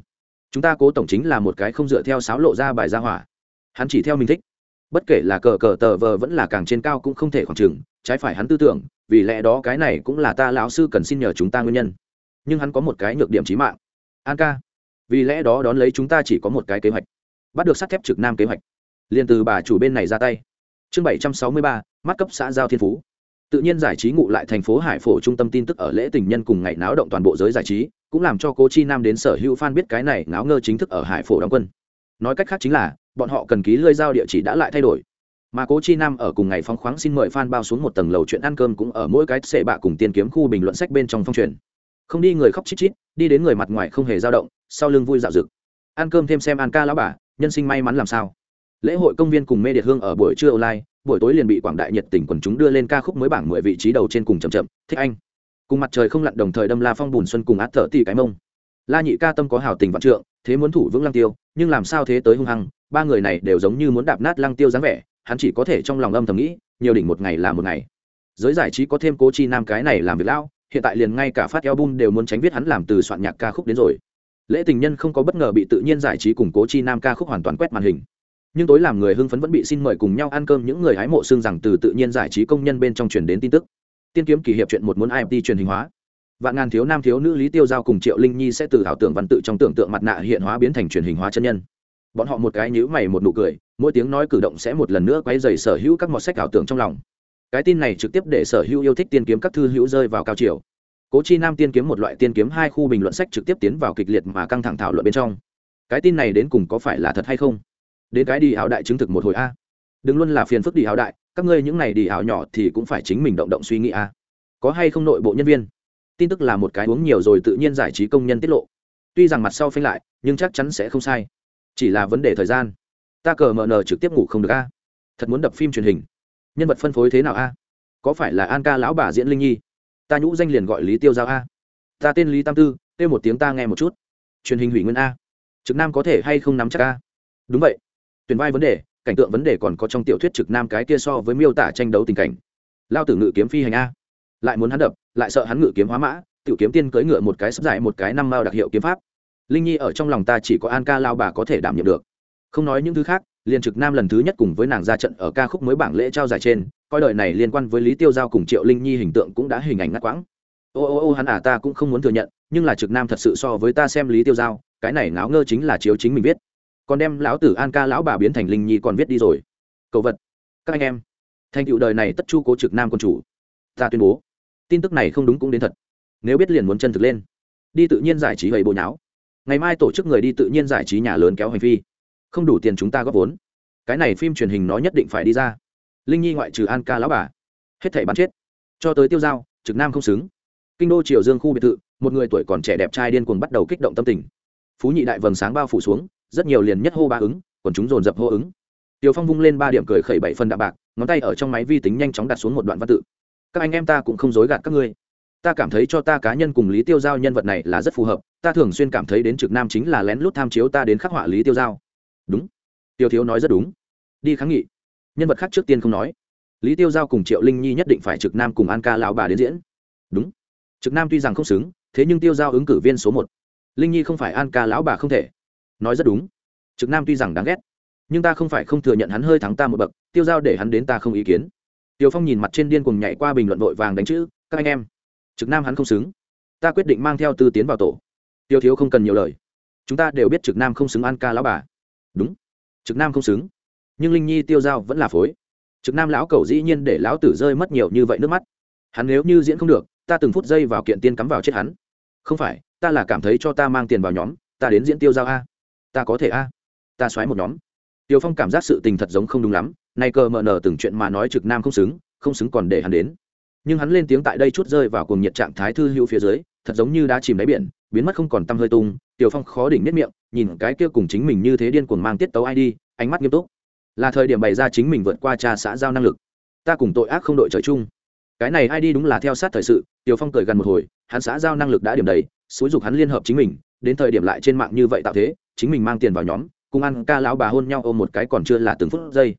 chúng ta cố tổng chính là một cái không dựa theo sáo lộ ra bài gia hỏa. Hắn chỉ theo mình thích. Bất kể là cờ cờ tờ vờ vẫn là càng trên cao cũng không thể khoảng trừng trái phải hắn tư tưởng, vì lẽ đó cái này cũng là ta lão sư cần xin nhờ chúng ta nguyên nhân. Nhưng hắn có một cái nhược điểm trí mạng. An ca, vì lẽ đó đón lấy chúng ta chỉ có một cái kế hoạch. Bắt được sắt thép trực nam kế hoạch. Liền từ bà chủ bên này ra tay. Chương bảy trăm sáu mươi ba, mắt cấp xã giao thiên phú tự nhiên giải trí ngụ lại thành phố hải phổ trung tâm tin tức ở lễ tình nhân cùng ngày náo động toàn bộ giới giải trí, cũng làm cho cố chi nam đến sở hữu f a n biết cái này náo ngơ chính thức ở hải phổ đóng quân. Nói cách khác chính là, bọn họ cần ký lơi giao địa chỉ đã lại thay đổi. Mà cố chi nam ở cùng ngày phóng khoáng xin mời f a n bao xuống một tầng lầu chuyện ăn cơm cũng ở mỗi cái xệ bạ cùng tiên kiếm khu bình luận sách bên trong phong truyền. Không đi người khóc chít chít, đi đến người mặt ngoài không hề dao động, sau lưng vui dạo rực ăn cơm thêm xem an ca lão bà, nhân sinh may mắn làm sao. Lễ hội công viên cùng mê điệt hương ở buổi trưa online buổi tối liền bị quảng đại nhiệt tình quần chúng đưa lên ca khúc mới bảng mười vị trí đầu trên cùng chậm chậm, thích anh. Cùng mặt trời không lặn đồng thời đâm la phong bùn xuân cùng át thở tỉ cái mông. La nhị ca tâm có hào tình vạn trượng, thế muốn thủ vững lăng tiêu, nhưng làm sao thế tới hung hăng, ba người này đều giống như muốn đạp nát lăng tiêu dáng vẻ, hắn chỉ có thể trong lòng âm thầm nghĩ, nhiều đỉnh một ngày là một ngày. Giới giải trí có thêm cố chi nam cái này làm việc lão, hiện tại liền ngay cả phát album đều muốn tránh viết hắn làm từ soạn nhạc ca khúc đến rồi. Lễ tình nhân không có bất ngờ bị tự nhiên giải trí cùng cố chi nam ca khúc hoàn toàn quét màn hình nhưng tối làm người hưng phấn vẫn bị xin mời cùng nhau ăn cơm. Những người hái mộ xương rằng từ tự nhiên giải trí công nhân bên trong truyền đến tin tức. Tiên kiếm kỷ hiệp chuyện một muốn imt truyền hình hóa. Vạn ngàn thiếu nam thiếu nữ lý tiêu giao cùng triệu linh nhi sẽ từ ảo tưởng văn tự trong tưởng tượng mặt nạ hiện hóa biến thành truyền hình hóa chân nhân. Bọn họ một cái nhíu mày một nụ cười, mỗi tiếng nói cử động sẽ một lần nữa quay dày sở hữu các mọt sách ảo tưởng trong lòng. Cái tin này trực tiếp để sở hữu yêu thích tiên kiếm các thư hữu rơi vào cao chiều. Cố chi nam tiên kiếm một loại tiên kiếm hai khu bình luận sách trực tiếp tiến vào kịch liệt mà căng thẳng thảo luận bên trong. Cái tin này đến cùng có phải là thật hay không? Đến cái đi ảo đại chứng thực một hồi a. Đừng luôn là phiền phức đi ảo đại, các ngươi những này đi ảo nhỏ thì cũng phải chính mình động động suy nghĩ a. Có hay không nội bộ nhân viên? Tin tức là một cái uống nhiều rồi tự nhiên giải trí công nhân tiết lộ. Tuy rằng mặt sau phanh lại, nhưng chắc chắn sẽ không sai. Chỉ là vấn đề thời gian. Ta cờ mờ nờ trực tiếp ngủ không được a. Thật muốn đập phim truyền hình. Nhân vật phân phối thế nào a? Có phải là an ca lão bà diễn linh nhi? Ta nhũ danh liền gọi lý tiêu giao a. Ta tên lý tam tư, kêu một tiếng ta nghe một chút. Truyền hình hủy nguyên a. Trực nam có thể hay không nắm chắc a? Đúng vậy tuyển vai vấn đề, cảnh tượng vấn đề còn có trong tiểu thuyết trực nam cái kia so với miêu tả tranh đấu tình cảnh. Lao tử ngự kiếm phi hành a. Lại muốn hắn đập, lại sợ hắn ngự kiếm hóa mã, tiểu kiếm tiên cưỡi ngựa một cái sắp dài một cái năm mao đặc hiệu kiếm pháp. Linh nhi ở trong lòng ta chỉ có an ca lao bà có thể đảm nhiệm được. Không nói những thứ khác, liền trực nam lần thứ nhất cùng với nàng ra trận ở ca khúc mới bảng lễ trao giải trên, coi đời này liên quan với lý tiêu giao cùng triệu linh nhi hình tượng cũng đã hình ảnh ngắt quãng. Ô ô ô, hắn à ta cũng không muốn thừa nhận, nhưng là trực nam thật sự so với ta xem lý tiêu giao, cái này ngáo ngơ chính là chiếu chính mình biết còn đem lão tử an ca lão bà biến thành linh nhi còn viết đi rồi. Cầu vật. Các anh em thành tựu đời này tất chu cố trực nam quân chủ. Ta tuyên bố tin tức này không đúng cũng đến thật. Nếu biết liền muốn chân thực lên. Đi tự nhiên giải trí gầy bộ nháo. Ngày mai tổ chức người đi tự nhiên giải trí nhà lớn kéo hành vi, không đủ tiền chúng ta góp vốn. Cái này phim truyền hình nó nhất định phải đi ra. Linh nhi ngoại trừ an ca lão bà hết thảy bắn chết. Cho tới tiêu giao trực nam không xứng. Kinh đô triều dương khu biệt thự một người tuổi còn trẻ đẹp trai điên cuồng bắt đầu kích động tâm tình. Phú nhị đại vầng sáng bao phủ xuống rất nhiều liền nhất hô ba ứng còn chúng dồn dập hô ứng Tiêu Phong vung lên ba điểm cười khẩy bảy phần đạm bạc, ngón tay ở trong máy vi tính nhanh chóng đặt xuống một đoạn văn tự. Các anh em ta cũng không dối gạt các ngươi. Ta cảm thấy cho ta cá nhân cùng Lý Tiêu Giao nhân vật này là rất phù hợp, ta thường xuyên cảm thấy đến trực nam chính là lén lút tham chiếu ta đến khắc họa Lý Tiêu Giao. Đúng. Tiêu Thiếu nói rất đúng. Đi kháng nghị. Nhân vật khác trước tiên không nói. Lý Tiêu Giao cùng Triệu Linh Nhi nhất định phải trực nam cùng An Ca lão bà đến diễn. Đúng. Trực nam tuy rằng không xứng, thế nhưng Tiêu Giao ứng cử viên số một. Linh Nhi không phải An Ca lão bà không thể. Nói rất đúng. Trực nam tuy rằng đáng ghét, nhưng ta không phải không thừa nhận hắn hơi thắng ta một bậc tiêu giao để hắn đến ta không ý kiến. Tiêu phong nhìn mặt trên điên cùng nhảy qua bình luận vội vàng đánh chữ các anh em. Trực nam hắn không xứng. Ta quyết định mang theo tư tiến vào tổ. Tiêu thiếu không cần nhiều lời. Chúng ta đều biết trực nam không xứng an ca lão bà. Đúng. Trực nam không xứng. Nhưng linh nhi tiêu giao vẫn là phối. Trực nam lão cầu dĩ nhiên để lão tử rơi mất nhiều như vậy nước mắt. Hắn nếu như diễn không được ta từng phút giây vào kiện tiên cắm vào chết hắn. Không phải ta là cảm thấy cho ta mang tiền vào nhóm ta đến diễn tiêu giao a ta có thể a ta xoáy một nhóm Tiểu Phong cảm giác sự tình thật giống không đúng lắm, nay cờ mờ nở từng chuyện mà nói trực nam không xứng, không xứng còn để hắn đến. Nhưng hắn lên tiếng tại đây chút rơi vào cùng nhiệt trạng thái thư hữu phía dưới, thật giống như đã chìm đáy biển, biến mất không còn tăm hơi tung. Tiểu Phong khó đỉnh nếp miệng, nhìn cái kia cùng chính mình như thế điên cuồng mang tiết tấu ai đi, ánh mắt nghiêm túc. Là thời điểm bày ra chính mình vượt qua cha xã giao năng lực. Ta cùng tội ác không đội trời chung. Cái này ai đi đúng là theo sát thời sự, Tiểu Phong cười gần một hồi, hắn xã giao năng lực đã điểm đầy, xúi dục hắn liên hợp chính mình, đến thời điểm lại trên mạng như vậy tạo thế, chính mình mang tiền vào nhóm, cùng ăn ca lão bà hôn nhau ôm một cái còn chưa là từng phút giây.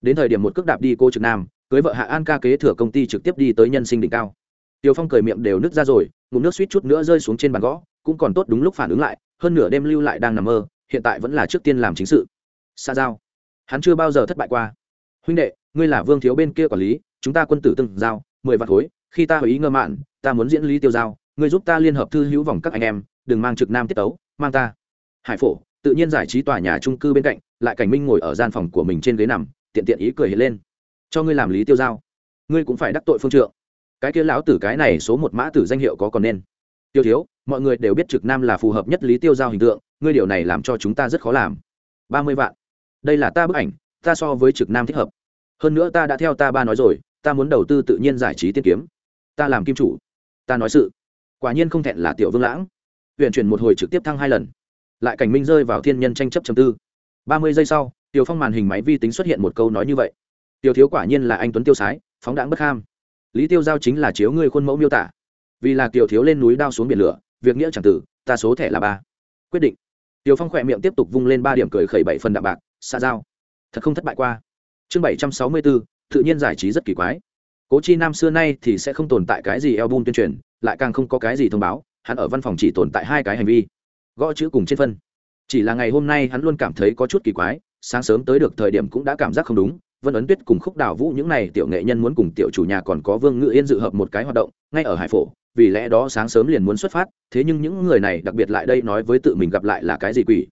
Đến thời điểm một cước đạp đi cô trực nam cưới vợ hạ an ca kế thừa công ty trực tiếp đi tới nhân sinh đỉnh cao. Tiều phong cười miệng đều nứt ra rồi ngụm nước suýt chút nữa rơi xuống trên bàn gõ cũng còn tốt đúng lúc phản ứng lại hơn nửa đêm lưu lại đang nằm mơ hiện tại vẫn là trước tiên làm chính sự. Xa giao. Hắn chưa bao giờ thất bại qua. Huynh đệ ngươi là vương thiếu bên kia quản lý chúng ta quân tử từng giao mười vạn khối khi ta hỏi ý ngơ mạn ta muốn diễn lý tiêu giao ngươi giúp ta liên hợp thư hữu vòng các anh em đừng mang trực nam tiết tấu mang ta hải phổ, tự nhiên giải trí tòa nhà trung cư bên cạnh, lại cảnh minh ngồi ở gian phòng của mình trên ghế nằm, tiện tiện ý cười hiện lên. Cho ngươi làm lý tiêu giao. Ngươi cũng phải đắc tội phương trượng. Cái kia lão tử cái này số một mã tử danh hiệu có còn nên? Tiêu thiếu, mọi người đều biết trực nam là phù hợp nhất lý tiêu giao hình tượng, ngươi điều này làm cho chúng ta rất khó làm. Ba mươi vạn. Đây là ta bức ảnh, ta so với trực nam thích hợp. Hơn nữa ta đã theo ta ba nói rồi, ta muốn đầu tư tự nhiên giải trí tiên kiếm. Ta làm kim chủ. Ta nói sự. Quả nhiên không thẹn là tiểu vương lãng. Huyện chuyển một hồi trực tiếp thăng hai lần lại cảnh minh rơi vào thiên nhân tranh chấp chấm tư. Ba mươi giây sau, tiểu phong màn hình máy vi tính xuất hiện một câu nói như vậy. Tiểu thiếu quả nhiên là anh tuấn tiêu sái, phóng đãng bất ham. Lý tiêu giao chính là chiếu ngươi khuôn mẫu miêu tả. Vì là tiểu thiếu lên núi đao xuống biển lửa, việc nghĩa chẳng tử, ta số thẻ là ba. Quyết định. Tiểu phong khỏe miệng tiếp tục vung lên ba điểm cười khẩy bảy phần đạm bạc, xa giao. Thật không thất bại qua. Chương bảy trăm sáu mươi bốn, tự nhiên giải trí rất kỳ quái. Cố chi nam xưa nay thì sẽ không tồn tại cái gì eo tuyên truyền, lại càng không có cái gì thông báo, hắn ở văn phòng chỉ tồn tại hai cái hành vi gõ chữ cùng trên phân. Chỉ là ngày hôm nay hắn luôn cảm thấy có chút kỳ quái, sáng sớm tới được thời điểm cũng đã cảm giác không đúng, vân ấn tuyết cùng khúc đào vũ những n à y tiểu nghệ nhân muốn cùng tiểu chủ nhà còn có vương ngự yên dự hợp một cái hoạt động, ngay ở hải phổ, vì lẽ đó sáng sớm liền muốn xuất phát, thế nhưng những người này đặc biệt lại đây nói với tự mình gặp lại là cái gì quỷ.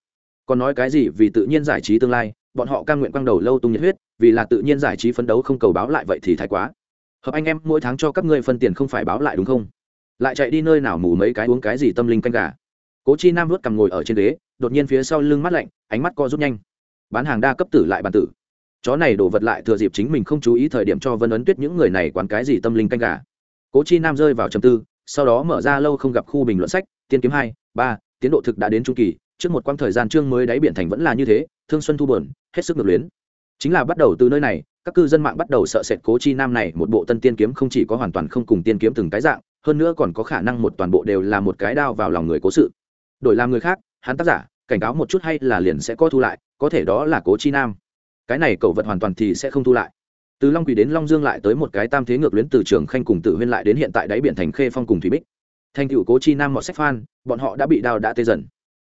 Còn nói cái gì vì tự nhiên giải trí tương lai, bọn họ cam nguyện quăng đầu lâu tung nhiệt huyết, vì là tự nhiên giải trí phấn đấu không cầu báo lại vậy thì thái quá. Hợp anh em, mỗi tháng cho các ngươi phân tiền không phải báo lại đúng không? Lại chạy đi nơi nào mù mấy cái uống cái gì tâm linh canh gà? Cố chi nam vớt cầm ngồi ở trên ghế, đột nhiên phía sau lưng mắt lạnh, ánh mắt co rút nhanh. Bán hàng đa cấp tử lại bàn tử. Chó này đổ vật lại thừa dịp chính mình không chú ý thời điểm cho vân ấn tuyết những người này quán cái gì tâm linh canh gà. Cố chi nam rơi vào trầm tư, sau đó mở ra lâu không gặp khu bình luận sách, tiên kiếm hai, ba, tiến độ thực đã đến trung kỳ, trước một quãng thời gian chương mới đáy biển thành vẫn là như thế, thương xuân thu bờn hết sức ngược luyến. Chính là bắt đầu từ nơi này, các cư dân mạng bắt đầu sợ sệt cố chi nam này, một bộ tân tiên kiếm không chỉ có hoàn toàn không cùng tiên kiếm từng cái dạng, hơn nữa còn có khả năng một toàn bộ đều là một cái đao vào lòng người cố sự đổi làm người khác, hắn tác giả, cảnh cáo một chút hay là liền sẽ có thu lại, có thể đó là cố chi nam. Cái này cậu vật hoàn toàn thì sẽ không thu lại. Từ long quỳ đến long dương lại tới một cái tam thế ngược luyến từ trường khanh cùng tử huyên lại đến hiện tại đáy biển thành khê phong cùng thủy bích. Thành cựu cố chi nam mọi sách phan bọn họ đã bị đào đã tê dần.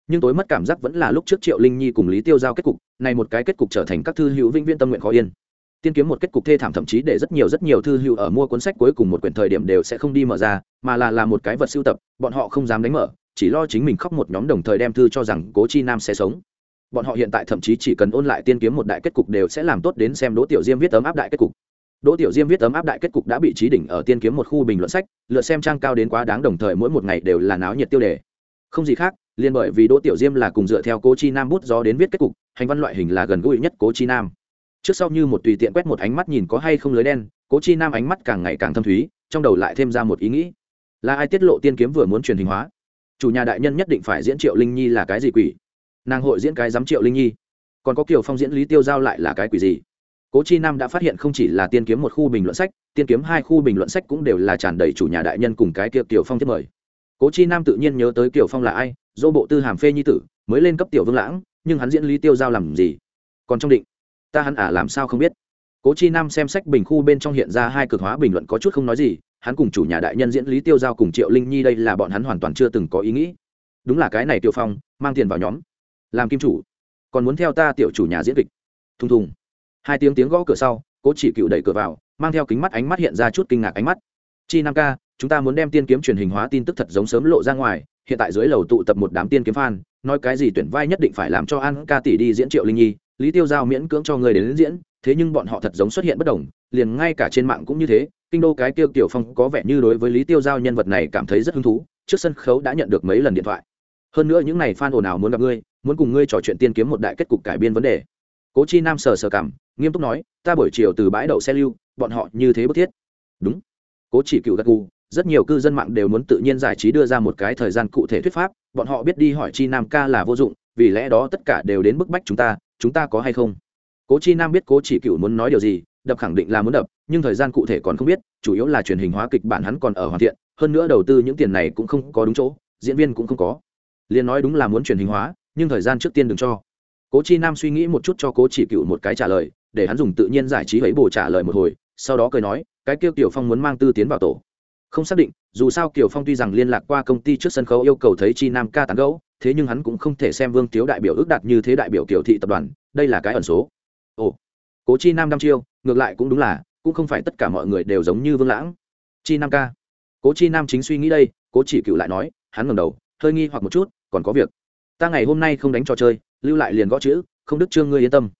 Nhưng tối mất cảm giác vẫn là lúc trước triệu linh nhi cùng lý tiêu giao kết cục, này một cái kết cục trở thành các thư hữu vĩnh viên tâm nguyện khó yên. Tiên kiếm một kết cục thê thảm thậm chí để rất nhiều rất nhiều thư hữu ở mua cuốn sách cuối cùng một quyển thời điểm đều sẽ không đi mở ra, mà là là một cái vật sưu tập, bọn họ không dám đánh mở chỉ lo chính mình khóc một nhóm đồng thời đem thư cho rằng cố chi nam sẽ sống. Bọn họ hiện tại thậm chí chỉ cần ôn lại tiên kiếm một đại kết cục đều sẽ làm tốt đến xem đỗ tiểu diêm viết ấm áp đại kết cục. Đỗ tiểu diêm viết ấm áp đại kết cục đã bị trí đỉnh ở tiên kiếm một khu bình luận sách lựa xem trang cao đến quá đáng đồng thời mỗi một ngày đều là náo nhiệt tiêu đề. Không gì khác, liền bởi vì đỗ tiểu diêm là cùng dựa theo cố chi nam bút do đến viết kết cục, hành văn loại hình là gần gũi nhất cố chi nam. Trước sau như một tùy tiện quét một ánh mắt nhìn có hay không lưới đen, cố chi nam ánh mắt càng ngày càng thâm thúy, trong đầu lại thêm ra một ý nghĩ. Là ai tiết lộ tiên kiếm vừa muốn truyền hình hóa? Chủ nhà đại nhân nhất định phải diễn triệu linh nhi là cái gì quỷ? Nàng hội diễn cái giám triệu linh nhi. Còn có kiều phong diễn lý tiêu giao lại là cái quỷ gì? Cố chi nam đã phát hiện không chỉ là tiên kiếm một khu bình luận sách, tiên kiếm hai khu bình luận sách cũng đều là tràn đầy chủ nhà đại nhân cùng cái kia kiều phong thiết mời. Cố chi nam tự nhiên nhớ tới kiều phong là ai dỗ bộ tư hàm phê nhi tử, mới lên cấp tiểu vương lãng, nhưng hắn diễn lý tiêu giao làm gì? Còn trong định, ta hắn à làm sao không biết? Cố chi nam xem sách bình khu bên trong hiện ra hai cực hóa bình luận có chút không nói gì hắn cùng chủ nhà đại nhân diễn lý tiêu giao cùng triệu linh nhi đây là bọn hắn hoàn toàn chưa từng có ý nghĩ. Đúng là cái này tiêu phong, mang tiền vào nhóm. Làm kim chủ. Còn muốn theo ta tiểu chủ nhà diễn kịch. Thùng thùng. Hai tiếng tiếng gõ cửa sau, cố chỉ cựu đẩy cửa vào, mang theo kính mắt ánh mắt hiện ra chút kinh ngạc ánh mắt. Chi năm ca, chúng ta muốn đem tiên kiếm truyền hình hóa tin tức thật giống sớm lộ ra ngoài, hiện tại dưới lầu tụ tập một đám tiên kiếm fan, nói cái gì tuyển vai nhất định phải làm cho an ca tỷ đi diễn triệu linh nhi, lý tiêu giao miễn cưỡng cho người đến diễn thế nhưng bọn họ thật giống xuất hiện bất đồng, liền ngay cả trên mạng cũng như thế, kinh đô cái tiêu tiểu phong có vẻ như đối với lý tiêu giao nhân vật này cảm thấy rất hứng thú, trước sân khấu đã nhận được mấy lần điện thoại. Hơn nữa những n à y f a n ồn ào muốn gặp ngươi, muốn cùng ngươi trò chuyện tiên kiếm một đại kết cục cải biên vấn đề. Cố chi nam sờ sờ cảm, nghiêm túc nói, ta buổi chiều từ bãi đậu xe lưu, bọn họ như thế bức thiết. Đúng. Cố chỉ cựu gật gù, rất nhiều cư dân mạng đều muốn tự nhiên giải trí đưa ra một cái thời gian cụ thể thuyết pháp, bọn họ biết đi hỏi chi nam ca là vô dụng, vì lẽ đó tất cả đều đến bức bách chúng ta chúng ta có hay không? Cố chi nam biết cố chỉ cựu muốn nói điều gì, đập khẳng định là muốn đập, nhưng thời gian cụ thể còn không biết, chủ yếu là truyền hình hóa kịch bản hắn còn ở hoàn thiện, hơn nữa đầu tư những tiền này cũng không có đúng chỗ, diễn viên cũng không có. Liền nói đúng là muốn truyền hình hóa, nhưng thời gian trước tiên đừng cho. Cố chi nam suy nghĩ một chút cho cố chỉ cựu một cái trả lời, để hắn dùng tự nhiên giải trí ấy bồ trả lời một hồi, sau đó cười nói, cái kêu tiểu phong muốn mang tư tiến vào tổ. Không xác định, dù sao kiều phong tuy rằng liên lạc qua công ty trước sân khấu yêu cầu thấy chi nam ca tán gấu thế nhưng hắn cũng không thể xem vương tiếu đại biểu ước đạt như thế đại biểu kiểu thị tập đoàn, đây là cái ẩn số ồ, cố chi nam đăm chiêu, ngược lại cũng đúng là, cũng không phải tất cả mọi người đều giống như vương lãng. Chi nam ca. Cố chi nam chính suy nghĩ đây, cố chỉ cựu lại nói, hắn ngầm đầu, hơi nghi hoặc một chút, còn có việc. Ta ngày hôm nay không đánh trò chơi, lưu lại liền gõ chữ, không đức trương ngươi yên tâm.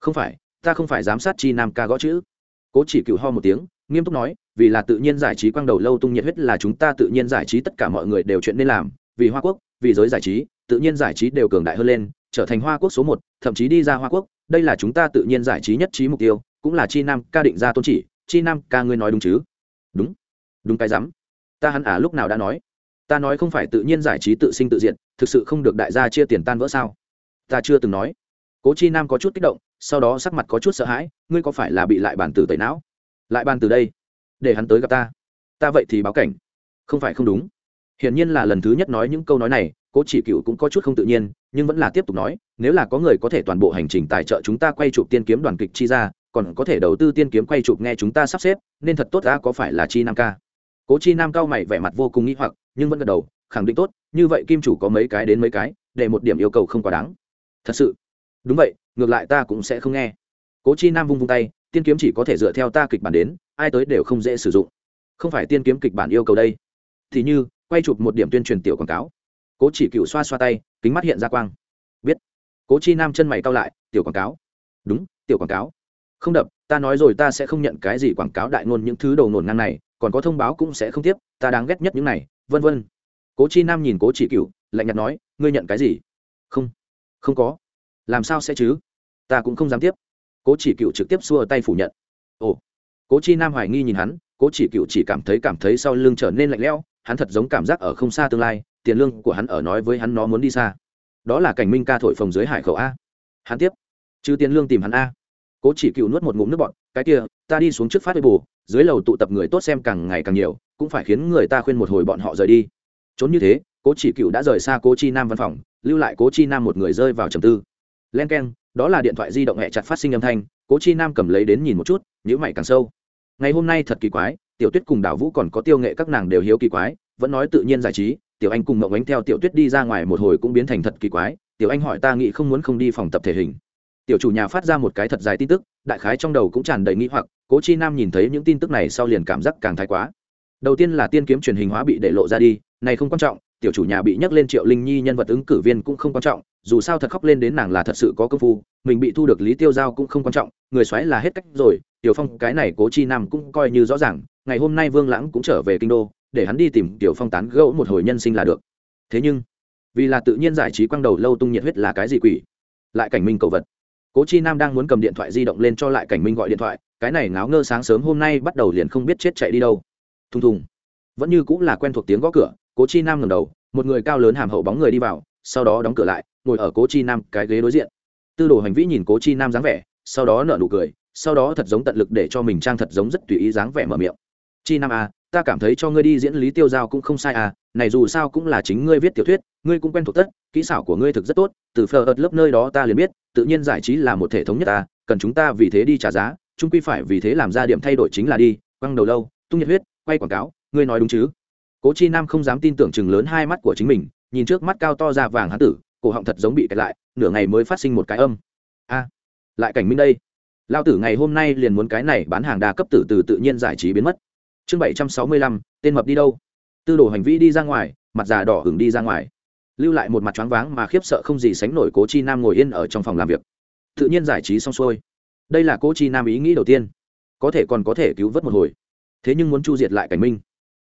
Không phải, ta không phải giám sát chi nam ca gõ chữ. Cố chỉ cựu ho một tiếng, nghiêm túc nói, vì là tự nhiên giải trí quang đầu lâu tung nhiệt huyết là chúng ta tự nhiên giải trí tất cả mọi người đều chuyện nên làm, vì hoa quốc, vì giới giải trí, tự nhiên giải trí đều cường đại hơn lên, trở thành hoa quốc số một, thậm chí đi ra hoa quốc đây là chúng ta tự nhiên giải trí nhất trí mục tiêu, cũng là chi nam ca định ra tôn chỉ, chi nam ca ngươi nói đúng chứ? Đúng. Đúng cái rắm. Ta hắn à lúc nào đã nói? Ta nói không phải tự nhiên giải trí tự sinh tự diện thực sự không được đại gia chia tiền tan vỡ sao? Ta chưa từng nói. Cố chi nam có chút kích động, sau đó sắc mặt có chút sợ hãi, ngươi có phải là bị lại bàn từ tẩy não? Lại bàn từ đây? Để hắn tới gặp ta. Ta vậy thì báo cảnh. Không phải không đúng. Hiển nhiên là lần thứ nhất nói những câu nói này, cố chỉ cựu cũng có chút không tự nhiên nhưng vẫn là tiếp tục nói, nếu là có người có thể toàn bộ hành trình tài trợ chúng ta quay chụp tiên kiếm đoàn kịch chi ra, còn có thể đầu tư tiên kiếm quay chụp nghe chúng ta sắp xếp, nên thật tốt đã có phải là chi nam ca? Cố chi nam cao mày vẻ mặt vô cùng nghĩ hoặc, nhưng vẫn gật đầu, khẳng định tốt, như vậy kim chủ có mấy cái đến mấy cái, để một điểm yêu cầu không quá đáng. Thật sự. Đúng vậy, ngược lại ta cũng sẽ không nghe. Cố chi nam vung vung tay, tiên kiếm chỉ có thể dựa theo ta kịch bản đến, ai tới đều không dễ sử dụng. Không phải tiên kiếm kịch bản yêu cầu đây. Thì như, quay chụp một điểm tuyên truyền tiểu quảng cáo cố chỉ cựu xoa xoa tay, kính mắt hiện ra quang. Biết. Cố chi nam chân mày cao lại, tiểu quảng cáo. Đúng, tiểu quảng cáo. Không đập, ta nói rồi ta sẽ không nhận cái gì quảng cáo đại ngôn những thứ đầu nổn ngang này, còn có thông báo cũng sẽ không tiếp, ta đáng ghét nhất những này. Vân vân. Cố chi nam nhìn cố chỉ cựu, lạnh nhạt nói, ngươi nhận cái gì? Không. Không có. Làm sao sẽ chứ? Ta cũng không dám tiếp. Cố chỉ cựu trực tiếp xua tay phủ nhận. Ồ. Cố chi nam hoài nghi nhìn hắn, cố chỉ cựu chỉ cảm thấy cảm thấy sau lưng trở nên lạnh lẽo, hắn thật giống cảm giác ở không xa tương lai tiền lương của hắn ở nói với hắn nó muốn đi xa. Đó là cảnh minh ca thổi phồng dưới hải khẩu a. Hắn tiếp. Chứ tiền lương tìm hắn a. Cố chỉ cựu nuốt một ngụm nước bọn cái kia, ta đi xuống trước phát với bù, dưới lầu tụ tập người tốt xem càng ngày càng nhiều, cũng phải khiến người ta khuyên một hồi bọn họ rời đi. Trốn như thế, cố chỉ cựu đã rời xa cố chi nam văn phòng, lưu lại cố chi nam một người rơi vào trầm tư. Len k e n đó là điện thoại di động hẹ chặt phát sinh âm thanh, cố chi nam cầm lấy đến nhìn một chút nhữ mày càng sâu. Ngày hôm nay thật kỳ quái, tiểu tuyết cùng đào vũ còn có tiêu nghệ các nàng đều hiếu kỳ quái, vẫn nói tự nhiên giải trí tiểu anh cùng mộng ánh theo tiểu tuyết đi ra ngoài một hồi cũng biến thành thật kỳ quái. Tiểu anh hỏi ta nghĩ không muốn không đi phòng tập thể hình. Tiểu chủ nhà phát ra một cái thật dài tin tức, đại khái trong đầu cũng tràn đầy nghĩ hoặc, cố chi nam nhìn thấy những tin tức này sau liền cảm giác càng thái quá. Đầu tiên là tiên kiếm truyền hình hóa bị để lộ ra đi, này không quan trọng, tiểu chủ nhà bị nhắc lên triệu linh nhi nhân vật ứng cử viên cũng không quan trọng, dù sao thật khóc lên đến nàng là thật sự có công phu, mình bị thu được lý tiêu giao cũng không quan trọng, người xoáy là hết cách rồi, tiểu phong cái này cố chi nam cũng coi như rõ ràng, ngày hôm nay vương lãng cũng trở về kinh đô để hắn đi tìm tiểu phong tán gẫu một hồi nhân sinh là được. Thế nhưng, vì là tự nhiên giải trí quăng đầu lâu tung nhiệt huyết là cái gì quỷ? Lại cảnh minh cầu vật. Cố chi nam đang muốn cầm điện thoại di động lên cho lại cảnh minh gọi điện thoại, cái này ngáo ngơ sáng sớm hôm nay bắt đầu liền không biết chết chạy đi đâu. Thùng thùng. Vẫn như cũng là quen thuộc tiếng gõ cửa, cố chi nam ngầm đầu, một người cao lớn hàm hậu bóng người đi vào, sau đó đóng cửa lại, ngồi ở cố chi nam cái ghế đối diện. Tư đồ hành vĩ nhìn cố chi nam dáng vẻ, sau đó nở nụ cười, sau đó thật giống tận lực để cho mình trang thật giống rất tùy ý dáng vẻ mở miệng. Chi nam à ta cảm thấy cho ngươi đi diễn lý tiêu giao cũng không sai à này dù sao cũng là chính ngươi viết tiểu thuyết, ngươi cũng quen thuộc tất, kỹ xảo của ngươi thực rất tốt, từ phờ ợt lớp nơi đó ta liền biết, tự nhiên giải trí là một thể thống nhất ta cần chúng ta vì thế đi trả giá, chung quy phải vì thế làm ra điểm thay đổi chính là đi, quăng đầu lâu, tung nhiệt huyết, quay quảng cáo, ngươi nói đúng chứ? Cố chi nam không dám tin tưởng chừng lớn hai mắt của chính mình, nhìn trước mắt cao to ra vàng hán tử, cổ họng thật giống bị kẹt lại, nửa ngày mới phát sinh một cái âm. A, lại cảnh minh đây. Lao tử ngày hôm nay liền muốn cái này bán hàng đa cấp tử từ tự nhiên giải trí biến mất chương bảy trăm sáu mươi lăm, tên mập đi đâu? Tư đồ hành vi đi ra ngoài, mặt già đỏ hừng đi ra ngoài. Lưu lại một mặt choáng váng mà khiếp sợ không gì sánh nổi cố chi nam ngồi yên ở trong phòng làm việc. Tự nhiên giải trí xong xuôi. Đây là cố chi nam ý nghĩ đầu tiên. Có thể còn có thể cứu vớt một hồi. Thế nhưng muốn chu diệt lại cảnh minh.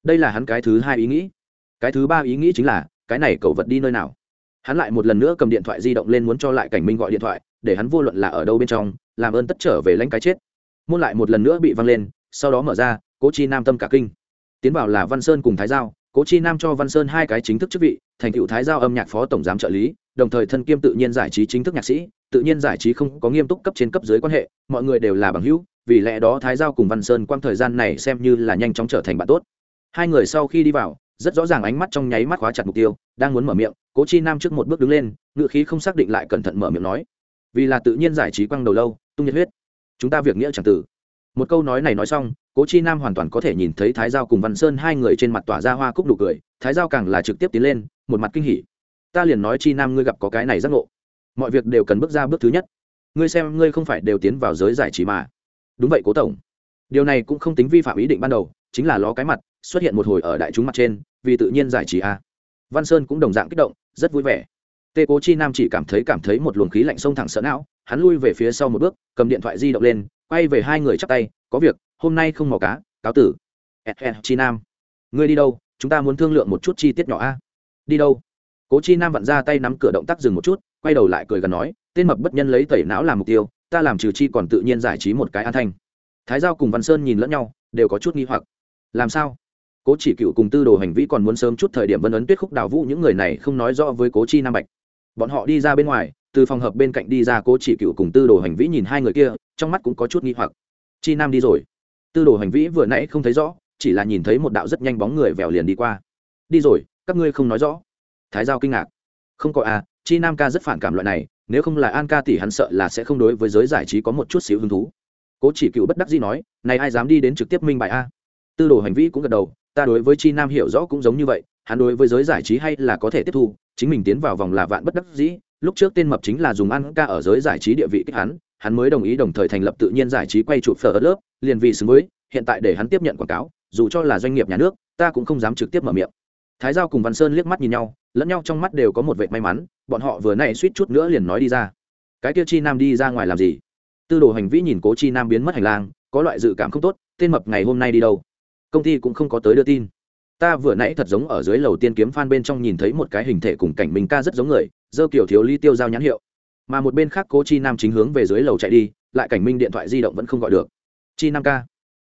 Đây là hắn cái thứ hai ý nghĩ. Cái thứ ba ý nghĩ chính là, cái này cậu vật đi nơi nào? Hắn lại một lần nữa cầm điện thoại di động lên muốn cho lại cảnh minh gọi điện thoại, để hắn vô luận là ở đâu bên trong, làm ơn tất trở về lãnh cái chết. Môn lại một lần nữa bị văng lên, sau đó mở ra cố chi nam tâm cả kinh. Tiến vào là văn sơn cùng thái giao, cố chi nam cho văn sơn hai cái chính thức chức vị, thành cựu thái giao âm nhạc phó tổng giám trợ lý, đồng thời thân kiêm tự nhiên giải trí chính thức nhạc sĩ, tự nhiên giải trí không có nghiêm túc cấp trên cấp dưới quan hệ, mọi người đều là bằng hữu, vì lẽ đó thái giao cùng văn sơn quang thời gian này xem như là nhanh chóng trở thành bạn tốt. Hai người sau khi đi vào, rất rõ ràng ánh mắt trong nháy mắt khóa chặt mục tiêu, đang muốn mở miệng, cố chi nam trước một bước đứng lên ngựa khí không xác định lại cẩn thận mở miệng nói, vì là tự nhiên giải trí quăng đầu lâu, tung nhiệt huyết, chúng ta việc nghĩa chẳng tử. Một câu nói này nói xong cố chi nam hoàn toàn có thể nhìn thấy thái giao cùng văn sơn hai người trên mặt tỏa ra hoa cúc đủ cười, thái giao càng là trực tiếp tiến lên, một mặt kinh hỉ. Ta liền nói chi nam ngươi gặp có cái này giác ngộ. Mọi việc đều cần bước ra bước thứ nhất. Ngươi xem, ngươi không phải đều tiến vào giới giải trí mà. Đúng vậy, cố tổng. Điều này cũng không tính vi phạm ý định ban đầu, chính là ló cái mặt, xuất hiện một hồi ở đại chúng mặt trên, vì tự nhiên giải trí a. Văn sơn cũng đồng dạng kích động, rất vui vẻ. Tê cố chi nam chỉ cảm thấy cảm thấy một luồng khí lạnh sông thẳng sợ não, hắn lui về phía sau một bước, cầm điện thoại di động lên, quay về hai người chắp tay, có việc hôm nay không mò cá, cáo tử. Chi nam. Ngươi đi đâu? Chúng ta muốn thương lượng một chút chi tiết nhỏ a. Đi đâu? Cố chi nam vặn ra tay nắm cửa động tác dừng một chút, quay đầu lại cười gần nói, tên mập bất nhân lấy tẩy não làm mục tiêu, ta làm trừ chi còn tự nhiên giải trí một cái an thanh. Thái giao cùng văn sơn nhìn lẫn nhau, đều có chút nghi hoặc. Làm sao? Cố chỉ cựu cùng tư đồ hành vi còn muốn sớm chút thời điểm vân ấn tuyết khúc đào vũ những người này không nói rõ với cố chi nam bạch. Bọn họ đi ra bên ngoài, từ phòng hợp bên cạnh đi ra cố chỉ cựu cùng tư đồ hành vĩ nhìn hai người kia, trong mắt cũng có chút nghi hoặc. Chi nam đi rồi tư đồ hành vĩ vừa nãy không thấy rõ, chỉ là nhìn thấy một đạo rất nhanh bóng người vèo liền đi qua. Đi rồi, các ngươi không nói rõ. Thái giao kinh ngạc. Không có à chi nam ca rất phản cảm loại này, nếu không là an ca tỷ hắn sợ là sẽ không đối với giới giải trí có một chút xíu hứng thú. Cố chỉ cựu bất đắc dĩ nói, này ai dám đi đến trực tiếp minh bài a? Tư đồ hành vi cũng gật đầu, ta đối với chi nam hiểu rõ cũng giống như vậy, hắn đối với giới giải trí hay là có thể tiếp thu, chính mình tiến vào vòng là vạn bất đắc dĩ, lúc trước tên mập chính là dùng ăn ca ở giới giải trí địa vị kích hắn hắn mới đồng ý đồng thời thành lập tự nhiên giải trí quay chụp phở lớp liền vì xứng với, hiện tại để hắn tiếp nhận quảng cáo, dù cho là doanh nghiệp nhà nước, ta cũng không dám trực tiếp mở miệng. Thái giao cùng văn sơn liếc mắt nhìn nhau, lẫn nhau trong mắt đều có một vệ may mắn, bọn họ vừa nãy suýt chút nữa liền nói đi ra. Cái kia chi nam đi ra ngoài làm gì? Tư đồ hành vĩ nhìn cố chi nam biến mất hành lang, có loại dự cảm không tốt, tên mập ngày hôm nay đi đâu? Công ty cũng không có tới đưa tin. Ta vừa nãy thật giống ở dưới lầu tiên kiếm phan bên trong nhìn thấy một cái hình thể cùng cảnh mình ca rất giống người, dơ kiểu thiếu ly tiêu giao nhãn hiệu mà một bên khác cố chi nam chính hướng về dưới lầu chạy đi, lại cảnh minh điện thoại di động vẫn không gọi được. Chi nam ca,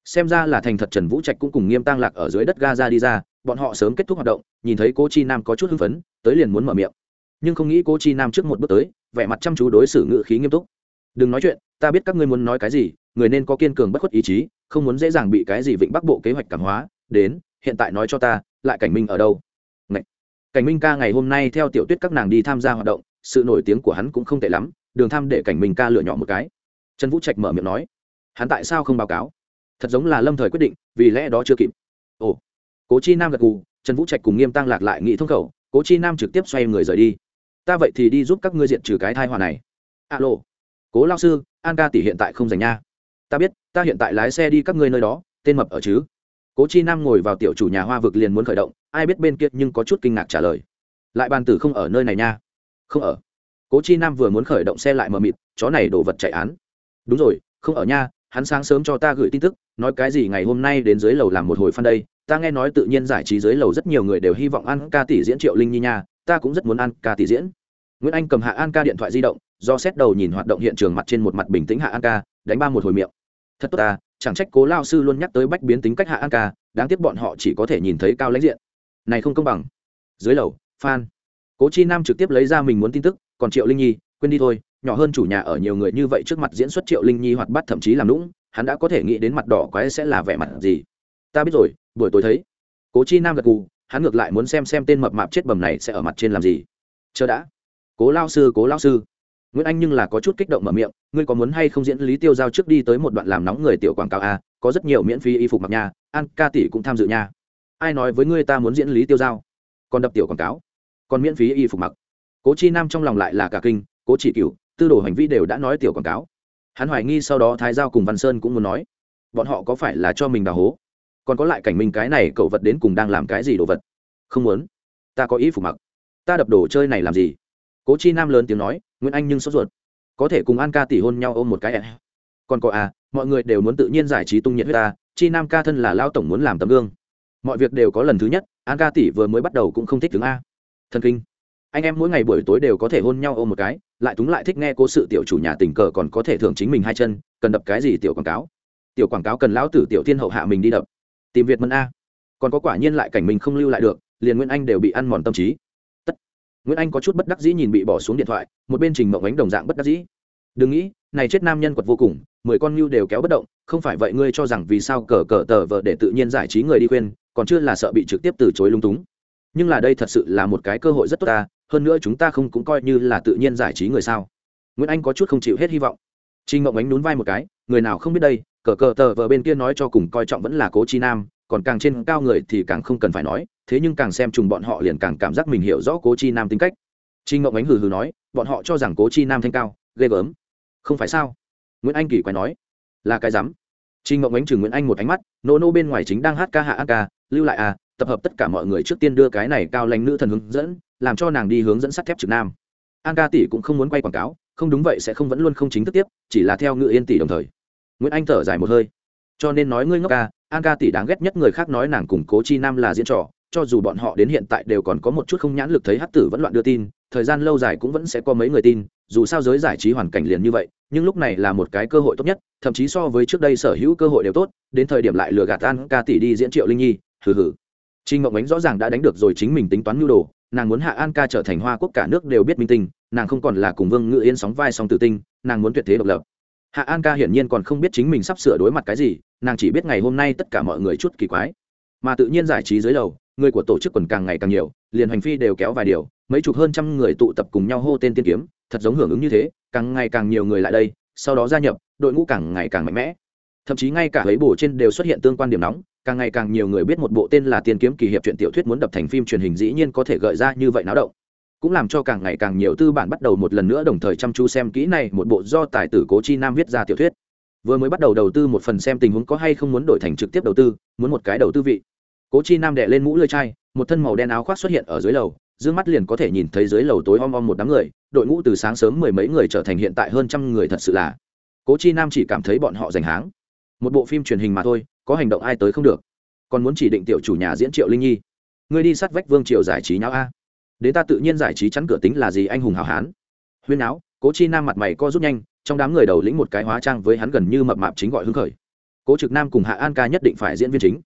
xem ra là thành thật trần vũ trạch cũng cùng nghiêm tăng lạc ở dưới đất Gaza đi ra, bọn họ sớm kết thúc hoạt động, nhìn thấy cô chi nam có chút hưng phấn, tới liền muốn mở miệng. Nhưng không nghĩ cô chi nam trước một bước tới, vẻ mặt chăm chú đối xử ngự khí nghiêm túc. Đừng nói chuyện, ta biết các ngươi muốn nói cái gì, người nên có kiên cường bất khuất ý chí, không muốn dễ dàng bị cái gì vịnh bắc bộ kế hoạch cảm hóa, đến, hiện tại nói cho ta, lại cảnh minh ở đâu? Ngậy. cảnh minh ca ngày hôm nay theo tiểu tuyết các nàng đi tham gia hoạt động sự nổi tiếng của hắn cũng không tệ lắm, đường tham để cảnh mình ca lựa nhỏ một cái. Trần vũ trạch mở miệng nói, hắn tại sao không báo cáo? Thật giống là lâm thời quyết định, vì lẽ đó chưa kịp. Ồ, cố chi nam gật gù, trần vũ trạch cùng nghiêm tăng lạc lại nghị thông khẩu, cố chi nam trực tiếp xoay người rời đi. Ta vậy thì đi giúp các ngươi diện trừ cái thai hòa này. Alo, cố lao sư, an ca tỷ hiện tại không dành nha. Ta biết, ta hiện tại lái xe đi các ngươi nơi đó, tên mập ở chứ. Cố chi nam ngồi vào tiểu chủ nhà hoa vực liền muốn khởi động, ai biết bên kia nhưng có chút kinh ngạc trả lời. Lại bàn tử không ở nơi này nha không ở. Cố chi nam vừa muốn khởi động xe lại mờ mịt, chó này đổ vật chạy án. Đúng rồi, không ở nha, hắn sáng sớm cho ta gửi tin tức, nói cái gì ngày hôm nay đến dưới lầu làm một hồi phan đây. Ta nghe nói tự nhiên giải trí dưới lầu rất nhiều người đều hy vọng ăn ca tỷ diễn triệu linh nhi nha, ta cũng rất muốn an ca tỷ diễn. Nguyễn anh cầm hạ an ca điện thoại di động, do xét đầu nhìn hoạt động hiện trường mặt trên một mặt bình tĩnh hạ an ca, đánh ba một hồi miệng. Thật tốt ta, chẳng trách cố lao sư luôn nhắc tới bách biến tính cách hạ an ca, đáng tiếc bọn họ chỉ có thể nhìn thấy cao lãnh diện. Này không công bằng. Dưới lầu phan cố chi nam trực tiếp lấy ra mình muốn tin tức còn triệu linh nhi quên đi thôi nhỏ hơn chủ nhà ở nhiều người như vậy trước mặt diễn xuất triệu linh nhi hoạt bắt thậm chí làm lũng hắn đã có thể nghĩ đến mặt đỏ quái sẽ là vẻ mặt gì. Ta biết rồi buổi tối thấy. Cố chi nam gật gù hắn ngược lại muốn xem xem tên mập mạp chết bầm này sẽ ở mặt trên làm gì. Chờ đã. Cố lao sư cố lao sư. Nguyễn anh nhưng là có chút kích động mở miệng ngươi có muốn hay không diễn lý tiêu giao trước đi tới một đoạn làm nóng người tiểu quảng cáo a có rất nhiều miễn phí y phục mặc nhà, an ca tỷ cũng tham dự nha. Ai nói với ngươi ta muốn diễn lý tiêu giao? Còn đập tiểu quảng cáo còn miễn phí y phục mặc. Cố chi nam trong lòng lại là cả kinh, cố chỉ cựu tư đồ hành vi đều đã nói tiểu quảng cáo. Hắn hoài nghi sau đó thái giao cùng văn sơn cũng muốn nói, bọn họ có phải là cho mình đào hố? Còn có lại cảnh minh cái này, cậu vật đến cùng đang làm cái gì đồ vật? Không muốn. Ta có ý phục mặc. Ta đập đồ chơi này làm gì? Cố chi nam lớn tiếng nói, nguyễn anh nhưng sốt ruột. Có thể cùng an ca tỷ hôn nhau ôm một cái ẹ. Còn có à mọi người đều muốn tự nhiên giải trí tung nhiệt huyết ta, chi nam ca thân là lao tổng muốn làm tấm gương. Mọi việc đều có lần thứ nhất, an ca tỷ vừa mới bắt đầu cũng không thích tiếng a thần kinh. Anh em mỗi ngày buổi tối đều có thể hôn nhau ôm một cái, lại túng lại thích nghe cố sự tiểu chủ nhà tình cờ còn có thể thưởng chính mình hai chân, cần đập cái gì tiểu quảng cáo? Tiểu quảng cáo cần lão tử tiểu thiên hậu hạ mình đi đập. Tìm việt mân a. Còn có quả nhiên lại cảnh mình không lưu lại được, liền nguyễn anh đều bị ăn mòn tâm trí. Tất. Nguyễn anh có chút bất đắc dĩ nhìn bị bỏ xuống điện thoại, một bên trình mộng ánh đồng dạng bất đắc dĩ. Đừng nghĩ, này chết nam nhân quật vô cùng, mười con ngưu đều kéo bất động, không phải vậy ngươi cho rằng vì sao cờ cờ tờ vợ để tự nhiên giải trí người đi khuyên, còn chưa là sợ bị trực tiếp từ chối lung túng nhưng là đây thật sự là một cái cơ hội rất tốt ta, hơn nữa chúng ta không cũng coi như là tự nhiên giải trí người sao. Nguyễn anh có chút không chịu hết hy vọng. Trinh ngộng ánh nhún vai một cái, người nào không biết đây, cờ cờ tờ vợ bên kia nói cho cùng coi trọng vẫn là cố chi nam, còn càng trên cao người thì càng không cần phải nói, thế nhưng càng xem trùng bọn họ liền càng cảm giác mình hiểu rõ cố chi nam tính cách. Trinh ngộng ánh hừ hừ nói, bọn họ cho rằng cố chi nam thanh cao, ghê gớm. Không phải sao? Nguyễn anh kỳ quái nói. Là cái rắm. Trinh ngộng ánh chừng nguyễn anh một ánh mắt, nô nô bên ngoài chính đang hát ca hạ a ca, lưu lại à tập hợp tất cả mọi người trước tiên đưa cái này cao lãnh nữ thần hướng dẫn, làm cho nàng đi hướng dẫn sắt thép trực nam. An ca tỷ cũng không muốn quay quảng cáo, không đúng vậy sẽ không vẫn luôn không chính thức tiếp, chỉ là theo ngự yên tỷ đồng thời. Nguyễn anh thở dài một hơi. Cho nên nói ngươi ngốc ca, an ca tỷ đáng ghét nhất người khác nói nàng cùng cố chi nam là diễn trò, cho dù bọn họ đến hiện tại đều còn có một chút không nhãn lực thấy hát tử vẫn loạn đưa tin, thời gian lâu dài cũng vẫn sẽ có mấy người tin, dù sao giới giải trí hoàn cảnh liền như vậy, nhưng lúc này là một cái cơ hội tốt nhất, thậm chí so với trước đây sở hữu cơ hội đều tốt, đến thời điểm lại lừa gạt an ca tỷ đi diễn triệu linh nhi, hừ hừ. Trình Ngọc Ánh rõ ràng đã đánh được rồi chính mình tính toán nhu đồ, nàng muốn Hạ An ca trở thành hoa quốc cả nước đều biết minh tinh, nàng không còn là cùng Vương Ngự Yên sóng vai song tử tinh, nàng muốn tuyệt thế độc lập. Hạ An ca hiển nhiên còn không biết chính mình sắp sửa đối mặt cái gì, nàng chỉ biết ngày hôm nay tất cả mọi người chút kỳ quái. Mà tự nhiên giải trí dưới lầu, người của tổ chức còn càng ngày càng nhiều, liền hành phi đều kéo vài điều, mấy chục hơn trăm người tụ tập cùng nhau hô tên tiên kiếm, thật giống hưởng ứng như thế, càng ngày càng nhiều người lại đây, sau đó gia nhập, đội ngũ càng ngày càng mạnh mẽ. Thậm chí ngay cả ấy bổ trên đều xuất hiện tương quan điểm nóng, càng ngày càng nhiều người biết một bộ tên là tiên kiếm kỳ hiệp truyện tiểu thuyết muốn đập thành phim truyền hình dĩ nhiên có thể gợi ra như vậy náo động. Cũng làm cho càng ngày càng nhiều tư bản bắt đầu một lần nữa đồng thời chăm chú xem kỹ này một bộ do tài tử cố chi nam viết ra tiểu thuyết. Vừa mới bắt đầu đầu tư một phần xem tình huống có hay không muốn đổi thành trực tiếp đầu tư muốn một cái đầu tư vị. Cố chi nam đệ lên mũ lơi chai một thân màu đen áo khoác xuất hiện ở dưới lầu d mắt liền có thể nhìn thấy dưới lầu tối om om một đám người đội ngũ từ sáng sớm mười mấy người trở thành hiện tại hơn trăm người thật sự là. Cố chi nam chỉ cảm thấy bọn họ giành háng một bộ phim truyền hình mà thôi, có hành động ai tới không được. Còn muốn chỉ định tiểu chủ nhà diễn triệu linh nhi. Ngươi đi sát vách vương triều giải trí nháo a. Đến ta tự nhiên giải trí chắn cửa tính là gì anh hùng hảo hán. Huyên áo, cố chi nam mặt mày co rút nhanh, trong đám người đầu lĩnh một cái hóa trang với hắn gần như mập mạp chính gọi hưng khởi. Cố trực nam cùng hạ an ca nhất định phải diễn viên chính.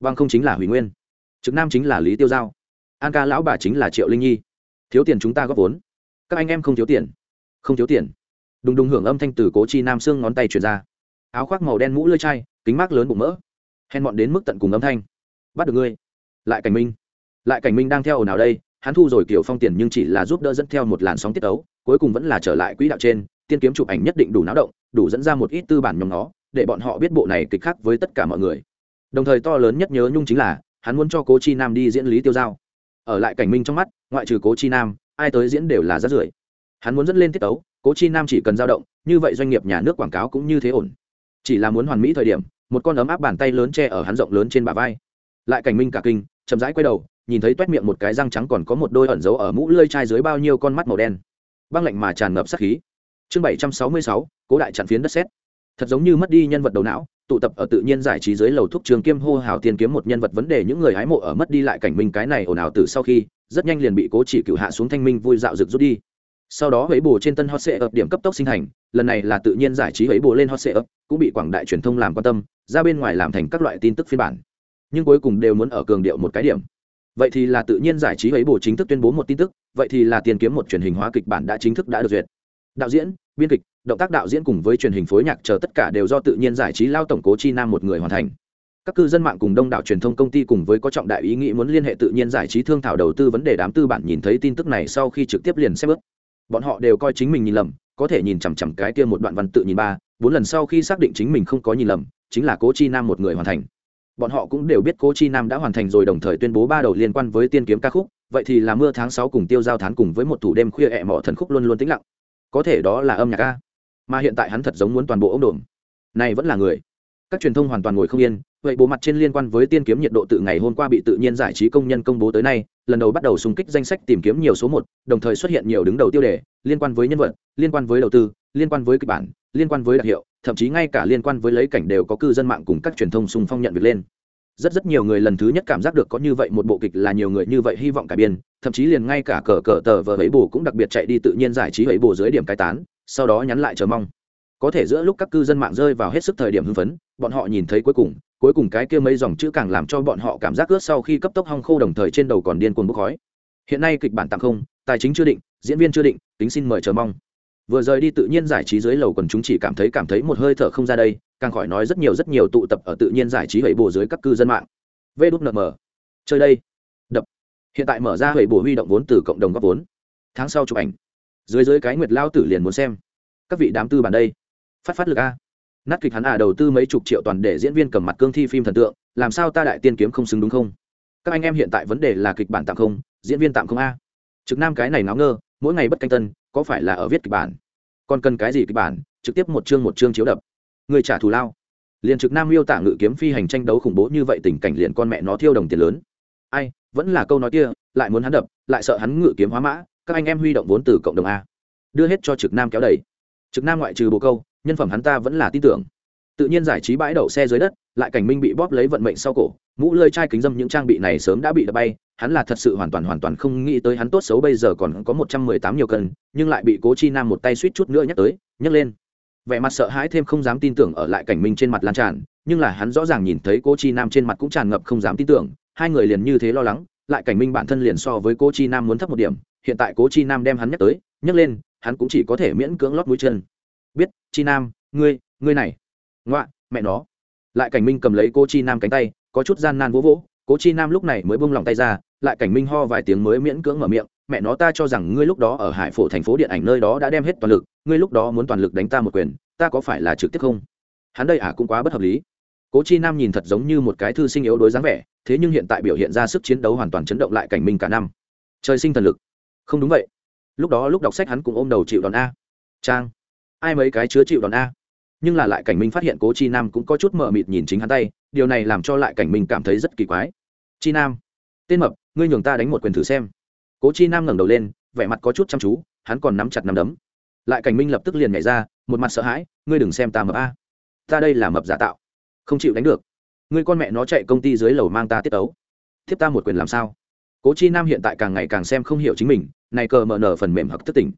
Vâng không chính là hủy nguyên. Trực nam chính là lý tiêu giao. An ca lão bà chính là triệu linh nhi. Thiếu tiền chúng ta góp vốn. Các anh em không thiếu tiền. Không thiếu tiền. Đùng đùng hưởng âm thanh từ cố chi nam xương ngón tay truyền ra áo khoác màu đen mũ lưỡi chai, kính mát lớn bụng mỡ. Hèn bọn đến mức tận cùng âm thanh. Bắt được ngươi. Lại cảnh minh. Lại cảnh minh đang theo ồn ào đây, hắn thu rồi kiểu phong tiền nhưng chỉ là giúp đỡ dẫn theo một làn sóng tiết tấu, cuối cùng vẫn là trở lại quỹ đạo trên, tiên kiếm chụp ảnh nhất định đủ náo động, đủ dẫn ra một ít tư bản nhóm nó, để bọn họ biết bộ này kịch khác với tất cả mọi người. Đồng thời to lớn nhất nhớ nhung chính là, hắn muốn cho cố chi nam đi diễn lý tiêu giao. Ở lại cảnh minh trong mắt, ngoại trừ cố chi nam, ai tới diễn đều là rất rưởi. Hắn muốn dẫn lên tiết tấu, cố chi nam chỉ cần dao động, như vậy doanh nghiệp nhà nước quảng cáo cũng như thế ổn chỉ là muốn hoàn mỹ thời điểm, một con ấm áp bàn tay lớn che ở hắn rộng lớn trên bả vai. Lại cảnh minh cả kinh, chậm rãi quay đầu, nhìn thấy toét miệng một cái răng trắng còn có một đôi ẩn dấu ở mũ lơi chai dưới bao nhiêu con mắt màu đen. Băng lạnh mà tràn ngập sát khí. Chương bảy trăm sáu mươi sáu, cố đại chặn phiến đất xét thật giống như mất đi nhân vật đầu não, tụ tập ở tự nhiên giải trí dưới lầu thuốc trường kiêm hô hào tiền kiếm một nhân vật vấn đề những người hái mộ ở mất đi lại cảnh minh cái này ồn ào từ sau khi, rất nhanh liền bị cố chỉ cựu hạ xuống thanh minh vui dạo rực rút đi sau đó huế bồ trên tân hot sệ ập điểm cấp tốc sinh hành lần này là tự nhiên giải trí huế bồ lên hot sệ ập cũng bị quảng đại truyền thông làm quan tâm, ra bên ngoài làm thành các loại tin tức phiên bản. Nhưng cuối cùng đều muốn ở cường điệu một cái điểm. Vậy thì là tự nhiên giải trí huế bồ chính thức tuyên bố một tin tức, vậy thì là tiền kiếm một truyền hình hóa kịch bản đã chính thức đã được duyệt. Đạo diễn, biên kịch, động tác đạo diễn cùng với truyền hình phối nhạc chờ tất cả đều do tự nhiên giải trí lao tổng cố chi nam một người hoàn thành. Các cư dân mạng cùng đông đảo truyền thông công ty cùng với có trọng đại ý nghĩ muốn liên hệ tự nhiên giải trí thương thảo đầu tư vấn đề đám tư bản nhìn thấy tin tức này sau khi trực tiếp liền xem ước bọn họ đều coi chính mình nhìn lầm, có thể nhìn chằm chằm cái kia một đoạn văn tự nhìn ba, bốn lần sau khi xác định chính mình không có nhìn lầm, chính là cố chi nam một người hoàn thành. Bọn họ cũng đều biết cố chi nam đã hoàn thành rồi đồng thời tuyên bố ba đầu liên quan với tiên kiếm ca khúc, vậy thì là mưa tháng sáu cùng tiêu giao thán cùng với một thủ đêm khuya ẹ mỏ thần khúc luôn luôn tĩnh lặng. Có thể đó là âm nhạc ca. Mà hiện tại hắn thật giống muốn toàn bộ ông đồn này vẫn là người. Các truyền thông hoàn toàn ngồi không yên vậy bộ mặt trên liên quan với tiên kiếm nhiệt độ tự ngày hôm qua bị tự nhiên giải trí công nhân công bố tới nay, lần đầu bắt đầu xung kích danh sách tìm kiếm nhiều số một, đồng thời xuất hiện nhiều đứng đầu tiêu đề, liên quan với nhân vật, liên quan với đầu tư, liên quan với kịch bản, liên quan với đặc hiệu, thậm chí ngay cả liên quan với lấy cảnh đều có cư dân mạng cùng các truyền thông xung phong nhận việc lên. Rất rất nhiều người lần thứ nhất cảm giác được có như vậy một bộ kịch là nhiều người như vậy hy vọng cải biên, thậm chí liền ngay cả cờ cờ tờ vờ ấy bù cũng đặc biệt chạy đi tự nhiên giải trí ấy bù dưới điểm cai tán, sau đó nhắn lại chờ mong. Có thể giữa lúc các cư dân mạng rơi vào hết sức thời điểm hưng phấn, bọn họ nhìn thấy cuối cùng cuối cùng cái kia mấy dòng chữ càng làm cho bọn họ cảm giác ướt sau khi cấp tốc hong khô đồng thời trên đầu còn điên cuồng bốc khói. Hiện nay kịch bản tạm không, tài chính chưa định, diễn viên chưa định, tính xin mời chờ mong. Vừa rời đi tự nhiên giải trí dưới lầu còn chúng chỉ cảm thấy cảm thấy một hơi thở không ra đây, càng khỏi nói rất nhiều rất nhiều tụ tập ở tự nhiên giải trí hầy bổ dưới các cư dân mạng. Vê đúc nm chơi đây. Đập. Hiện tại mở ra hầy bổ huy động vốn từ cộng đồng góp vốn. Tháng sau chụp ảnh. Dưới dưới cái nguyệt lao tử liền muốn xem. Các vị đám tư bản đây. Phát phát lực a nát kịch hắn à đầu tư mấy chục triệu toàn để diễn viên cầm mặt cương thi phim thần tượng, làm sao ta đại tiên kiếm không xứng đúng không? Các anh em hiện tại vấn đề là kịch bản tạm không, diễn viên tạm không a. Trực nam cái này náo ngơ, mỗi ngày bất canh tân, có phải là ở viết kịch bản? Còn cần cái gì kịch bản? Trực tiếp một chương một chương chiếu đập. Người trả thù lao. Liền trực nam miêu tả ngự kiếm phi hành tranh đấu khủng bố như vậy, tình cảnh liền con mẹ nó thiêu đồng tiền lớn. Ai, vẫn là câu nói kia, lại muốn hắn đập, lại sợ hắn ngự kiếm hóa mã, các anh em huy động vốn từ cộng đồng a. Đưa hết cho trực nam kéo đầy. Trực nam ngoại trừ bồ câu nhân phẩm hắn ta vẫn là tin tưởng. Tự nhiên giải trí bãi đậu xe dưới đất, lại cảnh minh bị bóp lấy vận mệnh sau cổ, mũ lơi chai kính dâm những trang bị này sớm đã bị đập bay, hắn là thật sự hoàn toàn hoàn toàn không nghĩ tới hắn tốt xấu bây giờ còn có một trăm mười tám nhiều cân, nhưng lại bị cố chi nam một tay suýt chút nữa nhắc tới, nhấc lên. Vẻ mặt sợ hãi thêm không dám tin tưởng ở lại cảnh minh trên mặt lan tràn, nhưng là hắn rõ ràng nhìn thấy cố chi nam trên mặt cũng tràn ngập không dám tin tưởng, hai người liền như thế lo lắng, lại cảnh minh bản thân liền so với cố chi nam muốn thấp một điểm, hiện tại cố chi nam đem hắn nhắc tới, nhấc lên, hắn cũng chỉ có thể miễn cưỡng lót mũi chân chi nam, ngươi ngươi này. Ngoạ, mẹ nó. Lại cảnh minh cầm lấy cô chi nam cánh tay, có chút gian nan vỗ vỗ. Cố chi nam lúc này mới bông lòng tay ra, lại cảnh minh ho vài tiếng mới miễn cưỡng mở miệng. Mẹ nó ta cho rằng ngươi lúc đó ở hải phổ thành phố điện ảnh nơi đó đã đem hết toàn lực. Ngươi lúc đó muốn toàn lực đánh ta một quyền, ta có phải là trực tiếp không? Hắn đây à cũng quá bất hợp lý. Cố chi nam nhìn thật giống như một cái thư sinh yếu đối dáng vẻ, thế nhưng hiện tại biểu hiện ra sức chiến đấu hoàn toàn chấn động lại cảnh minh cả năm. Trời sinh thần lực. Không đúng vậy. Lúc đó lúc đọc sách hắn cũng ôm đầu chịu đòn a. Trang ai mấy cái chứa chịu đòn a? Nhưng là lại cảnh minh phát hiện cố chi nam cũng có chút mờ mịt nhìn chính hắn tay, điều này làm cho lại cảnh minh cảm thấy rất kỳ quái. Chi nam, tên mập, ngươi nhường ta đánh một quyền thử xem. Cố chi nam ngẩng đầu lên, vẻ mặt có chút chăm chú, hắn còn nắm chặt nắm đấm. Lại cảnh minh lập tức liền nhảy ra, một mặt sợ hãi, ngươi đừng xem ta mập a. Ta đây là mập giả tạo, không chịu đánh được. Ngươi con mẹ nó chạy công ty dưới lầu mang ta tiết tấu. Thiếp ta một quyền làm sao? Cố chi nam hiện tại càng ngày càng xem không hiểu chính mình, này cờ mở nở phần mềm hặc thất tình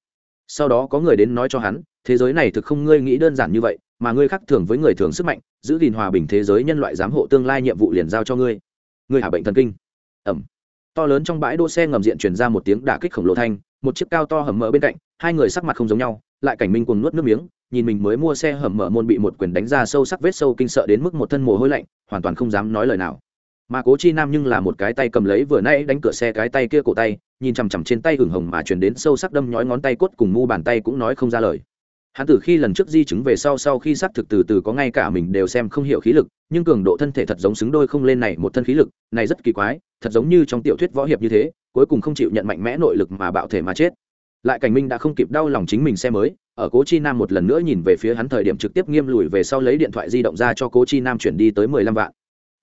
sau đó có người đến nói cho hắn, thế giới này thực không ngươi nghĩ đơn giản như vậy, mà ngươi khác thường với người thường sức mạnh, giữ gìn hòa bình thế giới nhân loại giám hộ tương lai nhiệm vụ liền giao cho ngươi. Ngươi hạ bệnh thần kinh. Ẩm. To lớn trong bãi đỗ xe ngầm diện truyền ra một tiếng đả kích khổng lồ thanh, một chiếc cao to hầm mở bên cạnh, hai người sắc mặt không giống nhau, lại cảnh minh cùng nuốt nước miếng, nhìn mình mới mua xe hầm mở môn bị một quyền đánh ra sâu sắc vết sâu kinh sợ đến mức một thân mồ hôi lạnh, hoàn toàn không dám nói lời nào mà cố chi nam nhưng là một cái tay cầm lấy vừa nãy đánh cửa xe cái tay kia cổ tay, nhìn chằm chằm trên tay hửng hồng mà chuyển đến sâu sắc đâm nhói ngón tay cốt cùng mu bàn tay cũng nói không ra lời. Hắn từ khi lần trước di chứng về sau sau khi xác thực từ từ có ngay cả mình đều xem không hiểu khí lực, nhưng cường độ thân thể thật giống xứng đôi không lên này một thân khí lực, này rất kỳ quái, thật giống như trong tiểu thuyết võ hiệp như thế, cuối cùng không chịu nhận mạnh mẽ nội lực mà bạo thể mà chết. Lại cảnh minh đã không kịp đau lòng chính mình xe mới, ở cố chi nam một lần nữa nhìn về phía hắn thời điểm trực tiếp nghiêm lùi về sau lấy điện thoại di động ra cho cố chi nam chuyển đi tới mười lăm vạn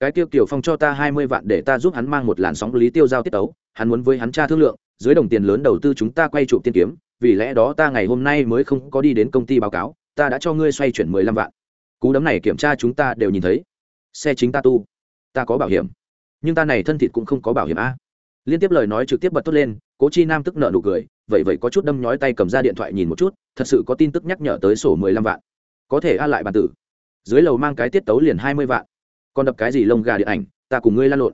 cái tiêu kiều phong cho ta hai mươi vạn để ta giúp hắn mang một làn sóng lý tiêu giao tiết tấu, hắn muốn với hắn cha thương lượng, dưới đồng tiền lớn đầu tư chúng ta quay trụ tiên kiếm, vì lẽ đó ta ngày hôm nay mới không có đi đến công ty báo cáo, ta đã cho ngươi xoay chuyển mười lăm vạn. Cú đấm này kiểm tra chúng ta đều nhìn thấy. Xe chính ta tu. Ta có bảo hiểm. Nhưng ta này thân thịt cũng không có bảo hiểm a. Liên tiếp lời nói trực tiếp bật tốt lên, cố chi nam tức nợ nụ cười, vậy vậy có chút đâm nhói tay cầm ra điện thoại nhìn một chút, thật sự có tin tức nhắc nhở tới sổ mười lăm vạn. Có thể a lại bàn tử. Dưới lầu mang cái tiết tấu liền hai mươi vạn còn đập cái gì lông gà điện ảnh ta cùng ngươi lan lộn.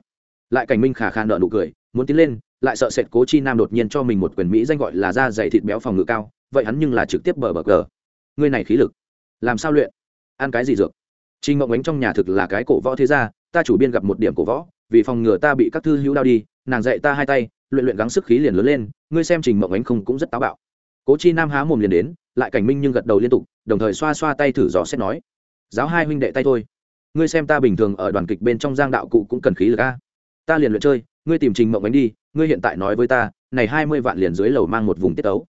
Lại cảnh minh khả khả nợ nụ cười muốn tiến lên lại sợ sệt cố chi nam đột nhiên cho mình một quyền mỹ danh gọi là da dày thịt béo phòng ngự cao vậy hắn nhưng là trực tiếp bờ bờ cờ. Ngươi này khí lực làm sao luyện? Ăn cái gì dược? Trình Ngộng Ánh trong nhà thực là cái cổ võ thế gia, ta chủ biên gặp một điểm cổ võ, vì phòng ngừa ta bị các thư hữu đao đi, nàng dạy ta hai tay, luyện luyện gắng sức khí liền lớn lên, ngươi xem Trình mộng Ánh không cũng rất táo bạo. Cố Chi Nam há mồm liền đến, lại cảnh minh nhưng gật đầu liên tục, đồng thời xoa xoa tay thử dò xét nói: "Giáo hai huynh đệ tay thôi, ngươi xem ta bình thường ở đoàn kịch bên trong giang đạo cụ cũng cần khí lực a. Ta liền luyện chơi, ngươi tìm Trình mộng Ánh đi, ngươi hiện tại nói với ta, này hai mươi vạn liền dưới lầu mang một vùng tiết ấu.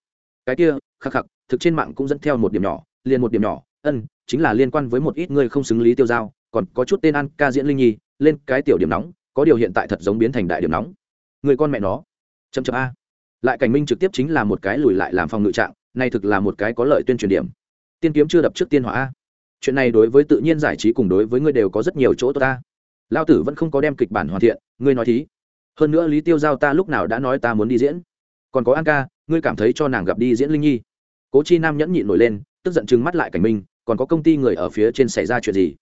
Cái kia, khắc khắc, thực trên mạng cũng dẫn theo một điểm nhỏ, liền một điểm nhỏ, ân chính là liên quan với một ít người không xứng lý tiêu giao còn có chút tên ăn ca diễn linh nhi lên cái tiểu điểm nóng có điều hiện tại thật giống biến thành đại điểm nóng. Người con mẹ nó. Chậm chậm a. Lại cảnh minh trực tiếp chính là một cái lùi lại làm phòng ngự trạng này thực là một cái có lợi tuyên truyền điểm. Tiên kiếm chưa đập trước tiên hỏa a chuyện này đối với tự nhiên giải trí cùng đối với ngươi đều có rất nhiều chỗ tốt ta. Lao tử vẫn không có đem kịch bản hoàn thiện, ngươi nói thí. Hơn nữa lý tiêu giao ta lúc nào đã nói ta muốn đi diễn. Còn có an ca, ngươi cảm thấy cho nàng gặp đi diễn linh nhi. Cố chi nam nhẫn nhịn nổi lên, tức giận chừng mắt lại cảnh minh còn có công ty người ở phía trên xảy ra chuyện gì?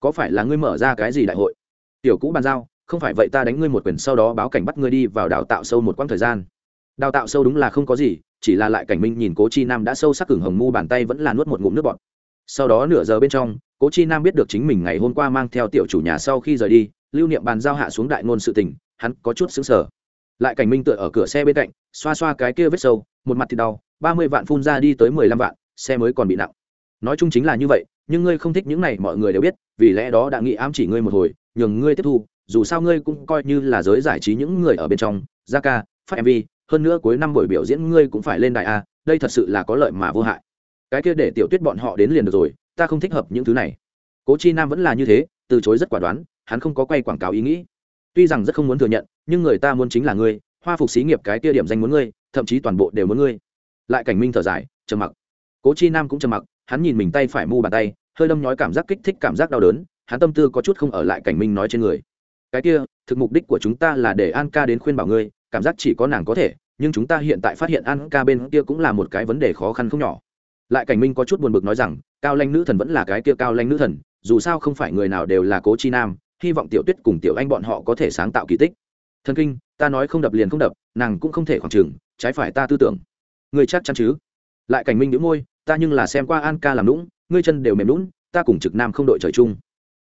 Có phải là ngươi mở ra cái gì đại hội? Tiểu cũ bàn giao, không phải vậy ta đánh ngươi một quyền sau đó báo cảnh bắt ngươi đi vào đào tạo sâu một quãng thời gian. Đào tạo sâu đúng là không có gì, chỉ là lại cảnh minh nhìn cố chi nam đã sâu sắc cửng hồng mu bàn tay vẫn là nuốt một ngụm nước bọt sau đó nửa giờ bên trong, cố chi nam biết được chính mình ngày hôm qua mang theo tiểu chủ nhà sau khi rời đi, lưu niệm bàn giao hạ xuống đại ngôn sự tình, hắn có chút xứng sở lại cảnh minh tựa ở cửa xe bên cạnh, xoa xoa cái kia vết sâu, một mặt thì đau, ba mươi vạn phun ra đi tới mười lăm vạn, xe mới còn bị nặng. Nói chung chính là như vậy, nhưng ngươi không thích những này mọi người đều biết, vì lẽ đó đã nghĩ ám chỉ ngươi một hồi, nhường ngươi tiếp thu, dù sao ngươi cũng coi như là giới giải trí những người ở bên trong gia ca phát mv hơn nữa cuối năm buổi biểu diễn ngươi cũng phải lên đài a, đây thật sự là có lợi mà vô hại cái kia để tiểu tuyết bọn họ đến liền được rồi, ta không thích hợp những thứ này. Cố chi nam vẫn là như thế, từ chối rất quả đoán, hắn không có quay quảng cáo ý nghĩ. Tuy rằng rất không muốn thừa nhận, nhưng người ta muốn chính là ngươi, hoa phục xí nghiệp cái kia điểm danh muốn ngươi, thậm chí toàn bộ đều muốn ngươi. Lại cảnh minh thở dài, trầm mặc. Cố chi nam cũng trầm mặc, hắn nhìn mình tay phải mu bàn tay, hơi đâm nhói cảm giác kích thích cảm giác đau đớn, hắn tâm tư có chút không ở lại cảnh minh nói trên người. Cái kia, thực mục đích của chúng ta là để an ca đến khuyên bảo ngươi, cảm giác chỉ có nàng có thể, nhưng chúng ta hiện tại phát hiện an ca bên kia cũng là một cái vấn đề khó khăn không nhỏ lại cảnh minh có chút buồn bực nói rằng, cao lanh nữ thần vẫn là cái kia cao lanh nữ thần, dù sao không phải người nào đều là cố chi nam, hy vọng tiểu tuyết cùng tiểu anh bọn họ có thể sáng tạo kỳ tích. Thần kinh, ta nói không đập liền không đập, nàng cũng không thể khoảng trừng trái phải ta tư tưởng. Người chắc chắn chứ? Lại cảnh minh đĩu môi, ta nhưng là xem qua an ca làm lũng ngươi chân đều mềm lũng ta cùng trực nam không đội trời chung.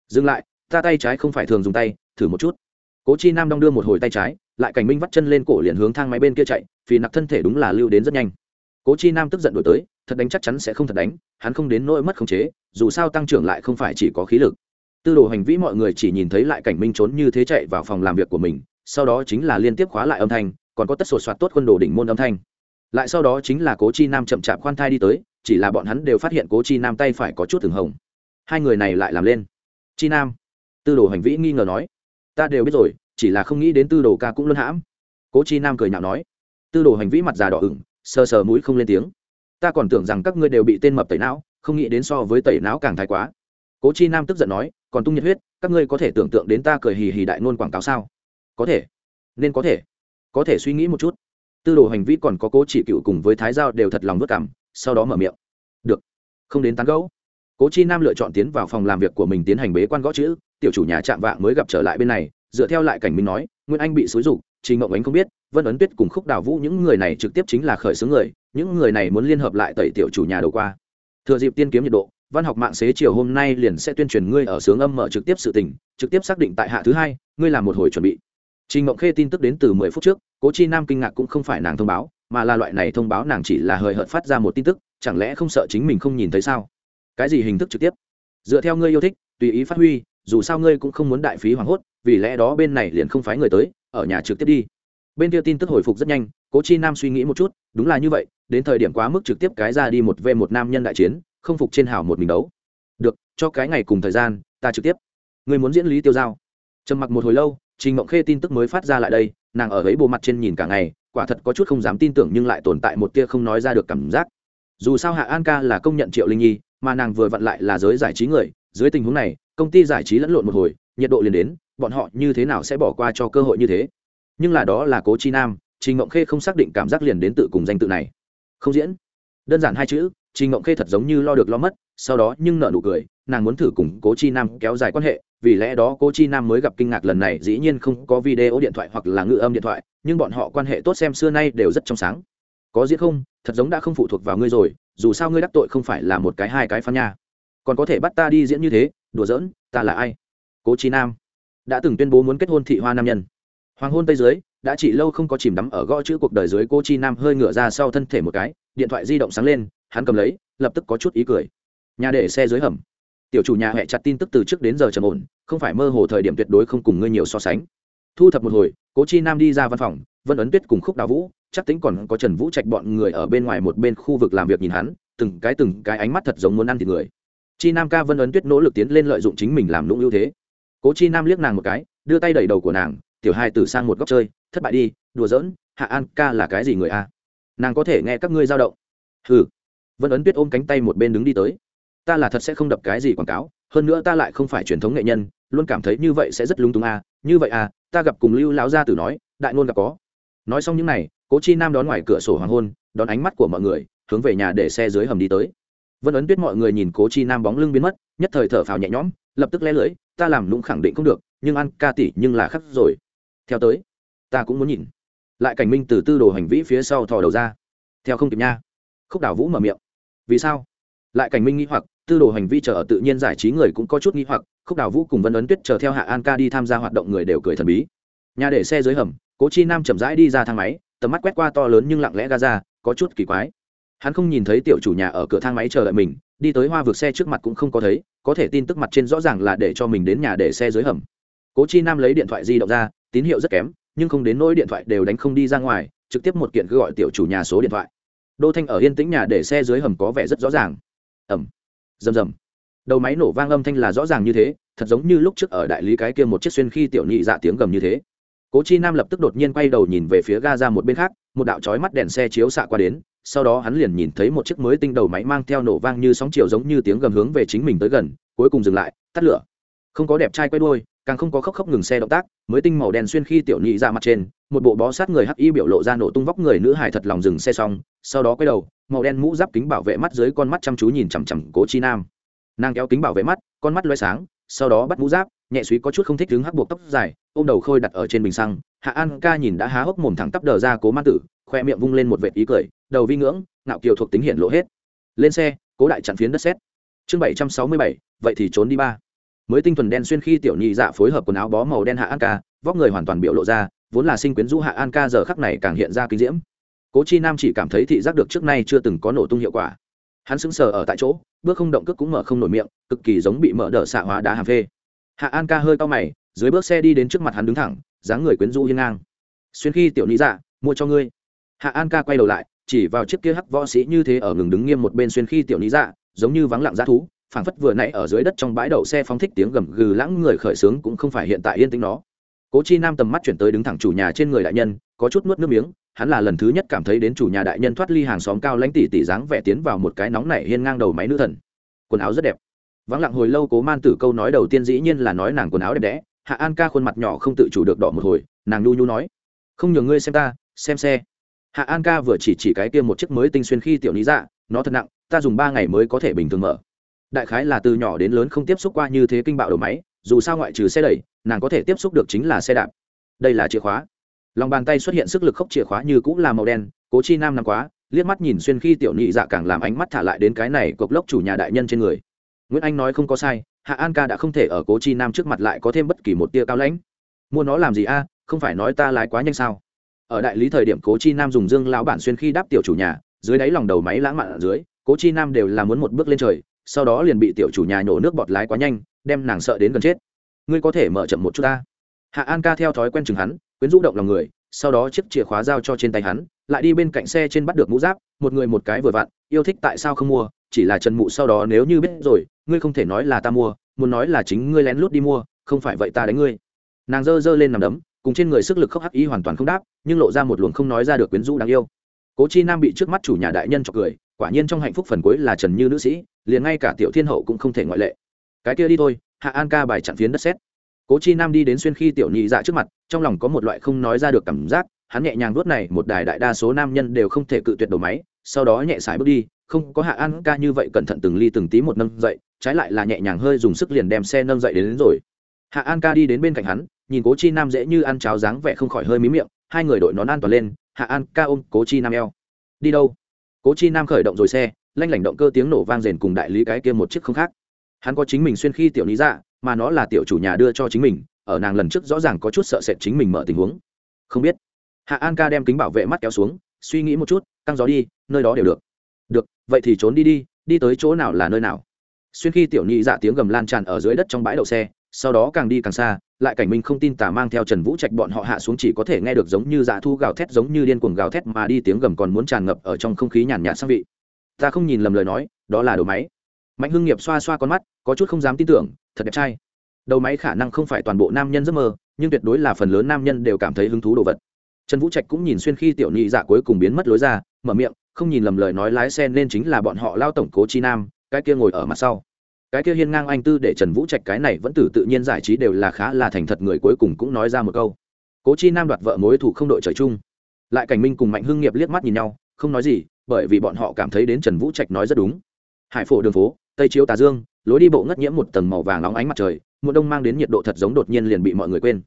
Dừng lại, ta tay trái không phải thường dùng tay, thử một chút. Cố chi nam đong đưa một hồi tay trái, lại cảnh minh vắt chân lên cổ liền hướng thang máy bên kia chạy vì nặc thân thể đúng là lưu đến rất nhanh. Cố chi nam tức giận đổi tới thật đánh chắc chắn sẽ không thật đánh, hắn không đến nỗi mất khống chế, dù sao tăng trưởng lại không phải chỉ có khí lực. Tư đồ hành vĩ mọi người chỉ nhìn thấy lại cảnh minh trốn như thế chạy vào phòng làm việc của mình, sau đó chính là liên tiếp khóa lại âm thanh, còn có tất sột soạt tốt quân đồ đỉnh môn âm thanh. Lại sau đó chính là cố chi nam chậm chạp khoan thai đi tới, chỉ là bọn hắn đều phát hiện cố chi nam tay phải có chút thường hồng. Hai người này lại làm lên. Chi nam. Tư đồ hành vĩ nghi ngờ nói. Ta đều biết rồi, chỉ là không nghĩ đến tư đồ ca cũng luân hãm. Cố chi nam cười nhạo nói. Tư đồ hành vĩ mặt già đỏ ửng, sờ sờ mũi không lên tiếng ta còn tưởng rằng các ngươi đều bị tên mập tẩy não, không nghĩ đến so với tẩy não càng thái quá. Cố chi nam tức giận nói, còn tung nhiệt huyết, các ngươi có thể tưởng tượng đến ta cười hì hì đại nôn quảng cáo sao? Có thể. Nên có thể. Có thể suy nghĩ một chút. Tư đồ hành vi còn có cố chỉ cựu cùng với thái giao đều thật lòng vất cảm, sau đó mở miệng. Được. Không đến tán gẫu. Cố chi nam lựa chọn tiến vào phòng làm việc của mình tiến hành bế quan gõ chữ, tiểu chủ nhà chạm vạng mới gặp trở lại bên này, dựa theo lại cảnh minh nói, nguyên anh bị xúi rục trình Mộng ánh không biết, vân ấn tuyết cùng khúc đào vũ những người này trực tiếp chính là khởi xướng người những người này muốn liên hợp lại tẩy tiểu chủ nhà đầu qua. Thừa dịp tiên kiếm nhiệt độ, văn học mạng xế chiều hôm nay liền sẽ tuyên truyền ngươi ở sướng âm mở trực tiếp sự tình, trực tiếp xác định tại hạ thứ hai, ngươi làm một hồi chuẩn bị. Trình ngộng khê tin tức đến từ mười phút trước, cố chi nam kinh ngạc cũng không phải nàng thông báo, mà là loại này thông báo nàng chỉ là hời hợt phát ra một tin tức, chẳng lẽ không sợ chính mình không nhìn thấy sao? Cái gì hình thức trực tiếp? Dựa theo ngươi yêu thích, tùy ý phát huy, dù sao ngươi cũng không muốn đại phí hoảng hốt, vì lẽ đó bên này liền không phái người tới, ở nhà trực tiếp đi bên kia tin tức hồi phục rất nhanh, cố chi nam suy nghĩ một chút, đúng là như vậy, đến thời điểm quá mức trực tiếp cái ra đi một v một nam nhân đại chiến, không phục trên hào một mình đấu. Được, cho cái ngày cùng thời gian, ta trực tiếp. Người muốn diễn lý tiêu giao. Trầm mặc một hồi lâu, trình mộng khê tin tức mới phát ra lại đây, nàng ở ấy bộ mặt trên nhìn cả ngày, quả thật có chút không dám tin tưởng nhưng lại tồn tại một tia không nói ra được cảm giác. Dù sao hạ an ca là công nhận triệu linh nhi, mà nàng vừa vặn lại là giới giải trí người, dưới tình huống này, công ty giải trí lẫn lộn một hồi, nhiệt độ liền đến, bọn họ như thế nào sẽ bỏ qua cho cơ hội như thế? Nhưng là đó là cố chi nam, trình ngộng khê không xác định cảm giác liền đến tự cùng danh tự này. Không diễn. Đơn giản hai chữ, trình ngộng khê thật giống như lo được lo mất, sau đó nhưng nợ nụ cười, nàng muốn thử cùng cố chi nam kéo dài quan hệ, vì lẽ đó cố chi nam mới gặp kinh ngạc lần này, dĩ nhiên không có video điện thoại hoặc là ngữ âm điện thoại, nhưng bọn họ quan hệ tốt xem xưa nay đều rất trong sáng. Có diễn không? Thật giống đã không phụ thuộc vào ngươi rồi, dù sao ngươi đắc tội không phải là một cái hai cái phan nha. Còn có thể bắt ta đi diễn như thế, đùa giỡn, ta là ai? Cố chi nam. Đã từng tuyên bố muốn kết hôn thị hoa nam nhân hoàng hôn tây dưới, đã chỉ lâu không có chìm đắm ở gõ chữ cuộc đời dưới cô chi nam hơi ngửa ra sau thân thể một cái, điện thoại di động sáng lên, hắn cầm lấy, lập tức có chút ý cười. Nhà để xe dưới hầm. Tiểu chủ nhà hẹ chặt tin tức từ trước đến giờ trầm ổn, không phải mơ hồ thời điểm tuyệt đối không cùng ngươi nhiều so sánh. Thu thập một hồi cố chi nam đi ra văn phòng, vân ấn tuyết cùng khúc đào vũ, chắc tính còn có trần vũ trạch bọn người ở bên ngoài một bên khu vực làm việc nhìn hắn, từng cái từng cái ánh mắt thật giống muốn ăn thịt người. Chi nam ca vân ấn tuyết nỗ lực tiến lên lợi dụng chính mình làm lũng ưu thế. Cố chi nam liếc nàng một cái, đưa tay đẩy đầu của nàng tiểu hai tử sang một góc chơi, thất bại đi, đùa giỡn, hạ an ca là cái gì người a? Nàng có thể nghe các ngươi giao động. Ừ vân ấn tuyết ôm cánh tay một bên đứng đi tới. Ta là thật sẽ không đập cái gì quảng cáo, hơn nữa ta lại không phải truyền thống nghệ nhân, luôn cảm thấy như vậy sẽ rất lung túng a. Như vậy à ta gặp cùng lưu lão gia tử nói, đại ngôn gặp có. Nói xong những n à y cố chi nam đón ngoài cửa sổ hoàng hôn, đón ánh mắt của mọi người, hướng về nhà để xe dưới hầm đi tới. Vân ấn tuyết mọi người nhìn cố chi nam bóng lưng biến mất, nhất thời thở phào nhẹ nhõm, lập tức lẽ lưỡi, ta làm lũng khẳng định không được, nhưng ăn ca tỷ nhưng là khắc rồi theo tới. Ta cũng muốn nhìn. Lại cảnh minh từ tư đồ hành vĩ phía sau thò đầu ra. Theo không kịp nha. Khúc đào vũ mở miệng. Vì sao? Lại cảnh minh nghĩ hoặc, tư đồ hành vi chờ ở tự nhiên giải trí người cũng có chút nghĩ hoặc, khúc đào vũ cùng vân ấn tuyết chờ theo hạ an ca đi tham gia hoạt động người đều cười thần bí. Nhà để xe dưới hầm, cố chi nam chậm rãi đi ra thang máy, tầm mắt quét qua to lớn nhưng lặng lẽ ga ra, có chút kỳ quái. Hắn không nhìn thấy tiểu chủ nhà ở cửa thang máy chờ đợi mình, đi tới hoa vượt xe trước mặt cũng không có thấy, có thể tin tức mặt trên rõ ràng là để cho mình đến nhà để xe dưới hầm. Cố chi nam lấy điện thoại di động ra tín hiệu rất kém, nhưng không đến nỗi điện thoại đều đánh không đi ra ngoài, trực tiếp một kiện cứ gọi tiểu chủ nhà số điện thoại. Đô thanh ở yên tĩnh nhà để xe dưới hầm có vẻ rất rõ ràng. Ẩm rầm rầm. Đầu máy nổ vang âm thanh là rõ ràng như thế, thật giống như lúc trước ở đại lý cái kia một chiếc xuyên khi tiểu nhị dạ tiếng gầm như thế. Cố chi nam lập tức đột nhiên quay đầu nhìn về phía ga ra một bên khác, một đạo chói mắt đèn xe chiếu xạ qua đến, sau đó hắn liền nhìn thấy một chiếc mới tinh đầu máy mang theo nổ vang như sóng chiều giống như tiếng gầm hướng về chính mình tới gần, cuối cùng dừng lại, tắt lửa. Không có đẹp trai quay đuôi càng không có khóc khóc ngừng xe động tác, mới tinh màu đen xuyên khi tiểu nhị ra mặt trên, một bộ bó sát người hắc y biểu lộ ra nổ tung vóc người nữ hải thật lòng dừng xe xong, sau đó quay đầu, màu đen mũ giáp kính bảo vệ mắt dưới con mắt chăm chú nhìn chằm chằm cố chi nam. Nàng kéo kính bảo vệ mắt, con mắt loay sáng, sau đó bắt mũ giáp, nhẹ suý có chút không thích đứng hắc buộc tóc dài, ôm đầu khôi đặt ở trên bình xăng. Hạ an ca nhìn đã há hốc mồm thẳng tắp đờ ra cố ma tử, khoe miệng vung lên một vệt ý cười, đầu vi ngưỡng, ngạo kiều thuộc tính hiện lộ hết. Lên xe, cố đại chặn phiến đất xét chương bảy trăm sáu mươi bảy, vậy thì trốn đi ba mới tinh thuần đen xuyên khi tiểu nhị dạ phối hợp quần áo bó màu đen hạ an ca, vóc người hoàn toàn biểu lộ ra, vốn là sinh quyến rũ hạ an ca giờ khắc này càng hiện ra kinh diễm. Cố chi nam chỉ cảm thấy thị giác được trước nay chưa từng có nổ tung hiệu quả. Hắn sững sờ ở tại chỗ, bước không động cước cũng mở không nổi miệng, cực kỳ giống bị mở đỡ xạ hóa đá hàm phê. Hạ an ca hơi cao mày, dưới bước xe đi đến trước mặt hắn đứng thẳng, dáng người quyến rũ hiên ngang. Xuyên khi tiểu nhị dạ mua cho ngươi. Hạ an ca quay đầu lại, chỉ vào chiếc kia hắc võ sĩ như thế ở ngừng đứng nghiêm một bên xuyên khi tiểu nhị dạ giống như vắng lặng g thú phảng phất vừa nãy ở dưới đất trong bãi đậu xe phóng thích tiếng gầm gừ lãng người khởi sướng cũng không phải hiện tại yên tĩnh nó. Cố chi nam tầm mắt chuyển tới đứng thẳng chủ nhà trên người đại nhân, có chút nuốt nước miếng, hắn là lần thứ nhất cảm thấy đến chủ nhà đại nhân thoát ly hàng xóm cao lãnh tỷ tỷ dáng vẻ tiến vào một cái nóng nảy hiên ngang đầu máy nữ thần. Quần áo rất đẹp. Vắng lặng hồi lâu cố man tử câu nói đầu tiên dĩ nhiên là nói nàng quần áo đẹp đẽ, hạ an ca khuôn mặt nhỏ không tự chủ được đỏ một hồi, nàng nhu nhu nói, không nhường ngươi xem ta, xem xe. Hạ an ca vừa chỉ chỉ cái kia một chiếc mới tinh xuyên khi tiểu lý dạ nó thật nặng, ta dùng ba ngày mới có thể bình thường mở đại khái là từ nhỏ đến lớn không tiếp xúc qua như thế kinh bạo đầu máy, dù sao ngoại trừ xe đẩy, nàng có thể tiếp xúc được chính là xe đạp. Đây là chìa khóa. Lòng bàn tay xuất hiện sức lực khốc chìa khóa như cũng là màu đen, cố chi nam nằm quá, liếc mắt nhìn xuyên khi tiểu nhị dạ càng làm ánh mắt thả lại đến cái này cộc lốc chủ nhà đại nhân trên người. Nguyễn anh nói không có sai, hạ an ca đã không thể ở cố chi nam trước mặt lại có thêm bất kỳ một tia cao lãnh. Mua nó làm gì a, không phải nói ta lái quá nhanh sao? Ở đại lý thời điểm cố chi nam dùng dương lão bản xuyên khi đáp tiểu chủ nhà, dưới đáy lòng đầu máy lãng mạn ở dưới, cố chi nam đều là muốn một bước lên trời sau đó liền bị tiểu chủ nhà nhổ nước bọt lái quá nhanh, đem nàng sợ đến gần chết. Ngươi có thể mở chậm một chút ta. Hạ an ca theo thói quen chừng hắn, quyến rũ động lòng người, sau đó chiếc chìa khóa giao cho trên tay hắn, lại đi bên cạnh xe trên bắt được mũ giáp, một người một cái vừa vặn, yêu thích tại sao không mua, chỉ là trần mụ sau đó nếu như biết rồi, ngươi không thể nói là ta mua, muốn nói là chính ngươi lén lút đi mua, không phải vậy ta đánh ngươi. Nàng giơ giơ lên nằm đấm, cùng trên người sức lực khóc hắc ý hoàn toàn không đáp, nhưng lộ ra một luồng không nói ra được quyến rũ đáng yêu. Cố chi nam bị trước mắt chủ nhà đại nhân chọc cười quả nhiên trong hạnh phúc phần cuối là trần như nữ sĩ liền ngay cả tiểu thiên hậu cũng không thể ngoại lệ. Cái kia đi thôi hạ an ca bài chặn phiến đất xét. Cố chi nam đi đến xuyên khi tiểu nhị dạ trước mặt trong lòng có một loại không nói ra được cảm giác hắn nhẹ nhàng vuốt này một đài đại đa số nam nhân đều không thể cự tuyệt đầu máy sau đó nhẹ xài bước đi không có hạ an ca như vậy cẩn thận từng ly từng tí một nâng dậy trái lại là nhẹ nhàng hơi dùng sức liền đem xe nâng dậy đến, đến rồi. Hạ an ca đi đến bên cạnh hắn nhìn cố chi nam dễ như ăn cháo dáng vẻ không khỏi hơi mí miệng hai người đội nón an toàn lên hạ an ca ôm cố chi nam eo. Đi đâu? Cố chi nam khởi động rồi xe, lanh lảnh động cơ tiếng nổ vang rền cùng đại lý cái kia một chiếc không khác. Hắn có chính mình xuyên khi tiểu lý dạ mà nó là tiểu chủ nhà đưa cho chính mình, ở nàng lần trước rõ ràng có chút sợ sệt chính mình mở tình huống. Không biết. Hạ an ca đem kính bảo vệ mắt kéo xuống, suy nghĩ một chút tăng gió đi, nơi đó đều được. Được, vậy thì trốn đi đi đi tới chỗ nào là nơi nào? Xuyên khi tiểu nhị dạ tiếng gầm lan tràn ở dưới đất trong bãi đậu xe, sau đó càng đi càng xa lại cảnh minh không tin tà mang theo trần vũ trạch bọn họ hạ xuống chỉ có thể nghe được giống như dạ thu gào thét, giống như điên cuồng gào thét mà đi, tiếng gầm còn muốn tràn ngập ở trong không khí nhàn nhạt sang vị. Ta không nhìn lầm lời nói, đó là đầu máy. Mạnh hưng nghiệp xoa xoa con mắt, có chút không dám tin tưởng, thật đẹp trai. Đầu máy khả năng không phải toàn bộ nam nhân giấc mơ, nhưng tuyệt đối là phần lớn nam nhân đều cảm thấy hứng thú đồ vật. Trần vũ trạch cũng nhìn xuyên khi tiểu nhị dạ cuối cùng biến mất lối ra, mở miệng, không nhìn lầm lời nói lái xe nên chính là bọn họ lao tổng cố chi nam, cái kia ngồi ở mặt sau cái kia hiên ngang anh tư để trần vũ trạch cái này vẫn tử tự nhiên giải trí đều là khá là thành thật người cuối cùng cũng nói ra một câu. Cố chi nam đoạt vợ mối thủ không đội trời chung. Lại cảnh minh cùng mạnh hưng nghiệp liếc mắt nhìn nhau, không nói gì, bởi vì bọn họ cảm thấy đến trần vũ trạch nói rất đúng. Hải phổ đường phố, tây chiếu tà dương, lối đi bộ ngất nhiễm một tầng màu vàng nóng ánh mặt trời, mùa đông mang đến nhiệt độ thật giống đột nhiên liền bị mọi người quên.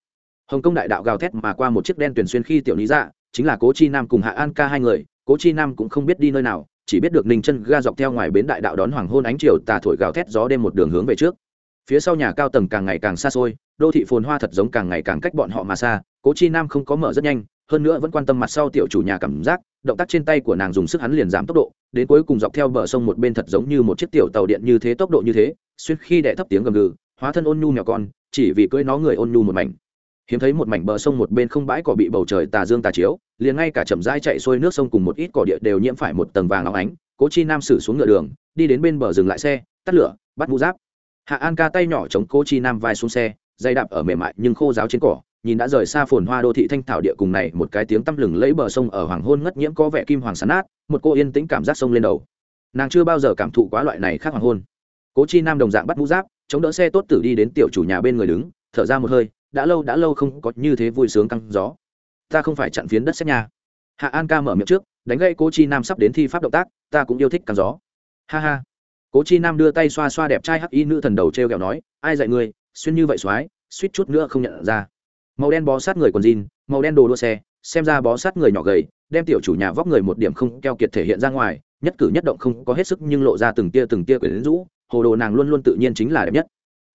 Hồng kông đại đạo gào thét mà qua một chiếc đen tuyển xuyên khi tiểu lý dạ chính là cố chi nam cùng hạ an ca hai người, cố chi nam cũng không biết đi nơi nào chỉ biết được ninh chân ga dọc theo ngoài bến đại đạo đón hoàng hôn ánh chiều tà thổi gào thét gió đêm một đường hướng về trước. Phía sau nhà cao tầng càng ngày càng xa xôi, đô thị phồn hoa thật giống càng ngày càng cách bọn họ mà xa, cố chi nam không có mở rất nhanh, hơn nữa vẫn quan tâm mặt sau tiểu chủ nhà cảm giác, động tác trên tay của nàng dùng sức hắn liền giảm tốc độ, đến cuối cùng dọc theo bờ sông một bên thật giống như một chiếc tiểu tàu điện như thế tốc độ như thế, xuyên khi đệ thấp tiếng gầm gừ, hóa thân ôn nhu mèo con, chỉ vì cưỡi nó người ôn nhu một mảnh hiếm thấy một mảnh bờ sông một bên không bãi cỏ bị bầu trời tà dương tà chiếu, liền ngay cả chậm rãi chạy xuôi nước sông cùng một ít cỏ địa đều nhiễm phải một tầng vàng óng ánh. Cố chi nam xử xuống ngựa đường, đi đến bên bờ dừng lại xe, tắt lửa, bắt mũ giáp. Hạ an ca tay nhỏ chống cố chi nam vai xuống xe, dây đạp ở mềm mại nhưng khô giáo trên cỏ, nhìn đã rời xa phồn hoa đô thị thanh thảo địa cùng này một cái tiếng tăm lừng lấy bờ sông ở hoàng hôn ngất nhiễm có vẻ kim hoàng sán nát, một cô yên tĩnh cảm giác sông lên đầu. Nàng chưa bao giờ cảm thụ quá loại này khác hoàng hôn. Cố chi nam đồng dạng bắt mũ giáp, chống đỡ xe tốt tử đi đến tiểu chủ nhà bên người đứng, thở ra một hơi đã lâu đã lâu không có như thế vui sướng căng gió. Ta không phải chặn phiến đất xét nhà hạ an ca mở miệng trước, đánh gậy cố chi nam sắp đến thi pháp động tác, ta cũng yêu thích căng gió. Ha ha. Cố chi nam đưa tay xoa xoa đẹp trai hắc y nữ thần đầu t r e o kẹo nói, ai dạy ngươi, xuyên như vậy x suýt chút nữa không nhận ra. Màu đen bó sát người còn jean, màu đen đồ đua xe, xem ra bó sát người nhỏ gầy, đem tiểu chủ nhà vóc người một điểm không keo kiệt thể hiện ra ngoài, nhất cử nhất động không có hết sức nhưng lộ ra từng tia từng tia quyển rũ, hồ đồ nàng luôn luôn tự nhiên chính là đẹp nhất.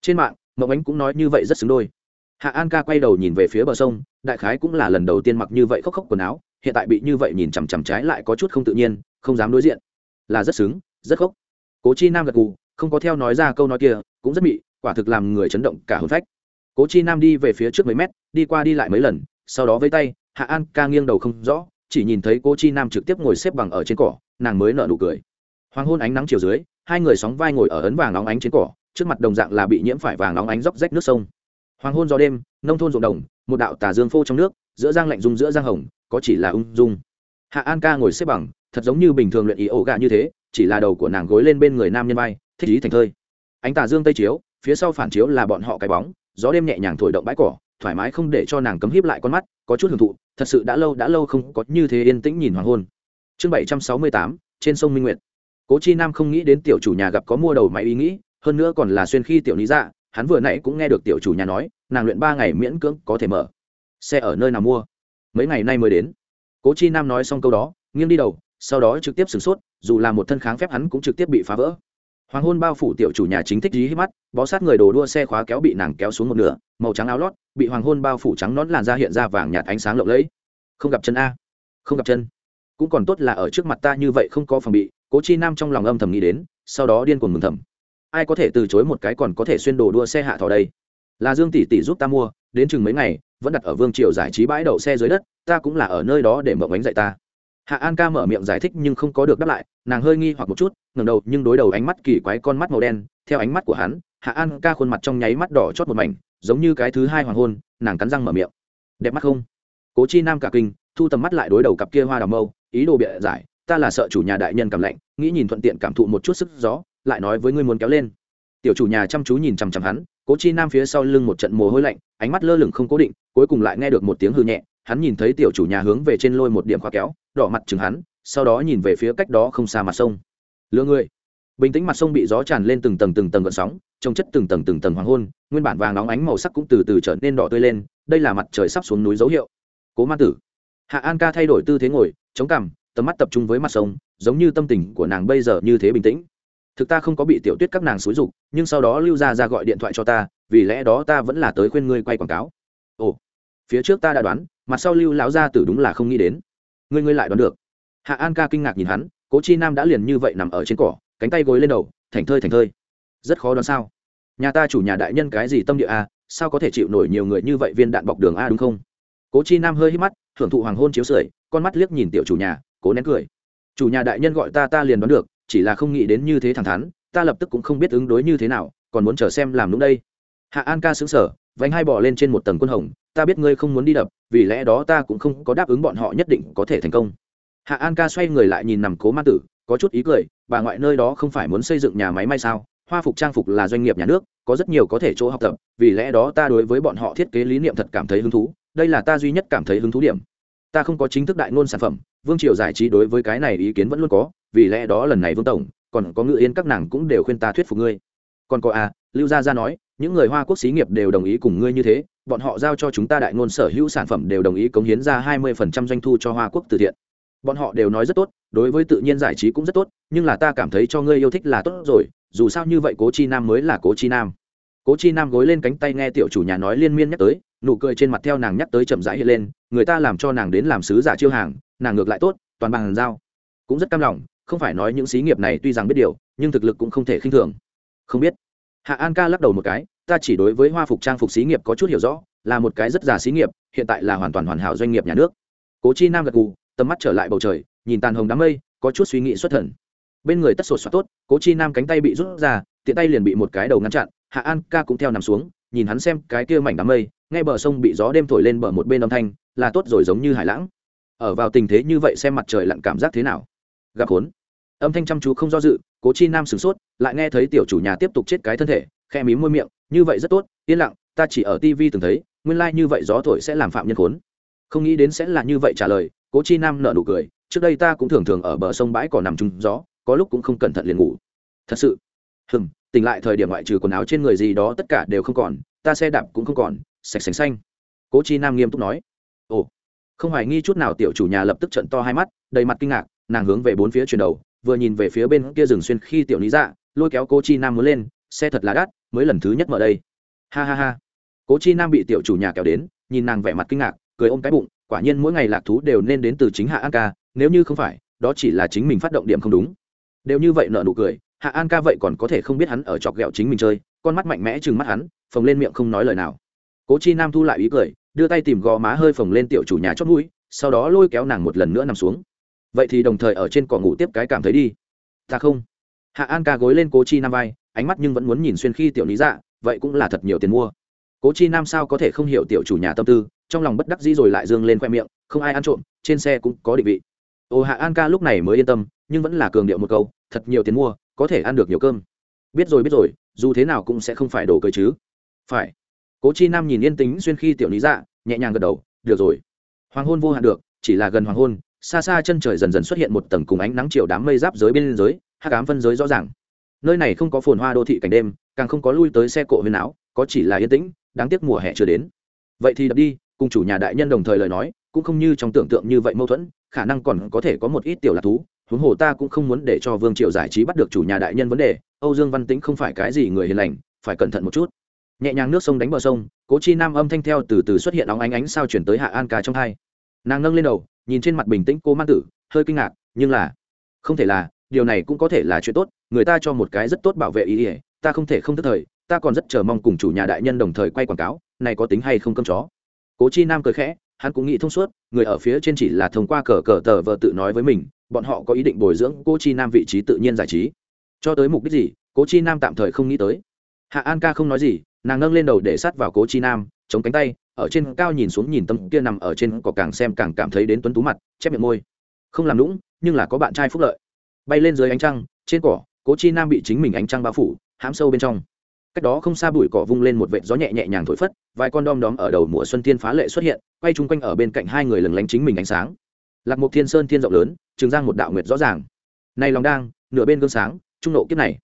Trên mạng mậu ánh cũng nói như vậy rất xứng đôi hạ an ca quay đầu nhìn về phía bờ sông, đại khái cũng là lần đầu tiên mặc như vậy khóc khóc quần áo, hiện tại bị như vậy nhìn chằm chằm trái lại có chút không tự nhiên, không dám đối diện. Là rất xứng, rất khóc. Cố chi nam gật cù không có theo nói ra câu nói kia, cũng rất mị, quả thực làm người chấn động cả hôn phách. Cố chi nam đi về phía trước mấy mét, đi qua đi lại mấy lần, sau đó với tay, hạ an ca nghiêng đầu không rõ, chỉ nhìn thấy cố chi nam trực tiếp ngồi xếp bằng ở trên cỏ, nàng mới nở nụ cười. Hoàng hôn ánh nắng chiều dưới, hai người sóng vai ngồi ở ấn vàng nóng ánh trên cỏ, trước mặt đồng dạng là bị nhiễm phải vàng nóng ánh róc rách nước sông hoàng hôn gió đêm, nông thôn ruộng đồng, một đạo tà dương phô trong nước, giữa giang lạnh dung giữa giang hồng, có chỉ là ung dung. Hạ an ca ngồi xếp bằng, thật giống như bình thường luyện ý ổ gà như thế, chỉ là đầu của nàng gối lên bên người nam nhân vai, thích ý thành thơi. Ánh tà dương tây chiếu, phía sau phản chiếu là bọn họ cái bóng, gió đêm nhẹ nhàng thổi động bãi cỏ, thoải mái không để cho nàng cấm híp lại con mắt, có chút hưởng thụ, thật sự đã lâu đã lâu không có như thế yên tĩnh nhìn hoàng hôn. Chương bảy trăm sáu mươi tám, trên sông minh nguyệt. Cố chi nam không nghĩ đến tiểu chủ nhà gặp có mua đầu máy ý nghĩ, hơn nữa còn là xuyên khi tiểu lý dạ hắn vừa nãy cũng nghe được tiểu chủ nhà nói, nàng luyện ba ngày miễn cưỡng có thể mở. Xe ở nơi nào mua? Mấy ngày nay mới đến. Cố chi nam nói xong câu đó, nghiêng đi đầu, sau đó trực tiếp sửng sốt, dù là một thân kháng phép hắn cũng trực tiếp bị phá vỡ. Hoàng hôn bao phủ tiểu chủ nhà chính thích dí hít mắt, bó sát người đồ đua xe khóa kéo bị nàng kéo xuống một nửa, màu trắng áo lót, bị hoàng hôn bao phủ trắng nón làn da hiện ra vàng nhạt ánh sáng lộng lẫy. Không gặp chân a. Không gặp chân. Cũng còn tốt là ở trước mặt ta như vậy không có phòng bị, cố chi nam trong lòng âm thầm nghĩ đến, sau đó điên cuồng mừng thầm ai có thể từ chối một cái còn có thể xuyên đồ đua xe hạ thỏ đây? Là dương tỷ tỷ giúp ta mua, đến chừng mấy ngày, vẫn đặt ở vương triều giải trí bãi đậu xe dưới đất, ta cũng là ở nơi đó để mở bánh dạy ta. Hạ an ca mở miệng giải thích nhưng không có được đáp lại, nàng hơi nghi hoặc một chút, ngẩng đầu nhưng đối đầu ánh mắt kỳ quái con mắt màu đen, theo ánh mắt của hắn, hạ an ca khuôn mặt trong nháy mắt đỏ chót một mảnh, giống như cái thứ hai hoàng hôn, nàng cắn răng mở miệng. Đẹp mắt không? Cố chi nam cả kinh, thu tầm mắt lại đối đầu cặp kia hoa đào mâu, ý đồ bịa giải, ta là sợ chủ nhà đại nhân cảm lạnh, nghĩ nhìn thuận tiện cảm thụ một chút sức gió lại nói với ngươi muốn kéo lên. Tiểu chủ nhà chăm chú nhìn chằm chằm hắn, cố chi nam phía sau lưng một trận mồ hôi lạnh, ánh mắt lơ lửng không cố định, cuối cùng lại nghe được một tiếng hư nhẹ, hắn nhìn thấy tiểu chủ nhà hướng về trên lôi một điểm khóa kéo, đỏ mặt chừng hắn, sau đó nhìn về phía cách đó không xa mặt sông. Lừa người. Bình tĩnh mặt sông bị gió tràn lên từng tầng từng tầng gợn sóng, trông chất từng tầng từng tầng hoàng hôn, nguyên bản vàng nóng ánh màu sắc cũng từ từ trở nên đỏ tươi lên, đây là mặt trời sắp xuống núi dấu hiệu. Cố ma tử. Hạ an ca thay đổi tư thế ngồi, chống cằm, tầm mắt tập trung với mặt sông, giống như tâm tình của nàng bây giờ như thế bình tĩnh thực ta không có bị tiểu tuyết các nàng xúi dục, nhưng sau đó lưu ra ra gọi điện thoại cho ta, vì lẽ đó ta vẫn là tới khuyên ngươi quay quảng cáo. Ồ, phía trước ta đã đoán, mặt sau lưu lão gia tử đúng là không nghĩ đến. Ngươi ngươi lại đoán được. Hạ an ca kinh ngạc nhìn hắn, cố chi nam đã liền như vậy nằm ở trên cỏ, cánh tay gối lên đầu thành thơi thành thơi. Rất khó đoán sao. Nhà ta chủ nhà đại nhân cái gì tâm địa a, sao có thể chịu nổi nhiều người như vậy viên đạn bọc đường a, đúng không? Cố chi nam hơi hít mắt, thưởng thụ hoàng hôn chiếu sưởi, con mắt liếc nhìn tiểu chủ nhà, cố nén cười. Chủ nhà đại nhân gọi ta ta liền đoán được chỉ là không nghĩ đến như thế thẳng thắn, ta lập tức cũng không biết ứng đối như thế nào, còn muốn chờ xem làm đúng đây. Hạ an ca xứng sở vánh hai bỏ lên trên một tầng quân hồng, ta biết ngươi không muốn đi đập, vì lẽ đó ta cũng không có đáp ứng bọn họ nhất định có thể thành công. Hạ an ca xoay người lại nhìn nằm cố ma tử, có chút ý cười, bà ngoại nơi đó không phải muốn xây dựng nhà máy may sao, hoa phục trang phục là doanh nghiệp nhà nước, có rất nhiều có thể chỗ học tập, vì lẽ đó ta đối với bọn họ thiết kế lý niệm thật cảm thấy hứng thú, đây là ta duy nhất cảm thấy hứng thú điểm. Ta không có chính thức đại ngôn sản phẩm, vương triều giải trí đối với cái này ý kiến vẫn luôn có vì lẽ đó lần này vương tổng, còn có ngự yên các nàng cũng đều khuyên ta thuyết phục ngươi. Còn có à lưu gia gia nói, những người hoa quốc xí nghiệp đều đồng ý cùng ngươi như thế, bọn họ giao cho chúng ta đại ngôn sở hữu sản phẩm đều đồng ý cống hiến ra hai mươi phần trăm doanh thu cho hoa quốc từ thiện. Bọn họ đều nói rất tốt, đối với tự nhiên giải trí cũng rất tốt, nhưng là ta cảm thấy cho ngươi yêu thích là tốt rồi, dù sao như vậy cố chi nam mới là cố chi nam. Cố chi nam gối lên cánh tay nghe tiểu chủ nhà nói liên miên nhắc tới, nụ cười trên mặt theo nàng nhắc tới chậm rãi hiện lên, người ta làm cho nàng đến làm sứ giả chiêu hàng, nàng ngược lại tốt, toàn bằng giao. Cũng rất cam lòng không phải nói những xí nghiệp này tuy rằng biết điều, nhưng thực lực cũng không thể khinh thường. Không biết. Hạ an ca lắc đầu một cái, ta chỉ đối với hoa phục trang phục xí nghiệp có chút hiểu rõ, là một cái rất già xí nghiệp, hiện tại là hoàn toàn hoàn hảo doanh nghiệp nhà nước. Cố chi nam gật gù, tầm mắt trở lại bầu trời, nhìn tàn hồng đám mây, có chút suy nghĩ xuất thần. Bên người tất sột soát tốt, cố chi nam cánh tay bị rút ra, tiện tay liền bị một cái đầu ngăn chặn, hạ an ca cũng theo nằm xuống, nhìn hắn xem cái kia mảnh đám mây ngay bờ sông bị gió đêm thổi lên bờ một bên âm thanh, là tốt rồi giống như hải lãng. Ở vào tình thế như vậy xem mặt trời lặn cảm giác thế nào? Gặp khốn âm thanh chăm chú không do dự, cố chi nam sửng sốt, lại nghe thấy tiểu chủ nhà tiếp tục chết cái thân thể khe mí môi miệng, như vậy rất tốt, yên lặng, ta chỉ ở tv từng thấy, nguyên lai、like、như vậy gió thổi sẽ làm phạm nhân khốn. Không nghĩ đến sẽ là như vậy trả lời, cố chi nam nợ nụ cười, trước đây ta cũng thường thường ở bờ sông bãi cỏ nằm trúng gió, có lúc cũng không cẩn thận liền ngủ. Thật sự? Hừm, tỉnh lại thời điểm ngoại trừ quần áo trên người gì đó tất cả đều không còn, ta xe đạp cũng không còn, sạch sành xanh. Cố chi nam nghiêm túc nói. Ồ. Không hoài nghi chút nào tiểu chủ nhà lập tức trận to hai mắt, đầy mặt kinh ngạc, nàng hướng về bốn phía chuyển đầu vừa nhìn về phía bên kia rừng xuyên khi tiểu lý dạ lôi kéo cô chi nam muốn lên, xe thật là đắt, mới lần thứ nhất mở đây. Ha ha ha. Cố chi nam bị tiểu chủ nhà kéo đến, nhìn nàng vẻ mặt kinh ngạc, cười ôm cái bụng, quả nhiên mỗi ngày lạc thú đều nên đến từ chính hạ an ca, nếu như không phải, đó chỉ là chính mình phát động điểm không đúng. Đều như vậy nợ nụ cười, hạ an ca vậy còn có thể không biết hắn ở chọc ghẹo chính mình chơi, con mắt mạnh mẽ chừng mắt hắn, phồng lên miệng không nói lời nào. Cố chi nam thu lại ý cười, đưa tay tìm gò má hơi phồng lên tiểu chủ nhà chót mũi, sau đó lôi kéo nàng một lần nữa nằm xuống vậy thì đồng thời ở trên cỏ ngủ tiếp cái cảm thấy đi. Ta không. Hạ an ca gối lên cố chi nam vai, ánh mắt nhưng vẫn muốn nhìn xuyên khi tiểu lý dạ vậy cũng là thật nhiều tiền mua. Cố chi nam sao có thể không hiểu tiểu chủ nhà tâm tư, trong lòng bất đắc dĩ rồi lại dương lên khoe miệng, không ai ăn trộm, trên xe cũng có định vị. Ồ hạ an ca lúc này mới yên tâm, nhưng vẫn là cường điệu một câu, thật nhiều tiền mua, có thể ăn được nhiều cơm. Biết rồi biết rồi, dù thế nào cũng sẽ không phải đổ cơ chứ. Phải. Cố chi nam nhìn yên tính xuyên khi tiểu lý dạ nhẹ nhàng gật đầu, được rồi. Hoàng hôn vô hạn được, chỉ là gần hoàng hôn xa xa chân trời dần dần xuất hiện một tầng cùng ánh nắng chiều đám mây giáp giới bên giới hắc ám phân giới rõ ràng. Nơi này không có phồn hoa đô thị cảnh đêm, càng không có lui tới xe cộ huyền áo, có chỉ là yên tĩnh, đáng tiếc mùa hè chưa đến. Vậy thì đập đi, cùng chủ nhà đại nhân đồng thời lời nói, cũng không như trong tưởng tượng như vậy mâu thuẫn, khả năng còn có thể có một ít tiểu lạc thú, huống hồ ta cũng không muốn để cho vương triều giải trí bắt được chủ nhà đại nhân vấn đề, âu dương văn tĩnh không phải cái gì người hiền lành, phải cẩn thận một chút. Nhẹ nhàng nước sông đánh bờ sông, cố chi nam âm thanh theo từ từ xuất hiện óng ánh ánh sao chuyển tới hạ an ca trong hai nàng nâng lên đầu, nhìn trên mặt bình tĩnh cô man tử, hơi kinh ngạc, nhưng là, không thể là, điều này cũng có thể là chuyện tốt, người ta cho một cái rất tốt bảo vệ ý ỉa, ta không thể không tức thời, ta còn rất chờ mong cùng chủ nhà đại nhân đồng thời quay quảng cáo, này có tính hay không cơm chó. Cố chi nam cười khẽ, hắn cũng nghĩ thông suốt, người ở phía trên chỉ là thông qua cờ cờ tờ vợ tự nói với mình, bọn họ có ý định bồi dưỡng cô chi nam vị trí tự nhiên giải trí. Cho tới mục đích gì, cố chi nam tạm thời không nghĩ tới. Hạ an ca không nói gì, nàng nâng lên đầu để sát vào cố chi nam, chống cánh tay ở trên cao nhìn xuống nhìn tâm kia nằm ở trên cỏ càng xem càng cảm thấy đến tuấn tú mặt, chép miệng môi. Không làm lũng nhưng là có bạn trai phúc lợi. Bay lên dưới ánh trăng, trên cỏ, cố chi nam bị chính mình ánh trăng bao phủ, hãm sâu bên trong. Cách đó không xa bụi cỏ vung lên một vệt gió nhẹ nhẹ nhàng thổi phất, vài con đom đóm ở đầu mùa xuân thiên phá lệ xuất hiện, quay chung quanh ở bên cạnh hai người lừng lánh chính mình ánh sáng. Lạc mục thiên sơn thiên rộng lớn, trường giang một đạo nguyệt rõ ràng. Này lòng đang, nửa bên gương sáng, trung nộ kiếp này.